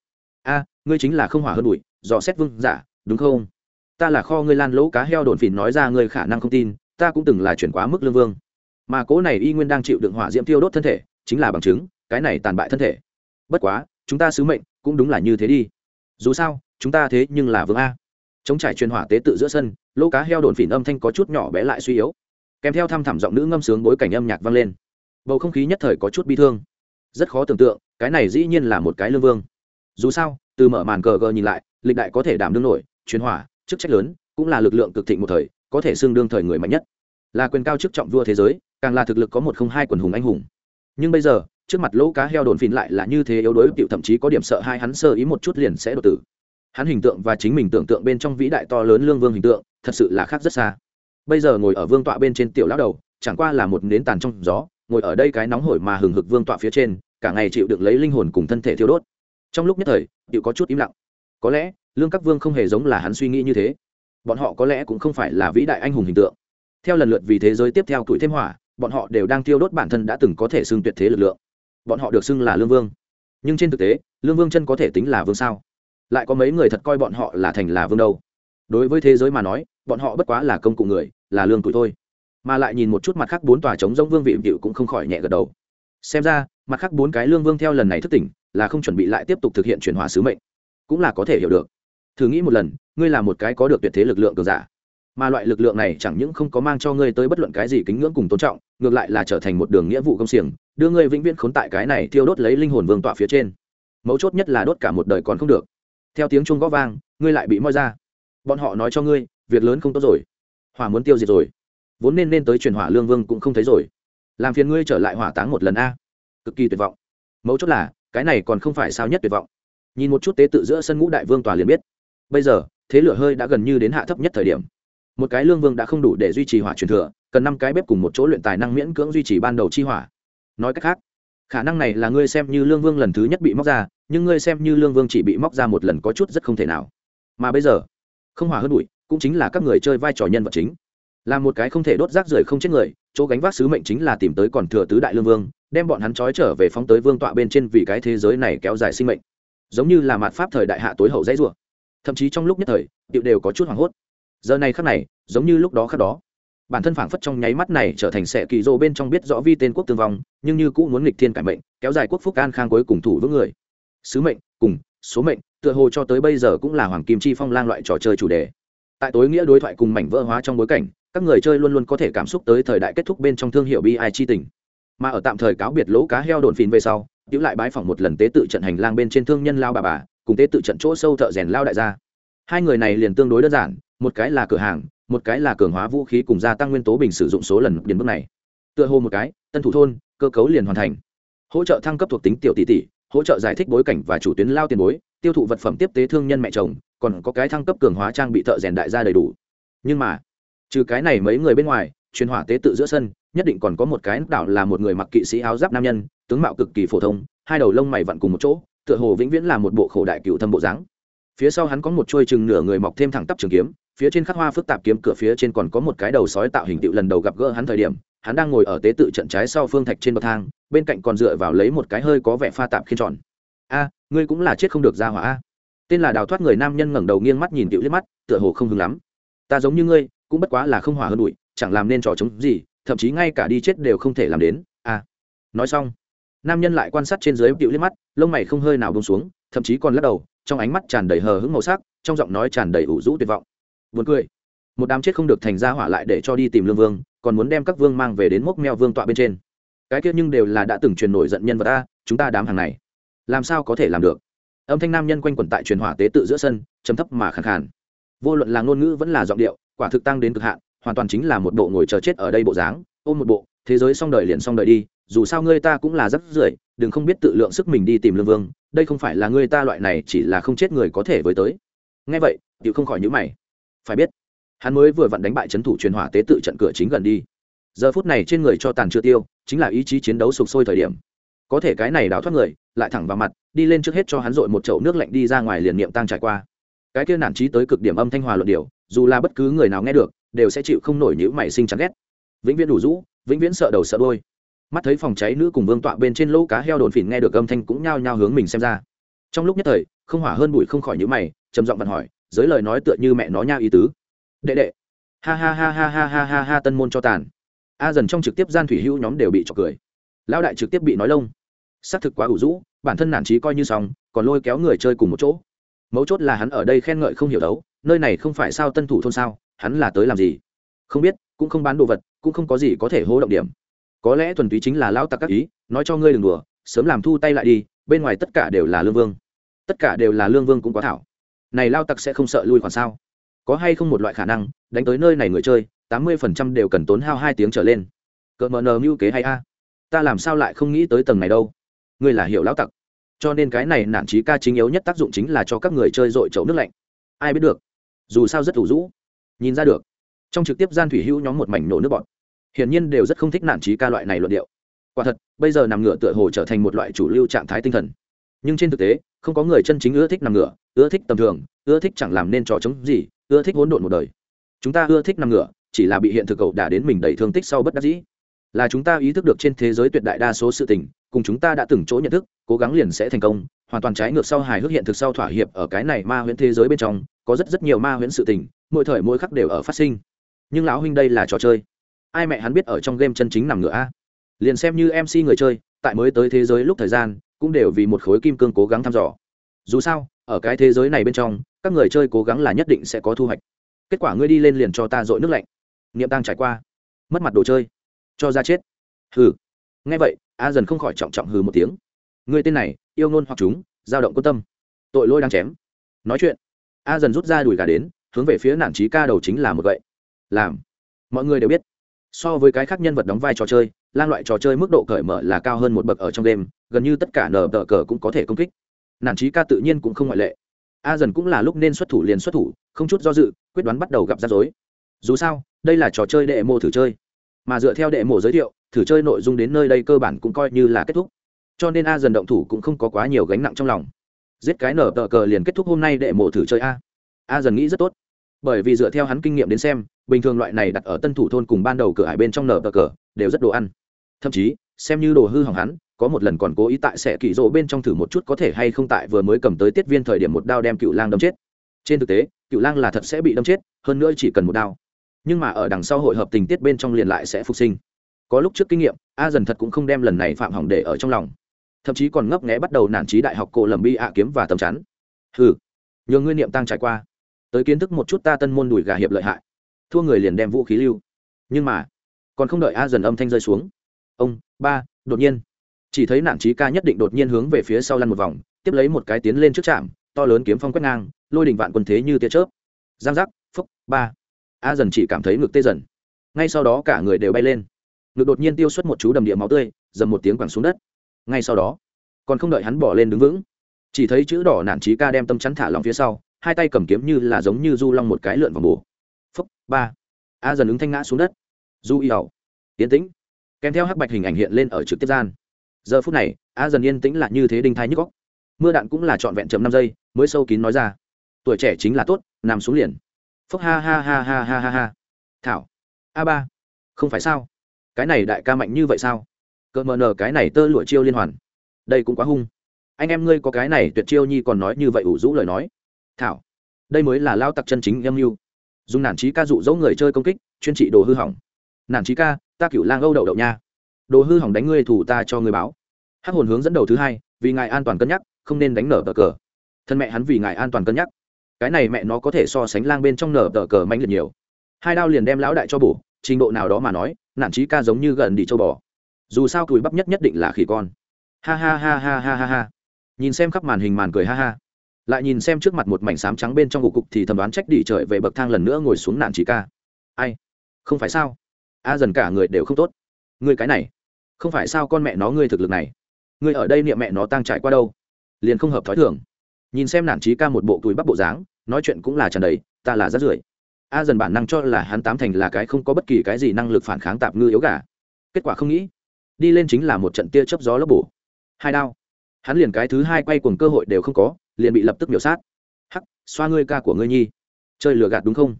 A ngươi chính là không hỏa hơn bụi, dò xét vương giả, đúng không? Ta là kho ngươi lan lỗ cá heo đồn phìn nói ra ngươi khả năng không tin, ta cũng từng là chuyển quá mức lương vương. Mà cố này y nguyên đang chịu đựng hỏa diễm tiêu đốt thân thể, chính là bằng chứng, cái này tàn bại thân thể. Bất quá, chúng ta sứ mệnh cũng đúng là như thế đi. Dù sao, chúng ta thế nhưng là vương a. Chống trải truyền hỏa tế tự giữa sân, lỗ cá heo đồn phìn âm thanh có chút nhỏ bé lại suy yếu. Kèm theo thăm thẳm giọng nữ ngâm sướng bối cảnh âm nhạc vang lên. Bầu không khí nhất thời có chút bi thương. Rất khó tưởng tượng, cái này dĩ nhiên là một cái lương vương. Dù sao từ mở màn cờ gờ nhìn lại, lịch đại có thể đảm đương nổi, truyền hỏa, chức trách lớn, cũng là lực lượng cực thịnh một thời, có thể xương đương thời người mạnh nhất. Là quyền cao chức trọng vua thế giới, càng là thực lực có một không hai quần hùng anh hùng. Nhưng bây giờ, trước mặt lỗ cá heo đồn phìn lại là như thế yếu đuối, tiểu thậm chí có điểm sợ hai hắn sơ ý một chút liền sẽ đột tử. Hắn hình tượng và chính mình tưởng tượng bên trong vĩ đại to lớn lương vương hình tượng, thật sự là khác rất xa. Bây giờ ngồi ở vương tọa bên trên tiểu lão đầu, chẳng qua là một nến tàn trong gió, ngồi ở đây cái nóng hổi mà hừng hực vương tọa phía trên, cả ngày chịu được lấy linh hồn cùng thân thể thiêu đốt. Trong lúc nhất thời tiểu có chút im lặng. Có lẽ, lương các vương không hề giống là hắn suy nghĩ như thế. Bọn họ có lẽ cũng không phải là vĩ đại anh hùng hình tượng. Theo lần lượt vì thế giới tiếp theo tuổi thêm hỏa, bọn họ đều đang tiêu đốt bản thân đã từng có thể xưng tuyệt thế lực lượng. Bọn họ được xưng là lương vương. Nhưng trên thực tế, lương vương chân có thể tính là vương sao? Lại có mấy người thật coi bọn họ là thành là vương đâu? Đối với thế giới mà nói, bọn họ bất quá là công cụ người, là lương tuổi thôi. Mà lại nhìn một chút mặt khác bốn tòa chống giống vương vị vịu cũng không khỏi nhẹ gật đầu. Xem ra, mặt khác bốn cái lương vương theo lần này thức tỉnh là không chuẩn bị lại tiếp tục thực hiện chuyển hóa sứ mệnh. Cũng là có thể hiểu được. Thử nghĩ một lần, ngươi là một cái có được tuyệt thế lực lượng cường giả. Mà loại lực lượng này chẳng những không có mang cho ngươi tới bất luận cái gì kính ngưỡng cùng tôn trọng, ngược lại là trở thành một đường nghĩa vụ công xiềng, đưa ngươi vĩnh viễn khốn tại cái này thiêu đốt lấy linh hồn vương tọa phía trên. Mấu chốt nhất là đốt cả một đời còn không được. Theo tiếng chuông gõ vang, ngươi lại bị moi ra. Bọn họ nói cho ngươi, việc lớn không tốt rồi. Hỏa muốn tiêu diệt rồi. Vốn nên nên tới truyền hỏa lương vương cũng không thấy rồi. Làm phiền ngươi trở lại hỏa táng một lần a. Cực kỳ tuyệt vọng. Mấu chốt là cái này còn không phải sao nhất tuyệt vọng. Nhìn một chút tế tự giữa sân ngũ đại vương tòa liền biết. Bây giờ, thế lửa hơi đã gần như đến hạ thấp nhất thời điểm. Một cái lương vương đã không đủ để duy trì hỏa truyền thừa, cần năm cái bếp cùng một chỗ luyện tài năng miễn cưỡng duy trì ban đầu chi hỏa. Nói cách khác, khả năng này là ngươi xem như lương vương lần thứ nhất bị móc ra, nhưng ngươi xem như lương vương chỉ bị móc ra một lần có chút rất không thể nào. Mà bây giờ, không hỏa hơn bụi, cũng chính là các người chơi vai trò nhân vật chính. Là một cái không thể đốt rác rưởi không chết người, chỗ gánh vác sứ mệnh chính là tìm tới còn thừa tứ đại lương vương đem bọn hắn trói trở về phóng tới vương tọa bên trên vì cái thế giới này kéo dài sinh mệnh. Giống như là mạt pháp thời đại hạ tối hậu dãy rủa. Thậm chí trong lúc nhất thời điệu đều có chút hoảng hốt. Giờ này khắc này, giống như lúc đó khắc đó. Bản thân phảng phất trong nháy mắt này trở thành sẻ kỳ rô bên trong biết rõ vi tên quốc tương vong, nhưng như cũ muốn nghịch thiên cải mệnh, kéo dài quốc phúc an khang cuối cùng thủ vững người. Sứ mệnh, cùng, số mệnh, tựa hồ cho tới bây giờ cũng là hoàng kim chi phong lang loại trò chơi chủ đề. Tại tối nghĩa đối thoại cùng mảnh vỡ hóa trong bối cảnh, các người chơi luôn luôn có thể cảm xúc tới thời đại kết thúc bên trong thương hiệu bi ai chi tình mà ở tạm thời cáo biệt lỗ cá heo đồn phìn về sau, tiểu lại bái phỏng một lần tế tự trận hành lang bên trên thương nhân lao bà bà, cùng tế tự trận chỗ sâu thợ rèn lao đại gia. Hai người này liền tương đối đơn giản, một cái là cửa hàng, một cái là cường hóa vũ khí cùng gia tăng nguyên tố bình sử dụng số lần điền bước này. Tựa hồ một cái, tân thủ thôn, cơ cấu liền hoàn thành. Hỗ trợ thăng cấp thuộc tính tiểu tỷ tỷ, hỗ trợ giải thích bối cảnh và chủ tuyến lao tiền bối, tiêu thụ vật phẩm tiếp tế thương nhân mẹ chồng, còn có cái thăng cấp cường hóa trang bị thợ rèn đại gia đầy đủ. Nhưng mà, trừ cái này mấy người bên ngoài truyền hỏa tế tự giữa sân, nhất định còn có một cái đảo là một người mặc kỵ sĩ áo giáp nam nhân, tướng mạo cực kỳ phổ thông, hai đầu lông mày vặn cùng một chỗ, tựa hồ vĩnh viễn là một bộ khổ đại cựu thâm bộ dáng. Phía sau hắn có một chuôi chừng nửa người mọc thêm thẳng tắp trường kiếm, phía trên khắc hoa phức tạp kiếm cửa phía trên còn có một cái đầu sói tạo hình tựu lần đầu gặp gỡ hắn thời điểm, hắn đang ngồi ở tế tự trận trái sau phương thạch trên bậc thang, bên cạnh còn dựa vào lấy một cái hơi có vẻ pha tạp khiên tròn. A, ngươi cũng là chết không được ra hỏa a. Tên là đào thoát người nam nhân ngẩng đầu nghiêng mắt nhìn tựu liếc mắt, tựa hồ không hứng lắm. Ta giống như ngươi, cũng bất quá là không hỏa hơn bụi chẳng làm nên trò chống gì thậm chí ngay cả đi chết đều không thể làm đến. À, nói xong nam nhân lại quan sát trên dưới bịu liếc mắt lông mày không hơi nào bông xuống thậm chí còn lắc đầu trong ánh mắt tràn đầy hờ hững màu sắc trong giọng nói tràn đầy ủ rũ tuyệt vọng. Buồn cười. Một đám chết không được thành ra hỏa lại để cho đi tìm lương vương còn muốn đem các vương mang về đến mốc meo vương tọa bên trên. Cái kia nhưng đều là đã từng truyền nổi giận nhân vật ta chúng ta đám hàng này làm sao có thể làm được? Âm thanh nam nhân quanh quẩn tại truyền hỏa tế tự giữa sân chấm thấp mà khẳng khàn. Vô luận là ngôn ngữ vẫn là giọng điệu quả thực tăng đến cực hạn hoàn toàn chính là một bộ ngồi chờ chết ở đây bộ dáng, ôm một bộ, thế giới xong đời liền xong đời đi, dù sao ngươi ta cũng là rất rưởi, đừng không biết tự lượng sức mình đi tìm lương vương, đây không phải là ngươi ta loại này chỉ là không chết người có thể với tới. Ngay vậy, tiểu không khỏi nhữ mày. Phải biết, hắn mới vừa vặn đánh bại trấn thủ truyền hỏa tế tự trận cửa chính gần đi. Giờ phút này trên người cho tàn chưa tiêu, chính là ý chí chiến đấu sục sôi thời điểm. Có thể cái này đào thoát người, lại thẳng vào mặt, đi lên trước hết cho hắn dội một chậu nước lạnh đi ra ngoài liền niệm tăng trải qua. Cái kia nản trí tới cực điểm âm thanh hòa luận điều, dù là bất cứ người nào nghe được đều sẽ chịu không nổi những mảy sinh chán ghét. Vĩnh viễn đủ rũ, vĩnh viễn sợ đầu sợ đôi mắt thấy phòng cháy nữ cùng vương tọa bên trên lỗ cá heo đồn phìn nghe được âm thanh cũng nhao nhao hướng mình xem ra. Trong lúc nhất thời, không hỏa hơn bụi không khỏi những mày, trầm giọng vặn hỏi, giới lời nói tựa như mẹ nó nha ý tứ. Đệ đệ. Ha ha ha ha ha ha ha ha, tân môn cho tàn. A dần trong trực tiếp gian thủy hữu nhóm đều bị trọc cười. Lão đại trực tiếp bị nói lông. Xác thực quá ủ rũ, bản thân nản trí coi như xong, còn lôi kéo người chơi cùng một chỗ. Mấu chốt là hắn ở đây khen ngợi không hiểu đấu, nơi này không phải sao tân thủ thôn sao hắn là tới làm gì? Không biết, cũng không bán đồ vật, cũng không có gì có thể hô động điểm. Có lẽ thuần túy chính là lão tặc các ý, nói cho ngươi đừng đùa, sớm làm thu tay lại đi, bên ngoài tất cả đều là lương vương. Tất cả đều là lương vương cũng có thảo. Này lao tặc sẽ không sợ lui khoản sao? Có hay không một loại khả năng, đánh tới nơi này người chơi, tám mươi phần trăm đều cần tốn hao hai tiếng trở lên. Cỡ mờ nờ mưu kế hay a? Ta làm sao lại không nghĩ tới tầng này đâu? Ngươi là hiểu lão tặc. Cho nên cái này nản trí ca chính yếu nhất tác dụng chính là cho các người chơi dội chậu nước lạnh. Ai biết được? Dù sao rất thủ rũ nhìn ra được. Trong trực tiếp gian thủy hữu nhóm một mảnh nổ nước bọn hiển nhiên đều rất không thích nản trí ca loại này luận điệu. Quả thật, bây giờ nằm ngửa tựa hồ trở thành một loại chủ lưu trạng thái tinh thần. Nhưng trên thực tế, không có người chân chính ưa thích nằm ngửa, ưa thích tầm thường, ưa thích chẳng làm nên trò chống gì, ưa thích hỗn độn một đời. Chúng ta ưa thích nằm ngửa, chỉ là bị hiện thực cậu đả đến mình đầy thương tích sau bất đắc dĩ. Là chúng ta ý thức được trên thế giới tuyệt đại đa số sự tình, cùng chúng ta đã từng chỗ nhận thức, cố gắng liền sẽ thành công, hoàn toàn trái ngược sau hài hước hiện thực sau thỏa hiệp ở cái này ma huyễn thế giới bên trong, có rất rất nhiều ma huyễn sự tình mỗi thời mỗi khắc đều ở phát sinh. Nhưng lão huynh đây là trò chơi. Ai mẹ hắn biết ở trong game chân chính nằm ngựa a? Liền xem như mc người chơi, tại mới tới thế giới lúc thời gian, cũng đều vì một khối kim cương cố gắng thăm dò. Dù sao, ở cái thế giới này bên trong, các người chơi cố gắng là nhất định sẽ có thu hoạch. Kết quả ngươi đi lên liền cho ta dội nước lạnh. Niệm tăng trải qua. Mất mặt đồ chơi. Cho ra chết. Hừ. Nghe vậy, a dần không khỏi trọng trọng hừ một tiếng. Người tên này, yêu ngôn hoặc chúng dao động quan tâm. Tội lôi đang chém. Nói chuyện. A dần rút ra đùi gà đến hướng về phía nản trí ca đầu chính là một vậy làm. Mọi người đều biết. So với cái khác nhân vật đóng vai trò chơi lan loại trò chơi mức độ cởi mở là cao hơn một bậc ở trong đêm gần như tất cả nở tờ cờ cũng có thể công kích. Nản trí ca tự nhiên cũng không ngoại lệ. A dần cũng là lúc nên xuất thủ liền xuất thủ, không chút do dự, quyết đoán bắt đầu gặp rắc rối. Dù sao, đây là trò chơi đệ mô thử chơi. Mà dựa theo đệ mô giới thiệu, thử chơi nội dung đến nơi đây cơ bản cũng coi như là kết thúc. Cho nên a dần động thủ cũng không có quá nhiều gánh nặng trong lòng. Giết cái nở tờ cờ liền kết thúc hôm nay đệ mộ thử chơi a a dần nghĩ rất tốt. Bởi vì dựa theo hắn kinh nghiệm đến xem, bình thường loại này đặt ở tân thủ thôn cùng ban đầu cửa hải bên trong nở tờ cờ, đều rất đồ ăn. Thậm chí, xem như đồ hư hỏng hắn, có một lần còn cố ý tại sẽ kỳ rộ bên trong thử một chút có thể hay không tại vừa mới cầm tới tiết viên thời điểm một đao đem cựu lang đâm chết. Trên thực tế, cựu lang là thật sẽ bị đâm chết, hơn nữa chỉ cần một đao. Nhưng mà ở đằng sau hội hợp tình tiết bên trong liền lại sẽ phục sinh. Có lúc trước kinh nghiệm, a dần thật cũng không đem lần này phạm hỏng để ở trong lòng. Thậm chí còn ngấp nghẽ bắt đầu nản trí đại học cổ lầm bi ạ kiếm và tầm chắn. Ừ nhường nguyên niệm tăng trải qua tới kiến thức một chút ta tân môn đùi gà hiệp lợi hại. Thua người liền đem vũ khí lưu. Nhưng mà, còn không đợi a dần âm thanh rơi xuống. Ông, ba, đột nhiên. Chỉ thấy nản trí ca nhất định đột nhiên hướng về phía sau lăn một vòng, tiếp lấy một cái tiến lên trước trạm, to lớn kiếm phong quét ngang, lôi đỉnh vạn quân thế như tia chớp. Giang giác, phúc, ba. A dần chỉ cảm thấy ngực tê dần. Ngay sau đó cả người đều bay lên. Ngực đột nhiên tiêu xuất một chú đầm địa máu tươi, dầm một tiếng quẳng xuống đất. Ngay sau đó, còn không đợi hắn bỏ lên đứng vững, chỉ thấy chữ đỏ nản trí ca đem tâm chắn thả lòng phía sau hai tay cầm kiếm như là giống như du long một cái lượn vào bổ. phúc, ba. A dần ứng thanh ngã xuống đất. Du y ẩu yên tĩnh. Kèm theo hắc bạch hình ảnh hiện lên ở trực tiếp gian. Giờ phút này, a dần yên tĩnh là như thế đinh thái nhức góc mưa đạn cũng là trọn vẹn chậm năm giây, mới sâu kín nói ra. Tuổi trẻ chính là tốt, nằm xuống liền. Phúc ha ha ha ha ha ha ha. Thảo. A ba. Không phải sao? Cái này đại ca mạnh như vậy sao? Cỡ mờ nờ cái này tơ lụa chiêu liên hoàn. Đây cũng quá hung. Anh em ngươi có cái này tuyệt chiêu nhi còn nói như vậy ủ rũ lời nói thảo. Đây mới là lao tặc chân chính âm mưu dùng nản trí ca dụ dỗ người chơi công kích, chuyên trị đồ hư hỏng. Nản trí ca, ta cửu lang âu đậu đậu nha. Đồ hư hỏng đánh ngươi thủ ta cho người báo. Hắc hồn hướng dẫn đầu thứ hai, vì ngài an toàn cân nhắc, không nên đánh nở tờ cờ. Thân mẹ hắn vì ngài an toàn cân nhắc. Cái này mẹ nó có thể so sánh lang bên trong nở tờ cờ mạnh liệt nhiều. Hai đao liền đem lão đại cho bổ, trình độ nào đó mà nói, nản trí ca giống như gần đi châu bò. Dù sao cùi bắp nhất nhất định là khỉ con. Ha ha ha ha ha ha ha. Nhìn xem khắp màn hình màn cười ha ha lại nhìn xem trước mặt một mảnh sám trắng bên trong gục cục thì thầm đoán trách đi trời về bậc thang lần nữa ngồi xuống nạn chỉ ca. Ai? Không phải sao? A dần cả người đều không tốt. Ngươi cái này, không phải sao con mẹ nó ngươi thực lực này? Ngươi ở đây niệm mẹ nó tăng trải qua đâu? Liền không hợp thói thường. Nhìn xem nản trí ca một bộ túi bắp bộ dáng, nói chuyện cũng là tràn đầy, ta là rất rưởi. A dần bản năng cho là hắn tám thành là cái không có bất kỳ cái gì năng lực phản kháng tạp ngư yếu gà. Kết quả không nghĩ, đi lên chính là một trận tia chớp gió lấp bổ. Hai đao. Hắn liền cái thứ hai quay cùng cơ hội đều không có liền bị lập tức miểu sát. Hắc, xoa ngươi ca của ngươi nhi. Chơi lừa gạt đúng không?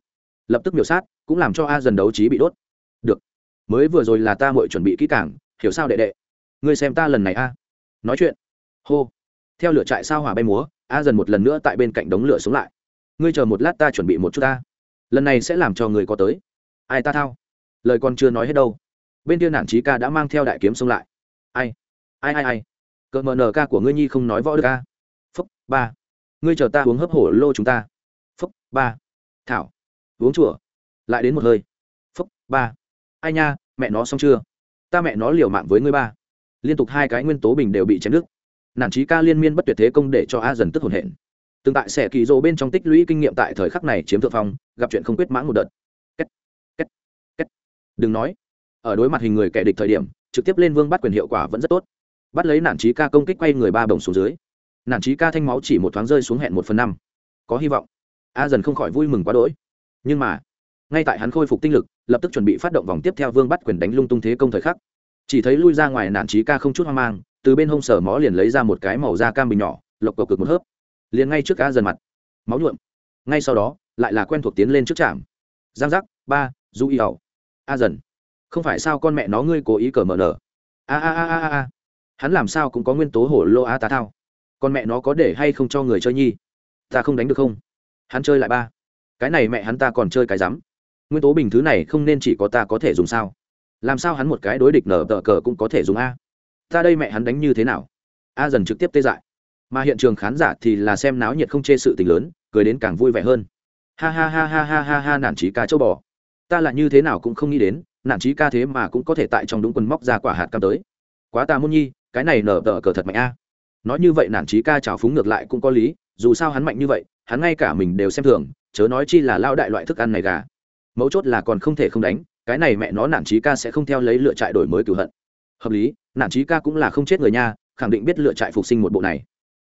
Lập tức miểu sát, cũng làm cho a dần đấu trí bị đốt. Được. Mới vừa rồi là ta mội chuẩn bị kỹ càng, hiểu sao đệ đệ? Ngươi xem ta lần này a. Nói chuyện. Hô. Theo lửa trại sao hỏa bay múa, a dần một lần nữa tại bên cạnh đống lửa sống lại. Ngươi chờ một lát ta chuẩn bị một chút ta. Lần này sẽ làm cho người có tới. Ai ta thao? Lời còn chưa nói hết đâu. Bên kia nản trí ca đã mang theo đại kiếm xông lại. Ai? Ai ai ai? Cỡ mờ nờ ca của ngươi nhi không nói võ được ca phúc ba. Ngươi chờ ta uống hấp hổ lô chúng ta. Phúc ba. Thảo. Uống chùa. Lại đến một hơi. Phúc ba. Ai nha mẹ nó xong chưa? Ta mẹ nó liều mạng với ngươi ba. Liên tục hai cái nguyên tố bình đều bị chém đứt. Nản trí ca liên miên bất tuyệt thế công để cho a dần tức hồn hển. Tương tại xẻ kỳ rồ bên trong tích lũy kinh nghiệm tại thời khắc này chiếm thượng phong gặp chuyện không quyết mãn một đợt. Kết, kết, kết. đừng nói. Ở đối mặt hình người kẻ địch thời điểm trực tiếp lên vương bắt quyền hiệu quả vẫn rất tốt. Bắt lấy nản trí ca công kích quay người ba bồng xuống dưới nản trí ca thanh máu chỉ một thoáng rơi xuống hẹn một phần năm. Có hy vọng. A dần không khỏi vui mừng quá đỗi. Nhưng mà, ngay tại hắn khôi phục tinh lực, lập tức chuẩn bị phát động vòng tiếp theo vương bắt quyền đánh lung tung thế công thời khắc. Chỉ thấy lui ra ngoài nản trí ca không chút hoang mang, từ bên hông sở mó liền lấy ra một cái màu da cam bình nhỏ, lộc cầu cực một hớp. Liền ngay trước a dần mặt. Máu nhuộm. Ngay sau đó, lại là quen thuộc tiến lên trước trạm. Giang giác, ba, du y ẩu a dần. Không phải sao con mẹ nó ngươi cố ý cờ mở nở? A a a a a hắn làm sao cũng có nguyên tố hổ lô a tá thao con mẹ nó có để hay không cho người chơi nhi? Ta không đánh được không? Hắn chơi lại ba. Cái này mẹ hắn ta còn chơi cái rắm. Nguyên tố bình thứ này không nên chỉ có ta có thể dùng sao? Làm sao hắn một cái đối địch nở tờ cờ cũng có thể dùng a? Ta đây mẹ hắn đánh như thế nào? A dần trực tiếp tê dại. Mà hiện trường khán giả thì là xem náo nhiệt không chê sự tình lớn, cười đến càng vui vẻ hơn. Ha ha ha ha ha ha ha, nản trí ca châu bò. Ta là như thế nào cũng không nghĩ đến, nản trí ca thế mà cũng có thể tại trong đúng quần móc ra quả hạt cam tới. Quá ta muốn nhi, cái này nở tờ cờ thật mạnh a nói như vậy nản trí ca trào phúng ngược lại cũng có lý, dù sao hắn mạnh như vậy, hắn ngay cả mình đều xem thường, chớ nói chi là lao đại loại thức ăn này gà. Mấu chốt là còn không thể không đánh, cái này mẹ nó nản trí ca sẽ không theo lấy lựa trại đổi mới cửu hận. Hợp lý nản trí ca cũng là không chết người nha, khẳng định biết lựa trại phục sinh một bộ này.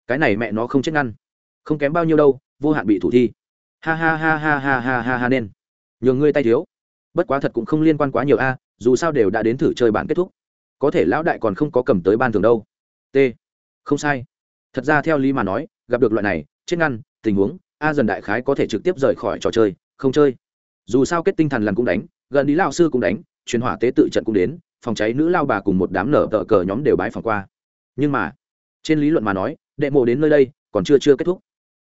Cái này mẹ nó không chết ngăn. Không kém bao nhiêu đâu, vô hạn bị thủ thi. Ha ha ha ha ha ha ha ha nên. Nhường ngươi tay thiếu. Bất quá thật cũng không liên quan quá nhiều a, dù sao đều đã đến thử chơi bản kết thúc. Có thể lão đại còn không có cầm tới ban thường đâu. T không sai. Thật ra theo lý mà nói, gặp được loại này, chết ngăn, tình huống, a dần đại khái có thể trực tiếp rời khỏi trò chơi, không chơi. Dù sao kết tinh thần lần cũng đánh, gần đi lao sư cũng đánh, truyền hỏa tế tự trận cũng đến, phòng cháy nữ lao bà cùng một đám nở tờ cờ nhóm đều bái phòng qua. Nhưng mà, trên lý luận mà nói, đệ mộ đến nơi đây, còn chưa chưa kết thúc.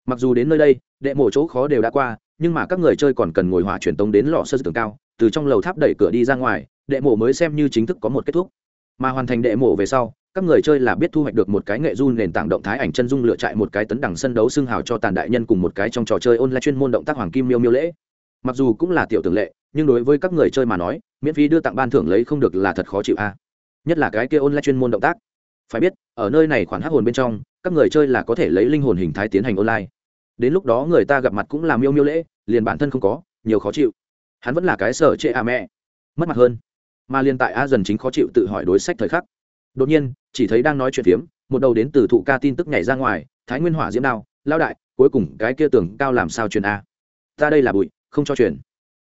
Mặc dù đến nơi đây, đệ mộ chỗ khó đều đã qua, nhưng mà các người chơi còn cần ngồi hỏa truyền tống đến lò sơ tường cao, từ trong lầu tháp đẩy cửa đi ra ngoài, đệ mộ mới xem như chính thức có một kết thúc. Mà hoàn thành đệ mộ về sau các người chơi là biết thu hoạch được một cái nghệ du nền tảng động thái ảnh chân dung lựa chạy một cái tấn đẳng sân đấu xưng hào cho tàn đại nhân cùng một cái trong trò chơi online chuyên môn động tác hoàng kim miêu miêu lễ. Mặc dù cũng là tiểu tưởng lệ, nhưng đối với các người chơi mà nói, miễn phí đưa tặng ban thưởng lấy không được là thật khó chịu a. Nhất là cái kia online chuyên môn động tác. Phải biết, ở nơi này khoản hắc hồn bên trong, các người chơi là có thể lấy linh hồn hình thái tiến hành online. Đến lúc đó người ta gặp mặt cũng làm miêu miêu lễ, liền bản thân không có, nhiều khó chịu. Hắn vẫn là cái sở trệ a mẹ. Mất mặt hơn. Mà liên tại a dần chính khó chịu tự hỏi đối sách thời khắc đột nhiên, chỉ thấy đang nói chuyện phiếm, một đầu đến từ thụ ca tin tức nhảy ra ngoài, thái nguyên hỏa diễm đao lao đại, cuối cùng cái kia tưởng cao làm sao truyền a. Ta đây là bụi, không cho truyền.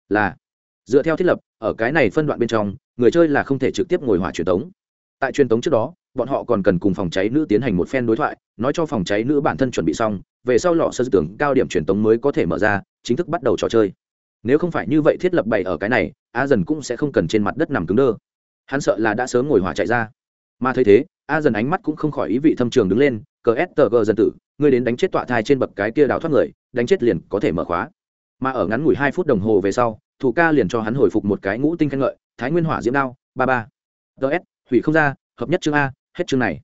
Là, dựa theo thiết lập, ở cái này phân đoạn bên trong, người chơi là không thể trực tiếp ngồi hỏa truyền tống. Tại truyền tống trước đó, bọn họ còn cần cùng phòng cháy nữ tiến hành một phen đối thoại, nói cho phòng cháy nữ bản thân chuẩn bị xong, về sau lọ sơ tưởng cao điểm truyền tống mới có thể mở ra, chính thức bắt đầu trò chơi. Nếu không phải như vậy thiết lập bày ở cái này, a dần cũng sẽ không cần trên mặt đất nằm cứng đơ. Hắn sợ là đã sớm ngồi hỏa chạy ra mà thấy thế, a dần ánh mắt cũng không khỏi ý vị thâm trường đứng lên, cờ s tờ gờ dần tử, ngươi đến đánh chết tọa thai trên bậc cái kia đào thoát người, đánh chết liền có thể mở khóa. Mà ở ngắn ngủi hai phút đồng hồ về sau, thủ ca liền cho hắn hồi phục một cái ngũ tinh khen ngợi, thái nguyên hỏa diễm đao, ba ba. Ts hủy không ra, hợp nhất chương a, hết chương này.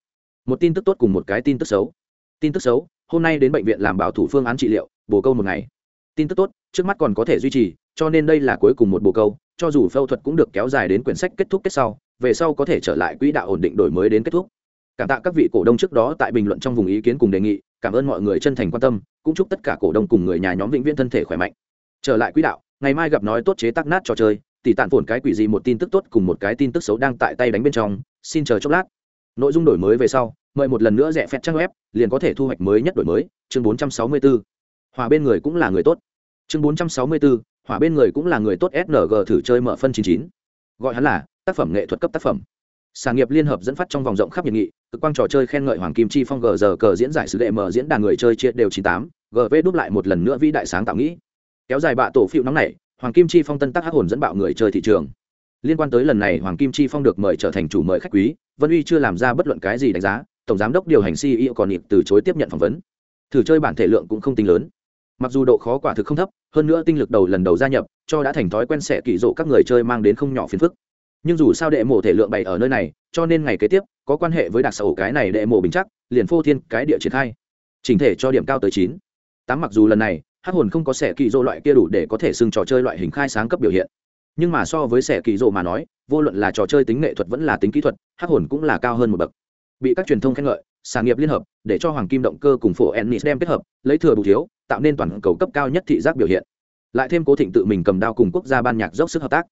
Một tin tức tốt cùng một cái tin tức xấu. Tin tức xấu, hôm nay đến bệnh viện làm bảo thủ phương án trị liệu bồ câu một ngày. Tin tức tốt, trước mắt còn có thể duy trì, cho nên đây là cuối cùng một bồ câu cho dù phẫu thuật cũng được kéo dài đến quyển sách kết thúc kết sau về sau có thể trở lại quỹ đạo ổn định đổi mới đến kết thúc. Cảm tạ các vị cổ đông trước đó tại bình luận trong vùng ý kiến cùng đề nghị cảm ơn mọi người chân thành quan tâm cũng chúc tất cả cổ đông cùng người nhà nhóm vĩnh viễn thân thể khỏe mạnh. Trở lại quỹ đạo ngày mai gặp nói tốt chế tác nát trò chơi tỷ tàn phồn cái quỷ gì một tin tức tốt cùng một cái tin tức xấu đang tại tay đánh bên trong xin chờ chốc lát. Nội dung đổi mới về sau mời một lần nữa rẻ phép trang web liền có thể thu hoạch mới nhất đổi mới chương 464. hòa bên người cũng là người tốt. Chương 464, hỏa bên người cũng là người tốt sng thử chơi mở phân 99. gọi hắn là tác phẩm nghệ thuật cấp tác phẩm. Sản nghiệp liên hợp dẫn phát trong vòng rộng khắp nhiệt nghị cực quang trò chơi khen ngợi hoàng kim chi phong gờ giờ cờ diễn giải sự đệ mở diễn đàn người chơi chia đều 98, gv đúc lại một lần nữa vĩ đại sáng tạo nghĩ. Kéo dài bạ tổ phiệu nóng này hoàng kim chi phong tân tác hắc hồn dẫn bạo người chơi thị trường. Liên quan tới lần này hoàng kim chi phong được mời trở thành chủ mời khách quý vân uy chưa làm ra bất luận cái gì đánh giá tổng giám đốc điều hành ceo còn nhịp từ chối tiếp nhận phỏng vấn. Thử chơi bản thể lượng cũng không tính lớn mặc dù độ khó quả thực không thấp, hơn nữa tinh lực đầu lần đầu gia nhập, cho đã thành thói quen sẽ kỳ rộ các người chơi mang đến không nhỏ phiền phức. Nhưng dù sao đệ mộ thể lượng bày ở nơi này, cho nên ngày kế tiếp, có quan hệ với đặc xã cái này đệ mộ bình chắc, liền phô thiên cái địa triển khai. Chỉnh thể cho điểm cao tới chín. Tám mặc dù lần này, hắc hồn không có sẻ kỳ dỗ loại kia đủ để có thể xưng trò chơi loại hình khai sáng cấp biểu hiện. Nhưng mà so với sẻ kỳ dỗ mà nói, vô luận là trò chơi tính nghệ thuật vẫn là tính kỹ thuật, hắc hồn cũng là cao hơn một bậc. Bị các truyền thông khen ngợi sản nghiệp liên hợp, để cho hoàng kim động cơ cùng phổ ennis đem kết hợp, lấy thừa bù thiếu, tạo nên toàn cầu cấp cao nhất thị giác biểu hiện. Lại thêm cố thịnh tự mình cầm đao cùng quốc gia ban nhạc dốc sức hợp tác.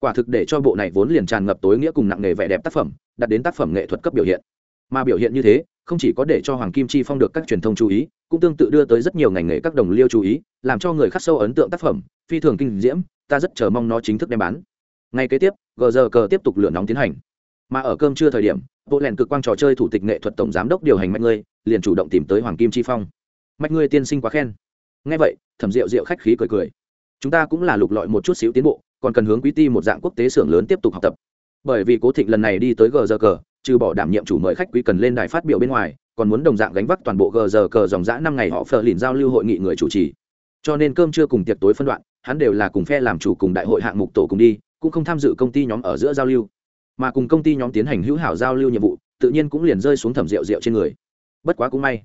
Quả thực để cho bộ này vốn liền tràn ngập tối nghĩa cùng nặng nghề vẻ đẹp tác phẩm, đặt đến tác phẩm nghệ thuật cấp biểu hiện. Mà biểu hiện như thế, không chỉ có để cho hoàng kim chi phong được các truyền thông chú ý, cũng tương tự đưa tới rất nhiều ngành nghề các đồng liêu chú ý, làm cho người khắc sâu ấn tượng tác phẩm, phi thường kinh diễm, ta rất chờ mong nó chính thức đem bán. Ngay kế tiếp gờ giờ cờ tiếp tục lửa nóng tiến hành mà ở cơm trưa thời điểm, bộ lẻn cực quang trò chơi thủ tịch nghệ thuật tổng giám đốc điều hành mạnh ngươi, liền chủ động tìm tới hoàng kim chi phong. Mạnh ngươi tiên sinh quá khen. Ngay vậy, thẩm rượu rượu khách khí cười cười. Chúng ta cũng là lục lọi một chút xíu tiến bộ, còn cần hướng quý ti một dạng quốc tế xưởng lớn tiếp tục học tập. Bởi vì cố thịnh lần này đi tới gờ giờ cờ trừ bỏ đảm nhiệm chủ mời khách quý cần lên đài phát biểu bên ngoài, còn muốn đồng dạng gánh vác toàn bộ gờ giờ cờ dòng dã năm ngày họ phờ lìn giao lưu hội nghị người chủ trì. Cho nên cơm trưa cùng tiệc tối phân đoạn, hắn đều là cùng phe làm chủ cùng đại hội hạng mục tổ cùng đi, cũng không tham dự công ty nhóm ở giữa giao lưu mà cùng công ty nhóm tiến hành hữu hảo giao lưu nhiệm vụ, tự nhiên cũng liền rơi xuống thẩm rượu rượu trên người. Bất quá cũng may,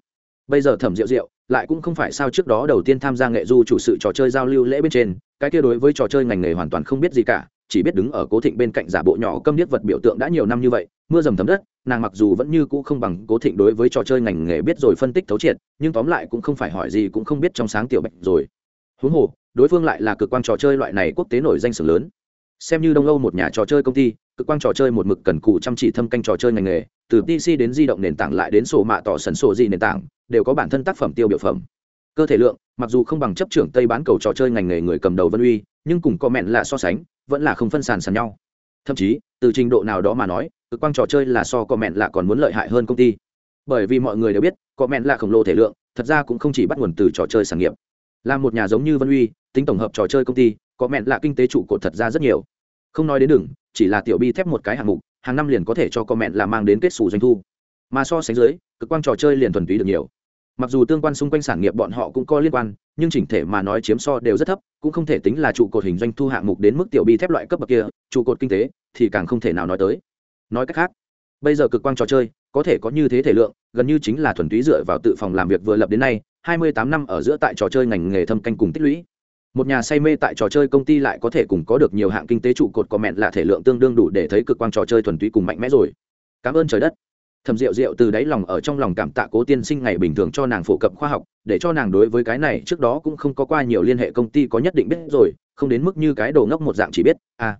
bây giờ thẩm rượu rượu lại cũng không phải sao trước đó đầu tiên tham gia nghệ du chủ sự trò chơi giao lưu lễ bên trên, cái kia đối với trò chơi ngành nghề hoàn toàn không biết gì cả, chỉ biết đứng ở cố thịnh bên cạnh giả bộ nhỏ câm điếc vật biểu tượng đã nhiều năm như vậy, mưa dầm thấm đất, nàng mặc dù vẫn như cũ không bằng cố thịnh đối với trò chơi ngành nghề biết rồi phân tích thấu triệt, nhưng tóm lại cũng không phải hỏi gì cũng không biết trong sáng tiểu bạch rồi. Huống hồ, đối phương lại là cực quan trò chơi loại này quốc tế nổi danh sử lớn xem như đông âu một nhà trò chơi công ty, cực quang trò chơi một mực cần cù chăm chỉ thâm canh trò chơi ngành nghề, từ pc đến di động nền tảng lại đến sổ mạ tỏ sần sổ gì nền tảng, đều có bản thân tác phẩm tiêu biểu phẩm. Cơ thể lượng, mặc dù không bằng chấp trưởng tây bán cầu trò chơi ngành nghề người cầm đầu vân uy, nhưng cùng comment là so sánh, vẫn là không phân sàn sàn nhau. Thậm chí, từ trình độ nào đó mà nói, cực quang trò chơi là so comment là còn muốn lợi hại hơn công ty. Bởi vì mọi người đều biết, comment là khổng lồ thể lượng, thật ra cũng không chỉ bắt nguồn từ trò chơi sản nghiệp. Là một nhà giống như vân uy, tính tổng hợp trò chơi công ty có mẹn là kinh tế trụ cột thật ra rất nhiều. Không nói đến đừng chỉ là tiểu bi thép một cái hạng mục, hàng năm liền có thể cho comment là mang đến kết xù doanh thu. Mà so sánh dưới, cực quan trò chơi liền thuần túy được nhiều. Mặc dù tương quan xung quanh sản nghiệp bọn họ cũng có liên quan, nhưng chỉnh thể mà nói chiếm so đều rất thấp, cũng không thể tính là trụ cột hình doanh thu hạng mục đến mức tiểu bi thép loại cấp bậc kia, trụ cột kinh tế thì càng không thể nào nói tới. Nói cách khác, bây giờ cực quang trò chơi có thể có như thế thể lượng, gần như chính là thuần túy dựa vào tự phòng làm việc vừa lập đến nay, hai mươi tám năm ở giữa tại trò chơi ngành nghề thâm canh cùng tích lũy một nhà say mê tại trò chơi công ty lại có thể cùng có được nhiều hạng kinh tế trụ cột có mẹn là thể lượng tương đương đủ để thấy cực quang trò chơi thuần túy cùng mạnh mẽ rồi. Cảm ơn trời đất. Thầm rượu rượu từ đáy lòng ở trong lòng cảm tạ cố tiên sinh ngày bình thường cho nàng phổ cập khoa học, để cho nàng đối với cái này trước đó cũng không có qua nhiều liên hệ công ty có nhất định biết rồi, không đến mức như cái đồ ngốc một dạng chỉ biết à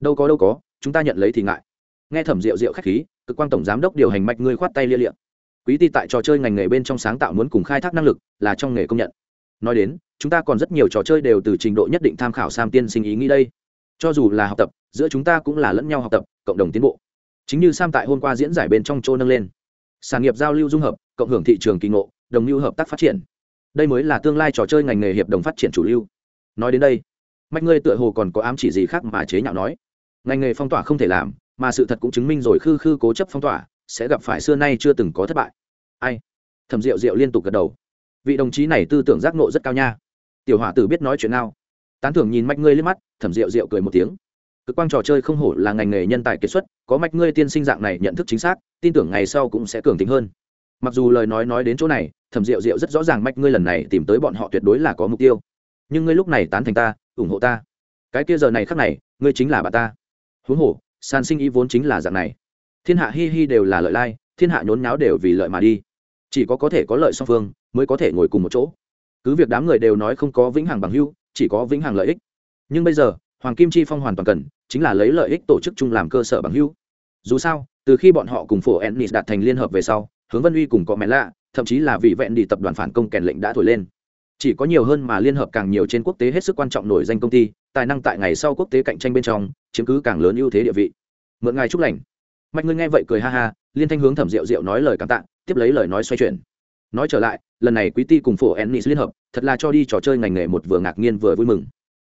đâu có đâu có, chúng ta nhận lấy thì ngại. Nghe thẩm rượu rượu khách khí, cực quang tổng giám đốc điều hành mạch ngươi khoát tay lia liệm quý ty tại trò chơi ngành nghề bên trong sáng tạo muốn cùng khai thác năng lực là trong nghề công nhận. Nói đến chúng ta còn rất nhiều trò chơi đều từ trình độ nhất định tham khảo sam tiên sinh ý nghĩ đây. Cho dù là học tập, giữa chúng ta cũng là lẫn nhau học tập, cộng đồng tiến bộ. Chính như sam tại hôm qua diễn giải bên trong chỗ nâng lên. Sản nghiệp giao lưu dung hợp, cộng hưởng thị trường kỳ ngộ, đồng lưu hợp tác phát triển. Đây mới là tương lai trò chơi ngành nghề hiệp đồng phát triển chủ lưu. Nói đến đây, mạch ngươi tựa hồ còn có ám chỉ gì khác mà chế nhạo nói. Ngành nghề phong tỏa không thể làm, mà sự thật cũng chứng minh rồi khư khư cố chấp phong tỏa, sẽ gặp phải xưa nay chưa từng có thất bại. Ai? Thẩm rượu rượu liên tục gật đầu. Vị đồng chí này tư tưởng giác nộ rất cao nha tiểu hỏa tử biết nói chuyện nào. Tán thưởng nhìn mạch ngươi lên mắt, thẩm rượu rượu cười một tiếng. Cực quang trò chơi không hổ là ngành nghề nhân tài kiệt xuất, có mạch ngươi tiên sinh dạng này nhận thức chính xác, tin tưởng ngày sau cũng sẽ cường tính hơn. Mặc dù lời nói nói đến chỗ này, thẩm rượu rượu rất rõ ràng mạch ngươi lần này tìm tới bọn họ tuyệt đối là có mục tiêu. Nhưng ngươi lúc này tán thành ta, ủng hộ ta. Cái kia giờ này khác này, ngươi chính là bà ta. Huống hồ san sinh ý vốn chính là dạng này. Thiên hạ hi hi đều là lợi lai, thiên hạ nhốn nháo đều vì lợi mà đi. Chỉ có có thể có lợi song phương, mới có thể ngồi cùng một chỗ cứ việc đám người đều nói không có vĩnh hằng bằng hưu chỉ có vĩnh hằng lợi ích. Nhưng bây giờ, hoàng kim chi phong hoàn toàn cần, chính là lấy lợi ích tổ chức chung làm cơ sở bằng hữu. Dù sao, từ khi bọn họ cùng phổ ennis đạt thành liên hợp về sau, hướng vân uy cùng có mẹ lạ, thậm chí là vị vẹn đi tập đoàn phản công kèn lệnh đã thổi lên. Chỉ có nhiều hơn mà liên hợp càng nhiều trên quốc tế hết sức quan trọng nổi danh công ty, tài năng tại ngày sau quốc tế cạnh tranh bên trong, chiếm cứ càng lớn ưu thế địa vị. Mượn ngài chúc lành. Mạch ngươi nghe vậy cười ha ha, liên thanh hướng thẩm rượu rượu nói lời cảm tạ, tiếp lấy lời nói xoay chuyển nói trở lại, lần này quý ty cùng phổ ennis liên hợp, thật là cho đi trò chơi ngành nghề một vừa ngạc nhiên vừa vui mừng.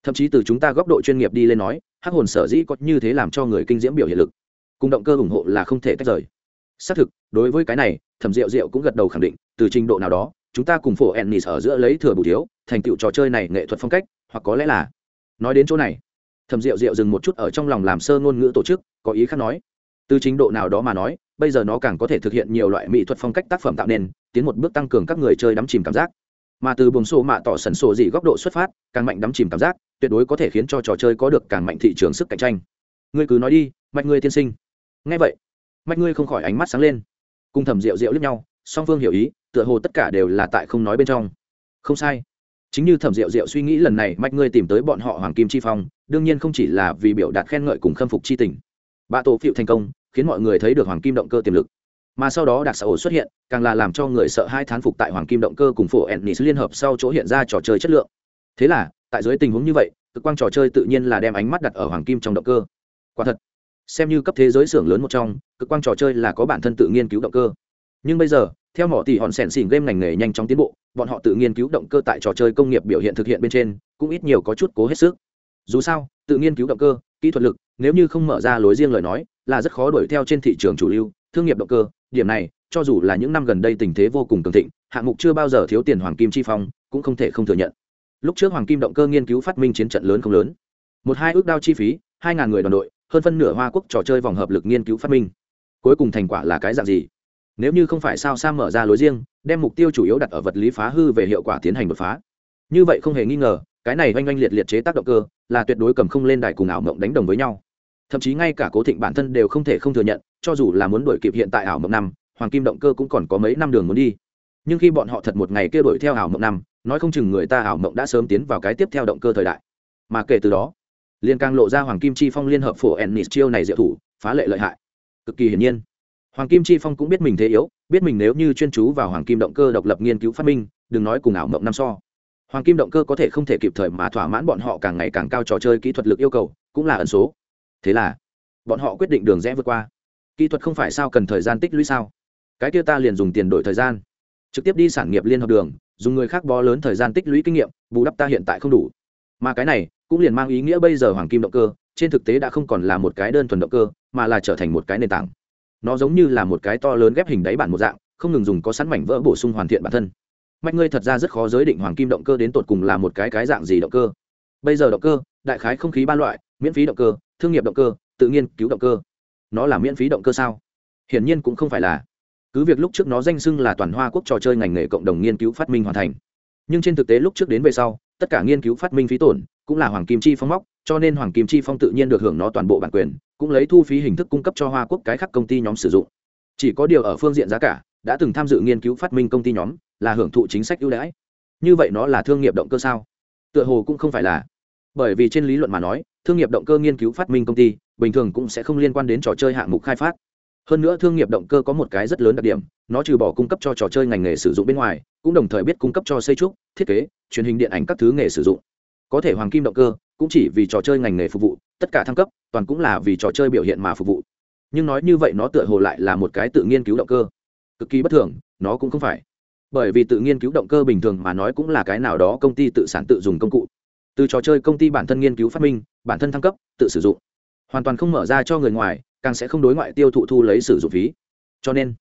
Thậm chí từ chúng ta góc độ chuyên nghiệp đi lên nói, hắc hồn sở dĩ có như thế làm cho người kinh diễm biểu hiện lực. Cùng động cơ ủng hộ là không thể tách rời. Xác thực, đối với cái này, thẩm rượu rượu cũng gật đầu khẳng định, từ trình độ nào đó, chúng ta cùng phổ ennis ở giữa lấy thừa bù thiếu, thành tựu trò chơi này nghệ thuật phong cách, hoặc có lẽ là. Nói đến chỗ này, thẩm rượu rượu dừng một chút ở trong lòng làm sơ ngôn ngữ tổ chức, có ý khác nói. Từ trình độ nào đó mà nói bây giờ nó càng có thể thực hiện nhiều loại mỹ thuật phong cách tác phẩm tạo nên, tiến một bước tăng cường các người chơi đắm chìm cảm giác. Mà từ buồng sổ mạ tỏ sần sổ gì góc độ xuất phát, càng mạnh đắm chìm cảm giác, tuyệt đối có thể khiến cho trò chơi có được càng mạnh thị trường sức cạnh tranh. Ngươi cứ nói đi, mạch ngươi tiên sinh. Ngay vậy, mạch ngươi không khỏi ánh mắt sáng lên. Cùng thầm rượu rượu lướt nhau, song phương hiểu ý, tựa hồ tất cả đều là tại không nói bên trong. Không sai. Chính như thẩm rượu rượu suy nghĩ lần này, mạch ngươi tìm tới bọn họ hoàng kim chi phong, đương nhiên không chỉ là vì biểu đạt khen ngợi cùng khâm phục chi tình. Bạ tổ phiệu thành công khiến mọi người thấy được hoàng kim động cơ tiềm lực. Mà sau đó đặc xã hội xuất hiện, càng là làm cho người sợ hai thán phục tại hoàng kim động cơ cùng phổ ennis liên hợp sau chỗ hiện ra trò chơi chất lượng. Thế là, tại dưới tình huống như vậy, cực quang trò chơi tự nhiên là đem ánh mắt đặt ở hoàng kim trong động cơ. Quả thật, xem như cấp thế giới xưởng lớn một trong, cực quang trò chơi là có bản thân tự nghiên cứu động cơ. Nhưng bây giờ, theo mỏ tỷ hòn sẻn xỉn game ngành nghề nhanh chóng tiến bộ, bọn họ tự nghiên cứu động cơ tại trò chơi công nghiệp biểu hiện thực hiện bên trên, cũng ít nhiều có chút cố hết sức. Dù sao, tự nghiên cứu động cơ, kỹ thuật lực, nếu như không mở ra lối riêng lời nói là rất khó đuổi theo trên thị trường chủ lưu, thương nghiệp động cơ. Điểm này, cho dù là những năm gần đây tình thế vô cùng cường thịnh, hạng mục chưa bao giờ thiếu tiền hoàng kim chi phong, cũng không thể không thừa nhận. Lúc trước hoàng kim động cơ nghiên cứu phát minh chiến trận lớn không lớn. Một hai ước đao chi phí, hai ngàn người đoàn đội, hơn phân nửa hoa quốc trò chơi vòng hợp lực nghiên cứu phát minh. Cuối cùng thành quả là cái dạng gì? Nếu như không phải sao sa mở ra lối riêng, đem mục tiêu chủ yếu đặt ở vật lý phá hư về hiệu quả tiến hành đột phá. Như vậy không hề nghi ngờ, cái này oanh oanh liệt liệt chế tác động cơ, là tuyệt đối cầm không lên đài cùng ảo mộng đánh đồng với nhau thậm chí ngay cả cố thịnh bản thân đều không thể không thừa nhận, cho dù là muốn đuổi kịp hiện tại ảo mộng năm, hoàng kim động cơ cũng còn có mấy năm đường muốn đi. Nhưng khi bọn họ thật một ngày kia đuổi theo ảo mộng năm, nói không chừng người ta ảo mộng đã sớm tiến vào cái tiếp theo động cơ thời đại. Mà kể từ đó liên càng lộ ra hoàng kim chi phong liên hợp phổ ennis chiêu này diệu thủ, phá lệ lợi hại. Cực kỳ hiển nhiên. Hoàng kim chi phong cũng biết mình thế yếu, biết mình nếu như chuyên chú vào hoàng kim động cơ độc lập nghiên cứu phát minh, đừng nói cùng ảo mộng năm so. Hoàng kim động cơ có thể không thể kịp thời mà thỏa mãn bọn họ càng ngày càng cao trò chơi kỹ thuật lực yêu cầu, cũng là ẩn số thế là, bọn họ quyết định đường rẽ vượt qua. Kỹ thuật không phải sao cần thời gian tích lũy sao? Cái kia ta liền dùng tiền đổi thời gian. Trực tiếp đi sản nghiệp liên hợp đường, dùng người khác bó lớn thời gian tích lũy kinh nghiệm, bù đắp ta hiện tại không đủ. Mà cái này, cũng liền mang ý nghĩa bây giờ hoàng kim động cơ, trên thực tế đã không còn là một cái đơn thuần động cơ, mà là trở thành một cái nền tảng. Nó giống như là một cái to lớn ghép hình đáy bản một dạng, không ngừng dùng có sẵn mảnh vỡ bổ sung hoàn thiện bản thân. Mạch ngươi thật ra rất khó giới định hoàng kim động cơ đến tột cùng là một cái cái dạng gì động cơ. Bây giờ động cơ, đại khái không khí ba loại, miễn phí động cơ thương nghiệp động cơ, tự nhiên cứu động cơ. Nó là miễn phí động cơ sao? Hiển nhiên cũng không phải là. Cứ việc lúc trước nó danh xưng là toàn hoa quốc trò chơi ngành nghề cộng đồng nghiên cứu phát minh hoàn thành. Nhưng trên thực tế lúc trước đến về sau, tất cả nghiên cứu phát minh phí tổn cũng là hoàng kim chi phong móc, cho nên hoàng kim chi phong tự nhiên được hưởng nó toàn bộ bản quyền, cũng lấy thu phí hình thức cung cấp cho hoa quốc cái khác công ty nhóm sử dụng. Chỉ có điều ở phương diện giá cả, đã từng tham dự nghiên cứu phát minh công ty nhóm, là hưởng thụ chính sách ưu đãi. Như vậy nó là thương nghiệp động cơ sao? Tựa hồ cũng không phải là bởi vì trên lý luận mà nói, thương nghiệp động cơ nghiên cứu phát minh công ty, bình thường cũng sẽ không liên quan đến trò chơi hạng mục khai phát. Hơn nữa thương nghiệp động cơ có một cái rất lớn đặc điểm, nó trừ bỏ cung cấp cho trò chơi ngành nghề sử dụng bên ngoài, cũng đồng thời biết cung cấp cho xây trúc, thiết kế, truyền hình điện ảnh các thứ nghề sử dụng. Có thể hoàng kim động cơ cũng chỉ vì trò chơi ngành nghề phục vụ, tất cả thăng cấp toàn cũng là vì trò chơi biểu hiện mà phục vụ. Nhưng nói như vậy nó tựa hồ lại là một cái tự nghiên cứu động cơ. Cực kỳ bất thường, nó cũng không phải. Bởi vì tự nghiên cứu động cơ bình thường mà nói cũng là cái nào đó công ty tự sản tự dùng công cụ từ trò chơi công ty bản thân nghiên cứu phát minh, bản thân thăng cấp, tự sử dụng. Hoàn toàn không mở ra cho người ngoài, càng sẽ không đối ngoại tiêu thụ thu lấy sử dụng phí. Cho nên,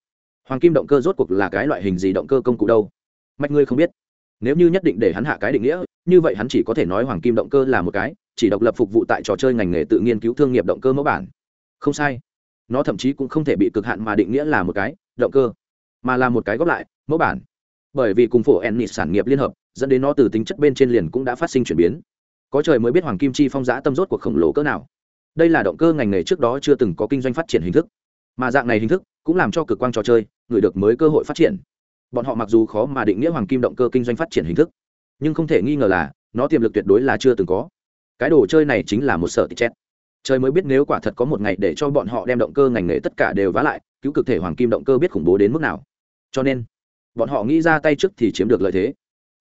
hoàng kim động cơ rốt cuộc là cái loại hình gì động cơ công cụ đâu? Mạch ngươi không biết. Nếu như nhất định để hắn hạ cái định nghĩa, như vậy hắn chỉ có thể nói hoàng kim động cơ là một cái, chỉ độc lập phục vụ tại trò chơi ngành nghề tự nghiên cứu thương nghiệp động cơ mẫu bản. Không sai. Nó thậm chí cũng không thể bị cực hạn mà định nghĩa là một cái động cơ, mà là một cái góp lại, mẫu bản. Bởi vì cùng phổ ennis sản nghiệp liên hợp dẫn đến nó từ tính chất bên trên liền cũng đã phát sinh chuyển biến. Có trời mới biết hoàng kim chi phong giã tâm rốt cuộc khổng lồ cỡ nào. Đây là động cơ ngành nghề trước đó chưa từng có kinh doanh phát triển hình thức. Mà dạng này hình thức cũng làm cho cực quang trò chơi, người được mới cơ hội phát triển. Bọn họ mặc dù khó mà định nghĩa hoàng kim động cơ kinh doanh phát triển hình thức, nhưng không thể nghi ngờ là nó tiềm lực tuyệt đối là chưa từng có. Cái đồ chơi này chính là một sở tích chết. Trời mới biết nếu quả thật có một ngày để cho bọn họ đem động cơ ngành nghề tất cả đều vá lại, cứu cực thể hoàng kim động cơ biết khủng bố đến mức nào. Cho nên, bọn họ nghĩ ra tay trước thì chiếm được lợi thế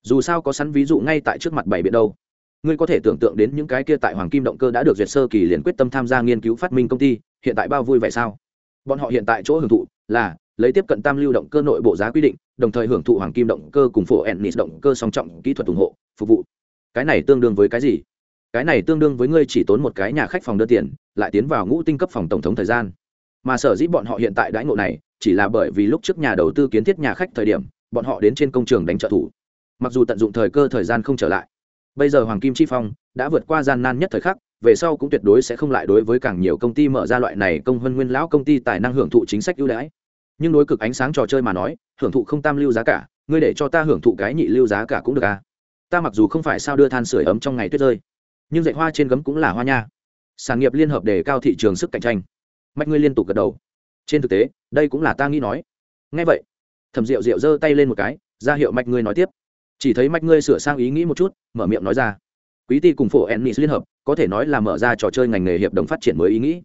dù sao có sẵn ví dụ ngay tại trước mặt bảy biện đâu. Ngươi có thể tưởng tượng đến những cái kia tại hoàng kim động cơ đã được duyệt sơ kỳ liền quyết tâm tham gia nghiên cứu phát minh công ty, hiện tại bao vui vậy sao? Bọn họ hiện tại chỗ hưởng thụ là lấy tiếp cận tam lưu động cơ nội bộ giá quy định, đồng thời hưởng thụ hoàng kim động cơ cùng phổ ennis động cơ song trọng kỹ thuật ủng hộ, phục vụ. Cái này tương đương với cái gì? Cái này tương đương với ngươi chỉ tốn một cái nhà khách phòng đơn tiền, lại tiến vào ngũ tinh cấp phòng tổng thống thời gian. Mà sở dĩ bọn họ hiện tại đãi ngộ này, chỉ là bởi vì lúc trước nhà đầu tư kiến thiết nhà khách thời điểm, bọn họ đến trên công trường đánh trợ thủ mặc dù tận dụng thời cơ thời gian không trở lại. Bây giờ hoàng kim chi phong đã vượt qua gian nan nhất thời khắc, về sau cũng tuyệt đối sẽ không lại đối với càng nhiều công ty mở ra loại này công hơn nguyên lão công ty tài năng hưởng thụ chính sách ưu đãi. Nhưng đối cực ánh sáng trò chơi mà nói, hưởng thụ không tam lưu giá cả, ngươi để cho ta hưởng thụ cái nhị lưu giá cả cũng được à? Ta mặc dù không phải sao đưa than sửa ấm trong ngày tuyết rơi, nhưng dạy hoa trên gấm cũng là hoa nha. Sản nghiệp liên hợp đề cao thị trường sức cạnh tranh. Mạch ngươi liên tục gật đầu. Trên thực tế, đây cũng là ta nghĩ nói. Ngay vậy, thẩm rượu rượu giơ tay lên một cái, ra hiệu mạch ngươi nói tiếp chỉ thấy mạch ngươi sửa sang ý nghĩ một chút, mở miệng nói ra. Quý ty cùng phổ ennis liên hợp, có thể nói là mở ra trò chơi ngành nghề hiệp đồng phát triển mới ý nghĩ.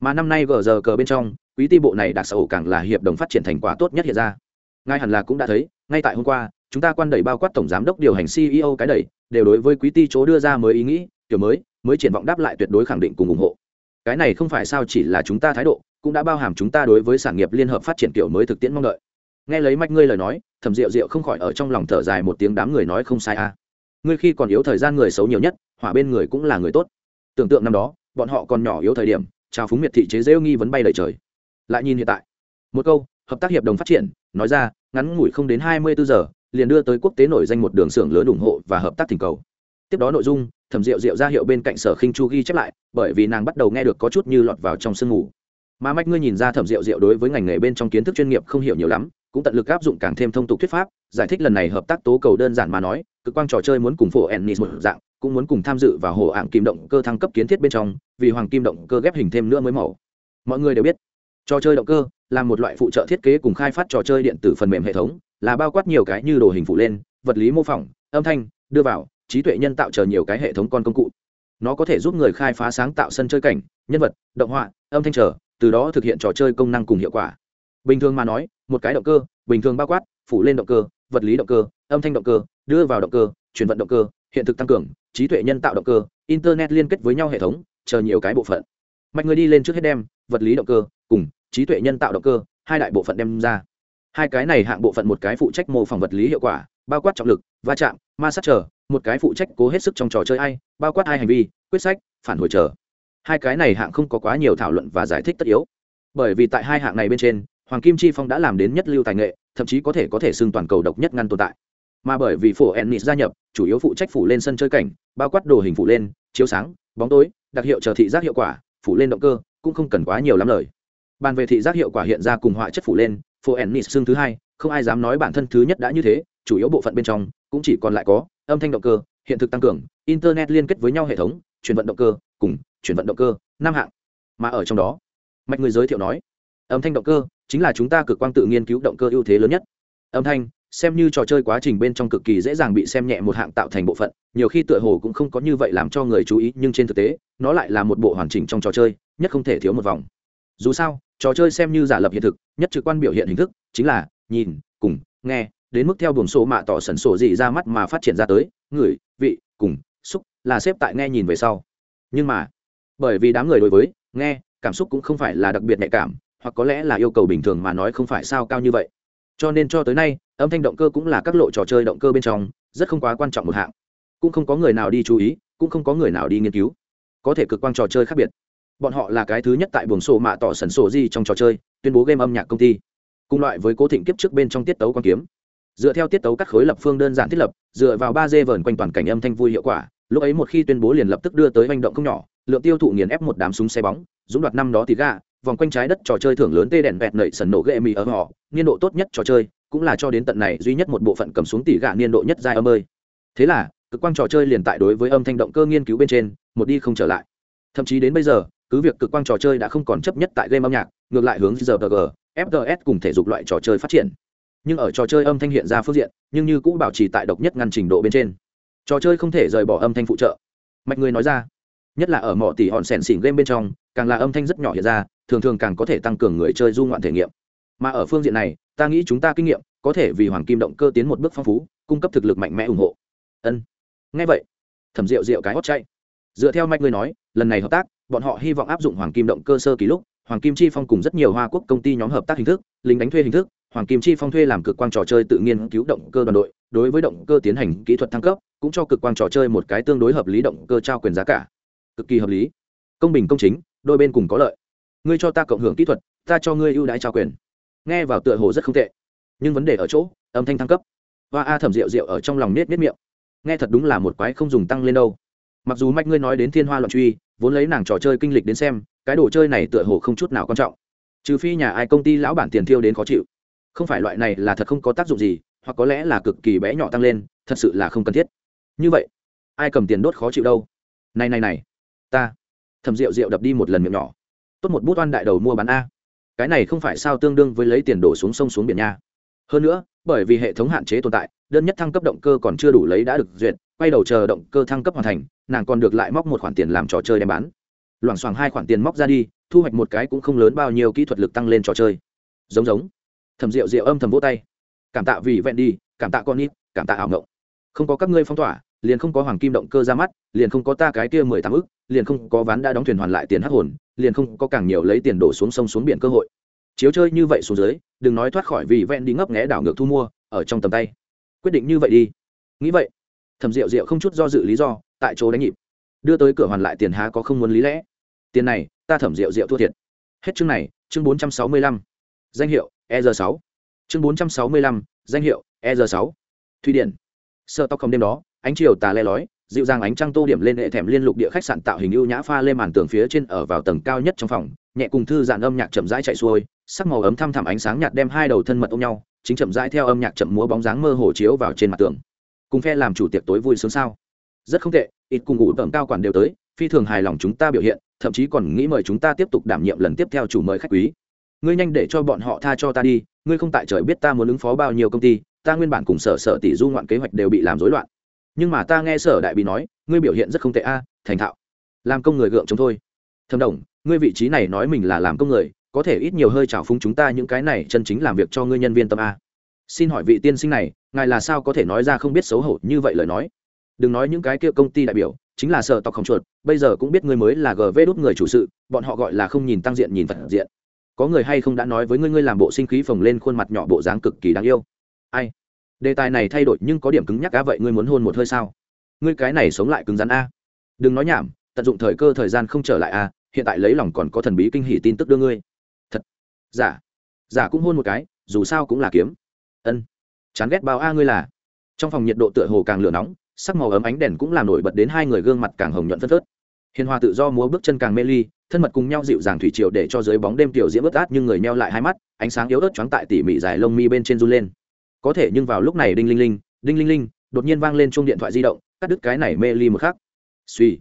Mà năm nay gờ giờ cờ bên trong, quý ty bộ này đặc sở càng là hiệp đồng phát triển thành quả tốt nhất hiện ra. Ngay hẳn là cũng đã thấy, ngay tại hôm qua, chúng ta quan đẩy bao quát tổng giám đốc điều hành ceo cái đẩy, đều đối với quý ty chỗ đưa ra mới ý nghĩ, kiểu mới mới triển vọng đáp lại tuyệt đối khẳng định cùng ủng hộ. Cái này không phải sao chỉ là chúng ta thái độ, cũng đã bao hàm chúng ta đối với sản nghiệp liên hợp phát triển kiểu mới thực tiễn mong đợi. Nghe lấy mạch ngươi lời nói thẩm rượu rượu không khỏi ở trong lòng thở dài một tiếng đám người nói không sai à. Ngươi khi còn yếu thời gian người xấu nhiều nhất, hỏa bên người cũng là người tốt. Tưởng tượng năm đó, bọn họ còn nhỏ yếu thời điểm, trào phúng miệt thị chế rêu nghi vấn bay đầy trời. Lại nhìn hiện tại. Một câu, hợp tác hiệp đồng phát triển, nói ra, ngắn ngủi không đến hai mươi bốn giờ, liền đưa tới quốc tế nổi danh một đường xưởng lớn ủng hộ và hợp tác thỉnh cầu. Tiếp đó nội dung, thẩm rượu rượu ra hiệu bên cạnh sở khinh chu ghi chép lại, bởi vì nàng bắt đầu nghe được có chút như lọt vào trong sương ngủ mà mách ngươi nhìn ra thẩm rượu rượu đối với ngành nghề bên trong kiến thức chuyên nghiệp không hiểu nhiều lắm cũng tận lực áp dụng càng thêm thông tục thuyết pháp, giải thích lần này hợp tác tố cầu đơn giản mà nói, cực quang trò chơi muốn cùng phổ ennis một dạng, cũng muốn cùng tham dự vào hồ ạng kim động cơ thăng cấp kiến thiết bên trong, vì hoàng kim động cơ ghép hình thêm nữa mới màu. Mọi người đều biết, trò chơi động cơ là một loại phụ trợ thiết kế cùng khai phát trò chơi điện tử phần mềm hệ thống, là bao quát nhiều cái như đồ hình phụ lên, vật lý mô phỏng, âm thanh, đưa vào, trí tuệ nhân tạo chờ nhiều cái hệ thống con công cụ. Nó có thể giúp người khai phá sáng tạo sân chơi cảnh, nhân vật, động họa, âm thanh trở từ đó thực hiện trò chơi công năng cùng hiệu quả. Bình thường mà nói một cái động cơ, bình thường bao quát, phủ lên động cơ, vật lý động cơ, âm thanh động cơ, đưa vào động cơ, chuyển vận động cơ, hiện thực tăng cường, trí tuệ nhân tạo động cơ, internet liên kết với nhau hệ thống, chờ nhiều cái bộ phận. Mạch người đi lên trước hết đem, vật lý động cơ, cùng trí tuệ nhân tạo động cơ, hai đại bộ phận đem ra. Hai cái này hạng bộ phận một cái phụ trách mô phỏng vật lý hiệu quả, bao quát trọng lực, va chạm, ma sát trở một cái phụ trách cố hết sức trong trò chơi ai, bao quát hai hành vi, quyết sách, phản hồi trở hai cái này hạng không có quá nhiều thảo luận và giải thích tất yếu. Bởi vì tại hai hạng này bên trên hoàng kim chi phong đã làm đến nhất lưu tài nghệ, thậm chí có thể có thể xưng toàn cầu độc nhất ngăn tồn tại. Mà bởi vì phổ ennis gia nhập, chủ yếu phụ trách phủ lên sân chơi cảnh, bao quát đồ hình phủ lên, chiếu sáng, bóng tối, đặc hiệu chờ thị giác hiệu quả, phủ lên động cơ, cũng không cần quá nhiều lắm lời. Bàn về thị giác hiệu quả hiện ra cùng họa chất phủ lên, phổ ennis xương thứ hai, không ai dám nói bản thân thứ nhất đã như thế, chủ yếu bộ phận bên trong, cũng chỉ còn lại có, âm thanh động cơ, hiện thực tăng cường, internet liên kết với nhau hệ thống, chuyển vận động cơ, cùng chuyển vận động cơ, năm hạng. Mà ở trong đó, mạch người giới thiệu nói âm thanh động cơ chính là chúng ta cực quang tự nghiên cứu động cơ ưu thế lớn nhất. Âm thanh, xem như trò chơi quá trình bên trong cực kỳ dễ dàng bị xem nhẹ một hạng tạo thành bộ phận, nhiều khi tựa hồ cũng không có như vậy làm cho người chú ý, nhưng trên thực tế, nó lại là một bộ hoàn chỉnh trong trò chơi, nhất không thể thiếu một vòng. Dù sao, trò chơi xem như giả lập hiện thực, nhất trực quan biểu hiện hình thức chính là nhìn, cùng, nghe, đến mức theo buồng số mạ tỏ sẩn sổ gì ra mắt mà phát triển ra tới, người, vị, cùng, xúc là xếp tại nghe nhìn về sau. Nhưng mà, bởi vì đám người đối với, nghe, cảm xúc cũng không phải là đặc biệt nhạy cảm hoặc có lẽ là yêu cầu bình thường mà nói không phải sao cao như vậy. Cho nên cho tới nay, âm thanh động cơ cũng là các lộ trò chơi động cơ bên trong, rất không quá quan trọng một hạng. Cũng không có người nào đi chú ý, cũng không có người nào đi nghiên cứu. Có thể cực quang trò chơi khác biệt. Bọn họ là cái thứ nhất tại buồng sổ mạ tỏ sẩn sổ gì trong trò chơi, tuyên bố game âm nhạc công ty. Cùng loại với cố thịnh kiếp trước bên trong tiết tấu quan kiếm. Dựa theo tiết tấu các khối lập phương đơn giản thiết lập, dựa vào ba d vờn quanh toàn cảnh âm thanh vui hiệu quả, lúc ấy một khi tuyên bố liền lập tức đưa tới manh động không nhỏ, lượng tiêu thụ nghiền ép một đám súng xe bóng, dũng đoạt năm đó thì gà vòng quanh trái đất trò chơi thưởng lớn tê đèn vẹt nậy sần nổ ghệ mì ở họ. Niên độ tốt nhất trò chơi, cũng là cho đến tận này duy nhất một bộ phận cầm xuống tỷ gạ niên độ nhất giai âm ơi. Thế là, cực quang trò chơi liền tại đối với âm thanh động cơ nghiên cứu bên trên, một đi không trở lại. Thậm chí đến bây giờ, cứ việc cực quang trò chơi đã không còn chấp nhất tại game âm nhạc, ngược lại hướng giờ fgs cùng thể dục loại trò chơi phát triển. Nhưng ở trò chơi âm thanh hiện ra phương diện, nhưng như cũng bảo trì tại độc nhất ngăn trình độ bên trên. Trò chơi không thể rời bỏ âm thanh phụ trợ. Mạch người nói ra, nhất là ở mỏ tỉ hòn sèn xỉn game bên trong, càng là âm thanh rất nhỏ hiện ra thường thường càng có thể tăng cường người chơi du ngoạn thể nghiệm. Mà ở phương diện này, ta nghĩ chúng ta kinh nghiệm có thể vì hoàng kim động cơ tiến một bước phong phú, cung cấp thực lực mạnh mẽ ủng hộ. Ân. Ngay vậy, thẩm rượu rượu cái hót chạy. Dựa theo mạch ngươi nói, lần này hợp tác, bọn họ hy vọng áp dụng hoàng kim động cơ sơ kỳ lúc, hoàng kim chi phong cùng rất nhiều hoa quốc công ty nhóm hợp tác hình thức, lính đánh thuê hình thức, hoàng kim chi phong thuê làm cực quang trò chơi tự nghiên cứu động cơ đoàn đội, đối với động cơ tiến hành kỹ thuật thăng cấp, cũng cho cực quang trò chơi một cái tương đối hợp lý động cơ trao quyền giá cả. Cực kỳ hợp lý. Công bình công chính, đôi bên cùng có lợi ngươi cho ta cộng hưởng kỹ thuật, ta cho ngươi ưu đãi trao quyền. Nghe vào tựa hồ rất không tệ, nhưng vấn đề ở chỗ, âm thanh thăng cấp. Và a thẩm rượu rượu ở trong lòng nết nết miệng. Nghe thật đúng là một quái không dùng tăng lên đâu. Mặc dù mạch ngươi nói đến thiên hoa loạn truy, vốn lấy nàng trò chơi kinh lịch đến xem, cái đồ chơi này tựa hồ không chút nào quan trọng. Trừ phi nhà ai công ty lão bản tiền thiêu đến khó chịu. Không phải loại này là thật không có tác dụng gì, hoặc có lẽ là cực kỳ bé nhỏ tăng lên, thật sự là không cần thiết. Như vậy, ai cầm tiền đốt khó chịu đâu? Này này này, ta. Thầm rượu rượu đập đi một lần miệng nhỏ tốt một bút oan đại đầu mua bán a. Cái này không phải sao tương đương với lấy tiền đổ xuống sông xuống biển nha. Hơn nữa, bởi vì hệ thống hạn chế tồn tại, đơn nhất thăng cấp động cơ còn chưa đủ lấy đã được duyệt, quay đầu chờ động cơ thăng cấp hoàn thành, nàng còn được lại móc một khoản tiền làm trò chơi đem bán. Loảng xoảng hai khoản tiền móc ra đi, thu hoạch một cái cũng không lớn bao nhiêu kỹ thuật lực tăng lên trò chơi. Giống giống. Thầm rượu rượu âm thầm vỗ tay. Cảm tạ vì vẹn đi, cảm tạ con ít cảm tạ ảo ngộng. Không có các ngươi phong tỏa, liền không có hoàng kim động cơ ra mắt, liền không có ta cái kia mười tám ức liền không có ván đã đóng thuyền hoàn lại tiền hắc hồn, liền không có càng nhiều lấy tiền đổ xuống sông xuống biển cơ hội. Chiếu chơi như vậy xuống dưới, đừng nói thoát khỏi vì vẹn đi ngấp nghẽ đảo ngược thu mua, ở trong tầm tay. Quyết định như vậy đi. Nghĩ vậy, thẩm rượu rượu không chút do dự lý do, tại chỗ đánh nhịp. Đưa tới cửa hoàn lại tiền há có không muốn lý lẽ. Tiền này, ta thẩm rượu rượu thua thiệt. Hết chương này, chương bốn trăm sáu mươi lăm. Danh hiệu e r sáu. Chương bốn trăm sáu mươi lăm, danh hiệu e r sáu. Thụy điển. Sợ tóc không đêm đó, ánh chiều tà le lói dịu dàng ánh trăng tô điểm lên hệ thèm liên lục địa khách sạn tạo hình ưu nhã pha lên màn tường phía trên ở vào tầng cao nhất trong phòng, nhẹ cùng thư giãn âm nhạc chậm rãi chạy xuôi, sắc màu ấm thăm thẳm ánh sáng nhạt đem hai đầu thân mật ôm nhau, chính chậm rãi theo âm nhạc chậm múa bóng dáng mơ hồ chiếu vào trên mặt tường. Cùng phe làm chủ tiệc tối vui sướng sao? Rất không tệ, ít cùng ngủ tầm cao quản đều tới, phi thường hài lòng chúng ta biểu hiện, thậm chí còn nghĩ mời chúng ta tiếp tục đảm nhiệm lần tiếp theo chủ mời khách quý. Ngươi nhanh để cho bọn họ tha cho ta đi, ngươi không tại trời biết ta muốn ứng phó bao nhiêu công ty, ta nguyên bản cùng sở sở tỷ du ngoạn kế hoạch đều bị làm rối loạn nhưng mà ta nghe sở đại bị nói, ngươi biểu hiện rất không tệ a, thành thạo. Làm công người gượng chống thôi. Thâm đồng, ngươi vị trí này nói mình là làm công người, có thể ít nhiều hơi trào phúng chúng ta những cái này chân chính làm việc cho ngươi nhân viên tâm a. Xin hỏi vị tiên sinh này, ngài là sao có thể nói ra không biết xấu hổ như vậy lời nói? Đừng nói những cái kia công ty đại biểu, chính là sở tộc không chuột, bây giờ cũng biết ngươi mới là gv đút người chủ sự, bọn họ gọi là không nhìn tăng diện nhìn phật diện. Có người hay không đã nói với ngươi ngươi làm bộ sinh khí phồng lên khuôn mặt nhỏ bộ dáng cực kỳ đáng yêu. Ai? Đề tài này thay đổi nhưng có điểm cứng nhắc cá vậy ngươi muốn hôn một hơi sao? Ngươi cái này sống lại cứng rắn a đừng nói nhảm, tận dụng thời cơ thời gian không trở lại a hiện tại lấy lòng còn có thần bí kinh hỉ tin tức đưa ngươi. Thật. Giả. Giả cũng hôn một cái, dù sao cũng là kiếm. Ân. Chán ghét bao a ngươi là. Trong phòng nhiệt độ tựa hồ càng lửa nóng, sắc màu ấm ánh đèn cũng làm nổi bật đến hai người gương mặt càng hồng nhuận phân phớt. Hiền hòa tự do múa bước chân càng mê ly, thân mật cùng nhau dịu dàng thủy triều để cho dưới bóng đêm tiểu diễm ướt át nhưng người meo lại hai mắt, ánh sáng yếu ớt choáng tại tỉ mỉ dài lông mi bên trên run lên có thể nhưng vào lúc này đinh linh linh, đinh linh linh, đột nhiên vang lên chuông điện thoại di động, cắt đứt cái này mê ly một khắc. Suy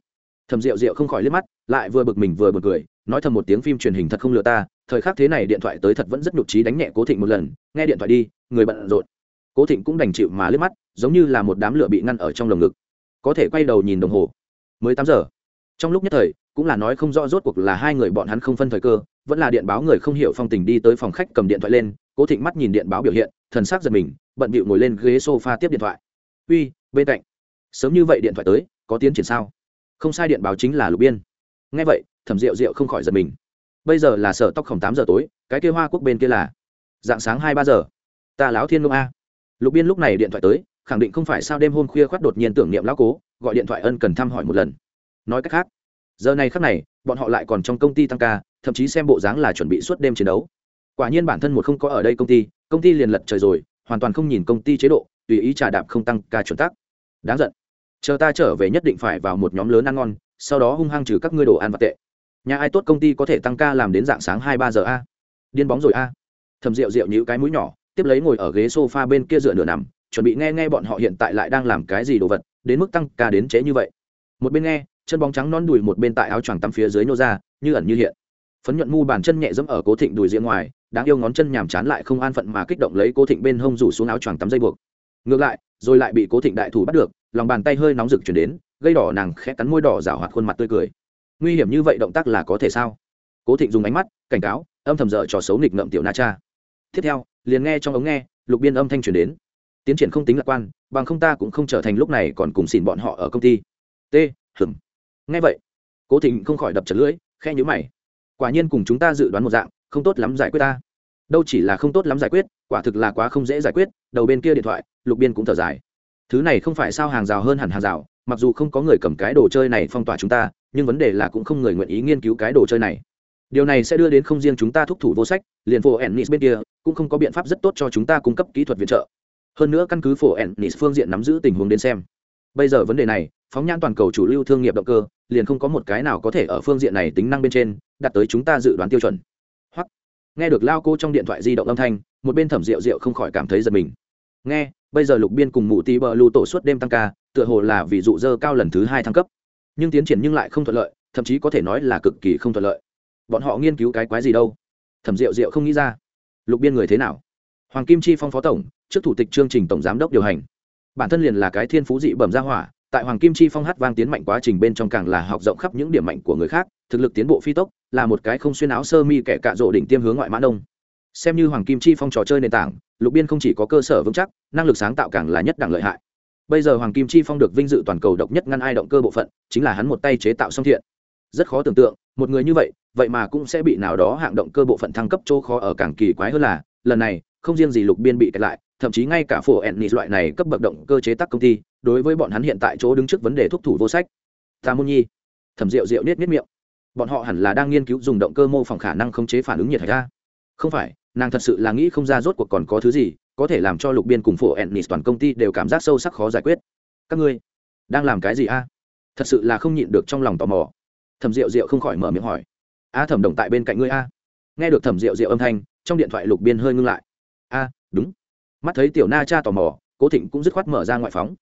thầm rượu rượu không khỏi liếc mắt, lại vừa bực mình vừa bực cười, nói thầm một tiếng phim truyền hình thật không lừa ta, thời khắc thế này điện thoại tới thật vẫn rất nhục trí đánh nhẹ cố thịnh một lần, nghe điện thoại đi, người bận rộn. Cố thịnh cũng đành chịu mà liếc mắt, giống như là một đám lửa bị ngăn ở trong lồng ngực. Có thể quay đầu nhìn đồng hồ. Mới tám giờ. Trong lúc nhất thời cũng là nói không rõ rốt cuộc là hai người bọn hắn không phân thời cơ, vẫn là điện báo người không hiểu phong tình đi tới phòng khách cầm điện thoại lên, cố thịnh mắt nhìn điện báo biểu hiện, thần sắc giật mình, bận bịu ngồi lên ghế sofa tiếp điện thoại. Uy, bên cạnh. Sớm như vậy điện thoại tới, có tiến triển sao? Không sai, điện báo chính là lục biên. Ngay vậy, thẩm rượu rượu không khỏi giật mình. Bây giờ là sở tóc khổng tám giờ tối, cái kia hoa quốc bên kia là dạng sáng hai ba giờ. Ta láo thiên ngông a. Lục biên lúc này điện thoại tới, khẳng định không phải sao đêm hôm khuya khoát đột nhiên tưởng niệm lão cố, gọi điện thoại ân cần thăm hỏi một lần. Nói cách khác giờ này khắc này, bọn họ lại còn trong công ty tăng ca, thậm chí xem bộ dáng là chuẩn bị suốt đêm chiến đấu. Quả nhiên bản thân một không có ở đây công ty công ty liền lật trời rồi, hoàn toàn không nhìn công ty chế độ, tùy ý trả đạp không tăng ca chuẩn tắc. Đáng giận. Chờ ta trở về nhất định phải vào một nhóm lớn ăn ngon, sau đó hung hăng trừ các ngươi đồ ăn vật tệ. Nhà ai tốt công ty có thể tăng ca làm đến dạng sáng hai ba giờ a? Điên bóng rồi a. Thầm rượu rượu nhữ cái mũi nhỏ, tiếp lấy ngồi ở ghế sofa bên kia dựa nửa nằm, chuẩn bị nghe nghe bọn họ hiện tại lại đang làm cái gì đồ vật, đến mức tăng ca đến chế như vậy. Một bên nghe chân bóng trắng non đùi một bên tại áo choàng tắm phía dưới nô ra, như ẩn như hiện. Phấn nhuận mu bàn chân nhẹ dẫm ở cố thịnh đùi diện ngoài, đáng yêu ngón chân nhàm chán lại không an phận mà kích động lấy cố thịnh bên hông rủ xuống áo choàng tắm dây buộc. Ngược lại, rồi lại bị cố thịnh đại thủ bắt được, lòng bàn tay hơi nóng rực chuyển đến, gây đỏ nàng khẽ cắn môi đỏ rảo hoạt khuôn mặt tươi cười. Nguy hiểm như vậy động tác là có thể sao? Cố thịnh dùng ánh mắt, cảnh cáo, âm thầm dở trò xấu nghịch ngợm tiểu na cha. Tiếp theo, liền nghe trong ống nghe, lục biên âm thanh truyền đến. Tiến triển không tính lạc quan, bằng không ta cũng không trở thành lúc này còn cùng xỉn bọn họ ở công ty. T hừm nghe vậy, cố thịnh không khỏi đập chật lưỡi khe nhữ mày. Quả nhiên cùng chúng ta dự đoán một dạng, không tốt lắm giải quyết ta. Đâu chỉ là không tốt lắm giải quyết, quả thực là quá không dễ giải quyết, đầu bên kia điện thoại, lục biên cũng thở dài. Thứ này không phải sao hàng rào hơn hẳn hàng rào, mặc dù không có người cầm cái đồ chơi này phong tỏa chúng ta, nhưng vấn đề là cũng không người nguyện ý nghiên cứu cái đồ chơi này. Điều này sẽ đưa đến không riêng chúng ta thúc thủ vô sách, liền phổ ennis bên kia cũng không có biện pháp rất tốt cho chúng ta cung cấp kỹ thuật viện trợ. Hơn nữa căn cứ phổ ennis phương diện nắm giữ tình huống đến xem. Bây giờ vấn đề này phóng nhãn toàn cầu chủ lưu thương nghiệp động cơ, liền không có một cái nào có thể ở phương diện này tính năng bên trên đạt tới chúng ta dự đoán tiêu chuẩn. Hoặc, nghe được lao cô trong điện thoại di động âm thanh, một bên thẩm rượu rượu không khỏi cảm thấy giật mình. Nghe, bây giờ lục biên cùng mụ tì bờ lưu tổ suốt đêm tăng ca, tựa hồ là vì dụ dơ cao lần thứ hai thăng cấp. Nhưng tiến triển nhưng lại không thuận lợi, thậm chí có thể nói là cực kỳ không thuận lợi. Bọn họ nghiên cứu cái quái gì đâu? Thẩm rượu rượu không nghĩ ra. Lục biên người thế nào? Hoàng kim chi phong phó tổng, trước thủ tịch chương trình tổng giám đốc điều hành. Bản thân liền là cái thiên phú dị bẩm gia hỏa tại hoàng kim chi phong hát vang tiến mạnh quá trình bên trong càng là học rộng khắp những điểm mạnh của người khác, thực lực tiến bộ phi tốc, là một cái không xuyên áo sơ mi kẻ cạ rộ đỉnh tiêm hướng ngoại mã đông xem như hoàng kim chi phong trò chơi nền tảng, lục biên không chỉ có cơ sở vững chắc, năng lực sáng tạo càng là nhất đẳng lợi hại. Bây giờ hoàng kim chi phong được vinh dự toàn cầu độc nhất ngăn ai động cơ bộ phận, chính là hắn một tay chế tạo song thiện. Rất khó tưởng tượng, một người như vậy vậy mà cũng sẽ bị nào đó hạng động cơ bộ phận thăng cấp chỗ khó ở càng kỳ quái hơn là, lần này không riêng gì lục biên bị kẹt lại, thậm chí ngay cả phổ ennis loại này cấp bậc động cơ chế tác công ty, đối với bọn hắn hiện tại chỗ đứng trước vấn đề thúc thủ vô sách. Tà môn nhi, thẩm rượu rượu nết nết miệng. Bọn họ hẳn là đang nghiên cứu dùng động cơ mô phỏng khả năng khống chế phản ứng nhiệt thạch ra. Không phải, nàng thật sự là nghĩ không ra rốt cuộc còn có thứ gì, có thể làm cho lục biên cùng phổ ennis toàn công ty đều cảm giác sâu sắc khó giải quyết. Các ngươi, đang làm cái gì a? Thật sự là không nhịn được trong lòng tò mò. Thẩm rượu rượu không khỏi mở miệng hỏi. A thẩm đồng tại bên cạnh ngươi a. Nghe được thẩm rượu rượu âm thanh, trong điện thoại lục biên hơi ngưng lại a đúng. Mắt thấy tiểu na cha tò mò, cố thịnh cũng dứt khoát mở ra ngoại phóng.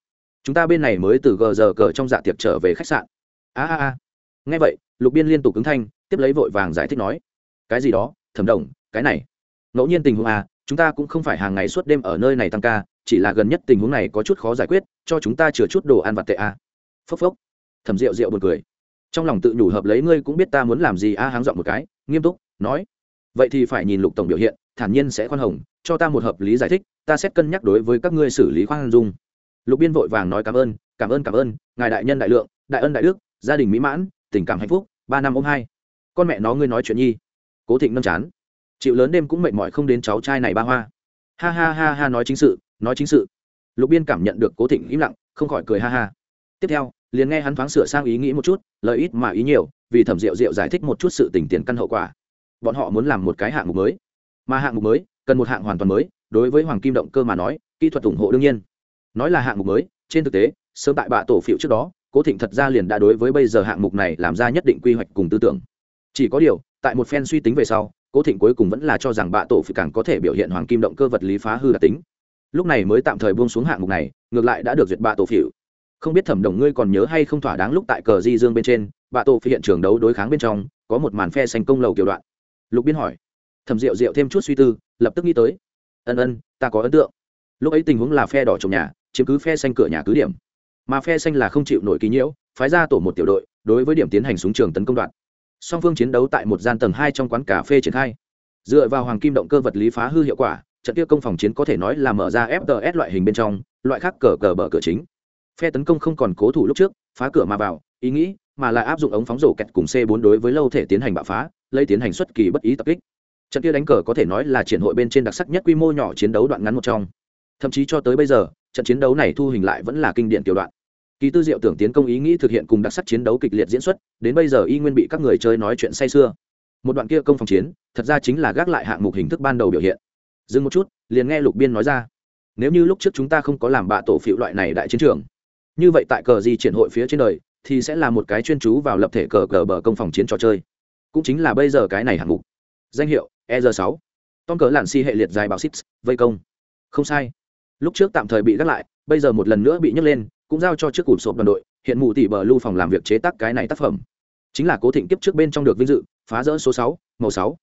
Chúng ta bên này mới từ gờ giờ cờ trong dạ tiệc trở về khách sạn. A a a nghe vậy, lục biên liên tục ứng thanh, tiếp lấy vội vàng giải thích nói. Cái gì đó, thẩm đồng, cái này. Ngẫu nhiên tình huống a chúng ta cũng không phải hàng ngày suốt đêm ở nơi này tăng ca, chỉ là gần nhất tình huống này có chút khó giải quyết, cho chúng ta chừa chút đồ ăn vặt tệ a phốc phốc. Thẩm rượu rượu buồn cười. Trong lòng tự nhủ hợp lấy ngươi cũng biết ta muốn làm gì a háng dọn một cái, nghiêm túc, nói. Vậy thì phải nhìn lục tổng biểu hiện thản nhiên sẽ khoan hồng, cho ta một hợp lý giải thích, ta sẽ cân nhắc đối với các ngươi xử lý khoan dung. Lục biên vội vàng nói cảm ơn cảm ơn cảm ơn, ngài đại nhân đại lượng, đại ân đại đức, gia đình mỹ mãn, tình cảm hạnh phúc, ba năm ôm hai. Con mẹ nó ngươi nói chuyện nhi. Cố thịnh nâm chán. Chịu lớn đêm cũng mệt mỏi không đến cháu trai này ba hoa. Ha ha ha ha nói chính sự, nói chính sự. Lục biên cảm nhận được cố thịnh im lặng, không khỏi cười ha ha. Tiếp theo, liền nghe hắn thoáng sửa sang ý nghĩ một chút lợi ít mà ý nhiều, vì thẩm rượu rượu giải thích một chút sự tình tiền căn hậu quả. Bọn họ muốn làm một cái hạng mục mới mà hạng mục mới, cần một hạng hoàn toàn mới, đối với hoàng kim động cơ mà nói, kỹ thuật ủng hộ đương nhiên. Nói là hạng mục mới, trên thực tế, sớm tại bạ tổ phiệu trước đó, cố thịnh thật ra liền đã đối với bây giờ hạng mục này làm ra nhất định quy hoạch cùng tư tưởng. Chỉ có điều, tại một phen suy tính về sau, cố thịnh cuối cùng vẫn là cho rằng bạ tổ phiệu càng có thể biểu hiện hoàng kim động cơ vật lý phá hư đặc tính. Lúc này mới tạm thời buông xuống hạng mục này, ngược lại đã được duyệt bạ tổ phiệu không biết thẩm đồng ngươi còn nhớ hay không thỏa đáng lúc tại cờ di dương bên trên, bạ tổ phiệu hiện trường đấu đối kháng bên trong, có một màn phe xanh công lầu kiểu đoạn. Lục biên hỏi thẩm rượu rượu thêm chút suy tư, lập tức nghĩ tới. Ân ân, ta có ấn tượng. Lúc ấy tình huống là phe đỏ trồng nhà, chiếm cứ phe xanh cửa nhà cứ điểm. Mà phe xanh là không chịu nổi ký nhiễu, phái ra tổ một tiểu đội, đối với điểm tiến hành súng trường tấn công đoạn. Song phương chiến đấu tại một gian tầng hai trong quán cà phê triển khai. Dựa vào hoàng kim động cơ vật lý phá hư hiệu quả, trận tiêu công phòng chiến có thể nói là mở ra fts loại hình bên trong, loại khác cờ cờ bờ cửa chính. Phe tấn công không còn cố thủ lúc trước, phá cửa mà vào, ý nghĩ mà là áp dụng ống phóng rổ kẹt cùng c 4 đối với lâu thể tiến hành bạo phá, lấy tiến hành xuất kỳ bất ý tập kích trận kia đánh cờ có thể nói là triển hội bên trên đặc sắc nhất quy mô nhỏ chiến đấu đoạn ngắn một trong. Thậm chí cho tới bây giờ, trận chiến đấu này thu hình lại vẫn là kinh điển tiểu đoạn. Kỳ tư diệu tưởng tiến công ý nghĩ thực hiện cùng đặc sắc chiến đấu kịch liệt diễn xuất, đến bây giờ y nguyên bị các người chơi nói chuyện say sưa. Một đoạn kia công phòng chiến, thật ra chính là gác lại hạng mục hình thức ban đầu biểu hiện. Dừng một chút, liền nghe lục biên nói ra, nếu như lúc trước chúng ta không có làm bạ tổ phiệu loại này đại chiến trường, như vậy tại cờ gì triển hội phía trên đời, thì sẽ là một cái chuyên chú vào lập thể cờ cờ bờ công phòng chiến trò chơi. Cũng chính là bây giờ cái này hạng mục. Danh hiệu e r 6 tom Cỡ lạn si hệ liệt dài bảo xít, vây công. Không sai. Lúc trước tạm thời bị gác lại, bây giờ một lần nữa bị nhấc lên, cũng giao cho trước cụm sộp đoàn đội, hiện mù tỷ bờ lưu phòng làm việc chế tác cái này tác phẩm. Chính là cố thịnh kiếp trước bên trong được vinh dự, phá rỡ số sáu, màu sáu.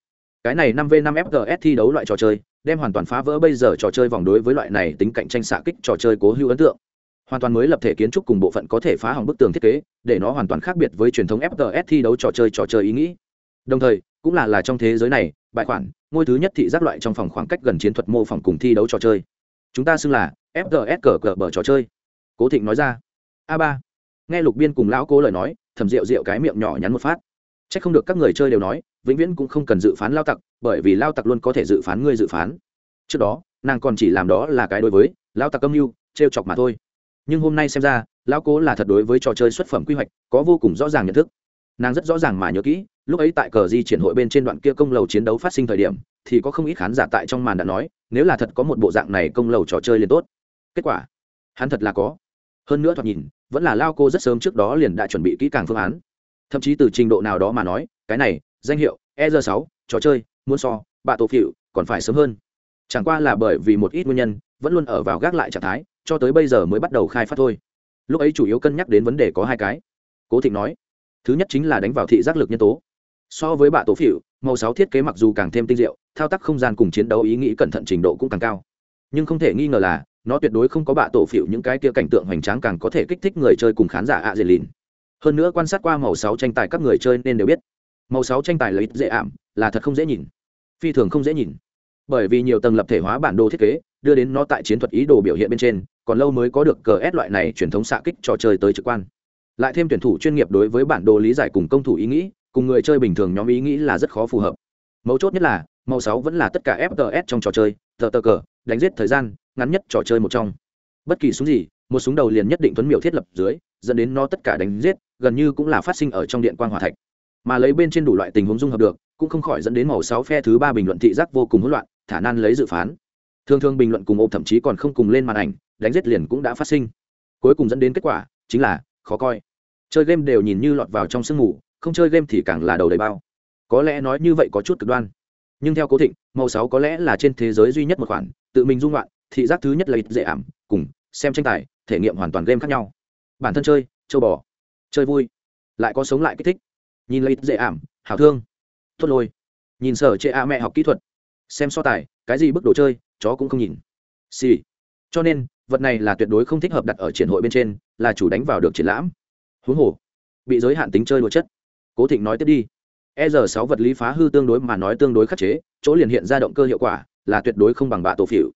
Cái này năm v năm fgs thi đấu loại trò chơi, đem hoàn toàn phá vỡ bây giờ trò chơi vòng đối với loại này tính cạnh tranh xạ kích trò chơi cố hữu ấn tượng. Hoàn toàn mới lập thể kiến trúc cùng bộ phận có thể phá hỏng bức tường thiết kế, để nó hoàn toàn khác biệt với truyền thống fts thi đấu trò chơi trò chơi ý nghĩ. Đồng thời cũng là là trong thế giới này bài khoản, ngôi thứ nhất thị giác loại trong phòng khoảng cách gần chiến thuật mô phỏng cùng thi đấu trò chơi. Chúng ta xưng là fgs cờ cờ bờ trò chơi. Cố thịnh nói ra. A ba. Nghe lục biên cùng lão cố lời nói thầm rượu rượu cái miệng nhỏ nhắn một phát. C h ắ c không được các người chơi đều nói, vĩnh viễn cũng không cần dự phán lao tặc, bởi vì lao tặc luôn có thể dự phán ngươi dự phán. Trước đó, nàng còn chỉ làm đó là cái đối với, lao tặc âm mưu t r e o chọc mà thôi. Nhưng hôm nay xem ra, lão cố là thật đối với trò chơi xuất phẩm quy hoạch, có vô cùng rõ ràng nhận thức. Nàng rất rõ ràng mà nhớ kỹ lúc ấy tại cờ di triển hội bên trên đoạn kia công lầu chiến đấu phát sinh thời điểm, thì có không ít khán giả tại trong màn đã nói, nếu là thật có một bộ dạng này công lầu trò chơi liền tốt. Kết quả, hắn thật là có. Hơn nữa thoạt nhìn, vẫn là lao cô rất sớm trước đó liền đã chuẩn bị kỹ càng phương án. Thậm chí từ trình độ nào đó mà nói, cái này, danh hiệu e r sáu, trò chơi, muốn so bạ tổ phịu còn phải sớm hơn. Chẳng qua là bởi vì một ít nguyên nhân, vẫn luôn ở vào gác lại trạng thái, cho tới bây giờ mới bắt đầu khai phát thôi. Lúc ấy chủ yếu cân nhắc đến vấn đề có hai cái. Cố thịnh nói, thứ nhất chính là đánh vào thị giác lực nhân tố so với bạ tổ phỉu, màu sáu thiết kế mặc dù càng thêm tinh diệu thao tác không gian cùng chiến đấu ý nghĩ cẩn thận trình độ cũng càng cao. Nhưng không thể nghi ngờ là nó tuyệt đối không có bạ tổ phỉu những cái kia cảnh tượng hoành tráng càng có thể kích thích người chơi cùng khán giả ạ dễ lìn. Hơn nữa quan sát qua màu sáu tranh tài các người chơi nên đều biết màu sáu tranh tài là ít dễ ảm là thật không dễ nhìn phi thường không dễ nhìn. Bởi vì nhiều tầng lập thể hóa bản đồ thiết kế đưa đến nó tại chiến thuật ý đồ biểu hiện bên trên còn lâu mới có được cờ ép loại này truyền thống xạ kích trò chơi tới trực quan. Lại thêm tuyển thủ chuyên nghiệp đối với bản đồ lý giải cùng công thủ ý nghĩ cùng người chơi bình thường nhóm ý nghĩ là rất khó phù hợp. Mấu chốt nhất là, màu sáu vẫn là tất cả fts trong trò chơi, tờ tờ cờ, đánh giết thời gian, ngắn nhất trò chơi một trong. Bất kỳ súng gì, một súng đầu liền nhất định tuấn miểu thiết lập dưới, dẫn đến nó tất cả đánh giết, gần như cũng là phát sinh ở trong điện quan hòa thạch. Mà lấy bên trên đủ loại tình huống dung hợp được, cũng không khỏi dẫn đến màu sáu phe thứ ba bình luận thị giác vô cùng hỗn loạn, thả nan lấy dự phán. Thường thường bình luận cùng ôm thậm chí còn không cùng lên màn ảnh, đánh giết liền cũng đã phát sinh. Cuối cùng dẫn đến kết quả chính là khó coi. Chơi game đều nhìn như lọt vào trong sương mù không chơi game thì càng là đầu đầy bao. Có lẽ nói như vậy có chút cực đoan. Nhưng theo cố thịnh, màu sáu có lẽ là trên thế giới duy nhất một khoản, tự mình dung loạn, thị giác thứ nhất là ít dễ ảm, cùng xem tranh tài, thể nghiệm hoàn toàn game khác nhau. Bản thân chơi, châu bò. Chơi vui. Lại có sống lại kích thích. Nhìn lấy dễ ảm hảo thương. Thốt lôi. Nhìn sở chệ a mẹ học kỹ thuật. Xem so tài, cái gì bức đồ chơi, chó cũng không nhìn. Xì、sì. cho nên, vật này là tuyệt đối không thích hợp đặt ở triển hội bên trên, là chủ đánh vào được triển lãm. Huống hồ, bị giới hạn tính chơi đồ chất cố thịnh nói tiếp đi. E r sáu vật lý phá hư tương đối mà nói tương đối khắc chế, chỗ liền hiện ra động cơ hiệu quả, là tuyệt đối không bằng bạ tổ phỉu.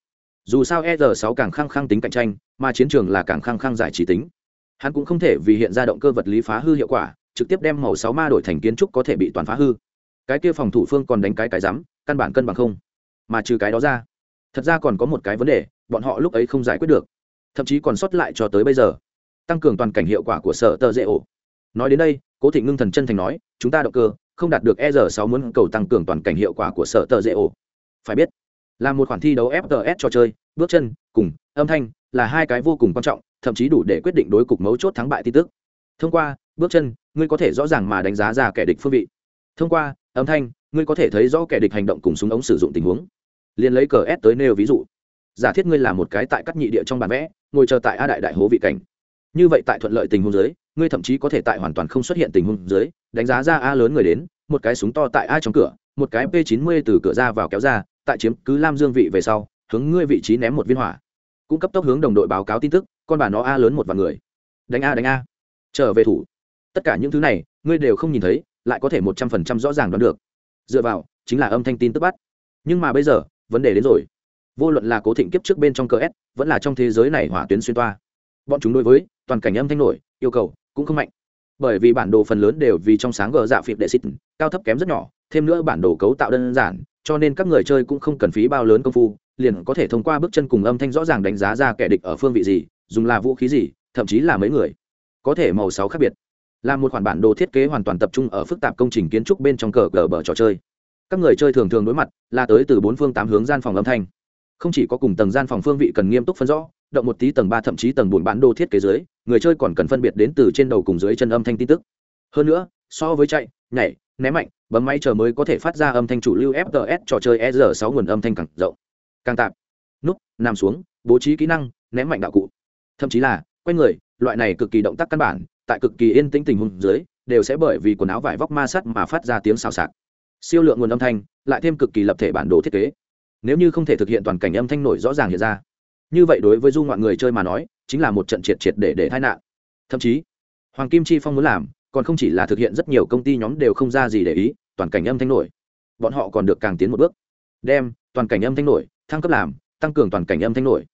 Dù sao e r 6 càng khăng khăng tính cạnh tranh, mà chiến trường là càng khăng khăng giải trí tính. Hắn cũng không thể vì hiện ra động cơ vật lý phá hư hiệu quả, trực tiếp đem màu sáu ma đổi thành kiến trúc có thể bị toàn phá hư. Cái kia phòng thủ phương còn đánh cái cái rắm, căn bản cân bằng không. Mà trừ cái đó ra, thật ra còn có một cái vấn đề, bọn họ lúc ấy không giải quyết được. Thậm chí còn sót lại cho tới bây giờ. Tăng cường toàn cảnh hiệu quả của sở tờ dễ ổ. Nói đến đây cố thị ngưng thần chân thành nói, chúng ta động cơ, không đạt được e r sáu muốn cầu tăng cường toàn cảnh hiệu quả của sở tờ dễ ổ. Phải biết, là một khoản thi đấu fts trò chơi, bước chân, cùng, âm thanh, là hai cái vô cùng quan trọng, thậm chí đủ để quyết định đối cục mấu chốt thắng bại tin tức. Thông qua, bước chân, ngươi có thể rõ ràng mà đánh giá ra kẻ địch phương vị. Thông qua, âm thanh, ngươi có thể thấy rõ kẻ địch hành động cùng súng ống sử dụng tình huống. Liền lấy cờ s tới nêu ví dụ. Giả thiết ngươi là một cái tại các nhị địa trong bản vẽ, ngồi chờ tại a đại đại hố vị cảnh như vậy tại thuận lợi tình huống dưới, ngươi thậm chí có thể tại hoàn toàn không xuất hiện tình huống dưới, đánh giá ra a lớn người đến, một cái súng to tại a trong cửa, một cái p 90 từ cửa ra vào kéo ra, tại chiếm cứ lam dương vị về sau, hướng ngươi vị trí ném một viên hỏa. Cũng cấp tốc hướng đồng đội báo cáo tin tức, con bà nó a lớn một vài người. Đánh a đánh a. Trở về thủ. Tất cả những thứ này, ngươi đều không nhìn thấy, lại có thể một trăm phần trăm rõ ràng đoán được. Dựa vào, chính là âm thanh tin tức bắt. Nhưng mà bây giờ, vấn đề đến rồi. Vô luận là cố thịnh kiếp trước bên trong cờ s, vẫn là trong thế giới này hỏa tuyến xuyên toa. Bọn chúng đối với toàn cảnh âm thanh nổi, yêu cầu cũng không mạnh. Bởi vì bản đồ phần lớn đều vì trong sáng gờ dạ phịp đệ xịt, cao thấp kém rất nhỏ, thêm nữa bản đồ cấu tạo đơn giản, cho nên các người chơi cũng không cần phí bao lớn công phu, liền có thể thông qua bước chân cùng âm thanh rõ ràng đánh giá ra kẻ địch ở phương vị gì, dùng là vũ khí gì, thậm chí là mấy người. Có thể màu sáu khác biệt. Là một khoản bản đồ thiết kế hoàn toàn tập trung ở phức tạp công trình kiến trúc bên trong cờ cờ bờ trò chơi. Các người chơi thường thường đối mặt là tới từ bốn phương tám hướng gian phòng âm thanh. Không chỉ có cùng tầng gian phòng phương vị cần nghiêm túc phân rõ động một tí tầng ba thậm chí tầng bốn bản đồ thiết kế dưới, người chơi còn cần phân biệt đến từ trên đầu cùng dưới chân âm thanh tin tức. Hơn nữa, so với chạy, nhảy ném mạnh, bấm máy chờ mới có thể phát ra âm thanh chủ lưu fts trò chơi e r 6 nguồn âm thanh càng rộng, càng tạp. Núp nằm xuống, bố trí kỹ năng ném mạnh đạo cụ. Thậm chí là, quay người, loại này cực kỳ động tác căn bản, tại cực kỳ yên tĩnh tình huống dưới, đều sẽ bởi vì quần áo vải vóc ma sắt mà phát ra tiếng xào xạc. Siêu lượng nguồn âm thanh, lại thêm cực kỳ lập thể bản đồ thiết kế. Nếu như không thể thực hiện toàn cảnh âm thanh nổi rõ ràng hiện ra như vậy đối với du ngoạn người chơi mà nói, chính là một trận triệt triệt để để tai nạn. Thậm chí, hoàng kim chi phong muốn làm, còn không chỉ là thực hiện rất nhiều công ty nhóm đều không ra gì để ý, toàn cảnh âm thanh nổi. Bọn họ còn được càng tiến một bước. Đem, toàn cảnh âm thanh nổi, thăng cấp làm, tăng cường toàn cảnh âm thanh nổi.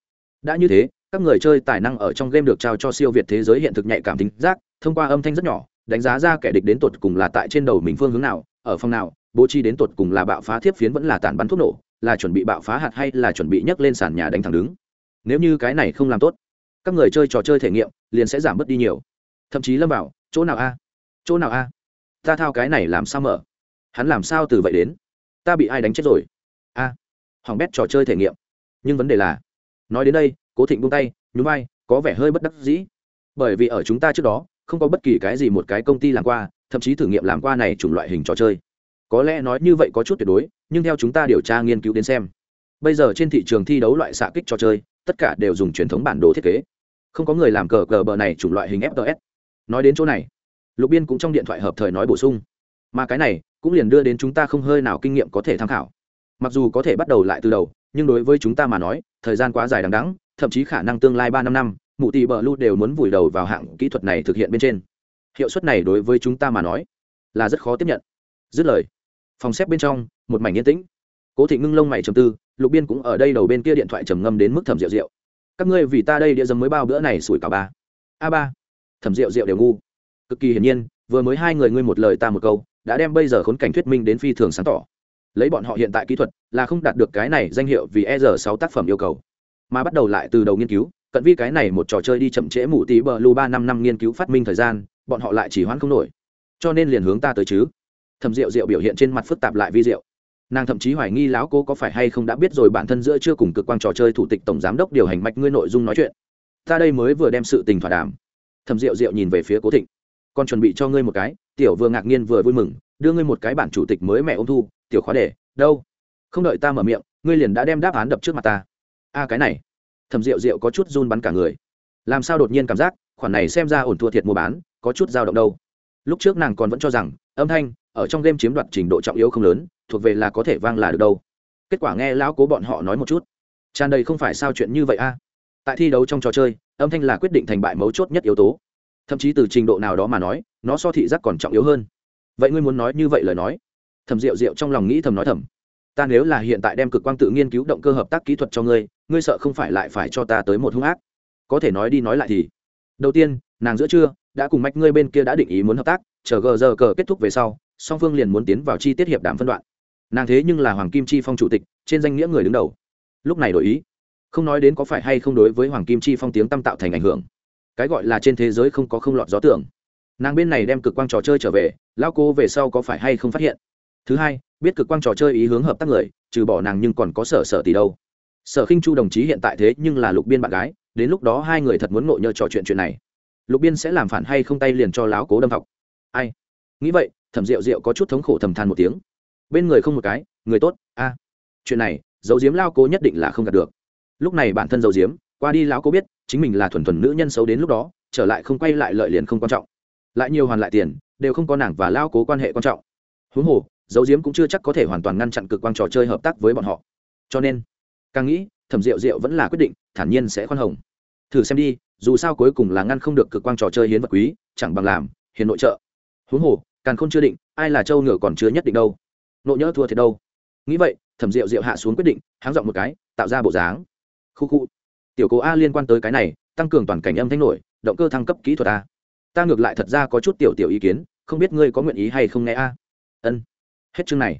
Đã như thế, các người chơi tài năng ở trong game được trao cho siêu việt thế giới hiện thực nhạy cảm tính giác, thông qua âm thanh rất nhỏ, đánh giá ra kẻ địch đến tột cùng là tại trên đầu mình phương hướng nào, ở phòng nào, bố trí đến tột cùng là bạo phá thiếp phiến vẫn là tàn bắn thuốc nổ, là chuẩn bị bạo phá hạt hay là chuẩn bị nhấc lên sàn nhà đánh thẳng đứng nếu như cái này không làm tốt các người chơi trò chơi thể nghiệm liền sẽ giảm bớt đi nhiều. Thậm chí lâm bảo chỗ nào a? Chỗ nào a? Ta thao cái này làm sao mở? Hắn làm sao từ vậy đến? Ta bị ai đánh chết rồi? A à, hỏng bét trò chơi thể nghiệm. Nhưng vấn đề là nói đến đây cố thịnh buông tay nhún vai có vẻ hơi bất đắc dĩ. Bởi vì ở chúng ta trước đó không có bất kỳ cái gì một cái công ty làm qua thậm chí thử nghiệm làm qua này chủng loại hình trò chơi. Có lẽ nói như vậy có chút tuyệt đối nhưng theo chúng ta điều tra nghiên cứu đến xem bây giờ trên thị trường thi đấu loại xạ kích trò chơi tất cả đều dùng truyền thống bản đồ thiết kế. Không có người làm cờ cờ bờ này chủng loại hình fts nói đến chỗ này, lục biên cũng trong điện thoại hợp thời nói bổ sung. Mà cái này cũng liền đưa đến chúng ta không hơi nào kinh nghiệm có thể tham khảo. Mặc dù có thể bắt đầu lại từ đầu, nhưng đối với chúng ta mà nói, thời gian quá dài đằng đắng thậm chí khả năng tương lai ba năm năm, mụ tỷ bờ lu đều muốn vùi đầu vào hạng kỹ thuật này thực hiện bên trên. Hiệu suất này đối với chúng ta mà nói là rất khó tiếp nhận. Dứt lời, phòng xếp bên trong, một mảnh yên tĩnh. Cố thị ngưng lông mày trầm tư lục biên cũng ở đây đầu bên kia điện thoại trầm ngâm đến mức thẩm rượu rượu. Các ngươi vì ta đây địa dấm mới bao bữa này sủi cả ba. A ba. Thẩm rượu rượu đều ngu. Cực kỳ hiển nhiên, vừa mới hai người ngươi một lời ta một câu, đã đem bây giờ khốn cảnh thuyết minh đến phi thường sáng tỏ. Lấy bọn họ hiện tại kỹ thuật, là không đạt được cái này danh hiệu vì e r sáu tác phẩm yêu cầu. Mà bắt đầu lại từ đầu nghiên cứu, cận vi cái này một trò chơi đi chậm trễ mù tí bờ lu ba năm năm nghiên cứu phát minh thời gian, bọn họ lại chỉ hoãn không nổi. Cho nên liền hướng ta tới chứ. Thầm rượu rượu biểu hiện trên mặt phức tạp lại vi rượu nàng thậm chí hoài nghi lão cố có phải hay không đã biết rồi bản thân giữa chưa cùng cực quang trò chơi thủ tịch tổng giám đốc điều hành mạch ngươi nội dung nói chuyện. Ta đây mới vừa đem sự tình thỏa đàm. Thầm rượu rượu nhìn về phía cố thịnh. Con chuẩn bị cho ngươi một cái. Tiểu vừa ngạc nhiên vừa vui mừng, đưa ngươi một cái bản chủ tịch mới mẹ ôm thu. Tiểu khóa để, đâu? Không đợi ta mở miệng, ngươi liền đã đem đáp án đập trước mặt ta. A, cái này. Thầm rượu rượu có chút run bắn cả người. Làm sao đột nhiên cảm giác, khoản này xem ra ổn thua thiệt mua bán, có chút dao động đâu. Lúc trước nàng còn vẫn cho rằng, âm thanh, ở trong game chiếm đoạt trình độ trọng yếu không lớn thuộc về là có thể vang là được đâu. Kết quả nghe lão cố bọn họ nói một chút. Tràn đầy không phải sao chuyện như vậy a. Tại thi đấu trong trò chơi, âm thanh là quyết định thành bại mấu chốt nhất yếu tố. Thậm chí từ trình độ nào đó mà nói, nó so thị giác còn trọng yếu hơn. Vậy ngươi muốn nói như vậy lời nói? Thầm rượu rượu trong lòng nghĩ thầm nói thầm. Ta nếu là hiện tại đem cực quang tự nghiên cứu động cơ hợp tác kỹ thuật cho ngươi ngươi sợ không phải lại phải cho ta tới một hung ác. Có thể nói đi nói lại thì. Đầu tiên, nàng giữa trưa, đã cùng mạch ngươi bên kia đã định ý muốn hợp tác, chờ gờ giờ cờ kết thúc về sau, song phương liền muốn tiến vào chi tiết hiệp đàm phân đoạn nàng thế nhưng là hoàng kim chi phong chủ tịch trên danh nghĩa người đứng đầu lúc này đổi ý không nói đến có phải hay không đối với hoàng kim chi phong tiếng tâm tạo thành ảnh hưởng cái gọi là trên thế giới không có không lọt gió tưởng nàng bên này đem cực quang trò chơi trở về lao cô về sau có phải hay không phát hiện thứ hai biết cực quang trò chơi ý hướng hợp tác người trừ bỏ nàng nhưng còn có sở sở tỷ đâu sở khinh chu đồng chí hiện tại thế nhưng là lục biên bạn gái đến lúc đó hai người thật muốn ngộ nhờ trò chuyện chuyện này lục biên sẽ làm phản hay không tay liền cho láo cố đâm học ai nghĩ vậy thẩm rượu rượu có chút thống khổ thầm than một tiếng bên người không một cái, người tốt, a. Chuyện này, dấu diếm lao cố nhất định là không đạt được. Lúc này bản thân dấu diếm, qua đi lão cố biết, chính mình là thuần thuần nữ nhân xấu đến lúc đó, trở lại không quay lại lợi liền không quan trọng. Lại nhiều hoàn lại tiền, đều không có nàng và lao cố quan hệ quan trọng. Huống hồ, dấu diếm cũng chưa chắc có thể hoàn toàn ngăn chặn cực quang trò chơi hợp tác với bọn họ. Cho nên, càng nghĩ, thẩm rượu rượu vẫn là quyết định, thản nhiên sẽ khoan hồng. Thử xem đi, dù sao cuối cùng là ngăn không được cực quang trò chơi hiến vật quý, chẳng bằng làm hiền nội trợ. Huống hồ, càng không chưa định, ai là châu ngựa còn chưa nhất định đâu nộ nhỡ thua thiệt đâu. Nghĩ vậy, thẩm rượu rượu hạ xuống quyết định, háng giọng một cái, tạo ra bộ dáng. Khu khu. Tiểu cố a liên quan tới cái này, tăng cường toàn cảnh âm thanh nổi, động cơ thăng cấp kỹ thuật a. Ta ngược lại thật ra có chút tiểu tiểu ý kiến, không biết ngươi có nguyện ý hay không nghe a. Ân. Hết chương này.